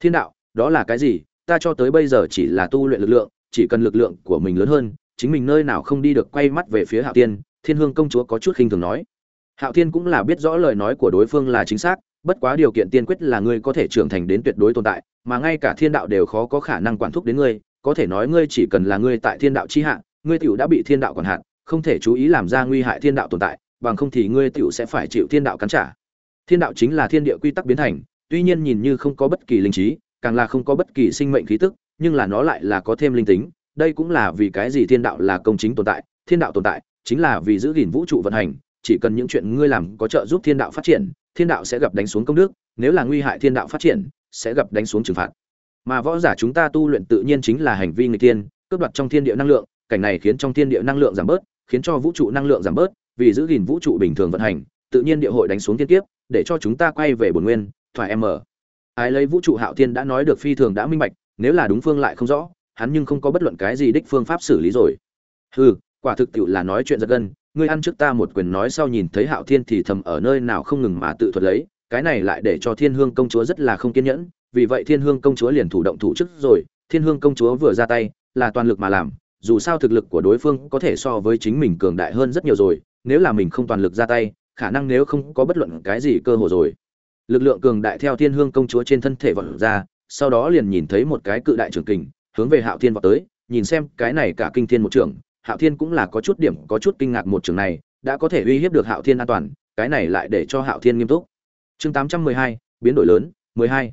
[SPEAKER 1] Thiên đạo, đó là cái gì? Ta cho tới bây giờ chỉ là tu luyện lực lượng, chỉ cần lực lượng của mình lớn hơn, chính mình nơi nào không đi được quay mắt về phía hạo tiên thiên hương công chúa có chút khinh thường nói. Hạo thiên cũng là biết rõ lời nói của đối phương là chính xác bất quá điều kiện tiên quyết là ngươi có thể trưởng thành đến tuyệt đối tồn tại, mà ngay cả thiên đạo đều khó có khả năng quản thúc đến ngươi, có thể nói ngươi chỉ cần là ngươi tại thiên đạo chi hạ, ngươi tiểu đã bị thiên đạo quản hạn, không thể chú ý làm ra nguy hại thiên đạo tồn tại, bằng không thì ngươi tiểu sẽ phải chịu thiên đạo cắn trả. Thiên đạo chính là thiên địa quy tắc biến thành, tuy nhiên nhìn như không có bất kỳ linh trí, càng là không có bất kỳ sinh mệnh khí tức, nhưng là nó lại là có thêm linh tính, đây cũng là vì cái gì thiên đạo là công chính tồn tại, thiên đạo tồn tại chính là vì giữ gìn vũ trụ vận hành, chỉ cần những chuyện ngươi làm có trợ giúp thiên đạo phát triển thiên đạo sẽ gặp đánh xuống công đức, nếu là nguy hại thiên đạo phát triển, sẽ gặp đánh xuống trừng phạt. Mà võ giả chúng ta tu luyện tự nhiên chính là hành vi người tiên cướp đoạt trong thiên địa năng lượng, cảnh này khiến trong thiên địa năng lượng giảm bớt, khiến cho vũ trụ năng lượng giảm bớt, vì giữ gìn vũ trụ bình thường vận hành, tự nhiên địa hội đánh xuống thiên kiếp, để cho chúng ta quay về bổn nguyên thoại em mở ai lấy vũ trụ hạo thiên đã nói được phi thường đã minh bạch, nếu là đúng phương lại không rõ, hắn nhưng không có bất luận cái gì đích phương pháp xử lý rồi. Hừ, quả thực tiệu là nói chuyện giật gân ngươi ăn trước ta một quyền nói sau nhìn thấy hạo thiên thì thầm ở nơi nào không ngừng mà tự thuật lấy, cái này lại để cho thiên hương công chúa rất là không kiên nhẫn, vì vậy thiên hương công chúa liền thủ động thủ chức rồi, thiên hương công chúa vừa ra tay, là toàn lực mà làm, dù sao thực lực của đối phương có thể so với chính mình cường đại hơn rất nhiều rồi, nếu là mình không toàn lực ra tay, khả năng nếu không có bất luận cái gì cơ hội rồi. Lực lượng cường đại theo thiên hương công chúa trên thân thể vọt ra, sau đó liền nhìn thấy một cái cự đại trưởng kình, hướng về hạo thiên vọt tới, nhìn xem cái này cả kinh thiên một trưởng hạo thiên cũng là có chút điểm, có chút kinh ngạc một trưởng này, đã có thể uy hiếp được hạo thiên an toàn, cái này lại để cho hạo thiên nghiêm túc. Chương tám trăm mười hai, biến đổi lớn, mười hai.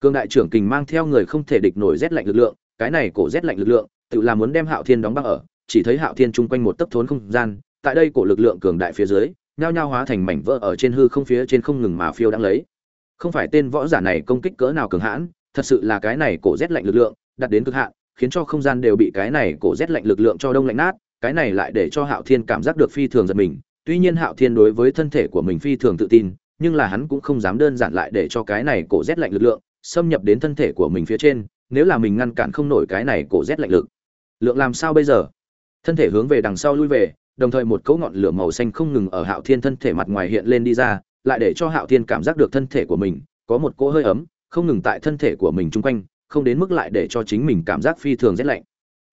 [SPEAKER 1] Cường đại trưởng kình mang theo người không thể địch nổi rét lạnh lực lượng, cái này cổ rét lạnh lực lượng, tự là muốn đem hạo thiên đóng băng ở, chỉ thấy hạo thiên chung quanh một tấc thốn không gian, tại đây cổ lực lượng cường đại phía dưới, nhao nhao hóa thành mảnh vỡ ở trên hư không phía trên không ngừng mà phiêu đang lấy. Không phải tên võ giả này công kích cỡ nào cường hãn, thật sự là cái này cổ rét lạnh lực lượng đặt đến cực hạn khiến cho không gian đều bị cái này cổ rét lạnh lực lượng cho đông lạnh nát, cái này lại để cho hạo thiên cảm giác được phi thường giật mình. Tuy nhiên hạo thiên đối với thân thể của mình phi thường tự tin, nhưng là hắn cũng không dám đơn giản lại để cho cái này cổ rét lạnh lực lượng xâm nhập đến thân thể của mình phía trên, nếu là mình ngăn cản không nổi cái này cổ rét lạnh lực. Lượng làm sao bây giờ? Thân thể hướng về đằng sau lui về, đồng thời một cấu ngọn lửa màu xanh không ngừng ở hạo thiên thân thể mặt ngoài hiện lên đi ra, lại để cho hạo thiên cảm giác được thân thể của mình có một cỗ hơi ấm, không ngừng tại thân thể của mình chung quanh không đến mức lại để cho chính mình cảm giác phi thường rét lạnh.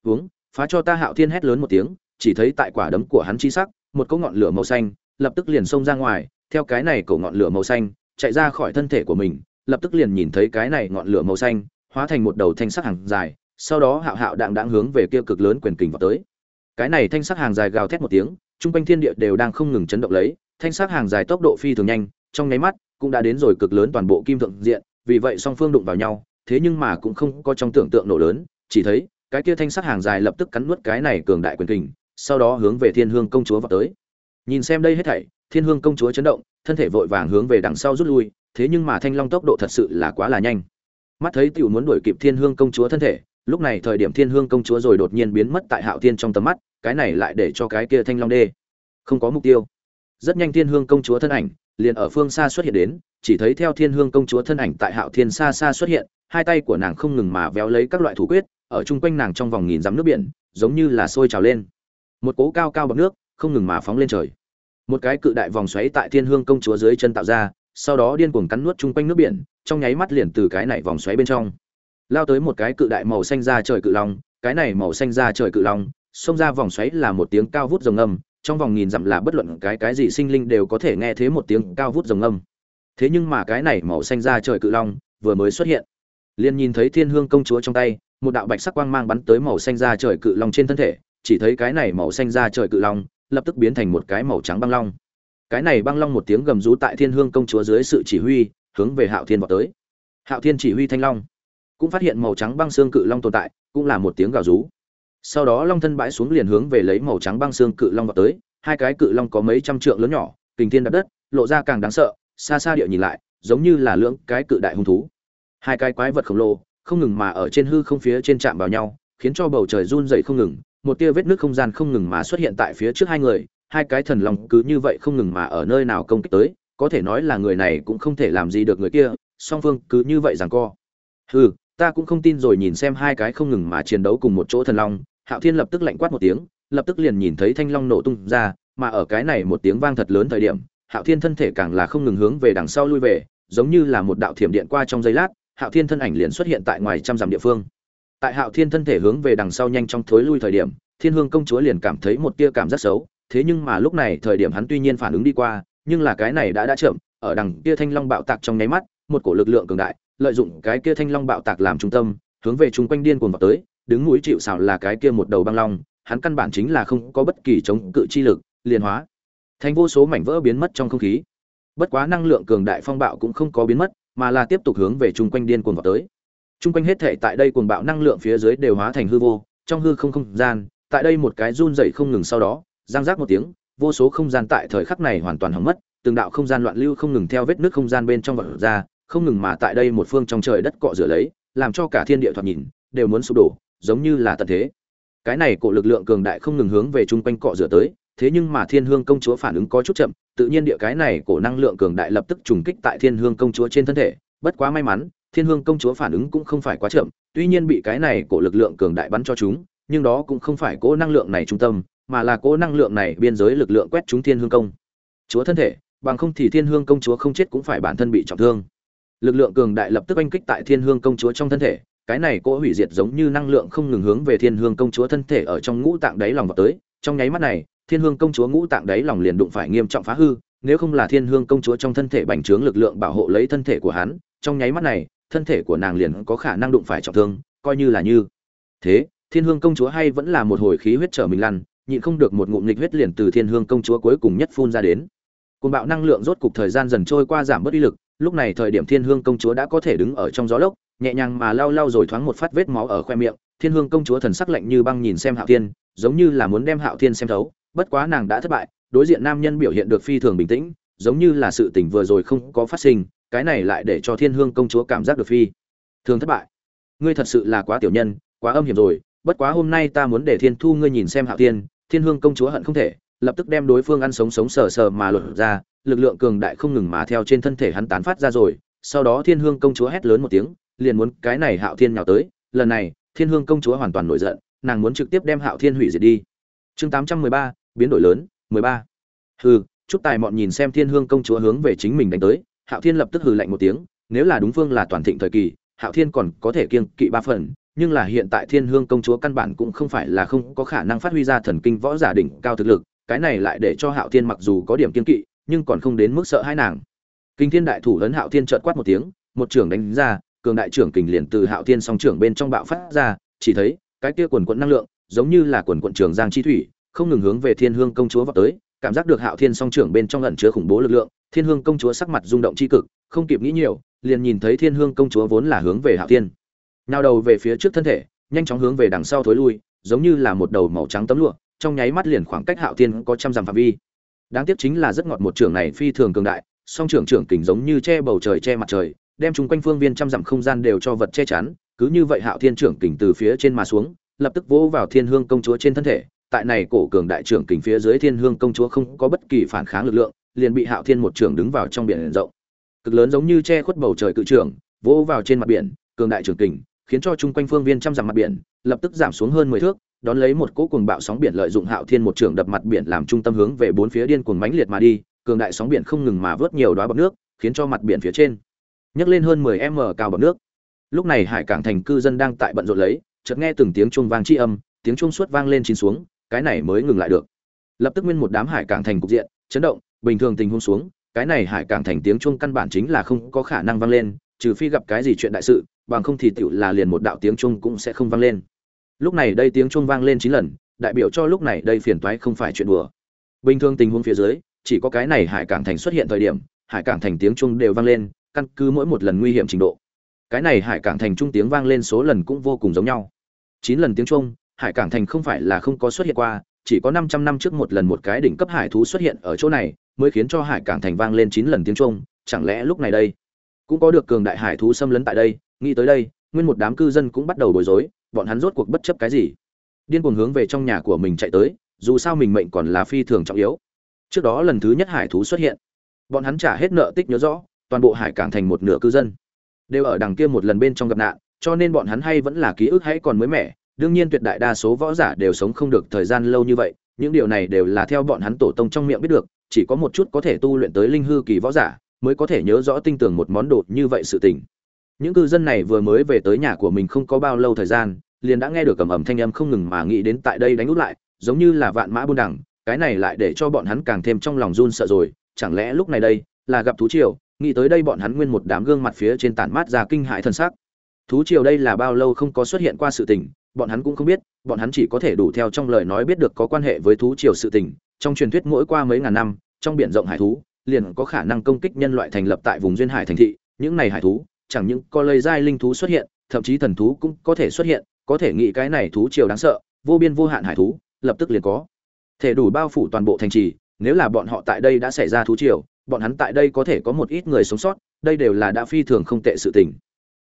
[SPEAKER 1] Uống, phá cho ta hạo thiên hét lớn một tiếng, chỉ thấy tại quả đấm của hắn chi sắc, một cỗ ngọn lửa màu xanh lập tức liền xông ra ngoài. Theo cái này cổ ngọn lửa màu xanh chạy ra khỏi thân thể của mình, lập tức liền nhìn thấy cái này ngọn lửa màu xanh hóa thành một đầu thanh sắc hàng dài, sau đó hạo hạo đạng đạng hướng về kia cực lớn quyền kình vào tới. Cái này thanh sắc hàng dài gào thét một tiếng, trung quanh thiên địa đều đang không ngừng chấn động lấy, thanh sắc hàng dài tốc độ phi thường nhanh, trong nháy mắt cũng đã đến rồi cực lớn toàn bộ kim thượng diện, vì vậy song phương đụng vào nhau thế nhưng mà cũng không có trong tưởng tượng nổ lớn, chỉ thấy, cái kia thanh sắc hàng dài lập tức cắn nuốt cái này cường đại quyền kình, sau đó hướng về thiên hương công chúa vọt tới. Nhìn xem đây hết thảy, thiên hương công chúa chấn động, thân thể vội vàng hướng về đằng sau rút lui, thế nhưng mà thanh long tốc độ thật sự là quá là nhanh. Mắt thấy tiểu muốn đuổi kịp thiên hương công chúa thân thể, lúc này thời điểm thiên hương công chúa rồi đột nhiên biến mất tại hạo thiên trong tầm mắt, cái này lại để cho cái kia thanh long đê không có mục tiêu. Rất nhanh thiên hương công chúa thân ảnh liền ở phương xa xuất hiện đến, chỉ thấy theo thiên hương công chúa thân ảnh tại hạo thiên xa xa xuất hiện hai tay của nàng không ngừng mà véo lấy các loại thủ quyết, ở chung quanh nàng trong vòng nghìn dặm nước biển, giống như là sôi trào lên. Một cố cao cao bọc nước, không ngừng mà phóng lên trời. Một cái cự đại vòng xoáy tại thiên hương công chúa dưới chân tạo ra, sau đó điên cuồng cắn nuốt chung quanh nước biển, trong nháy mắt liền từ cái này vòng xoáy bên trong, lao tới một cái cự đại màu xanh ra trời cự long, cái này màu xanh ra trời cự long, xông ra vòng xoáy là một tiếng cao vút rồng âm trong vòng nghìn dặm là bất luận cái cái gì sinh linh đều có thể nghe thấy một tiếng cao vút rồng âm thế nhưng mà cái này màu xanh ra trời cự long vừa mới xuất hiện liền nhìn thấy thiên hương công chúa trong tay, một đạo bạch sắc quang mang bắn tới màu xanh da trời cự long trên thân thể, chỉ thấy cái này màu xanh da trời cự long, lập tức biến thành một cái màu trắng băng long. Cái này băng long một tiếng gầm rú tại thiên hương công chúa dưới sự chỉ huy, hướng về hạo thiên vào tới. Hạo thiên chỉ huy thanh long, cũng phát hiện màu trắng băng xương cự long tồn tại, cũng là một tiếng gào rú. Sau đó long thân bãi xuống liền hướng về lấy màu trắng băng xương cự long vào tới, hai cái cự long có mấy trăm trượng lớn nhỏ, kình thiên đập đất, lộ ra càng đáng sợ, xa xa địa nhìn lại, giống như là lưỡng cái cự đại hung thú hai cái quái vật khổng lồ, không ngừng mà ở trên hư không phía trên chạm vào nhau, khiến cho bầu trời run dày không ngừng. Một tia vết nước không gian không ngừng mà xuất hiện tại phía trước hai người, hai cái thần long cứ như vậy không ngừng mà ở nơi nào công kích tới, có thể nói là người này cũng không thể làm gì được người kia, song phương cứ như vậy rằng co. Hừ, ta cũng không tin rồi nhìn xem hai cái không ngừng mà chiến đấu cùng một chỗ thần long, hạo thiên lập tức lạnh quát một tiếng, lập tức liền nhìn thấy thanh long nổ tung ra, mà ở cái này một tiếng vang thật lớn thời điểm, hạo thiên thân thể càng là không ngừng hướng về đằng sau lui về, giống như là một đạo thiểm điện qua trong giây lát hạo thiên thân ảnh liền xuất hiện tại ngoài trăm dặm địa phương. Tại hạo thiên thân thể hướng về đằng sau nhanh trong thối lui thời điểm, thiên hương công chúa liền cảm thấy một tia cảm giác xấu, thế nhưng mà lúc này thời điểm hắn tuy nhiên phản ứng đi qua, nhưng là cái này đã đã chậm, ở đằng kia thanh long bạo tạc trong nháy mắt, một cổ lực lượng cường đại, lợi dụng cái kia thanh long bạo tạc làm trung tâm, hướng về chung quanh điên cuồng vào tới, đứng mũi chịu xảo là cái kia một đầu băng long, hắn căn bản chính là không có bất kỳ chống cự chi lực, liền hóa thành vô số mảnh vỡ biến mất trong không khí. Bất quá năng lượng cường đại phong bạo cũng không có biến mất mà là tiếp tục hướng về chung quanh điên cuồng vào tới. Chung quanh hết thể tại đây cuồng bạo năng lượng phía dưới đều hóa thành hư vô, trong hư không không gian, tại đây một cái run dậy không ngừng sau đó giang giác một tiếng, vô số không gian tại thời khắc này hoàn toàn hỏng mất, từng đạo không gian loạn lưu không ngừng theo vết nước không gian bên trong vật ra, không ngừng mà tại đây một phương trong trời đất cọ rửa lấy, làm cho cả thiên địa thoạt nhìn đều muốn sụp đổ, giống như là tận thế. Cái này cổ lực lượng cường đại không ngừng hướng về chung quanh cọ rửa tới thế nhưng mà thiên hương công chúa phản ứng có chút chậm, tự nhiên địa cái này cổ năng lượng cường đại lập tức trùng kích tại thiên hương công chúa trên thân thể. Bất quá may mắn, thiên hương công chúa phản ứng cũng không phải quá chậm, tuy nhiên bị cái này cổ lực lượng cường đại bắn cho chúng, nhưng đó cũng không phải cỗ năng lượng này trung tâm, mà là cỗ năng lượng này biên giới lực lượng quét chúng thiên hương công. Chúa thân thể, bằng không thì thiên hương công chúa không chết cũng phải bản thân bị trọng thương. Lực lượng cường đại lập tức oanh kích tại thiên hương công chúa trong thân thể, cái này cỗ hủy diệt giống như năng lượng không ngừng hướng về thiên hương công chúa thân thể ở trong ngũ tạng đáy lòng vào tới. Trong nháy mắt này thiên hương công chúa ngũ tạng đấy lòng liền đụng phải nghiêm trọng phá hư, nếu không là thiên hương công chúa trong thân thể bành trướng lực lượng bảo hộ lấy thân thể của hắn, trong nháy mắt này, thân thể của nàng liền có khả năng đụng phải trọng thương, coi như là như. Thế, thiên hương công chúa hay vẫn là một hồi khí huyết trở mình lăn, nhịn không được một ngụm nghịch huyết liền từ thiên hương công chúa cuối cùng nhất phun ra đến. Côn bạo năng lượng rốt cục thời gian dần trôi qua giảm bớt uy lực, lúc này thời điểm thiên hương công chúa đã có thể đứng ở trong gió lốc, nhẹ nhàng mà lau lau rồi thoáng một phát vết máu ở khoe miệng. Thiên hương công chúa thần sắc lạnh như băng nhìn xem hạo thiên, giống như là muốn đem hạo thiên xem thấu bất quá nàng đã thất bại, đối diện nam nhân biểu hiện được phi thường bình tĩnh, giống như là sự tình vừa rồi không có phát sinh, cái này lại để cho thiên hương công chúa cảm giác được phi thường thất bại. Ngươi thật sự là quá tiểu nhân, quá âm hiểm rồi, bất quá hôm nay ta muốn để thiên thu ngươi nhìn xem hạo thiên thiên hương công chúa hận không thể, lập tức đem đối phương ăn sống sống sờ sờ mà lột ra, lực lượng cường đại không ngừng mà theo trên thân thể hắn tán phát ra rồi, sau đó thiên hương công chúa hét lớn một tiếng, liền muốn cái này hạo thiên nhào tới, lần này, thiên hương công chúa hoàn toàn nổi giận, nàng muốn trực tiếp đem hạo thiên hủy diệt đi. Chương tám trăm mười ba biến đổi lớn, mười ba. Hừ chút tài mọn nhìn xem thiên hương công chúa hướng về chính mình đánh tới, hạo thiên lập tức hừ lạnh một tiếng, nếu là đúng phương là toàn thịnh thời kỳ, hạo thiên còn có thể kiêng kỵ ba phần, nhưng là hiện tại thiên hương công chúa căn bản cũng không phải là không có khả năng phát huy ra thần kinh võ giả đỉnh cao thực lực, cái này lại để cho hạo thiên mặc dù có điểm kiêng kỵ, nhưng còn không đến mức sợ hãi nàng. Kinh thiên đại thủ lớn hạo thiên trợt quát một tiếng, một trưởng đánh ra, cường đại trưởng kình liền từ hạo thiên song trưởng bên trong bạo phát ra, chỉ thấy, cái kia quần quận năng lượng, giống như là quần quận trường giang chi thủy không ngừng hướng về thiên hương công chúa vào tới, cảm giác được hạo thiên song trưởng bên trong ẩn chứa khủng bố lực lượng, thiên hương công chúa sắc mặt rung động chi cực, không kịp nghĩ nhiều, liền nhìn thấy thiên hương công chúa vốn là hướng về hạo thiên. Nào đầu về phía trước thân thể, nhanh chóng hướng về đằng sau thối lui, giống như là một đầu màu trắng tấm lụa, trong nháy mắt liền khoảng cách hạo thiên có trăm dặm phạm vi. Đáng tiếc chính là rất ngọt một trưởng này phi thường cường đại, song trưởng trưởng kình giống như che bầu trời che mặt trời, đem chúng quanh phương viên trăm dặm không gian đều cho vật che chắn, cứ như vậy hạo thiên trưởng kình từ phía trên mà xuống, lập tức vỗ vào thiên hương công chúa trên thân thể tại này cổ cường đại trưởng kình phía dưới thiên hương công chúa không có bất kỳ phản kháng lực lượng, liền bị hạo thiên một trưởng đứng vào trong biển rộng. Cực lớn giống như che khuất bầu trời cự trưởng, vỗ vào trên mặt biển, cường đại trưởng kình, khiến cho chung quanh phương viên trăm dặm mặt biển, lập tức giảm xuống hơn mười thước, đón lấy một cỗ cuồng bạo sóng biển lợi dụng hạo thiên một trưởng đập mặt biển làm trung tâm hướng về bốn phía điên cuồng mãnh liệt mà đi, cường đại sóng biển không ngừng mà vớt nhiều đóa bọt nước, khiến cho mặt biển phía trên nhấc lên hơn 10 m cao bọt nước. Lúc này hải cảng thành cư dân đang tại bận rộn lấy, chợt nghe từng tiếng chuông vang chi âm, tiếng chuông suốt vang lên chín xuống cái này mới ngừng lại được. Lập tức nguyên một đám hải cảng thành cục diện, chấn động, bình thường tình huống xuống, cái này hải cảng thành tiếng chuông căn bản chính là không có khả năng vang lên, trừ phi gặp cái gì chuyện đại sự, bằng không thì tựu là liền một đạo tiếng chuông cũng sẽ không vang lên. Lúc này đây tiếng chuông vang lên chín lần, đại biểu cho lúc này đây phiền toái không phải chuyện đùa. Bình thường tình huống phía dưới, chỉ có cái này hải cảng thành xuất hiện thời điểm, hải cảng thành tiếng chuông đều vang lên, căn cứ mỗi một lần nguy hiểm trình độ. Cái này hải cảng thành trung tiếng vang lên số lần cũng vô cùng giống nhau. Chín lần tiếng chuông hải cảng thành không phải là không có xuất hiện qua, chỉ có 500 năm trước một lần một cái đỉnh cấp hải thú xuất hiện ở chỗ này, mới khiến cho hải cảng thành vang lên chín lần tiếng trung chẳng lẽ lúc này đây cũng có được cường đại hải thú xâm lấn tại đây? Nghĩ tới đây, nguyên một đám cư dân cũng bắt đầu bối rối, bọn hắn rốt cuộc bất chấp cái gì? Điên cuồng hướng về trong nhà của mình chạy tới, dù sao mình mệnh còn là phi thường trọng yếu. Trước đó lần thứ nhất hải thú xuất hiện, bọn hắn trả hết nợ tích nhớ rõ, toàn bộ hải cảng thành một nửa cư dân đều ở đằng kia một lần bên trong gặp nạn, cho nên bọn hắn hay vẫn là ký ức hãy còn mới mẻ đương nhiên tuyệt đại đa số võ giả đều sống không được thời gian lâu như vậy, những điều này đều là theo bọn hắn tổ tông trong miệng biết được, chỉ có một chút có thể tu luyện tới linh hư kỳ võ giả mới có thể nhớ rõ tinh tường một món đồ như vậy sự tình. Những cư dân này vừa mới về tới nhà của mình không có bao lâu thời gian, liền đã nghe được cầm ẩm thanh âm không ngừng mà nghĩ đến tại đây đánh út lại, giống như là vạn mã buôn đẳng cái này lại để cho bọn hắn càng thêm trong lòng run sợ rồi, chẳng lẽ lúc này đây là gặp thú triều, nghĩ tới đây bọn hắn nguyên một đám gương mặt phía trên tản mát ra kinh hãi thân xác. Thú triều đây là bao lâu không có xuất hiện qua sự tình bọn hắn cũng không biết, bọn hắn chỉ có thể đủ theo trong lời nói biết được có quan hệ với thú triều sự tình. Trong truyền thuyết mỗi qua mấy ngàn năm, trong biển rộng hải thú, liền có khả năng công kích nhân loại thành lập tại vùng duyên hải thành thị. Những này hải thú, chẳng những có lây giai linh thú xuất hiện, thậm chí thần thú cũng có thể xuất hiện. Có thể nghĩ cái này thú triều đáng sợ, vô biên vô hạn hải thú, lập tức liền có. Thể đủ bao phủ toàn bộ thành trì, nếu là bọn họ tại đây đã xảy ra thú triều, bọn hắn tại đây có thể có một ít người sống sót, đây đều là đã phi thường không tệ sự tình.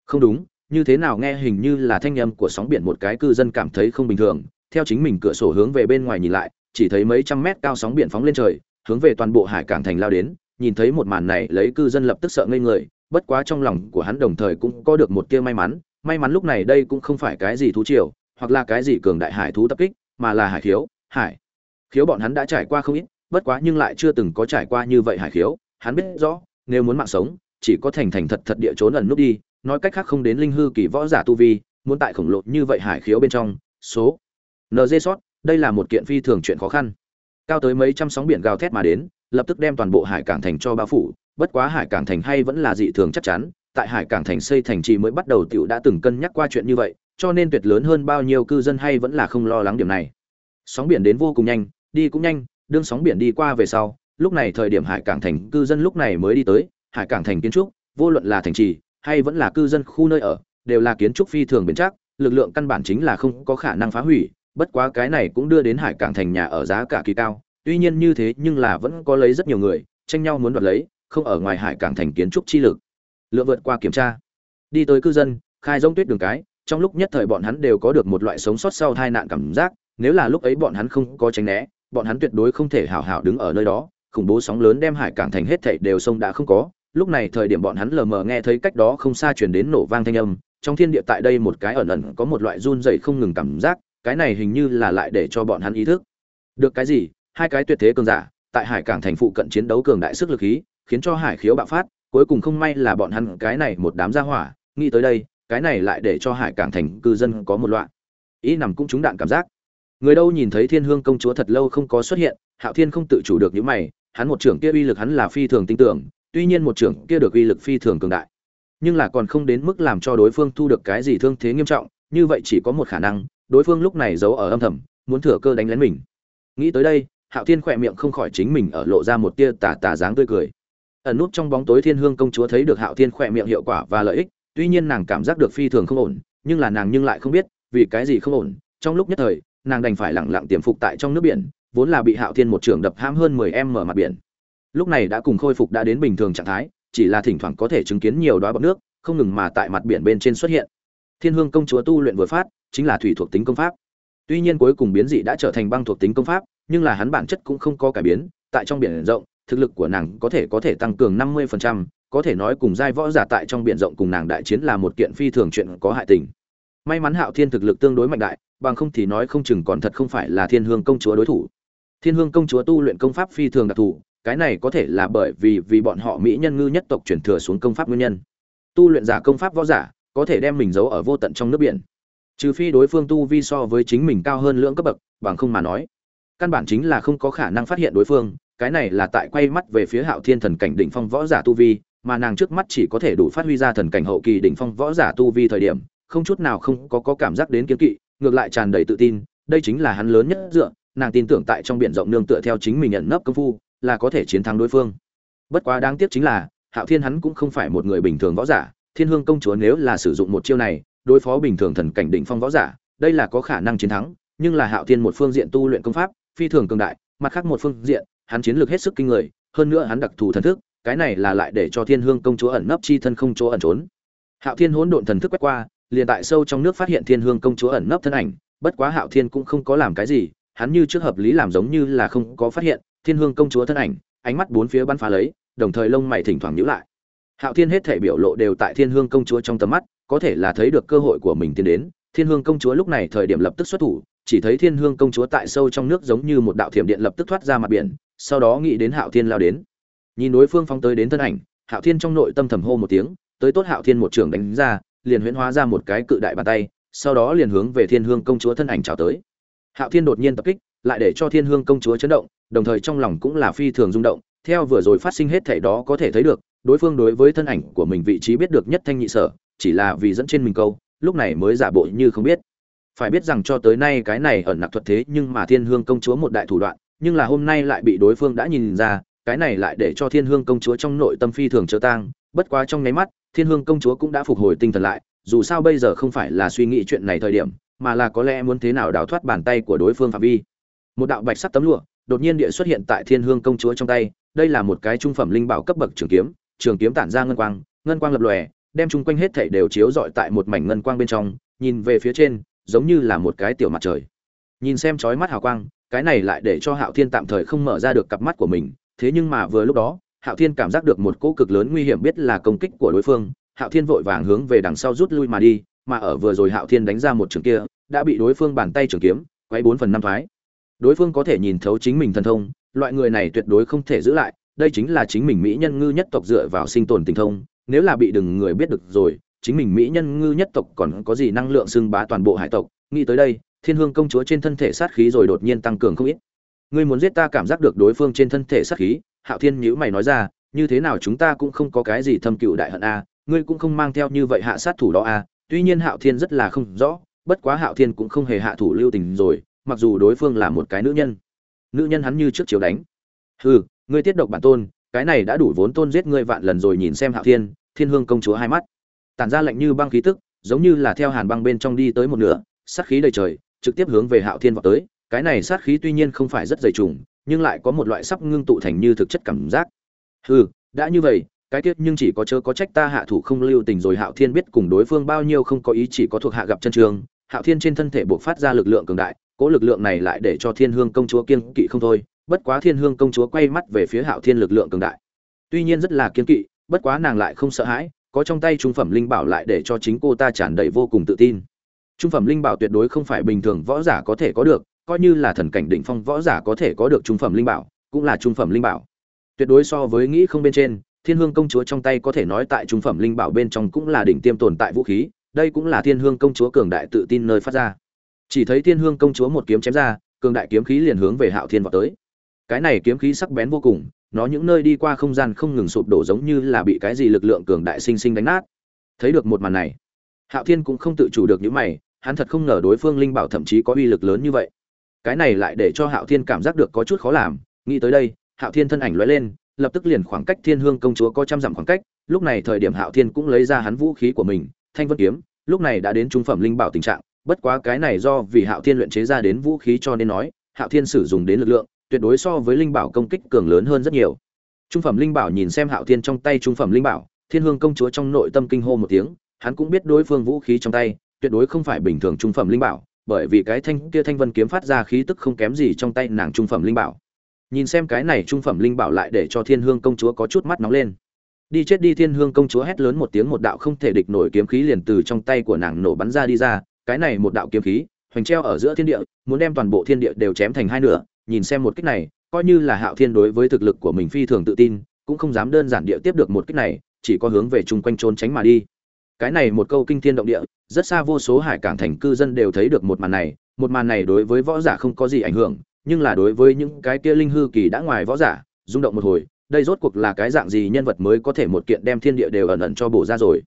[SPEAKER 1] Không đúng như thế nào nghe hình như là thanh âm của sóng biển một cái cư dân cảm thấy không bình thường. Theo chính mình cửa sổ hướng về bên ngoài nhìn lại, chỉ thấy mấy trăm mét cao sóng biển phóng lên trời, hướng về toàn bộ hải cảng thành lao đến. Nhìn thấy một màn này, lấy cư dân lập tức sợ ngây người, bất quá trong lòng của hắn đồng thời cũng có được một tia may mắn. May mắn lúc này đây cũng không phải cái gì thú triều, hoặc là cái gì cường đại hải thú tập kích, mà là hải khiếu hải. Khiếu bọn hắn đã trải qua không ít, bất quá nhưng lại chưa từng có trải qua như vậy hải khiếu. Hắn biết rõ, nếu muốn mạng sống, chỉ có thành thành thật thật địa trốn ẩn núp đi nói cách khác không đến linh hư kỳ võ giả tu vi, muốn tại khổng lồ như vậy hải khiếu bên trong, số nd sót, đây là một kiện phi thường chuyện khó khăn. Cao tới mấy trăm sóng biển gào thét mà đến, lập tức đem toàn bộ hải cảng thành cho bao phủ, bất quá hải cảng thành hay vẫn là dị thường chắc chắn, tại hải cảng thành xây thành trì mới bắt đầu tiểu đã từng cân nhắc qua chuyện như vậy, cho nên tuyệt lớn hơn bao nhiêu cư dân hay vẫn là không lo lắng điểm này. Sóng biển đến vô cùng nhanh, đi cũng nhanh, đương sóng biển đi qua về sau, lúc này thời điểm hải cảng thành, cư dân lúc này mới đi tới, hải cảng thành kiến trúc, vô luận là thành trì hay vẫn là cư dân khu nơi ở, đều là kiến trúc phi thường bền chắc, lực lượng căn bản chính là không có khả năng phá hủy, bất quá cái này cũng đưa đến hải cảng thành nhà ở giá cả kỳ cao, tuy nhiên như thế nhưng là vẫn có lấy rất nhiều người, tranh nhau muốn đoạt lấy, không ở ngoài hải cảng thành kiến trúc chi lực. Lượng vượt qua kiểm tra. Đi tới cư dân, khai rông tuyết đường cái, trong lúc nhất thời bọn hắn đều có được một loại sống sót sau tai nạn cảm giác, nếu là lúc ấy bọn hắn không có tránh né, bọn hắn tuyệt đối không thể hảo hảo đứng ở nơi đó, khủng bố sóng lớn đem hải cảng thành hết thảy đều sông đã không có lúc này thời điểm bọn hắn lờ mờ nghe thấy cách đó không xa truyền đến nổ vang thanh âm, trong thiên địa tại đây một cái ẩn ẩn có một loại run rẩy không ngừng cảm giác, cái này hình như là lại để cho bọn hắn ý thức. Được cái gì? Hai cái tuyệt thế cường giả, tại hải cảng thành phụ cận chiến đấu cường đại sức lực khí, khiến cho hải khiếu bạo phát, cuối cùng không may là bọn hắn cái này một đám gia hỏa, nghĩ tới đây, cái này lại để cho hải cảng thành cư dân có một loạn. Ý nằm cũng trúng đạn cảm giác. Người đâu nhìn thấy thiên hương công chúa thật lâu không có xuất hiện, hạo thiên không tự chủ được những mày, hắn một trưởng kia uy lực hắn là phi thường tin tưởng tuy nhiên một trưởng kia được uy lực phi thường cường đại, nhưng là còn không đến mức làm cho đối phương thu được cái gì thương thế nghiêm trọng, như vậy chỉ có một khả năng, đối phương lúc này giấu ở âm thầm, muốn thừa cơ đánh lén mình. Nghĩ tới đây, hạo thiên khỏe miệng không khỏi chính mình ở lộ ra một tia tà tà dáng tươi cười. Ẩn nút trong bóng tối thiên hương công chúa thấy được hạo thiên khỏe miệng hiệu quả và lợi ích, tuy nhiên nàng cảm giác được phi thường không ổn, nhưng là nàng nhưng lại không biết, vì cái gì không ổn. Trong lúc nhất thời, nàng đành phải lẳng lặng tiềm phục tại trong nước biển, vốn là bị hạo thiên một trường đập hãm hơn mười em mở mặt biển lúc này đã cùng khôi phục đã đến bình thường trạng thái chỉ là thỉnh thoảng có thể chứng kiến nhiều đoá bọt nước không ngừng mà tại mặt biển bên trên xuất hiện. Thiên hương công chúa tu luyện vừa phát chính là thủy thuộc tính công pháp. Tuy nhiên cuối cùng biến dị đã trở thành băng thuộc tính công pháp nhưng là hắn bản chất cũng không có cải biến tại trong biển rộng thực lực của nàng có thể có thể tăng cường năm 50%, có thể nói cùng giai võ giả tại trong biển rộng cùng nàng đại chiến là một kiện phi thường chuyện có hại tình. May mắn hạo thiên thực lực tương đối mạnh đại bằng không thì nói không chừng còn thật không phải là thiên hương công chúa đối thủ. Thiên hương công chúa tu luyện công pháp phi thường đặc thù cái này có thể là bởi vì vì bọn họ mỹ nhân ngư nhất tộc chuyển thừa xuống công pháp nguyên nhân. Tu luyện giả công pháp võ giả có thể đem mình giấu ở vô tận trong nước biển. Trừ phi đối phương tu vi so với chính mình cao hơn lưỡng cấp bậc bằng không mà nói. Căn bản chính là không có khả năng phát hiện đối phương cái này là tại quay mắt về phía hạo thiên thần cảnh đỉnh phong võ giả tu vi mà nàng trước mắt chỉ có thể đủ phát huy ra thần cảnh hậu kỳ đỉnh phong võ giả tu vi thời điểm không chút nào không có, có cảm giác đến kiến kỵ ngược lại tràn đầy tự tin đây chính là hắn lớn nhất dựa nàng tin tưởng tại trong biển rộng nương tựa theo chính mình nhận nấp công phu là có thể chiến thắng đối phương. Bất quá đáng tiếc chính là, hạo thiên hắn cũng không phải một người bình thường võ giả, thiên hương công chúa nếu là sử dụng một chiêu này, đối phó bình thường thần cảnh đỉnh phong võ giả, đây là có khả năng chiến thắng, nhưng là hạo thiên một phương diện tu luyện công pháp, phi thường cường đại, mặt khác một phương diện, hắn chiến lược hết sức kinh người, hơn nữa hắn đặc thù thần thức, cái này là lại để cho thiên hương công chúa ẩn nấp chi thân không chỗ ẩn trốn. Hạo thiên hỗn độn thần thức quét qua, liền tại sâu trong nước phát hiện thiên hương công chúa ẩn nấp thân ảnh, bất quá hạo thiên cũng không có làm cái gì, hắn như trước hợp lý làm giống như là không có phát hiện thiên hương công chúa thân ảnh, ánh mắt bốn phía bắn phá lấy, đồng thời lông mày thỉnh thoảng nhíu lại. Hạo thiên hết thể biểu lộ đều tại thiên hương công chúa trong tầm mắt, có thể là thấy được cơ hội của mình tiến đến. Thiên hương công chúa lúc này thời điểm lập tức xuất thủ, chỉ thấy thiên hương công chúa tại sâu trong nước giống như một đạo thiểm điện lập tức thoát ra mặt biển, sau đó nghĩ đến hạo thiên lao đến. Nhìn đối phương phóng tới đến thân ảnh, hạo thiên trong nội tâm thầm hô một tiếng, tới tốt hạo thiên một trường đánh ra, liền huyễn hóa ra một cái cự đại bàn tay, sau đó liền hướng về thiên hương công chúa thân ảnh chào tới. Hạo thiên đột nhiên tập kích, lại để cho thiên hương công chúa chấn động đồng thời trong lòng cũng là phi thường rung động, theo vừa rồi phát sinh hết thảy đó có thể thấy được, đối phương đối với thân ảnh của mình vị trí biết được nhất thanh nhị sở, chỉ là vì dẫn trên mình câu, lúc này mới giả bộ như không biết. Phải biết rằng cho tới nay cái này ẩn nặc thuật thế nhưng mà thiên hương công chúa một đại thủ đoạn, nhưng là hôm nay lại bị đối phương đã nhìn ra, cái này lại để cho thiên hương công chúa trong nội tâm phi thường chớ tang, bất quá trong nháy mắt, thiên hương công chúa cũng đã phục hồi tinh thần lại, dù sao bây giờ không phải là suy nghĩ chuyện này thời điểm, mà là có lẽ muốn thế nào đào thoát bàn tay của đối phương phạm vi. Một đạo bạch sắc tấm lụa đột nhiên địa xuất hiện tại thiên hương công chúa trong tay, đây là một cái trung phẩm linh bảo cấp bậc trường kiếm trường kiếm tản ra ngân quang ngân quang lập lòe, đem chung quanh hết thảy đều chiếu rọi tại một mảnh ngân quang bên trong, nhìn về phía trên, giống như là một cái tiểu mặt trời. Nhìn xem chói mắt hào quang, cái này lại để cho hạo thiên tạm thời không mở ra được cặp mắt của mình, thế nhưng mà vừa lúc đó, hạo thiên cảm giác được một cỗ cực lớn nguy hiểm biết là công kích của đối phương, hạo thiên vội vàng hướng về đằng sau rút lui mà đi, mà ở vừa rồi hạo thiên đánh ra một trường kia, đã bị đối phương bàn tay trường kiếm quay bốn phần năm thoái đối phương có thể nhìn thấu chính mình thần thông, loại người này tuyệt đối không thể giữ lại, đây chính là chính mình mỹ nhân ngư nhất tộc dựa vào sinh tồn tình thông, nếu là bị đừng người biết được rồi, chính mình mỹ nhân ngư nhất tộc còn có gì năng lượng xưng bá toàn bộ hải tộc, nghĩ tới đây, thiên hương công chúa trên thân thể sát khí rồi đột nhiên tăng cường không ít. Ngươi muốn giết ta cảm giác được đối phương trên thân thể sát khí, hạo thiên nhữ mày nói ra, như thế nào chúng ta cũng không có cái gì thâm cựu đại hận a, ngươi cũng không mang theo như vậy hạ sát thủ đó a, tuy nhiên hạo thiên rất là không rõ, bất quá hạo thiên cũng không hề hạ thủ lưu tình rồi mặc dù đối phương là một cái nữ nhân. Nữ nhân hắn như trước chiều đánh. Hừ, ngươi tiết độc bản tôn, cái này đã đủ vốn tôn giết ngươi vạn lần rồi nhìn xem hạo thiên thiên hương công chúa hai mắt. Tản ra lạnh như băng khí tức, giống như là theo hàn băng bên trong đi tới một nửa, sát khí đầy trời, trực tiếp hướng về hạo thiên vào tới. Cái này sát khí tuy nhiên không phải rất dày trùng, nhưng lại có một loại sắp ngưng tụ thành như thực chất cảm giác. Hừ, đã như vậy, cái tiết nhưng chỉ có chớ có trách ta hạ thủ không lưu tình rồi hạo thiên biết cùng đối phương bao nhiêu không có ý chỉ có thuộc hạ gặp chân trường. Hạo thiên trên thân thể buộc phát ra lực lượng cường đại cỗ lực lượng này lại để cho thiên hương công chúa kiên kỵ không thôi, bất quá thiên hương công chúa quay mắt về phía hạo thiên lực lượng cường đại. Tuy nhiên rất là kiên kỵ, bất quá nàng lại không sợ hãi, có trong tay trung phẩm linh bảo lại để cho chính cô ta tràn đầy vô cùng tự tin. Trung phẩm linh bảo tuyệt đối không phải bình thường võ giả có thể có được, coi như là thần cảnh đỉnh phong võ giả có thể có được trung phẩm linh bảo, cũng là trung phẩm linh bảo. Tuyệt đối so với nghĩ không bên trên, thiên hương công chúa trong tay có thể nói tại trung phẩm linh bảo bên trong cũng là đỉnh tiêm tồn tại vũ khí, đây cũng là thiên hương công chúa cường đại tự tin nơi phát ra chỉ thấy thiên hương công chúa một kiếm chém ra, cường đại kiếm khí liền hướng về hạo thiên vào tới. Cái này kiếm khí sắc bén vô cùng, nó những nơi đi qua không gian không ngừng sụp đổ giống như là bị cái gì lực lượng cường đại sinh sinh đánh nát. Thấy được một màn này, hạo thiên cũng không tự chủ được những mày, hắn thật không ngờ đối phương linh bảo thậm chí có uy lực lớn như vậy. Cái này lại để cho hạo thiên cảm giác được có chút khó làm, nghĩ tới đây, hạo thiên thân ảnh lóe lên, lập tức liền khoảng cách thiên hương công chúa có trăm dặm khoảng cách, lúc này thời điểm hạo thiên cũng lấy ra hắn vũ khí của mình, thanh vân kiếm, lúc này đã đến trung phẩm linh bảo tình trạng bất quá cái này do vì hạo thiên luyện chế ra đến vũ khí cho nên nói, hạo thiên sử dụng đến lực lượng, tuyệt đối so với linh bảo công kích cường lớn hơn rất nhiều. Trung phẩm linh bảo nhìn xem hạo thiên trong tay trung phẩm linh bảo, thiên hương công chúa trong nội tâm kinh hô một tiếng, hắn cũng biết đối phương vũ khí trong tay, tuyệt đối không phải bình thường trung phẩm linh bảo, bởi vì cái thanh kia thanh vân kiếm phát ra khí tức không kém gì trong tay nàng trung phẩm linh bảo. Nhìn xem cái này trung phẩm linh bảo lại để cho thiên hương công chúa có chút mắt nóng lên. Đi chết đi thiên hương công chúa hét lớn một tiếng một đạo không thể địch nổi kiếm khí liền từ trong tay của nàng nổ bắn ra đi ra cái này một đạo kiếm khí, hoành treo ở giữa thiên địa, muốn đem toàn bộ thiên địa đều chém thành hai nửa, nhìn xem một kích này, coi như là hạo thiên đối với thực lực của mình phi thường tự tin, cũng không dám đơn giản địa tiếp được một kích này, chỉ có hướng về chung quanh trốn tránh mà đi. Cái này một câu kinh thiên động địa, rất xa vô số hải cảng thành cư dân đều thấy được một màn này, một màn này đối với võ giả không có gì ảnh hưởng, nhưng là đối với những cái kia linh hư kỳ đã ngoài võ giả, rung động một hồi, đây rốt cuộc là cái dạng gì nhân vật mới có thể một kiện đem thiên địa đều ẩn ẩn cho bổ ra rồi.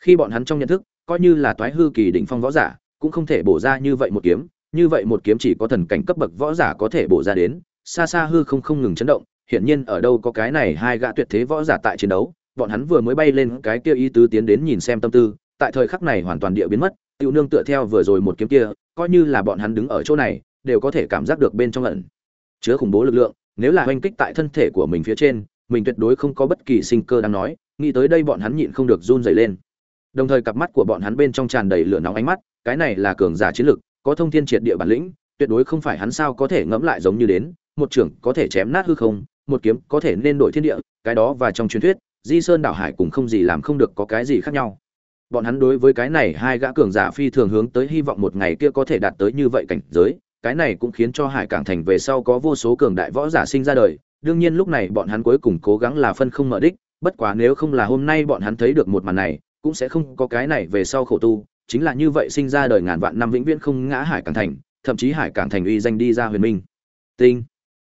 [SPEAKER 1] Khi bọn hắn trong nhận thức coi như là toái hư kỳ đỉnh phong võ giả, cũng không thể bổ ra như vậy một kiếm, như vậy một kiếm chỉ có thần cảnh cấp bậc võ giả có thể bổ ra đến, xa xa hư không không ngừng chấn động, hiển nhiên ở đâu có cái này hai gã tuyệt thế võ giả tại chiến đấu, bọn hắn vừa mới bay lên cái kia ý tứ tiến đến nhìn xem tâm tư, tại thời khắc này hoàn toàn địa biến mất, tiểu nương tựa theo vừa rồi một kiếm kia, coi như là bọn hắn đứng ở chỗ này, đều có thể cảm giác được bên trong ẩn chứa khủng bố lực lượng, nếu là hoành kích tại thân thể của mình phía trên, mình tuyệt đối không có bất kỳ sinh cơ đang nói, nghĩ tới đây bọn hắn nhịn không được run rẩy lên đồng thời cặp mắt của bọn hắn bên trong tràn đầy lửa nóng ánh mắt, cái này là cường giả chiến lực, có thông thiên triệt địa bản lĩnh, tuyệt đối không phải hắn sao có thể ngẫm lại giống như đến, một trưởng có thể chém nát hư không, một kiếm có thể nên đổi thiên địa, cái đó và trong truyền thuyết, di sơn đảo hải cũng không gì làm không được có cái gì khác nhau. Bọn hắn đối với cái này hai gã cường giả phi thường hướng tới hy vọng một ngày kia có thể đạt tới như vậy cảnh giới, cái này cũng khiến cho hải cảng thành về sau có vô số cường đại võ giả sinh ra đời, đương nhiên lúc này bọn hắn cuối cùng cố gắng là phân không mở đích, bất quá nếu không là hôm nay bọn hắn thấy được một màn này cũng sẽ không có cái này về sau khổ tu, chính là như vậy sinh ra đời ngàn vạn năm vĩnh viễn không ngã hải cảng thành, thậm chí hải cảng thành uy danh đi ra huyền minh. Tinh.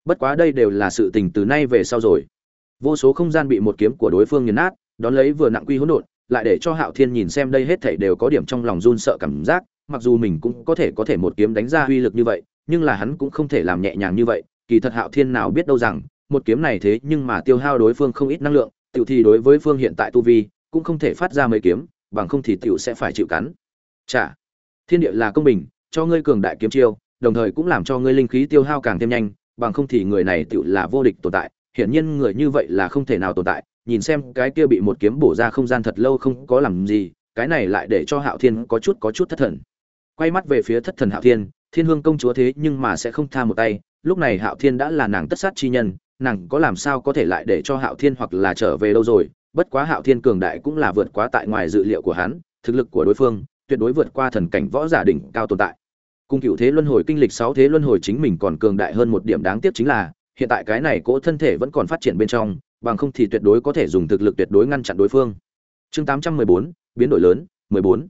[SPEAKER 1] Bất quá đây đều là sự tình từ nay về sau rồi. Vô số không gian bị một kiếm của đối phương nghiền nát, đón lấy vừa nặng quy hỗn độn, lại để cho hạo thiên nhìn xem đây hết thảy đều có điểm trong lòng run sợ cảm giác, mặc dù mình cũng có thể có thể một kiếm đánh ra uy lực như vậy, nhưng là hắn cũng không thể làm nhẹ nhàng như vậy, kỳ thật hạo thiên nào biết đâu rằng, một kiếm này thế nhưng mà tiêu hao đối phương không ít năng lượng tự thì đối với phương hiện tại tu vi cũng không thể phát ra mấy kiếm, bằng không thì tiểu sẽ phải chịu cắn. Chả thiên địa là công bình, cho ngươi cường đại kiếm chiêu, đồng thời cũng làm cho ngươi linh khí tiêu hao càng thêm nhanh, bằng không thì người này tiểu là vô địch tồn tại, hiển nhiên người như vậy là không thể nào tồn tại. Nhìn xem cái kia bị một kiếm bổ ra không gian thật lâu không có làm gì, cái này lại để cho hạo thiên có chút có chút thất thần. Quay mắt về phía thất thần hạo thiên thiên hương công chúa thế nhưng mà sẽ không tha một tay, lúc này hạo thiên đã là nàng tất sát chi nhân, nàng có làm sao có thể lại để cho hạo thiên hoặc là trở về đâu rồi? Bất quá hạo thiên cường đại cũng là vượt quá tại ngoài dự liệu của hắn, thực lực của đối phương tuyệt đối vượt qua thần cảnh võ giả đỉnh cao tồn tại. Cung cựu thế luân hồi kinh lịch sáu thế luân hồi chính mình còn cường đại hơn một điểm đáng tiếc chính là, hiện tại cái này cỗ thân thể vẫn còn phát triển bên trong, bằng không thì tuyệt đối có thể dùng thực lực tuyệt đối ngăn chặn đối phương. Chương tám trăm mười bốn, biến đổi lớn, mười bốn.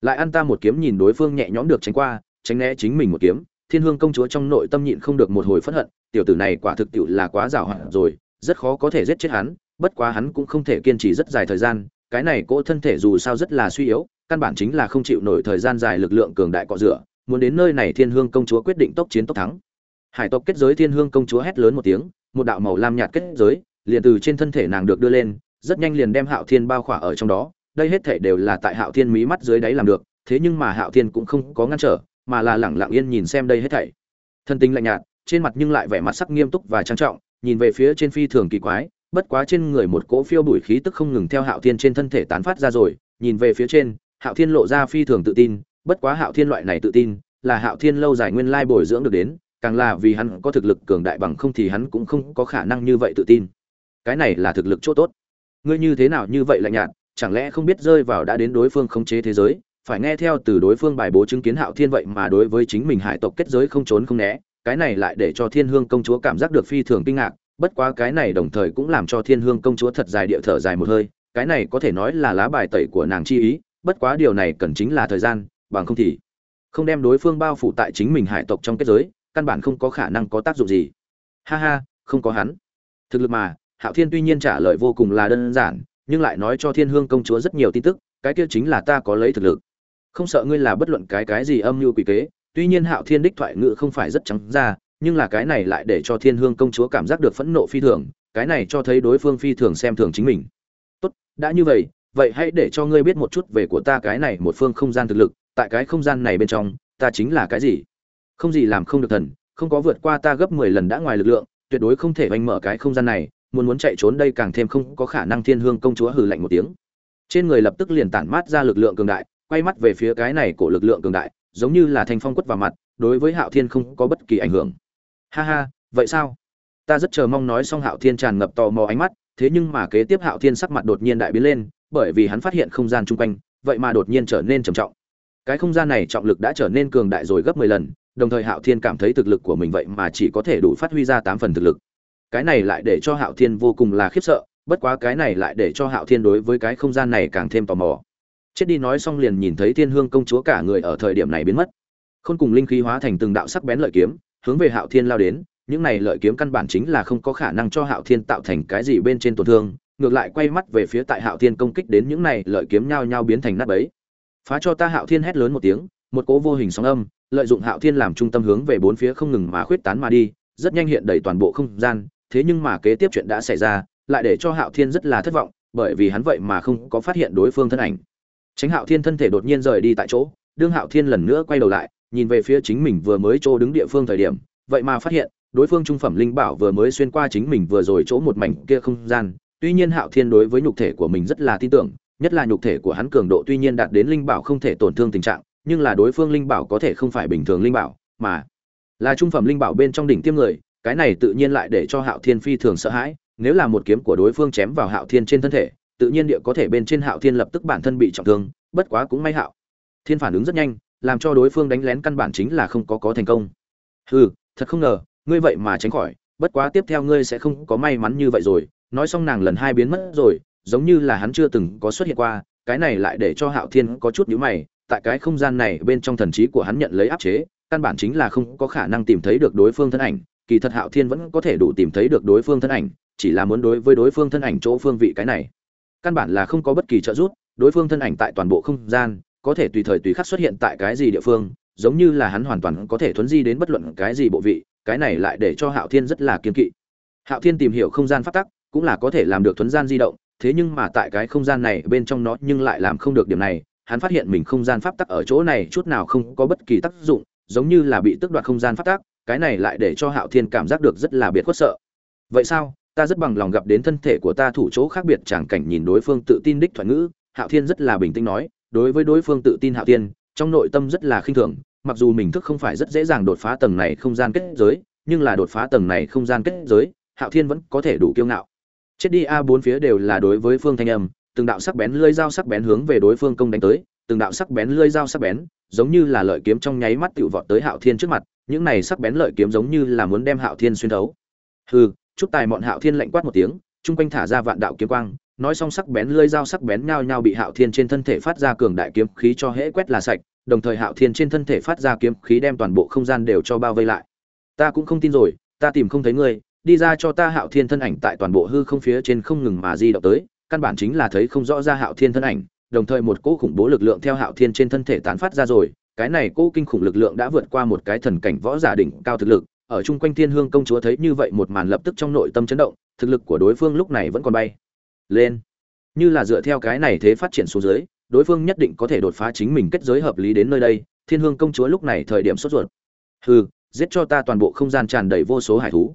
[SPEAKER 1] Lại ăn ta một kiếm nhìn đối phương nhẹ nhõm được tránh qua, tránh né chính mình một kiếm, thiên hương công chúa trong nội tâm nhịn không được một hồi phẫn hận, tiểu tử này quả thực tiệu là quá giàu hạn rồi, rất khó có thể giết chết hắn bất quá hắn cũng không thể kiên trì rất dài thời gian, cái này cỗ thân thể dù sao rất là suy yếu, căn bản chính là không chịu nổi thời gian dài lực lượng cường đại cọ rửa, muốn đến nơi này thiên hương công chúa quyết định tốc chiến tốc thắng. Hải tộc kết giới thiên hương công chúa hét lớn một tiếng, một đạo màu lam nhạt kết giới, liền từ trên thân thể nàng được đưa lên, rất nhanh liền đem hạo thiên bao khỏa ở trong đó, đây hết thể đều là tại hạo thiên mí mắt dưới đáy làm được, thế nhưng mà hạo thiên cũng không có ngăn trở, mà là lẳng lặng yên nhìn xem đây hết thảy. Thân tình lạnh nhạt, trên mặt nhưng lại vẻ mặt sắc nghiêm túc và trang trọng, nhìn về phía trên phi thường kỳ quái bất quá trên người một cỗ phiêu bụi khí tức không ngừng theo hạo thiên trên thân thể tán phát ra rồi, nhìn về phía trên, hạo thiên lộ ra phi thường tự tin, bất quá hạo thiên loại này tự tin, là hạo thiên lâu dài nguyên lai bồi dưỡng được đến, càng là vì hắn có thực lực cường đại bằng không thì hắn cũng không có khả năng như vậy tự tin. Cái này là thực lực chỗ tốt. Ngươi như thế nào như vậy lạnh nhạt, chẳng lẽ không biết rơi vào đã đến đối phương khống chế thế giới, phải nghe theo từ đối phương bài bố chứng kiến hạo thiên vậy mà đối với chính mình hải tộc kết giới không trốn không né, cái này lại để cho thiên hương công chúa cảm giác được phi thường kinh ngạc bất quá cái này đồng thời cũng làm cho thiên hương công chúa thật dài địa thở dài một hơi, cái này có thể nói là lá bài tẩy của nàng chi ý, bất quá điều này cần chính là thời gian, bằng không thì không đem đối phương bao phủ tại chính mình hải tộc trong kết giới, căn bản không có khả năng có tác dụng gì. Ha ha, không có hắn. Thực lực mà, hạo thiên tuy nhiên trả lời vô cùng là đơn giản, nhưng lại nói cho thiên hương công chúa rất nhiều tin tức, cái kia chính là ta có lấy thực lực. Không sợ ngươi là bất luận cái cái gì âm mưu quỷ kế, tuy nhiên hạo thiên đích thoại ngữ không phải rất trắng ra nhưng là cái này lại để cho thiên hương công chúa cảm giác được phẫn nộ phi thường, cái này cho thấy đối phương phi thường xem thường chính mình. Tốt, đã như vậy vậy hãy để cho ngươi biết một chút về của ta cái này một phương không gian thực lực, tại cái không gian này bên trong, ta chính là cái gì? Không gì làm không được thần, không có vượt qua ta gấp mười lần đã ngoài lực lượng, tuyệt đối không thể oanh mở cái không gian này, muốn muốn chạy trốn đây càng thêm không có khả năng thiên hương công chúa hừ lạnh một tiếng. Trên người lập tức liền tản mát ra lực lượng cường đại, quay mắt về phía cái này của lực lượng cường đại, giống như là thanh phong quất vào mặt, đối với hạo thiên không có bất kỳ ảnh hưởng ha ha, vậy sao? Ta rất chờ mong nói xong hạo thiên tràn ngập tò mò ánh mắt, thế nhưng mà kế tiếp hạo thiên sắc mặt đột nhiên đại biến lên, bởi vì hắn phát hiện không gian chung quanh, vậy mà đột nhiên trở nên trầm trọng. Cái không gian này trọng lực đã trở nên cường đại rồi gấp mười lần, đồng thời hạo thiên cảm thấy thực lực của mình vậy mà chỉ có thể đủ phát huy ra tám phần thực lực. Cái này lại để cho hạo thiên vô cùng là khiếp sợ, bất quá cái này lại để cho hạo thiên đối với cái không gian này càng thêm tò mò. Chết đi nói xong liền nhìn thấy thiên hương công chúa cả người ở thời điểm này biến mất. Khôn cùng linh khí hóa thành từng đạo sắc bén lợi kiếm hướng về hạo thiên lao đến, những này lợi kiếm căn bản chính là không có khả năng cho hạo thiên tạo thành cái gì bên trên tổn thương, ngược lại quay mắt về phía tại hạo thiên công kích đến những này lợi kiếm nhau nhau biến thành nát bấy. Phá cho ta hạo thiên hét lớn một tiếng, một cỗ vô hình sóng âm, lợi dụng hạo thiên làm trung tâm hướng về bốn phía không ngừng mà khuyết tán mà đi, rất nhanh hiện đầy toàn bộ không gian, thế nhưng mà kế tiếp chuyện đã xảy ra, lại để cho hạo thiên rất là thất vọng, bởi vì hắn vậy mà không có phát hiện đối phương thân ảnh. Tránh hạo thiên thân thể đột nhiên rời đi tại chỗ, đương hạo thiên lần nữa quay đầu lại nhìn về phía chính mình vừa mới chỗ đứng địa phương thời điểm, vậy mà phát hiện, đối phương trung phẩm linh bảo vừa mới xuyên qua chính mình vừa rồi chỗ một mảnh kia không gian. Tuy nhiên hạo thiên đối với nhục thể của mình rất là tin tưởng, nhất là nhục thể của hắn cường độ tuy nhiên đạt đến linh bảo không thể tổn thương tình trạng, nhưng là đối phương linh bảo có thể không phải bình thường linh bảo, mà là trung phẩm linh bảo bên trong đỉnh tiêm người, cái này tự nhiên lại để cho hạo thiên phi thường sợ hãi, nếu là một kiếm của đối phương chém vào hạo thiên trên thân thể, tự nhiên địa có thể bên trên hạo thiên lập tức bản thân bị trọng thương, bất quá cũng may hạo thiên phản ứng rất nhanh làm cho đối phương đánh lén căn bản chính là không có có thành công. Hừ, thật không ngờ, ngươi vậy mà tránh khỏi, bất quá tiếp theo ngươi sẽ không có may mắn như vậy rồi. Nói xong nàng lần hai biến mất rồi, giống như là hắn chưa từng có xuất hiện qua, cái này lại để cho hạo thiên có chút nhíu mày, tại cái không gian này bên trong thần trí của hắn nhận lấy áp chế, căn bản chính là không có khả năng tìm thấy được đối phương thân ảnh. Kỳ thật hạo thiên vẫn có thể đủ tìm thấy được đối phương thân ảnh, chỉ là muốn đối với đối phương thân ảnh chỗ phương vị cái này. Căn bản là không có bất kỳ trợ giúp, đối phương thân ảnh tại toàn bộ không gian có thể tùy thời tùy khắc xuất hiện tại cái gì địa phương, giống như là hắn hoàn toàn có thể thuấn di đến bất luận cái gì bộ vị, cái này lại để cho hạo thiên rất là kiên kỵ. Hạo thiên tìm hiểu không gian phát tắc, cũng là có thể làm được thuấn gian di động, thế nhưng mà tại cái không gian này bên trong nó nhưng lại làm không được điểm này, hắn phát hiện mình không gian pháp tắc ở chỗ này chút nào không có bất kỳ tác dụng, giống như là bị tước đoạt không gian pháp tắc, cái này lại để cho hạo thiên cảm giác được rất là biệt khuất sợ. Vậy sao? Ta rất bằng lòng gặp đến thân thể của ta thủ chỗ khác biệt, chẳng cảnh nhìn đối phương tự tin đích thoại ngữ, hạo thiên rất là bình tĩnh nói đối với đối phương tự tin hạo thiên, trong nội tâm rất là khinh thường, mặc dù mình thức không phải rất dễ dàng đột phá tầng này không gian kết giới, nhưng là đột phá tầng này không gian kết giới, hạo thiên vẫn có thể đủ kiêu ngạo. Chết đi a bốn phía đều là đối với phương thanh âm, từng đạo sắc bén lưỡi dao sắc bén hướng về đối phương công đánh tới, từng đạo sắc bén lưỡi dao sắc bén, giống như là lợi kiếm trong nháy mắt tựu vọt tới hạo thiên trước mặt, những này sắc bén lợi kiếm giống như là muốn đem hạo thiên xuyên thấu. Hừ, chúc tài bọn hạo thiên lạnh quát một tiếng, chung quanh thả ra vạn đạo kiếm quang nói xong sắc bén lưỡi dao sắc bén nhao nhao bị hạo thiên trên thân thể phát ra cường đại kiếm khí cho hễ quét là sạch, đồng thời hạo thiên trên thân thể phát ra kiếm khí đem toàn bộ không gian đều cho bao vây lại. Ta cũng không tin rồi, ta tìm không thấy ngươi, đi ra cho ta hạo thiên thân ảnh tại toàn bộ hư không phía trên không ngừng mà di động tới, căn bản chính là thấy không rõ ra hạo thiên thân ảnh, đồng thời một cỗ khủng bố lực lượng theo hạo thiên trên thân thể tán phát ra rồi, cái này cỗ kinh khủng lực lượng đã vượt qua một cái thần cảnh võ giả đỉnh cao thực lực, ở chung quanh thiên hương công chúa thấy như vậy một màn lập tức trong nội tâm chấn động, thực lực của đối phương lúc này vẫn còn bay lên. Như là dựa theo cái này thế phát triển xuống dưới, đối phương nhất định có thể đột phá chính mình kết giới hợp lý đến nơi đây, thiên hương công chúa lúc này thời điểm sốt ruột. Hừ, giết cho ta toàn bộ không gian tràn đầy vô số hải thú.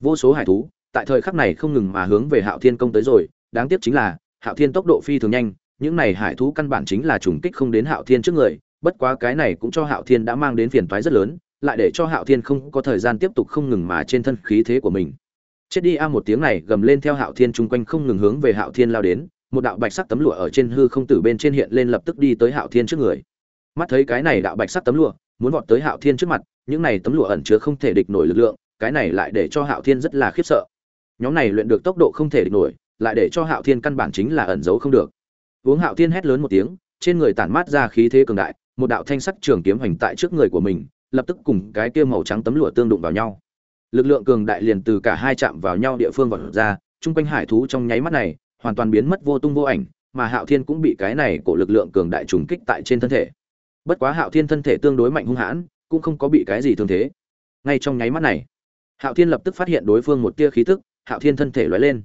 [SPEAKER 1] Vô số hải thú, tại thời khắc này không ngừng mà hướng về hạo thiên công tới rồi, đáng tiếc chính là, hạo thiên tốc độ phi thường nhanh, những này hải thú căn bản chính là trùng kích không đến hạo thiên trước người, bất quá cái này cũng cho hạo thiên đã mang đến phiền toái rất lớn, lại để cho hạo thiên không có thời gian tiếp tục không ngừng mà trên thân khí thế của mình chết đi a, một tiếng này gầm lên theo hạo thiên chung quanh không ngừng hướng về hạo thiên lao đến, một đạo bạch sắc tấm lụa ở trên hư không tử bên trên hiện lên lập tức đi tới hạo thiên trước người. Mắt thấy cái này đạo bạch sắc tấm lụa, muốn vọt tới hạo thiên trước mặt, những này tấm lụa ẩn chứa không thể địch nổi lực lượng, cái này lại để cho hạo thiên rất là khiếp sợ. Nhóm này luyện được tốc độ không thể địch nổi, lại để cho hạo thiên căn bản chính là ẩn giấu không được. Uống hạo thiên hét lớn một tiếng, trên người tản mát ra khí thế cường đại, một đạo thanh sắc trường kiếm hoành tại trước người của mình, lập tức cùng cái kia màu trắng tấm lụa tương đụng vào nhau lực lượng cường đại liền từ cả hai chạm vào nhau địa phương vọt ra, chung quanh hải thú trong nháy mắt này hoàn toàn biến mất vô tung vô ảnh, mà hạo thiên cũng bị cái này của lực lượng cường đại trùng kích tại trên thân thể. Bất quá hạo thiên thân thể tương đối mạnh hung hãn, cũng không có bị cái gì thương thế. Ngay trong nháy mắt này, hạo thiên lập tức phát hiện đối phương một tia khí tức, hạo thiên thân thể lóe lên.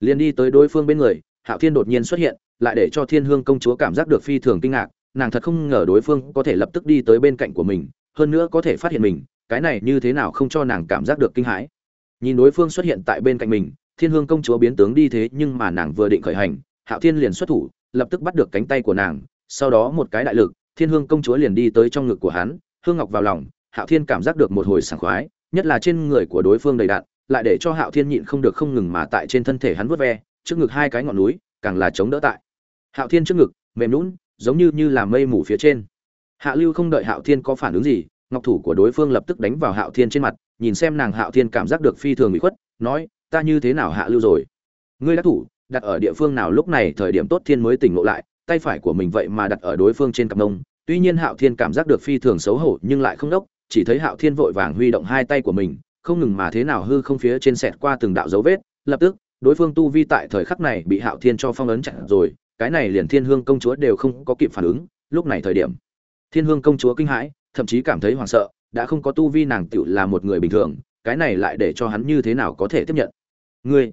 [SPEAKER 1] Liền đi tới đối phương bên người, hạo thiên đột nhiên xuất hiện, lại để cho thiên hương công chúa cảm giác được phi thường kinh ngạc, nàng thật không ngờ đối phương có thể lập tức đi tới bên cạnh của mình, hơn nữa có thể phát hiện mình cái này như thế nào không cho nàng cảm giác được kinh hãi. Nhìn đối phương xuất hiện tại bên cạnh mình, thiên hương công chúa biến tướng đi thế nhưng mà nàng vừa định khởi hành, hạo thiên liền xuất thủ, lập tức bắt được cánh tay của nàng, sau đó một cái đại lực, thiên hương công chúa liền đi tới trong ngực của hắn, hương ngọc vào lòng, hạo thiên cảm giác được một hồi sảng khoái, nhất là trên người của đối phương đầy đạn, lại để cho hạo thiên nhịn không được không ngừng mà tại trên thân thể hắn vớt ve, trước ngực hai cái ngọn núi, càng là chống đỡ tại. Hạo thiên trước ngực, mềm lún giống như như là mây mù phía trên. Hạ lưu không đợi hạo thiên có phản ứng gì ngọc thủ của đối phương lập tức đánh vào hạo thiên trên mặt, nhìn xem nàng hạo thiên cảm giác được phi thường bị khuất, nói, ta như thế nào hạ lưu rồi ngươi đã thủ, đặt ở địa phương nào lúc này thời điểm tốt thiên mới tỉnh ngộ lại, tay phải của mình vậy mà đặt ở đối phương trên cặp nông. tuy nhiên hạo thiên cảm giác được phi thường xấu hổ, nhưng lại không đốc, chỉ thấy hạo thiên vội vàng huy động hai tay của mình, không ngừng mà thế nào hư không phía trên sẹt qua từng đạo dấu vết, lập tức, đối phương tu vi tại thời khắc này bị hạo thiên cho phong ấn chặn rồi, cái này liền thiên hương công chúa đều không có kịp phản ứng, lúc này thời điểm, thiên hương công chúa kinh hãi thậm chí cảm thấy hoảng sợ, đã không có tu vi nàng tựu là một người bình thường, cái này lại để cho hắn như thế nào có thể tiếp nhận? Ngươi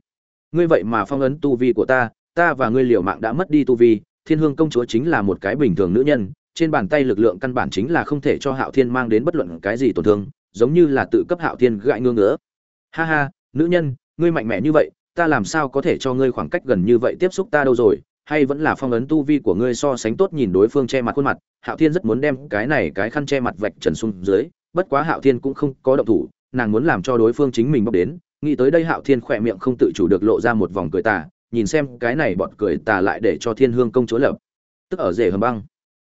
[SPEAKER 1] ngươi vậy mà phong ấn tu vi của ta ta và ngươi liều mạng đã mất đi tu vi, thiên hương công chúa chính là một cái bình thường nữ nhân, trên bàn tay lực lượng căn bản chính là không thể cho hạo thiên mang đến bất luận cái gì tổn thương, giống như là tự cấp hạo thiên gãi ngưỡng ngứa. Ha ha, nữ nhân, ngươi mạnh mẽ như vậy, ta làm sao có thể cho ngươi khoảng cách gần như vậy tiếp xúc ta đâu rồi? Hay vẫn là phong ấn tu vi của ngươi so sánh tốt nhìn đối phương che mặt khuôn mặt, hạo thiên rất muốn đem cái này cái khăn che mặt vạch trần xuống dưới, bất quá hạo thiên cũng không có động thủ, nàng muốn làm cho đối phương chính mình bóc đến. Nghĩ tới đây hạo thiên khỏe miệng không tự chủ được lộ ra một vòng cười tà, nhìn xem cái này bọn cười tà lại để cho thiên hương công chúa lập. Tức ở rể hầm băng.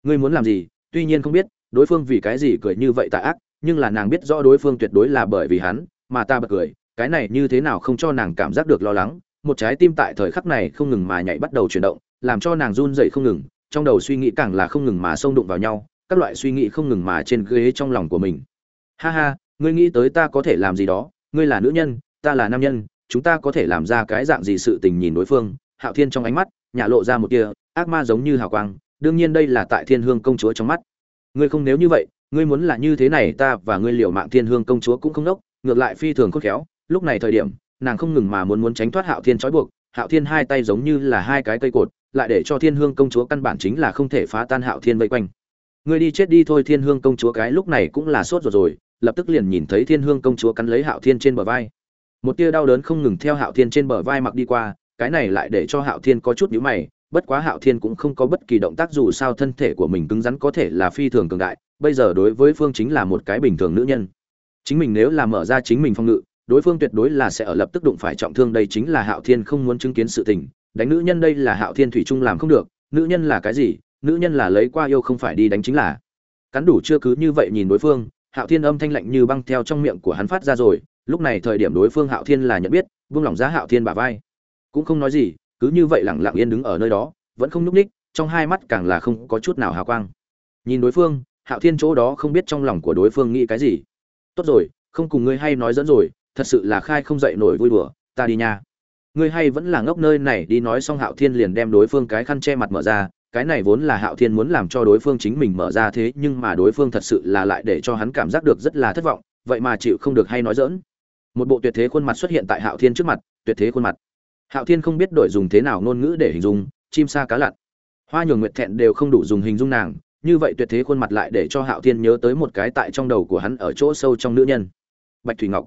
[SPEAKER 1] Ngươi muốn làm gì? Tuy nhiên không biết, đối phương vì cái gì cười như vậy tà ác, nhưng là nàng biết rõ đối phương tuyệt đối là bởi vì hắn mà ta bật cười, cái này như thế nào không cho nàng cảm giác được lo lắng một trái tim tại thời khắc này không ngừng mà nhảy bắt đầu chuyển động, làm cho nàng run dậy không ngừng, trong đầu suy nghĩ càng là không ngừng mà xông đụng vào nhau, các loại suy nghĩ không ngừng mà trên ghế trong lòng của mình. Ha ha, ngươi nghĩ tới ta có thể làm gì đó, ngươi là nữ nhân, ta là nam nhân, chúng ta có thể làm ra cái dạng gì sự tình nhìn đối phương. Hạo thiên trong ánh mắt, nhả lộ ra một kia ác ma giống như hào quang, đương nhiên đây là tại thiên hương công chúa trong mắt. Ngươi không nếu như vậy, ngươi muốn là như thế này ta và ngươi liều mạng thiên hương công chúa cũng không đốc, ngược lại phi thường khôn khéo, lúc này thời điểm nàng không ngừng mà muốn muốn tránh thoát hạo thiên trói buộc, hạo thiên hai tay giống như là hai cái cây cột, lại để cho thiên hương công chúa căn bản chính là không thể phá tan hạo thiên vây quanh. Ngươi đi chết đi thôi, thiên hương công chúa, cái lúc này cũng là sốt ruột rồi, lập tức liền nhìn thấy thiên hương công chúa cắn lấy hạo thiên trên bờ vai. Một tia đau đớn không ngừng theo hạo thiên trên bờ vai mặc đi qua, cái này lại để cho hạo thiên có chút nhíu mày, bất quá hạo thiên cũng không có bất kỳ động tác dù sao thân thể của mình cứng rắn có thể là phi thường cường đại, bây giờ đối với phương chính là một cái bình thường nữ nhân. Chính mình nếu là mở ra chính mình phong ngự đối phương tuyệt đối là sẽ ở lập tức đụng phải trọng thương, đây chính là hạo thiên không muốn chứng kiến sự tình. Đánh nữ nhân đây là hạo thiên thủy trung làm không được, nữ nhân là cái gì? Nữ nhân là lấy qua yêu không phải đi đánh chính là. Cắn đủ chưa cứ như vậy nhìn đối phương, hạo thiên âm thanh lạnh như băng theo trong miệng của hắn phát ra rồi, lúc này thời điểm đối phương hạo thiên là nhận biết vương lòng giá hạo thiên bả vai. Cũng không nói gì, cứ như vậy lẳng lặng yên đứng ở nơi đó, vẫn không nhúc ních trong hai mắt càng là không có chút nào hào quang. Nhìn đối phương, hạo thiên chỗ đó không biết trong lòng của đối phương nghĩ cái gì. Tốt rồi, không cùng ngươi hay nói dẫn rồi thật sự là khai không dậy nổi vui đùa, ta đi nha. Ngươi hay vẫn là ngốc nơi này đi nói xong hạo thiên liền đem đối phương cái khăn che mặt mở ra, cái này vốn là hạo thiên muốn làm cho đối phương chính mình mở ra thế, nhưng mà đối phương thật sự là lại để cho hắn cảm giác được rất là thất vọng, vậy mà chịu không được hay nói dỡn một bộ tuyệt thế khuôn mặt xuất hiện tại hạo thiên trước mặt, tuyệt thế khuôn mặt. Hạo thiên không biết đổi dùng thế nào ngôn ngữ để hình dung, chim sa cá lặn. Hoa nhường nguyệt thẹn đều không đủ dùng hình dung nàng, như vậy tuyệt thế khuôn mặt lại để cho hạo thiên nhớ tới một cái tại trong đầu của hắn ở chỗ sâu trong nữ nhân. Bạch thủy ngọc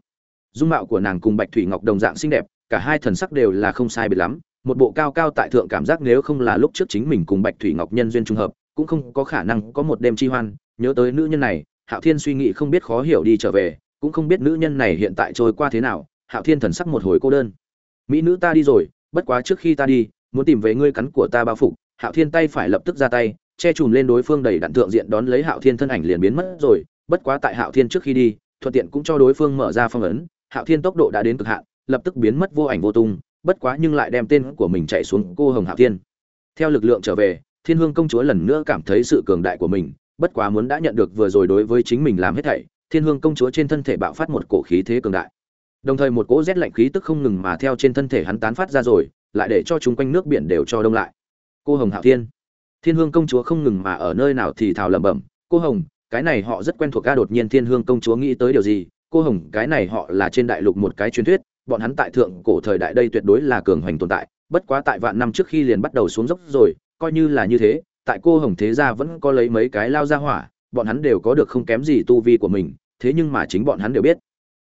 [SPEAKER 1] dung mạo của nàng cùng bạch thủy ngọc đồng dạng xinh đẹp, cả hai thần sắc đều là không sai biệt lắm, một bộ cao cao tại thượng cảm giác nếu không là lúc trước chính mình cùng bạch thủy ngọc nhân duyên trung hợp, cũng không có khả năng có một đêm chi hoan, nhớ tới nữ nhân này, hạo thiên suy nghĩ không biết khó hiểu đi trở về, cũng không biết nữ nhân này hiện tại trôi qua thế nào, hạo thiên thần sắc một hồi cô đơn. Mỹ nữ ta đi rồi, bất quá trước khi ta đi, muốn tìm về ngươi cắn của ta bao phục. Hạo thiên tay phải lập tức ra tay, che chùm lên đối phương đầy đạn thượng diện đón lấy hạo thiên thân ảnh liền biến mất rồi, bất quá tại hạo thiên trước khi đi, thuận tiện cũng cho đối phương mở ra phong ấn hạo thiên tốc độ đã đến cực hạn, lập tức biến mất vô ảnh vô tung, bất quá nhưng lại đem tên của mình chạy xuống cô hồng hạo thiên. Theo lực lượng trở về, thiên hương công chúa lần nữa cảm thấy sự cường đại của mình, bất quá muốn đã nhận được vừa rồi đối với chính mình làm hết thảy, thiên hương công chúa trên thân thể bạo phát một cổ khí thế cường đại. Đồng thời một cỗ rét lạnh khí tức không ngừng mà theo trên thân thể hắn tán phát ra rồi, lại để cho chúng quanh nước biển đều cho đông lại. Cô hồng hạo thiên. Thiên hương công chúa không ngừng mà ở nơi nào thì thào lẩm bẩm, cô hồng, cái này họ rất quen thuộc A. Đột nhiên thiên hương công chúa nghĩ tới điều gì cô hồng, cái này họ là trên đại lục một cái truyền thuyết, bọn hắn tại thượng cổ thời đại đây tuyệt đối là cường hoành tồn tại, bất quá tại vạn năm trước khi liền bắt đầu xuống dốc rồi, coi như là như thế, tại cô hồng thế gia vẫn có lấy mấy cái lao ra hỏa, bọn hắn đều có được không kém gì tu vi của mình, thế nhưng mà chính bọn hắn đều biết.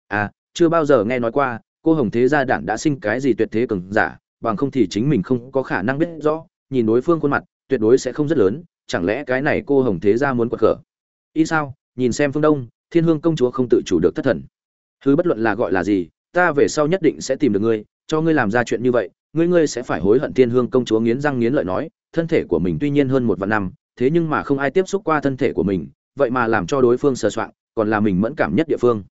[SPEAKER 1] À chưa bao giờ nghe nói qua, cô hồng thế gia đảng đã sinh cái gì tuyệt thế cường giả, bằng không thì chính mình không có khả năng biết rõ, nhìn đối phương khuôn mặt, tuyệt đối sẽ không rất lớn, chẳng lẽ cái này cô hồng thế gia muốn quật khở y sao? Nhìn xem phương đông thiên hương công chúa không tự chủ được thất thần. Thứ bất luận là gọi là gì, ta về sau nhất định sẽ tìm được ngươi, cho ngươi làm ra chuyện như vậy, ngươi ngươi sẽ phải hối hận thiên hương công chúa nghiến răng nghiến lợi nói, thân thể của mình tuy nhiên hơn một vạn năm, thế nhưng mà không ai tiếp xúc qua thân thể của mình, vậy mà làm cho đối phương sờ soạn còn là mình mẫn cảm nhất địa phương.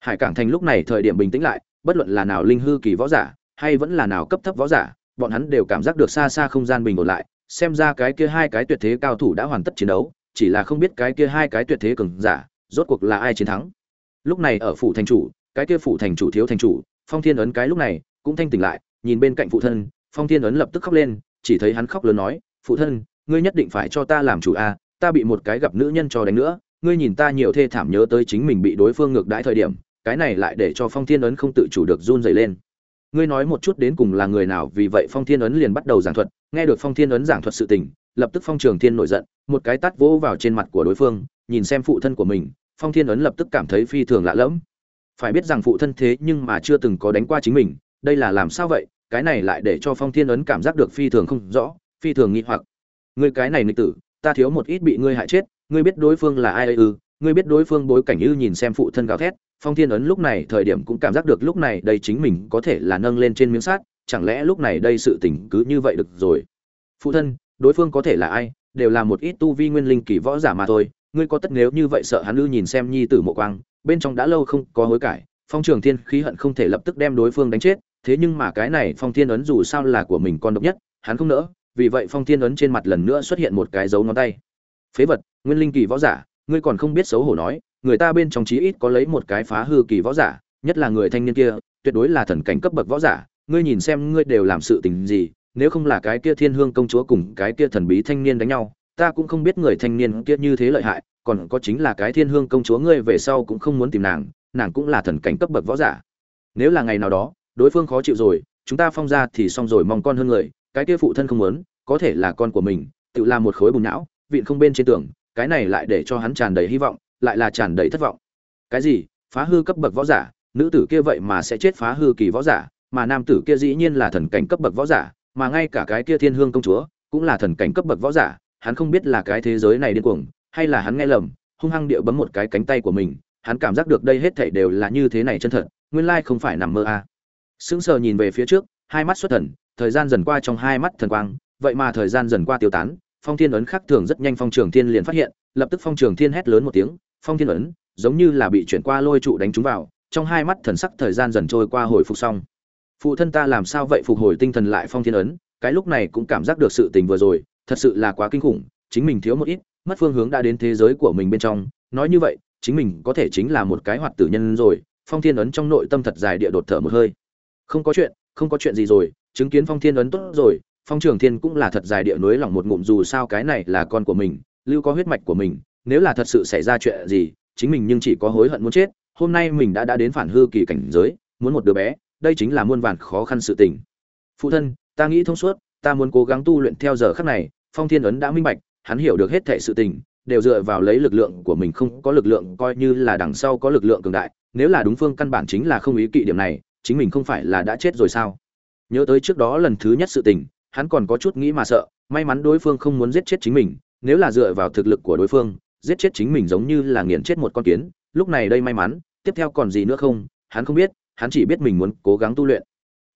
[SPEAKER 1] Hải cảng thành lúc này thời điểm bình tĩnh lại, bất luận là nào linh hư kỳ võ giả, hay vẫn là nào cấp thấp võ giả, bọn hắn đều cảm giác được xa xa không gian bình ổn lại, xem ra cái kia hai cái tuyệt thế cao thủ đã hoàn tất chiến đấu, chỉ là không biết cái kia hai cái tuyệt thế cường giả rốt cuộc là ai chiến thắng? Lúc này ở phủ thành chủ, cái kia phủ thành chủ thiếu thành chủ, phong thiên ấn cái lúc này cũng thanh tỉnh lại, nhìn bên cạnh phụ thân, phong thiên ấn lập tức khóc lên, chỉ thấy hắn khóc lớn nói, phụ thân, ngươi nhất định phải cho ta làm chủ a, ta bị một cái gặp nữ nhân cho đánh nữa, ngươi nhìn ta nhiều thê thảm nhớ tới chính mình bị đối phương ngược đãi thời điểm, cái này lại để cho phong thiên ấn không tự chủ được run dày lên. Ngươi nói một chút đến cùng là người nào, vì vậy phong thiên ấn liền bắt đầu giảng thuật, nghe được phong thiên ấn giảng thuật sự tình, lập tức phong trường thiên nổi giận, một cái tát vỗ vào trên mặt của đối phương, nhìn xem phụ thân của mình phong thiên ấn lập tức cảm thấy phi thường lạ lẫm. Phải biết rằng phụ thân thế nhưng mà chưa từng có đánh qua chính mình, đây là làm sao vậy? Cái này lại để cho phong thiên ấn cảm giác được phi thường không rõ, phi thường nghi hoặc. Ngươi cái này nghịch tử, ta thiếu một ít bị ngươi hại chết, ngươi biết đối phương là ai ư? Ngươi biết đối phương bối cảnh ư nhìn xem phụ thân gào thét. Phong thiên ấn lúc này thời điểm cũng cảm giác được lúc này đây chính mình có thể là nâng lên trên miếng sát chẳng lẽ lúc này đây sự tình cứ như vậy được rồi? Phụ thân, đối phương có thể là ai? Đều là một ít tu vi nguyên linh kỳ võ giả mà thôi ngươi có tất nếu như vậy sợ hắn ư nhìn xem nhi tử mộ quang, bên trong đã lâu không có hối cải, phong trường thiên khí hận không thể lập tức đem đối phương đánh chết, thế nhưng mà cái này phong thiên ấn dù sao là của mình con độc nhất, hắn không nỡ, vì vậy phong thiên ấn trên mặt lần nữa xuất hiện một cái dấu ngón tay. Phế vật, nguyên linh kỳ võ giả, ngươi còn không biết xấu hổ nói, người ta bên trong chí ít có lấy một cái phá hư kỳ võ giả, nhất là người thanh niên kia, tuyệt đối là thần cảnh cấp bậc võ giả, ngươi nhìn xem ngươi đều làm sự tình gì, nếu không là cái kia thiên hương công chúa cùng cái kia thần bí thanh niên đánh nhau ta cũng không biết người thanh niên kia như thế lợi hại, còn có chính là cái thiên hương công chúa ngươi về sau cũng không muốn tìm nàng nàng cũng là thần cảnh cấp bậc võ giả. Nếu là ngày nào đó, đối phương khó chịu rồi, chúng ta phong ra thì xong rồi mong con hơn người, cái kia phụ thân không muốn, có thể là con của mình, tự làm một khối bùn não, vịn không bên trên tường, cái này lại để cho hắn tràn đầy hy vọng, lại là tràn đầy thất vọng. Cái gì? Phá hư cấp bậc võ giả? Nữ tử kia vậy mà sẽ chết phá hư kỳ võ giả, mà nam tử kia dĩ nhiên là thần cảnh cấp bậc võ giả, mà ngay cả cái kia thiên hương công chúa cũng là thần cảnh cấp bậc võ giả hắn không biết là cái thế giới này điên cuồng, hay là hắn nghe lầm, hung hăng địa bấm một cái cánh tay của mình, hắn cảm giác được đây hết thảy đều là như thế này chân thật, nguyên lai không phải nằm mơ à. sững sờ nhìn về phía trước, hai mắt xuất thần, thời gian dần qua trong hai mắt thần quang, vậy mà thời gian dần qua tiêu tán, phong thiên ấn khác thường rất nhanh phong trường thiên liền phát hiện, lập tức phong trường thiên hét lớn một tiếng, phong thiên ấn, giống như là bị chuyển qua lôi trụ đánh trúng vào, trong hai mắt thần sắc thời gian dần trôi qua hồi phục xong phụ thân ta làm sao vậy phục hồi tinh thần lại phong thiên ấn, cái lúc này cũng cảm giác được sự tình vừa rồi thật sự là quá kinh khủng, chính mình thiếu một ít, mất phương hướng đã đến thế giới của mình bên trong. Nói như vậy, chính mình có thể chính là một cái hoạt tử nhân rồi, phong thiên ấn trong nội tâm thật dài địa đột thở một hơi. Không có chuyện, không có chuyện gì rồi, chứng kiến phong thiên ấn tốt rồi, phong trường thiên cũng là thật dài địa núi lỏng một ngụm, dù sao cái này là con của mình, lưu có huyết mạch của mình, nếu là thật sự xảy ra chuyện gì, chính mình nhưng chỉ có hối hận muốn chết. Hôm nay mình đã đã đến phản hư kỳ cảnh giới, muốn một đứa bé, đây chính là muôn vàn khó khăn sự tình. Phụ thân, ta nghĩ thông suốt ta muốn cố gắng tu luyện theo giờ khắc này, phong thiên ấn đã minh bạch, hắn hiểu được hết thể sự tình, đều dựa vào lấy lực lượng của mình không có lực lượng coi như là đằng sau có lực lượng cường đại, nếu là đúng phương căn bản chính là không ý kỵ điểm này, chính mình không phải là đã chết rồi sao? Nhớ tới trước đó lần thứ nhất sự tình, hắn còn có chút nghĩ mà sợ, may mắn đối phương không muốn giết chết chính mình, nếu là dựa vào thực lực của đối phương, giết chết chính mình giống như là nghiền chết một con kiến, lúc này đây may mắn, tiếp theo còn gì nữa không, hắn không biết, hắn chỉ biết mình muốn cố gắng tu luyện.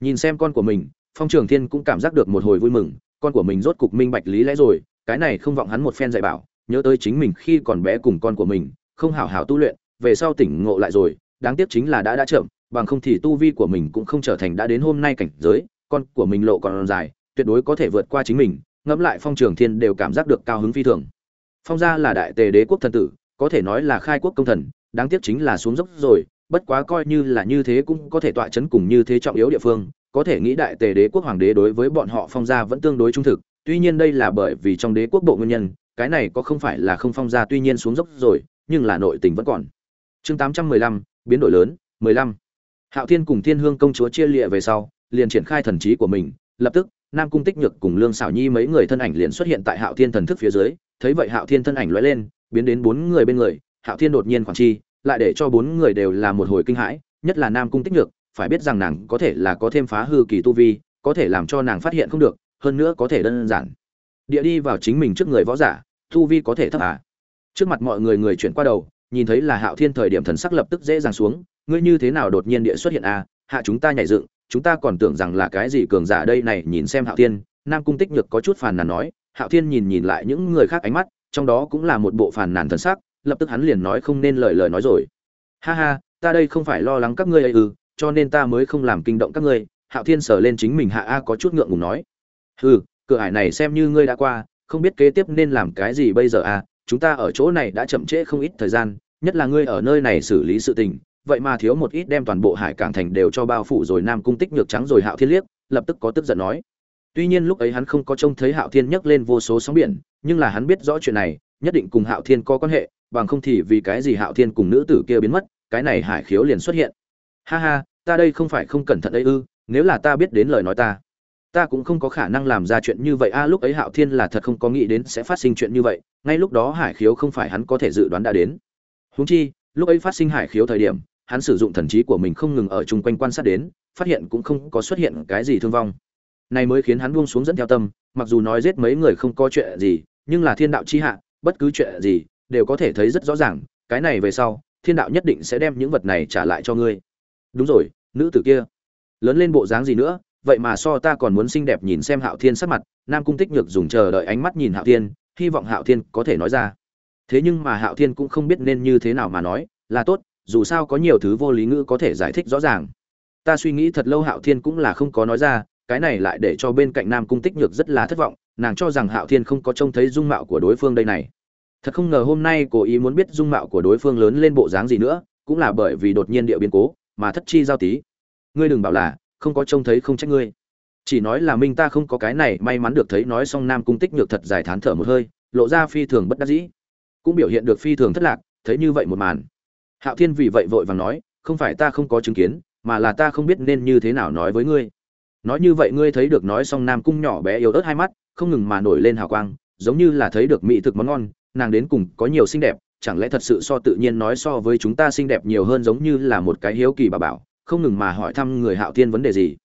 [SPEAKER 1] Nhìn xem con của mình phong trường thiên cũng cảm giác được một hồi vui mừng, con của mình rốt cục minh bạch lý lẽ rồi, cái này không vọng hắn một phen dạy bảo, nhớ tới chính mình khi còn bé cùng con của mình, không hảo hảo tu luyện, về sau tỉnh ngộ lại rồi, đáng tiếc chính là đã đã chậm, bằng không thì tu vi của mình cũng không trở thành đã đến hôm nay cảnh giới, con của mình lộ còn dài, tuyệt đối có thể vượt qua chính mình, ngẫm lại phong trường thiên đều cảm giác được cao hứng phi thường. Phong gia là đại tề đế quốc thần tử, có thể nói là khai quốc công thần, đáng tiếc chính là xuống dốc rồi, bất quá coi như là như thế cũng có thể tọa chấn cùng như thế trọng yếu địa phương có thể nghĩ đại tề đế quốc hoàng đế đối với bọn họ phong gia vẫn tương đối trung thực, tuy nhiên đây là bởi vì trong đế quốc bộ nguyên nhân, cái này có không phải là không phong gia tuy nhiên xuống dốc rồi, nhưng là nội tình vẫn còn. Chương tám trăm mười lăm, biến đổi lớn, mười lăm. Hạo thiên cùng thiên hương công chúa chia lịa về sau, liền triển khai thần trí của mình, lập tức, nam cung tích nhược cùng lương xảo nhi mấy người thân ảnh liền xuất hiện tại hạo thiên thần thức phía dưới, thấy vậy hạo thiên thân ảnh lóe lên, biến đến bốn người bên người, hạo thiên đột nhiên khoảng chi, lại để cho bốn người đều là một hồi kinh hãi, nhất là nam cung tích nhược phải biết rằng nàng có thể là có thêm phá hư kỳ tu vi, có thể làm cho nàng phát hiện không được, hơn nữa có thể đơn giản. Địa đi vào chính mình trước người võ giả, tu vi có thể thấp à? Trước mặt mọi người người chuyển qua đầu, nhìn thấy là hạo thiên thời điểm thần sắc lập tức dễ dàng xuống, ngươi như thế nào đột nhiên địa xuất hiện à? Hạ chúng ta nhảy dựng, chúng ta còn tưởng rằng là cái gì cường giả đây này, nhìn xem hạo thiên, nam cung tích nhược có chút phàn nàn nói, hạo thiên nhìn nhìn lại những người khác ánh mắt, trong đó cũng là một bộ phàn nàn thần sắc, lập tức hắn liền nói không nên lời lời nói rồi. Ha ha, ta đây không phải lo lắng các ngươi ấy ư cho nên ta mới không làm kinh động các ngươi, hạo thiên sở lên chính mình hạ a có chút ngượng ngùng nói. Hừ, cửa ải này xem như ngươi đã qua, không biết kế tiếp nên làm cái gì bây giờ à chúng ta ở chỗ này đã chậm trễ không ít thời gian, nhất là ngươi ở nơi này xử lý sự tình, vậy mà thiếu một ít đem toàn bộ hải cảng thành đều cho bao phủ rồi nam cung tích nhược trắng rồi hạo thiên liếc, lập tức có tức giận nói. Tuy nhiên lúc ấy hắn không có trông thấy hạo thiên nhấc lên vô số sóng biển, nhưng là hắn biết rõ chuyện này, nhất định cùng hạo thiên có quan hệ, bằng không thì vì cái gì hạo thiên cùng nữ tử kia biến mất, cái này hải khiếu liền xuất hiện ha ha, ta đây không phải không cẩn thận ấy ư, nếu là ta biết đến lời nói ta ta cũng không có khả năng làm ra chuyện như vậy. A, lúc ấy hạo thiên là thật không có nghĩ đến sẽ phát sinh chuyện như vậy, ngay lúc đó hải khiếu không phải hắn có thể dự đoán đã đến. Húng chi, lúc ấy phát sinh hải khiếu thời điểm, hắn sử dụng thần trí của mình không ngừng ở chung quanh quan sát đến, phát hiện cũng không có xuất hiện cái gì thương vong. Này mới khiến hắn buông xuống dẫn theo tâm, mặc dù nói giết mấy người không có chuyện gì, nhưng là thiên đạo chi hạ, bất cứ chuyện gì, đều có thể thấy rất rõ ràng, cái này về sau, thiên đạo nhất định sẽ đem những vật này trả lại cho ngươi đúng rồi, nữ tử kia. Lớn lên bộ dáng gì nữa, vậy mà so ta còn muốn xinh đẹp nhìn xem hạo thiên sắc mặt, nam cung tích nhược dùng chờ đợi ánh mắt nhìn hạo thiên, hy vọng hạo thiên có thể nói ra. Thế nhưng mà hạo thiên cũng không biết nên như thế nào mà nói, là tốt, dù sao có nhiều thứ vô lý ngữ có thể giải thích rõ ràng. Ta suy nghĩ thật lâu hạo thiên cũng là không có nói ra, cái này lại để cho bên cạnh nam cung tích nhược rất là thất vọng, nàng cho rằng hạo thiên không có trông thấy dung mạo của đối phương đây này. Thật không ngờ hôm nay cố ý muốn biết dung mạo của đối phương lớn lên bộ dáng gì nữa, cũng là bởi vì đột nhiên địa biến cố mà thất chi giao tí. Ngươi đừng bảo là, không có trông thấy không trách ngươi. Chỉ nói là minh ta không có cái này, may mắn được thấy nói xong nam cung tích nhược thật dài thán thở một hơi, lộ ra phi thường bất đắc dĩ. Cũng biểu hiện được phi thường thất lạc, thấy như vậy một màn. Hạo thiên vì vậy vội vàng nói, không phải ta không có chứng kiến, mà là ta không biết nên như thế nào nói với ngươi. Nói như vậy ngươi thấy được nói xong nam cung nhỏ bé yếu ớt hai mắt, không ngừng mà nổi lên hào quang, giống như là thấy được mỹ thực món ngon, nàng đến cùng có nhiều xinh đẹp chẳng lẽ thật sự so tự nhiên nói so với chúng ta xinh đẹp nhiều hơn giống như là một cái hiếu kỳ bà bảo, không ngừng mà hỏi thăm người hạo thiên vấn đề gì?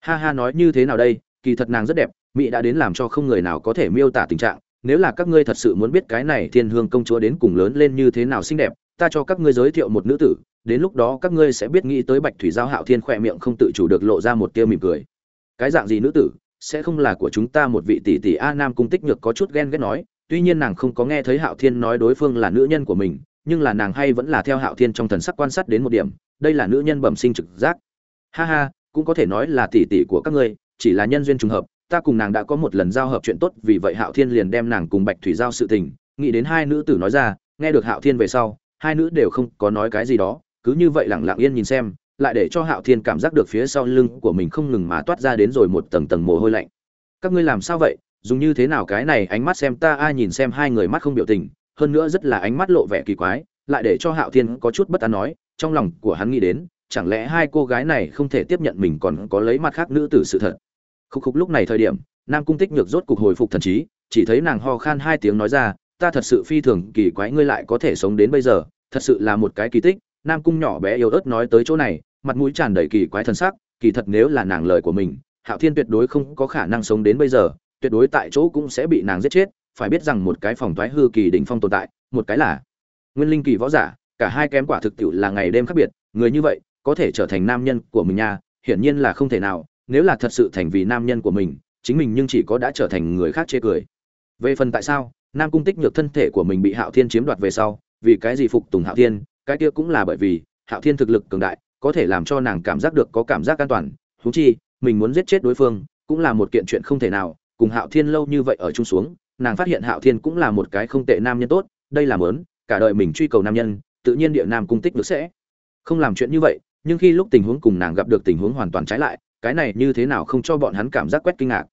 [SPEAKER 1] Ha ha nói như thế nào đây, kỳ thật nàng rất đẹp, mỹ đã đến làm cho không người nào có thể miêu tả tình trạng, nếu là các ngươi thật sự muốn biết cái này thiên hương công chúa đến cùng lớn lên như thế nào xinh đẹp, ta cho các ngươi giới thiệu một nữ tử, đến lúc đó các ngươi sẽ biết nghĩ tới bạch thủy giao hạo thiên khỏe miệng không tự chủ được lộ ra một tia mỉm cười. Cái dạng gì nữ tử, sẽ không là của chúng ta một vị tỷ tỷ a nam cung tích nhược có chút ghen ghét nói tuy nhiên nàng không có nghe thấy hạo thiên nói đối phương là nữ nhân của mình, nhưng là nàng hay vẫn là theo hạo thiên trong thần sắc quan sát đến một điểm, đây là nữ nhân bẩm sinh trực giác. Ha ha, cũng có thể nói là tỷ tỷ của các ngươi, chỉ là nhân duyên trùng hợp, ta cùng nàng đã có một lần giao hợp chuyện tốt, vì vậy hạo thiên liền đem nàng cùng bạch thủy giao sự tình, nghĩ đến hai nữ tử nói ra, nghe được hạo thiên về sau, hai nữ đều không có nói cái gì đó, cứ như vậy lẳng lặng yên nhìn xem, lại để cho hạo thiên cảm giác được phía sau lưng của mình không ngừng mà toát ra đến rồi một tầng tầng mồ hôi lạnh. Các ngươi làm sao vậy? Dùng như thế nào cái này ánh mắt xem ta, ai nhìn xem hai người mắt không biểu tình, hơn nữa rất là ánh mắt lộ vẻ kỳ quái, lại để cho hạo thiên có chút bất an nói, trong lòng của hắn nghĩ đến, chẳng lẽ hai cô gái này không thể tiếp nhận mình còn có lấy mặt khác nữ tử sự thật. Khúc khúc lúc này thời điểm, nam cung tích nhược rốt cục hồi phục thần trí, chỉ thấy nàng ho khan hai tiếng nói ra, ta thật sự phi thường kỳ quái ngươi lại có thể sống đến bây giờ, thật sự là một cái kỳ tích. Nam cung nhỏ bé yếu ớt nói tới chỗ này, mặt mũi tràn đầy kỳ quái thân sắc, kỳ thật nếu là nàng lời của mình, hạo thiên tuyệt đối không có khả năng sống đến bây giờ tuyệt đối tại chỗ cũng sẽ bị nàng giết chết, phải biết rằng một cái phòng thoái hư kỳ đỉnh phong tồn tại, một cái là nguyên linh kỳ võ giả, cả hai kém quả thực tiệu là ngày đêm khác biệt, người như vậy, có thể trở thành nam nhân của mình nha, hiển nhiên là không thể nào, nếu là thật sự thành vì nam nhân của mình, chính mình nhưng chỉ có đã trở thành người khác chê cười. Về phần tại sao, nam cung tích nhược thân thể của mình bị hạo thiên chiếm đoạt về sau, vì cái gì phục tùng hạo thiên, cái kia cũng là bởi vì hạo thiên thực lực cường đại, có thể làm cho nàng cảm giác được có cảm giác an toàn. Thú chi, mình muốn giết chết đối phương, cũng là một kiện chuyện không thể nào cùng hạo thiên lâu như vậy ở chung xuống, nàng phát hiện hạo thiên cũng là một cái không tệ nam nhân tốt, đây là mớn cả đời mình truy cầu nam nhân, tự nhiên địa nam cung tích được sẽ. Không làm chuyện như vậy, nhưng khi lúc tình huống cùng nàng gặp được tình huống hoàn toàn trái lại, cái này như thế nào không cho bọn hắn cảm giác quét kinh ngạc.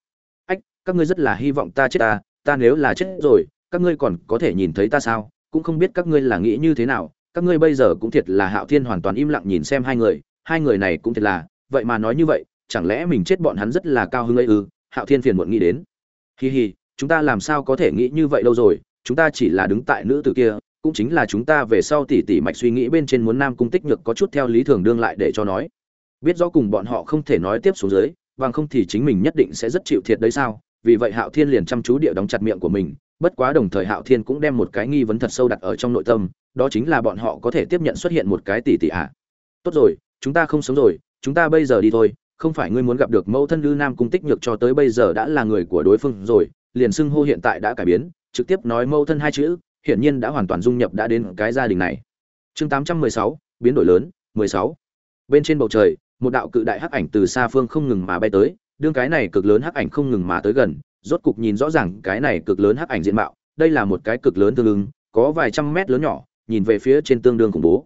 [SPEAKER 1] Ách, các ngươi rất là hy vọng ta chết ta ta nếu là chết rồi, các ngươi còn có thể nhìn thấy ta sao? Cũng không biết các ngươi là nghĩ như thế nào, các ngươi bây giờ cũng thiệt là hạo thiên hoàn toàn im lặng nhìn xem hai người hai người này cũng thiệt là, vậy mà nói như vậy, chẳng lẽ mình chết bọn hắn rất là cao hứng ấy ư? Hạo thiên phiền muộn nghĩ đến. Hì hì, chúng ta làm sao có thể nghĩ như vậy đâu rồi chúng ta chỉ là đứng tại nữ tử kia cũng chính là chúng ta về sau tỉ tỉ mạch suy nghĩ bên trên muốn nam cung tích nhược có chút theo lý thường đương lại để cho nói. Biết rõ cùng bọn họ không thể nói tiếp xuống dưới bằng không thì chính mình nhất định sẽ rất chịu thiệt đấy sao? Vì vậy hạo thiên liền chăm chú địa đóng chặt miệng của mình bất quá đồng thời hạo thiên cũng đem một cái nghi vấn thật sâu đặt ở trong nội tâm đó chính là bọn họ có thể tiếp nhận xuất hiện một cái tỷ tỷ ạ à. tốt rồi chúng ta không sống rồi chúng ta bây giờ đi thôi không phải ngươi muốn gặp được mẫu thân lư nam cung tích nhược cho tới bây giờ đã là người của đối phương rồi liền xưng hô hiện tại đã cải biến trực tiếp nói mẫu thân hai chữ hiển nhiên đã hoàn toàn dung nhập đã đến cái gia đình này chương 816, biến đổi lớn 16. bên trên bầu trời một đạo cự đại hắc ảnh từ xa phương không ngừng mà bay tới đương cái này cực lớn hắc ảnh không ngừng mà tới gần rốt cục nhìn rõ ràng cái này cực lớn hắc ảnh diện mạo đây là một cái cực lớn tương ứng có vài trăm mét lớn nhỏ nhìn về phía trên tương đương khủng bố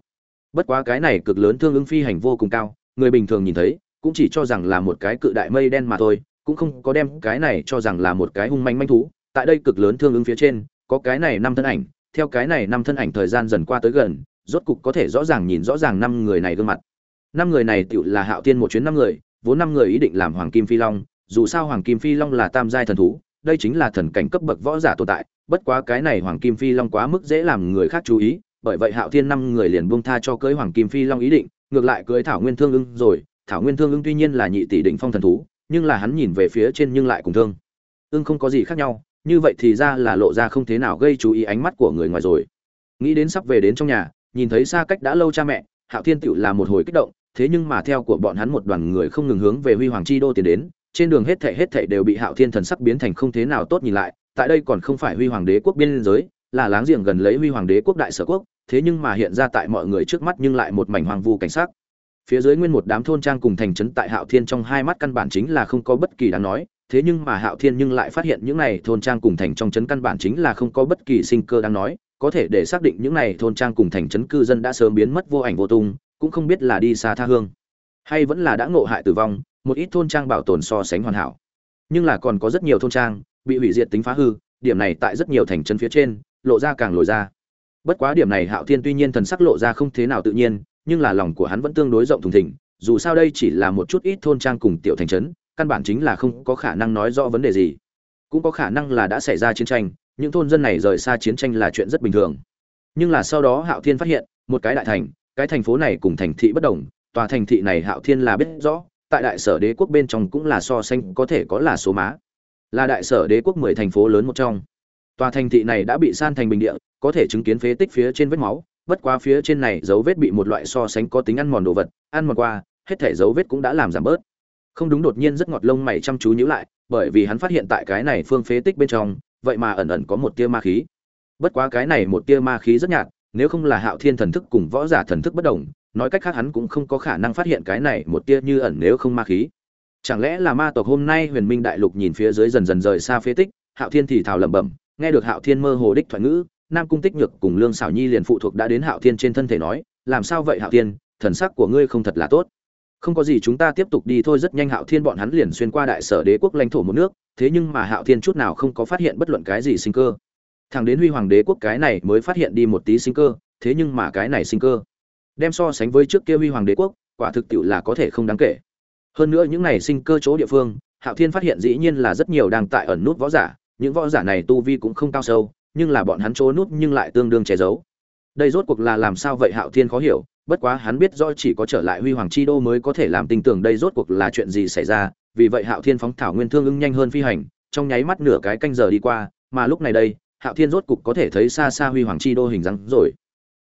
[SPEAKER 1] bất quá cái này cực lớn thương ứng phi hành vô cùng cao người bình thường nhìn thấy cũng chỉ cho rằng là một cái cự đại mây đen mà thôi, cũng không có đem cái này cho rằng là một cái hung manh manh thú. Tại đây cực lớn thương ứng phía trên, có cái này năm thân ảnh, theo cái này năm thân ảnh thời gian dần qua tới gần, rốt cục có thể rõ ràng nhìn rõ ràng năm người này gương mặt. Năm người này tựu là hạo tiên một chuyến năm người, vốn năm người ý định làm hoàng kim phi long, dù sao hoàng kim phi long là tam giai thần thú, đây chính là thần cảnh cấp bậc võ giả tồn tại, bất quá cái này hoàng kim phi long quá mức dễ làm người khác chú ý, bởi vậy hạo thiên năm người liền buông tha cho cưới hoàng kim phi long ý định, ngược lại cưới thảo nguyên thương ưng rồi thảo nguyên thương ưng tuy nhiên là nhị tỷ đỉnh phong thần thú, nhưng là hắn nhìn về phía trên nhưng lại cùng thương. Ưng không có gì khác nhau, như vậy thì ra là lộ ra không thế nào gây chú ý ánh mắt của người ngoài rồi. Nghĩ đến sắp về đến trong nhà, nhìn thấy xa cách đã lâu cha mẹ, hạo thiên tựu là một hồi kích động, thế nhưng mà theo của bọn hắn một đoàn người không ngừng hướng về huy hoàng chi đô tiến đến, trên đường hết thảy hết thảy đều bị hạo thiên thần sắc biến thành không thế nào tốt nhìn lại, tại đây còn không phải huy hoàng đế quốc biên giới, là láng giềng gần lấy huy hoàng đế quốc đại sở quốc, thế nhưng mà hiện ra tại mọi người trước mắt nhưng lại một mảnh hoàng vu cảnh sắc phía dưới nguyên một đám thôn trang cùng thành trấn tại hạo thiên trong hai mắt căn bản chính là không có bất kỳ đáng nói, thế nhưng mà hạo thiên nhưng lại phát hiện những này thôn trang cùng thành trong trấn căn bản chính là không có bất kỳ sinh cơ đáng nói, có thể để xác định những này thôn trang cùng thành trấn cư dân đã sớm biến mất vô ảnh vô tung, cũng không biết là đi xa tha hương, hay vẫn là đã ngộ hại tử vong, một ít thôn trang bảo tồn so sánh hoàn hảo. Nhưng là còn có rất nhiều thôn trang bị hủy diệt tính phá hư, điểm này tại rất nhiều thành trấn phía trên lộ ra càng lồi ra. Bất quá điểm này hạo thiên tuy nhiên thần sắc lộ ra không thế nào tự nhiên nhưng là lòng của hắn vẫn tương đối rộng thùng thình, dù sao đây chỉ là một chút ít thôn trang cùng tiểu thành trấn, căn bản chính là không có khả năng nói rõ vấn đề gì. Cũng có khả năng là đã xảy ra chiến tranh, những thôn dân này rời xa chiến tranh là chuyện rất bình thường. Nhưng là sau đó hạo thiên phát hiện, một cái đại thành, cái thành phố này cùng thành thị bất đồng, tòa thành thị này hạo thiên là biết rõ, tại đại sở đế quốc bên trong cũng là so sánh có thể có là số má. Là đại sở đế quốc mười thành phố lớn một trong. Tòa thành thị này đã bị san thành bình địa, có thể chứng kiến phế tích phía trên vết máu bất quá phía trên này dấu vết bị một loại so sánh có tính ăn mòn đồ vật, ăn mòn qua, hết thể dấu vết cũng đã làm giảm bớt. Không đúng đột nhiên rất ngọt lông mày chăm chú nhíu lại, bởi vì hắn phát hiện tại cái này phương phế tích bên trong, vậy mà ẩn ẩn có một tia ma khí. Bất quá cái này một tia ma khí rất nhạt, nếu không là hạo thiên thần thức cùng võ giả thần thức bất đồng, nói cách khác hắn cũng không có khả năng phát hiện cái này một tia như ẩn nếu không ma khí. Chẳng lẽ là ma tộc hôm nay huyền minh đại lục nhìn phía dưới dần dần rời xa phế tích, hạo thiên thì thào lẩm bẩm, nghe được hạo thiên mơ hồ đích thoại ngữ nam cung tích nhược cùng lương xảo nhi liền phụ thuộc đã đến hạo thiên trên thân thể nói, làm sao vậy hạo thiên? Thần sắc của ngươi không thật là tốt. Không có gì, chúng ta tiếp tục đi thôi. Rất nhanh hạo thiên bọn hắn liền xuyên qua đại sở đế quốc lãnh thổ một nước, thế nhưng mà hạo thiên chút nào không có phát hiện bất luận cái gì sinh cơ. Thằng đến huy hoàng đế quốc cái này mới phát hiện đi một tí sinh cơ, thế nhưng mà cái này sinh cơ đem so sánh với trước kia huy hoàng đế quốc, quả thực tiệu là có thể không đáng kể. Hơn nữa những này sinh cơ chỗ địa phương, hạo thiên phát hiện dĩ nhiên là rất nhiều đang tại ẩn nút võ giả, những võ giả này tu vi cũng không cao sâu nhưng là bọn hắn chỗ nút nhưng lại tương đương che giấu. Đây rốt cuộc là làm sao vậy hạo thiên khó hiểu, bất quá hắn biết rõ chỉ có trở lại huy hoàng chi đô mới có thể làm tin tưởng đây rốt cuộc là chuyện gì xảy ra, vì vậy hạo thiên phóng thảo nguyên thương ưng nhanh hơn phi hành, trong nháy mắt nửa cái canh giờ đi qua, mà lúc này đây, hạo thiên rốt cục có thể thấy xa xa huy hoàng chi đô hình dáng rồi.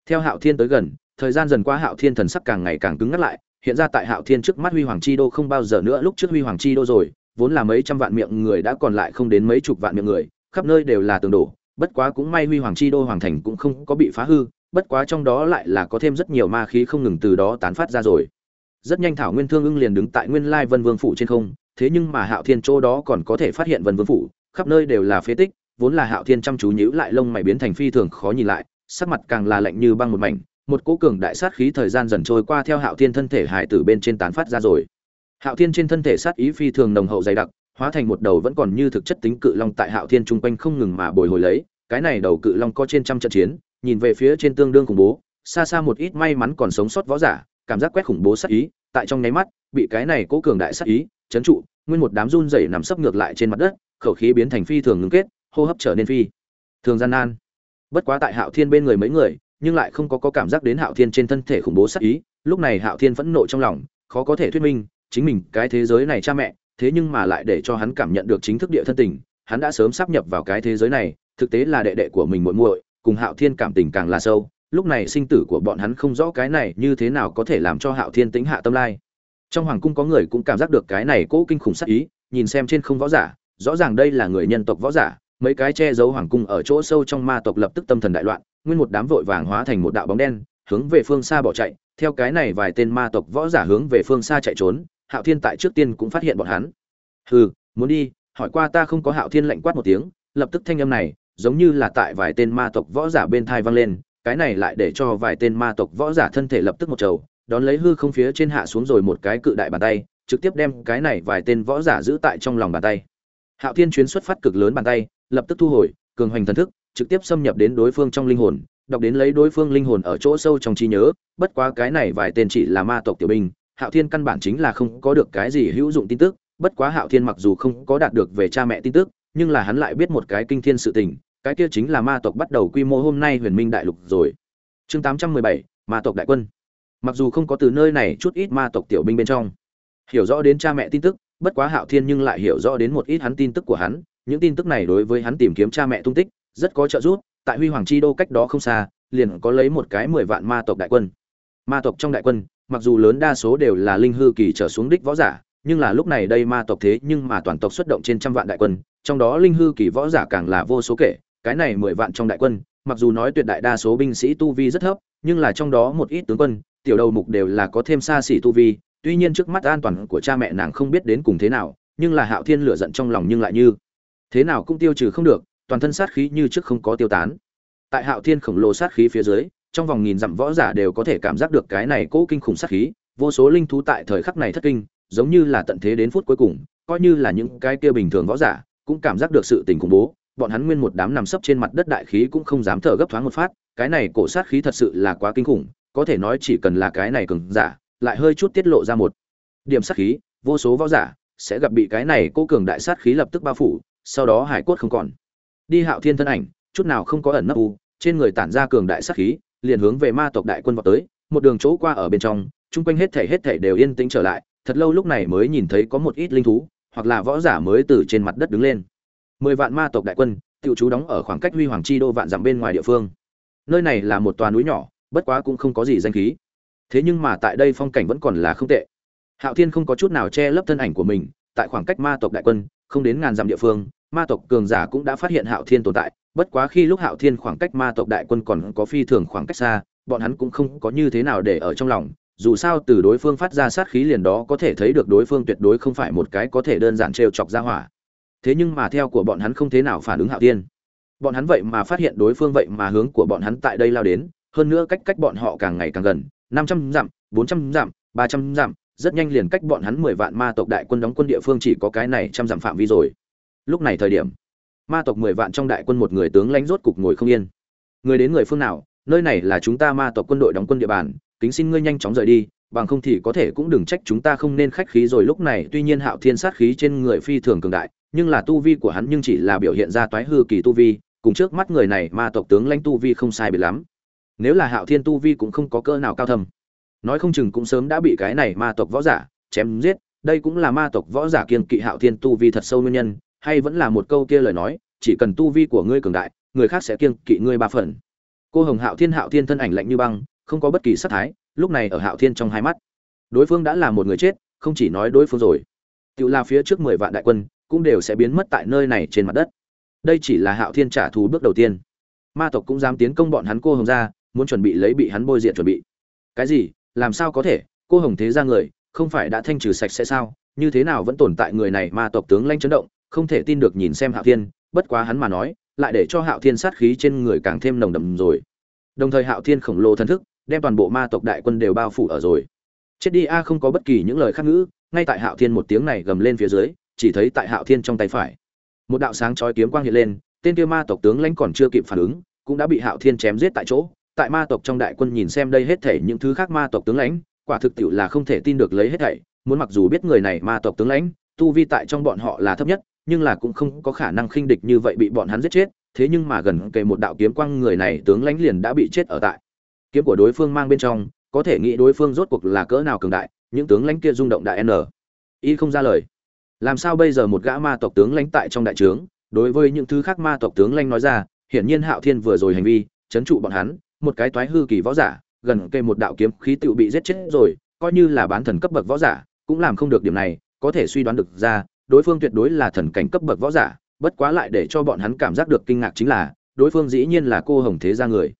[SPEAKER 1] Theo hạo thiên tới gần, thời gian dần qua hạo thiên thần sắc càng ngày càng cứng ngắt lại, hiện ra tại hạo thiên trước mắt huy hoàng chi đô không bao giờ nữa, lúc trước huy hoàng chi đô rồi, vốn là mấy trăm vạn miệng người đã còn lại không đến mấy chục vạn miệng người, khắp nơi đều là tường đổ bất quá cũng may huy hoàng chi đô hoàng thành cũng không có bị phá hư, bất quá trong đó lại là có thêm rất nhiều ma khí không ngừng từ đó tán phát ra rồi. Rất nhanh thảo nguyên thương ưng liền đứng tại nguyên lai vân vương phủ trên không, thế nhưng mà hạo thiên chỗ đó còn có thể phát hiện vân vương phủ, khắp nơi đều là phế tích, vốn là hạo thiên chăm chú nhíu lại lông mày biến thành phi thường khó nhìn lại, sắc mặt càng là lạnh như băng một mảnh, một cỗ cường đại sát khí thời gian dần trôi qua theo hạo thiên thân thể hải tử bên trên tán phát ra rồi. Hạo thiên trên thân thể sát ý phi thường nồng hậu dày đặc hóa thành một đầu vẫn còn như thực chất tính cự long tại hạo thiên trung quanh không ngừng mà bồi hồi lấy cái này đầu cự long có trên trăm trận chiến nhìn về phía trên tương đương khủng bố xa xa một ít may mắn còn sống sót võ giả cảm giác quét khủng bố sát ý tại trong nháy mắt bị cái này cố cường đại sát ý chấn trụ nguyên một đám run rẩy nằm sấp ngược lại trên mặt đất khẩu khí biến thành phi thường ngưng kết hô hấp trở nên phi thường gian nan. Bất quá tại hạo thiên bên người mấy người nhưng lại không có, có cảm giác đến hạo thiên trên thân thể khủng bố sát ý lúc này hạo thiên phẫn nộ trong lòng khó có thể thuyết minh chính mình cái thế giới này cha mẹ thế nhưng mà lại để cho hắn cảm nhận được chính thức địa thân tình, hắn đã sớm sắp nhập vào cái thế giới này, thực tế là đệ đệ của mình muội muội, cùng hạo thiên cảm tình càng là sâu, lúc này sinh tử của bọn hắn không rõ cái này như thế nào có thể làm cho hạo thiên tính hạ tâm lai. Trong hoàng cung có người cũng cảm giác được cái này cố kinh khủng sắc ý, nhìn xem trên không võ giả, rõ ràng đây là người nhân tộc võ giả, mấy cái che giấu hoàng cung ở chỗ sâu trong ma tộc lập tức tâm thần đại loạn, nguyên một đám vội vàng hóa thành một đạo bóng đen, hướng về phương xa bỏ chạy, theo cái này vài tên ma tộc võ giả hướng về phương xa chạy trốn hạo thiên tại trước tiên cũng phát hiện bọn hắn. Hừ, muốn đi, hỏi qua ta không có hạo thiên lạnh quát một tiếng, lập tức thanh âm này giống như là tại vài tên ma tộc võ giả bên thai vang lên, cái này lại để cho vài tên ma tộc võ giả thân thể lập tức một trầu, đón lấy hư không phía trên hạ xuống rồi một cái cự đại bàn tay, trực tiếp đem cái này vài tên võ giả giữ tại trong lòng bàn tay. Hạo thiên chuyến xuất phát cực lớn bàn tay, lập tức thu hồi, cường hoành thần thức, trực tiếp xâm nhập đến đối phương trong linh hồn, đọc đến lấy đối phương linh hồn ở chỗ sâu trong trí nhớ, bất quá cái này vài tên chỉ là ma tộc tiểu binh hạo thiên căn bản chính là không có được cái gì hữu dụng tin tức, bất quá hạo thiên mặc dù không có đạt được về cha mẹ tin tức, nhưng là hắn lại biết một cái kinh thiên sự tình, cái kia chính là ma tộc bắt đầu quy mô hôm nay huyền minh đại lục rồi. Chương tám trăm mười bảy, ma tộc đại quân. Mặc dù không có từ nơi này chút ít ma tộc tiểu binh bên trong hiểu rõ đến cha mẹ tin tức, bất quá hạo thiên nhưng lại hiểu rõ đến một ít hắn tin tức của hắn, những tin tức này đối với hắn tìm kiếm cha mẹ tung tích, rất có trợ giúp, tại huy hoàng chi đô cách đó không xa, liền có lấy một cái mười vạn ma tộc đại quân. Ma tộc trong đại quân mặc dù lớn đa số đều là linh hư kỳ trở xuống đích võ giả, nhưng là lúc này đây ma tộc thế nhưng mà toàn tộc xuất động trên trăm vạn đại quân, trong đó linh hư kỳ võ giả càng là vô số kể, cái này mười vạn trong đại quân, mặc dù nói tuyệt đại đa số binh sĩ tu vi rất thấp, nhưng là trong đó một ít tướng quân, tiểu đầu mục đều là có thêm xa xỉ tu vi, tuy nhiên trước mắt an toàn của cha mẹ nàng không biết đến cùng thế nào, nhưng là hạo thiên lửa giận trong lòng nhưng lại như thế nào cũng tiêu trừ không được, toàn thân sát khí như trước không có tiêu tán. Tại hạo thiên khổng lồ sát khí phía dưới trong vòng nghìn dặm võ giả đều có thể cảm giác được cái này cố kinh khủng sát khí, vô số linh thú tại thời khắc này thất kinh, giống như là tận thế đến phút cuối cùng, coi như là những cái kia bình thường võ giả cũng cảm giác được sự tình khủng bố, bọn hắn nguyên một đám nằm sấp trên mặt đất đại khí cũng không dám thở gấp thoáng một phát, cái này cổ sát khí thật sự là quá kinh khủng, có thể nói chỉ cần là cái này cường giả, lại hơi chút tiết lộ ra một điểm sát khí, vô số võ giả sẽ gặp bị cái này cố cường đại sát khí lập tức bao phủ, sau đó hải cốt không còn. Đi hạo thiên thân ảnh, chút nào không có ẩn nấp u, trên người tản ra cường đại sát khí liền hướng về ma tộc đại quân vào tới, một đường chỗ qua ở bên trong, chung quanh hết thảy hết thảy đều yên tĩnh trở lại, thật lâu lúc này mới nhìn thấy có một ít linh thú, hoặc là võ giả mới từ trên mặt đất đứng lên. Mười vạn ma tộc đại quân, tiểu trú đóng ở khoảng cách huy hoàng chi đô vạn dặm bên ngoài địa phương. Nơi này là một tòa núi nhỏ, bất quá cũng không có gì danh khí. Thế nhưng mà tại đây phong cảnh vẫn còn là không tệ. Hạo thiên không có chút nào che lấp thân ảnh của mình, tại khoảng cách ma tộc đại quân, không đến ngàn dặm địa phương, ma tộc cường giả cũng đã phát hiện hạo thiên tồn tại bất quá khi lúc hạo thiên khoảng cách ma tộc đại quân còn có phi thường khoảng cách xa, bọn hắn cũng không có như thế nào để ở trong lòng. Dù sao, từ đối phương phát ra sát khí liền đó có thể thấy được đối phương tuyệt đối không phải một cái có thể đơn giản trêu chọc ra hỏa. Thế nhưng mà theo của bọn hắn không thế nào phản ứng hạo thiên. Bọn hắn vậy mà phát hiện đối phương vậy mà hướng của bọn hắn tại đây lao đến, hơn nữa cách cách bọn họ càng ngày càng gần, năm trăm dặm, bốn trăm dặm, ba trăm dặm, rất nhanh liền cách bọn hắn mười vạn ma tộc đại quân đóng quân địa phương chỉ có cái này trăm dặm phạm vi rồi. Lúc này thời điểm ma tộc mười vạn trong đại quân một người tướng lãnh rốt cục ngồi không yên. Người đến người phương nào, nơi này là chúng ta ma tộc quân đội đóng quân địa bàn, kính xin ngươi nhanh chóng rời đi, bằng không thì có thể cũng đừng trách chúng ta không nên khách khí rồi. Lúc này, tuy nhiên hạo thiên sát khí trên người phi thường cường đại, nhưng là tu vi của hắn nhưng chỉ là biểu hiện ra toái hư kỳ tu vi, cùng trước mắt người này ma tộc tướng lãnh tu vi không sai biệt lắm. Nếu là hạo thiên tu vi cũng không có cỡ nào cao thâm. Nói không chừng cũng sớm đã bị cái này ma tộc võ giả chém giết, đây cũng là ma tộc võ giả kiên kỵ hạo thiên tu vi thật sâu nguyên nhân hay vẫn là một câu kia lời nói, chỉ cần tu vi của ngươi cường đại, người khác sẽ kiêng kỵ ngươi ba phần. Cô hồng hạo thiên hạo thiên thân ảnh lạnh như băng, không có bất kỳ sắc thái, lúc này ở hạo thiên trong hai mắt. Đối phương đã là một người chết, không chỉ nói đối phương rồi. Tự là phía trước mười vạn đại quân, cũng đều sẽ biến mất tại nơi này trên mặt đất. Đây chỉ là hạo thiên trả thù bước đầu tiên. Ma tộc cũng dám tiến công bọn hắn cô hồng ra, muốn chuẩn bị lấy bị hắn bôi diện chuẩn bị. Cái gì? Làm sao có thể? Cô hồng thế ra người, không phải đã thanh trừ sạch sẽ sao? Như thế nào vẫn tồn tại người này? Ma tộc tướng lanh chấn động không thể tin được nhìn xem hạo thiên, bất quá hắn mà nói, lại để cho hạo thiên sát khí trên người càng thêm nồng đậm rồi. Đồng thời hạo thiên khổng lồ thân thức, đem toàn bộ ma tộc đại quân đều bao phủ ở rồi. Chết đi a, không có bất kỳ những lời khác ngữ, ngay tại hạo thiên một tiếng này gầm lên phía dưới, chỉ thấy tại hạo thiên trong tay phải, một đạo sáng chói kiếm quang hiện lên, tên kia ma tộc tướng lãnh còn chưa kịp phản ứng, cũng đã bị hạo thiên chém giết tại chỗ. Tại ma tộc trong đại quân nhìn xem đây hết thảy những thứ khác ma tộc tướng lãnh, quả thực tiệu là không thể tin được lấy hết thảy, muốn mặc dù biết người này ma tộc tướng lãnh, tu vi tại trong bọn họ là thấp nhất nhưng là cũng không có khả năng khinh địch như vậy bị bọn hắn giết chết, thế nhưng mà gần kề một đạo kiếm quang người này tướng lãnh liền đã bị chết ở tại. Kiếm của đối phương mang bên trong, có thể nghĩ đối phương rốt cuộc là cỡ nào cường đại, những tướng lãnh kia rung động đại n. Y không ra lời. Làm sao bây giờ một gã ma tộc tướng lãnh tại trong đại trướng? Đối với những thứ khác ma tộc tướng lãnh nói ra, hiển nhiên hạo thiên vừa rồi hành vi, chấn trụ bọn hắn, một cái toái hư kỳ võ giả, gần kề một đạo kiếm khí tựu bị giết chết rồi, coi như là bán thần cấp bậc võ giả, cũng làm không được điểm này, có thể suy đoán được ra đối phương tuyệt đối là thần cảnh cấp bậc võ giả, bất quá lại để cho bọn hắn cảm giác được kinh ngạc chính là, đối phương dĩ nhiên là cô hồng thế gia người.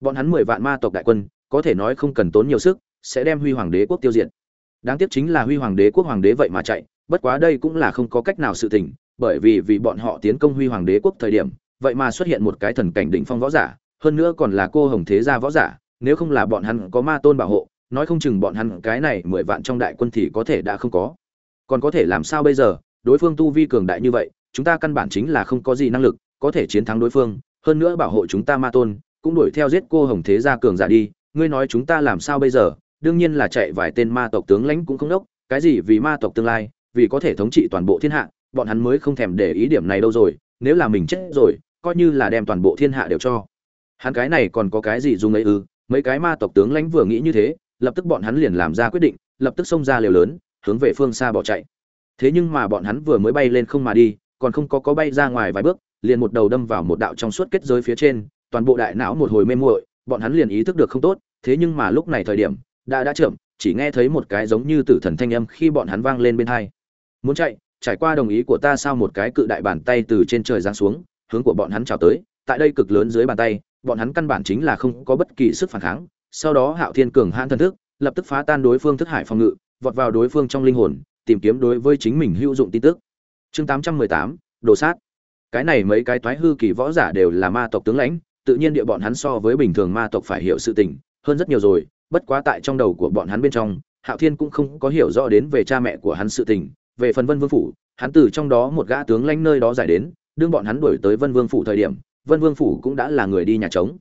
[SPEAKER 1] Bọn hắn mười vạn ma tộc đại quân, có thể nói không cần tốn nhiều sức, sẽ đem huy hoàng đế quốc tiêu diệt. Đáng tiếc chính là huy hoàng đế quốc hoàng đế vậy mà chạy, bất quá đây cũng là không có cách nào sự tình, bởi vì vì bọn họ tiến công huy hoàng đế quốc thời điểm, vậy mà xuất hiện một cái thần cảnh đỉnh phong võ giả, hơn nữa còn là cô hồng thế gia võ giả, nếu không là bọn hắn có ma tôn bảo hộ, nói không chừng bọn hắn cái này mười vạn trong đại quân thì có thể đã không có. Còn có thể làm sao bây giờ? Đối phương tu vi cường đại như vậy, chúng ta căn bản chính là không có gì năng lực, có thể chiến thắng đối phương, hơn nữa bảo hộ chúng ta ma tôn, cũng đuổi theo giết cô hồng thế gia cường giả đi, ngươi nói chúng ta làm sao bây giờ? Đương nhiên là chạy vài tên ma tộc tướng lãnh cũng không đốc, cái gì vì ma tộc tương lai, vì có thể thống trị toàn bộ thiên hạ, bọn hắn mới không thèm để ý điểm này đâu rồi, nếu là mình chết rồi, coi như là đem toàn bộ thiên hạ đều cho. Hắn cái này còn có cái gì dùng ấy ư? Mấy cái ma tộc tướng lãnh vừa nghĩ như thế, lập tức bọn hắn liền làm ra quyết định, lập tức xông ra liều lớn, hướng về phương xa bỏ chạy thế nhưng mà bọn hắn vừa mới bay lên không mà đi, còn không có có bay ra ngoài vài bước, liền một đầu đâm vào một đạo trong suốt kết giới phía trên, toàn bộ đại não một hồi mê muội, bọn hắn liền ý thức được không tốt, thế nhưng mà lúc này thời điểm, đã đã chậm, chỉ nghe thấy một cái giống như tử thần thanh âm khi bọn hắn vang lên bên hai. Muốn chạy, trải qua đồng ý của ta sao? Một cái cự đại bàn tay từ trên trời giáng xuống, hướng của bọn hắn chào tới, tại đây cực lớn dưới bàn tay, bọn hắn căn bản chính là không có bất kỳ sức phản kháng, sau đó hạo thiên cường hãn thân thức, lập tức phá tan đối phương thức hải phòng ngự, vọt vào đối phương trong linh hồn tìm kiếm đối với chính mình hữu dụng tin tức. Chương 818, đồ sát. Cái này mấy cái toái hư kỳ võ giả đều là ma tộc tướng lãnh tự nhiên địa bọn hắn so với bình thường ma tộc phải hiểu sự tình hơn rất nhiều rồi bất quá tại trong đầu của bọn hắn bên trong hạo thiên cũng không có hiểu rõ đến về cha mẹ của hắn sự tình về phần vân vương phủ hắn từ trong đó một gã tướng lãnh nơi đó giải đến đương bọn hắn đuổi tới vân vương phủ thời điểm vân vương phủ cũng đã là người đi nhà trống.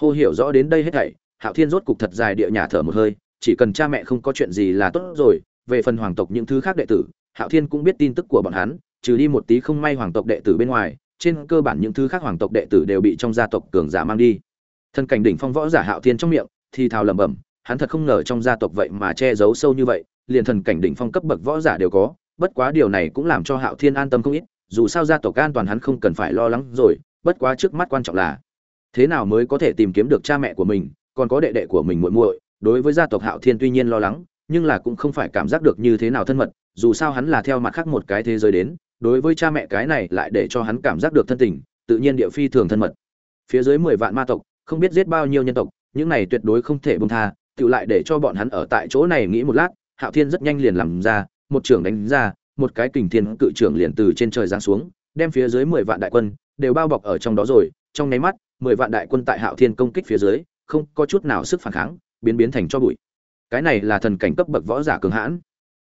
[SPEAKER 1] Hô hiểu rõ đến đây hết thảy hạo thiên rốt cục thật dài địa nhà thở một hơi chỉ cần cha mẹ không có chuyện gì là tốt rồi về phần hoàng tộc những thứ khác đệ tử, hạo thiên cũng biết tin tức của bọn hắn, trừ đi một tí không may hoàng tộc đệ tử bên ngoài, trên cơ bản những thứ khác hoàng tộc đệ tử đều bị trong gia tộc cường giả mang đi. Thân cảnh đỉnh phong võ giả hạo thiên trong miệng, thì thào lẩm bẩm, hắn thật không ngờ trong gia tộc vậy mà che giấu sâu như vậy, liền thần cảnh đỉnh phong cấp bậc võ giả đều có, bất quá điều này cũng làm cho hạo thiên an tâm không ít, dù sao gia tộc an toàn hắn không cần phải lo lắng rồi, bất quá trước mắt quan trọng là, thế nào mới có thể tìm kiếm được cha mẹ của mình, còn có đệ đệ của mình muội muội, đối với gia tộc hạo thiên tuy nhiên lo lắng nhưng là cũng không phải cảm giác được như thế nào thân mật, dù sao hắn là theo mặt khác một cái thế giới đến, đối với cha mẹ cái này lại để cho hắn cảm giác được thân tình, tự nhiên địa phi thường thân mật. Phía dưới mười vạn ma tộc, không biết giết bao nhiêu nhân tộc, những này tuyệt đối không thể buông tha tự lại để cho bọn hắn ở tại chỗ này nghĩ một lát, hạo thiên rất nhanh liền làm ra, một trưởng đánh ra, một cái kình thiên cự trưởng liền từ trên trời giáng xuống, đem phía dưới mười vạn đại quân đều bao bọc ở trong đó rồi. Trong nháy mắt, mười vạn đại quân tại hạo thiên công kích phía dưới, không có chút nào sức phản kháng, biến biến thành cho bụi cái này là thần cảnh cấp bậc võ giả cường hãn.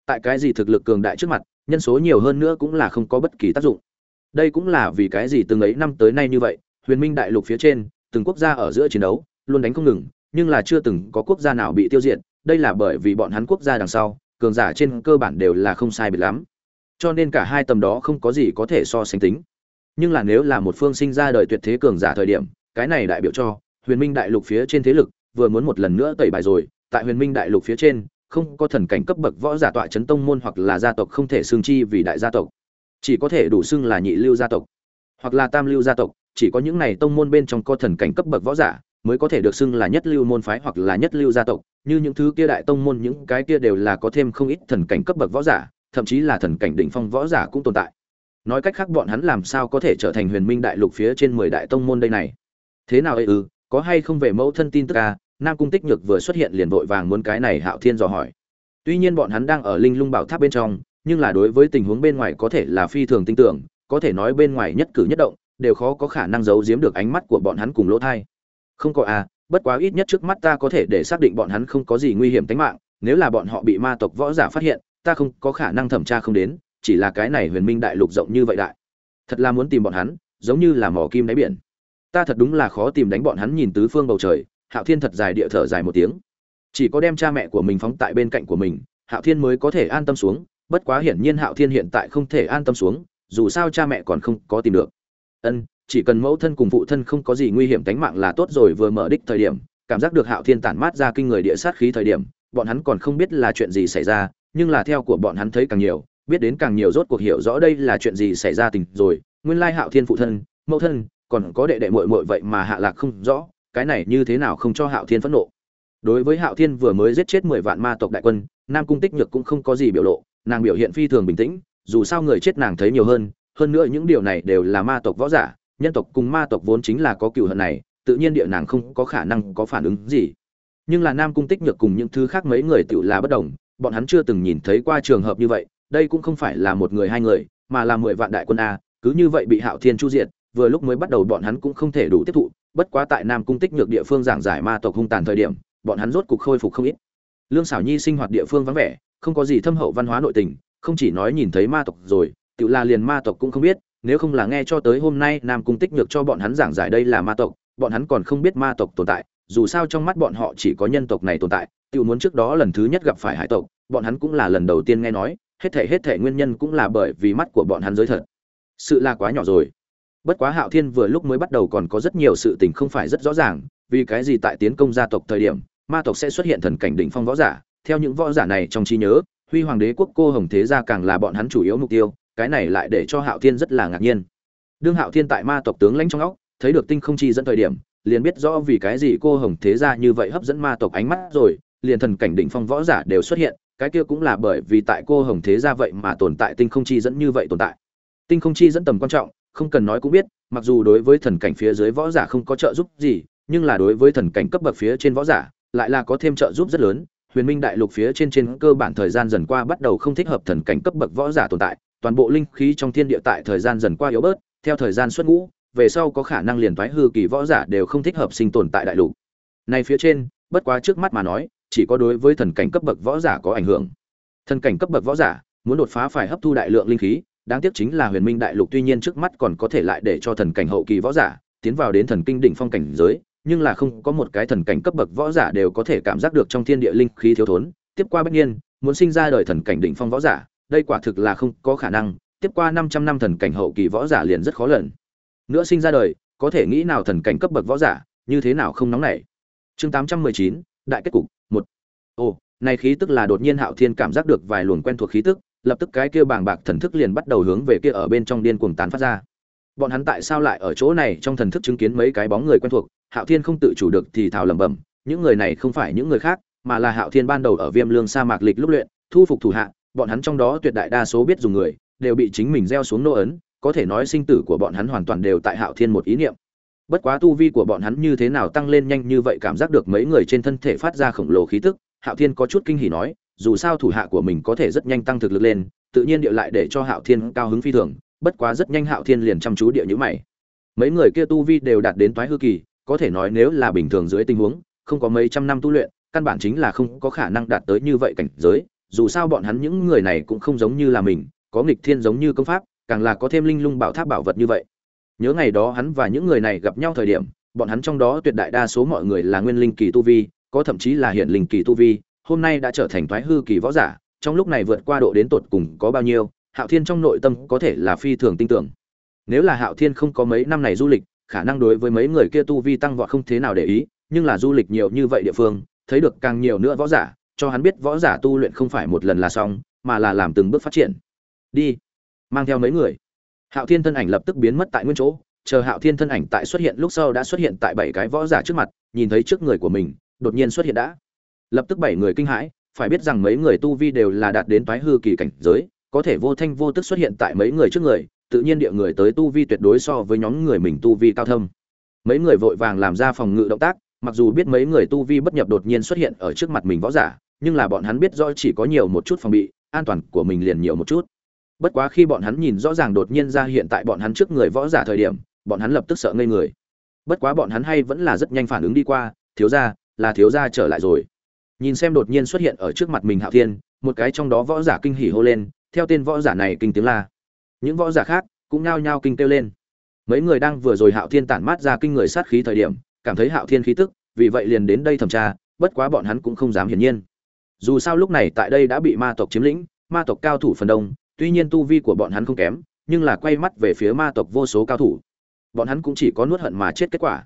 [SPEAKER 1] Tại cái gì thực lực cường đại trước mặt, nhân số nhiều hơn nữa cũng là không có bất kỳ tác dụng. Đây cũng là vì cái gì từng ấy năm tới nay như vậy, huyền minh đại lục phía trên, từng quốc gia ở giữa chiến đấu, luôn đánh không ngừng, nhưng là chưa từng có quốc gia nào bị tiêu diệt, đây là bởi vì bọn hắn quốc gia đằng sau, cường giả trên cơ bản đều là không sai biệt lắm. Cho nên cả hai tầm đó không có gì có thể so sánh tính. Nhưng là nếu là một phương sinh ra đời tuyệt thế cường giả thời điểm, cái này đại biểu cho huyền minh đại lục phía trên thế lực vừa muốn một lần nữa tẩy bài rồi tại huyền minh đại lục phía trên, không có thần cảnh cấp bậc võ giả tọa chấn tông môn hoặc là gia tộc không thể xương chi vì đại gia tộc. Chỉ có thể đủ xưng là nhị lưu gia tộc, hoặc là tam lưu gia tộc, chỉ có những này tông môn bên trong có thần cảnh cấp bậc võ giả mới có thể được xưng là nhất lưu môn phái hoặc là nhất lưu gia tộc. Như những thứ kia đại tông môn, những cái kia đều là có thêm không ít thần cảnh cấp bậc võ giả, thậm chí là thần cảnh đỉnh phong võ giả cũng tồn tại. Nói cách khác, bọn hắn làm sao có thể trở thành huyền minh đại lục phía trên mười đại tông môn đây này? Thế nào ấy ư có hay không về mẫu thân tin tức à? Nam cung tích nhược vừa xuất hiện liền vội vàng muốn cái này hạo thiên dò hỏi. Tuy nhiên bọn hắn đang ở linh lung bảo tháp bên trong, nhưng là đối với tình huống bên ngoài có thể là phi thường tin tưởng, có thể nói bên ngoài nhất cử nhất động, đều khó có khả năng giấu giếm được ánh mắt của bọn hắn cùng lỗ thai. Không có à bất quá ít nhất trước mắt ta có thể để xác định bọn hắn không có gì nguy hiểm tính mạng, nếu là bọn họ bị ma tộc võ giả phát hiện, ta không có khả năng thẩm tra không đến, chỉ là cái này huyền minh đại lục rộng như vậy đại. Thật là muốn tìm bọn hắn, giống như là mỏ kim đáy biển. Ta thật đúng là khó tìm đánh bọn hắn nhìn tứ phương bầu trời hạo thiên thật dài địa thở dài một tiếng. Chỉ có đem cha mẹ của mình phóng tại bên cạnh của mình, hạo thiên mới có thể an tâm xuống, bất quá hiển nhiên hạo thiên hiện tại không thể an tâm xuống, dù sao cha mẹ còn không có tìm được. Ân, chỉ cần mẫu thân cùng phụ thân không có gì nguy hiểm tính mạng là tốt rồi, vừa mở đích thời điểm, cảm giác được hạo thiên tản mát ra kinh người địa sát khí thời điểm, bọn hắn còn không biết là chuyện gì xảy ra, nhưng là theo của bọn hắn thấy càng nhiều, biết đến càng nhiều rốt cuộc hiểu rõ đây là chuyện gì xảy ra tình rồi. Nguyên lai hạo thiên phụ thân, mẫu thân, còn có đệ đệ muội muội vậy mà hạ lạc không rõ cái này như thế nào không cho hạo thiên phẫn nộ? Đối với hạo thiên vừa mới giết chết mười vạn ma tộc đại quân, nam cung tích nhược cũng không có gì biểu lộ, nàng biểu hiện phi thường bình tĩnh, dù sao người chết nàng thấy nhiều hơn hơn nữa những điều này đều là ma tộc võ giả, nhân tộc cùng ma tộc vốn chính là có cựu hận này, tự nhiên địa nàng không có khả năng có phản ứng gì. Nhưng là nam cung tích nhược cùng những thứ khác mấy người tự là bất đồng, bọn hắn chưa từng nhìn thấy qua trường hợp như vậy, đây cũng không phải là một người hai người, mà là mười vạn đại quân a, cứ như vậy bị hạo thiên chu diệt, vừa lúc mới bắt đầu bọn hắn cũng không thể đủ tiếp thụ bất quá tại nam cung tích nhược địa phương giảng giải ma tộc hung tàn thời điểm, bọn hắn rốt cục khôi phục không ít. Lương xảo nhi sinh hoạt địa phương vắng vẻ, không có gì thâm hậu văn hóa nội tình, không chỉ nói nhìn thấy ma tộc rồi, tự là liền ma tộc cũng không biết, nếu không là nghe cho tới hôm nay nam cung tích nhược cho bọn hắn giảng giải đây là ma tộc, bọn hắn còn không biết ma tộc tồn tại, dù sao trong mắt bọn họ chỉ có nhân tộc này tồn tại, tự muốn trước đó lần thứ nhất gặp phải hải tộc, bọn hắn cũng là lần đầu tiên nghe nói, hết thể hết thể nguyên nhân cũng là bởi vì mắt của bọn hắn giới thật. Sự là quá nhỏ rồi bất quá hạo thiên vừa lúc mới bắt đầu còn có rất nhiều sự tình không phải rất rõ ràng, vì cái gì tại tiến công gia tộc thời điểm, ma tộc sẽ xuất hiện thần cảnh đỉnh phong võ giả. Theo những võ giả này trong trí nhớ, huy hoàng đế quốc cô hồng thế gia càng là bọn hắn chủ yếu mục tiêu, cái này lại để cho hạo thiên rất là ngạc nhiên. Đương hạo thiên tại ma tộc tướng lãnh trong óc, thấy được tinh không chi dẫn thời điểm, liền biết rõ vì cái gì cô hồng thế gia như vậy hấp dẫn ma tộc ánh mắt rồi, liền thần cảnh đỉnh phong võ giả đều xuất hiện, cái kia cũng là bởi vì tại cô hồng thế gia vậy mà tồn tại tinh không chi dẫn như vậy tồn tại. Tinh không chi dẫn tầm quan trọng không cần nói cũng biết, mặc dù đối với thần cảnh phía dưới võ giả không có trợ giúp gì, nhưng là đối với thần cảnh cấp bậc phía trên võ giả, lại là có thêm trợ giúp rất lớn. Huyền minh đại lục phía trên trên cơ bản thời gian dần qua bắt đầu không thích hợp thần cảnh cấp bậc võ giả tồn tại, toàn bộ linh khí trong thiên địa tại thời gian dần qua yếu bớt, theo thời gian xuất ngũ, về sau có khả năng liền toái hư kỳ võ giả đều không thích hợp sinh tồn tại đại lục. Này phía trên, bất quá trước mắt mà nói, chỉ có đối với thần cảnh cấp bậc võ giả có ảnh hưởng. Thần cảnh cấp bậc võ giả muốn đột phá phải hấp thu đại lượng linh khí đáng tiếc chính là huyền minh đại lục tuy nhiên trước mắt còn có thể lại để cho thần cảnh hậu kỳ võ giả tiến vào đến thần kinh đỉnh phong cảnh giới nhưng là không có một cái thần cảnh cấp bậc võ giả đều có thể cảm giác được trong thiên địa linh khí thiếu thốn. Tiếp qua bất nhiên muốn sinh ra đời thần cảnh đỉnh phong võ giả đây quả thực là không có khả năng. Tiếp qua 500 năm thần cảnh hậu kỳ võ giả liền rất khó lần nữa sinh ra đời có thể nghĩ nào thần cảnh cấp bậc võ giả như thế nào không nóng nảy. Chương 819, đại kết cục một. Ồ này khí tức là đột nhiên hạo thiên cảm giác được vài luồng quen thuộc khí tức lập tức cái kia bàng bạc thần thức liền bắt đầu hướng về kia ở bên trong điên cuồng tán phát ra. Bọn hắn tại sao lại ở chỗ này trong thần thức chứng kiến mấy cái bóng người quen thuộc, hạo thiên không tự chủ được thì thào lẩm bẩm, những người này không phải những người khác, mà là hạo thiên ban đầu ở viêm lương sa mạc lịch lúc luyện, thu phục thủ hạ, bọn hắn trong đó tuyệt đại đa số biết dùng người, đều bị chính mình gieo xuống nô ấn, có thể nói sinh tử của bọn hắn hoàn toàn đều tại hạo thiên một ý niệm. Bất quá tu vi của bọn hắn như thế nào tăng lên nhanh như vậy cảm giác được mấy người trên thân thể phát ra khổng lồ khí tức, hạo thiên có chút kinh hỉ nói dù sao thủ hạ của mình có thể rất nhanh tăng thực lực lên, tự nhiên điệu lại để cho hạo thiên cao hứng phi thường, bất quá rất nhanh hạo thiên liền chăm chú địa nhíu mày. Mấy người kia tu vi đều đạt đến toái hư kỳ, có thể nói nếu là bình thường dưới tình huống, không có mấy trăm năm tu luyện, căn bản chính là không có khả năng đạt tới như vậy cảnh giới, dù sao bọn hắn những người này cũng không giống như là mình, có nghịch thiên giống như công pháp, càng là có thêm linh lung bảo tháp bảo vật như vậy. Nhớ ngày đó hắn và những người này gặp nhau thời điểm, bọn hắn trong đó tuyệt đại đa số mọi người là nguyên linh kỳ tu vi, có thậm chí là hiện linh kỳ tu vi hôm nay đã trở thành thoái hư kỳ võ giả, trong lúc này vượt qua độ đến tột cùng có bao nhiêu, hạo thiên trong nội tâm có thể là phi thường tin tưởng. Nếu là hạo thiên không có mấy năm này du lịch, khả năng đối với mấy người kia tu vi tăng vọt không thế nào để ý, nhưng là du lịch nhiều như vậy địa phương, thấy được càng nhiều nữa võ giả, cho hắn biết võ giả tu luyện không phải một lần là xong, mà là làm từng bước phát triển. Đi, mang theo mấy người. Hạo thiên thân ảnh lập tức biến mất tại nguyên chỗ, chờ hạo thiên thân ảnh tại xuất hiện lúc sau đã xuất hiện tại bảy cái võ giả trước mặt, nhìn thấy trước người của mình, đột nhiên xuất hiện đã lập tức bảy người kinh hãi, phải biết rằng mấy người tu vi đều là đạt đến toái hư kỳ cảnh giới, có thể vô thanh vô tức xuất hiện tại mấy người trước người, tự nhiên địa người tới tu vi tuyệt đối so với nhóm người mình tu vi cao thâm. Mấy người vội vàng làm ra phòng ngự động tác, mặc dù biết mấy người tu vi bất nhập đột nhiên xuất hiện ở trước mặt mình võ giả, nhưng là bọn hắn biết rõ chỉ có nhiều một chút phòng bị, an toàn của mình liền nhiều một chút. Bất quá khi bọn hắn nhìn rõ ràng đột nhiên ra hiện tại bọn hắn trước người võ giả thời điểm, bọn hắn lập tức sợ ngây người. Bất quá bọn hắn hay vẫn là rất nhanh phản ứng đi qua, thiếu gia, là thiếu gia trở lại rồi nhìn xem đột nhiên xuất hiện ở trước mặt mình hạo thiên, một cái trong đó võ giả kinh hỉ hô lên, theo tên võ giả này kinh tiếng la. Những võ giả khác cũng nao nhao kinh kêu lên. Mấy người đang vừa rồi hạo thiên tản mát ra kinh người sát khí thời điểm, cảm thấy hạo thiên khí tức, vì vậy liền đến đây thẩm tra, bất quá bọn hắn cũng không dám hiển nhiên. Dù sao lúc này tại đây đã bị ma tộc chiếm lĩnh, ma tộc cao thủ phần đông, tuy nhiên tu vi của bọn hắn không kém, nhưng là quay mắt về phía ma tộc vô số cao thủ. Bọn hắn cũng chỉ có nuốt hận mà chết kết quả.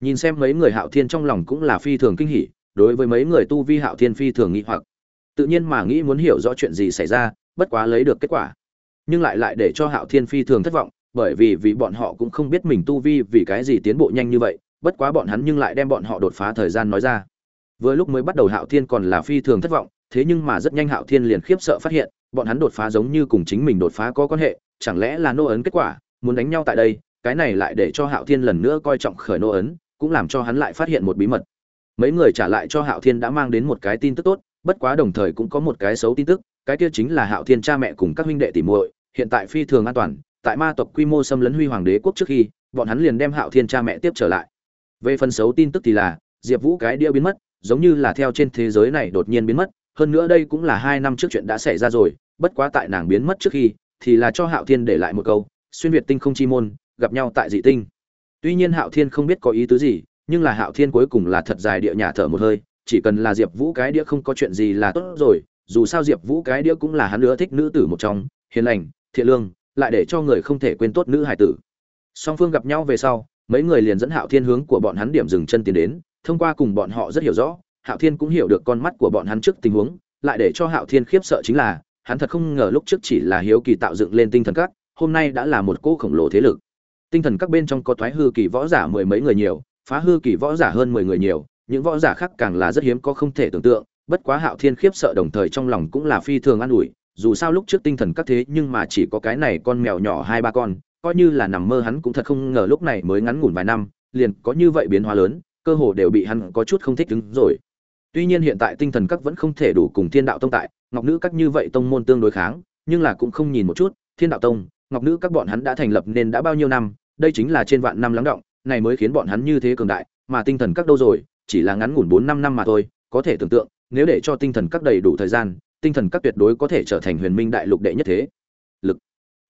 [SPEAKER 1] Nhìn xem mấy người hạo thiên trong lòng cũng là phi thường kinh hỉ đối với mấy người tu vi hạo thiên phi thường nghĩ hoặc. Tự nhiên mà nghĩ muốn hiểu rõ chuyện gì xảy ra, bất quá lấy được kết quả. Nhưng lại lại để cho hạo thiên phi thường thất vọng, bởi vì vì bọn họ cũng không biết mình tu vi vì cái gì tiến bộ nhanh như vậy, bất quá bọn hắn nhưng lại đem bọn họ đột phá thời gian nói ra. Vừa lúc mới bắt đầu hạo thiên còn là phi thường thất vọng, thế nhưng mà rất nhanh hạo thiên liền khiếp sợ phát hiện, bọn hắn đột phá giống như cùng chính mình đột phá có quan hệ, chẳng lẽ là nô ấn kết quả, muốn đánh nhau tại đây, cái này lại để cho hạo thiên lần nữa coi trọng khởi nô ấn, cũng làm cho hắn lại phát hiện một bí mật mấy người trả lại cho hạo thiên đã mang đến một cái tin tức tốt, bất quá đồng thời cũng có một cái xấu tin tức, cái kia chính là hạo thiên cha mẹ cùng các huynh đệ tỷ muội, hiện tại phi thường an toàn, tại ma tộc quy mô xâm lấn huy hoàng đế quốc trước khi, bọn hắn liền đem hạo thiên cha mẹ tiếp trở lại. Về phần xấu tin tức thì là, diệp vũ cái đĩa biến mất, giống như là theo trên thế giới này đột nhiên biến mất, hơn nữa đây cũng là hai năm trước chuyện đã xảy ra rồi, bất quá tại nàng biến mất trước khi, thì là cho hạo thiên để lại một câu, xuyên việt tinh không chi môn, gặp nhau tại dị tinh. Tuy nhiên hạo thiên không biết có ý tứ gì nhưng là hạo thiên cuối cùng là thật dài địa nhà thở một hơi, chỉ cần là diệp vũ cái đĩa không có chuyện gì là tốt rồi, dù sao diệp vũ cái đĩa cũng là hắn nữa thích nữ tử một trong, hiền lành, thiện lương, lại để cho người không thể quên tốt nữ hài tử. Song phương gặp nhau về sau, mấy người liền dẫn hạo thiên hướng của bọn hắn điểm dừng chân tiến đến, thông qua cùng bọn họ rất hiểu rõ, hạo thiên cũng hiểu được con mắt của bọn hắn trước tình huống, lại để cho hạo thiên khiếp sợ chính là, hắn thật không ngờ lúc trước chỉ là hiếu kỳ tạo dựng lên tinh thần các, hôm nay đã là một cô khổng lồ thế lực. Tinh thần các bên trong có thoái hư kỳ võ giả mười mấy người nhiều phá hư kỳ võ giả hơn mười người nhiều, những võ giả khác càng là rất hiếm có không thể tưởng tượng, bất quá hạo thiên khiếp sợ đồng thời trong lòng cũng là phi thường an ủi, dù sao lúc trước tinh thần các thế nhưng mà chỉ có cái này con mèo nhỏ hai ba con, coi như là nằm mơ hắn cũng thật không ngờ lúc này mới ngắn ngủn vài năm, liền có như vậy biến hóa lớn, cơ hồ đều bị hắn có chút không thích đứng rồi. Tuy nhiên hiện tại tinh thần các vẫn không thể đủ cùng thiên đạo tông tại, ngọc nữ các như vậy tông môn tương đối kháng, nhưng là cũng không nhìn một chút, thiên đạo tông, ngọc nữ các bọn hắn đã thành lập nên đã bao nhiêu năm, đây chính là trên vạn năm lắng động này mới khiến bọn hắn như thế cường đại, mà tinh thần các đâu rồi, chỉ là ngắn ngủn bốn năm năm mà thôi, có thể tưởng tượng, nếu để cho tinh thần các đầy đủ thời gian, tinh thần các tuyệt đối có thể trở thành huyền minh đại lục đệ nhất thế. Lực.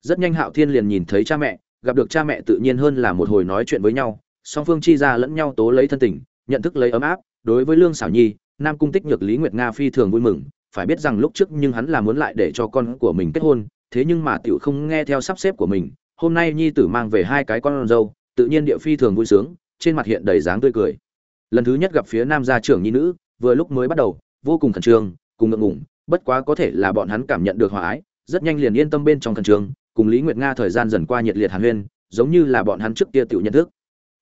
[SPEAKER 1] Rất nhanh hạo thiên liền nhìn thấy cha mẹ, gặp được cha mẹ tự nhiên hơn là một hồi nói chuyện với nhau, song phương chi ra lẫn nhau tố lấy thân tình, nhận thức lấy ấm áp, đối với lương Sảo nhi, nam cung tích nhược lý nguyệt nga phi thường vui mừng, phải biết rằng lúc trước nhưng hắn là muốn lại để cho con của mình kết hôn, thế nhưng mà tiểu không nghe theo sắp xếp của mình, hôm nay nhi tử mang về hai cái con dâu tự nhiên địa phi thường vui sướng, trên mặt hiện đầy dáng tươi cười. Lần thứ nhất gặp phía nam gia trưởng nhi nữ, vừa lúc mới bắt đầu, vô cùng khẩn trương, cùng ngượng ngùng, bất quá có thể là bọn hắn cảm nhận được hòa ái, rất nhanh liền yên tâm bên trong khẩn trương, cùng lý nguyệt nga thời gian dần qua nhiệt liệt hàn huyên, giống như là bọn hắn trước kia tiểu nhận thức.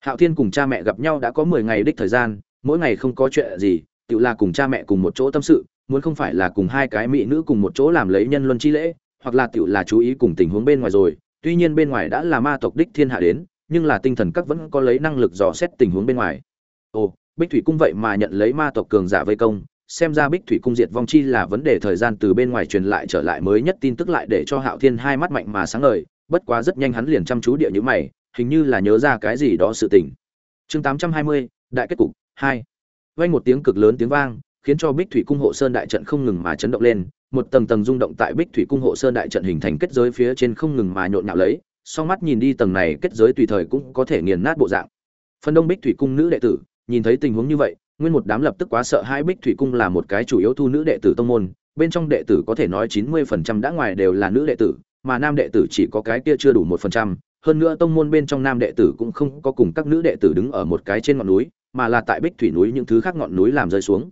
[SPEAKER 1] Hạo thiên cùng cha mẹ gặp nhau đã có mười ngày đích thời gian, mỗi ngày không có chuyện gì tự là cùng cha mẹ cùng một chỗ tâm sự, muốn không phải là cùng hai cái mỹ nữ cùng một chỗ làm lấy nhân luân chi lễ, hoặc là tự là chú ý cùng tình huống bên ngoài rồi, tuy nhiên bên ngoài đã là ma tộc đích thiên hạ đến nhưng là tinh thần các vẫn có lấy năng lực dò xét tình huống bên ngoài. Ồ, bích thủy cung vậy mà nhận lấy ma tộc cường giả vây công, xem ra bích thủy cung diệt vong chi là vấn đề thời gian từ bên ngoài truyền lại trở lại mới nhất tin tức lại để cho hạo thiên hai mắt mạnh mà sáng ngời, bất quá rất nhanh hắn liền chăm chú địa nhữ mày, hình như là nhớ ra cái gì đó sự tình. Chương tám trăm hai mươi, đại kết cục, hai. Vang một tiếng cực lớn tiếng vang, khiến cho bích thủy cung hộ sơn đại trận không ngừng mà chấn động lên, một tầng tầng rung động tại bích thủy cung hộ sơn đại trận hình thành kết giới phía trên không ngừng mà nhộn nhạo lấy song mắt nhìn đi tầng này kết giới tùy thời cũng có thể nghiền nát bộ dạng. Phần đông bích thủy cung nữ đệ tử, nhìn thấy tình huống như vậy, nguyên một đám lập tức quá sợ hai bích thủy cung là một cái chủ yếu thu nữ đệ tử tông môn, bên trong đệ tử có thể nói chín mươi phần trăm đã ngoài đều là nữ đệ tử, mà nam đệ tử chỉ có cái kia chưa đủ một phần trăm. Hơn nữa tông môn bên trong nam đệ tử cũng không có cùng các nữ đệ tử đứng ở một cái trên ngọn núi, mà là tại bích thủy núi những thứ khác ngọn núi làm rơi xuống.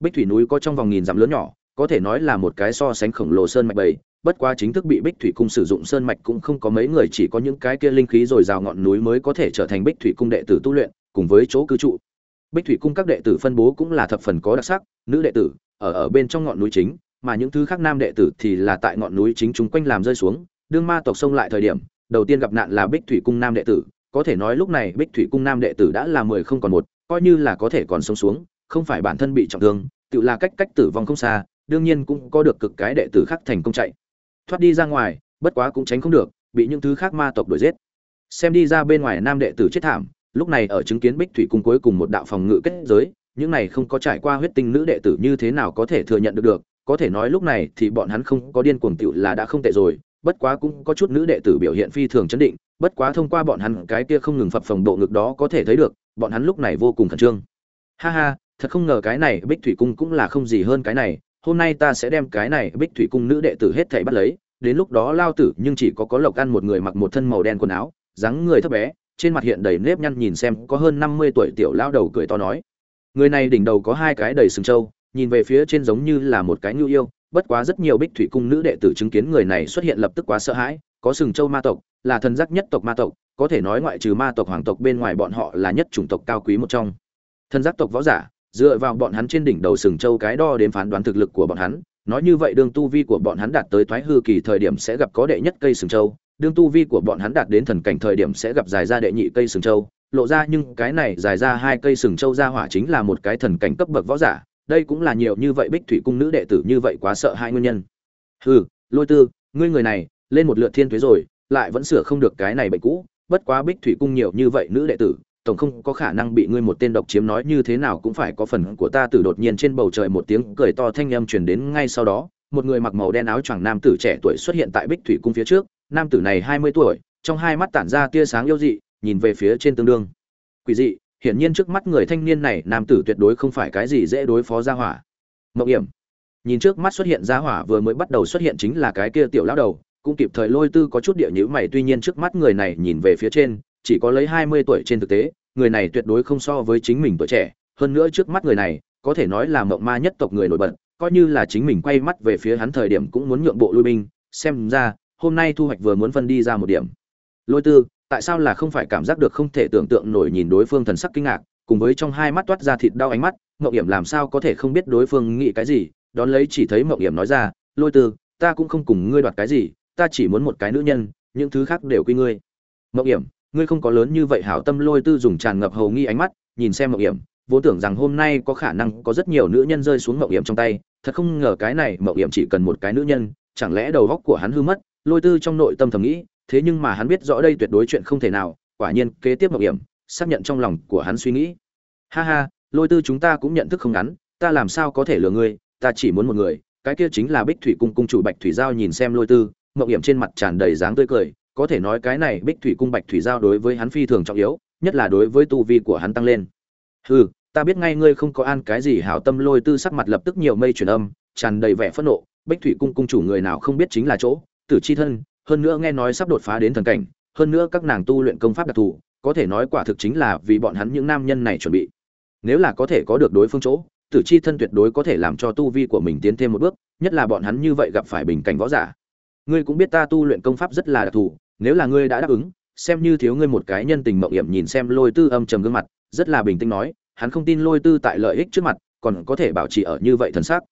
[SPEAKER 1] Bích thủy núi có trong vòng nghìn dặm lớn nhỏ, có thể nói là một cái so sánh khổng lồ sơn mạch bầy bất quá chính thức bị bích thủy cung sử dụng sơn mạch cũng không có mấy người, chỉ có những cái kia linh khí rồi rào ngọn núi mới có thể trở thành bích thủy cung đệ tử tu luyện, cùng với chỗ cư trụ. Bích thủy cung các đệ tử phân bố cũng là thập phần có đặc sắc, nữ đệ tử ở ở bên trong ngọn núi chính, mà những thứ khác nam đệ tử thì là tại ngọn núi chính chúng quanh làm rơi xuống. Đương ma tộc sông lại thời điểm, đầu tiên gặp nạn là bích thủy cung nam đệ tử. Có thể nói lúc này bích thủy cung nam đệ tử đã là mười không còn một, coi như là có thể còn sống xuống, không phải bản thân bị trọng thương, tự là cách cách tử vong không xa, đương nhiên cũng có được cực cái đệ tử khác thành công chạy thoát đi ra ngoài, bất quá cũng tránh không được, bị những thứ khác ma tộc đuổi giết. Xem đi ra bên ngoài nam đệ tử chết thảm, lúc này ở chứng kiến bích thủy cung cuối cùng một đạo phòng ngự kết giới, những này không có trải qua huyết tinh nữ đệ tử như thế nào có thể thừa nhận được được, có thể nói lúc này thì bọn hắn không có điên cuồng tiểu là đã không tệ rồi, bất quá cũng có chút nữ đệ tử biểu hiện phi thường chấn định, bất quá thông qua bọn hắn cái kia không ngừng phập phồng độ ngực đó có thể thấy được, bọn hắn lúc này vô cùng khẩn trương. Ha ha, thật không ngờ cái này bích thủy cung cũng là không gì hơn cái này hôm nay ta sẽ đem cái này bích thủy cung nữ đệ tử hết thảy bắt lấy, đến lúc đó lao tử nhưng chỉ có có lộc ăn một người mặc một thân màu đen quần áo, dáng người thấp bé, trên mặt hiện đầy nếp nhăn nhìn xem có hơn năm mươi tuổi tiểu lao đầu cười to nói. Người này đỉnh đầu có hai cái đầy sừng trâu, nhìn về phía trên giống như là một cái nhu yêu, bất quá rất nhiều bích thủy cung nữ đệ tử chứng kiến người này xuất hiện lập tức quá sợ hãi, có sừng trâu ma tộc, là thần giác nhất tộc ma tộc, có thể nói ngoại trừ ma tộc hoàng tộc bên ngoài bọn họ là nhất chủng tộc cao quý một trong. Thần giác tộc võ giả dựa vào bọn hắn trên đỉnh đầu sừng châu cái đo đến phán đoán thực lực của bọn hắn, nói như vậy đương tu vi của bọn hắn đạt tới thoái hư kỳ thời điểm sẽ gặp có đệ nhất cây sừng châu, đương tu vi của bọn hắn đạt đến thần cảnh thời điểm sẽ gặp dài ra đệ nhị cây sừng châu. Lộ ra nhưng cái này dài ra hai cây sừng châu ra hỏa chính là một cái thần cảnh cấp bậc võ giả, đây cũng là nhiều như vậy bích thủy cung nữ đệ tử như vậy quá sợ hai nguyên nhân. Hừ, lôi tư, ngươi người này, lên một lượt thiên thuế rồi, lại vẫn sửa không được cái này bệnh cũ, bất quá bích thủy cung nhiều như vậy nữ đệ tử tổng không có khả năng bị ngươi một tên độc chiếm nói như thế nào cũng phải có phần của ta từ đột nhiên trên bầu trời một tiếng cười to thanh âm truyền đến ngay sau đó, một người mặc màu đen áo choàng nam tử trẻ tuổi xuất hiện tại bích thủy cung phía trước, nam tử này hai mươi tuổi, trong hai mắt tản ra tia sáng yêu dị, nhìn về phía trên tương đương. Quỷ dị, hiển nhiên trước mắt người thanh niên này nam tử tuyệt đối không phải cái gì dễ đối phó ra hỏa. Mộng hiểm, nhìn trước mắt xuất hiện ra hỏa vừa mới bắt đầu xuất hiện chính là cái kia tiểu lão đầu, cũng kịp thời lôi tư có chút địa nhữ mày, tuy nhiên trước mắt người này nhìn về phía trên chỉ có lấy hai mươi tuổi trên thực tế, người này tuyệt đối không so với chính mình tuổi trẻ. Hơn nữa trước mắt người này, có thể nói là mộng ma nhất tộc người nổi bật, coi như là chính mình quay mắt về phía hắn thời điểm cũng muốn nhượng bộ lui binh. Xem ra, hôm nay thu hoạch vừa muốn phân đi ra một điểm. Lôi tư, tại sao là không phải cảm giác được không thể tưởng tượng nổi nhìn đối phương thần sắc kinh ngạc, cùng với trong hai mắt toát ra thịt đau ánh mắt, mộng hiểm làm sao có thể không biết đối phương nghĩ cái gì? Đón lấy chỉ thấy mộng hiểm nói ra, lôi tư, ta cũng không cùng ngươi đoạt cái gì, ta chỉ muốn một cái nữ nhân, những thứ khác đều quy ngươi. Mộng hiểm ngươi không có lớn như vậy hảo tâm lôi tư dùng tràn ngập hầu nghi ánh mắt, nhìn xem mậu hiểm vốn tưởng rằng hôm nay có khả năng có rất nhiều nữ nhân rơi xuống mậu hiểm trong tay, thật không ngờ cái này mậu hiểm chỉ cần một cái nữ nhân, chẳng lẽ đầu góc của hắn hư mất, lôi tư trong nội tâm thầm nghĩ, thế nhưng mà hắn biết rõ đây tuyệt đối chuyện không thể nào, quả nhiên kế tiếp mậu hiểm xác nhận trong lòng của hắn suy nghĩ. Ha ha, lôi tư chúng ta cũng nhận thức không ngắn, ta làm sao có thể lừa ngươi, ta chỉ muốn một người, cái kia chính là bích thủy cung cung chủ bạch thủy giao nhìn xem lôi tư mậu hiểm trên mặt tràn đầy dáng tươi cười có thể nói cái này bích thủy cung bạch thủy giao đối với hắn phi thường trọng yếu, nhất là đối với tu vi của hắn tăng lên. Hừ, ta biết ngay ngươi không có an cái gì hảo tâm lôi tư sắc mặt lập tức nhiều mây truyền âm, tràn đầy vẻ phẫn nộ, bích thủy cung cung chủ người nào không biết chính là chỗ, tử chi thân, hơn nữa nghe nói sắp đột phá đến thần cảnh, hơn nữa các nàng tu luyện công pháp đặc thù, có thể nói quả thực chính là vì bọn hắn những nam nhân này chuẩn bị. Nếu là có thể có được đối phương chỗ, tử chi thân tuyệt đối có thể làm cho tu vi của mình tiến thêm một bước, nhất là bọn hắn như vậy gặp phải bình cảnh võ giả. Ngươi cũng biết ta tu luyện công pháp rất là đặc thù nếu là ngươi đã đáp ứng, xem như thiếu ngươi một cái nhân tình mộng hiểm nhìn xem lôi tư âm trầm gương mặt, rất là bình tĩnh nói, hắn không tin lôi tư tại lợi ích trước mặt, còn có thể bảo trì ở như vậy thần sắc.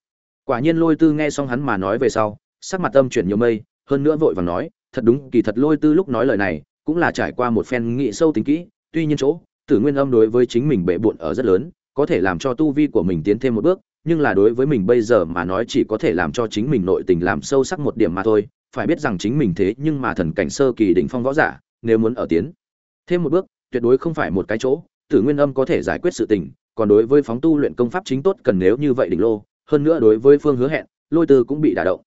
[SPEAKER 1] Quả nhiên lôi tư nghe xong hắn mà nói về sau, sắc mặt âm chuyển nhiều mây, hơn nữa vội vàng nói, thật đúng, kỳ thật lôi tư lúc nói lời này, cũng là trải qua một phen nghị sâu tính kỹ, tuy nhiên chỗ, tử nguyên âm đối với chính mình bệ bộn ở rất lớn, có thể làm cho tu vi của mình tiến thêm một bước, nhưng là đối với mình bây giờ mà nói chỉ có thể làm cho chính mình nội tình làm sâu sắc một điểm mà thôi phải biết rằng chính mình thế nhưng mà thần cảnh sơ kỳ đỉnh phong võ giả, nếu muốn ở tiến. Thêm một bước, tuyệt đối không phải một cái chỗ, tử nguyên âm có thể giải quyết sự tình, còn đối với phóng tu luyện công pháp chính tốt cần nếu như vậy đỉnh lô, hơn nữa đối với phương hứa hẹn, lôi tư cũng bị đả động.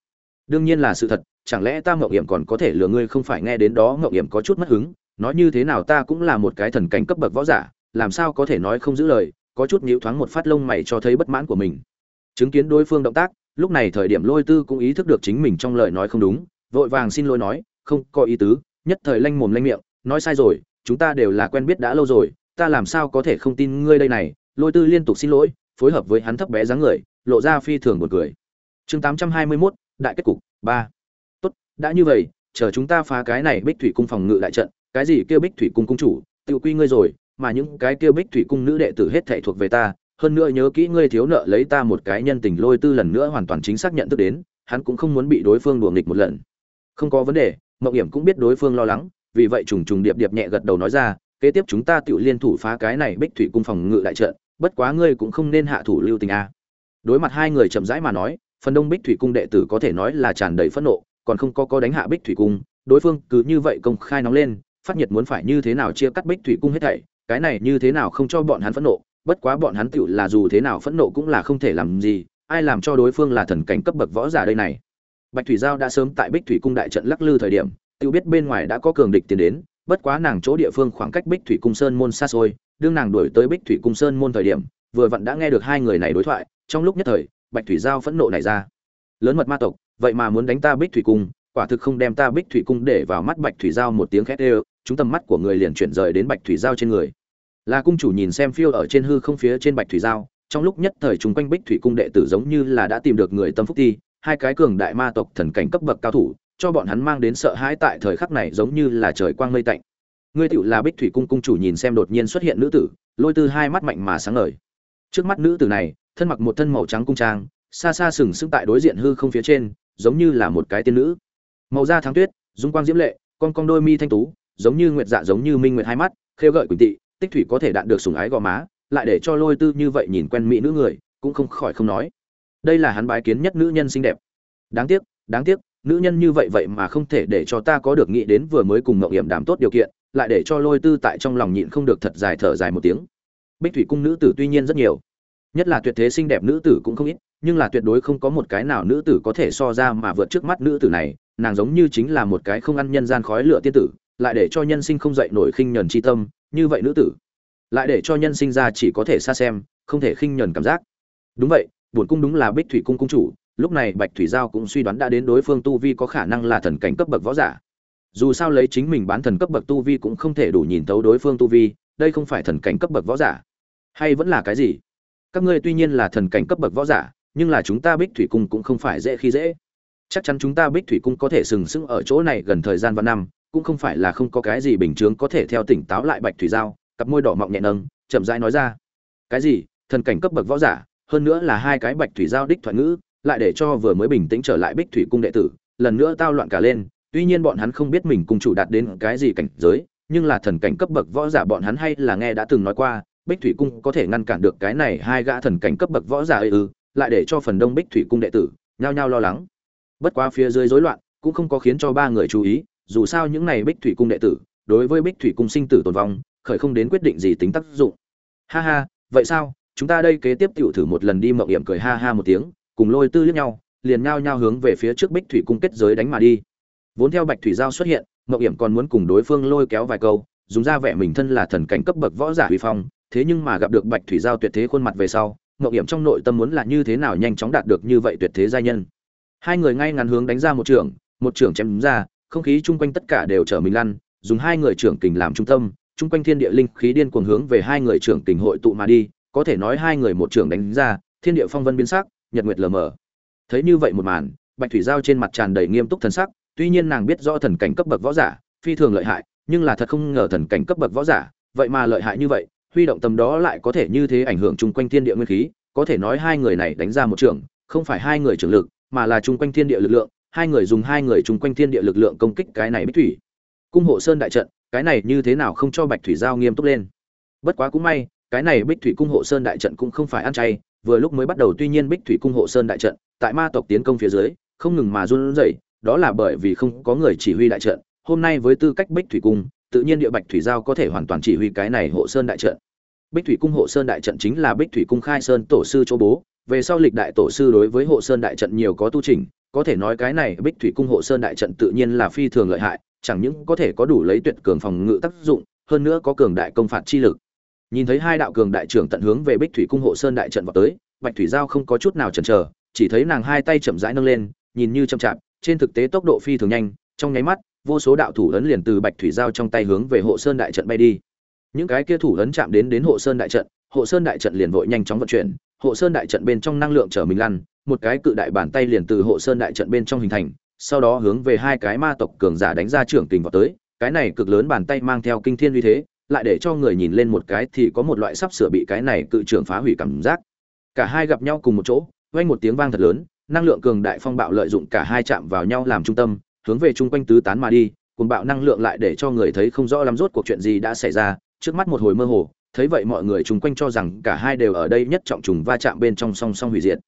[SPEAKER 1] Đương nhiên là sự thật, chẳng lẽ ta Ngộng hiểm còn có thể lừa ngươi không phải nghe đến đó Ngộng hiểm có chút mất hứng, nói như thế nào ta cũng là một cái thần cảnh cấp bậc võ giả, làm sao có thể nói không giữ lời, có chút nhíu thoáng một phát lông mày cho thấy bất mãn của mình. Chứng kiến đối phương động tác, lúc này thời điểm lôi tư cũng ý thức được chính mình trong lời nói không đúng vội vàng xin lỗi nói không có ý tứ nhất thời lanh mồm lanh miệng nói sai rồi chúng ta đều là quen biết đã lâu rồi ta làm sao có thể không tin ngươi đây này? Lôi tư liên tục xin lỗi phối hợp với hắn thấp bé dáng người lộ ra phi thường một cười. Chương tám trăm hai mươi 821, đại kết cục ba. Tốt đã như vậy chờ chúng ta phá cái này bích thủy cung phòng ngự đại trận cái gì kêu bích thủy cung cung chủ tự quy ngươi rồi mà những cái kêu bích thủy cung nữ đệ tử hết thảy thuộc về ta hơn nữa nhớ kỹ ngươi thiếu nợ lấy ta một cái nhân tình. Lôi tư lần nữa hoàn toàn chính xác nhận thức đến hắn cũng không muốn bị đối phương đùa nghịch một lần không có vấn đề mậu hiểm cũng biết đối phương lo lắng, vì vậy trùng trùng điệp điệp nhẹ gật đầu nói ra, kế tiếp chúng ta tự liên thủ phá cái này bích thủy cung phòng ngự đại trận, bất quá ngươi cũng không nên hạ thủ lưu tình a. Đối mặt hai người chậm rãi mà nói, phần đông bích thủy cung đệ tử có thể nói là tràn đầy phẫn nộ, còn không có có đánh hạ bích thủy cung, đối phương cứ như vậy công khai nóng lên, phát nhiệt muốn phải như thế nào chia cắt bích thủy cung hết thảy, cái này như thế nào không cho bọn hắn phẫn nộ, bất quá bọn hắn tựu là dù thế nào phẫn nộ cũng là không thể làm gì, ai làm cho đối phương là thần cảnh cấp bậc võ giả đây này bạch thủy giao đã sớm tại bích thủy cung đại trận lắc lư thời điểm tiêu biết bên ngoài đã có cường địch tiến đến, bất quá nàng chỗ địa phương khoảng cách bích thủy cung sơn môn xa xôi, đương nàng đuổi tới bích thủy cung sơn môn thời điểm, vừa vặn đã nghe được hai người này đối thoại, trong lúc nhất thời, bạch thủy giao phẫn nộ này ra. Lớn mật ma tộc, vậy mà muốn đánh ta bích thủy cung, quả thực không đem ta bích thủy cung để vào mắt. Bạch thủy giao một tiếng khét ê chúng tầm mắt của người liền chuyển rời đến bạch thủy giao trên người. Là cung chủ nhìn xem phiêu ở trên hư không phía trên bạch thủy giao, trong lúc nhất thời chúng quanh bích thủy cung đệ tử giống như là đã tìm được người tâm phúc ti hai cái cường đại ma tộc thần cảnh cấp bậc cao thủ, cho bọn hắn mang đến sợ hãi tại thời khắc này giống như là trời quang mây tạnh. Ngươi tựu là bích thủy cung cung chủ nhìn xem đột nhiên xuất hiện nữ tử, lôi tư hai mắt mạnh mà sáng ngời. Trước mắt nữ tử này, thân mặc một thân màu trắng cung trang, xa xa sừng sững tại đối diện hư không phía trên, giống như là một cái tiên nữ. Màu da tháng tuyết, dung quang diễm lệ, con con đôi mi thanh tú, giống như nguyệt dạ giống như minh nguyệt hai mắt, khêu gợi quỳnh tị, tích thủy có thể đạn được sùng ái gò má, lại để cho lôi tư như vậy nhìn quen mỹ nữ người, cũng không khỏi không nói đây là hắn bái kiến nhất nữ nhân xinh đẹp. Đáng tiếc đáng tiếc, nữ nhân như vậy vậy mà không thể để cho ta có được nghĩ đến vừa mới cùng mậu hiểm đảm tốt điều kiện, lại để cho lôi tư tại trong lòng nhịn không được thật dài thở dài một tiếng. Bích thủy cung nữ tử tuy nhiên rất nhiều, nhất là tuyệt thế xinh đẹp nữ tử cũng không ít, nhưng là tuyệt đối không có một cái nào nữ tử có thể so ra mà vượt trước mắt nữ tử này, nàng giống như chính là một cái không ăn nhân gian khói lửa tiên tử, lại để cho nhân sinh không dậy nổi khinh nhẫn chi tâm, như vậy nữ tử, lại để cho nhân sinh ra chỉ có thể xa xem, không thể khinh nhẫn cảm giác. Đúng vậy bổn cung đúng là bích thủy cung cung chủ, lúc này bạch thủy giao cũng suy đoán đã đến đối phương tu vi có khả năng là thần cảnh cấp bậc võ giả. Dù sao lấy chính mình bán thần cấp bậc tu vi cũng không thể đủ nhìn thấu đối phương tu vi, đây không phải thần cảnh cấp bậc võ giả. Hay vẫn là cái gì? Các ngươi tuy nhiên là thần cảnh cấp bậc võ giả, nhưng là chúng ta bích thủy cung cũng không phải dễ khi dễ. Chắc chắn chúng ta bích thủy cung có thể sừng sững ở chỗ này gần thời gian và năm, cũng không phải là không có cái gì bình chướng có thể theo tỉnh táo lại bạch thủy giao, cặp môi đỏ mọng nhẹ nâng, chậm rãi nói ra. Cái gì? Thần cảnh cấp bậc võ giả? Hơn nữa là hai cái bạch thủy giao đích thoại ngữ, lại để cho vừa mới bình tĩnh trở lại bích thủy cung đệ tử, lần nữa tao loạn cả lên. Tuy nhiên bọn hắn không biết mình cùng chủ đạt đến cái gì cảnh giới, nhưng là thần cảnh cấp bậc võ giả bọn hắn hay là nghe đã từng nói qua, bích thủy cung có thể ngăn cản được cái này hai gã thần cảnh cấp bậc võ giả ư, lại để cho phần đông bích thủy cung đệ tử nhao nhao lo lắng. Bất quá phía dưới rối loạn cũng không có khiến cho ba người chú ý, dù sao những này bích thủy cung đệ tử, đối với bích thủy cung sinh tử tồn vong, khởi không đến quyết định gì tính tác dụng. Ha ha, vậy sao? Chúng ta đây kế tiếp tiểu thử một lần đi mộng hiểm cười ha ha một tiếng, cùng lôi tư liếc nhau, liền nhao nhao hướng về phía trước bích thủy cung kết giới đánh mà đi. Vốn theo bạch thủy giao xuất hiện, mộng hiểm còn muốn cùng đối phương lôi kéo vài câu, dùng ra vẻ mình thân là thần cảnh cấp bậc võ giả huy phong, thế nhưng mà gặp được bạch thủy giao tuyệt thế khuôn mặt về sau, mộng hiểm trong nội tâm muốn là như thế nào nhanh chóng đạt được như vậy tuyệt thế gia nhân. Hai người ngay ngắn hướng đánh ra một trường một trường chém ra, không khí chung quanh tất cả đều trở mình lăn, dùng hai người trưởng kình làm trung tâm, chung quanh thiên địa linh khí điên cuồng hướng về hai người trưởng kình hội tụ mà đi có thể nói hai người một trưởng đánh ra, thiên địa phong vân biến sắc, nhật nguyệt lờ mờ. Thấy như vậy một màn, bạch thủy giao trên mặt tràn đầy nghiêm túc thần sắc, tuy nhiên nàng biết rõ thần cảnh cấp bậc võ giả, phi thường lợi hại, nhưng là thật không ngờ thần cảnh cấp bậc võ giả, vậy mà lợi hại như vậy, huy động tầm đó lại có thể như thế ảnh hưởng chung quanh thiên địa nguyên khí, có thể nói hai người này đánh ra một trường, không phải hai người trưởng lực, mà là chung quanh thiên địa lực lượng, hai người dùng hai người chung quanh thiên địa lực lượng công kích cái này bích thủy. Cung hộ sơn đại trận, cái này như thế nào không cho bạch thủy giao nghiêm túc lên. Bất quá cũng may cái này bích thủy cung hộ sơn đại trận cũng không phải ăn chay, vừa lúc mới bắt đầu tuy nhiên bích thủy cung hộ sơn đại trận, tại ma tộc tiến công phía dưới, không ngừng mà run rẩy, đó là bởi vì không có người chỉ huy đại trận. Hôm nay với tư cách bích thủy cung, tự nhiên địa bạch thủy giao có thể hoàn toàn chỉ huy cái này hộ sơn đại trận. Bích thủy cung hộ sơn đại trận chính là bích thủy cung khai sơn tổ sư chỗ bố, về sau lịch đại tổ sư đối với hộ sơn đại trận nhiều có tu trình, có thể nói cái này bích thủy cung hộ sơn đại trận tự nhiên là phi thường lợi hại, chẳng những có thể có đủ lấy tuyệt cường phòng ngự tác dụng, hơn nữa có cường đại công phạt chi lực nhìn thấy hai đạo cường đại trưởng tận hướng về bích thủy cung hộ sơn đại trận vào tới, bạch thủy giao không có chút nào chần chờ, chỉ thấy nàng hai tay chậm rãi nâng lên, nhìn như chậm chạp, trên thực tế tốc độ phi thường nhanh, trong nháy mắt, vô số đạo thủ ấn liền từ bạch thủy giao trong tay hướng về hộ sơn đại trận bay đi. Những cái kia thủ ấn chạm đến đến hộ sơn đại trận, hộ sơn đại trận liền vội nhanh chóng vận chuyển, hộ sơn đại trận bên trong năng lượng trở mình lăn, một cái cự đại bàn tay liền từ hộ sơn đại trận bên trong hình thành, sau đó hướng về hai cái ma tộc cường giả đánh ra trưởng tình vào tới, cái này cực lớn bàn tay mang theo kinh thiên uy thế lại để cho người nhìn lên một cái thì có một loại sắp sửa bị cái này cự trưởng phá hủy cảm giác. Cả hai gặp nhau cùng một chỗ, vang một tiếng vang thật lớn, năng lượng cường đại phong bạo lợi dụng cả hai chạm vào nhau làm trung tâm, hướng về chung quanh tứ tán mà đi cùng bạo năng lượng lại để cho người thấy không rõ lắm rốt cuộc chuyện gì đã xảy ra, trước mắt một hồi mơ hồ, thấy vậy mọi người chung quanh cho rằng cả hai đều ở đây nhất trọng trùng va chạm bên trong song song hủy diệt.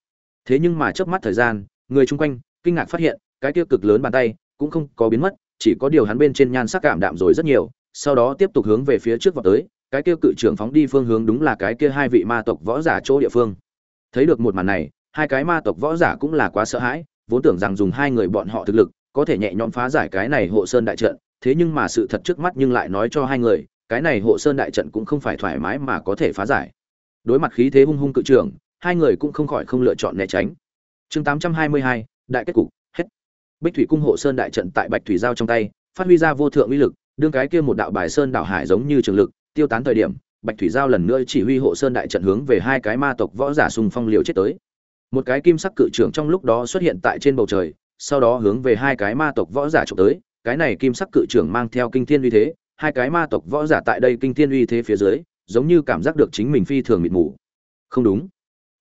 [SPEAKER 1] Thế nhưng mà trước mắt thời gian, người chung quanh, kinh ngạc phát hiện, cái kia cực lớn bàn tay, cũng không có biến mất, chỉ có điều hắn bên trên nhan sắc cảm đạm rồi rất nhiều sau đó tiếp tục hướng về phía trước vào tới cái kia cự trưởng phóng đi phương hướng đúng là cái kia hai vị ma tộc võ giả chỗ địa phương. Thấy được một màn này hai cái ma tộc võ giả cũng là quá sợ hãi vốn tưởng rằng dùng hai người bọn họ thực lực có thể nhẹ nhõm phá giải cái này hộ sơn đại trận thế nhưng mà sự thật trước mắt nhưng lại nói cho hai người cái này hộ sơn đại trận cũng không phải thoải mái mà có thể phá giải. Đối mặt khí thế hung hung cự trưởng hai người cũng không khỏi không lựa chọn né tránh. Chương 822, đại kết cục hết. Bích thủy cung hộ sơn đại trận tại bạch thủy giao trong tay phát huy ra vô thượng uy lực đương cái kia một đạo bài sơn đảo hải giống như trường lực, tiêu tán thời điểm, bạch thủy giao lần nữa chỉ huy hộ sơn đại trận hướng về hai cái ma tộc võ giả xung phong liều chết tới. Một cái kim sắc cự trưởng trong lúc đó xuất hiện tại trên bầu trời, sau đó hướng về hai cái ma tộc võ giả trộm tới, cái này kim sắc cự trưởng mang theo kinh thiên uy thế, hai cái ma tộc võ giả tại đây kinh thiên uy thế phía dưới, giống như cảm giác được chính mình phi thường mịt mù. Không đúng.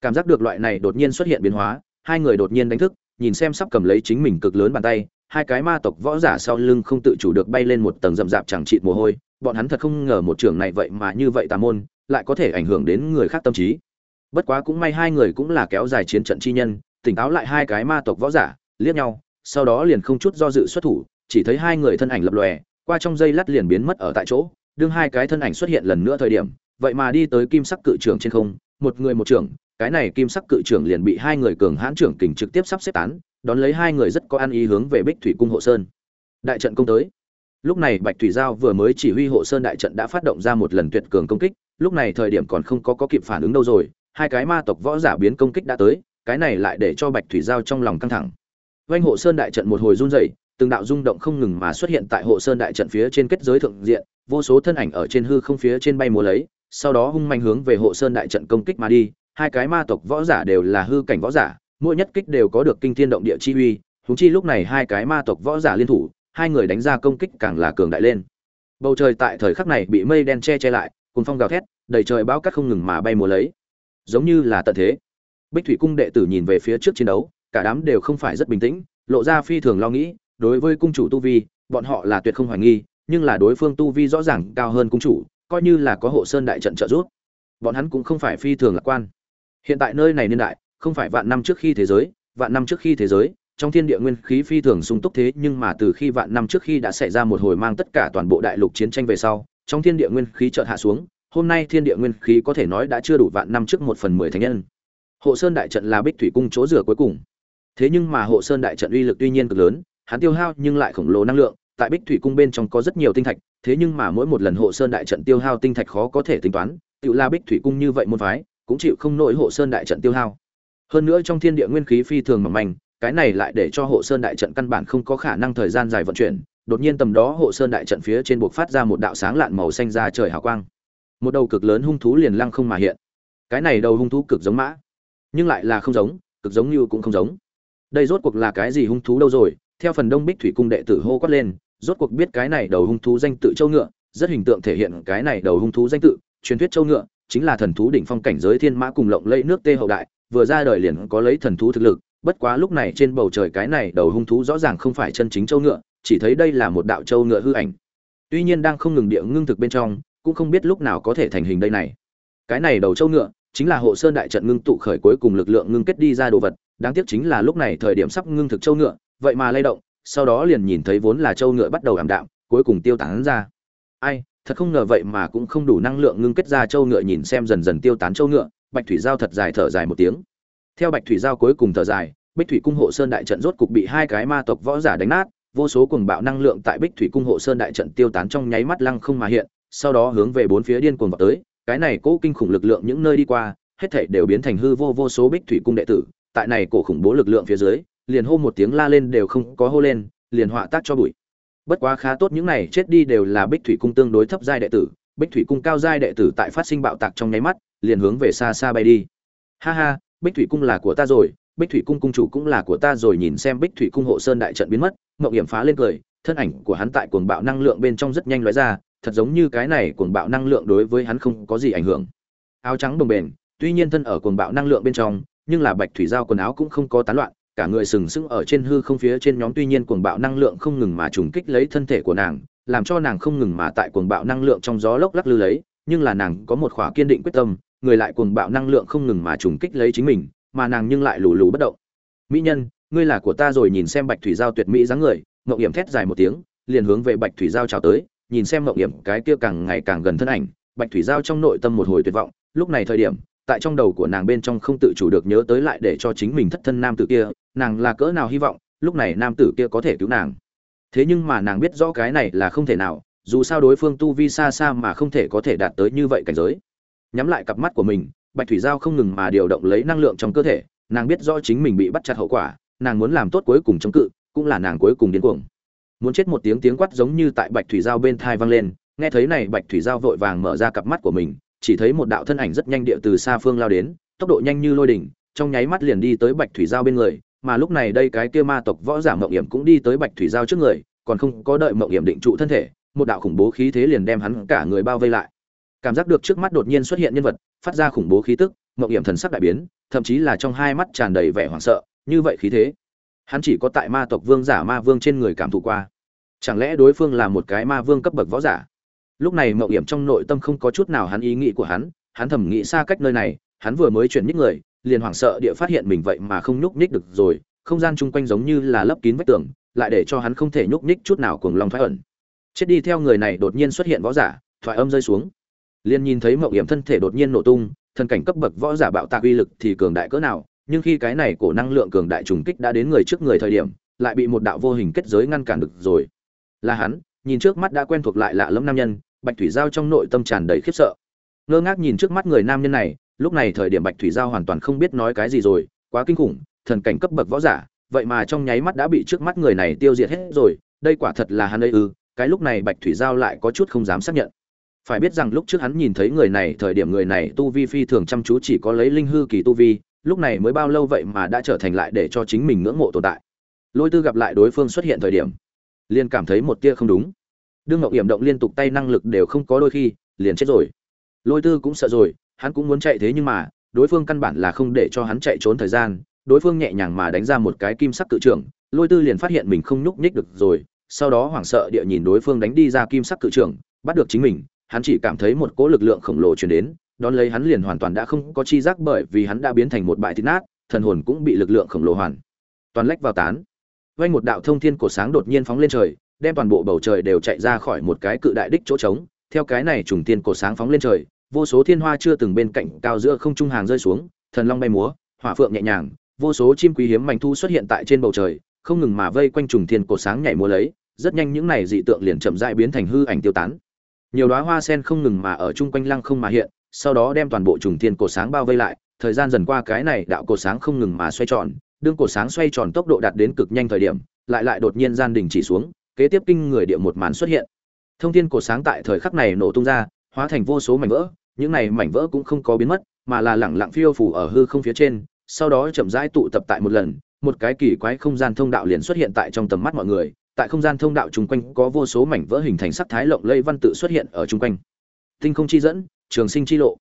[SPEAKER 1] Cảm giác được loại này đột nhiên xuất hiện biến hóa, hai người đột nhiên đánh thức, nhìn xem sắp cầm lấy chính mình cực lớn bàn tay hai cái ma tộc võ giả sau lưng không tự chủ được bay lên một tầng rậm rạp chẳng trị mồ hôi, bọn hắn thật không ngờ một trường này vậy mà như vậy tà môn, lại có thể ảnh hưởng đến người khác tâm trí bất quá cũng may hai người cũng là kéo dài chiến trận chi nhân, tỉnh táo lại hai cái ma tộc võ giả, liếc nhau, sau đó liền không chút do dự xuất thủ, chỉ thấy hai người thân ảnh lập lòe, qua trong dây lát liền biến mất ở tại chỗ, đương hai cái thân ảnh xuất hiện lần nữa thời điểm, vậy mà đi tới kim sắc cự trường trên không, một người một trường cái này kim sắc cự trưởng liền bị hai người cường hãn trưởng kình trực tiếp sắp xếp tán, đón lấy hai người rất có ăn ý hướng về bích thủy cung hộ sơn. Đại trận công tới. Lúc này bạch thủy giao vừa mới chỉ huy hộ sơn đại trận đã phát động ra một lần tuyệt cường công kích, lúc này thời điểm còn không có có kịp phản ứng đâu rồi, hai cái ma tộc võ giả biến công kích đã tới, cái này lại để cho bạch thủy giao trong lòng căng thẳng. Vanh hộ sơn đại trận một hồi run rẩy, từng đạo rung động không ngừng mà xuất hiện tại hộ sơn đại trận phía trên kết giới thượng diện, vô số thân ảnh ở trên hư không phía trên bay múa lấy, sau đó hung manh hướng về hộ sơn đại trận công kích mà đi hai cái ma tộc võ giả đều là hư cảnh võ giả, mỗi nhất kích đều có được kinh thiên động địa chi uy húng chi lúc này hai cái ma tộc võ giả liên thủ, hai người đánh ra công kích càng là cường đại lên. Bầu trời tại thời khắc này bị mây đen che che lại cùng phong gào thét, đầy trời bão cát không ngừng mà bay múa lấy. Giống như là tận thế. Bích thủy cung đệ tử nhìn về phía trước chiến đấu, cả đám đều không phải rất bình tĩnh, lộ ra phi thường lo nghĩ, đối với cung chủ tu vi, bọn họ là tuyệt không hoài nghi, nhưng là đối phương tu vi rõ ràng cao hơn cung chủ, coi như là có hộ sơn đại trận trợ giúp. Bọn hắn cũng không phải phi thường lạc quan hiện tại nơi này niên đại, không phải vạn năm trước khi thế giới, vạn năm trước khi thế giới, trong thiên địa nguyên khí phi thường sung túc thế, nhưng mà từ khi vạn năm trước khi đã xảy ra một hồi mang tất cả toàn bộ đại lục chiến tranh về sau, trong thiên địa nguyên khí chợt hạ xuống, hôm nay thiên địa nguyên khí có thể nói đã chưa đủ vạn năm trước một phần mười thánh nhân. Hộ sơn đại trận là bích thủy cung chỗ rửa cuối cùng. Thế nhưng mà hộ sơn đại trận uy lực tuy nhiên cực lớn, hắn tiêu hao nhưng lại khổng lồ năng lượng, tại bích thủy cung bên trong có rất nhiều tinh thạch, thế nhưng mà mỗi một lần hộ sơn đại trận tiêu hao tinh thạch khó có thể tính toán tự la bích thủy cung như vậy môn phái cũng chịu không nổi hộ sơn đại trận tiêu hao. Hơn nữa trong thiên địa nguyên khí phi thường mỏng manh, cái này lại để cho hộ sơn đại trận căn bản không có khả năng thời gian dài vận chuyển. Đột nhiên tầm đó hộ sơn đại trận phía trên buộc phát ra một đạo sáng lạn màu xanh ra trời hào quang. Một đầu cực lớn hung thú liền lăng không mà hiện. Cái này đầu hung thú cực giống mã, nhưng lại là không giống, cực giống như cũng không giống. Đây rốt cuộc là cái gì hung thú đâu rồi? Theo phần đông bích thủy cung đệ tử hô quát lên, rốt cuộc biết cái này đầu hung thú danh tự châu ngựa, rất hình tượng thể hiện cái này đầu hung thú danh tự, truyền thuyết châu ngựa chính là thần thú đỉnh phong cảnh giới thiên mã cùng lộng lẫy nước tê hậu đại, vừa ra đời liền có lấy thần thú thực lực, bất quá lúc này trên bầu trời cái này đầu hung thú rõ ràng không phải chân chính châu ngựa, chỉ thấy đây là một đạo châu ngựa hư ảnh. Tuy nhiên đang không ngừng địa ngưng thực bên trong, cũng không biết lúc nào có thể thành hình đây này. Cái này đầu châu ngựa, chính là hộ sơn đại trận ngưng tụ khởi cuối cùng lực lượng ngưng kết đi ra đồ vật, đáng tiếc chính là lúc này thời điểm sắp ngưng thực châu ngựa, vậy mà lay động, sau đó liền nhìn thấy vốn là châu ngựa bắt đầu ảm đạm, cuối cùng tiêu tán ra. Ai? Thật không ngờ vậy mà cũng không đủ năng lượng ngưng kết ra châu ngựa nhìn xem dần dần tiêu tán châu ngựa, bạch thủy giao thật dài thở dài một tiếng. Theo bạch thủy giao cuối cùng thở dài, bích thủy cung hộ sơn đại trận rốt cục bị hai cái ma tộc võ giả đánh nát, vô số cuồng bạo năng lượng tại bích thủy cung hộ sơn đại trận tiêu tán trong nháy mắt lăng không mà hiện, sau đó hướng về bốn phía điên cuồng vào tới, cái này cố kinh khủng lực lượng những nơi đi qua, hết thảy đều biến thành hư vô vô số bích thủy cung đệ tử, tại này cổ khủng bố lực lượng phía dưới, liền hô một tiếng la lên đều không có hô lên, liền họa tác cho bụi bất quá khá tốt những này chết đi đều là bích thủy cung tương đối thấp giai đệ tử, bích thủy cung cao giai đệ tử tại phát sinh bạo tạc trong nháy mắt, liền hướng về xa xa bay đi. Ha ha, bích thủy cung là của ta rồi, bích thủy cung cung chủ cũng là của ta rồi, nhìn xem bích thủy cung hộ sơn đại trận biến mất mậu hiểm phá lên cười, thân ảnh của hắn tại cuồng bạo năng lượng bên trong rất nhanh lóe ra, thật giống như cái này cuồng bạo năng lượng đối với hắn không có gì ảnh hưởng. Áo trắng đồng bền, tuy nhiên thân ở cuồng bạo năng lượng bên trong, nhưng là bạch thủy giao quần áo cũng không có tán loạn cả người sừng sững ở trên hư không phía trên nhóm tuy nhiên cuồng bạo năng lượng không ngừng mà trùng kích lấy thân thể của nàng, làm cho nàng không ngừng mà tại cuồng bạo năng lượng trong gió lốc lắc lư lấy, nhưng là nàng có một khỏa kiên định quyết tâm, người lại cuồng bạo năng lượng không ngừng mà trùng kích lấy chính mình, mà nàng nhưng lại lù lù bất động. Mỹ nhân, ngươi là của ta rồi, nhìn xem bạch thủy giao tuyệt mỹ dáng người. Ngậm hiểm thét dài một tiếng, liền hướng về bạch thủy giao chào tới, nhìn xem ngậm hiểm cái kia càng ngày càng gần thân ảnh. Bạch thủy giao trong nội tâm một hồi tuyệt vọng, lúc này thời điểm, tại trong đầu của nàng bên trong không tự chủ được nhớ tới lại để cho chính mình thất thân nam tử kia nàng là cỡ nào hy vọng, lúc này nam tử kia có thể cứu nàng. Thế nhưng mà nàng biết rõ cái này là không thể nào, dù sao đối phương tu vi xa xa mà không thể có thể đạt tới như vậy cảnh giới. Nhắm lại cặp mắt của mình, bạch thủy giao không ngừng mà điều động lấy năng lượng trong cơ thể, nàng biết rõ chính mình bị bắt chặt hậu quả, nàng muốn làm tốt cuối cùng chống cự, cũng là nàng cuối cùng điên cuồng. Muốn chết một tiếng tiếng quát giống như tại bạch thủy giao bên thai vang lên, nghe thấy này bạch thủy giao vội vàng mở ra cặp mắt của mình, chỉ thấy một đạo thân ảnh rất nhanh địa từ xa phương lao đến, tốc độ nhanh như lôi đỉnh, trong nháy mắt liền đi tới bạch thủy giao bên người mà lúc này đây cái kia ma tộc võ giả mộng hiểm cũng đi tới bạch thủy giao trước người, còn không có đợi mộng hiểm định trụ thân thể, một đạo khủng bố khí thế liền đem hắn cả người bao vây lại. Cảm giác được trước mắt đột nhiên xuất hiện nhân vật, phát ra khủng bố khí tức, mộng hiểm thần sắc đại biến, thậm chí là trong hai mắt tràn đầy vẻ hoảng sợ, như vậy khí thế. Hắn chỉ có tại ma tộc vương giả ma vương trên người cảm thụ qua. Chẳng lẽ đối phương là một cái ma vương cấp bậc võ giả? Lúc này mậu hiểm trong nội tâm không có chút nào hắn ý nghĩ của hắn hắn thầm nghĩ xa cách nơi này, hắn vừa mới chuyển nhích người liền hoảng sợ địa phát hiện mình vậy mà không nhúc nhích được rồi, không gian chung quanh giống như là lấp kín vách tường, lại để cho hắn không thể nhúc nhích chút nào cuồng long thoái ẩn. Chết đi theo người này đột nhiên xuất hiện võ giả, thoại âm rơi xuống. Liền nhìn thấy mậu hiểm thân thể đột nhiên nổ tung thân cảnh cấp bậc võ giả bạo tạc uy lực thì cường đại cỡ nào, nhưng khi cái này cổ năng lượng cường đại trùng kích đã đến người trước người thời điểm, lại bị một đạo vô hình kết giới ngăn cản được rồi. Là hắn, nhìn trước mắt đã quen thuộc lại lạ lẫm nam nhân, bạch thủy giao trong nội tâm tràn đầy khiếp sợ. Ngơ ngác nhìn trước mắt người nam nhân này lúc này thời điểm bạch thủy giao hoàn toàn không biết nói cái gì rồi, quá kinh khủng, thần cảnh cấp bậc võ giả, vậy mà trong nháy mắt đã bị trước mắt người này tiêu diệt hết rồi, đây quả thật là hắn đây ư, cái lúc này bạch thủy giao lại có chút không dám xác nhận. Phải biết rằng lúc trước hắn nhìn thấy người này, thời điểm người này tu vi phi thường chăm chú chỉ có lấy linh hư kỳ tu vi, lúc này mới bao lâu vậy mà đã trở thành lại để cho chính mình ngưỡng mộ tồn tại. Lôi tư gặp lại đối phương xuất hiện thời điểm, liền cảm thấy một tia không đúng. Đương ngọc hiểm động liên tục tay năng lực đều không có đôi khi, liền chết rồi. Lôi tư cũng sợ rồi hắn cũng muốn chạy thế nhưng mà, đối phương căn bản là không để cho hắn chạy trốn thời gian, đối phương nhẹ nhàng mà đánh ra một cái kim sắc cự trưởng, lôi tư liền phát hiện mình không nhúc nhích được rồi, sau đó hoảng sợ địa nhìn đối phương đánh đi ra kim sắc cự trưởng, bắt được chính mình, hắn chỉ cảm thấy một cỗ lực lượng khổng lồ truyền đến, đón lấy hắn liền hoàn toàn đã không có chi giác bởi vì hắn đã biến thành một bãi thịt nát, thần hồn cũng bị lực lượng khổng lồ hoàn toàn lách vào tán. Vay một đạo thông thiên cổ sáng đột nhiên phóng lên trời, đem toàn bộ bầu trời đều chạy ra khỏi một cái cự đại đích chỗ trống, theo cái này trùng tiên cổ sáng phóng lên trời vô số thiên hoa chưa từng bên cạnh cao giữa không trung hàng rơi xuống, thần long bay múa, hỏa phượng nhẹ nhàng, vô số chim quý hiếm mảnh thu xuất hiện tại trên bầu trời, không ngừng mà vây quanh trùng thiên cổ sáng nhảy múa lấy, rất nhanh những này dị tượng liền chậm rãi biến thành hư ảnh tiêu tán. Nhiều đóa hoa sen không ngừng mà ở chung quanh lăng không mà hiện, sau đó đem toàn bộ trùng thiên cổ sáng bao vây lại, thời gian dần qua cái này đạo cổ sáng không ngừng mà xoay tròn, đương cổ sáng xoay tròn tốc độ đạt đến cực nhanh thời điểm, lại lại đột nhiên gian đình chỉ xuống, kế tiếp kinh người địa một màn xuất hiện. Thông thiên cổ sáng tại thời khắc này nổ tung ra, hóa thành vô số mảnh vỡ những này mảnh vỡ cũng không có biến mất, mà là lẳng lặng phiêu phù ở hư không phía trên, sau đó chậm rãi tụ tập tại một lần, một cái kỳ quái không gian thông đạo liền xuất hiện tại trong tầm mắt mọi người, tại không gian thông đạo chung quanh có vô số mảnh vỡ hình thành sắc thái lộng lây văn tự xuất hiện ở chung quanh. Tinh không chi dẫn, trường sinh chi lộ.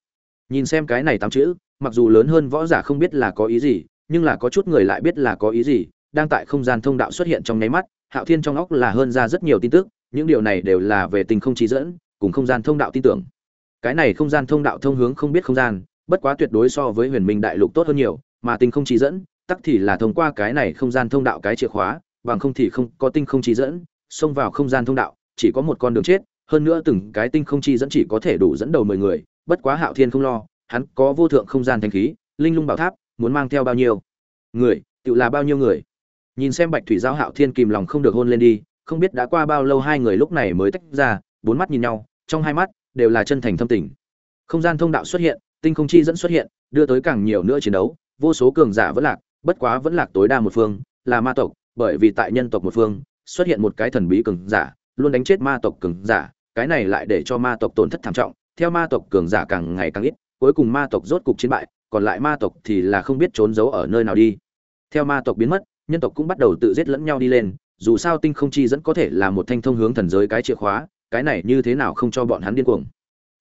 [SPEAKER 1] Nhìn xem cái này tám chữ, mặc dù lớn hơn võ giả không biết là có ý gì, nhưng là có chút người lại biết là có ý gì, đang tại không gian thông đạo xuất hiện trong nháy mắt, hạo thiên trong óc là hơn ra rất nhiều tin tức, những điều này đều là về tình không chi dẫn, cùng không gian thông đạo tin tưởng cái này không gian thông đạo thông hướng không biết không gian, bất quá tuyệt đối so với huyền minh đại lục tốt hơn nhiều, mà tinh không chỉ dẫn, tắc thì là thông qua cái này không gian thông đạo cái chìa khóa, bằng không thì không có tinh không chỉ dẫn, xông vào không gian thông đạo, chỉ có một con đường chết, hơn nữa từng cái tinh không chi dẫn chỉ có thể đủ dẫn đầu mười người, bất quá hạo thiên không lo, hắn có vô thượng không gian thanh khí, linh lung bảo tháp, muốn mang theo bao nhiêu người, tự là bao nhiêu người. Nhìn xem bạch thủy giao hạo thiên kìm lòng không được hôn lên đi, không biết đã qua bao lâu hai người lúc này mới tách ra, bốn mắt nhìn nhau, trong hai mắt đều là chân thành thâm tình. Không gian thông đạo xuất hiện, tinh không chi dẫn xuất hiện, đưa tới càng nhiều nữa chiến đấu, vô số cường giả vẫn lạc, bất quá vẫn lạc tối đa một phương, là ma tộc, bởi vì tại nhân tộc một phương, xuất hiện một cái thần bí cường giả, luôn đánh chết ma tộc cường giả, cái này lại để cho ma tộc tổn thất thảm trọng, theo ma tộc cường giả càng ngày càng ít, cuối cùng ma tộc rốt cục chiến bại, còn lại ma tộc thì là không biết trốn giấu ở nơi nào đi. Theo ma tộc biến mất, nhân tộc cũng bắt đầu tự giết lẫn nhau đi lên, dù sao tinh không chi dẫn có thể là một thanh thông hướng thần giới cái chìa khóa cái này như thế nào không cho bọn hắn điên cuồng?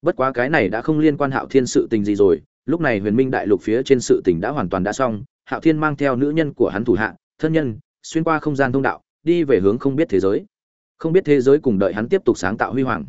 [SPEAKER 1] Bất quá cái này đã không liên quan hạo thiên sự tình gì rồi, lúc này huyền minh đại lục phía trên sự tình đã hoàn toàn đã xong, hạo thiên mang theo nữ nhân của hắn thủ hạ, thân nhân, xuyên qua không gian thông đạo, đi về hướng không biết thế giới. Không biết thế giới cùng đợi hắn tiếp tục sáng tạo huy hoàng.